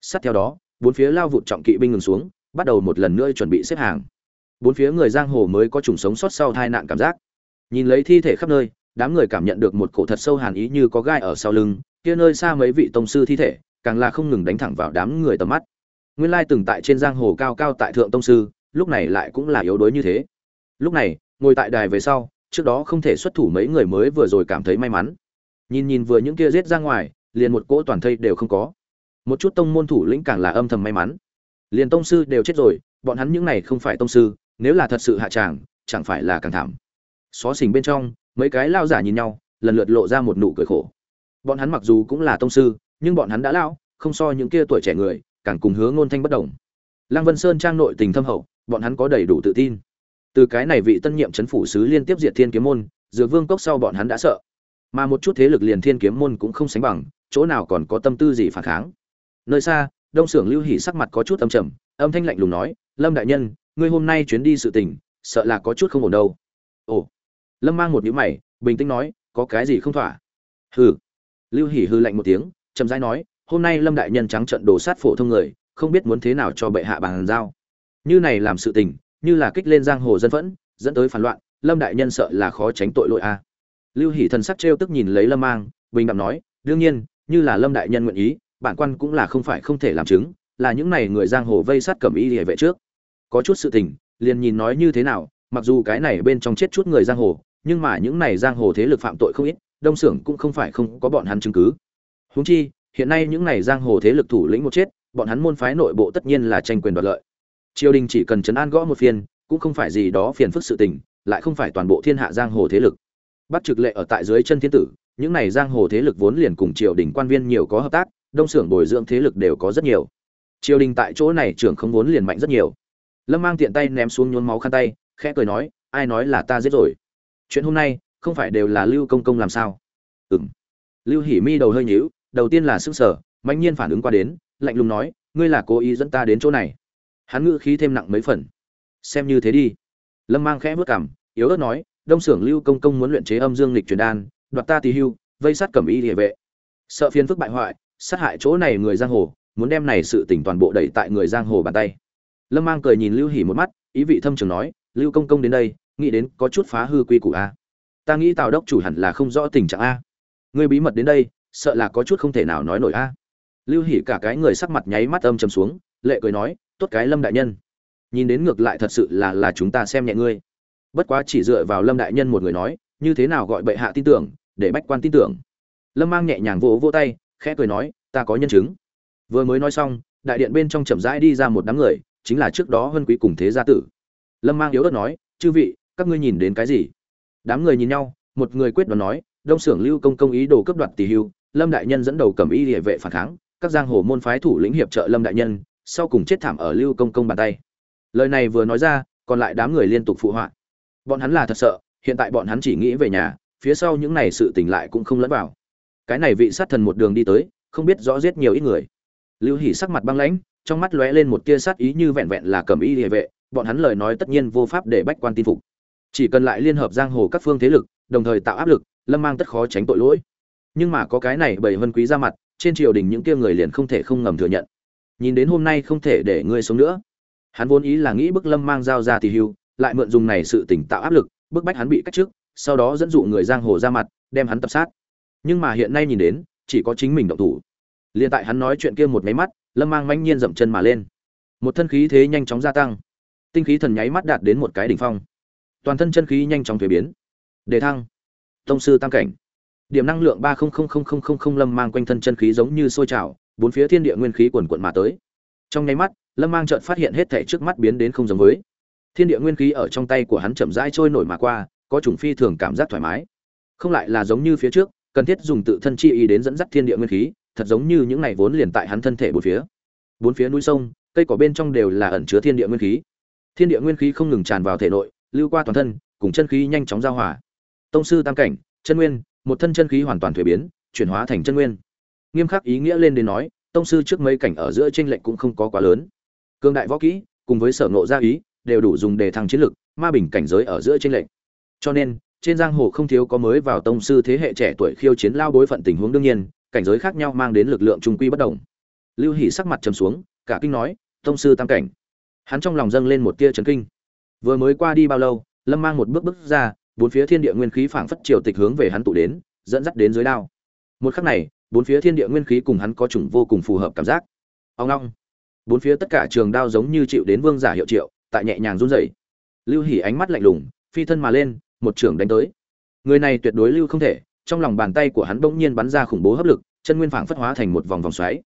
Sát theo đó, bốn phía lao vụt trọng kỵ binh ngừng xuống, bắt đầu một lần nữa chuẩn bị xếp hàng. Bốn phía người giang hồ mới có trùng sống sót sau tai nạn cảm giác. Nhìn lấy thi thể khắp nơi đám người cảm nhận được một cổ thật sâu hàn ý như có gai ở sau lưng, kia nơi xa mấy vị tông sư thi thể, càng là không ngừng đánh thẳng vào đám người tầm mắt. Nguyên lai từng tại trên giang hồ cao cao tại thượng tông sư, lúc này lại cũng là yếu đuối như thế. Lúc này, ngồi tại đài về sau, trước đó không thể xuất thủ mấy người mới vừa rồi cảm thấy may mắn. Nhìn nhìn vừa những kia giết ra ngoài, liền một cỗ toàn thây đều không có. Một chút tông môn thủ lĩnh càng là âm thầm may mắn. Liền tông sư đều chết rồi, bọn hắn những này không phải tông sư, nếu là thật sự hạ tràng, chẳng phải là càng thảm. Xó xỉnh bên trong mấy cái lao giả nhìn nhau, lần lượt lộ ra một nụ cười khổ. Bọn hắn mặc dù cũng là tông sư, nhưng bọn hắn đã lao không so những kia tuổi trẻ người, càng cùng hứa ngôn thanh bất đồng. Lăng vân sơn trang nội tình thâm hậu, bọn hắn có đầy đủ tự tin. Từ cái này vị tân nhiệm chấn phủ sứ liên tiếp diệt thiên kiếm môn, dược vương cốc sau bọn hắn đã sợ. Mà một chút thế lực liền thiên kiếm môn cũng không sánh bằng, chỗ nào còn có tâm tư gì phản kháng. Nơi xa, đông xưởng lưu hỉ sắc mặt có chút âm trầm, âm thanh lạnh lùng nói, lâm đại nhân, ngươi hôm nay chuyến đi sự tình, sợ là có chút không ổn đâu. Ồ lâm mang một nhíu mày, bình tĩnh nói, có cái gì không thỏa? Hừ. Lưu hỉ hư lạnh một tiếng, chậm rãi nói, hôm nay lâm đại nhân trắng trận đồ sát phổ thông người, không biết muốn thế nào cho bệ hạ bàn giao. Như này làm sự tình, như là kích lên giang hồ dân phẫn, dẫn tới phản loạn, lâm đại nhân sợ là khó tránh tội lỗi a lưu hỷ thần sắc trêu tức nhìn lấy lâm mang, bình đạm nói, đương nhiên, như là lâm đại nhân nguyện ý, bản quan cũng là không phải không thể làm chứng, là những này người giang hồ vây sát cẩm y địa vệ trước. Có chút sự tình, liền nhìn nói như thế nào, mặc dù cái này bên trong chết chút người giang hồ nhưng mà những này giang hồ thế lực phạm tội không ít, đông xưởng cũng không phải không có bọn hắn chứng cứ. Huống chi, hiện nay những này giang hồ thế lực thủ lĩnh một chết, bọn hắn môn phái nội bộ tất nhiên là tranh quyền đoạt lợi. Triều đình chỉ cần chấn an gõ một phiên, cũng không phải gì đó phiền phức sự tình, lại không phải toàn bộ thiên hạ giang hồ thế lực. Bắt trực lệ ở tại dưới chân thiên tử, những này giang hồ thế lực vốn liền cùng triều đình quan viên nhiều có hợp tác, đông xưởng bồi dưỡng thế lực đều có rất nhiều. Triều đình tại chỗ này trưởng không vốn liền mạnh rất nhiều. Lâm mang tiện tay ném xuống nhốn máu khăn tay, khẽ cười nói, ai nói là ta giết rồi? Chuyện hôm nay không phải đều là lưu công công làm sao? Ừng lưu hỉ mi đầu hơi nhíu, đầu tiên là sức sở mạnh nhiên phản ứng qua đến, lạnh lùng nói, ngươi là cố ý dẫn ta đến chỗ này? Hắn ngữ khí thêm nặng mấy phần. Xem như thế đi. Lâm mang khẽ vớt cảm yếu ớt nói, đông xưởng lưu công công muốn luyện chế âm dương lịch truyền đan, đoạt ta tì hưu, vây sát cẩm y địa vệ. Sợ phiền phức bại hoại, sát hại chỗ này người giang hồ, muốn đem này sự tỉnh toàn bộ đẩy tại người giang hồ bàn tay. Lâm mang cười nhìn lưu hỉ một mắt, ý vị thâm trường nói, lưu công công đến đây nghĩ đến có chút phá hư quy củ a. Ta nghĩ tào đốc chủ hẳn là không rõ tình trạng a. Ngươi bí mật đến đây, sợ là có chút không thể nào nói nổi a. Lưu hỉ cả cái người sắc mặt nháy mắt âm trầm xuống, lệ cười nói, tốt cái lâm đại nhân. Nhìn đến ngược lại thật sự là là chúng ta xem nhẹ ngươi. Bất quá chỉ dựa vào lâm đại nhân một người nói, như thế nào gọi bệ hạ tin tưởng, để bách quan tin tưởng. Lâm mang nhẹ nhàng vỗ vỗ tay, khẽ cười nói, ta có nhân chứng. Vừa mới nói xong, đại điện bên trong chậm rãi đi ra một đám người, chính là trước đó hân quý cùng thế gia tử. Lâm mang yếu ớt nói, chư vị các ngươi nhìn đến cái gì? Đám người nhìn nhau, một người quyết đoán nói, đông xưởng lưu công công ý đồ cấp đoạt tỷ hưu, lâm đại nhân dẫn đầu cầm y địa vệ phản kháng, các giang hồ môn phái thủ lĩnh hiệp trợ lâm đại nhân, sau cùng chết thảm ở lưu công công bàn tay. Lời này vừa nói ra, còn lại đám người liên tục phụ họa. Bọn hắn là thật sợ, hiện tại bọn hắn chỉ nghĩ về nhà, phía sau những này sự tỉnh lại cũng không lẫn vào. Cái này vị sát thần một đường đi tới, không biết rõ giết nhiều ít người. Lưu hỉ sắc mặt băng lãnh, trong mắt lóe lên một tia sát ý như vẹn vẹn là cầm y địa vệ, bọn hắn lời nói tất nhiên vô pháp để bách quan tin phục chỉ cần lại liên hợp giang hồ các phương thế lực, đồng thời tạo áp lực, lâm mang tất khó tránh tội lỗi. Nhưng mà có cái này bảy vân quý ra mặt, trên triều đình những kia người liền không thể không ngầm thừa nhận. Nhìn đến hôm nay không thể để ngươi sống nữa. Hắn vốn ý là nghĩ bức lâm mang giao ra thì hưu, lại mượn dùng này sự tỉnh tạo áp lực, bức bách hắn bị cách trước sau đó dẫn dụ người giang hồ ra mặt, đem hắn tập sát. Nhưng mà hiện nay nhìn đến, chỉ có chính mình động thủ. Liền tại hắn nói chuyện kia một máy mắt, lâm mang mãnh nhiên dậm chân mà lên. Một thân khí thế nhanh chóng gia tăng. Tinh khí thần nháy mắt đạt đến một cái đỉnh phong toàn thân chân khí nhanh chóng thuế biến. Đề thăng. Tông sư tam cảnh. Điểm năng lượng ba lâm mang quanh thân chân khí giống như sôi trào, bốn phía thiên địa nguyên khí quần quận mà tới. Trong nháy mắt, lâm mang chợt phát hiện hết thảy trước mắt biến đến không giống với. Thiên địa nguyên khí ở trong tay của hắn chậm rãi trôi nổi mà qua, có chủng phi thường cảm giác thoải mái. Không lại là giống như phía trước, cần thiết dùng tự thân chi ý đến dẫn dắt thiên địa nguyên khí, thật giống như những này vốn liền tại hắn thân thể bốn phía. Bốn phía núi sông, cây cỏ bên trong đều là ẩn chứa thiên địa nguyên khí. Thiên địa nguyên khí không ngừng tràn vào thể nội lưu qua toàn thân, cùng chân khí nhanh chóng giao hòa. Tông sư tam cảnh, chân nguyên, một thân chân khí hoàn toàn thuế biến, chuyển hóa thành chân nguyên. Nghiêm khắc ý nghĩa lên đến nói, tông sư trước mấy cảnh ở giữa tranh lệch cũng không có quá lớn. Cương đại võ kỹ, cùng với sở ngộ gia ý, đều đủ dùng để thăng chiến lực, ma bình cảnh giới ở giữa tranh lệch. Cho nên, trên giang hồ không thiếu có mới vào tông sư thế hệ trẻ tuổi khiêu chiến lao bối phận tình huống đương nhiên, cảnh giới khác nhau mang đến lực lượng trung quy bất đồng. Lưu hỷ sắc mặt trầm xuống, cả kinh nói, tông sư tam cảnh. Hắn trong lòng dâng lên một tia chấn kinh vừa mới qua đi bao lâu, lâm mang một bước bước ra, bốn phía thiên địa nguyên khí phảng phất triều tịch hướng về hắn tụ đến, dẫn dắt đến dưới đao. Một khắc này, bốn phía thiên địa nguyên khí cùng hắn có chủng vô cùng phù hợp cảm giác. Ông long. Bốn phía tất cả trường đao giống như chịu đến vương giả hiệu triệu, tại nhẹ nhàng run rẩy. Lưu hỉ ánh mắt lạnh lùng, phi thân mà lên, một trưởng đánh tới. Người này tuyệt đối lưu không thể, trong lòng bàn tay của hắn bỗng nhiên bắn ra khủng bố hấp lực, chân nguyên phảng phất hóa thành một vòng vòng xoáy.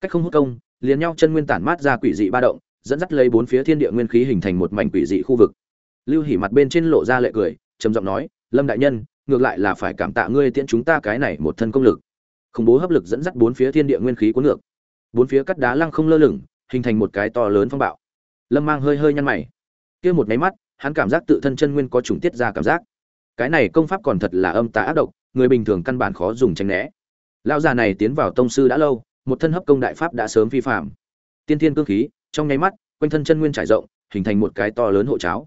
Cách không hút công, liền nhau chân nguyên tản mát ra quỷ dị ba động dẫn dắt lấy bốn phía thiên địa nguyên khí hình thành một mảnh quỷ dị khu vực. Lưu hỉ mặt bên trên lộ ra lệ cười, trầm giọng nói, lâm đại nhân, ngược lại là phải cảm tạ ngươi tiễn chúng ta cái này một thân công lực. Khủng bố hấp lực dẫn dắt bốn phía thiên địa nguyên khí cuốn ngược. Bốn phía cắt đá lăng không lơ lửng, hình thành một cái to lớn phong bạo. Lâm mang hơi hơi nhăn mày. Kia một máy mắt, hắn cảm giác tự thân chân nguyên có chủng tiết ra cảm giác. Cái này công pháp còn thật là âm tà ác độc, người bình thường căn bản khó dùng tránh né. Lão già này tiến vào tông sư đã lâu, một thân hấp công đại pháp đã sớm vi phạm. Tiên thiên cương khí trong nháy mắt, quanh thân chân nguyên trải rộng, hình thành một cái to lớn hộ cháo.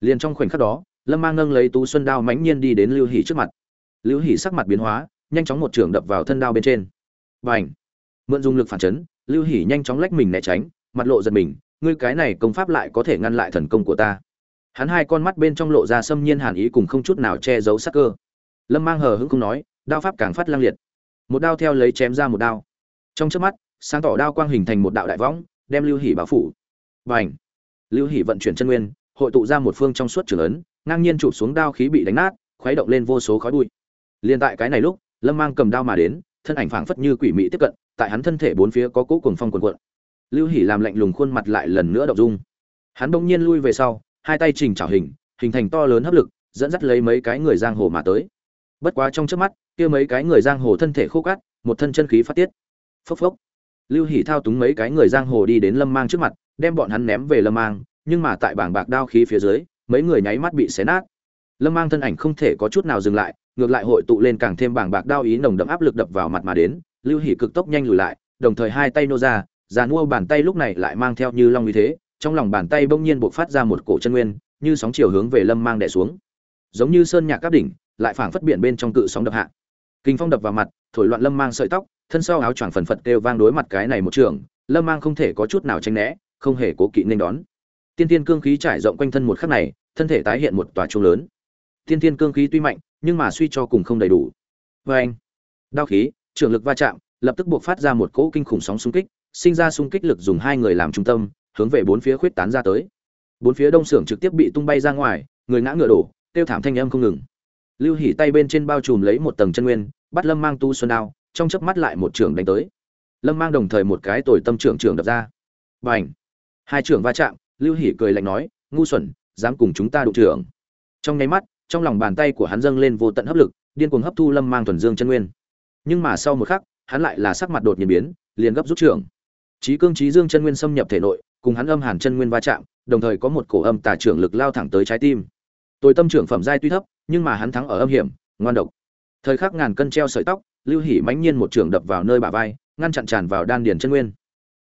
Liền trong khoảnh khắc đó, lâm mang nâng lấy tú xuân đao mãnh nhiên đi đến lưu hỷ trước mặt. Lưu hỷ sắc mặt biến hóa, nhanh chóng một trường đập vào thân đao bên trên. Và h mượn dùng lực phản chấn, lưu hỷ nhanh chóng lách mình né tránh, mặt lộ giật mình, ngươi cái này công pháp lại có thể ngăn lại thần công của ta. Hắn hai con mắt bên trong lộ ra xâm nhiên hàn ý cùng không chút nào che giấu sắc cơ. Lâm mang hờ hững không nói, đao pháp càng phát lang liệt. Một đao theo lấy chém ra một đao. Trong trước mắt, sáng tỏ đao quang hình thành một đạo đại võng đem lưu hỷ báo phủ. Và ảnh lưu hỷ vận chuyển chân nguyên, hội tụ ra một phương trong suốt trường ấn, ngang nhiên chụp xuống đao khí bị đánh nát, khuấy động lên vô số khói bụi. Liền tại cái này lúc, lâm mang cầm đao mà đến, thân ảnh phảng phất như quỷ mị tiếp cận, tại hắn thân thể bốn phía có cỗ cuồng phong cuồn cuộn. Lưu hỉ làm lạnh lùng khuôn mặt lại lần nữa động dung. Hắn bỗng nhiên lui về sau, hai tay trình trảo hình hình thành to lớn hấp lực, dẫn dắt lấy mấy cái người giang hồ mà tới. Bất quá trong trước mắt, kia mấy cái người giang hồ thân thể khô cát, một thân chân khí phát tiết. Phốc phốc lưu hỉ thao túng mấy cái người giang hồ đi đến lâm mang trước mặt, đem bọn hắn ném về lâm mang, nhưng mà tại bảng bạc đao khí phía dưới, mấy người nháy mắt bị xé nát. Lâm mang thân ảnh không thể có chút nào dừng lại, ngược lại hội tụ lên càng thêm bảng bạc đao ý nồng đậm áp lực đập vào mặt mà đến. Lưu hỉ cực tốc nhanh lùi lại, đồng thời hai tay nô ra, già mua bàn tay lúc này lại mang theo như long uy thế, trong lòng bàn tay bỗng nhiên buộc phát ra một cổ chân nguyên, như sóng chiều hướng về lâm mang đè xuống. Giống như sơn nhạc các đỉnh, lại phảng phất biển bên trong cự sóng đập hạ. Kinh phong đập vào mặt, thổi loạn lâm mang sợi tóc thân sau áo choàng phần phật kêu vang đối mặt cái này một trường, lâm mang không thể có chút nào tránh né, không hề cố kỵ nên đón. Tiên tiên cương khí trải rộng quanh thân một khắc này, thân thể tái hiện một tòa trung lớn. Tiên tiên cương khí tuy mạnh, nhưng mà suy cho cùng không đầy đủ. Vê anh, đao khí trường lực va chạm, lập tức buộc phát ra một cỗ kinh khủng sóng xung kích, sinh ra xung kích lực dùng hai người làm trung tâm, hướng về bốn phía khuyết tán ra tới. Bốn phía đông xưởng trực tiếp bị tung bay ra ngoài, người ngã ngựa đổ tiêu thảm thanh âm không ngừng. Lưu hỉ tay bên trên bao trùm lấy một tầng chân nguyên, bắt lâm mang tu xuân đao trong chớp mắt lại một trường đánh tới. Lâm mang đồng thời một cái tồi tâm trưởng trưởng đập ra. B à n h hai trưởng va chạm, lưu hỉ cười lạnh nói, ngu xuẩn, dám cùng chúng ta đụng trưởng. Trong nháy mắt, trong lòng bàn tay của hắn dâng lên vô tận hấp lực, điên cuồng hấp thu lâm mang thuần dương chân nguyên. Nhưng mà sau một khắc, hắn lại là sắc mặt đột nhiên biến, liền gấp rút trưởng. Trí cương trí dương chân nguyên xâm nhập thể nội, cùng hắn âm hàn chân nguyên va chạm, đồng thời có một cổ âm tà trưởng lực lao thẳng tới trái tim. Tôi tâm trưởng phẩm giai tuy thấp, nhưng mà hắn thắng ở âm hiểm, ngoan độc. Thời khắc ngàn cân treo sợi tóc lưu hỉ mãnh nhiên một trường đập vào nơi bả vai, ngăn chặn tràn vào đan điền chân nguyên.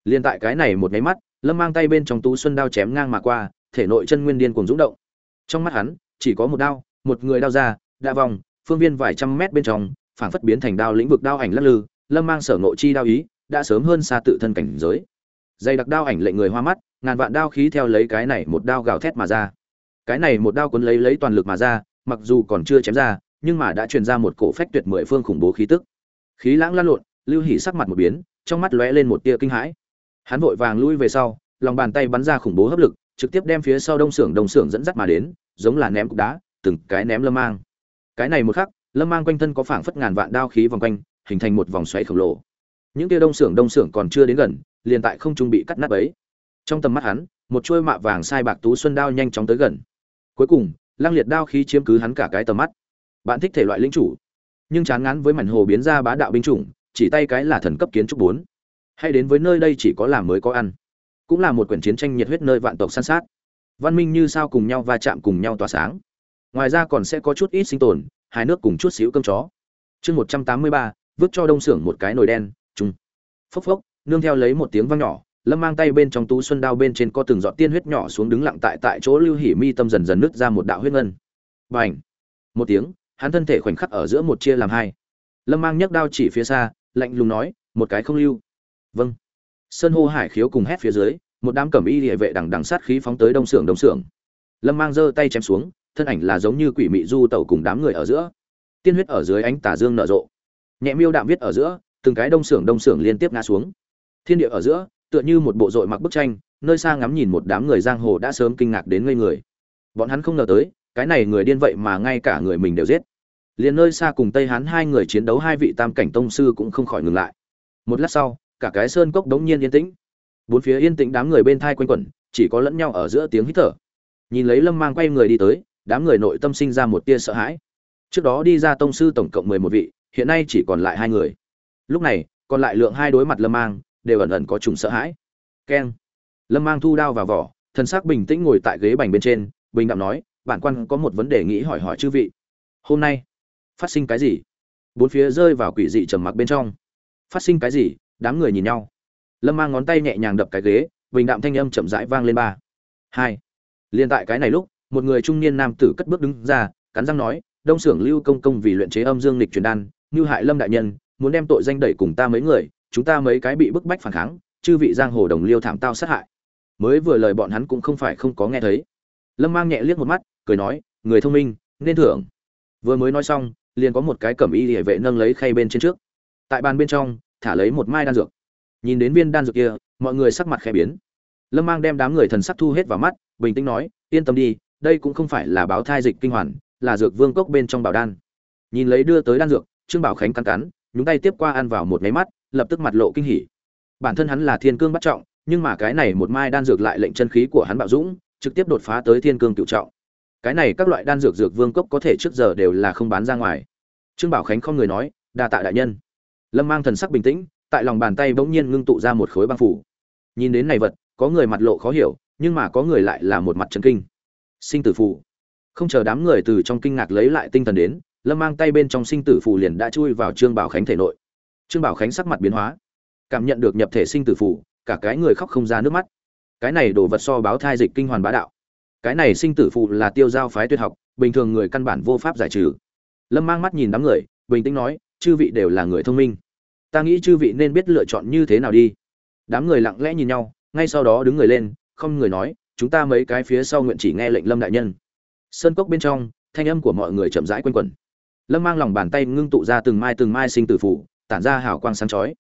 Liên tại cái này một nháy mắt, lâm mang tay bên trong tú xuân đao chém ngang mà qua, thể nội chân nguyên điên cuồng rung động. Trong mắt hắn, chỉ có một đao, một người đao ra, đa vòng, phương viên vài trăm mét bên trong, phảng phất biến thành đao lĩnh vực đao ảnh lắc lư, lâm mang sở ngộ chi đao ý, đã sớm hơn xa tự thân cảnh giới. Dày đặc đao ảnh lệnh người hoa mắt, ngàn vạn đao khí theo lấy cái này một đao gào thét mà ra. Cái này một đao cuốn lấy lấy toàn lực mà ra, mặc dù còn chưa chém ra, nhưng mà đã truyền ra một cổ phách tuyệt mười phương khủng bố khí tức khí lãng lan lộn, lưu hỉ sắc mặt một biến, trong mắt lóe lên một tia kinh hãi. Hắn vội vàng lui về sau, lòng bàn tay bắn ra khủng bố hấp lực, trực tiếp đem phía sau đông xưởng đông xưởng dẫn dắt mà đến, giống là ném cục đá, từng cái ném lâm mang. Cái này một khắc, lâm mang quanh thân có phảng phất ngàn vạn đao khí vòng quanh, hình thành một vòng xoáy khổng lồ. Những tia đông xưởng đông xưởng còn chưa đến gần, liền tại không trung bị cắt nát ấy trong tầm mắt hắn, một chuôi mạ vàng sai bạc tú xuân đao nhanh chóng tới gần. Cuối cùng lang liệt đao khí chiếm cứ hắn cả cái tầm mắt. Bạn thích thể loại linh chủ nhưng chán ngán với mảnh hồ biến ra bá đạo binh chủng, chỉ tay cái là thần cấp kiến trúc bốn. Hay đến với nơi đây chỉ có làm mới có ăn. Cũng là một quyển chiến tranh nhiệt huyết nơi vạn tộc săn sát. Văn minh như sao cùng nhau va chạm cùng nhau tỏa sáng. Ngoài ra còn sẽ có chút ít sinh tồn hai nước cùng chút xíu cơm chó. Chương một trăm tám mươi ba, vứt cho đông xưởng một cái nồi đen chung phốc phốc, nương theo lấy một tiếng vang nhỏ, lâm mang tay bên trong tú xuân đao bên trên có từng giọt tiên huyết nhỏ xuống đứng lặng tại tại chỗ lưu hỉ mi tâm dần dần nứt ra một đạo huyết ngân. B à n h một tiếng hắn thân thể khoảnh khắc ở giữa một chia làm hai. Lâm mang nhấc đao chỉ phía xa, lạnh lùng nói, một cái không lưu. Vâng. Sơn hô hải khiếu cùng hét phía dưới, một đám cẩm y địa vệ đằng đằng sát khí phóng tới đông xưởng đông xưởng. Lâm mang giơ tay chém xuống, thân ảnh là giống như quỷ mị du tẩu cùng đám người ở giữa. Tiên huyết ở dưới ánh tà dương nở rộ. Nhẹ miêu đạm viết ở giữa, từng cái đông xưởng đông xưởng liên tiếp ngã xuống. Thiên địa ở giữa, tựa như một bộ dội mặc bức tranh, nơi xa ngắm nhìn một đám người giang hồ đã sớm kinh ngạc đến ngây người. Bọn hắn không ngờ tới cái này người điên vậy mà ngay cả người mình đều giết. Liền nơi xa cùng tây hán hai người chiến đấu hai vị tam cảnh tông sư cũng không khỏi ngừng lại. Một lát sau, cả cái sơn cốc đống nhiên yên tĩnh. Bốn phía yên tĩnh đám người bên thai quanh quẩn, chỉ có lẫn nhau ở giữa tiếng hít thở. Nhìn lấy lâm mang quay người đi tới, đám người nội tâm sinh ra một tia sợ hãi. Trước đó đi ra tông sư tổng cộng mười một vị, hiện nay chỉ còn lại hai người. Lúc này, còn lại lượng hai đối mặt lâm mang, đều ẩn ẩn có trùng sợ hãi. Keng. Lâm mang thu đao vào vỏ thân xác bình tĩnh ngồi tại ghế bành bên trên, bình đạm nói bản quan có một vấn đề nghĩ hỏi hỏi chư vị. Hôm nay, phát sinh cái gì? Bốn phía rơi vào quỷ dị trầm mặc bên trong. Phát sinh cái gì? Đám người nhìn nhau. Lâm mang ngón tay nhẹ nhàng đập cái ghế, bình đạm thanh âm chậm rãi vang lên ba. Hai. Liên tại cái này lúc, một người trung niên nam tử cất bước đứng ra, cắn răng nói, đông xưởng lưu công công vì luyện chế âm dương lịch truyền đan, như hại lâm đại nhân, muốn đem tội danh đẩy cùng ta mấy người, chúng ta mấy cái bị bức bách phản kháng, chư vị giang hồ đồng liêu thảm tao sát hại. Mới vừa lời bọn hắn cũng không phải không có nghe thấy. Lâm mang nhẹ liếc một mắt cười nói, người thông minh, nên thưởng. Vừa mới nói xong, liền có một cái cẩm y hệ vệ nâng lấy khay bên trên trước. Tại bàn bên trong, thả lấy một mai đan dược. Nhìn đến viên đan dược kia, mọi người sắc mặt khẽ biến. Lâm mang đem đám người thần sắc thu hết vào mắt, bình tĩnh nói, yên tâm đi, đây cũng không phải là báo thai dịch kinh hoàn, là dược vương cốc bên trong bảo đan. Nhìn lấy đưa tới đan dược, trương bảo khánh cắn cắn, nhúng tay tiếp qua ăn vào một máy mắt, lập tức mặt lộ kinh hỉ. Bản thân hắn là thiên cương bắt trọng, nhưng mà cái này một mai đan dược lại lệnh chân khí của hắn bạo dũng, trực tiếp đột phá tới thiên cương cựu trọng cái này các loại đan dược dược vương cốc có thể trước giờ đều là không bán ra ngoài. Trương bảo khánh không người nói, đa tạ đại nhân. Lâm mang thần sắc bình tĩnh, tại lòng bàn tay bỗng nhiên ngưng tụ ra một khối băng phủ. Nhìn đến này vật, có người mặt lộ khó hiểu, nhưng mà có người lại là một mặt trấn kinh. Sinh tử phù. Không chờ đám người từ trong kinh ngạc lấy lại tinh thần đến, lâm mang tay bên trong sinh tử phù liền đã chui vào trương bảo khánh thể nội. Trương bảo khánh sắc mặt biến hóa. Cảm nhận được nhập thể sinh tử phù, cả cái người khóc không ra nước mắt. Cái này đổ vật so báo thai dịch kinh hoàn bá đạo cái này sinh tử phụ là tiêu giao phái tuyệt học, bình thường người căn bản vô pháp giải trừ. Lâm mang mắt nhìn đám người, bình tĩnh nói, chư vị đều là người thông minh. Ta nghĩ chư vị nên biết lựa chọn như thế nào đi. Đám người lặng lẽ nhìn nhau, ngay sau đó đứng người lên, không người nói, chúng ta mấy cái phía sau nguyện chỉ nghe lệnh lâm đại nhân. Sơn cốc bên trong, thanh âm của mọi người chậm rãi quanh quẩn. Lâm mang lòng bàn tay ngưng tụ ra từng mai từng mai sinh tử phủ tản ra hào quang sáng chói.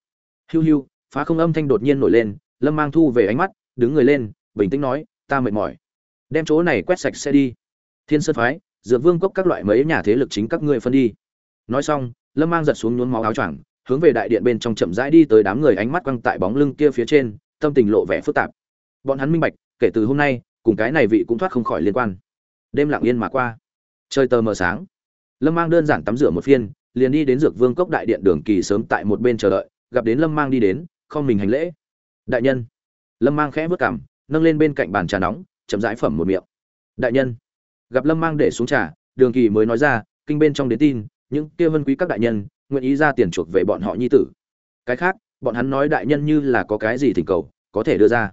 Hiu hiu, phá không âm thanh đột nhiên nổi lên, lâm mang thu về ánh mắt, đứng người lên, bình tĩnh nói, ta mệt mỏi đem chỗ này quét sạch sẽ đi. Thiên sơn phái dược vương cốc các loại mấy nhà thế lực chính các ngươi phân đi. Nói xong, lâm mang giật xuống nhốn máu áo choàng, hướng về đại điện bên trong chậm rãi đi tới đám người ánh mắt quăng tại bóng lưng kia phía trên, tâm tình lộ vẻ phức tạp. Bọn hắn minh bạch, kể từ hôm nay, cùng cái này vị cũng thoát không khỏi liên quan. Đêm lặng yên mà qua. Trời tờ mờ sáng. Lâm mang đơn giản tắm rửa một phiên, liền đi đến dược vương cốc đại điện đường kỳ sớm tại một bên chờ đợi, gặp đến lâm mang đi đến, không mình hành lễ. Đại nhân. Lâm mang khẽ vất cảm nâng lên bên cạnh bàn trà nóng chậm rãi phẩm một miệng. Đại nhân. Gặp lâm mang để xuống trà, đường kỳ mới nói ra, kinh bên trong đến tin, những kia vân quý các đại nhân, nguyện ý ra tiền chuộc về bọn họ nhi tử. Cái khác, bọn hắn nói đại nhân như là có cái gì thỉnh cầu, có thể đưa ra.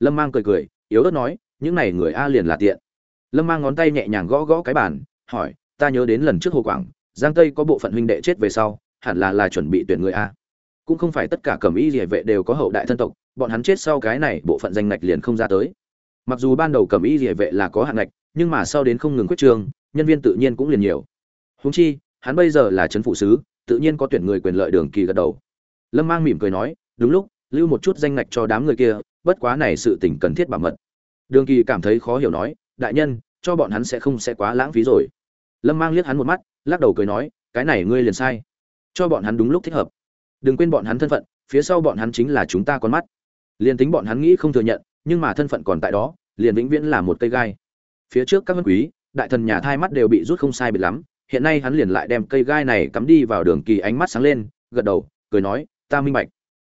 Lâm mang cười cười, yếu ớt nói, những này người a liền là tiện. Lâm mang ngón tay nhẹ nhàng gõ gõ cái bàn, hỏi, ta nhớ đến lần trước hồ quảng, giang tây có bộ phận huynh đệ chết về sau, hẳn là là chuẩn bị tuyển người a. Cũng không phải tất cả cẩm y địa vệ đều có hậu đại thân tộc, bọn hắn chết sau cái này bộ phận danh ngạch liền không ra tới mặc dù ban đầu cẩm y địa vệ là có hạn ngạch, nhưng mà sau đến không ngừng quyết trường, nhân viên tự nhiên cũng liền nhiều. Húng chi, hắn bây giờ là trấn phụ sứ, tự nhiên có tuyển người quyền lợi đường kỳ gật đầu. Lâm mang mỉm cười nói, đúng lúc, lưu một chút danh ngạch cho đám người kia, bất quá này sự tình cần thiết bảo mật. Đường kỳ cảm thấy khó hiểu nói, đại nhân, cho bọn hắn sẽ không sẽ quá lãng phí rồi. Lâm mang liếc hắn một mắt, lắc đầu cười nói, cái này ngươi liền sai. Cho bọn hắn đúng lúc thích hợp. Đừng quên bọn hắn thân phận, phía sau bọn hắn chính là chúng ta con mắt. Liền tính bọn hắn nghĩ không thừa nhận nhưng mà thân phận còn tại đó, liền vĩnh viễn là một cây gai. Phía trước các vân quý, đại thần nhà thai mắt đều bị rút không sai biệt lắm, hiện nay hắn liền lại đem cây gai này cắm đi vào đường kỳ ánh mắt sáng lên, gật đầu, cười nói, ta minh bạch.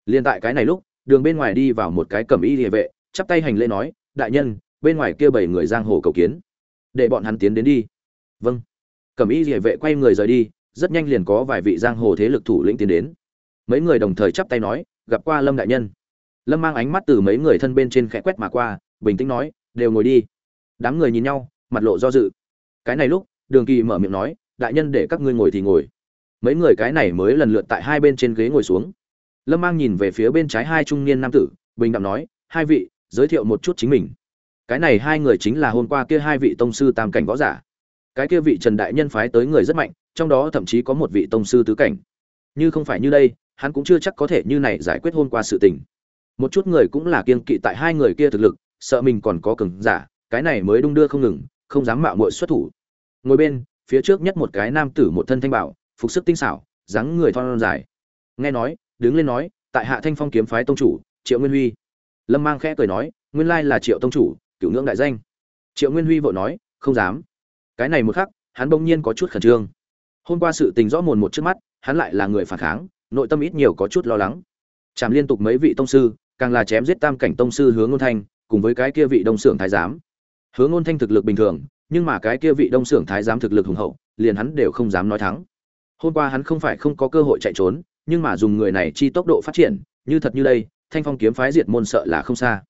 Liền tại cái này lúc, đường bên ngoài đi vào một cái cẩm y địa vệ, chắp tay hành lễ nói, đại nhân, bên ngoài kia bảy người giang hồ cầu kiến. Để bọn hắn tiến đến đi. Vâng. Cẩm y địa vệ quay người rời đi, rất nhanh liền có vài vị giang hồ thế lực thủ lĩnh tiến đến. Mấy người đồng thời chắp tay nói, gặp qua lâm đại nhân lâm mang ánh mắt từ mấy người thân bên trên khẽ quét mà qua, bình tĩnh nói, đều ngồi đi. Đám người nhìn nhau, mặt lộ do dự. Cái này lúc, đường kỳ mở miệng nói, đại nhân để các ngươi ngồi thì ngồi. Mấy người cái này mới lần lượt tại hai bên trên ghế ngồi xuống. Lâm mang nhìn về phía bên trái hai trung niên nam tử, bình đạm nói, hai vị, giới thiệu một chút chính mình. Cái này hai người chính là hôm qua kia hai vị tông sư tam cảnh võ giả. Cái kia vị trần đại nhân phái tới người rất mạnh, trong đó thậm chí có một vị tông sư tứ cảnh. Như không phải như đây, hắn cũng chưa chắc có thể như này giải quyết hôm qua sự tình một chút người cũng là kiên kỵ tại hai người kia thực lực, sợ mình còn có cường giả, cái này mới đung đưa không ngừng, không dám mạo muội xuất thủ. Ngồi bên, phía trước nhất một cái nam tử một thân thanh bảo, phục sức tinh xảo, dáng người thon dài. Nghe nói, đứng lên nói, tại hạ thanh phong kiếm phái tông chủ, triệu nguyên huy. Lâm mang khẽ cười nói, nguyên lai là triệu tông chủ cựu ngưỡng đại danh. Triệu nguyên huy vội nói, không dám. Cái này một khắc, hắn bỗng nhiên có chút khẩn trương. Hôm qua sự tình rõ mồn một trước mắt, hắn lại là người phản kháng, nội tâm ít nhiều có chút lo lắng. Chạm liên tục mấy vị tông sư càng là chém giết tam cảnh tông sư hướng ngôn thanh, cùng với cái kia vị đông xưởng thái giám. Hướng ngôn thanh thực lực bình thường, nhưng mà cái kia vị đông xưởng thái giám thực lực hùng hậu, liền hắn đều không dám nói thắng. Hôm qua hắn không phải không có cơ hội chạy trốn, nhưng mà dùng người này chi tốc độ phát triển, như thật như đây, thanh phong kiếm phái diệt môn sợ là không xa.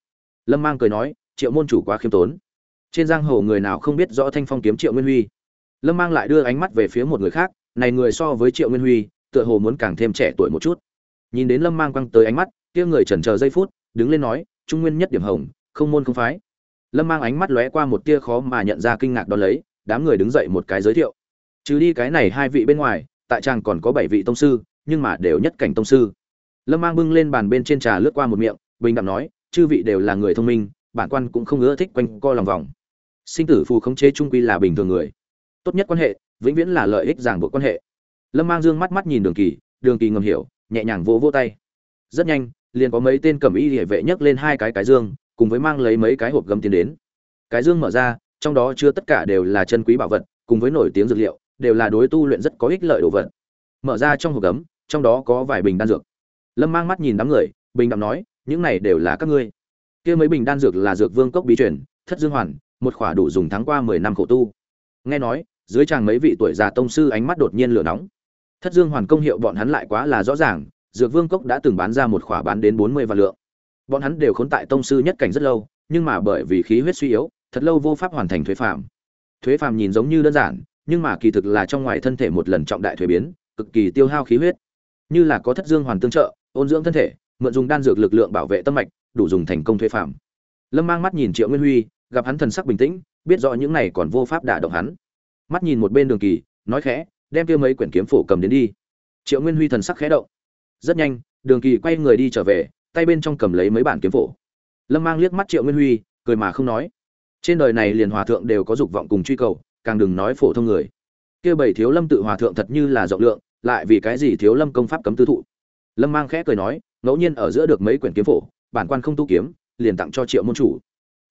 Lâm mang cười nói, triệu môn chủ quá khiêm tốn. Trên giang hồ người nào không biết rõ thanh phong kiếm triệu nguyên huy. Lâm mang lại đưa ánh mắt về phía một người khác, này người so với triệu nguyên huy, tựa hồ muốn càng thêm trẻ tuổi một chút. Nhìn đến lâm mang quăng tới ánh mắt kia người chần chờ giây phút, đứng lên nói, trung nguyên nhất điểm hồng, không môn không phái. Lâm mang ánh mắt lóe qua một tia khó mà nhận ra kinh ngạc đó lấy, đám người đứng dậy một cái giới thiệu. Trừ đi cái này hai vị bên ngoài, tại trang còn có bảy vị tông sư, nhưng mà đều nhất cảnh tông sư. Lâm mang bưng lên bàn bên trên trà lướt qua một miệng, bình đẳng nói, chư vị đều là người thông minh, bản quan cũng không ưa thích quanh co lòng vòng. Sinh tử phù khống chế trung quy là bình thường người. Tốt nhất quan hệ, vĩnh viễn là lợi ích ràng buộc quan hệ. Lâm mang dương mắt mắt nhìn đường kỳ đường kỳ ngầm hiểu, nhẹ nhàng vỗ vỗ tay. Rất nhanh liền có mấy tên cẩm y hệ vệ nhấc lên hai cái cái dương, cùng với mang lấy mấy cái hộp gấm tiến đến. Cái dương mở ra, trong đó chứa tất cả đều là chân quý bảo vật, cùng với nổi tiếng dược liệu, đều là đối tu luyện rất có ích lợi đồ vật. Mở ra trong hộp gấm, trong đó có vài bình đan dược. Lâm mang mắt nhìn đám người, bình đạm nói, những này đều là các ngươi. Kia mấy bình đan dược là dược vương cốc bí truyền, thất dương hoàn, một khỏa đủ dùng tháng qua mười năm khổ tu. Nghe nói, dưới tràng mấy vị tuổi già tông sư ánh mắt đột nhiên lửa nóng. Thất dương hoàn công hiệu bọn hắn lại quá là rõ ràng dược vương cốc đã từng bán ra một khỏa bán đến bốn mươi vạn lượng. Bọn hắn đều khốn tại tông sư nhất cảnh rất lâu, nhưng mà bởi vì khí huyết suy yếu, thật lâu vô pháp hoàn thành thuế phàm. Thuế phàm nhìn giống như đơn giản, nhưng mà kỳ thực là trong ngoài thân thể một lần trọng đại thuế biến, cực kỳ tiêu hao khí huyết. Như là có thất dương hoàn tương trợ, ôn dưỡng thân thể, mượn dùng đan dược lực lượng bảo vệ tâm mạch, đủ dùng thành công thuế phàm. Lâm mang mắt nhìn triệu nguyên huy, gặp hắn thần sắc bình tĩnh, biết rõ những này còn vô pháp đả động hắn. Mắt nhìn một bên đường kỳ, nói khẽ, đem kia mấy quyển kiếm phổ cầm đến đi. Triệu nguyên huy thần sắc khẽ động rất nhanh, đường kỳ quay người đi trở về, tay bên trong cầm lấy mấy bản kiếm phổ. Lâm mang liếc mắt triệu nguyên huy, cười mà không nói. Trên đời này liền hòa thượng đều có dục vọng cùng truy cầu, càng đừng nói phổ thông người. Kia bảy thiếu lâm tự hòa thượng thật như là rộng lượng, lại vì cái gì thiếu lâm công pháp cấm tư thụ? Lâm mang khẽ cười nói, ngẫu nhiên ở giữa được mấy quyển kiếm phổ, bản quan không tu kiếm, liền tặng cho triệu môn chủ.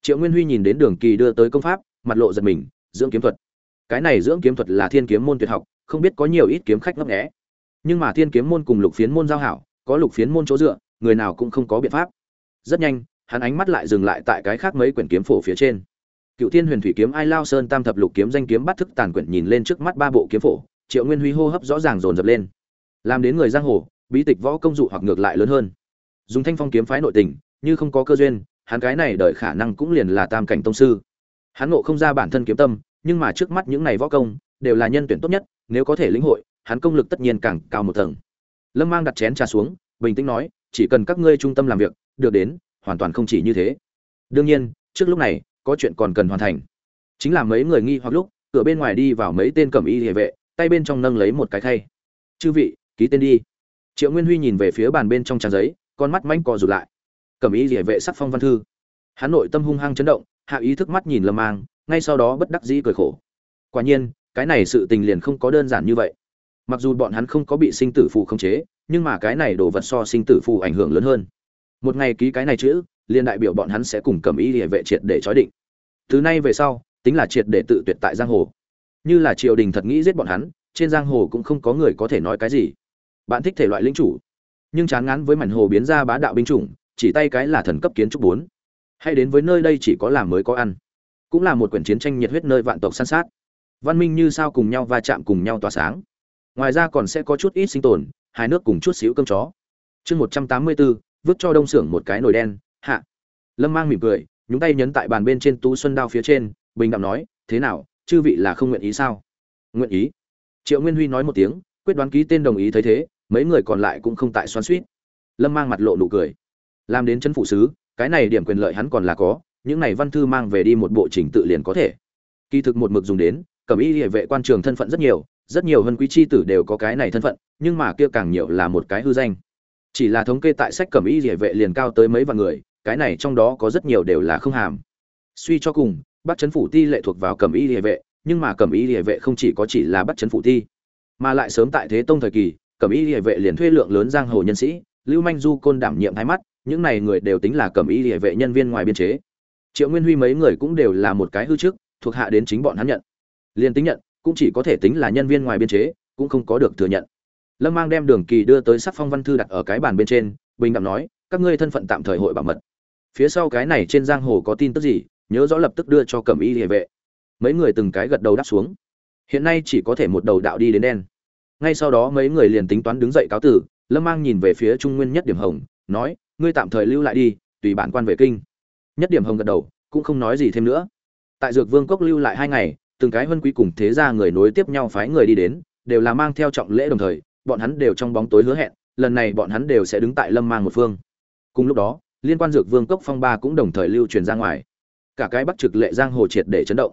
Triệu nguyên huy nhìn đến đường kỳ đưa tới công pháp, mặt lộ giật mình, dưỡng kiếm thuật. Cái này dưỡng kiếm thuật là thiên kiếm môn tuyệt học, không biết có nhiều ít kiếm khách ngấp nghẽ nhưng mà thiên kiếm môn cùng lục phiến môn giao hảo, có lục phiến môn chỗ dựa, người nào cũng không có biện pháp. Rất nhanh, hắn ánh mắt lại dừng lại tại cái khác mấy quyển kiếm phổ phía trên. Cựu thiên huyền thủy kiếm, ai lao sơn, tam thập lục kiếm danh kiếm bắt thức tàn quyển nhìn lên trước mắt ba bộ kiếm phổ, triệu nguyên huy hô hấp rõ ràng dồn dập lên. Làm đến người giang hồ, bí tịch võ công dụ hoặc ngược lại lớn hơn. Dùng thanh phong kiếm phái nội tình, như không có cơ duyên, hắn cái này đợi khả năng cũng liền là tam cảnh tông sư. Hắn ngộ không ra bản thân kiếm tâm, nhưng mà trước mắt những này võ công, đều là nhân tuyển tốt nhất, nếu có thể lĩnh hội hắn công lực tất nhiên càng cao một tầng. Lâm mang đặt chén trà xuống, bình tĩnh nói, chỉ cần các ngươi trung tâm làm việc, được đến, hoàn toàn không chỉ như thế. Đương nhiên, trước lúc này, có chuyện còn cần hoàn thành. Chính là mấy người nghi hoặc lúc, cửa bên ngoài đi vào mấy tên cẩm y địa vệ, tay bên trong nâng lấy một cái khay. Chư vị, ký tên đi. Triệu nguyên huy nhìn về phía bàn bên trong trang giấy, con mắt manh co rụt lại. Cẩm y địa vệ sắc phong văn thư. Hắn nội tâm hung hăng chấn động, hạ ý thức mắt nhìn lâm mang, ngay sau đó bất đắc dĩ cười khổ. Quả nhiên, cái này sự tình liền không có đơn giản như vậy mặc dù bọn hắn không có bị sinh tử phù khống chế, nhưng mà cái này đồ vật so sinh tử phù ảnh hưởng lớn hơn. Một ngày ký cái này chữ liên đại biểu bọn hắn sẽ cùng cầm ý địa vệ triệt để chói định. Từ nay về sau, tính là triệt để tự tuyệt tại giang hồ. Như là triều đình thật nghĩ giết bọn hắn, trên giang hồ cũng không có người có thể nói cái gì. Bạn thích thể loại linh chủ. Nhưng chán ngán với mảnh hồ biến ra bá đạo binh chủng, chỉ tay cái là thần cấp kiến trúc bốn. Hay đến với nơi đây chỉ có làm mới có ăn. Cũng là một quyển chiến tranh nhiệt huyết nơi vạn tộc san sát. Văn minh như sao cùng nhau va chạm cùng nhau tỏa sáng ngoài ra còn sẽ có chút ít sinh tồn, hai nước cùng chút xíu cơm chó. Chương một trăm tám mươi bốn vứt cho đông xưởng một cái nồi đen, hạ. Lâm mang mỉm cười, nhúng tay nhấn tại bàn bên trên tú xuân đao phía trên, bình đạm nói, thế nào, chư vị là không nguyện ý sao? Nguyện ý. Triệu nguyên huy nói một tiếng, quyết đoán ký tên đồng ý thấy thế, mấy người còn lại cũng không tại xoắn suýt lâm mang mặt lộ nụ cười. Làm đến chân phụ sứ, cái này điểm quyền lợi hắn còn là có, những này văn thư mang về đi một bộ trình tự liền có thể. Kỳ thực một mực dùng đến, cẩm y địa vệ quan trường thân phận rất nhiều rất nhiều vân quý chi tử đều có cái này thân phận, nhưng mà kia càng nhiều là một cái hư danh. Chỉ là thống kê tại sách cẩm y địa vệ liền cao tới mấy vạn người, cái này trong đó có rất nhiều đều là không hàm. Suy cho cùng bắt chấn phủ ti lệ thuộc vào cẩm y địa vệ, nhưng mà cẩm y địa vệ không chỉ có chỉ là bắt chấn phủ ti, mà lại sớm tại thế tông thời kỳ, cẩm y địa vệ liền thuê lượng lớn giang hồ nhân sĩ, lưu manh du côn đảm nhiệm thái mắt, những này người đều tính là cẩm y địa vệ nhân viên ngoài biên chế. Triệu nguyên huy mấy người cũng đều là một cái hư chức thuộc hạ đến chính bọn hắn nhận. Liền tính nhận cũng chỉ có thể tính là nhân viên ngoài biên chế, cũng không có được thừa nhận. Lâm mang đem đường kỳ đưa tới sắc phong văn thư đặt ở cái bàn bên trên, bình đẳng nói, các ngươi thân phận tạm thời hội bảo mật. Phía sau cái này trên giang hồ có tin tức gì, nhớ rõ lập tức đưa cho cẩm y địa vệ. Mấy người từng cái gật đầu đáp xuống. Hiện nay chỉ có thể một đầu đạo đi đến đen. Ngay sau đó mấy người liền tính toán đứng dậy cáo tử, lâm mang nhìn về phía trung nguyên nhất điểm hồng, nói, ngươi tạm thời lưu lại đi, tùy bản quan về kinh. Nhất điểm hồng gật đầu, cũng không nói gì thêm nữa. Tại dược vương cốc lưu lại hai ngày từng cái vân quý cùng thế gia người nối tiếp nhau phái người đi đến, đều là mang theo trọng lễ đồng thời, bọn hắn đều trong bóng tối hứa hẹn, lần này bọn hắn đều sẽ đứng tại lâm mang một phương. Cùng lúc đó, liên quan dược vương cốc phong ba cũng đồng thời lưu truyền ra ngoài. Cả cái bắc trực lệ giang hồ triệt để chấn động.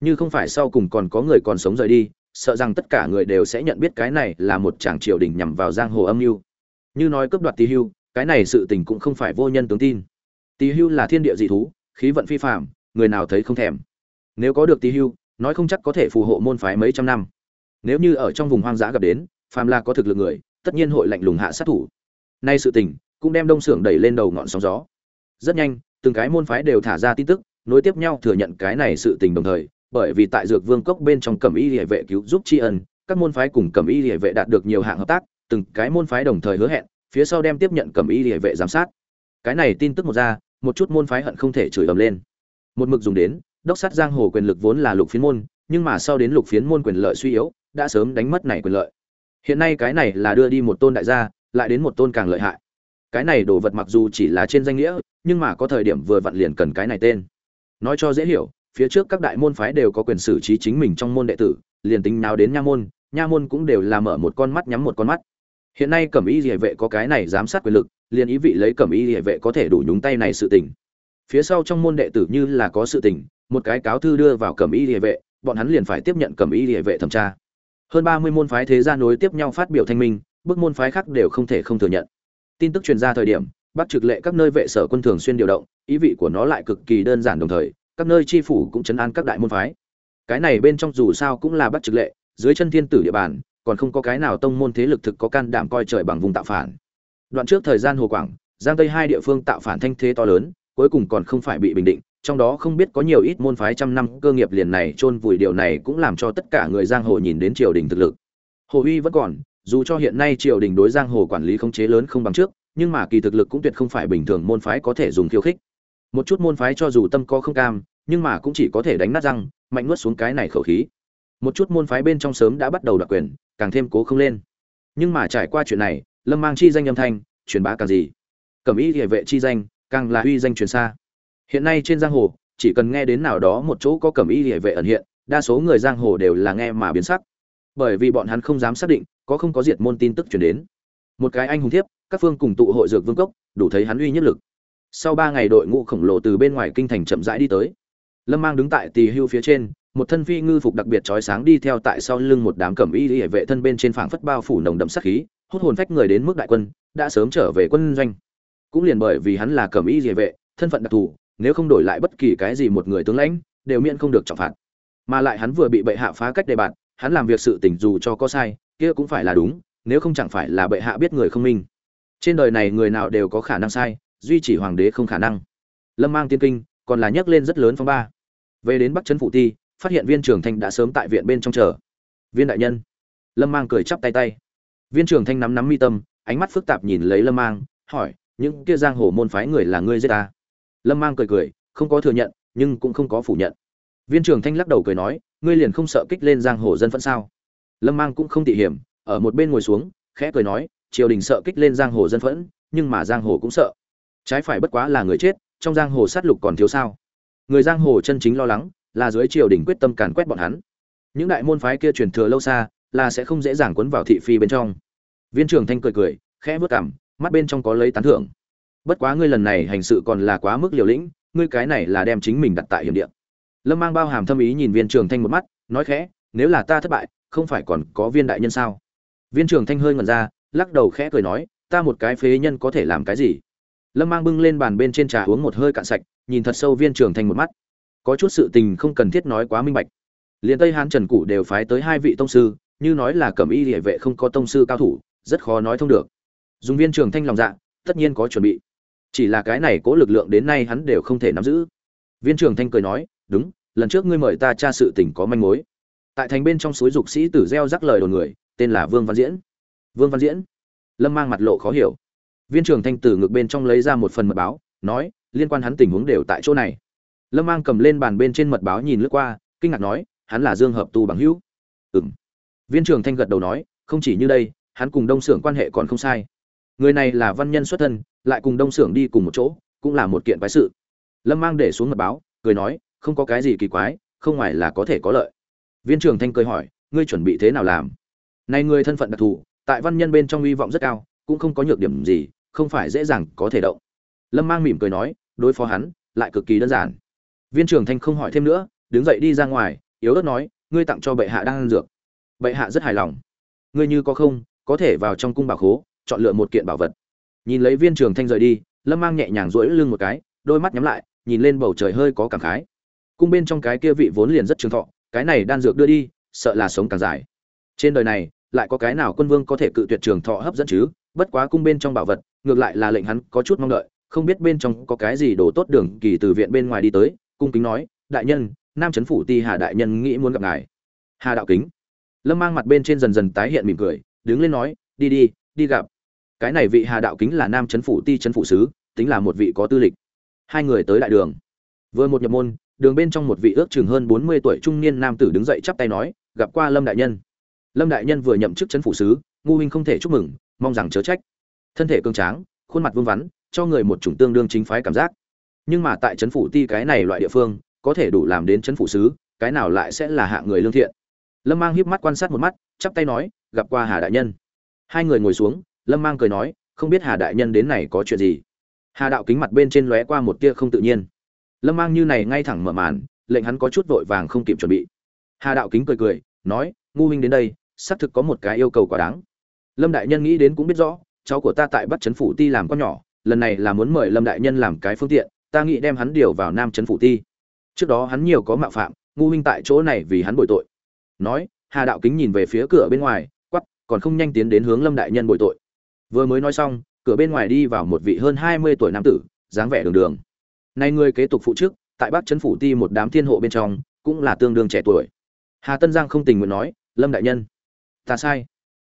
Như không phải sau cùng còn có người còn sống rời đi, sợ rằng tất cả người đều sẽ nhận biết cái này là một tràng triều đình nhằm vào giang hồ âm mưu. Như nói cướp đoạt tỳ hưu, cái này sự tình cũng không phải vô nhân tướng tin. Tỳ hưu là thiên địa dị thú, khí vận phi phạm người nào thấy không thèm. Nếu có được tỳ hưu nói không chắc có thể phù hộ môn phái mấy trăm năm. Nếu như ở trong vùng hoang dã gặp đến, phàm là có thực lực người, tất nhiên hội lạnh lùng hạ sát thủ. Nay sự tình cũng đem đông xưởng đẩy lên đầu ngọn sóng gió. Rất nhanh, từng cái môn phái đều thả ra tin tức, nối tiếp nhau thừa nhận cái này sự tình đồng thời, bởi vì tại dược vương cốc bên trong cẩm y địa vệ cứu giúp tri ân, các môn phái cùng cẩm y địa vệ đạt được nhiều hạng hợp tác, từng cái môn phái đồng thời hứa hẹn, phía sau đem tiếp nhận cẩm y địa vệ giám sát. Cái này tin tức một ra, một chút môn phái hận không thể chửi ầm lên. Một mực dùng đến đốc sát giang hồ quyền lực vốn là lục phiến môn, nhưng mà sau đến lục phiến môn quyền lợi suy yếu, đã sớm đánh mất này quyền lợi. Hiện nay cái này là đưa đi một tôn đại gia, lại đến một tôn càng lợi hại. Cái này đồ vật mặc dù chỉ là trên danh nghĩa, nhưng mà có thời điểm vừa vặn liền cần cái này tên. Nói cho dễ hiểu, phía trước các đại môn phái đều có quyền xử trí chính mình trong môn đệ tử, liền tính nào đến nha môn nha môn cũng đều là mở một con mắt nhắm một con mắt. Hiện nay cẩm y địa vệ có cái này giám sát quyền lực, liền ý vị lấy cẩm y địa vệ có thể đủ nhúng tay này sự tình. Phía sau trong môn đệ tử như là có sự tình một cái cáo thư đưa vào cẩm y địa vệ, bọn hắn liền phải tiếp nhận cẩm y địa vệ thẩm tra. Hơn ba mươi môn phái thế gia nối tiếp nhau phát biểu thanh minh, bước môn phái khác đều không thể không thừa nhận. Tin tức truyền ra thời điểm, bắc trực lệ các nơi vệ sở quân thường xuyên điều động, ý vị của nó lại cực kỳ đơn giản đồng thời, các nơi tri phủ cũng chấn an các đại môn phái. Cái này bên trong dù sao cũng là bắc trực lệ, dưới chân thiên tử địa bàn, còn không có cái nào tông môn thế lực thực có can đảm coi trời bằng vùng tạo phản. Đoạn trước thời gian hồ quảng, giang tây hai địa phương tạo phản thanh thế to lớn, cuối cùng còn không phải bị bình định trong đó không biết có nhiều ít môn phái trăm năm cơ nghiệp liền này chôn vùi điều này cũng làm cho tất cả người giang hồ nhìn đến triều đình thực lực. Hồ uy vẫn còn, dù cho hiện nay triều đình đối giang hồ quản lý khống chế lớn không bằng trước, nhưng mà kỳ thực lực cũng tuyệt không phải bình thường môn phái có thể dùng khiêu khích. Một chút môn phái cho dù tâm có không cam, nhưng mà cũng chỉ có thể đánh nát răng, mạnh nuốt xuống cái này khẩu khí. Một chút môn phái bên trong sớm đã bắt đầu đoạt quyền, càng thêm cố không lên. Nhưng mà trải qua chuyện này, lâm mang chi danh âm thanh, truyền bá càng gì? Cẩm ý Liễu vệ chi danh, càng là uy danh truyền xa hiện nay trên giang hồ, chỉ cần nghe đến nào đó một chỗ có cẩm y địa vệ ẩn hiện, đa số người giang hồ đều là nghe mà biến sắc. Bởi vì bọn hắn không dám xác định, có không có diệt môn tin tức truyền đến. Một cái anh hùng thiếp, các phương cùng tụ hội dược vương cốc, đủ thấy hắn uy nhất lực. Sau ba ngày đội ngũ khổng lồ từ bên ngoài kinh thành chậm rãi đi tới. Lâm mang đứng tại tỳ hưu phía trên, một thân phi ngư phục đặc biệt trói sáng đi theo tại sau lưng một đám cẩm y hệ vệ thân bên trên phảng phất bao phủ nồng đậm sắc khí, hút hồn phách người đến mức đại quân, đã sớm trở về quân doanh. Cũng liền bởi vì hắn là cẩm y hệ vệ, thân phận đặc thù nếu không đổi lại bất kỳ cái gì một người tướng lãnh, đều miễn không được trọng phạt. Mà lại hắn vừa bị bệ hạ phá cách đề bạt, hắn làm việc sự tình dù cho có sai, kia cũng phải là đúng, nếu không chẳng phải là bệ hạ biết người không minh. Trên đời này người nào đều có khả năng sai, duy chỉ hoàng đế không khả năng. Lâm mang tiên kinh còn là nhấc lên rất lớn phong ba. Về đến bắc trấn phụ ti, phát hiện viên trưởng thanh đã sớm tại viện bên trong chờ. Viên đại nhân. Lâm mang cười chắp tay tay. Viên trưởng thanh nắm nắm mi tâm, ánh mắt phức tạp nhìn lấy lâm mang, hỏi, những kia giang hồ môn phái người là ngươi giết ta? Lâm mang cười cười, không có thừa nhận, nhưng cũng không có phủ nhận. Viên trưởng thanh lắc đầu cười nói, ngươi liền không sợ kích lên giang hồ dân phận sao? Lâm mang cũng không tỉ hiểm, ở một bên ngồi xuống, khẽ cười nói, triều đình sợ kích lên giang hồ dân phẫn, nhưng mà giang hồ cũng sợ. Trái phải bất quá là người chết, trong giang hồ sát lục còn thiếu sao? Người giang hồ chân chính lo lắng, là dưới triều đình quyết tâm càn quét bọn hắn. Những đại môn phái kia truyền thừa lâu xa, là sẽ không dễ dàng quấn vào thị phi bên trong. Viên trưởng thanh cười cười, khẽ vớt cảm mắt bên trong có lấy tán thưởng bất quá ngươi lần này hành sự còn là quá mức liều lĩnh, ngươi cái này là đem chính mình đặt tại hiểm địa. Lâm mang bao hàm thâm ý nhìn viên trưởng thanh một mắt, nói khẽ, nếu là ta thất bại, không phải còn có viên đại nhân sao? Viên trưởng thanh hơi ngẩn ra, lắc đầu khẽ cười nói, ta một cái phế nhân có thể làm cái gì? Lâm mang bưng lên bàn bên trên trà uống một hơi cạn sạch, nhìn thật sâu viên trưởng thanh một mắt. Có chút sự tình không cần thiết nói quá minh bạch. Liền tây hán trần cụ đều phái tới hai vị tông sư, như nói là cẩm y địa vệ không có tông sư cao thủ, rất khó nói thông được. Dùng viên trưởng thanh lòng dạ tất nhiên có chuẩn bị chỉ là cái này cố lực lượng đến nay hắn đều không thể nắm giữ. Viên trưởng thanh cười nói, đúng, lần trước ngươi mời ta tra sự tình có manh mối. Tại thành bên trong suối dục sĩ tử gieo rắc lời đồn người, tên là vương văn diễn. Vương văn diễn? Lâm mang mặt lộ khó hiểu. Viên trưởng thanh tử ngược bên trong lấy ra một phần mật báo, nói, liên quan hắn tình huống đều tại chỗ này. Lâm mang cầm lên bàn bên trên mật báo nhìn lướt qua, kinh ngạc nói, hắn là dương hợp tu bằng hữu. Ừng viên trưởng thanh gật đầu nói, không chỉ như đây, hắn cùng đông xưởng quan hệ còn không sai người này là văn nhân xuất thân, lại cùng đông xưởng đi cùng một chỗ, cũng là một kiện quái sự. Lâm mang để xuống mật báo, cười nói, không có cái gì kỳ quái, không ngoài là có thể có lợi. Viên trưởng thanh cười hỏi, ngươi chuẩn bị thế nào làm? Này ngươi thân phận đặc thù, tại văn nhân bên trong hy vọng rất cao, cũng không có nhược điểm gì, không phải dễ dàng có thể động. Lâm mang mỉm cười nói, đối phó hắn, lại cực kỳ đơn giản. Viên trưởng thanh không hỏi thêm nữa, đứng dậy đi ra ngoài, yếu ớt nói, ngươi tặng cho bệ hạ đang ăn dược. Bệ hạ rất hài lòng. Ngươi như có không, có thể vào trong cung bảo khố chọn lựa một kiện bảo vật. Nhìn lấy viên trường thanh rời đi, lâm mang nhẹ nhàng duỗi lưng một cái, đôi mắt nhắm lại, nhìn lên bầu trời hơi có cảm khái. Cung bên trong cái kia vị vốn liền rất trường thọ, cái này đan dược đưa đi, sợ là sống càng dài. Trên đời này, lại có cái nào quân vương có thể cự tuyệt trường thọ hấp dẫn chứ? Bất quá cung bên trong bảo vật, ngược lại là lệnh hắn có chút mong đợi, không biết bên trong có cái gì đồ tốt đường kỳ từ viện bên ngoài đi tới, cung kính nói, đại nhân, nam trấn phủ ti hà đại nhân nghĩ muốn gặp ngài. Hà đạo kính. Lâm mang mặt bên trên dần dần tái hiện mỉm cười, đứng lên nói, đi đi đi gặp cái này vị hà đạo kính là nam chấn phủ, ti chấn phủ sứ, tính là một vị có tư lịch. Hai người tới đại đường. Vừa một nhập môn, đường bên trong một vị ước chừng hơn bốn mươi tuổi trung niên nam tử đứng dậy chắp tay nói, gặp qua lâm đại nhân. Lâm đại nhân vừa nhậm chức chấn phủ sứ, ngu huynh không thể chúc mừng, mong rằng chớ trách. Thân thể cương tráng, khuôn mặt vương vắn, cho người một chủng tương đương chính phái cảm giác. Nhưng mà tại chấn phủ ti cái này loại địa phương, có thể đủ làm đến chấn phủ sứ, cái nào lại sẽ là hạ người lương thiện? Lâm mang híp mắt quan sát một mắt, chắp tay nói, gặp qua hà đại nhân. Hai người ngồi xuống lâm mang cười nói, không biết hà đại nhân đến này có chuyện gì? Hà đạo kính mặt bên trên lóe qua một tia không tự nhiên. Lâm mang như này ngay thẳng mở màn, lệnh hắn có chút vội vàng không kịp chuẩn bị. Hà đạo kính cười cười, nói, ngu minh đến đây, xác thực có một cái yêu cầu quá đáng. Lâm đại nhân nghĩ đến cũng biết rõ, cháu của ta tại bắt trấn phủ ti làm con nhỏ, lần này là muốn mời lâm đại nhân làm cái phương tiện, ta nghĩ đem hắn điều vào nam trấn phủ ti. Trước đó hắn nhiều có mạo phạm, ngu minh tại chỗ này vì hắn bồi tội. Nói, hà đạo kính nhìn về phía cửa bên ngoài quắp còn không nhanh tiến đến hướng lâm đại nhân bồi tội vừa mới nói xong, cửa bên ngoài đi vào một vị hơn hai mươi tuổi nam tử, dáng vẻ đường đường. Nay người kế tục phụ trước tại bắc trấn phủ ti một đám thiên hộ bên trong, cũng là tương đương trẻ tuổi. Hà tân giang không tình nguyện nói, lâm đại nhân. Ta sai.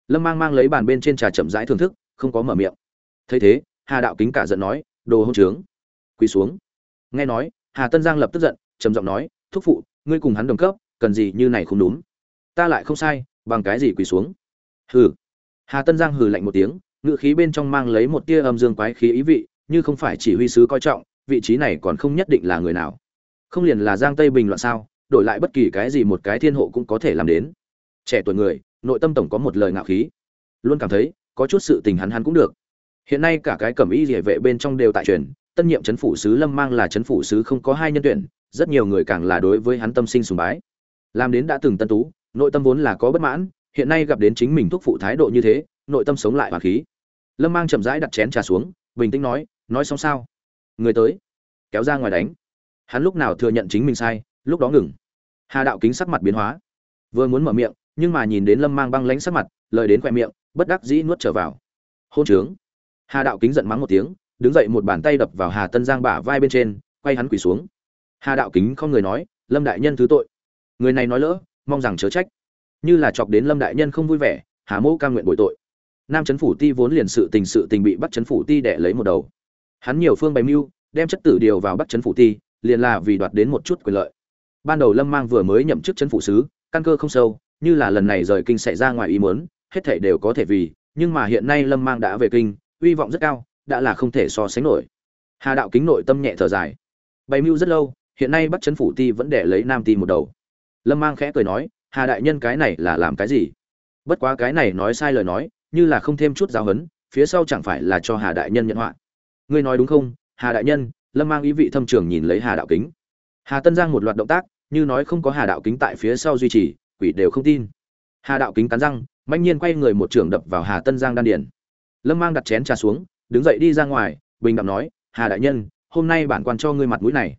Lâm mang mang lấy bàn bên trên trà chậm rãi thưởng thức, không có mở miệng. Thấy thế, hà đạo kính cả giận nói, đồ hôn trướng. Quỳ xuống. Nghe nói, hà tân giang lập tức giận, trầm giọng nói, thúc phụ, ngươi cùng hắn đồng cấp, cần gì như này không đúng? Ta lại không sai, bằng cái gì quỳ xuống? Hừ. Hà tân giang hừ lạnh một tiếng ngựa khí bên trong mang lấy một tia âm dương quái khí ý vị, như không phải chỉ huy sứ coi trọng, vị trí này còn không nhất định là người nào. Không liền là giang tây bình loạn sao, đổi lại bất kỳ cái gì một cái thiên hộ cũng có thể làm đến. Trẻ tuổi người, nội tâm tổng có một lời ngạo khí. Luôn cảm thấy, có chút sự tình hắn hắn cũng được. Hiện nay cả cái cẩm y địa vệ bên trong đều tại truyền, tân nhiệm chấn phủ sứ lâm mang là chấn phủ sứ không có hai nhân tuyển, rất nhiều người càng là đối với hắn tâm sinh sùng bái. Làm đến đã từng tân tú, nội tâm vốn là có bất mãn, hiện nay gặp đến chính mình thúc phụ thái độ như thế, nội tâm sống lại hòa khí lâm mang chậm rãi đặt chén trà xuống, bình tĩnh nói nói xong sao? Người tới. Kéo ra ngoài đánh. Hắn lúc nào thừa nhận chính mình sai, lúc đó ngừng. Hà đạo kính sắc mặt biến hóa. Vừa muốn mở miệng, nhưng mà nhìn đến lâm mang băng lánh sắc mặt, lời đến khoe miệng, bất đắc dĩ nuốt trở vào. Hôn trướng. Hà đạo kính giận mắng một tiếng, đứng dậy một bàn tay đập vào hà tân giang bả vai bên trên, quay hắn quỳ xuống. Hà đạo kính không người nói, lâm đại nhân thứ tội. Người này nói lỡ, mong rằng chớ trách. Như là chọc đến lâm đại nhân không vui vẻ, hà mô ca nguyện bồi tội nam chấn phủ ti vốn liền sự tình sự tình bị bắt chấn phủ ti đẻ lấy một đầu. Hắn nhiều phương bày mưu, đem chất tử điều vào bắt chấn phủ ti, liền là vì đoạt đến một chút quyền lợi. Ban đầu lâm mang vừa mới nhậm chức chấn phủ sứ, căn cơ không sâu, như là lần này rời kinh xảy ra ngoài ý muốn, hết thảy đều có thể vì, nhưng mà hiện nay lâm mang đã về kinh, uy vọng rất cao, đã là không thể so sánh nổi. Hà đạo kính nội tâm nhẹ thở dài. Bày mưu rất lâu, hiện nay bắt chấn phủ ti vẫn để lấy nam ti một đầu. Lâm mang khẽ cười nói, hà đại nhân cái này là làm cái gì? Bất quá cái này nói sai lời nói như là không thêm chút giáo hấn phía sau chẳng phải là cho hà đại nhân nhận họa. Ngươi nói đúng không? Hà đại nhân, lâm mang ý vị thâm trường nhìn lấy hà đạo kính. Hà tân giang một loạt động tác, như nói không có hà đạo kính tại phía sau duy trì, quỷ đều không tin. Hà đạo kính cắn răng mạnh nhiên quay người một trường đập vào hà tân giang đan điển lâm mang đặt chén trà xuống, đứng dậy đi ra ngoài, bình đạm nói, hà đại nhân, hôm nay bản quan cho ngươi mặt mũi này.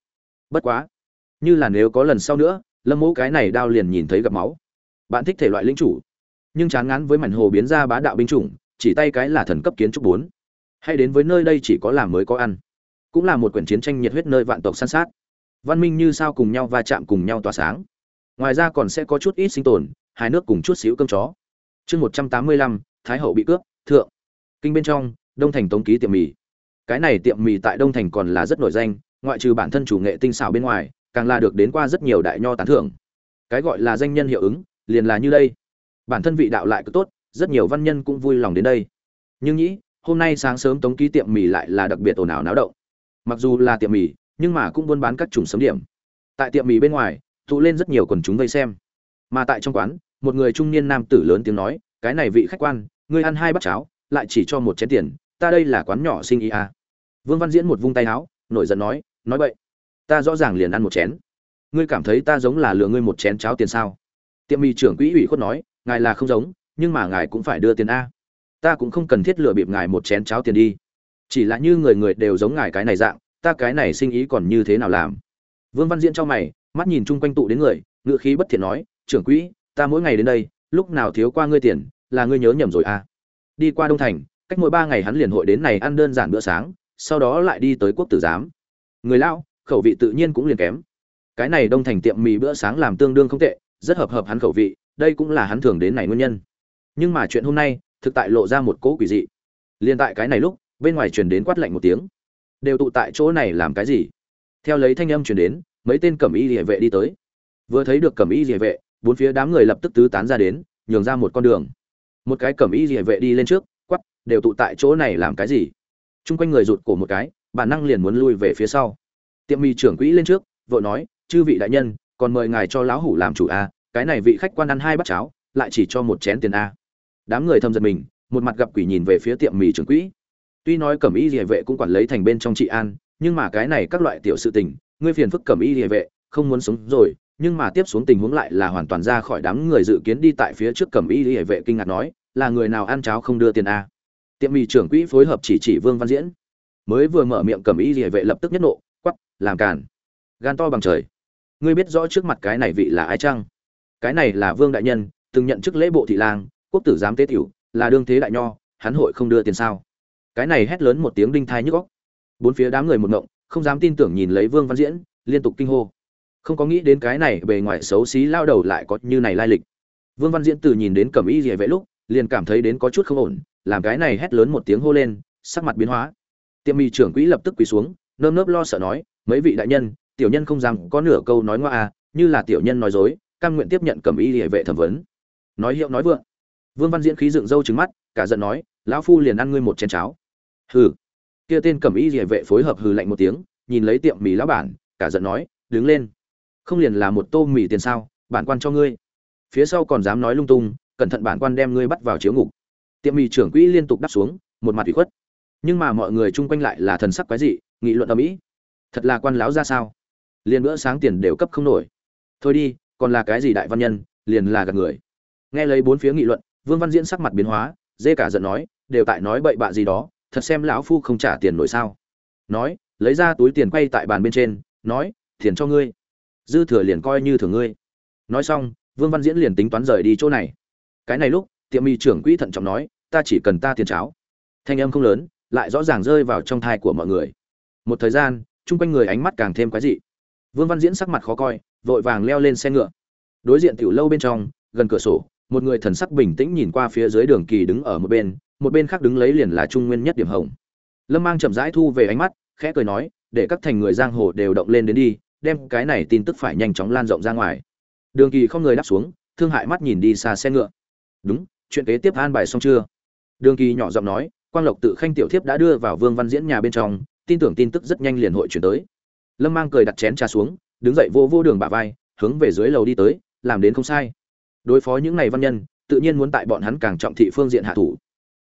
Bất quá, như là nếu có lần sau nữa, lâm mẫu cái này đao liền nhìn thấy gặp máu. Bạn thích thể loại linh chủ nhưng chán ngán với mảnh hồ biến ra bá đạo binh chủng, chỉ tay cái là thần cấp kiến trúc bốn. Hay đến với nơi đây chỉ có làm mới có ăn. Cũng là một quyển chiến tranh nhiệt huyết nơi vạn tộc san sát. Văn minh như sao cùng nhau va chạm cùng nhau tỏa sáng. Ngoài ra còn sẽ có chút ít sinh tồn hai nước cùng chút xíu cơm chó. Chương một trăm tám mươi lăm, thái hậu bị cướp, thượng. Kinh bên trong, đông thành tống ký tiệm mì. Cái này tiệm mì tại đông thành còn là rất nổi danh, ngoại trừ bản thân chủ nghệ tinh xảo bên ngoài, càng là được đến qua rất nhiều đại nho tán thưởng. Cái gọi là danh nhân hiệu ứng, liền là như đây bản thân vị đạo lại cứ tốt, rất nhiều văn nhân cũng vui lòng đến đây. Nhưng nhĩ, hôm nay sáng sớm tống ký tiệm mì lại là đặc biệt ồn ào náo động. Mặc dù là tiệm mì, nhưng mà cũng buôn bán các chủng sấm điểm. Tại tiệm mì bên ngoài, tụ lên rất nhiều quần chúng vây xem. Mà tại trong quán, một người trung niên nam tử lớn tiếng nói, cái này vị khách quan, ngươi ăn hai bát cháo, lại chỉ cho một chén tiền, ta đây là quán nhỏ sinh ý à. vương văn diễn một vung tay áo, nổi giận nói nói vậy ta rõ ràng liền ăn một chén. Ngươi cảm thấy ta giống là lừa ngươi một chén cháo tiền sao? Tiệm mì trưởng quỹ ủy khuất nói ngài là không giống, nhưng mà ngài cũng phải đưa tiền a. Ta cũng không cần thiết lừa bịp ngài một chén cháo tiền đi. Chỉ là như người người đều giống ngài cái này dạng, ta cái này sinh ý còn như thế nào làm? Vương văn diễn cho mày, mắt nhìn chung quanh tụ đến người ngựa khí bất thiện nói, trưởng quỹ, ta mỗi ngày đến đây, lúc nào thiếu qua ngươi tiền, là ngươi nhớ nhầm rồi à đi qua đông thành, cách mỗi ba ngày hắn liền hội đến này ăn đơn giản bữa sáng, sau đó lại đi tới quốc tử giám. Người lão, khẩu vị tự nhiên cũng liền kém. Cái này đông thành tiệm mì bữa sáng làm tương đương không tệ, rất hợp hợp hắn khẩu vị đây cũng là hắn thường đến này nguyên nhân. Nhưng mà chuyện hôm nay, thực tại lộ ra một cỗ quỷ dị. Liền tại cái này lúc, bên ngoài truyền đến quát lạnh một tiếng. Đều tụ tại chỗ này làm cái gì? Theo lấy thanh âm truyền đến, mấy tên cẩm y địa vệ đi tới. Vừa thấy được cẩm y địa vệ, bốn phía đám người lập tức tứ tán ra đến, nhường ra một con đường. Một cái cẩm y địa vệ đi lên trước quắp đều tụ tại chỗ này làm cái gì? Chung quanh người rụt cổ một cái, bản năng liền muốn lui về phía sau. Tiệm mì trưởng quỹ lên trước, vội nói, chư vị đại nhân, còn mời ngài cho lão hủ làm chủ a cái này vị khách quan ăn hai bát cháo, lại chỉ cho một chén tiền a. Đám người thâm giật mình, một mặt gặp quỷ nhìn về phía tiệm mì trưởng quỹ. Tuy nói cẩm y địa vệ cũng quản lấy thành bên trong trị an, nhưng mà cái này các loại tiểu sự tình, ngươi phiền phức cẩm y địa vệ, không muốn sống rồi, nhưng mà tiếp xuống tình huống lại là hoàn toàn ra khỏi đám người dự kiến đi tại phía trước cẩm y địa vệ kinh ngạc nói, là người nào ăn cháo không đưa tiền a. Tiệm mì trưởng quỹ phối hợp chỉ chỉ vương văn diễn. Mới vừa mở miệng cẩm y địa vệ lập tức nhất nộ quắp làm càn. Gan to bằng trời. Ngươi biết rõ trước mặt cái này vị là ai chăng? Cái này là vương đại nhân, từng nhận chức lễ bộ thị lang, quốc tử giám tế tiểu, là đương thế đại nho, hắn hội không đưa tiền sao? Cái này hét lớn một tiếng đinh thai nhức óc. Bốn phía đám người một ngộng, không dám tin tưởng nhìn lấy vương văn diễn, liên tục kinh hô. Không có nghĩ đến cái này bề ngoài xấu xí lao đầu lại có như này lai lịch. Vương văn diễn từ nhìn đến cẩm y rỉa vẽ lúc, liền cảm thấy đến có chút không ổn, làm cái này hét lớn một tiếng hô lên, sắc mặt biến hóa. Tiệm mì trưởng quỹ lập tức quỳ xuống, nơm nớp lo sợ nói, mấy vị đại nhân, tiểu nhân không dám có nửa câu nói ngoa à như là tiểu nhân nói dối. Cam nguyện tiếp nhận cẩm y rỉa vệ thẩm vấn. Nói hiệu nói vượng. Vương văn diễn khí dựng râu trứng mắt, cả giận nói, lão phu liền ăn ngươi một chén cháo. Hừ. Kia tên cẩm y rỉa vệ phối hợp hừ lạnh một tiếng, nhìn lấy tiệm mì lão bản, cả giận nói, đứng lên. Không liền là một tô mì tiền sao, bản quan cho ngươi. Phía sau còn dám nói lung tung, cẩn thận bản quan đem ngươi bắt vào chiếu ngục. Tiệm mì trưởng quỹ liên tục đáp xuống, một mặt ủy khuất. Nhưng mà mọi người chung quanh lại là thần sắc quái dị, nghị luận ở mỹ thật là quan láo ra sao? Liền bữa sáng tiền đều cấp không nổi. Thôi đi còn là cái gì đại văn nhân, liền là gạt người. Nghe lấy bốn phía nghị luận, vương văn diễn sắc mặt biến hóa, dê cả giận nói, đều tại nói bậy bạ gì đó, thật xem lão phu không trả tiền nổi sao. Nói, lấy ra túi tiền quay tại bàn bên trên, nói, tiền cho ngươi. Dư thừa liền coi như thừa ngươi. Nói xong, vương văn diễn liền tính toán rời đi chỗ này. Cái này lúc, tiệm mì trưởng quỹ thận trọng nói, ta chỉ cần ta tiền cháo. Thanh âm không lớn, lại rõ ràng rơi vào trong thai của mọi người. Một thời gian, chung quanh người ánh mắt càng thêm quái dị. Vương văn diễn sắc mặt khó coi vội vàng leo lên xe ngựa. Đối diện tiểu lâu bên trong, gần cửa sổ, một người thần sắc bình tĩnh nhìn qua phía dưới đường kỳ đứng ở một bên một bên khác đứng lấy liền là trung nguyên nhất điểm hồng. Lâm mang chậm rãi thu về ánh mắt, khẽ cười nói, để các thành người giang hồ đều động lên đến đi, đem cái này tin tức phải nhanh chóng lan rộng ra ngoài. Đường kỳ không người đáp xuống, thương hại mắt nhìn đi xa xe ngựa. Đúng, chuyện kế tiếp an bài xong chưa? Đường kỳ nhỏ giọng nói, quang lộc tự khanh tiểu thiếp đã đưa vào vương văn diễn nhà bên trong, tin tưởng tin tức rất nhanh liền hội chuyển tới. Lâm mang cười đặt chén trà xuống đứng dậy vô vô đường bả vai, hướng về dưới lầu đi tới, làm đến không sai. Đối phó những này văn nhân, tự nhiên muốn tại bọn hắn càng trọng thị phương diện hạ thủ.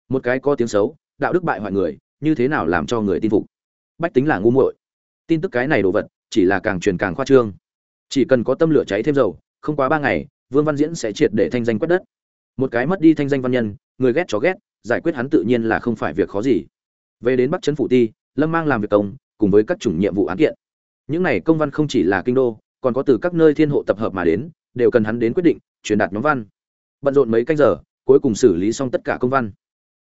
Một cái có tiếng xấu, đạo đức bại hoại người, như thế nào làm cho người tin phục? Bách tính là ngu muội. Tin tức cái này đồ vật, chỉ là càng truyền càng khoa trương. Chỉ cần có tâm lửa cháy thêm dầu, không quá ba ngày, vương văn diễn sẽ triệt để thanh danh quét đất. Một cái mất đi thanh danh văn nhân, người ghét chó ghét, giải quyết hắn tự nhiên là không phải việc khó gì. Về đến bắc trấn phủ ti, lâm mang làm việc công, cùng với các chủng nhiệm vụ án kiện những này công văn không chỉ là kinh đô còn có từ các nơi thiên hộ tập hợp mà đến đều cần hắn đến quyết định truyền đạt nhóm văn bận rộn mấy canh giờ cuối cùng xử lý xong tất cả công văn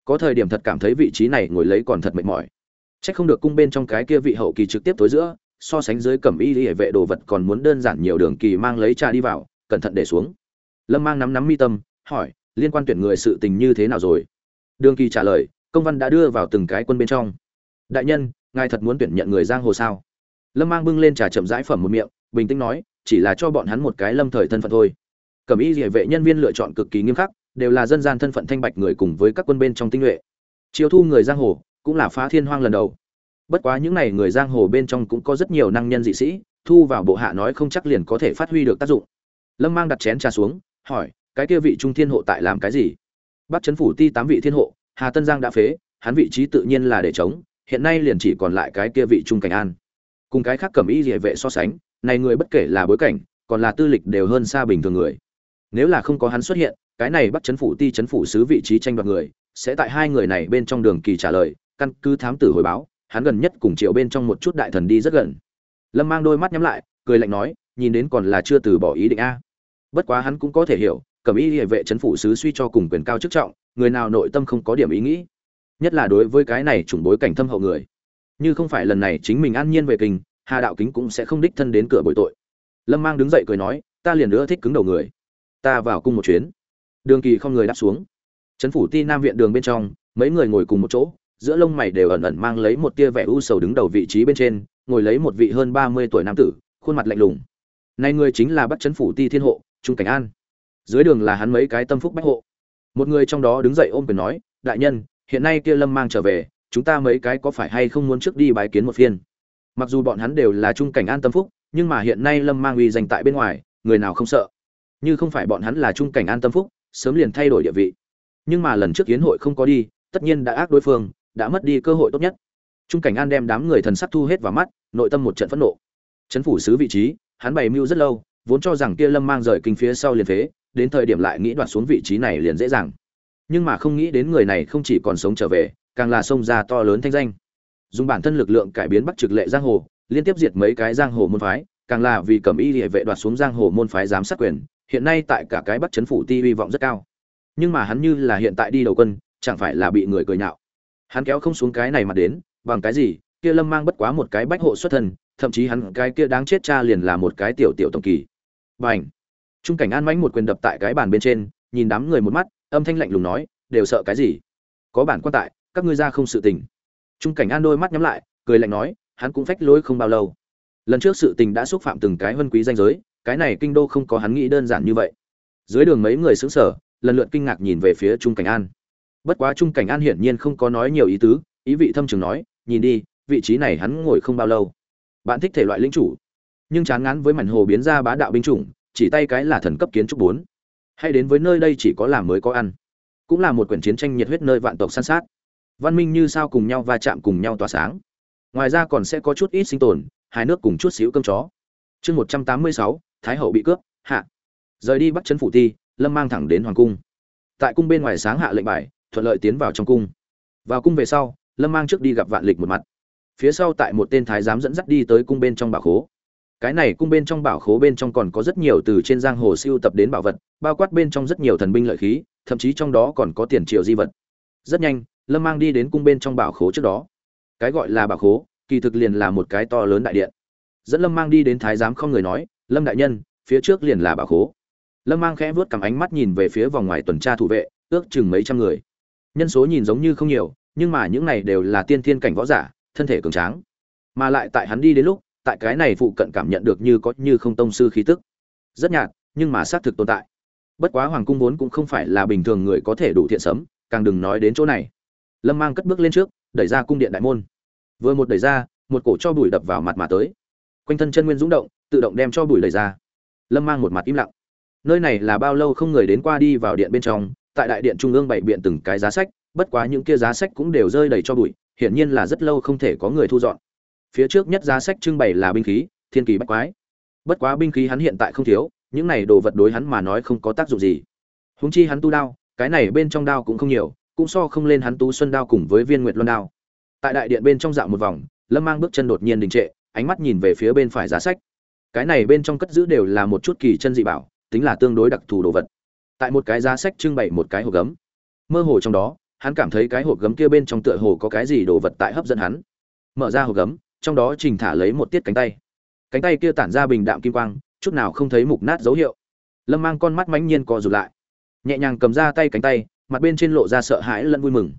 có thời điểm thật cảm thấy vị trí này ngồi lấy còn thật mệt mỏi Chắc không được cung bên trong cái kia vị hậu kỳ trực tiếp tối giữa, so sánh dưới cẩm y hệ vệ đồ vật còn muốn đơn giản nhiều đường kỳ mang lấy trà đi vào, cẩn thận để xuống. Lâm Mang nắm nắm mi tâm, hỏi, liên quan tuyển người sự tình như thế nào rồi? Đường kỳ trả lời, công văn đã đưa vào từng cái quân bên trong. Đại nhân, ngài thật muốn tuyển nhận người giang hồ sao? Lâm Mang bưng lên trà chậm rãi phẩm một miệng, bình tĩnh nói, chỉ là cho bọn hắn một cái lâm thời thân phận thôi. Cẩm y địa vệ nhân viên lựa chọn cực kỳ nghiêm khắc, đều là dân gian thân phận thanh bạch người cùng với các quân bên trong tinh nhuệ. Chiêu thu người giang hồ, cũng là phá thiên hoang lần đầu bất quá những n à y người giang hồ bên trong cũng có rất nhiều năng nhân dị sĩ thu vào bộ hạ nói không chắc liền có thể phát huy được tác dụng lâm mang đặt chén trà xuống hỏi cái kia vị trung thiên hộ tại làm cái gì bắt chấn phủ ti tám vị thiên hộ hà tân giang đã phế hắn vị trí tự nhiên là để chống hiện nay liền chỉ còn lại cái kia vị trung cảnh an cùng cái khác cẩm y địa vệ so sánh, này người bất kể là bối cảnh, còn là tư lịch đều hơn xa bình thường người. Nếu là không có hắn xuất hiện, cái này bắt chấn phủ ti chấn phủ sứ vị trí tranh đoạt người, sẽ tại hai người này bên trong đường kỳ trả lời, căn cứ thám tử hồi báo, hắn gần nhất cùng triệu bên trong một chút đại thần đi rất gần. Lâm mang đôi mắt nhắm lại, cười lạnh nói, nhìn đến còn là chưa từ bỏ ý định a. Bất quá hắn cũng có thể hiểu, cẩm y địa vệ chấn phủ sứ suy cho cùng quyền cao chức trọng, người nào nội tâm không có điểm ý nghĩ. Nhất là đối với cái này chủng bối cảnh thâm hậu người như không phải lần này chính mình an nhiên về kinh hà đạo kính cũng sẽ không đích thân đến cửa bồi tội lâm mang đứng dậy cười nói ta liền nữa thích cứng đầu người ta vào cung một chuyến đường kỳ không người đáp xuống chấn phủ ti nam viện đường bên trong mấy người ngồi cùng một chỗ giữa lông mày đều ẩn ẩn mang lấy một tia vẻ u sầu đứng đầu vị trí bên trên, ngồi lấy một vị hơn ba mươi tuổi nam tử, khuôn mặt lạnh lùng. Này người chính là Bắc Trấn phủ Ti Thiên hộ, Trung Cảnh An. Dưới đường là hắn mấy cái tâm phúc bách hộ. Một người trong đó đứng dậy ôm quyền nói, đại nhân, hiện nay kia Lâm mang trở về, chúng ta mấy cái có phải hay không muốn trước đi bái kiến một phiên. Mặc dù bọn hắn đều là Trung Cảnh An tâm phúc, nhưng mà hiện nay Lâm mang uy danh tại bên ngoài, người nào không sợ. Như không phải bọn hắn là Trung Cảnh An tâm phúc, sớm liền thay đổi địa vị. Nhưng mà lần trước kiến hội không có đi, tất nhiên đã ác đối phương, đã mất đi cơ hội tốt nhất trung cảnh an đem đám người thần sắc thu hết vào mắt nội tâm một trận phẫn nộ chấn phủ sứ vị trí hắn bày mưu rất lâu vốn cho rằng kia lâm mang rời kinh phía sau liền phế đến thời điểm lại nghĩ đoạt xuống vị trí này liền dễ dàng nhưng mà không nghĩ đến người này không chỉ còn sống trở về càng là sông ra to lớn thanh danh. Dùng bản thân lực lượng cải biến bắc trực lệ giang hồ, liên tiếp diệt mấy cái giang hồ môn phái, càng là vì cẩm y địa vệ đoạt xuống giang hồ môn phái giám sát quyền, hiện nay tại cả cái bắc chấn phủ ti hy vọng rất cao. Nhưng mà hắn như là hiện tại đi đầu quân, chẳng phải là bị người cười nhạo. Hắn kéo không xuống cái này mà đến, bằng cái gì, kia lâm mang bất quá một cái bách hộ xuất thân, thậm chí hắn cái kia đáng chết cha liền là một cái tiểu tiểu tổng kỳ. B à n h trung cảnh an mãnh một quyền đập tại cái bàn bên trên, nhìn đám người một mắt, âm thanh lạnh lùng nói, đều sợ cái gì? Có bản quan tại các ngươi ra không sự tình. Trung cảnh an đôi mắt nhắm lại, cười lạnh nói, hắn cũng phách lối không bao lâu. Lần trước sự tình đã xúc phạm từng cái vân quý danh giới, cái này kinh đô không có hắn nghĩ đơn giản như vậy. Dưới đường mấy người xứng sở lần lượt kinh ngạc nhìn về phía trung cảnh an. Bất quá trung cảnh an hiển nhiên không có nói nhiều ý tứ, ý vị thâm trường nói, nhìn đi, vị trí này hắn ngồi không bao lâu. Bạn thích thể loại lính chủ. Nhưng chán ngán với mảnh hồ biến ra bá đạo binh chủng, chỉ tay cái là thần cấp kiến trúc bốn. Hay đến với nơi đây chỉ có làm mới có ăn. Cũng là một quyển chiến tranh nhiệt huyết nơi vạn tộc săn sát văn minh như sao cùng nhau va chạm cùng nhau tỏa sáng. Ngoài ra còn sẽ có chút ít sinh tồn hai nước cùng chút xíu cơm chó. Chương một trăm tám mươi sáu, thái hậu bị cướp, hạ. Rời đi bắt chấn phủ ti, lâm mang thẳng đến hoàng cung. Tại cung bên ngoài sáng hạ lệnh bài, thuận lợi tiến vào trong cung. Vào cung về sau, lâm mang trước đi gặp vạn lịch một mặt. Phía sau tại một tên thái giám dẫn dắt đi tới cung bên trong bảo khố. Cái này cung bên trong bảo khố bên trong còn có rất nhiều từ trên giang hồ siêu tập đến bảo vật, bao quát bên trong rất nhiều thần binh lợi khí, thậm chí trong đó còn có tiền triệu di vật. Rất nhanh lâm mang đi đến cung bên trong bảo khố trước đó. Cái gọi là bảo khố, kỳ thực liền là một cái to lớn đại điện. Dẫn lâm mang đi đến thái giám không người nói, lâm đại nhân, phía trước liền là bảo khố. Lâm mang khẽ vớt cằm ánh mắt nhìn về phía vòng ngoài tuần tra thủ vệ, ước chừng mấy trăm người. Nhân số nhìn giống như không nhiều, nhưng mà những này đều là tiên thiên cảnh võ giả, thân thể cường tráng. Mà lại tại hắn đi đến lúc, tại cái này phụ cận cảm nhận được như có như không tông sư khí tức. Rất nhạt, nhưng mà xác thực tồn tại. Bất quá hoàng cung vốn cũng không phải là bình thường người có thể đủ thiện sấm, càng đừng nói đến chỗ này lâm mang cất bước lên trước đẩy ra cung điện đại môn vừa một đẩy ra một cổ cho bụi đập vào mặt mà tới quanh thân chân nguyên rúng động tự động đem cho bụi đẩy ra lâm mang một mặt im lặng nơi này là bao lâu không người đến qua đi vào điện bên trong tại đại điện trung ương bày biện từng cái giá sách bất quá những kia giá sách cũng đều rơi đầy cho bụi hiển nhiên là rất lâu không thể có người thu dọn phía trước nhất giá sách trưng bày là binh khí thiên kỳ bách quái bất quá binh khí hắn hiện tại không thiếu những này đồ vật đối hắn mà nói không có tác dụng gì húng chi hắn tu đao cái này bên trong đao cũng không nhiều cũng so không lên hắn tú xuân đao cùng với viên nguyệt luân đao. Tại đại điện bên trong dạo một vòng, lâm mang bước chân đột nhiên đình trệ, ánh mắt nhìn về phía bên phải giá sách. Cái này bên trong cất giữ đều là một chút kỳ chân dị bảo, tính là tương đối đặc thù đồ vật. Tại một cái giá sách trưng bày một cái hộp gấm. Mơ hồ trong đó, hắn cảm thấy cái hộp gấm kia bên trong tựa hồ có cái gì đồ vật tại hấp dẫn hắn. Mở ra hộp gấm, trong đó trình thả lấy một tiết cánh tay. Cánh tay kia tản ra bình đạm kim quang, chút nào không thấy mục nát dấu hiệu. Lâm mang con mắt mãnh nhiên co rụt lại. Nhẹ nhàng cầm ra tay cánh tay mặt bên trên lộ ra sợ hãi lẫn vui mừng.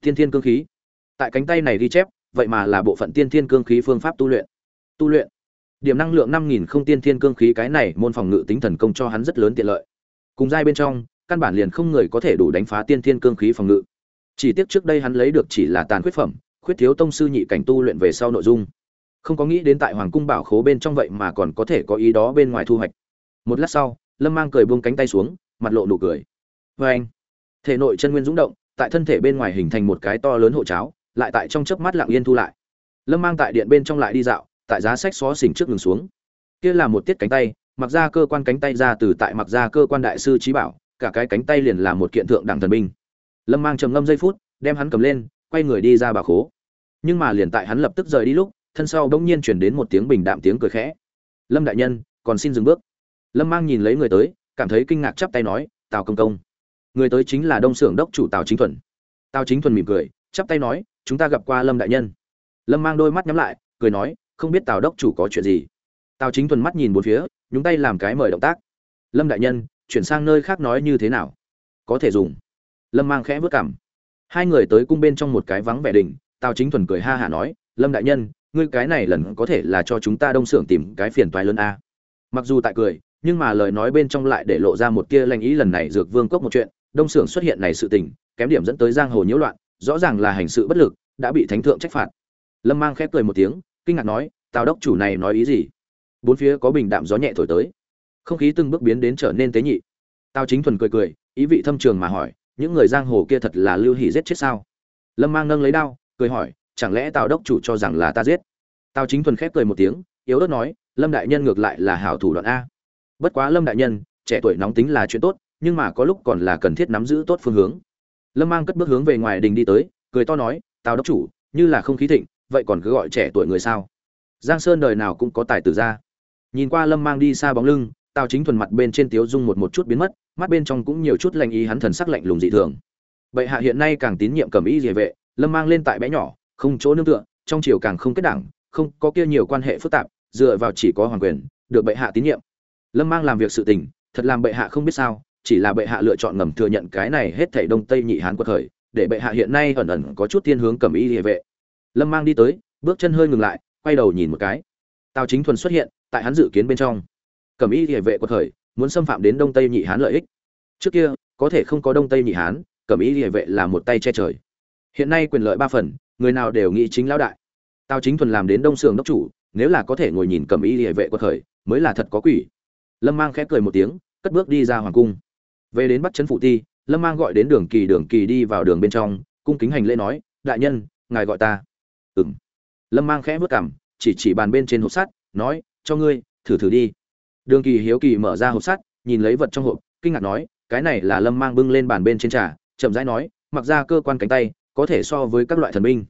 Tiên thiên cương khí. Tại cánh tay này ghi chép, vậy mà là bộ phận tiên thiên cương khí phương pháp tu luyện. Tu luyện. Điểm năng lượng năm nghìn không tiên thiên cương khí cái này, môn phòng ngự tính thần công cho hắn rất lớn tiện lợi. Cùng giai bên trong, căn bản liền không người có thể đủ đánh phá tiên thiên cương khí phòng ngự. Chỉ tiếc trước đây hắn lấy được chỉ là tàn khuyết phẩm, khuyết thiếu tông sư nhị cảnh tu luyện về sau nội dung. Không có nghĩ đến tại hoàng cung bảo khố bên trong vậy mà còn có thể có ý đó bên ngoài thu hoạch. Một lát sau, lâm mang cười buông cánh tay xuống, mặt lộ nụ cười. Vê anh thể nội chân nguyên rung động, tại thân thể bên ngoài hình thành một cái to lớn hộ cháo, lại tại trong chớp mắt lặng yên thu lại. Lâm mang tại điện bên trong lại đi dạo, tại giá sách xó xỉnh trước ngừng xuống. Kia là một tiết cánh tay, mặc ra cơ quan cánh tay ra từ tại mặc ra cơ quan đại sư trí bảo, cả cái cánh tay liền là một kiện thượng đẳng thần binh. Lâm mang trầm ngâm giây phút, đem hắn cầm lên, quay người đi ra bà khố. Nhưng mà liền tại hắn lập tức rời đi lúc, thân sau bỗng nhiên chuyển đến một tiếng bình đạm tiếng cười khẽ. Lâm đại nhân, còn xin dừng bước. Lâm mang nhìn lấy người tới, cảm thấy kinh ngạc chắp tay nói, tào công công người tới chính là đông xưởng đốc chủ tào chính thuần. Tào chính thuần mỉm cười, chắp tay nói, chúng ta gặp qua lâm đại nhân. Lâm mang đôi mắt nhắm lại, cười nói, không biết tào đốc chủ có chuyện gì? Tào chính thuần mắt nhìn bốn phía, nhúng tay làm cái mời động tác. Lâm đại nhân, chuyển sang nơi khác nói như thế nào? Có thể dùng. Lâm mang khẽ vớt cảm hai người tới cung bên trong một cái vắng vẻ đình tào chính thuần cười ha hả nói, lâm đại nhân, ngươi cái này lần có thể là cho chúng ta đông xưởng tìm cái phiền toái lớn a. Mặc dù tại cười, nhưng mà lời nói bên trong lại để lộ ra một tia lanh ý lần này dược vương cốc một chuyện đông xưởng xuất hiện này sự tình, kém điểm dẫn tới giang hồ nhiễu loạn, rõ ràng là hành sự bất lực, đã bị thánh thượng trách phạt. Lâm mang khép cười một tiếng, kinh ngạc nói, tào đốc chủ này nói ý gì? Bốn phía có bình đạm gió nhẹ thổi tới. Không khí từng bước biến đến trở nên tế nhị. Tào chính thuần cười cười, ý vị thâm trường mà hỏi, những người giang hồ kia thật là lưu hỉ giết chết sao? Lâm mang nâng lấy đao, cười hỏi, chẳng lẽ tào đốc chủ cho rằng là ta giết? Tào chính thuần khép cười một tiếng, yếu ớt nói, lâm đại nhân ngược lại là hảo thủ đoạn a. Bất quá lâm đại nhân, trẻ tuổi nóng tính là chuyện tốt nhưng mà có lúc còn là cần thiết nắm giữ tốt phương hướng. Lâm mang cất bước hướng về ngoài đình đi tới, cười to nói, tào đốc chủ, như là không khí thịnh, vậy còn cứ gọi trẻ tuổi người sao? Giang sơn đời nào cũng có tài tử ra. Nhìn qua lâm mang đi xa bóng lưng, tào chính thuần mặt bên trên tiếu dung một một chút biến mất, mắt bên trong cũng nhiều chút lạnh ý hắn thần sắc lạnh lùng dị thường. Bệ hạ hiện nay càng tín nhiệm cầm ý địa vệ, lâm mang lên tại bé nhỏ, không chỗ nương tựa, trong triều càng không kết đảng, không có kia nhiều quan hệ phức tạp, dựa vào chỉ có hoàng quyền, được bệ hạ tín nhiệm. Lâm mang làm việc sự tình, thật làm bệ hạ không biết sao chỉ là bệ hạ lựa chọn ngầm thừa nhận cái này hết thảy đông tây nhị hán quật khởi, để bệ hạ hiện nay ẩn ẩn có chút thiên hướng cầm y địa vệ. Lâm mang đi tới, bước chân hơi ngừng lại, quay đầu nhìn một cái. Tào chính thuần xuất hiện, tại hắn dự kiến bên trong. Cầm y địa vệ quật khởi, muốn xâm phạm đến đông tây nhị hán lợi ích. Trước kia, có thể không có đông tây nhị hán, cầm y địa vệ là một tay che trời. Hiện nay quyền lợi ba phần, người nào đều nghĩ chính lão đại. Tào chính thuần làm đến đông sường đốc chủ, nếu là có thể ngồi nhìn cầm y địa vệ quật khởi, mới là thật có quỷ. Lâm mang khẽ cười một tiếng, cất bước đi ra hoàng cung về đến bắt chấn phụ ti, lâm mang gọi đến đường kỳ đường kỳ đi vào đường bên trong, cung kính hành lễ nói, đại nhân, ngài gọi ta. Ừng lâm mang khẽ vớt cảm chỉ chỉ bàn bên trên hộp sắt, nói, cho ngươi, thử thử đi. Đường kỳ hiếu kỳ mở ra hộp sắt, nhìn lấy vật trong hộp, kinh ngạc nói, cái này là lâm mang bưng lên bàn bên trên trà, chậm rãi nói, mặc ra cơ quan cánh tay, có thể so với các loại thần binh.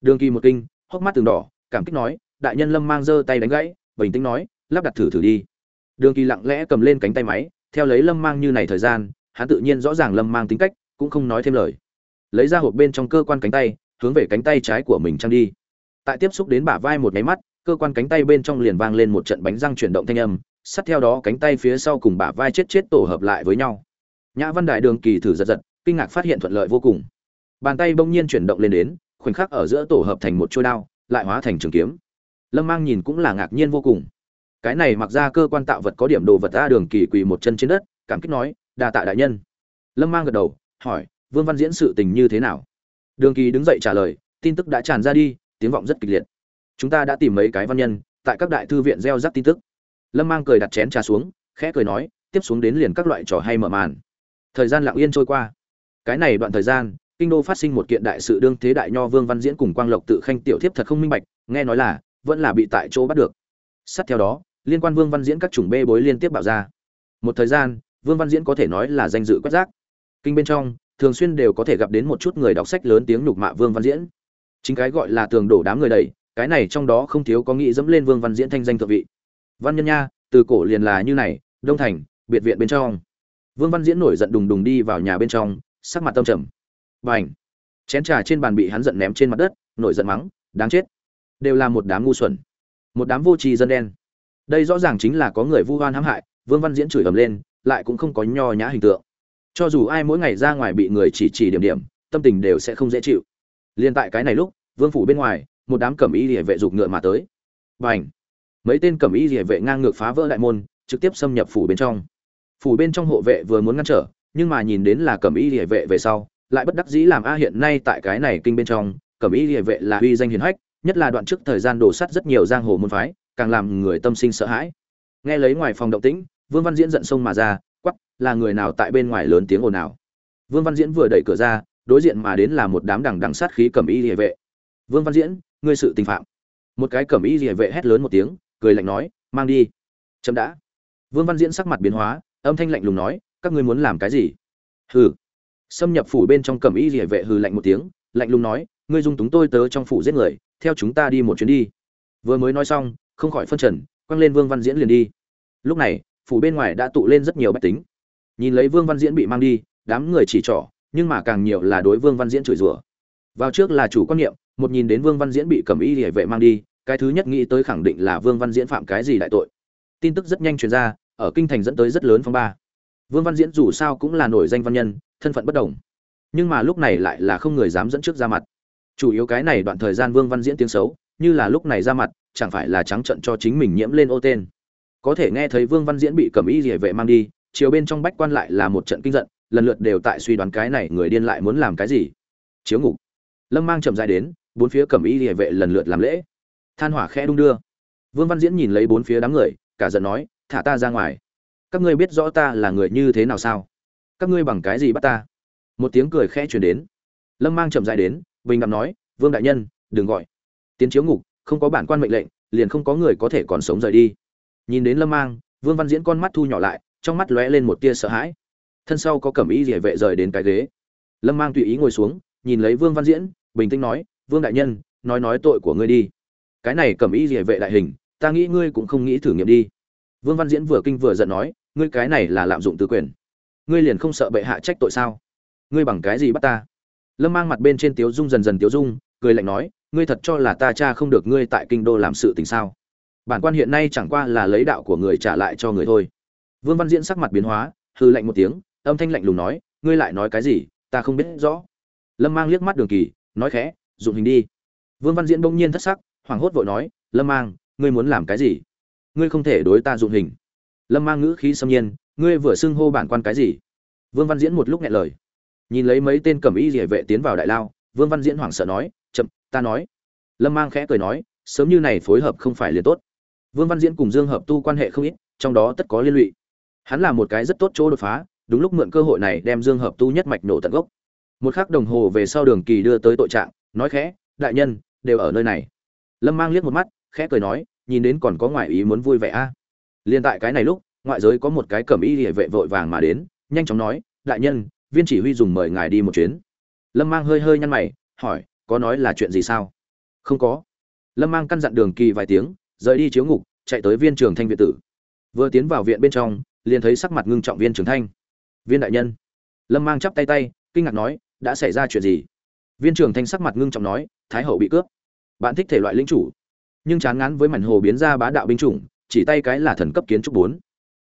Đường kỳ một kinh, hốc mắt từng đỏ, cảm kích nói, đại nhân lâm mang giơ tay đánh gãy, bình tĩnh nói, lắp đặt thử thử đi. Đường kỳ lặng lẽ cầm lên cánh tay máy theo lấy lâm mang như này thời gian, hắn tự nhiên rõ ràng lâm mang tính cách, cũng không nói thêm lời. Lấy ra hộp bên trong cơ quan cánh tay, hướng về cánh tay trái của mình trăng đi. Tại tiếp xúc đến bả vai một nháy mắt, cơ quan cánh tay bên trong liền vang lên một trận bánh răng chuyển động thanh âm, sát theo đó cánh tay phía sau cùng bả vai chết chết tổ hợp lại với nhau. Nhã văn đại đường kỳ thử giật giật, kinh ngạc phát hiện thuận lợi vô cùng. Bàn tay bỗng nhiên chuyển động lên đến, khoảnh khắc ở giữa tổ hợp thành một chuôi đao, lại hóa thành trường kiếm. Lâm mang nhìn cũng là ngạc nhiên vô cùng cái này mặc ra cơ quan tạo vật có điểm đồ vật ra đường kỳ quỳ một chân trên đất, cảm kích nói, đa tạ đại nhân. Lâm mang gật đầu, hỏi, vương văn diễn sự tình như thế nào? Đường kỳ đứng dậy trả lời, tin tức đã tràn ra đi, tiếng vọng rất kịch liệt. Chúng ta đã tìm mấy cái văn nhân, tại các đại thư viện gieo rắc tin tức. Lâm mang cười đặt chén trà xuống, khẽ cười nói, tiếp xuống đến liền các loại trò hay mở màn. Thời gian lặng yên trôi qua. Cái này đoạn thời gian, kinh đô phát sinh một kiện đại sự đương thế đại nho vương văn diễn cùng quang lộc tự khanh tiểu thiếp thật không minh bạch, nghe nói là, vẫn là bị tại chỗ bắt được sát theo đó, liên quan vương văn diễn các chủng bê bối liên tiếp bạo ra. Một thời gian, vương văn diễn có thể nói là danh dự quét rác. Kinh bên trong, thường xuyên đều có thể gặp đến một chút người đọc sách lớn tiếng nhục mạ vương văn diễn. Chính cái gọi là tường đổ đám người đầy, cái này trong đó không thiếu có nghĩ dẫm lên vương văn diễn thanh danh thượng vị. Văn nhân nha, từ cổ liền là như này, đông thành, biệt viện bên trong. Vương văn diễn nổi giận đùng đùng đi vào nhà bên trong, sắc mặt tâm trầm. B à n h chén trà trên bàn bị hắn giận ném trên mặt đất, nổi giận mắng, đáng chết! Đều là một đám ngu xuẩn một đám vô tri dân đen. Đây rõ ràng chính là có người vu oan hãm hại, vương văn diễn chửi ầm lên, lại cũng không có nho nhã hình tượng. Cho dù ai mỗi ngày ra ngoài bị người chỉ chỉ điểm điểm, tâm tình đều sẽ không dễ chịu. Liên tại cái này lúc, vương phủ bên ngoài, một đám cẩm y địa vệ dục ngựa mà tới. B à n h mấy tên cẩm y địa vệ ngang ngược phá vỡ đại môn, trực tiếp xâm nhập phủ bên trong. Phủ bên trong hộ vệ vừa muốn ngăn trở, nhưng mà nhìn đến là cẩm y địa vệ về sau, lại bất đắc dĩ làm a hiện nay tại cái này kinh bên trong, cẩm y địa vệ là uy danh hiền hách nhất là đoạn trước thời gian đổ sắt rất nhiều giang hồ môn phái, càng làm người tâm sinh sợ hãi. Nghe lấy ngoài phòng động tĩnh, vương văn diễn giận sông mà ra quắp là người nào tại bên ngoài lớn tiếng ồn ào. Vương văn diễn vừa đẩy cửa ra, đối diện mà đến là một đám đằng đằng sát khí cẩm y địa vệ. Vương văn diễn, ngươi sự tình phạm. Một cái cẩm y địa vệ hét lớn một tiếng, cười lạnh nói, mang đi. Chậm đã. Vương văn diễn sắc mặt biến hóa, âm thanh lạnh lùng nói, các ngươi muốn làm cái gì? Hừ. Xâm nhập phủ bên trong cẩm y địa vệ hừ lạnh một tiếng, lạnh lùng nói ngươi dung túng tôi tớ trong phủ giết người, theo chúng ta đi một chuyến đi. Vừa mới nói xong, không khỏi phân trần, quăng lên vương văn diễn liền đi. Lúc này, phủ bên ngoài đã tụ lên rất nhiều bách tính. Nhìn lấy vương văn diễn bị mang đi, đám người chỉ trỏ, nhưng mà càng nhiều là đối vương văn diễn chửi rủa. Vào trước là chủ quan niệm, một nhìn đến vương văn diễn bị cầm y hệ vệ mang đi, cái thứ nhất nghĩ tới khẳng định là vương văn diễn phạm cái gì đại tội. Tin tức rất nhanh truyền ra, ở kinh thành dẫn tới rất lớn phong ba. Vương văn diễn dù sao cũng là nổi danh văn nhân, thân phận bất đồng. Nhưng mà lúc này lại là không người dám dẫn trước ra mặt chủ yếu cái này đoạn thời gian vương văn diễn tiếng xấu, như là lúc này ra mặt, chẳng phải là trắng trận cho chính mình nhiễm lên ô tên. Có thể nghe thấy vương văn diễn bị cầm y rỉa vệ mang đi, chiều bên trong bách quan lại là một trận kinh giận, lần lượt đều tại suy đoán cái này người điên lại muốn làm cái gì. Chiếu ngục. Lâm mang chậm dài đến, bốn phía cầm y rỉa vệ lần lượt làm lễ. Than hỏa khẽ đung đưa. Vương văn diễn nhìn lấy bốn phía đám người, cả giận nói, thả ta ra ngoài. Các ngươi biết rõ ta là người như thế nào sao? Các ngươi bằng cái gì bắt ta? Một tiếng cười khẽ truyền đến. Lâm mang chậm dài đến bình đạm nói, vương đại nhân, đừng gọi. Tiến chiếu ngục, không có bản quan mệnh lệnh, liền không có người có thể còn sống rời đi. Nhìn đến lâm mang, vương văn diễn con mắt thu nhỏ lại, trong mắt lóe lên một tia sợ hãi. Thân sau có cẩm ý địa vệ rời đến cái ghế. Lâm mang tùy ý ngồi xuống, nhìn lấy vương văn diễn, bình tĩnh nói, vương đại nhân, nói nói tội của ngươi đi. Cái này cẩm ý địa vệ đại hình, ta nghĩ ngươi cũng không nghĩ thử nghiệm đi. Vương văn diễn vừa kinh vừa giận nói, ngươi cái này là lạm dụng tư quyền. Ngươi liền không sợ bệ hạ trách tội sao? Ngươi bằng cái gì bắt ta? Lâm mang mặt bên trên tiếu dung dần dần tiếu dung, cười lạnh nói, ngươi thật cho là ta cha không được ngươi tại kinh đô làm sự tình sao? Bản quan hiện nay chẳng qua là lấy đạo của người trả lại cho người thôi. Vương văn diễn sắc mặt biến hóa hư lạnh một tiếng, âm thanh lạnh lùng nói, ngươi lại nói cái gì? Ta không biết rõ. Lâm mang liếc mắt đường kỳ, nói khẽ, dụng hình đi. Vương văn diễn bỗng nhiên thất sắc, hoảng hốt vội nói, lâm mang, ngươi muốn làm cái gì? Ngươi không thể đối ta dụng hình. Lâm mang ngữ khí xâm nhiên, ngươi vừa xưng hô bản quan cái gì? Vương văn diễn một lúc nghẹn lời nhìn lấy mấy tên cẩm y rỉa vệ tiến vào đại lao, vương văn diễn hoảng sợ nói, chậm, ta nói. Lâm mang khẽ cười nói, sớm như này phối hợp không phải liền tốt. Vương văn diễn cùng dương hợp tu quan hệ không ít, trong đó tất có liên lụy. Hắn là một cái rất tốt chỗ đột phá, đúng lúc mượn cơ hội này đem dương hợp tu nhất mạch nổ tận gốc. Một khắc đồng hồ về sau đường kỳ đưa tới tội trạng, nói khẽ, đại nhân, đều ở nơi này. Lâm mang liếc một mắt, khẽ cười nói, nhìn đến còn có ngoại ý muốn vui vẻ a. À. tại cái này lúc, ngoại giới có một cái cẩm y địa vệ vội vàng mà đến, nhanh chóng nói, đại nhân viên chỉ huy dùng mời ngài đi một chuyến. Lâm mang hơi hơi nhăn mày, hỏi, có nói là chuyện gì sao? Không có. Lâm mang căn dặn đường kỳ vài tiếng, rời đi chiếu ngục, chạy tới viên trường thanh viện tử. Vừa tiến vào viện bên trong, liền thấy sắc mặt ngưng trọng viên trường thanh. Viên đại nhân. Lâm mang chắp tay tay, kinh ngạc nói, đã xảy ra chuyện gì? Viên trường thanh sắc mặt ngưng trọng nói, thái hậu bị cướp. Bạn thích thể loại lính chủ. Nhưng chán ngán với mảnh hồ biến ra bá đạo binh chủng, chỉ tay cái là thần cấp kiến trúc bốn.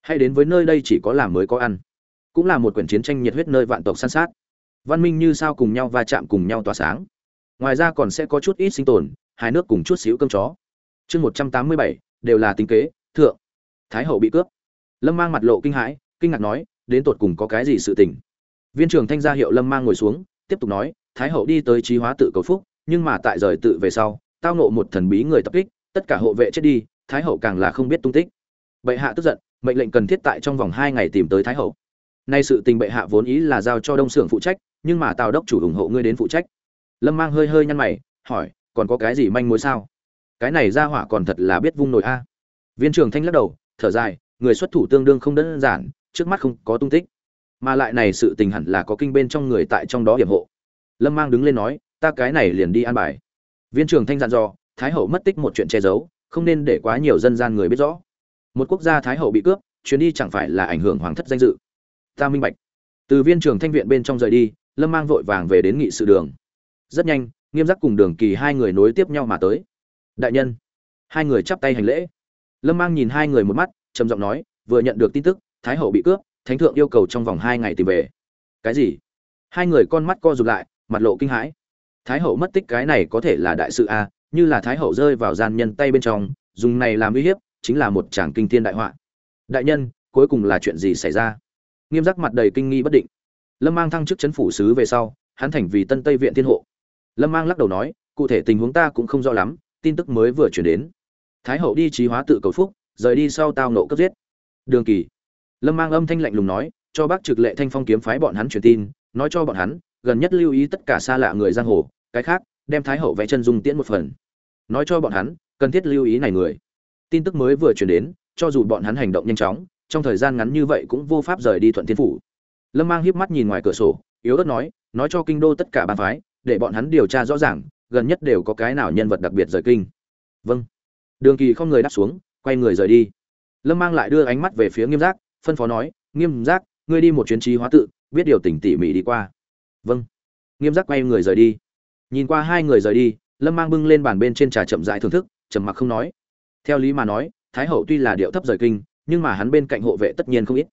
Hay đến với nơi đây chỉ có làm mới có ăn cũng là một quyển chiến tranh nhiệt huyết nơi vạn tộc săn sát. Văn minh như sao cùng nhau va chạm cùng nhau tỏa sáng. Ngoài ra còn sẽ có chút ít sinh tồn, hai nước cùng chút xíu cơm chó. Chương một trăm tám mươi bảy, đều là tính kế, thượng. Thái hậu bị cướp. Lâm mang mặt lộ kinh hãi, kinh ngạc nói, đến tột cùng có cái gì sự tình? Viên trưởng thanh gia hiệu lâm mang ngồi xuống, tiếp tục nói, thái hậu đi tới trí hóa tự cầu phúc, nhưng mà tại rời tự về sau, tao nộ một thần bí người tập kích, tất cả hộ vệ chết đi, thái hậu càng là không biết tung tích. Bệ hạ tức giận, mệnh lệnh cần thiết tại trong vòng hai ngày tìm tới thái hậu nay sự tình bệ hạ vốn ý là giao cho đông xưởng phụ trách, nhưng mà tào đốc chủ ủng hộ ngươi đến phụ trách. Lâm mang hơi hơi nhăn mày, hỏi, còn có cái gì manh mối sao? Cái này ra hỏa còn thật là biết vung nổi a. Viên trưởng thanh lắc đầu, thở dài, người xuất thủ tương đương không đơn giản, trước mắt không có tung tích. Mà lại này sự tình hẳn là có kinh bên trong người tại trong đó hiểm hộ. Lâm mang đứng lên nói, ta cái này liền đi an bài. Viên trưởng thanh dặn dò, thái hậu mất tích một chuyện che giấu, không nên để quá nhiều dân gian người biết rõ. Một quốc gia thái hậu bị cướp, chuyến đi chẳng phải là ảnh hưởng hoàng thất danh dự ta minh bạch. Từ viên trưởng thanh viện bên trong rời đi, lâm mang vội vàng về đến nghị sự đường. Rất nhanh, nghiêm giác cùng đường kỳ hai người nối tiếp nhau mà tới. Đại nhân, hai người chắp tay hành lễ. Lâm mang nhìn hai người một mắt, trầm giọng nói, vừa nhận được tin tức, thái hậu bị cướp, thánh thượng yêu cầu trong vòng hai ngày tìm về. Cái gì? Hai người con mắt co rụt lại, mặt lộ kinh hãi. Thái hậu mất tích cái này có thể là đại sự a như là thái hậu rơi vào gian nhân tay bên trong, dùng này làm uy hiếp, chính là một tràng kinh thiên đại họa. Đại nhân, cuối cùng là chuyện gì xảy ra? Nghiêm giác mặt đầy kinh nghi bất định. Lâm mang thăng chức chấn phủ sứ về sau, hắn thành vì tân tây viện thiên hộ. Lâm mang lắc đầu nói, cụ thể tình huống ta cũng không rõ lắm, tin tức mới vừa chuyển đến. Thái hậu đi trí hóa tự cầu phúc, rời đi sau tao nộ cấp giết. Đường kỳ. Lâm mang âm thanh lạnh lùng nói, cho bác trực lệ thanh phong kiếm phái bọn hắn truyền tin, nói cho bọn hắn, gần nhất lưu ý tất cả xa lạ người giang hồ, cái khác, đem thái hậu vẽ chân dung tiễn một phần. Nói cho bọn hắn, cần thiết lưu ý này người. Tin tức mới vừa chuyển đến, cho dù bọn hắn hành động nhanh chóng trong thời gian ngắn như vậy cũng vô pháp rời đi thuận thiên phủ. Lâm mang hiếp mắt nhìn ngoài cửa sổ, yếu ớt nói nói cho kinh đô tất cả bàn phái, để bọn hắn điều tra rõ ràng, gần nhất đều có cái nào nhân vật đặc biệt rời kinh. Vâng. Đường kỳ không người đáp xuống, quay người rời đi. Lâm mang lại đưa ánh mắt về phía nghiêm giác, phân phó nói, nghiêm giác, ngươi đi một chuyến trí hóa tự, biết điều tỉnh tỉ mỉ đi qua. Vâng. Nghiêm giác quay người rời đi. Nhìn qua hai người rời đi, lâm mang bưng lên bàn bên trên trà chậm rãi thưởng thức, trầm mặc không nói. Theo lý mà nói, thái hậu tuy là điệu thấp rời kinh nhưng mà hắn bên cạnh hộ vệ tất nhiên không ít.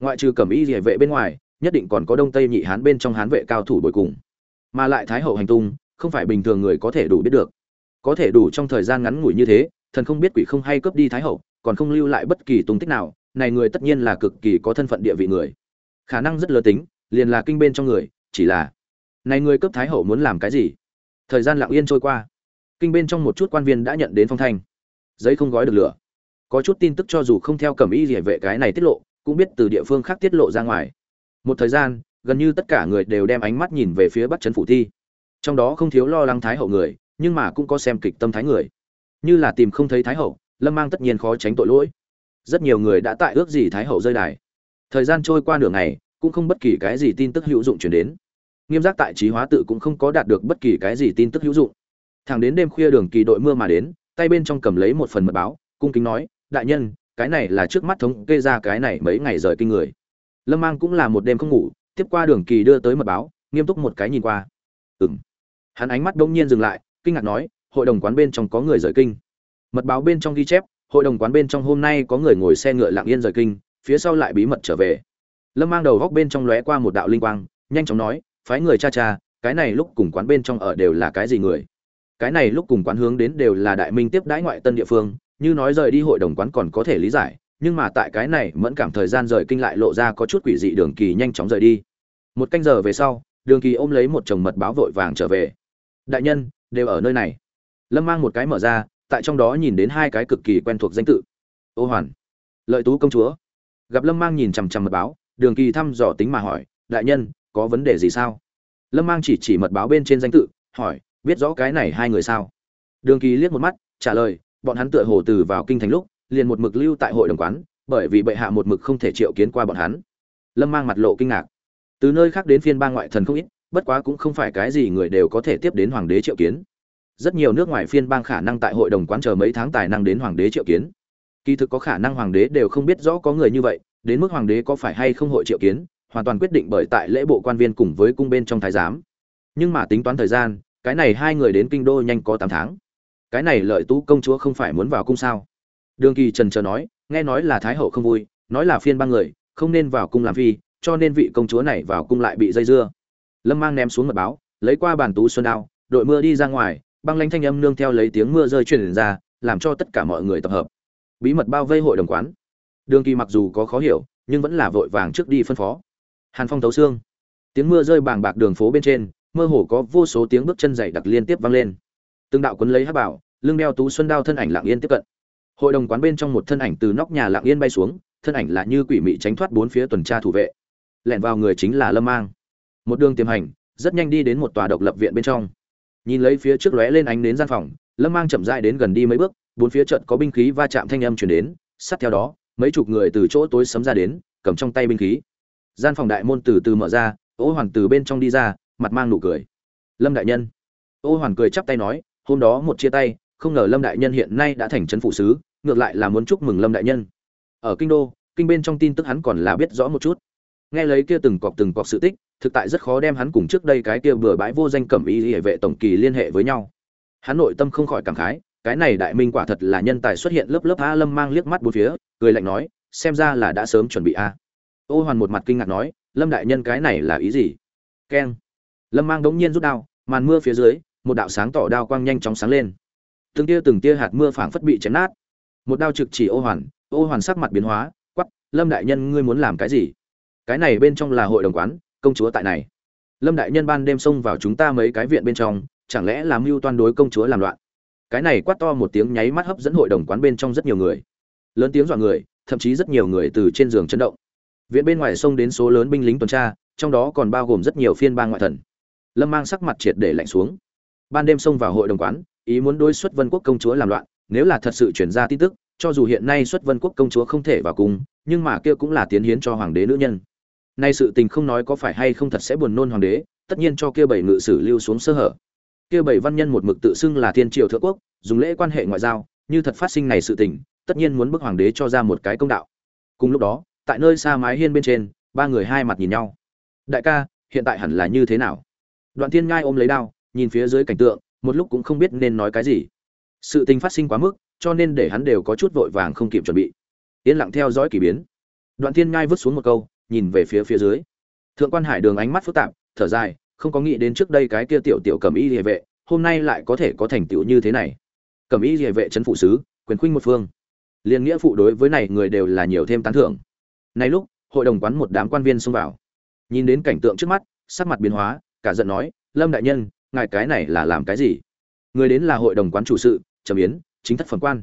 Ngoại trừ cẩm y địa vệ bên ngoài, nhất định còn có đông tây nhị hán bên trong hán vệ cao thủ bồi cùng. Mà lại thái hậu hành tung, không phải bình thường người có thể đủ biết được. Có thể đủ trong thời gian ngắn ngủi như thế, thần không biết quỷ không hay cướp đi thái hậu, còn không lưu lại bất kỳ tung tích nào, này người tất nhiên là cực kỳ có thân phận địa vị người. Khả năng rất lớn tính, liền là kinh bên trong người, chỉ là, này người cướp thái hậu muốn làm cái gì? Thời gian lặng yên trôi qua. Kinh bên trong một chút quan viên đã nhận đến phong thanh. Giấy không gói được lửa có chút tin tức cho dù không theo cẩm y địa vệ cái này tiết lộ, cũng biết từ địa phương khác tiết lộ ra ngoài. Một thời gian, gần như tất cả người đều đem ánh mắt nhìn về phía bắc trấn phủ thi. Trong đó không thiếu lo lắng thái hậu người, nhưng mà cũng có xem kịch tâm thái người. Như là tìm không thấy thái hậu, lâm mang tất nhiên khó tránh tội lỗi. Rất nhiều người đã tại ước gì thái hậu rơi đài. Thời gian trôi qua nửa ngày, cũng không bất kỳ cái gì tin tức hữu dụng chuyển đến. Nghiêm giác tại trí hóa tự cũng không có đạt được bất kỳ cái gì tin tức hữu dụng. Thẳng đến đêm khuya đường kỳ đội mưa mà đến, tay bên trong cầm lấy một phần mật báo, cung kính nói đại nhân, cái này là trước mắt thống kê ra cái này mấy ngày rời kinh người. Lâm mang cũng là một đêm không ngủ, tiếp qua đường kỳ đưa tới mật báo, nghiêm túc một cái nhìn qua. Ừ m hắn ánh mắt đông nhiên dừng lại, kinh ngạc nói, hội đồng quán bên trong có người rời kinh. Mật báo bên trong ghi chép, hội đồng quán bên trong hôm nay có người ngồi xe ngựa lạng yên rời kinh, phía sau lại bí mật trở về. Lâm mang đầu góc bên trong lóe qua một đạo linh quang, nhanh chóng nói, phái người cha cha, cái này lúc cùng quán bên trong ở đều là cái gì người? Cái này lúc cùng quán hướng đến đều là đại minh tiếp đãi ngoại tân địa phương như nói rời đi hội đồng quán còn có thể lý giải, nhưng mà tại cái này mẫn cảm thời gian rời kinh lại lộ ra có chút quỷ dị đường kỳ nhanh chóng rời đi. Một canh giờ về sau, đường kỳ ôm lấy một chồng mật báo vội vàng trở về. Đại nhân, đều ở nơi này. Lâm mang một cái mở ra, tại trong đó nhìn đến hai cái cực kỳ quen thuộc danh tự. Ô hoàn, lợi tú công chúa. Gặp lâm mang nhìn chằm chằm mật báo, đường kỳ thăm dò tính mà hỏi, đại nhân, có vấn đề gì sao? Lâm mang chỉ chỉ mật báo bên trên danh tự, hỏi, biết rõ cái này hai người sao? Đường kỳ liếc một mắt, trả lời bọn hắn tựa hồ từ vào kinh thành lúc, liền một mực lưu tại hội đồng quán, bởi vì bệ hạ một mực không thể triệu kiến qua bọn hắn. Lâm mang mặt lộ kinh ngạc. Từ nơi khác đến phiên bang ngoại thần không ít, bất quá cũng không phải cái gì người đều có thể tiếp đến hoàng đế triệu kiến. Rất nhiều nước ngoài phiên bang khả năng tại hội đồng quán chờ mấy tháng tài năng đến hoàng đế triệu kiến. Kỳ thực có khả năng hoàng đế đều không biết rõ có người như vậy, đến mức hoàng đế có phải hay không hội triệu kiến, hoàn toàn quyết định bởi tại lễ bộ quan viên cùng với cung bên trong thái giám. Nhưng mà tính toán thời gian, cái này hai người đến kinh đô nhanh có tám tháng cái này lợi tú công chúa không phải muốn vào cung sao? Đường kỳ trần chờ nói, nghe nói là thái hậu không vui, nói là phiên bang người, không nên vào cung làm phi, cho nên vị công chúa này vào cung lại bị dây dưa. Lâm mang ném xuống mật báo, lấy qua bàn tú xuân đao, đội mưa đi ra ngoài, băng lanh thanh âm nương theo lấy tiếng mưa rơi truyền ra, làm cho tất cả mọi người tập hợp. Bí mật bao vây hội đồng quán. Đường kỳ mặc dù có khó hiểu, nhưng vẫn là vội vàng trước đi phân phó. Hàn phong tấu xương. Tiếng mưa rơi bàng bạc đường phố bên trên, mơ hồ có vô số tiếng bước chân dày đặc liên tiếp vang lên từng đạo quấn lấy hắc bảo, lưng đeo tú xuân đao thân ảnh lặng yên tiếp cận. Hội đồng quán bên trong một thân ảnh từ nóc nhà lặng yên bay xuống, thân ảnh là như quỷ mị tránh thoát bốn phía tuần tra thủ vệ. Lẻn vào người chính là lâm mang. Một đường tiềm hành, rất nhanh đi đến một tòa độc lập viện bên trong. Nhìn lấy phía trước lóe lên ánh đến gian phòng, lâm mang chậm dại đến gần đi mấy bước, bốn phía trận có binh khí va chạm thanh âm chuyển đến, sát theo đó, mấy chục người từ chỗ tối sấm ra đến, cầm trong tay binh khí. Gian phòng đại môn từ từ mở ra, ô hoàn từ bên trong đi ra, mặt mang nụ cười. Lâm đại nhân. Ô hoàn cười chắp tay nói hôm đó một chia tay, không ngờ lâm đại nhân hiện nay đã thành trấn phụ sứ, ngược lại là muốn chúc mừng lâm đại nhân. Ở kinh đô, kinh bên trong tin tức hắn còn là biết rõ một chút. Nghe lấy kia từng cọc từng cọc sự tích, thực tại rất khó đem hắn cùng trước đây cái kia bừa bãi vô danh cẩm y hệ vệ tổng kỳ liên hệ với nhau. Hắn nội tâm không khỏi cảm khái, cái này đại minh quả thật là nhân tài xuất hiện lớp lớp a lâm mang liếc mắt bốn phía, cười lạnh nói, xem ra là đã sớm chuẩn bị a. Ô hoàn một mặt kinh ngạc nói, lâm đại nhân cái này là ý gì? Keng. Lâm mang đống nhiên rút đao, màn mưa phía dưới một đạo sáng tỏ đao quang nhanh chóng sáng lên. Từng tia từng tia hạt mưa phảng phất bị chém nát. Một đao trực chỉ ô hoàn ô hoàn sắc mặt biến hóa quắp lâm đại nhân, ngươi muốn làm cái gì? Cái này bên trong là hội đồng quán, công chúa tại này. Lâm đại nhân ban đêm xông vào chúng ta mấy cái viện bên trong, chẳng lẽ làm mưu toan đối công chúa làm loạn? Cái này quát to một tiếng nháy mắt hấp dẫn hội đồng quán bên trong rất nhiều người. Lớn tiếng dọa người, thậm chí rất nhiều người từ trên giường chấn động. Viện bên ngoài xông đến số lớn binh lính tuần tra, trong đó còn bao gồm rất nhiều phiên bang ngoại thần. Lâm mang sắc mặt triệt để lạnh xuống ban đêm xông vào hội đồng quán, ý muốn đối xuất vân quốc công chúa làm loạn, nếu là thật sự chuyển ra tin tức, cho dù hiện nay xuất vân quốc công chúa không thể vào cùng nhưng mà kia cũng là tiến hiến cho hoàng đế nữ nhân. Nay sự tình không nói có phải hay không thật sẽ buồn nôn hoàng đế, tất nhiên cho kia bảy ngự sử lưu xuống sơ hở. Kia bảy văn nhân một mực tự xưng là thiên triều thượng quốc, dùng lễ quan hệ ngoại giao, như thật phát sinh này sự tình, tất nhiên muốn bức hoàng đế cho ra một cái công đạo. Cùng lúc đó, tại nơi xa mái hiên bên trên, ba người hai mặt nhìn nhau. Đại ca, hiện tại hẳn là như thế nào? Đoạn thiên ngai ôm lấy đao nhìn phía dưới cảnh tượng, một lúc cũng không biết nên nói cái gì. Sự tình phát sinh quá mức, cho nên để hắn đều có chút vội vàng không kịp chuẩn bị. Yên lặng theo dõi k ỳ biến. Đoạn thiên ngai vứt xuống một câu, nhìn về phía phía dưới. Thượng quan hải đường ánh mắt phức tạp, thở dài, không có nghĩ đến trước đây cái kia tiểu tiểu cầm y địa vệ, hôm nay lại có thể có thành tựu như thế này. Cầm y địa vệ trấn phụ sứ, quyền khuynh một phương. Liên nghĩa phụ đối với này người đều là nhiều thêm tán thưởng. Nay lúc, hội đồng quán một đám quan viên xông vào. Nhìn đến cảnh tượng trước mắt, sắc mặt biến hóa, cả giận nói, lâm đại nhân ngài cái này là làm cái gì? Người đến là hội đồng quán chủ sự, trầm yến, chính thất phẩm quan.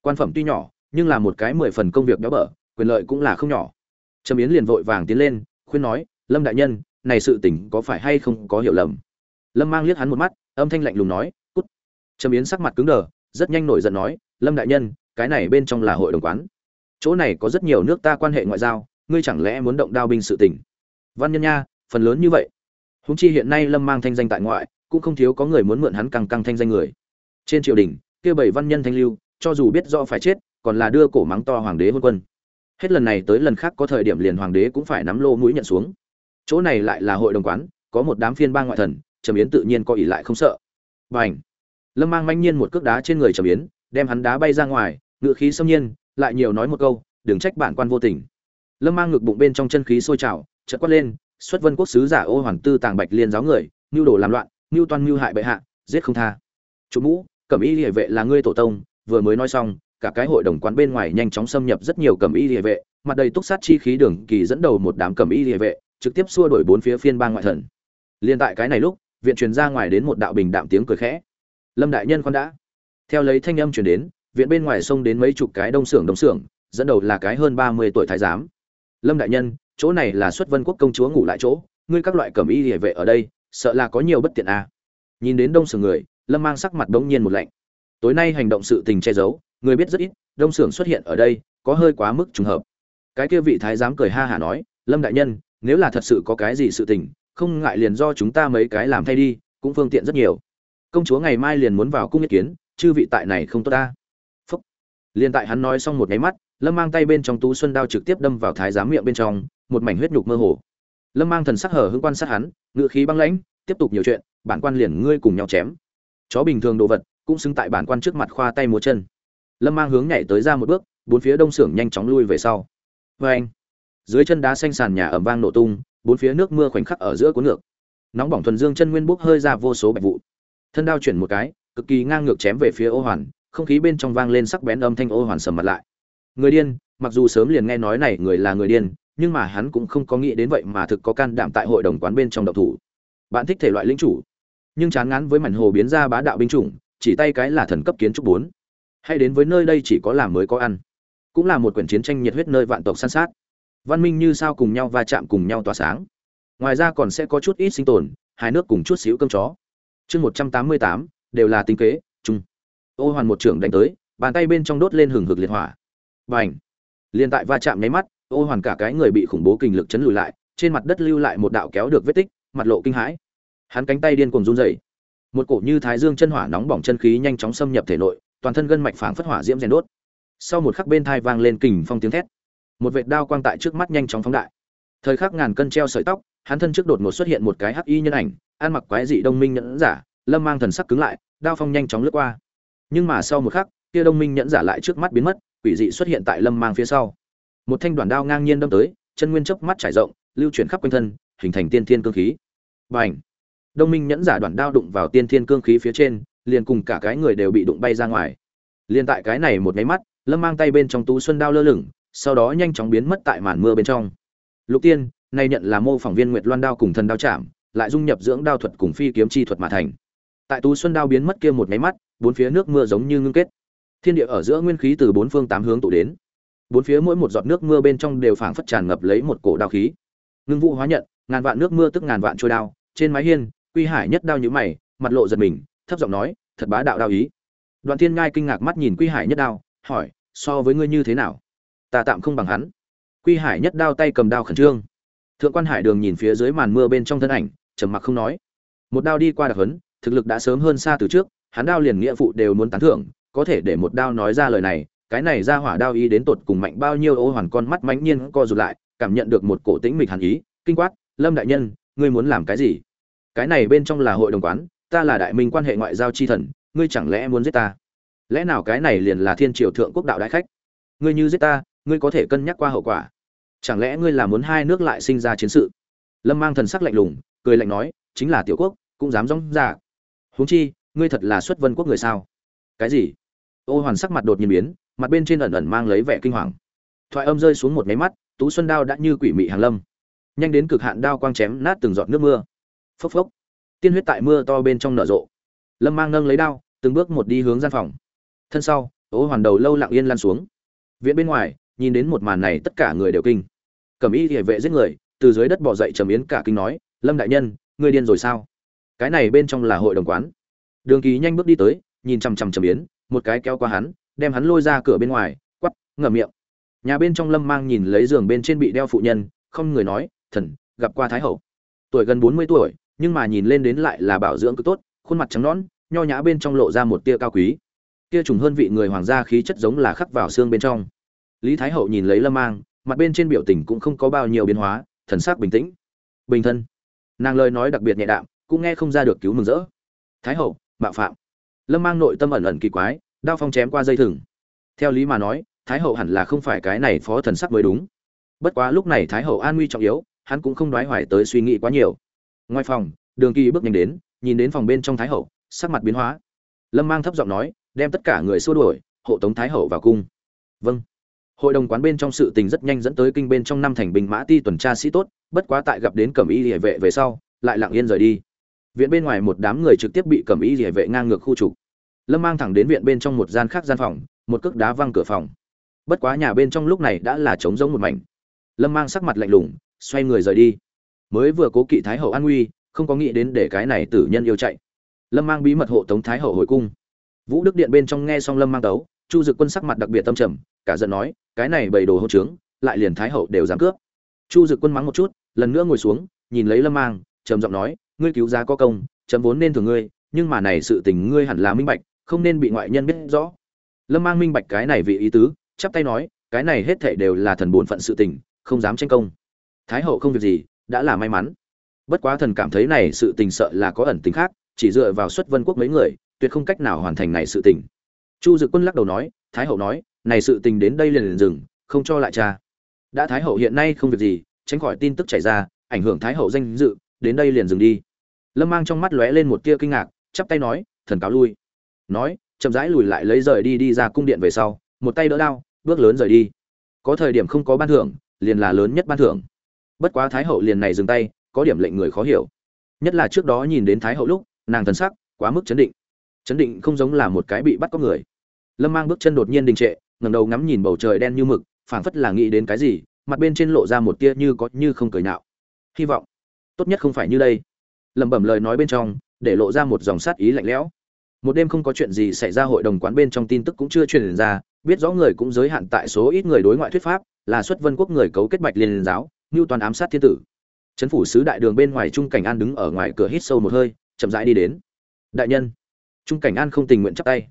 Quan phẩm tuy nhỏ, nhưng là một cái mười phần công việc béo bở, quyền lợi cũng là không nhỏ. Trầm yến liền vội vàng tiến lên, khuyên nói, lâm đại nhân, này sự tình có phải hay không có hiểu lầm? Lâm mang liếc hắn một mắt, âm thanh lạnh lùng nói, cút. Trầm yến sắc mặt cứng đờ, rất nhanh nổi giận nói, lâm đại nhân, cái này bên trong là hội đồng quán. Chỗ này có rất nhiều nước ta quan hệ ngoại giao, ngươi chẳng lẽ muốn động đao binh sự tình? Văn nhân nha, phần lớn như vậy. Húng chi hiện nay lâm mang thanh danh tại ngoại cũng không thiếu có người muốn mượn hắn căng căng thanh danh người. Trên triều đình, kia bảy văn nhân thanh lưu, cho dù biết rõ phải chết, còn là đưa cổ mắng to hoàng đế hôn quân. Hết lần này tới lần khác có thời điểm liền hoàng đế cũng phải nắm lô mũi nhận xuống. Chỗ này lại là hội đồng quán, có một đám phiên bang ngoại thần, trầm yến tự nhiên có ỉ lại không sợ. B à n h lâm mang manh nhiên một cước đá trên người trầm yến, đem hắn đá bay ra ngoài, ngựa khí xâm nhiên, lại nhiều nói một câu, đừng trách bản quan vô tình. Lâm mang ngực bụng bên trong chân khí sôi trào, chợt quát lên, xuất vân quốc sứ giả ô hoàng tư tàng bạch liên giáo người nhu đồ làm loạn mưu toan mưu hại bệ hạ, giết không tha. Chủ mũ, cẩm y địa vệ là ngươi tổ tông, vừa mới nói xong, cả cái hội đồng quán bên ngoài nhanh chóng xâm nhập rất nhiều cẩm y địa vệ, mặt đầy túc sát chi khí đường kỳ dẫn đầu một đám cẩm y địa vệ, trực tiếp xua đuổi bốn phía phiên bang ngoại thần. Liên tại cái này lúc, viện truyền ra ngoài đến một đạo bình đạm tiếng cười khẽ. Lâm đại nhân khoan đã. Theo lấy thanh âm truyền đến, viện bên ngoài xông đến mấy chục cái đông xưởng đông xưởng, dẫn đầu là cái hơn ba mươi tuổi thái giám. Lâm đại nhân, chỗ này là xuất vân quốc công chúa ngủ lại chỗ, ngươi các loại cẩm y địa vệ ở đây sợ là có nhiều bất tiện à. nhìn đến đông sưởng người, lâm mang sắc mặt bỗng nhiên một lạnh. Tối nay hành động sự tình che giấu, người biết rất ít, đông sưởng xuất hiện ở đây, có hơi quá mức trùng hợp. Cái kia vị thái giám cười ha hả nói, lâm đại nhân, nếu là thật sự có cái gì sự tình, không ngại liền do chúng ta mấy cái làm thay đi, cũng phương tiện rất nhiều. Công chúa ngày mai liền muốn vào cung ý kiến, chư vị tại này không tốt ta. Phúc. Liền tại hắn nói xong một nháy mắt, lâm mang tay bên trong tú xuân đao trực tiếp đâm vào thái giám miệng bên trong, một mảnh huyết nhục mơ hồ lâm mang thần sắc hở hưng quan sát hắn ngự khí băng lãnh, tiếp tục nhiều chuyện, bản quan liền ngươi cùng nhau chém. Chó bình thường đồ vật, cũng xứng tại bản quan trước mặt khoa tay múa chân. Lâm mang hướng nhảy tới ra một bước, bốn phía đông xưởng nhanh chóng lui về sau. Vê anh, dưới chân đá xanh sàn nhà ẩm vang nổ tung, bốn phía nước mưa khoảnh khắc ở giữa cuốn ngược. Nóng bỏng thuần dương chân nguyên bốc hơi ra vô số bạch vụ. Thân đao chuyển một cái, cực kỳ ngang ngược chém về phía ô hoàn, không khí bên trong vang lên sắc bén âm thanh ô hoàn sầm mặt lại. Người điên, mặc dù sớm liền nghe nói này người là người điên nhưng mà hắn cũng không có nghĩ đến vậy mà thực có can đảm tại hội đồng quán bên trong độc thủ. Bạn thích thể loại linh chủ, nhưng chán ngán với mảnh hồ biến ra bá đạo binh chủng, chỉ tay cái là thần cấp kiến trúc bốn. Hay đến với nơi đây chỉ có làm mới có ăn, cũng là một quyển chiến tranh nhiệt huyết nơi vạn tộc san sát. Văn minh như sao cùng nhau va chạm cùng nhau tỏa sáng. Ngoài ra còn sẽ có chút ít sinh tồn hai nước cùng chút xíu cơm chó. Chương một trăm tám mươi tám, đều là tính kế, chung. Ô hoàn một trưởng đánh tới, bàn tay bên trong đốt lên hừng hực liệt hỏa. Và liên tại va chạm nháy mắt ô hoàn cả cái người bị khủng bố kinh lực chấn lùi lại, trên mặt đất lưu lại một đạo kéo được vết tích, mặt lộ kinh hãi. Hắn cánh tay điên cuồng run rẩy. Một cổ như thái dương chân hỏa nóng bỏng chân khí nhanh chóng xâm nhập thể nội, toàn thân gân mạch phảng phất hỏa diễm rèn đốt. Sau một khắc bên thai vang lên kình phong tiếng thét. Một vệt đao quang tại trước mắt nhanh chóng phóng đại. Thời khắc ngàn cân treo sợi tóc, hắn thân trước đột ngột xuất hiện một cái hắc y nhân ảnh, ăn mặc quái dị đông minh nhẫn giả, lâm mang thần sắc cứng lại, đao phong nhanh chóng lướt qua. Nhưng mà sau một khắc, kia đông minh nhẫn giả lại trước mắt biến mất, quỷ dị xuất hiện tại lâm mang phía sau một thanh đoàn đao ngang nhiên đâm tới, chân nguyên chớp mắt trải rộng, lưu chuyển khắp quanh thân, hình thành tiên thiên cương khí. Bành! Đông minh nhẫn giả đoàn đao đụng vào tiên thiên cương khí phía trên, liền cùng cả cái người đều bị đụng bay ra ngoài. Liền tại cái này một máy mắt, lâm mang tay bên trong tú xuân đao lơ lửng, sau đó nhanh chóng biến mất tại màn mưa bên trong. Lục tiên, nay nhận là mô phỏng viên nguyệt loan đao cùng thần đao chạm, lại dung nhập dưỡng đao thuật cùng phi kiếm chi thuật mà thành. Tại tú xuân đao biến mất kia một máy mắt, bốn phía nước mưa giống như ngưng kết. Thiên địa ở giữa nguyên khí từ bốn phương tám hướng tụ đến bốn phía mỗi một giọt nước mưa bên trong đều phảng phất tràn ngập lấy một cổ đao khí. Ngưng vụ hóa nhận, ngàn vạn nước mưa tức ngàn vạn trôi đao, trên mái hiên quy hải nhất đao nhữ mày, mặt lộ giật mình, thấp giọng nói, thật bá đạo đao ý. Đoạn thiên ngai kinh ngạc mắt nhìn quy hải nhất đao, hỏi, so với ngươi như thế nào? Ta tạm không bằng hắn. Quy hải nhất đao tay cầm đao khẩn trương. Thượng quan hải đường nhìn phía dưới màn mưa bên trong thân ảnh, trầm mặc không nói. Một đao đi qua đặc hấn thực lực đã sớm hơn xa từ trước, hắn đao liền nghĩa phụ đều muốn tán thưởng, có thể để một đao nói ra lời này cái này ra hỏa đao ý đến tột cùng mạnh bao nhiêu, ô hoàn con mắt mãnh nhiên co rụt lại, cảm nhận được một cổ tĩnh mịch hàn ý, kinh quát, lâm đại nhân, ngươi muốn làm cái gì? Cái này bên trong là hội đồng quán, ta là đại minh quan hệ ngoại giao chi thần, ngươi chẳng lẽ muốn giết ta? Lẽ nào cái này liền là thiên triều thượng quốc đạo đại khách? Ngươi như giết ta, ngươi có thể cân nhắc qua hậu quả. Chẳng lẽ ngươi là muốn hai nước lại sinh ra chiến sự? Lâm mang thần sắc lạnh lùng, cười lạnh nói, chính là tiểu quốc, cũng dám dóng ra huống chi, ngươi thật là xuất vân quốc người sao? Cái gì? Ô hoàn sắc mặt đột nhiên biến mặt bên trên ẩn ẩn mang lấy vẻ kinh hoàng. Thoại âm rơi xuống một máy mắt, tú xuân đao đã như quỷ mị hàng lâm. Nhanh đến cực hạn đao quang chém nát từng giọt nước mưa. Phốc phốc. Tiên huyết tại mưa to bên trong nở rộ. Lâm mang nâng lấy đao, từng bước một đi hướng gian phòng. Thân sau ô hoàn đầu lâu lặng yên lan xuống. Viện bên ngoài, nhìn đến một màn này tất cả người đều kinh. Cẩm y địa vệ giết người, từ dưới đất bỏ dậy trầm yến cả kinh nói, lâm đại nhân, ngươi điên rồi sao? Cái này bên trong là hội đồng quán. Đường ký nhanh bước đi tới, nhìn chằm chằm trầm yến, một cái kéo qua hắn đem hắn lôi ra cửa bên ngoài, quắp, ngậm miệng. Nhà bên trong lâm mang nhìn lấy giường bên trên bị đeo phụ nhân, không người nói, thần, gặp qua thái hậu. Tuổi gần bốn mươi tuổi, nhưng mà nhìn lên đến lại là bảo dưỡng cực tốt, khuôn mặt trắng nõn, nho nhã bên trong lộ ra một tia cao quý. Kia trùng hơn vị người hoàng gia khí chất giống là khắc vào xương bên trong. Lý thái hậu nhìn lấy lâm mang, mặt bên trên biểu tình cũng không có bao nhiêu biến hóa, thần sắc bình tĩnh. Bình thân. Nàng lời nói đặc biệt nhẹ đạm, cũng nghe không ra được cứu mừng rỡ. Thái hậu, mạo phạm. Lâm mang nội tâm ẩn ẩn kỳ quái đao phong chém qua dây thừng. Theo lý mà nói, thái hậu hẳn là không phải cái này phó thần sắc mới đúng. Bất quá lúc này thái hậu an nguy trọng yếu, hắn cũng không đoái hoài tới suy nghĩ quá nhiều. Ngoài phòng, đường kỳ bước nhanh đến, nhìn đến phòng bên trong thái hậu, sắc mặt biến hóa. Lâm mang thấp giọng nói, đem tất cả người xua đuổi, hộ tống thái hậu vào cung. Vâng. Hội đồng quán bên trong sự tình rất nhanh dẫn tới kinh bên trong năm thành binh mã ti tuần tra sĩ tốt, bất quá tại gặp đến cẩm y địa vệ về sau, lại lặng yên rời đi. Viện bên ngoài một đám người trực tiếp bị cẩm y địa vệ ngang ngược khu trục lâm mang thẳng đến viện bên trong một gian khác gian phòng, một cước đá văng cửa phòng. Bất quá nhà bên trong lúc này đã là trống rỗng một mảnh. Lâm mang sắc mặt lạnh lùng, xoay người rời đi. Mới vừa cố kỵ thái hậu an nguy, không có nghĩ đến để cái này tử nhân yêu chạy. Lâm mang bí mật hộ tống thái hậu hồi cung. Vũ đức điện bên trong nghe xong lâm mang tấu, chu dực quân sắc mặt đặc biệt tâm trầm, cả giận nói, cái này bầy đồ hậu trướng, lại liền thái hậu đều dám cướp. Chu dực quân mắng một chút, lần nữa ngồi xuống, nhìn lấy lâm mang, trầm giọng nói, ngươi cứu giá có công, chấm vốn nên thường ngươi, nhưng mà này sự tình ngươi hẳn là minh bạch không nên bị ngoại nhân biết rõ. Lâm mang minh bạch cái này vị ý tứ, chắp tay nói, cái này hết thể đều là thần bổn phận sự tình, không dám tranh công. Thái hậu không việc gì, đã là may mắn. Bất quá thần cảm thấy này sự tình sợ là có ẩn tính khác, chỉ dựa vào xuất vân quốc mấy người, tuyệt không cách nào hoàn thành này sự tình. Chu dực quân lắc đầu nói, thái hậu nói, này sự tình đến đây liền liền dừng, không cho lại cha. Đã thái hậu hiện nay không việc gì, tránh khỏi tin tức chảy ra, ảnh hưởng thái hậu danh dự, đến đây liền dừng đi. Lâm mang trong mắt lóe lên một tia kinh ngạc, chắp tay nói, thần cáo lui nói, chậm rãi lùi lại lấy rời đi đi ra cung điện về sau, một tay đỡ đao, bước lớn rời đi. Có thời điểm không có ban thưởng, liền là lớn nhất ban thưởng. Bất quá thái hậu liền này dừng tay, có điểm lệnh người khó hiểu. Nhất là trước đó nhìn đến thái hậu lúc, nàng thần sắc quá mức chấn định. Chấn định không giống là một cái bị bắt có người. Lâm mang bước chân đột nhiên đình trệ, ngẩng đầu ngắm nhìn bầu trời đen như mực, phảng phất là nghĩ đến cái gì, mặt bên trên lộ ra một tia như có như không cười nạo hy vọng tốt nhất không phải như đây. Lẩm bẩm lời nói bên trong, để lộ ra một dòng sát ý lạnh lẽo một đêm không có chuyện gì xảy ra, hội đồng quán bên trong tin tức cũng chưa truyền ra, biết rõ người cũng giới hạn tại số ít người đối ngoại thuyết pháp, là xuất vân quốc người cấu kết bạch liên giáo, ngưu toàn ám sát thiên tử. Trấn phủ sứ đại đường bên ngoài trung cảnh an đứng ở ngoài cửa hít sâu một hơi, chậm rãi đi đến. Đại nhân. Trung cảnh an không tình nguyện chắp tay.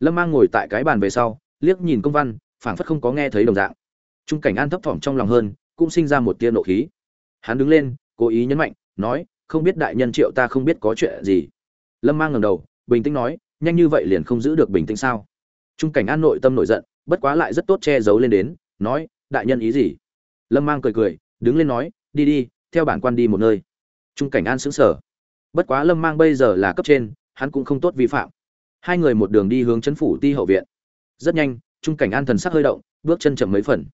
Lâm mang ngồi tại cái bàn về sau, liếc nhìn công văn, phảng phất không có nghe thấy đồng dạng. Trung cảnh an thấp thỏm trong lòng hơn, cũng sinh ra một tia nộ khí. Hắn đứng lên, cố ý nhấn mạnh, nói, không biết đại nhân triệu ta không biết có chuyện gì. Lâm mang ngầm đầu bình tĩnh nói, nhanh như vậy liền không giữ được bình tĩnh sao? Trung cảnh an nội tâm nổi giận, bất quá lại rất tốt che giấu lên đến, nói, đại nhân ý gì? Lâm mang cười cười, đứng lên nói, đi đi, theo bản quan đi một nơi. Trung cảnh an xứng sở bất quá lâm mang bây giờ là cấp trên, hắn cũng không tốt vi phạm. Hai người một đường đi hướng chấn phủ ti hậu viện. Rất nhanh, trung cảnh an thần sắc hơi động, bước chân chậm mấy phần.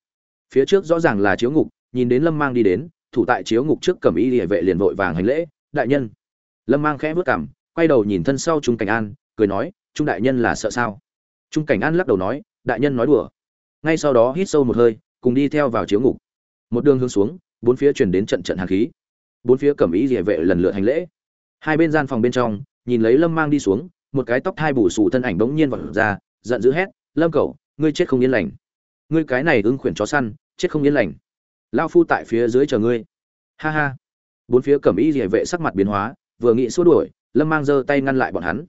Phía trước rõ ràng là chiếu ngục, nhìn đến lâm mang đi đến, thủ tại chiếu ngục trước cầm y địa vệ liền vội vàng hành lễ, đại nhân. Lâm mang khẽ vớt cảm quay đầu nhìn thân sau trung cảnh an, cười nói, trung đại nhân là sợ sao? Trung cảnh an lắc đầu nói, đại nhân nói đùa. Ngay sau đó hít sâu một hơi, cùng đi theo vào chiếu ngục. Một đường hướng xuống, bốn phía chuyển đến trận trận hàn khí. Bốn phía cẩm ý địa vệ lần lượt hành lễ. Hai bên gian phòng bên trong, nhìn lấy lâm mang đi xuống, một cái tóc thai bù xù thân ảnh bỗng nhiên vọt ra, giận dữ hét, lâm cậu, ngươi chết không yên lành. Ngươi cái này ưng khuyển chó săn, chết không yên lành. Lao phu tại phía dưới chờ ngươi. Ha ha. Bốn phía cẩm y địa vệ sắc mặt biến hóa, vừa nghĩ xua đuổi lâm mang giơ tay ngăn lại bọn hắn.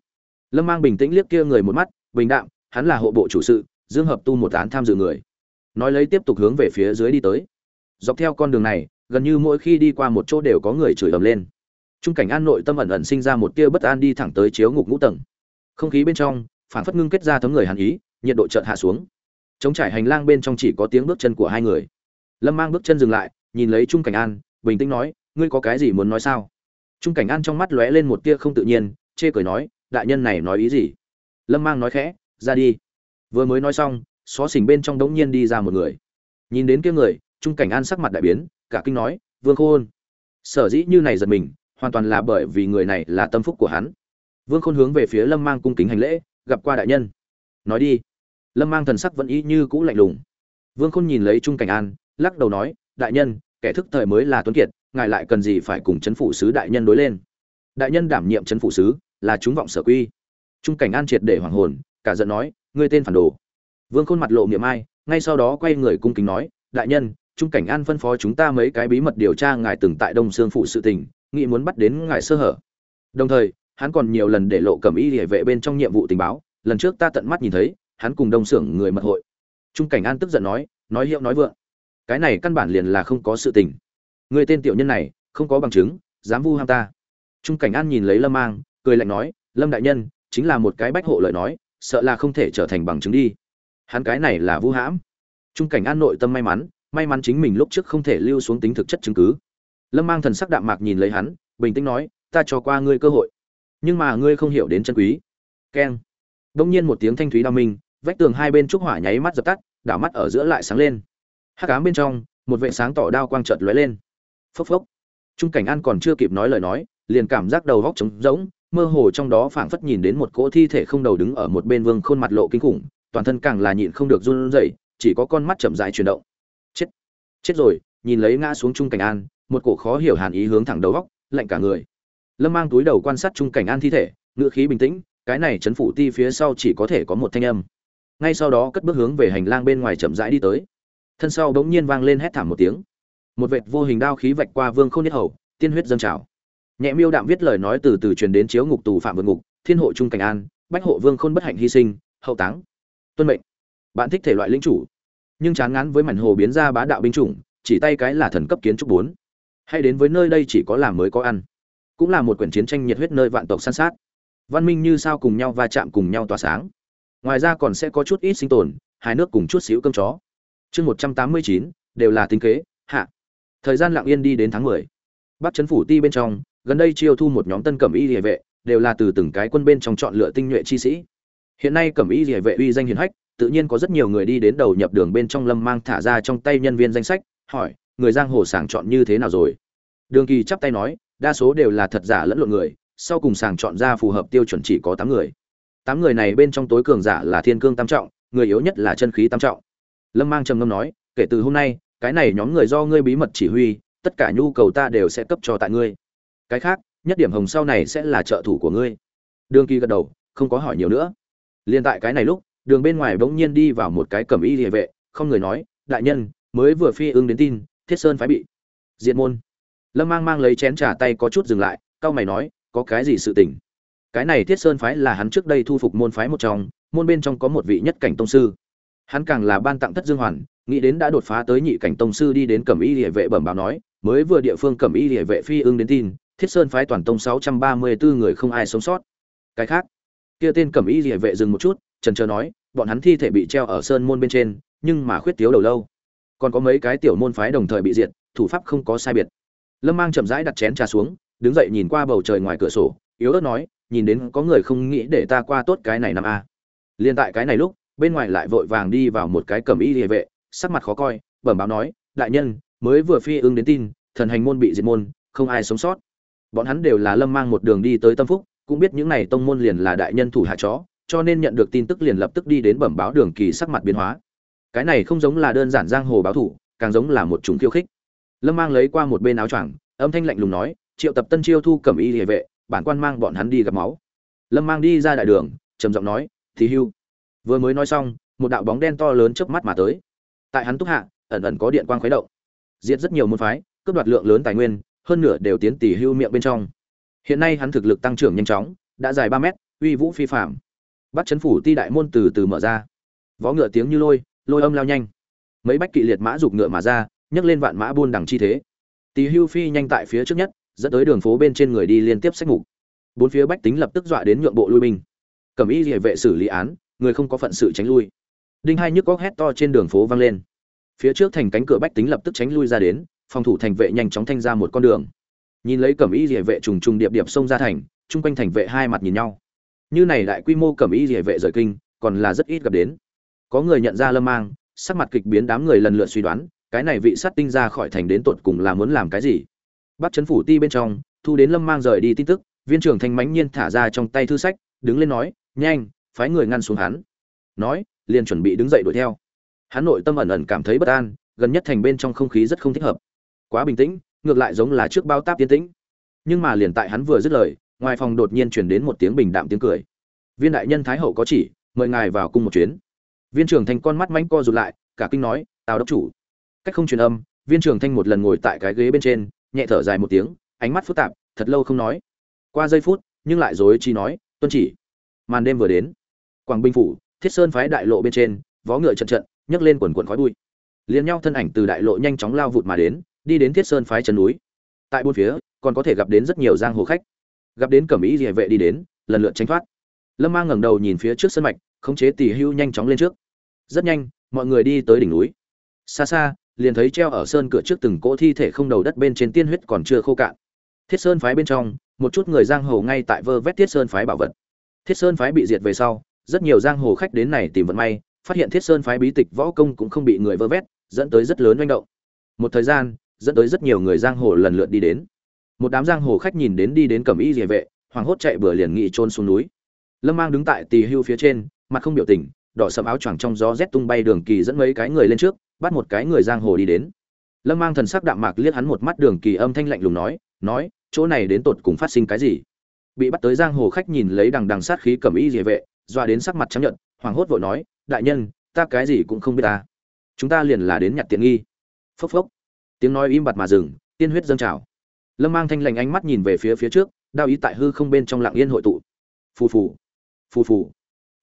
Lâm mang bình tĩnh liếc kia người một mắt, bình đạm, hắn là hộ bộ chủ sự, dương hợp tu một án tham dự người. Nói lấy tiếp tục hướng về phía dưới đi tới. Dọc theo con đường này, gần như mỗi khi đi qua một chỗ đều có người chửi ầm lên. Trung cảnh an nội tâm ẩn ẩn sinh ra một tia bất an đi thẳng tới chiếu ngục ngũ tầng. Không khí bên trong phản phất ngưng kết ra thấm người hàn ý, nhiệt độ chợt hạ xuống. Chống trải hành lang bên trong chỉ có tiếng bước chân của hai người. Lâm mang bước chân dừng lại, nhìn lấy trung cảnh an, bình tĩnh nói, ngươi có cái gì muốn nói sao? Trung cảnh an trong mắt lóe lên một tia không tự nhiên, chê cười nói, đại nhân này nói ý gì? Lâm mang nói khẽ, ra đi. Vừa mới nói xong, xó xỉnh bên trong đống nhiên đi ra một người. Nhìn đến kia người, trung cảnh an sắc mặt đại biến, cả kinh nói, vương khôn. Sở dĩ như này giật mình, hoàn toàn là bởi vì người này là tâm phúc của hắn. Vương khôn hướng về phía lâm mang cung kính hành lễ, gặp qua đại nhân. Nói đi. Lâm mang thần sắc vẫn ý như cũ lạnh lùng. Vương khôn nhìn lấy trung cảnh an, lắc đầu nói, đại nhân, kẻ thức thời mới là tuấn kiệt ngài lại cần gì phải cùng chấn phủ sứ đại nhân đối lên. Đại nhân đảm nhiệm chấn phủ sứ, là chúng vọng sở quy. Trung cảnh an triệt để hoàng hồn, cả giận nói, ngươi tên phản đồ. Vương khôn mặt lộ miệng ai, ngay sau đó quay người cung kính nói, đại nhân, trung cảnh an phân phó chúng ta mấy cái bí mật điều tra ngài từng tại đông sương phụ sự tình, nghĩ muốn bắt đến ngài sơ hở. Đồng thời, hắn còn nhiều lần để lộ cầm y hệ vệ bên trong nhiệm vụ tình báo, lần trước ta tận mắt nhìn thấy, hắn cùng đông xưởng người mật hội. Trung cảnh an tức giận nói nói hiệu nói vượng. Cái này căn bản liền là không có sự tình người tên tiểu nhân này, không có bằng chứng, dám vu ham ta. Trung cảnh an nhìn lấy lâm mang, cười lạnh nói, lâm đại nhân, chính là một cái bách hộ lời nói, sợ là không thể trở thành bằng chứng đi. Hắn cái này là vu hãm. Trung cảnh an nội tâm may mắn may mắn chính mình lúc trước không thể lưu xuống tính thực chất chứng cứ. Lâm mang thần sắc đạm mạc nhìn lấy hắn, bình tĩnh nói, ta cho qua ngươi cơ hội, nhưng mà ngươi không hiểu đến chân quý. Keng. Đông nhiên một tiếng thanh thúy đao minh, vách tường hai bên trúc hỏa nháy mắt dập tắt, đảo mắt ở giữa lại sáng lên. Hắc ám bên trong, một vệ sáng tỏ đao quang chợt lóe lên phốc phốc. Trung cảnh an còn chưa kịp nói lời nói, liền cảm giác đầu góc trống rỗng, mơ hồ trong đó phảng phất nhìn đến một cỗ thi thể không đầu đứng ở một bên vương khuôn mặt lộ kinh khủng, toàn thân càng là nhịn không được run rẩy, chỉ có con mắt chậm rãi chuyển động. Chết chết rồi, nhìn lấy ngã xuống trung cảnh an, một cổ khó hiểu hàn ý hướng thẳng đầu góc, lạnh cả người. Lâm mang túi đầu quan sát trung cảnh an thi thể ngựa khí bình tĩnh, cái này chấn phủ ti phía sau chỉ có thể có một thanh âm. Ngay sau đó cất bước hướng về hành lang bên ngoài chậm rãi đi tới. Thân sau bỗng nhiên vang lên hét thảm một tiếng một vệt vô hình đao khí vạch qua vương khôn nhất hầu, tiên huyết dâng trào. Nhẹ miêu đạm viết lời nói từ từ truyền đến chiếu ngục tù phạm vượt ngục, thiên hộ trung cảnh an, bách hộ vương khôn bất hạnh hy sinh, hậu táng. Tuân mệnh. Bạn thích thể loại linh chủ. Nhưng chán ngán với mảnh hồ biến ra bá đạo binh chủng, chỉ tay cái là thần cấp kiến trúc bốn. Hay đến với nơi đây chỉ có làm mới có ăn. Cũng là một quyển chiến tranh nhiệt huyết nơi vạn tộc san sát. Văn minh như sao cùng nhau va chạm cùng nhau tỏa sáng. Ngoài ra còn sẽ có chút ít sinh tồn hai nước cùng chút xíu cơm chó. Chương một trăm tám mươi chín, đều là tính kế, hạ thời gian lặng yên đi đến tháng mười. Bắc trấn phủ ti bên trong, gần đây chiêu thu một nhóm tân cẩm y địa vệ, đều là từ từng cái quân bên trong chọn lựa tinh nhuệ chi sĩ. Hiện nay cẩm y địa vệ uy danh hiển hách, tự nhiên có rất nhiều người đi đến đầu nhập đường bên trong lâm mang thả ra trong tay nhân viên danh sách, hỏi, người giang hồ sàng chọn như thế nào rồi? Đường kỳ chắp tay nói, đa số đều là thật giả lẫn lộn người, sau cùng sàng chọn ra phù hợp tiêu chuẩn chỉ có tám người. Tám người này bên trong tối cường giả là thiên cương tam trọng, người yếu nhất là chân khí tam trọng. Lâm mang trầm ngâm nói, kể từ hôm nay cái này nhóm người do ngươi bí mật chỉ huy, tất cả nhu cầu ta đều sẽ cấp cho tại ngươi. Cái khác, nhất điểm hồng sau này sẽ là trợ thủ của ngươi. Đường kỳ gật đầu, không có hỏi nhiều nữa. Liền tại cái này lúc, đường bên ngoài bỗng nhiên đi vào một cái cẩm y địa vệ, không người nói, đại nhân, mới vừa phi ưng đến tin, thiết sơn phái bị diệt môn. Lâm mang mang lấy chén trà tay có chút dừng lại cau mày nói, có cái gì sự tình? Cái này thiết sơn phái là hắn trước đây thu phục môn phái một trong, môn bên trong có một vị nhất cảnh tông sư. Hắn càng là ban tặng thất dương hoàn nghĩ đến đã đột phá tới nhị cảnh tông sư đi đến cẩm y địa vệ bẩm báo nói, mới vừa địa phương cẩm y địa vệ phi ưng đến tin, thiết sơn phái toàn tông sáu trăm ba mươi bốn người không ai sống sót. Cái khác, kia tên cẩm y địa vệ dừng một chút trần trờ nói, bọn hắn thi thể bị treo ở sơn môn bên trên, nhưng mà khuyết thiếu đầu lâu. Còn có mấy cái tiểu môn phái đồng thời bị diệt, thủ pháp không có sai biệt. Lâm mang chậm rãi đặt chén trà xuống, đứng dậy nhìn qua bầu trời ngoài cửa sổ, yếu ớt nói, nhìn đến có người không nghĩ để ta qua tốt cái này năm a. Liên tại cái này lúc, bên ngoài lại vội vàng đi vào một cái cẩm y địa vệ sắc mặt khó coi, bẩm báo nói, đại nhân, mới vừa phi ưng đến tin, thần hành môn bị diệt môn, không ai sống sót. Bọn hắn đều là lâm mang một đường đi tới tâm phúc, cũng biết những này tông môn liền là đại nhân thủ hạ chó, cho nên nhận được tin tức liền lập tức đi đến bẩm báo đường kỳ sắc mặt biến hóa. Cái này không giống là đơn giản giang hồ báo thủ, càng giống là một chúng khiêu khích. Lâm mang lấy qua một bên áo choàng, âm thanh lạnh lùng nói, triệu tập tân chiêu thu cẩm y địa vệ, bản quan mang bọn hắn đi gặp máu. Lâm mang đi ra đại đường, trầm giọng nói thì hưu. Vừa mới nói xong, một đạo bóng đen to lớn chớp mắt mà tới tại hắn túc hạ, ẩn ẩn có điện quang khuấy động. Diệt rất nhiều môn phái, cướp đoạt lượng lớn tài nguyên, hơn nửa đều tiến tỷ hưu miệng bên trong. Hiện nay hắn thực lực tăng trưởng nhanh chóng, đã dài ba mét, uy vũ phi phạm bắt chấn phủ ti đại môn từ từ mở ra. Vó ngựa tiếng như lôi lôi âm lao nhanh. Mấy bách kỵ liệt mã giục ngựa mà ra, nhấc lên vạn mã buôn đằng chi thế. Tỉ hưu phi nhanh tại phía trước nhất, dẫn tới đường phố bên trên người đi liên tiếp sách mục. Bốn phía bách tính lập tức dọa đến nhượng bộ lui binh. Cẩm y địa vệ xử lý án, người không có phận sự tránh lui đinh hai nhức góc hét to trên đường phố vang lên. Phía trước thành cánh cửa bách tính lập tức tránh lui ra đến, phòng thủ thành vệ nhanh chóng thanh ra một con đường. Nhìn lấy cẩm y rỉa vệ trùng trùng điệp điệp xông ra thành, chung quanh thành vệ hai mặt nhìn nhau. Như này đại quy mô cẩm y rỉa vệ rời kinh, còn là rất ít gặp đến. Có người nhận ra lâm mang, sắc mặt kịch biến đám người lần lượt suy đoán, cái này vị sát tinh ra khỏi thành đến tột cùng là muốn làm cái gì? Bắt chấn phủ ti bên trong, thu đến lâm mang rời đi tin tức, viên trưởng thanh mãnh nhiên thả ra trong tay thư sách, đứng lên nói, nhanh, phái người ngăn xuống hắn. Nói liền chuẩn bị đứng dậy đuổi theo. Hắn nội tâm ẩn ẩn cảm thấy bất an, gần nhất thành bên trong không khí rất không thích hợp. Quá bình tĩnh, ngược lại giống là trước bao táp tiến tĩnh. Nhưng mà liền tại hắn vừa dứt lời, ngoài phòng đột nhiên truyền đến một tiếng bình đạm tiếng cười. Viên đại nhân thái hậu có chỉ, mời ngài vào cung một chuyến. Viên trưởng thanh con mắt mánh co rụt lại, cả kinh nói, tào đốc chủ. Cách không truyền âm, viên trưởng thanh một lần ngồi tại cái ghế bên trên, nhẹ thở dài một tiếng, ánh mắt phức tạp, thật lâu không nói. Qua giây phút, nhưng lại dối chi nói, tuân chỉ. Màn đêm vừa đến, quảng bình phủ thiết sơn phái đại lộ bên trên, vó ngựa trận trận, nhấc lên quần quần khói bụi. Liền nhau thân ảnh từ đại lộ nhanh chóng lao vụt mà đến, đi đến thiết sơn phái chân núi. Tại bốn phía, còn có thể gặp đến rất nhiều giang hồ khách. Gặp đến cẩm ý địa vệ đi đến, lần lượt tránh thoát. Lâm mang ngẩng đầu nhìn phía trước sân mạch, khống chế tỷ hưu nhanh chóng lên trước. Rất nhanh, mọi người đi tới đỉnh núi. Xa xa, liền thấy treo ở sơn cửa trước từng cỗ thi thể không đầu đất bên trên tiên huyết còn chưa khô cạn. Thiết sơn phái bên trong, một chút người giang hồ ngay tại vơ vét thiết sơn phái bảo vật. Thiết sơn phái bị diệt về sau rất nhiều giang hồ khách đến này tìm vận may, phát hiện thiết sơn phái bí tịch võ công cũng không bị người vơ vét, dẫn tới rất lớn manh động. Một thời gian, dẫn tới rất nhiều người giang hồ lần lượt đi đến. Một đám giang hồ khách nhìn đến đi đến cẩm y địa vệ, hoàng hốt chạy bừa liền nghị trôn xuống núi. Lâm mang đứng tại tỳ hưu phía trên, mặt không biểu tình, đỏ sầm áo choàng trong gió rét tung bay đường kỳ dẫn mấy cái người lên trước, bắt một cái người giang hồ đi đến. Lâm mang thần sắc đạm mạc liếc hắn một mắt đường kỳ âm thanh lạnh lùng nói nói, chỗ này đến tột cùng phát sinh cái gì? Bị bắt tới giang hồ khách nhìn lấy đằng đằng sát khí cẩm y địa vệ doa đến sắc mặt trắng nhợt, hoảng hốt vội nói đại nhân ta cái gì cũng không biết ta. Chúng ta liền là đến nhặt tiện nghi. Phốc phốc. Tiếng nói im bặt mà dừng tiên huyết dâng trào. Lâm mang thanh lành ánh mắt nhìn về phía phía trước đao ý tại hư không bên trong lặng yên hội tụ. Phù phù. Phù phù.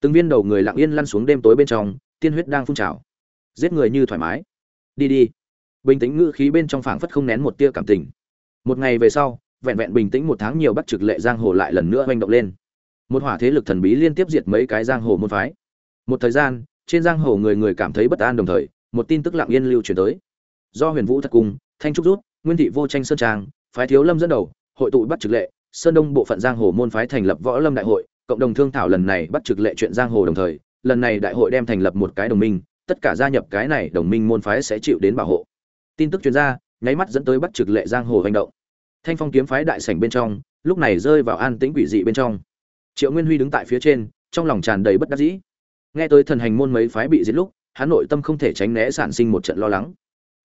Từng viên đầu người lặng yên lăn xuống đêm tối bên trong tiên huyết đang phun trào. Giết người như thoải mái. Đi đi. Bình tĩnh ngữ khí bên trong phảng phất không nén một tia cảm tình. Một ngày về sau vẹn vẹn bình tĩnh một tháng nhiều bắt trực lệ giang hồ lại lần nữa hoành động lên một hỏa thế lực thần bí liên tiếp diệt mấy cái giang hồ môn phái. Một thời gian, trên giang hồ người người cảm thấy bất an đồng thời, một tin tức lặng yên lưu truyền tới. Do huyền vũ thật cung thanh trúc rút, nguyên thị vô tranh sơn trang, phái thiếu lâm dẫn đầu, hội tụ bắt trực lệ, sơn đông bộ phận giang hồ môn phái thành lập võ lâm đại hội, cộng đồng thương thảo lần này bắt trực lệ chuyện giang hồ đồng thời, lần này đại hội đem thành lập một cái đồng minh, tất cả gia nhập cái này đồng minh môn phái sẽ chịu đến bảo hộ. Tin tức chuyên gia nháy mắt dẫn tới bắt trực lệ giang hồ hành động. Thanh phong kiếm phái đại sảnh bên trong, lúc này rơi vào an tĩnh quỷ dị bên trong triệu nguyên huy đứng tại phía trên, trong lòng tràn đầy bất đắc dĩ. Nghe tới thần hành môn mấy phái bị diệt lúc, hắn nội tâm không thể tránh né sản sinh một trận lo lắng.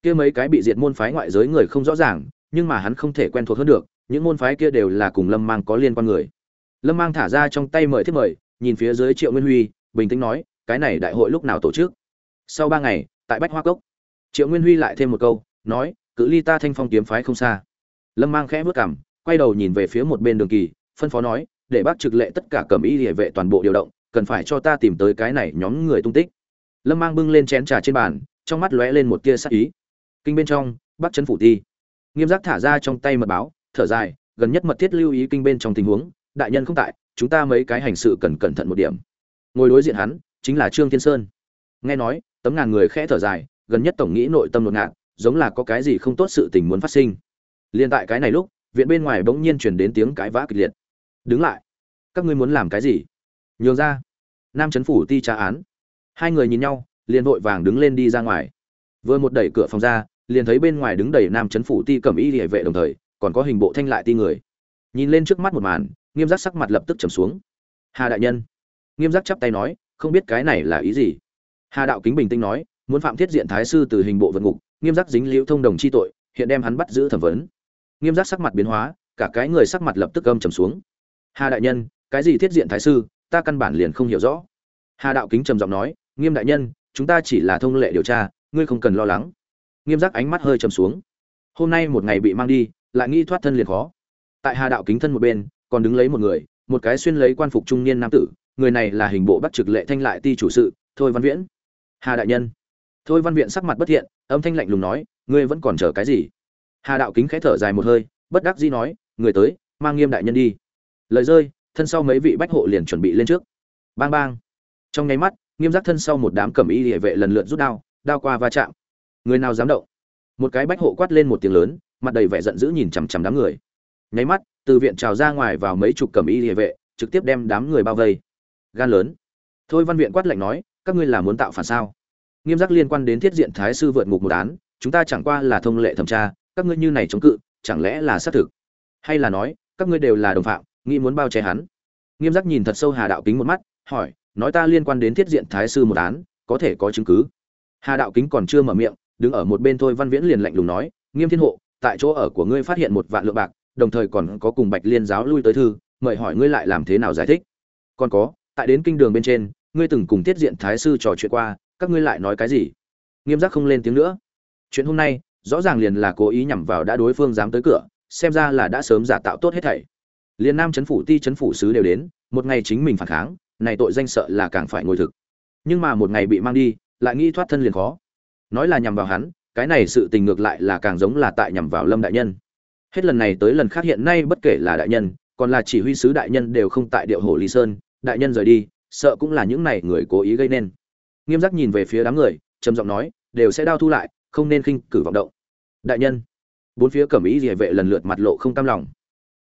Kia mấy cái bị diệt môn phái ngoại giới người không rõ ràng, nhưng mà hắn không thể quen thuộc hơn được, những môn phái kia đều là cùng lâm mang có liên quan người. Lâm mang thả ra trong tay mời thiết mời, nhìn phía dưới triệu nguyên huy, bình tĩnh nói, cái này đại hội lúc nào tổ chức? Sau ba ngày, tại bách hoa cốc. Triệu nguyên huy lại thêm một câu, nói, cự ly ta thanh phong kiếm phái không xa. Lâm mang khẽ vớt cảm quay đầu nhìn về phía một bên đường kỳ, phân phó nói để bác trực lệ tất cả cầm y địa vệ toàn bộ điều động, cần phải cho ta tìm tới cái này nhóm người tung tích. Lâm mang bưng lên chén trà trên bàn, trong mắt lóe lên một tia sắc ý. Kinh bên trong bắc trấn phủ ti nghiêm giác thả ra trong tay mật báo, thở dài, gần nhất mật thiết lưu ý kinh bên trong tình huống, đại nhân không tại, chúng ta mấy cái hành sự cần cẩn thận một điểm. Ngồi đối diện hắn, chính là trương thiên sơn. Nghe nói, tấm ngàn người khẽ thở dài, gần nhất tổng nghĩ nội tâm đột ngạt, giống là có cái gì không tốt sự tình muốn phát sinh. Liên tại cái này lúc, viện bên ngoài bỗng nhiên chuyển đến tiếng cãi vã kịch liệt đứng lại. Các ngươi muốn làm cái gì? Nhường ra. Nam chấn phủ ti tra án. Hai người nhìn nhau, liền vội vàng đứng lên đi ra ngoài. Vừa một đẩy cửa phòng ra, liền thấy bên ngoài đứng đầy nam chấn phủ ti cầm y địa vệ đồng thời, còn có hình bộ thanh lại ti người. Nhìn lên trước mắt một màn, nghiêm giác sắc mặt lập tức trầm xuống. Hà đại nhân. Nghiêm giác chắp tay nói, không biết cái này là ý gì. Hà đạo kính bình tĩnh nói, muốn phạm thiết diện thái sư từ hình bộ vượt ngục, nghiêm giác dính liễu thông đồng chi tội, hiện đem hắn bắt giữ thẩm vấn. Nghiêm giác sắc mặt biến hóa, cả cái người sắc mặt lập tức âm trầm xuống hà đại nhân, cái gì thiết diện thái sư, ta căn bản liền không hiểu rõ. Hà đạo kính trầm giọng nói, nghiêm đại nhân, chúng ta chỉ là thông lệ điều tra, ngươi không cần lo lắng. Nghiêm giác ánh mắt hơi trầm xuống. Hôm nay một ngày bị mang đi, lại nghĩ thoát thân liền khó. Tại hà đạo kính thân một bên, còn đứng lấy một người, một cái xuyên lấy quan phục trung niên nam tử, người này là hình bộ bắt trực lệ thanh lại ti chủ sự, thôi văn viễn. Hà đại nhân. Thôi văn viện sắc mặt bất thiện, âm thanh lạnh lùng nói, ngươi vẫn còn chờ cái gì? Hà đạo kính khẽ thở dài một hơi, bất đắc dĩ nói, người tới, mang nghiêm đại nhân đi lời rơi, thân sau mấy vị bách hộ liền chuẩn bị lên trước. Bang bang. Trong nháy mắt, nghiêm giác thân sau một đám cẩm y địa vệ lần lượt rút đao đao qua va chạm. Người nào dám động? Một cái bách hộ quát lên một tiếng lớn, mặt đầy vẻ giận dữ nhìn chằm chằm đám người. Nháy mắt, từ viện trào ra ngoài vào mấy chục cẩm y địa vệ, trực tiếp đem đám người bao vây. Gan lớn. Thôi văn viện quát lạnh nói, các ngươi là muốn tạo phản sao? Nghiêm giác liên quan đến thiết diện thái sư vượt ngục một án, chúng ta chẳng qua là thông lệ thẩm tra, các ngươi như này chống cự, chẳng lẽ là xác thực? Hay là nói, các ngươi đều là đồng phạm nghĩ muốn bao che hắn. Nghiêm giác nhìn thật sâu hà đạo kính một mắt, hỏi, nói ta liên quan đến thiết diện thái sư một án, có thể có chứng cứ? Hà đạo kính còn chưa mở miệng, đứng ở một bên thôi văn viễn liền lạnh lùng nói, nghiêm thiên hộ, tại chỗ ở của ngươi phát hiện một vạn lượng bạc, đồng thời còn có cùng bạch liên giáo lui tới thư, mời hỏi ngươi lại làm thế nào giải thích? Còn có, tại đến kinh đường bên trên, ngươi từng cùng tiết diện thái sư trò chuyện qua, các ngươi lại nói cái gì? Nghiêm giác không lên tiếng nữa. Chuyện hôm nay, rõ ràng liền là cố ý nhằm vào đã đối phương dám tới cửa, xem ra là đã sớm giả tạo tốt hết thảy liền nam chấn phủ, ti chấn phủ sứ đều đến, một ngày chính mình phản kháng, này tội danh sợ là càng phải ngồi thực. Nhưng mà một ngày bị mang đi, lại nghĩ thoát thân liền khó. Nói là nhằm vào hắn, cái này sự tình ngược lại là càng giống là tại nhằm vào lâm đại nhân. Hết lần này tới lần khác hiện nay bất kể là đại nhân, còn là chỉ huy sứ đại nhân đều không tại điệu hồ lý sơn, đại nhân rời đi, sợ cũng là những này người cố ý gây nên. Nghiêm giác nhìn về phía đám người, trầm giọng nói, đều sẽ đao thu lại, không nên khinh cử vọng động. Đại nhân. Bốn phía cẩm ý địa vệ lần lượt mặt lộ không cam lòng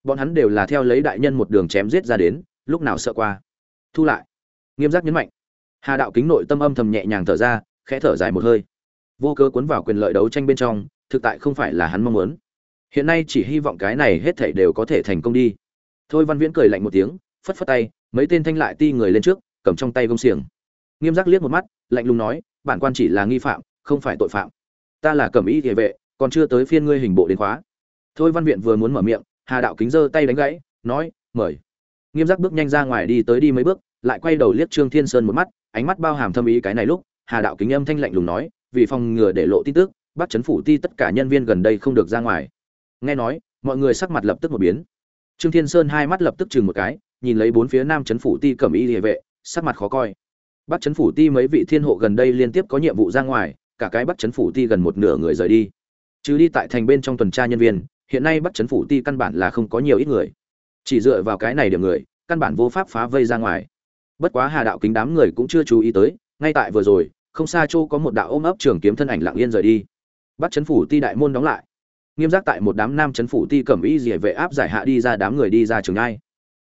bọn hắn đều là theo lấy đại nhân một đường chém giết ra đến, lúc nào sợ qua. Thu lại. Nghiêm giác nhấn mạnh. Hà đạo kính nội tâm âm thầm nhẹ nhàng thở ra, khẽ thở dài một hơi. Vô cơ cuốn vào quyền lợi đấu tranh bên trong, thực tại không phải là hắn mong muốn. Hiện nay chỉ hy vọng cái này hết thảy đều có thể thành công đi. Thôi văn viễn cười lạnh một tiếng, phất phất tay, mấy tên thanh lại ti người lên trước, cầm trong tay gông xiềng. Nghiêm giác liếc một mắt, lạnh lùng nói, bản quan chỉ là nghi phạm, không phải tội phạm. Ta là cẩm y địa vệ, còn chưa tới phiên ngươi hình bộ đến khóa. Thôi văn viện vừa muốn mở miệng hà đạo kính giơ tay đánh gãy, nói, mời. Nghiêm giác bước nhanh ra ngoài đi tới đi mấy bước, lại quay đầu liếc trương thiên sơn một mắt, ánh mắt bao hàm thâm ý cái này lúc, hà đạo kính âm thanh lạnh lùng nói, vì phòng ngừa để lộ tin tức, bắt chấn phủ ti tất cả nhân viên gần đây không được ra ngoài. Nghe nói, mọi người sắc mặt lập tức một biến. Trương thiên sơn hai mắt lập tức chừng một cái, nhìn lấy bốn phía nam chấn phủ ti cẩm y địa vệ, sắc mặt khó coi. Bắc chấn phủ ti mấy vị thiên hộ gần đây liên tiếp có nhiệm vụ ra ngoài, cả cái bắc chấn phủ ti gần một nửa người rời đi. Chứ đi tại thành bên trong tuần tra nhân viên hiện nay bắt chấn phủ ti căn bản là không có nhiều ít người. Chỉ dựa vào cái này điểm người, căn bản vô pháp phá vây ra ngoài. Bất quá hà đạo kính đám người cũng chưa chú ý tới, ngay tại vừa rồi, không xa châu có một đạo ôm ấp trường kiếm thân ảnh lặng yên rời đi. Bắt chấn phủ ti đại môn đóng lại. Nghiêm giác tại một đám nam chấn phủ ti cẩm y dỉa vệ áp giải hạ đi ra đám người đi ra trường ai.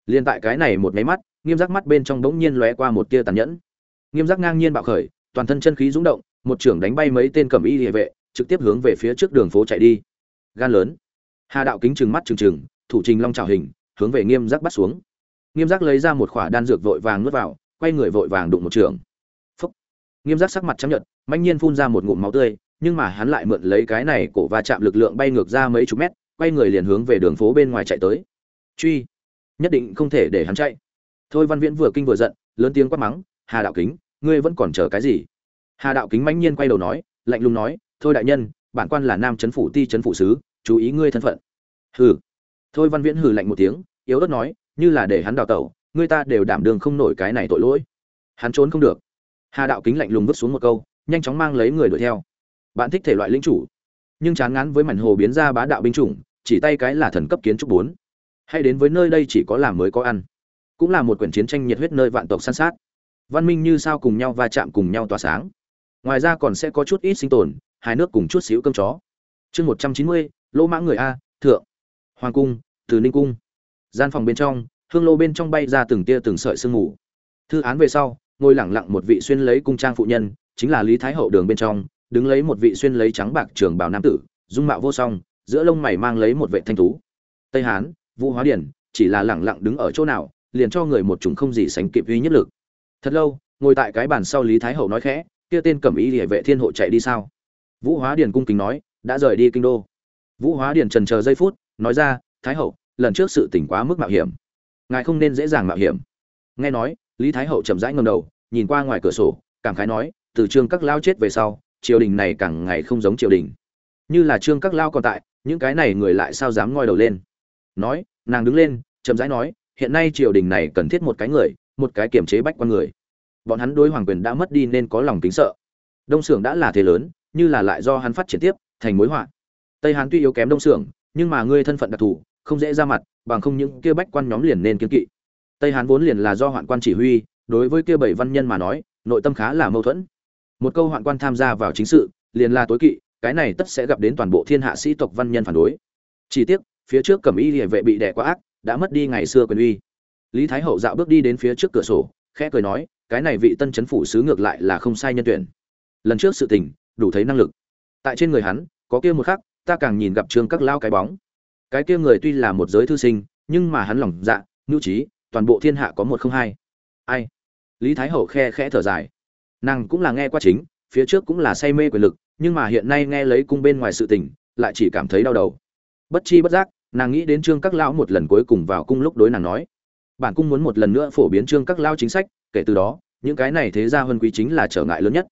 Liên tại cái này một máy mắt, nghiêm giác mắt bên trong bỗng nhiên lóe qua một tia tàn nhẫn. Nghiêm giác ngang nhiên bạo khởi, toàn thân chân khí rúng động, một trưởng đánh bay mấy tên cẩm y địa vệ, trực tiếp hướng về phía trước đường phố chạy đi. Gan lớn hà đạo kính trừng mắt trừng trừng, thủ trình long trào hình, hướng về nghiêm giác bắt xuống. Nghiêm giác lấy ra một khỏa đan dược vội vàng nuốt vào, quay người vội vàng đụng một trường. Phúc. Nghiêm giác sắc mặt trắng nhợt manh nhiên phun ra một ngụm máu tươi, nhưng mà hắn lại mượn lấy cái này cổ va chạm lực lượng bay ngược ra mấy chục mét, quay người liền hướng về đường phố bên ngoài chạy tới. Truy. Nhất định không thể để hắn chạy. Thôi văn viễn vừa kinh vừa giận, lớn tiếng quát mắng, hà đạo kính, ngươi vẫn còn chờ cái gì? Hà đạo kính mãnh nhiên quay đầu nói, lạnh lùng nói, thôi đại nhân, bản quan là nam chấn phủ ti chấn phủ sứ chú ý ngươi thân phận. Hừ. Thôi văn viễn hừ lạnh một tiếng, yếu ớt nói, như là để hắn đào tẩu, ngươi ta đều đảm đường không nổi cái này tội lỗi. Hắn trốn không được. Hà đạo kính lạnh lùng vứt xuống một câu, nhanh chóng mang lấy người đuổi theo. Bạn thích thể loại lính chủ, nhưng chán ngán với mảnh hồ biến ra bá đạo binh chủng, chỉ tay cái là thần cấp kiến trúc bốn. Hay đến với nơi đây chỉ có làm mới có ăn. Cũng là một quyển chiến tranh nhiệt huyết nơi vạn tộc san sát. Văn minh như sao cùng nhau va chạm cùng nhau tỏa sáng. Ngoài ra còn sẽ có chút ít sinh tồn, hai nước cùng chút xíu cơm chó chương một trăm chín mươi, lỗ mã người a, thượng. Hoàng cung, từ ninh cung. Gian phòng bên trong, hương lô bên trong bay ra từng tia từng sợi sương mù. Thư án về sau, ngồi lẳng lặng một vị xuyên lấy cung trang phụ nhân, chính là lý thái hậu đường bên trong, đứng lấy một vị xuyên lấy trắng bạc trường bào nam tử, dung mạo vô song, giữa lông mày mang lấy một vệ thanh tú. Tây hán, vũ hóa điển, chỉ là lẳng lặng đứng ở chỗ nào, liền cho người một chúng không gì sánh kịp uy nhất lực. Thật lâu, ngồi tại cái bàn sau lý thái hậu nói khẽ, kia tên cẩm ý địa vệ thiên hộ chạy đi sao? Vũ hóa điển cung kính nói đã rời đi kinh đô. Vũ hóa điền trần chờ giây phút, nói ra, thái hậu, lần trước sự tỉnh quá mức mạo hiểm. Ngài không nên dễ dàng mạo hiểm. Nghe nói, lý thái hậu chậm rãi ngầm đầu, nhìn qua ngoài cửa sổ, cảm khái nói, từ trương các lao chết về sau, triều đình này càng ngày không giống triều đình. Như là trương các lao còn tại, những cái này người lại sao dám ngoi đầu lên? Nói, nàng đứng lên, chậm rãi nói, hiện nay triều đình này cần thiết một cái người, một cái kiểm chế bách quan người. Bọn hắn đối hoàng quyền đã mất đi nên có lòng kính sợ. Đông xưởng đã là thế lớn, như là lại do hắn phát triển tiếp thành mối họa. Tây hán tuy yếu kém đông xưởng, nhưng mà ngươi thân phận đặc thù, không dễ ra mặt, bằng không những kia bách quan nhóm liền nên kiên kỵ. Tây hán vốn liền là do hoạn quan chỉ huy, đối với kia bảy văn nhân mà nói, nội tâm khá là mâu thuẫn. Một câu hoạn quan tham gia vào chính sự, liền là tối kỵ, cái này tất sẽ gặp đến toàn bộ thiên hạ sĩ tộc văn nhân phản đối. Chỉ tiếc, phía trước cẩm y địa vệ bị đẻ quá ác, đã mất đi ngày xưa quyền uy. Lý thái hậu dạo bước đi đến phía trước cửa sổ, khẽ cười nói, cái này vị tân chấn phủ sứ ngược lại là không sai nhân tuyển. Lần trước sự tình, đủ thấy năng lực tại trên người hắn, có kia một khắc, ta càng nhìn gặp trương các lao cái bóng. Cái kia người tuy là một giới thư sinh, nhưng mà hắn lòng dạ ngưu trí, toàn bộ thiên hạ có một không hai. Ai? Lý thái hậu khe khẽ thở dài. Nàng cũng là nghe qua chính, phía trước cũng là say mê quyền lực, nhưng mà hiện nay nghe lấy cung bên ngoài sự tình, lại chỉ cảm thấy đau đầu. Bất chi bất giác, nàng nghĩ đến trương các lão một lần cuối cùng vào cung lúc đối nàng nói. Bản cung muốn một lần nữa phổ biến trương các lao chính sách, kể từ đó, những cái này thế ra hơn quý chính là trở ngại lớn nhất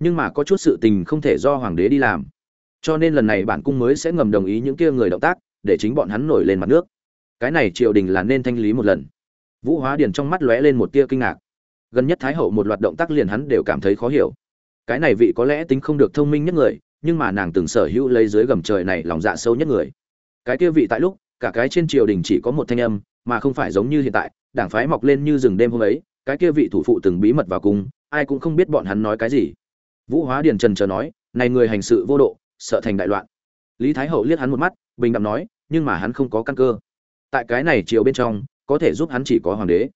nhưng mà có chút sự tình không thể do hoàng đế đi làm. Cho nên lần này bản cung mới sẽ ngầm đồng ý những kia người động tác, để chính bọn hắn nổi lên mặt nước. Cái này triều đình là nên thanh lý một lần. Vũ hóa điền trong mắt lóe lên một tia kinh ngạc. Gần nhất thái hậu một loạt động tác liền hắn đều cảm thấy khó hiểu. Cái này vị có lẽ tính không được thông minh nhất người, nhưng mà nàng từng sở hữu lấy dưới gầm trời này lòng dạ sâu nhất người. Cái kia vị tại lúc, cả cái trên triều đình chỉ có một thanh âm, mà không phải giống như hiện tại, đảng phái mọc lên như rừng đêm hôm ấy, cái kia vị thủ phụ từng bí mật vào cung, ai cũng không biết bọn hắn nói cái gì vũ hóa điền trần chờ nói, này người hành sự vô độ, sợ thành đại loạn. Lý thái hậu liếc hắn một mắt, bình đạm nói, nhưng mà hắn không có căn cơ. Tại cái này triều bên trong, có thể giúp hắn chỉ có hoàng đế.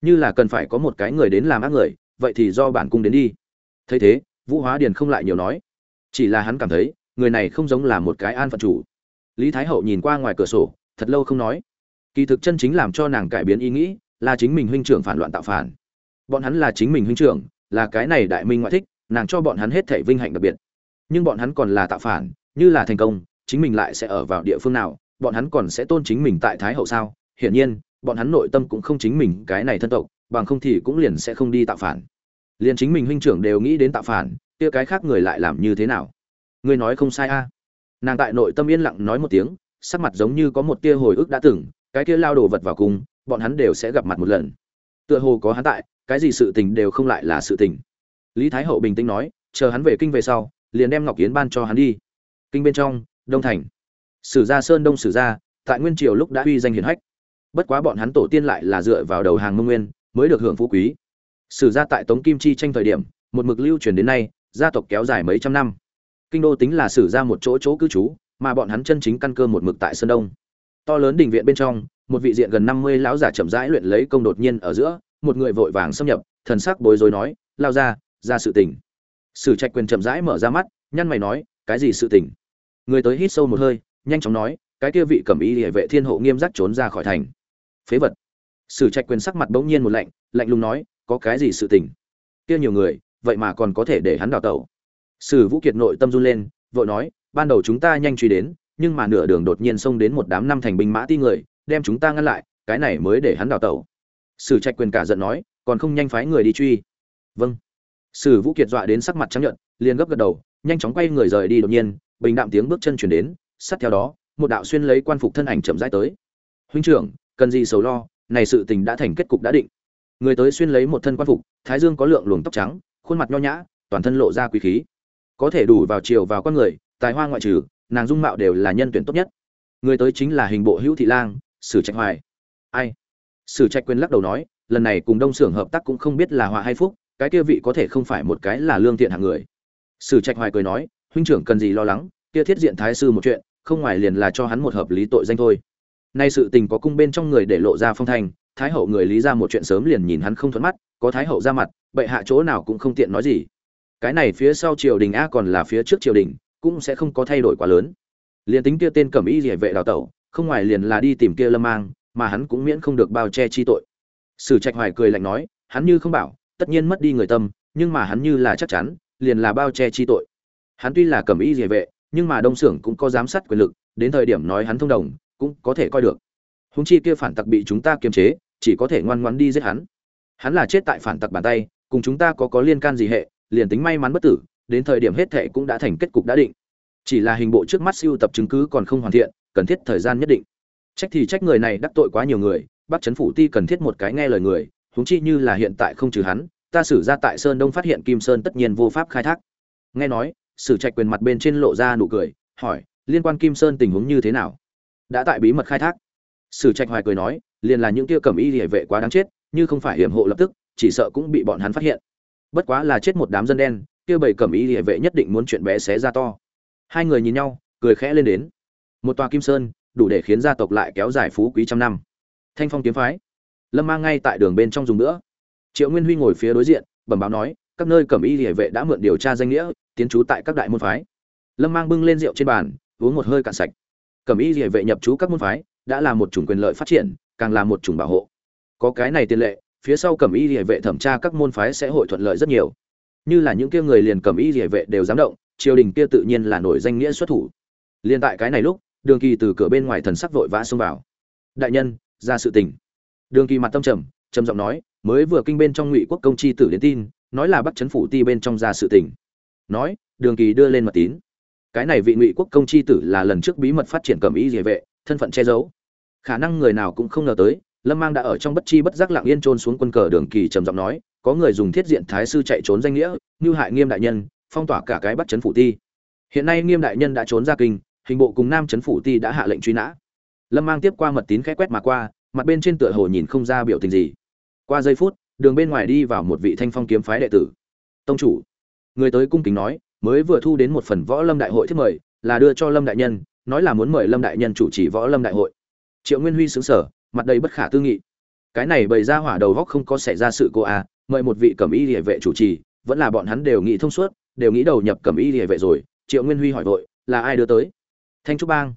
Như là cần phải có một cái người đến làm ác người, vậy thì do bản cung đến đi. Thấy thế, vũ hóa điền không lại nhiều nói. Chỉ là hắn cảm thấy, người này không giống là một cái an phận chủ. Lý thái hậu nhìn qua ngoài cửa sổ, thật lâu không nói. Kỳ thực chân chính làm cho nàng cải biến ý nghĩ, là chính mình huynh trưởng phản loạn tạo phản. Bọn hắn là chính mình huynh trưởng, là cái này đại minh ngoại thích nàng cho bọn hắn hết thể vinh hạnh đặc biệt. Nhưng bọn hắn còn là tạo phản, như là thành công, chính mình lại sẽ ở vào địa phương nào, bọn hắn còn sẽ tôn chính mình tại thái hậu sao? Hiển nhiên, bọn hắn nội tâm cũng không chính mình cái này thân tộc, bằng không thì cũng liền sẽ không đi tạo phản. Liền chính mình huynh trưởng đều nghĩ đến tạo phản, kia cái khác người lại làm như thế nào? Ngươi nói không sai a. Nàng tại nội tâm yên lặng nói một tiếng, sắc mặt giống như có một tia hồi ức đã từng, cái kia lao đồ vật vào cùng, bọn hắn đều sẽ gặp mặt một lần. Tựa hồ có hắn tại, cái gì sự tình đều không lại là sự tình lý thái hậu bình tĩnh nói, chờ hắn về kinh về sau, liền đem ngọc yến ban cho hắn đi. Kinh bên trong, đông thành. Sử gia sơn đông sử gia, tại nguyên triều lúc đã uy danh hiển hách. Bất quá bọn hắn tổ tiên lại là dựa vào đầu hàng mông nguyên, mới được hưởng phú quý. Sử gia tại tống kim chi tranh thời điểm, một mực lưu truyền đến nay, gia tộc kéo dài mấy trăm năm. Kinh đô tính là sử gia một chỗ chỗ cư trú, mà bọn hắn chân chính căn cơ một mực tại sơn đông. To lớn đình viện bên trong, một vị diện gần năm mươi lão giả chậm rãi luyện lấy công đột nhiên ở giữa, một người vội vàng xâm nhập, thần sắc bối rối nói, lao ra ra sự tình. Sử trạch quyền chậm rãi mở ra mắt, nhăn mày nói, cái gì sự tình? Người tới hít sâu một hơi, nhanh chóng nói, cái kia vị cẩm y địa vệ thiên hộ nghiêm giác trốn ra khỏi thành. Phế vật. Sử trạch quyền sắc mặt bỗng nhiên một lạnh lạnh lùng nói, có cái gì sự tình? Kia nhiều người, vậy mà còn có thể để hắn đào tẩu. Sử vũ kiệt nội tâm run lên, vội nói, ban đầu chúng ta nhanh truy đến, nhưng mà nửa đường đột nhiên xông đến một đám năm thành binh mã ti người, đem chúng ta ngăn lại, cái này mới để hắn đào tẩu. Sử trạch quyền cả giận nói, còn không nhanh phái người đi truy. Vâng sử vũ kiệt dọa đến sắc mặt trắng nhợt, liền gấp gật đầu, nhanh chóng quay người rời đi đột nhiên, bình đạm tiếng bước chân chuyển đến, sát theo đó, một đạo xuyên lấy quan phục thân ảnh chậm rãi tới. Huynh trưởng, cần gì sầu lo, này sự tình đã thành kết cục đã định. Người tới xuyên lấy một thân quan phục, thái dương có lượng luồng tóc trắng, khuôn mặt nho nhã, toàn thân lộ ra quý khí. Có thể đủ vào chiều vào con người, tài hoa ngoại trừ, nàng dung mạo đều là nhân tuyển tốt nhất. Người tới chính là hình bộ hữu thị lang, sử trạch hoài. Ai? Sử trạch quyền lắc đầu nói, lần này cùng đông xưởng hợp tác cũng không biết là họa hay phúc cái kia vị có thể không phải một cái là lương thiện hạng người. Sử trạch hoài cười nói huynh trưởng cần gì lo lắng kia thiết diện thái sư một chuyện không ngoài liền là cho hắn một hợp lý tội danh thôi. Nay sự tình có cung bên trong người để lộ ra phong thành, thái hậu người lý ra một chuyện sớm liền nhìn hắn không thuận mắt có thái hậu ra mặt bệ hạ chỗ nào cũng không tiện nói gì. Cái này phía sau triều đình a còn là phía trước triều đình cũng sẽ không có thay đổi quá lớn. Liền tính kia tên cẩm y rỉa vệ đào tẩu không ngoài liền là đi tìm kia lâm mang mà hắn cũng miễn không được bao che chi tội. Sử trạch hoài cười lạnh nói hắn như không bảo tất nhiên mất đi người tâm, nhưng mà hắn như là chắc chắn, liền là bao che chi tội. Hắn tuy là cẩm y rỉa vệ, nhưng mà đông xưởng cũng có giám sát quyền lực, đến thời điểm nói hắn thông đồng, cũng có thể coi được. Húng chi kia phản tặc bị chúng ta kiềm chế, chỉ có thể ngoan ngoãn đi giết hắn. Hắn là chết tại phản tặc bàn tay, cùng chúng ta có có liên can gì hệ, liền tính may mắn bất tử, đến thời điểm hết thệ cũng đã thành kết cục đã định. Chỉ là hình bộ trước mắt siêu tập chứng cứ còn không hoàn thiện, cần thiết thời gian nhất định. Trách thì trách người này đắc tội quá nhiều người bắt chấn phủ ti cần thiết một cái nghe lời người huống chi như là hiện tại không trừ hắn, ta xử ra tại sơn đông phát hiện kim sơn tất nhiên vô pháp khai thác. Nghe nói, sử trạch quyền mặt bên trên lộ ra nụ cười, hỏi, liên quan kim sơn tình huống như thế nào? Đã tại bí mật khai thác. Sử trạch hoài cười nói, liền là những kia cầm y liễu vệ quá đáng chết, như không phải hiểm hộ lập tức, chỉ sợ cũng bị bọn hắn phát hiện. Bất quá là chết một đám dân đen, kia bảy cầm y liễu vệ nhất định muốn chuyện bé xé ra to. Hai người nhìn nhau, cười khẽ lên đến. Một tòa kim sơn, đủ để khiến gia tộc lại kéo dài phú quý trăm năm. Thanh phong kiếm phái lâm mang ngay tại đường bên trong dùng nữa. Triệu nguyên huy ngồi phía đối diện, bẩm báo nói, các nơi cẩm y địa vệ đã mượn điều tra danh nghĩa, tiến trú tại các đại môn phái. Lâm mang bưng lên rượu trên bàn, uống một hơi cạn sạch. Cẩm y địa vệ nhập trú các môn phái, đã là một chủng quyền lợi phát triển, càng là một chủng bảo hộ. Có cái này tiền lệ, phía sau cẩm y địa vệ thẩm tra các môn phái sẽ hội thuận lợi rất nhiều. Như là những kia người liền cẩm y địa vệ đều dám động, triều đình kia tự nhiên là nổi danh nghĩa xuất thủ. Liên tại cái này lúc, đường kỳ từ cửa bên ngoài thần sắc vội vã xông vào. Đại nhân, ra sự tình đường kỳ mặt tâm trầm trầm giọng nói, mới vừa kinh bên trong ngụy quốc công chi tử đến tin, nói là bắt chấn phủ ti bên trong ra sự tình. Nói, đường kỳ đưa lên mật tín. Cái này vị ngụy quốc công chi tử là lần trước bí mật phát triển cẩm ý địa vệ, thân phận che giấu. Khả năng người nào cũng không ngờ tới, lâm mang đã ở trong bất chi bất giác lặng yên trôn xuống quân cờ đường kỳ trầm giọng nói, có người dùng thiết diện thái sư chạy trốn danh nghĩa, như hại nghiêm đại nhân, phong tỏa cả cái bắt chấn phủ ti. Hiện nay nghiêm đại nhân đã trốn ra kinh, hình bộ cùng nam chấn phủ ti đã hạ lệnh truy nã. Lâm mang tiếp qua mật tín khẽ quét mà qua mặt bên trên tựa hồ nhìn không ra biểu tình gì. Qua giây phút, đường bên ngoài đi vào một vị thanh phong kiếm phái đệ tử. Tông chủ. Người tới cung kính nói, mới vừa thu đến một phần võ lâm đại hội thiết mời, là đưa cho lâm đại nhân, nói là muốn mời lâm đại nhân chủ trì võ lâm đại hội. Triệu nguyên huy xứng sở mặt đầy bất khả tư nghị. Cái này bày ra hỏa đầu góc không có xảy ra sự cô à mời một vị cẩm y địa vệ chủ trì, vẫn là bọn hắn đều nghĩ thông suốt, đều nghĩ đầu nhập cẩm y địa vệ rồi. Triệu nguyên huy hỏi vội, là ai đưa tới? Thanh trúc bang.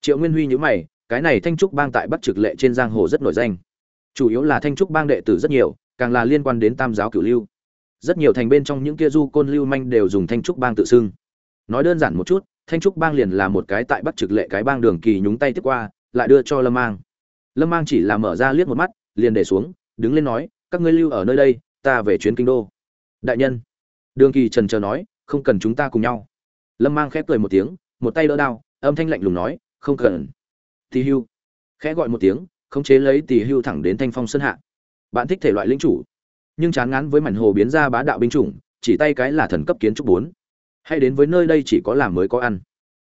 Triệu nguyên huy nhữ mày cái này thanh trúc bang tại bắc trực lệ trên giang hồ rất nổi danh. Chủ yếu là thanh trúc bang đệ tử rất nhiều, càng là liên quan đến tam giáo cửu lưu. Rất nhiều thành bên trong những kia du côn lưu manh đều dùng thanh trúc bang tự xưng. Nói đơn giản một chút, thanh trúc bang liền là một cái tại bắc trực lệ cái bang đường kỳ nhúng tay tiếp qua, lại đưa cho lâm mang. Lâm mang chỉ là mở ra liếc một mắt, liền để xuống, đứng lên nói, các ngươi lưu ở nơi đây, ta về chuyến kinh đô. Đại nhân. Đường kỳ trần trờ nói, không cần chúng ta cùng nhau. Lâm mang khép cười một tiếng, một tay đỡ đao, âm thanh lạnh lùng nói, không cần tỳ hưu. Khẽ gọi một tiếng, khống chế lấy tỳ hưu thẳng đến thanh phong sơn hạ. Bạn thích thể loại linh chủ, nhưng chán ngán với mảnh hồ biến ra bá đạo binh chủng, chỉ tay cái là thần cấp kiến trúc bốn. Hay đến với nơi đây chỉ có làm mới có ăn.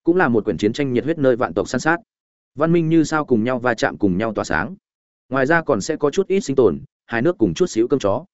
Cũng là một quyển chiến tranh nhiệt huyết nơi vạn tộc săn sát. Văn minh như sao cùng nhau va chạm cùng nhau tỏa sáng. Ngoài ra còn sẽ có chút ít sinh tồn hai nước cùng chút xíu cơm chó.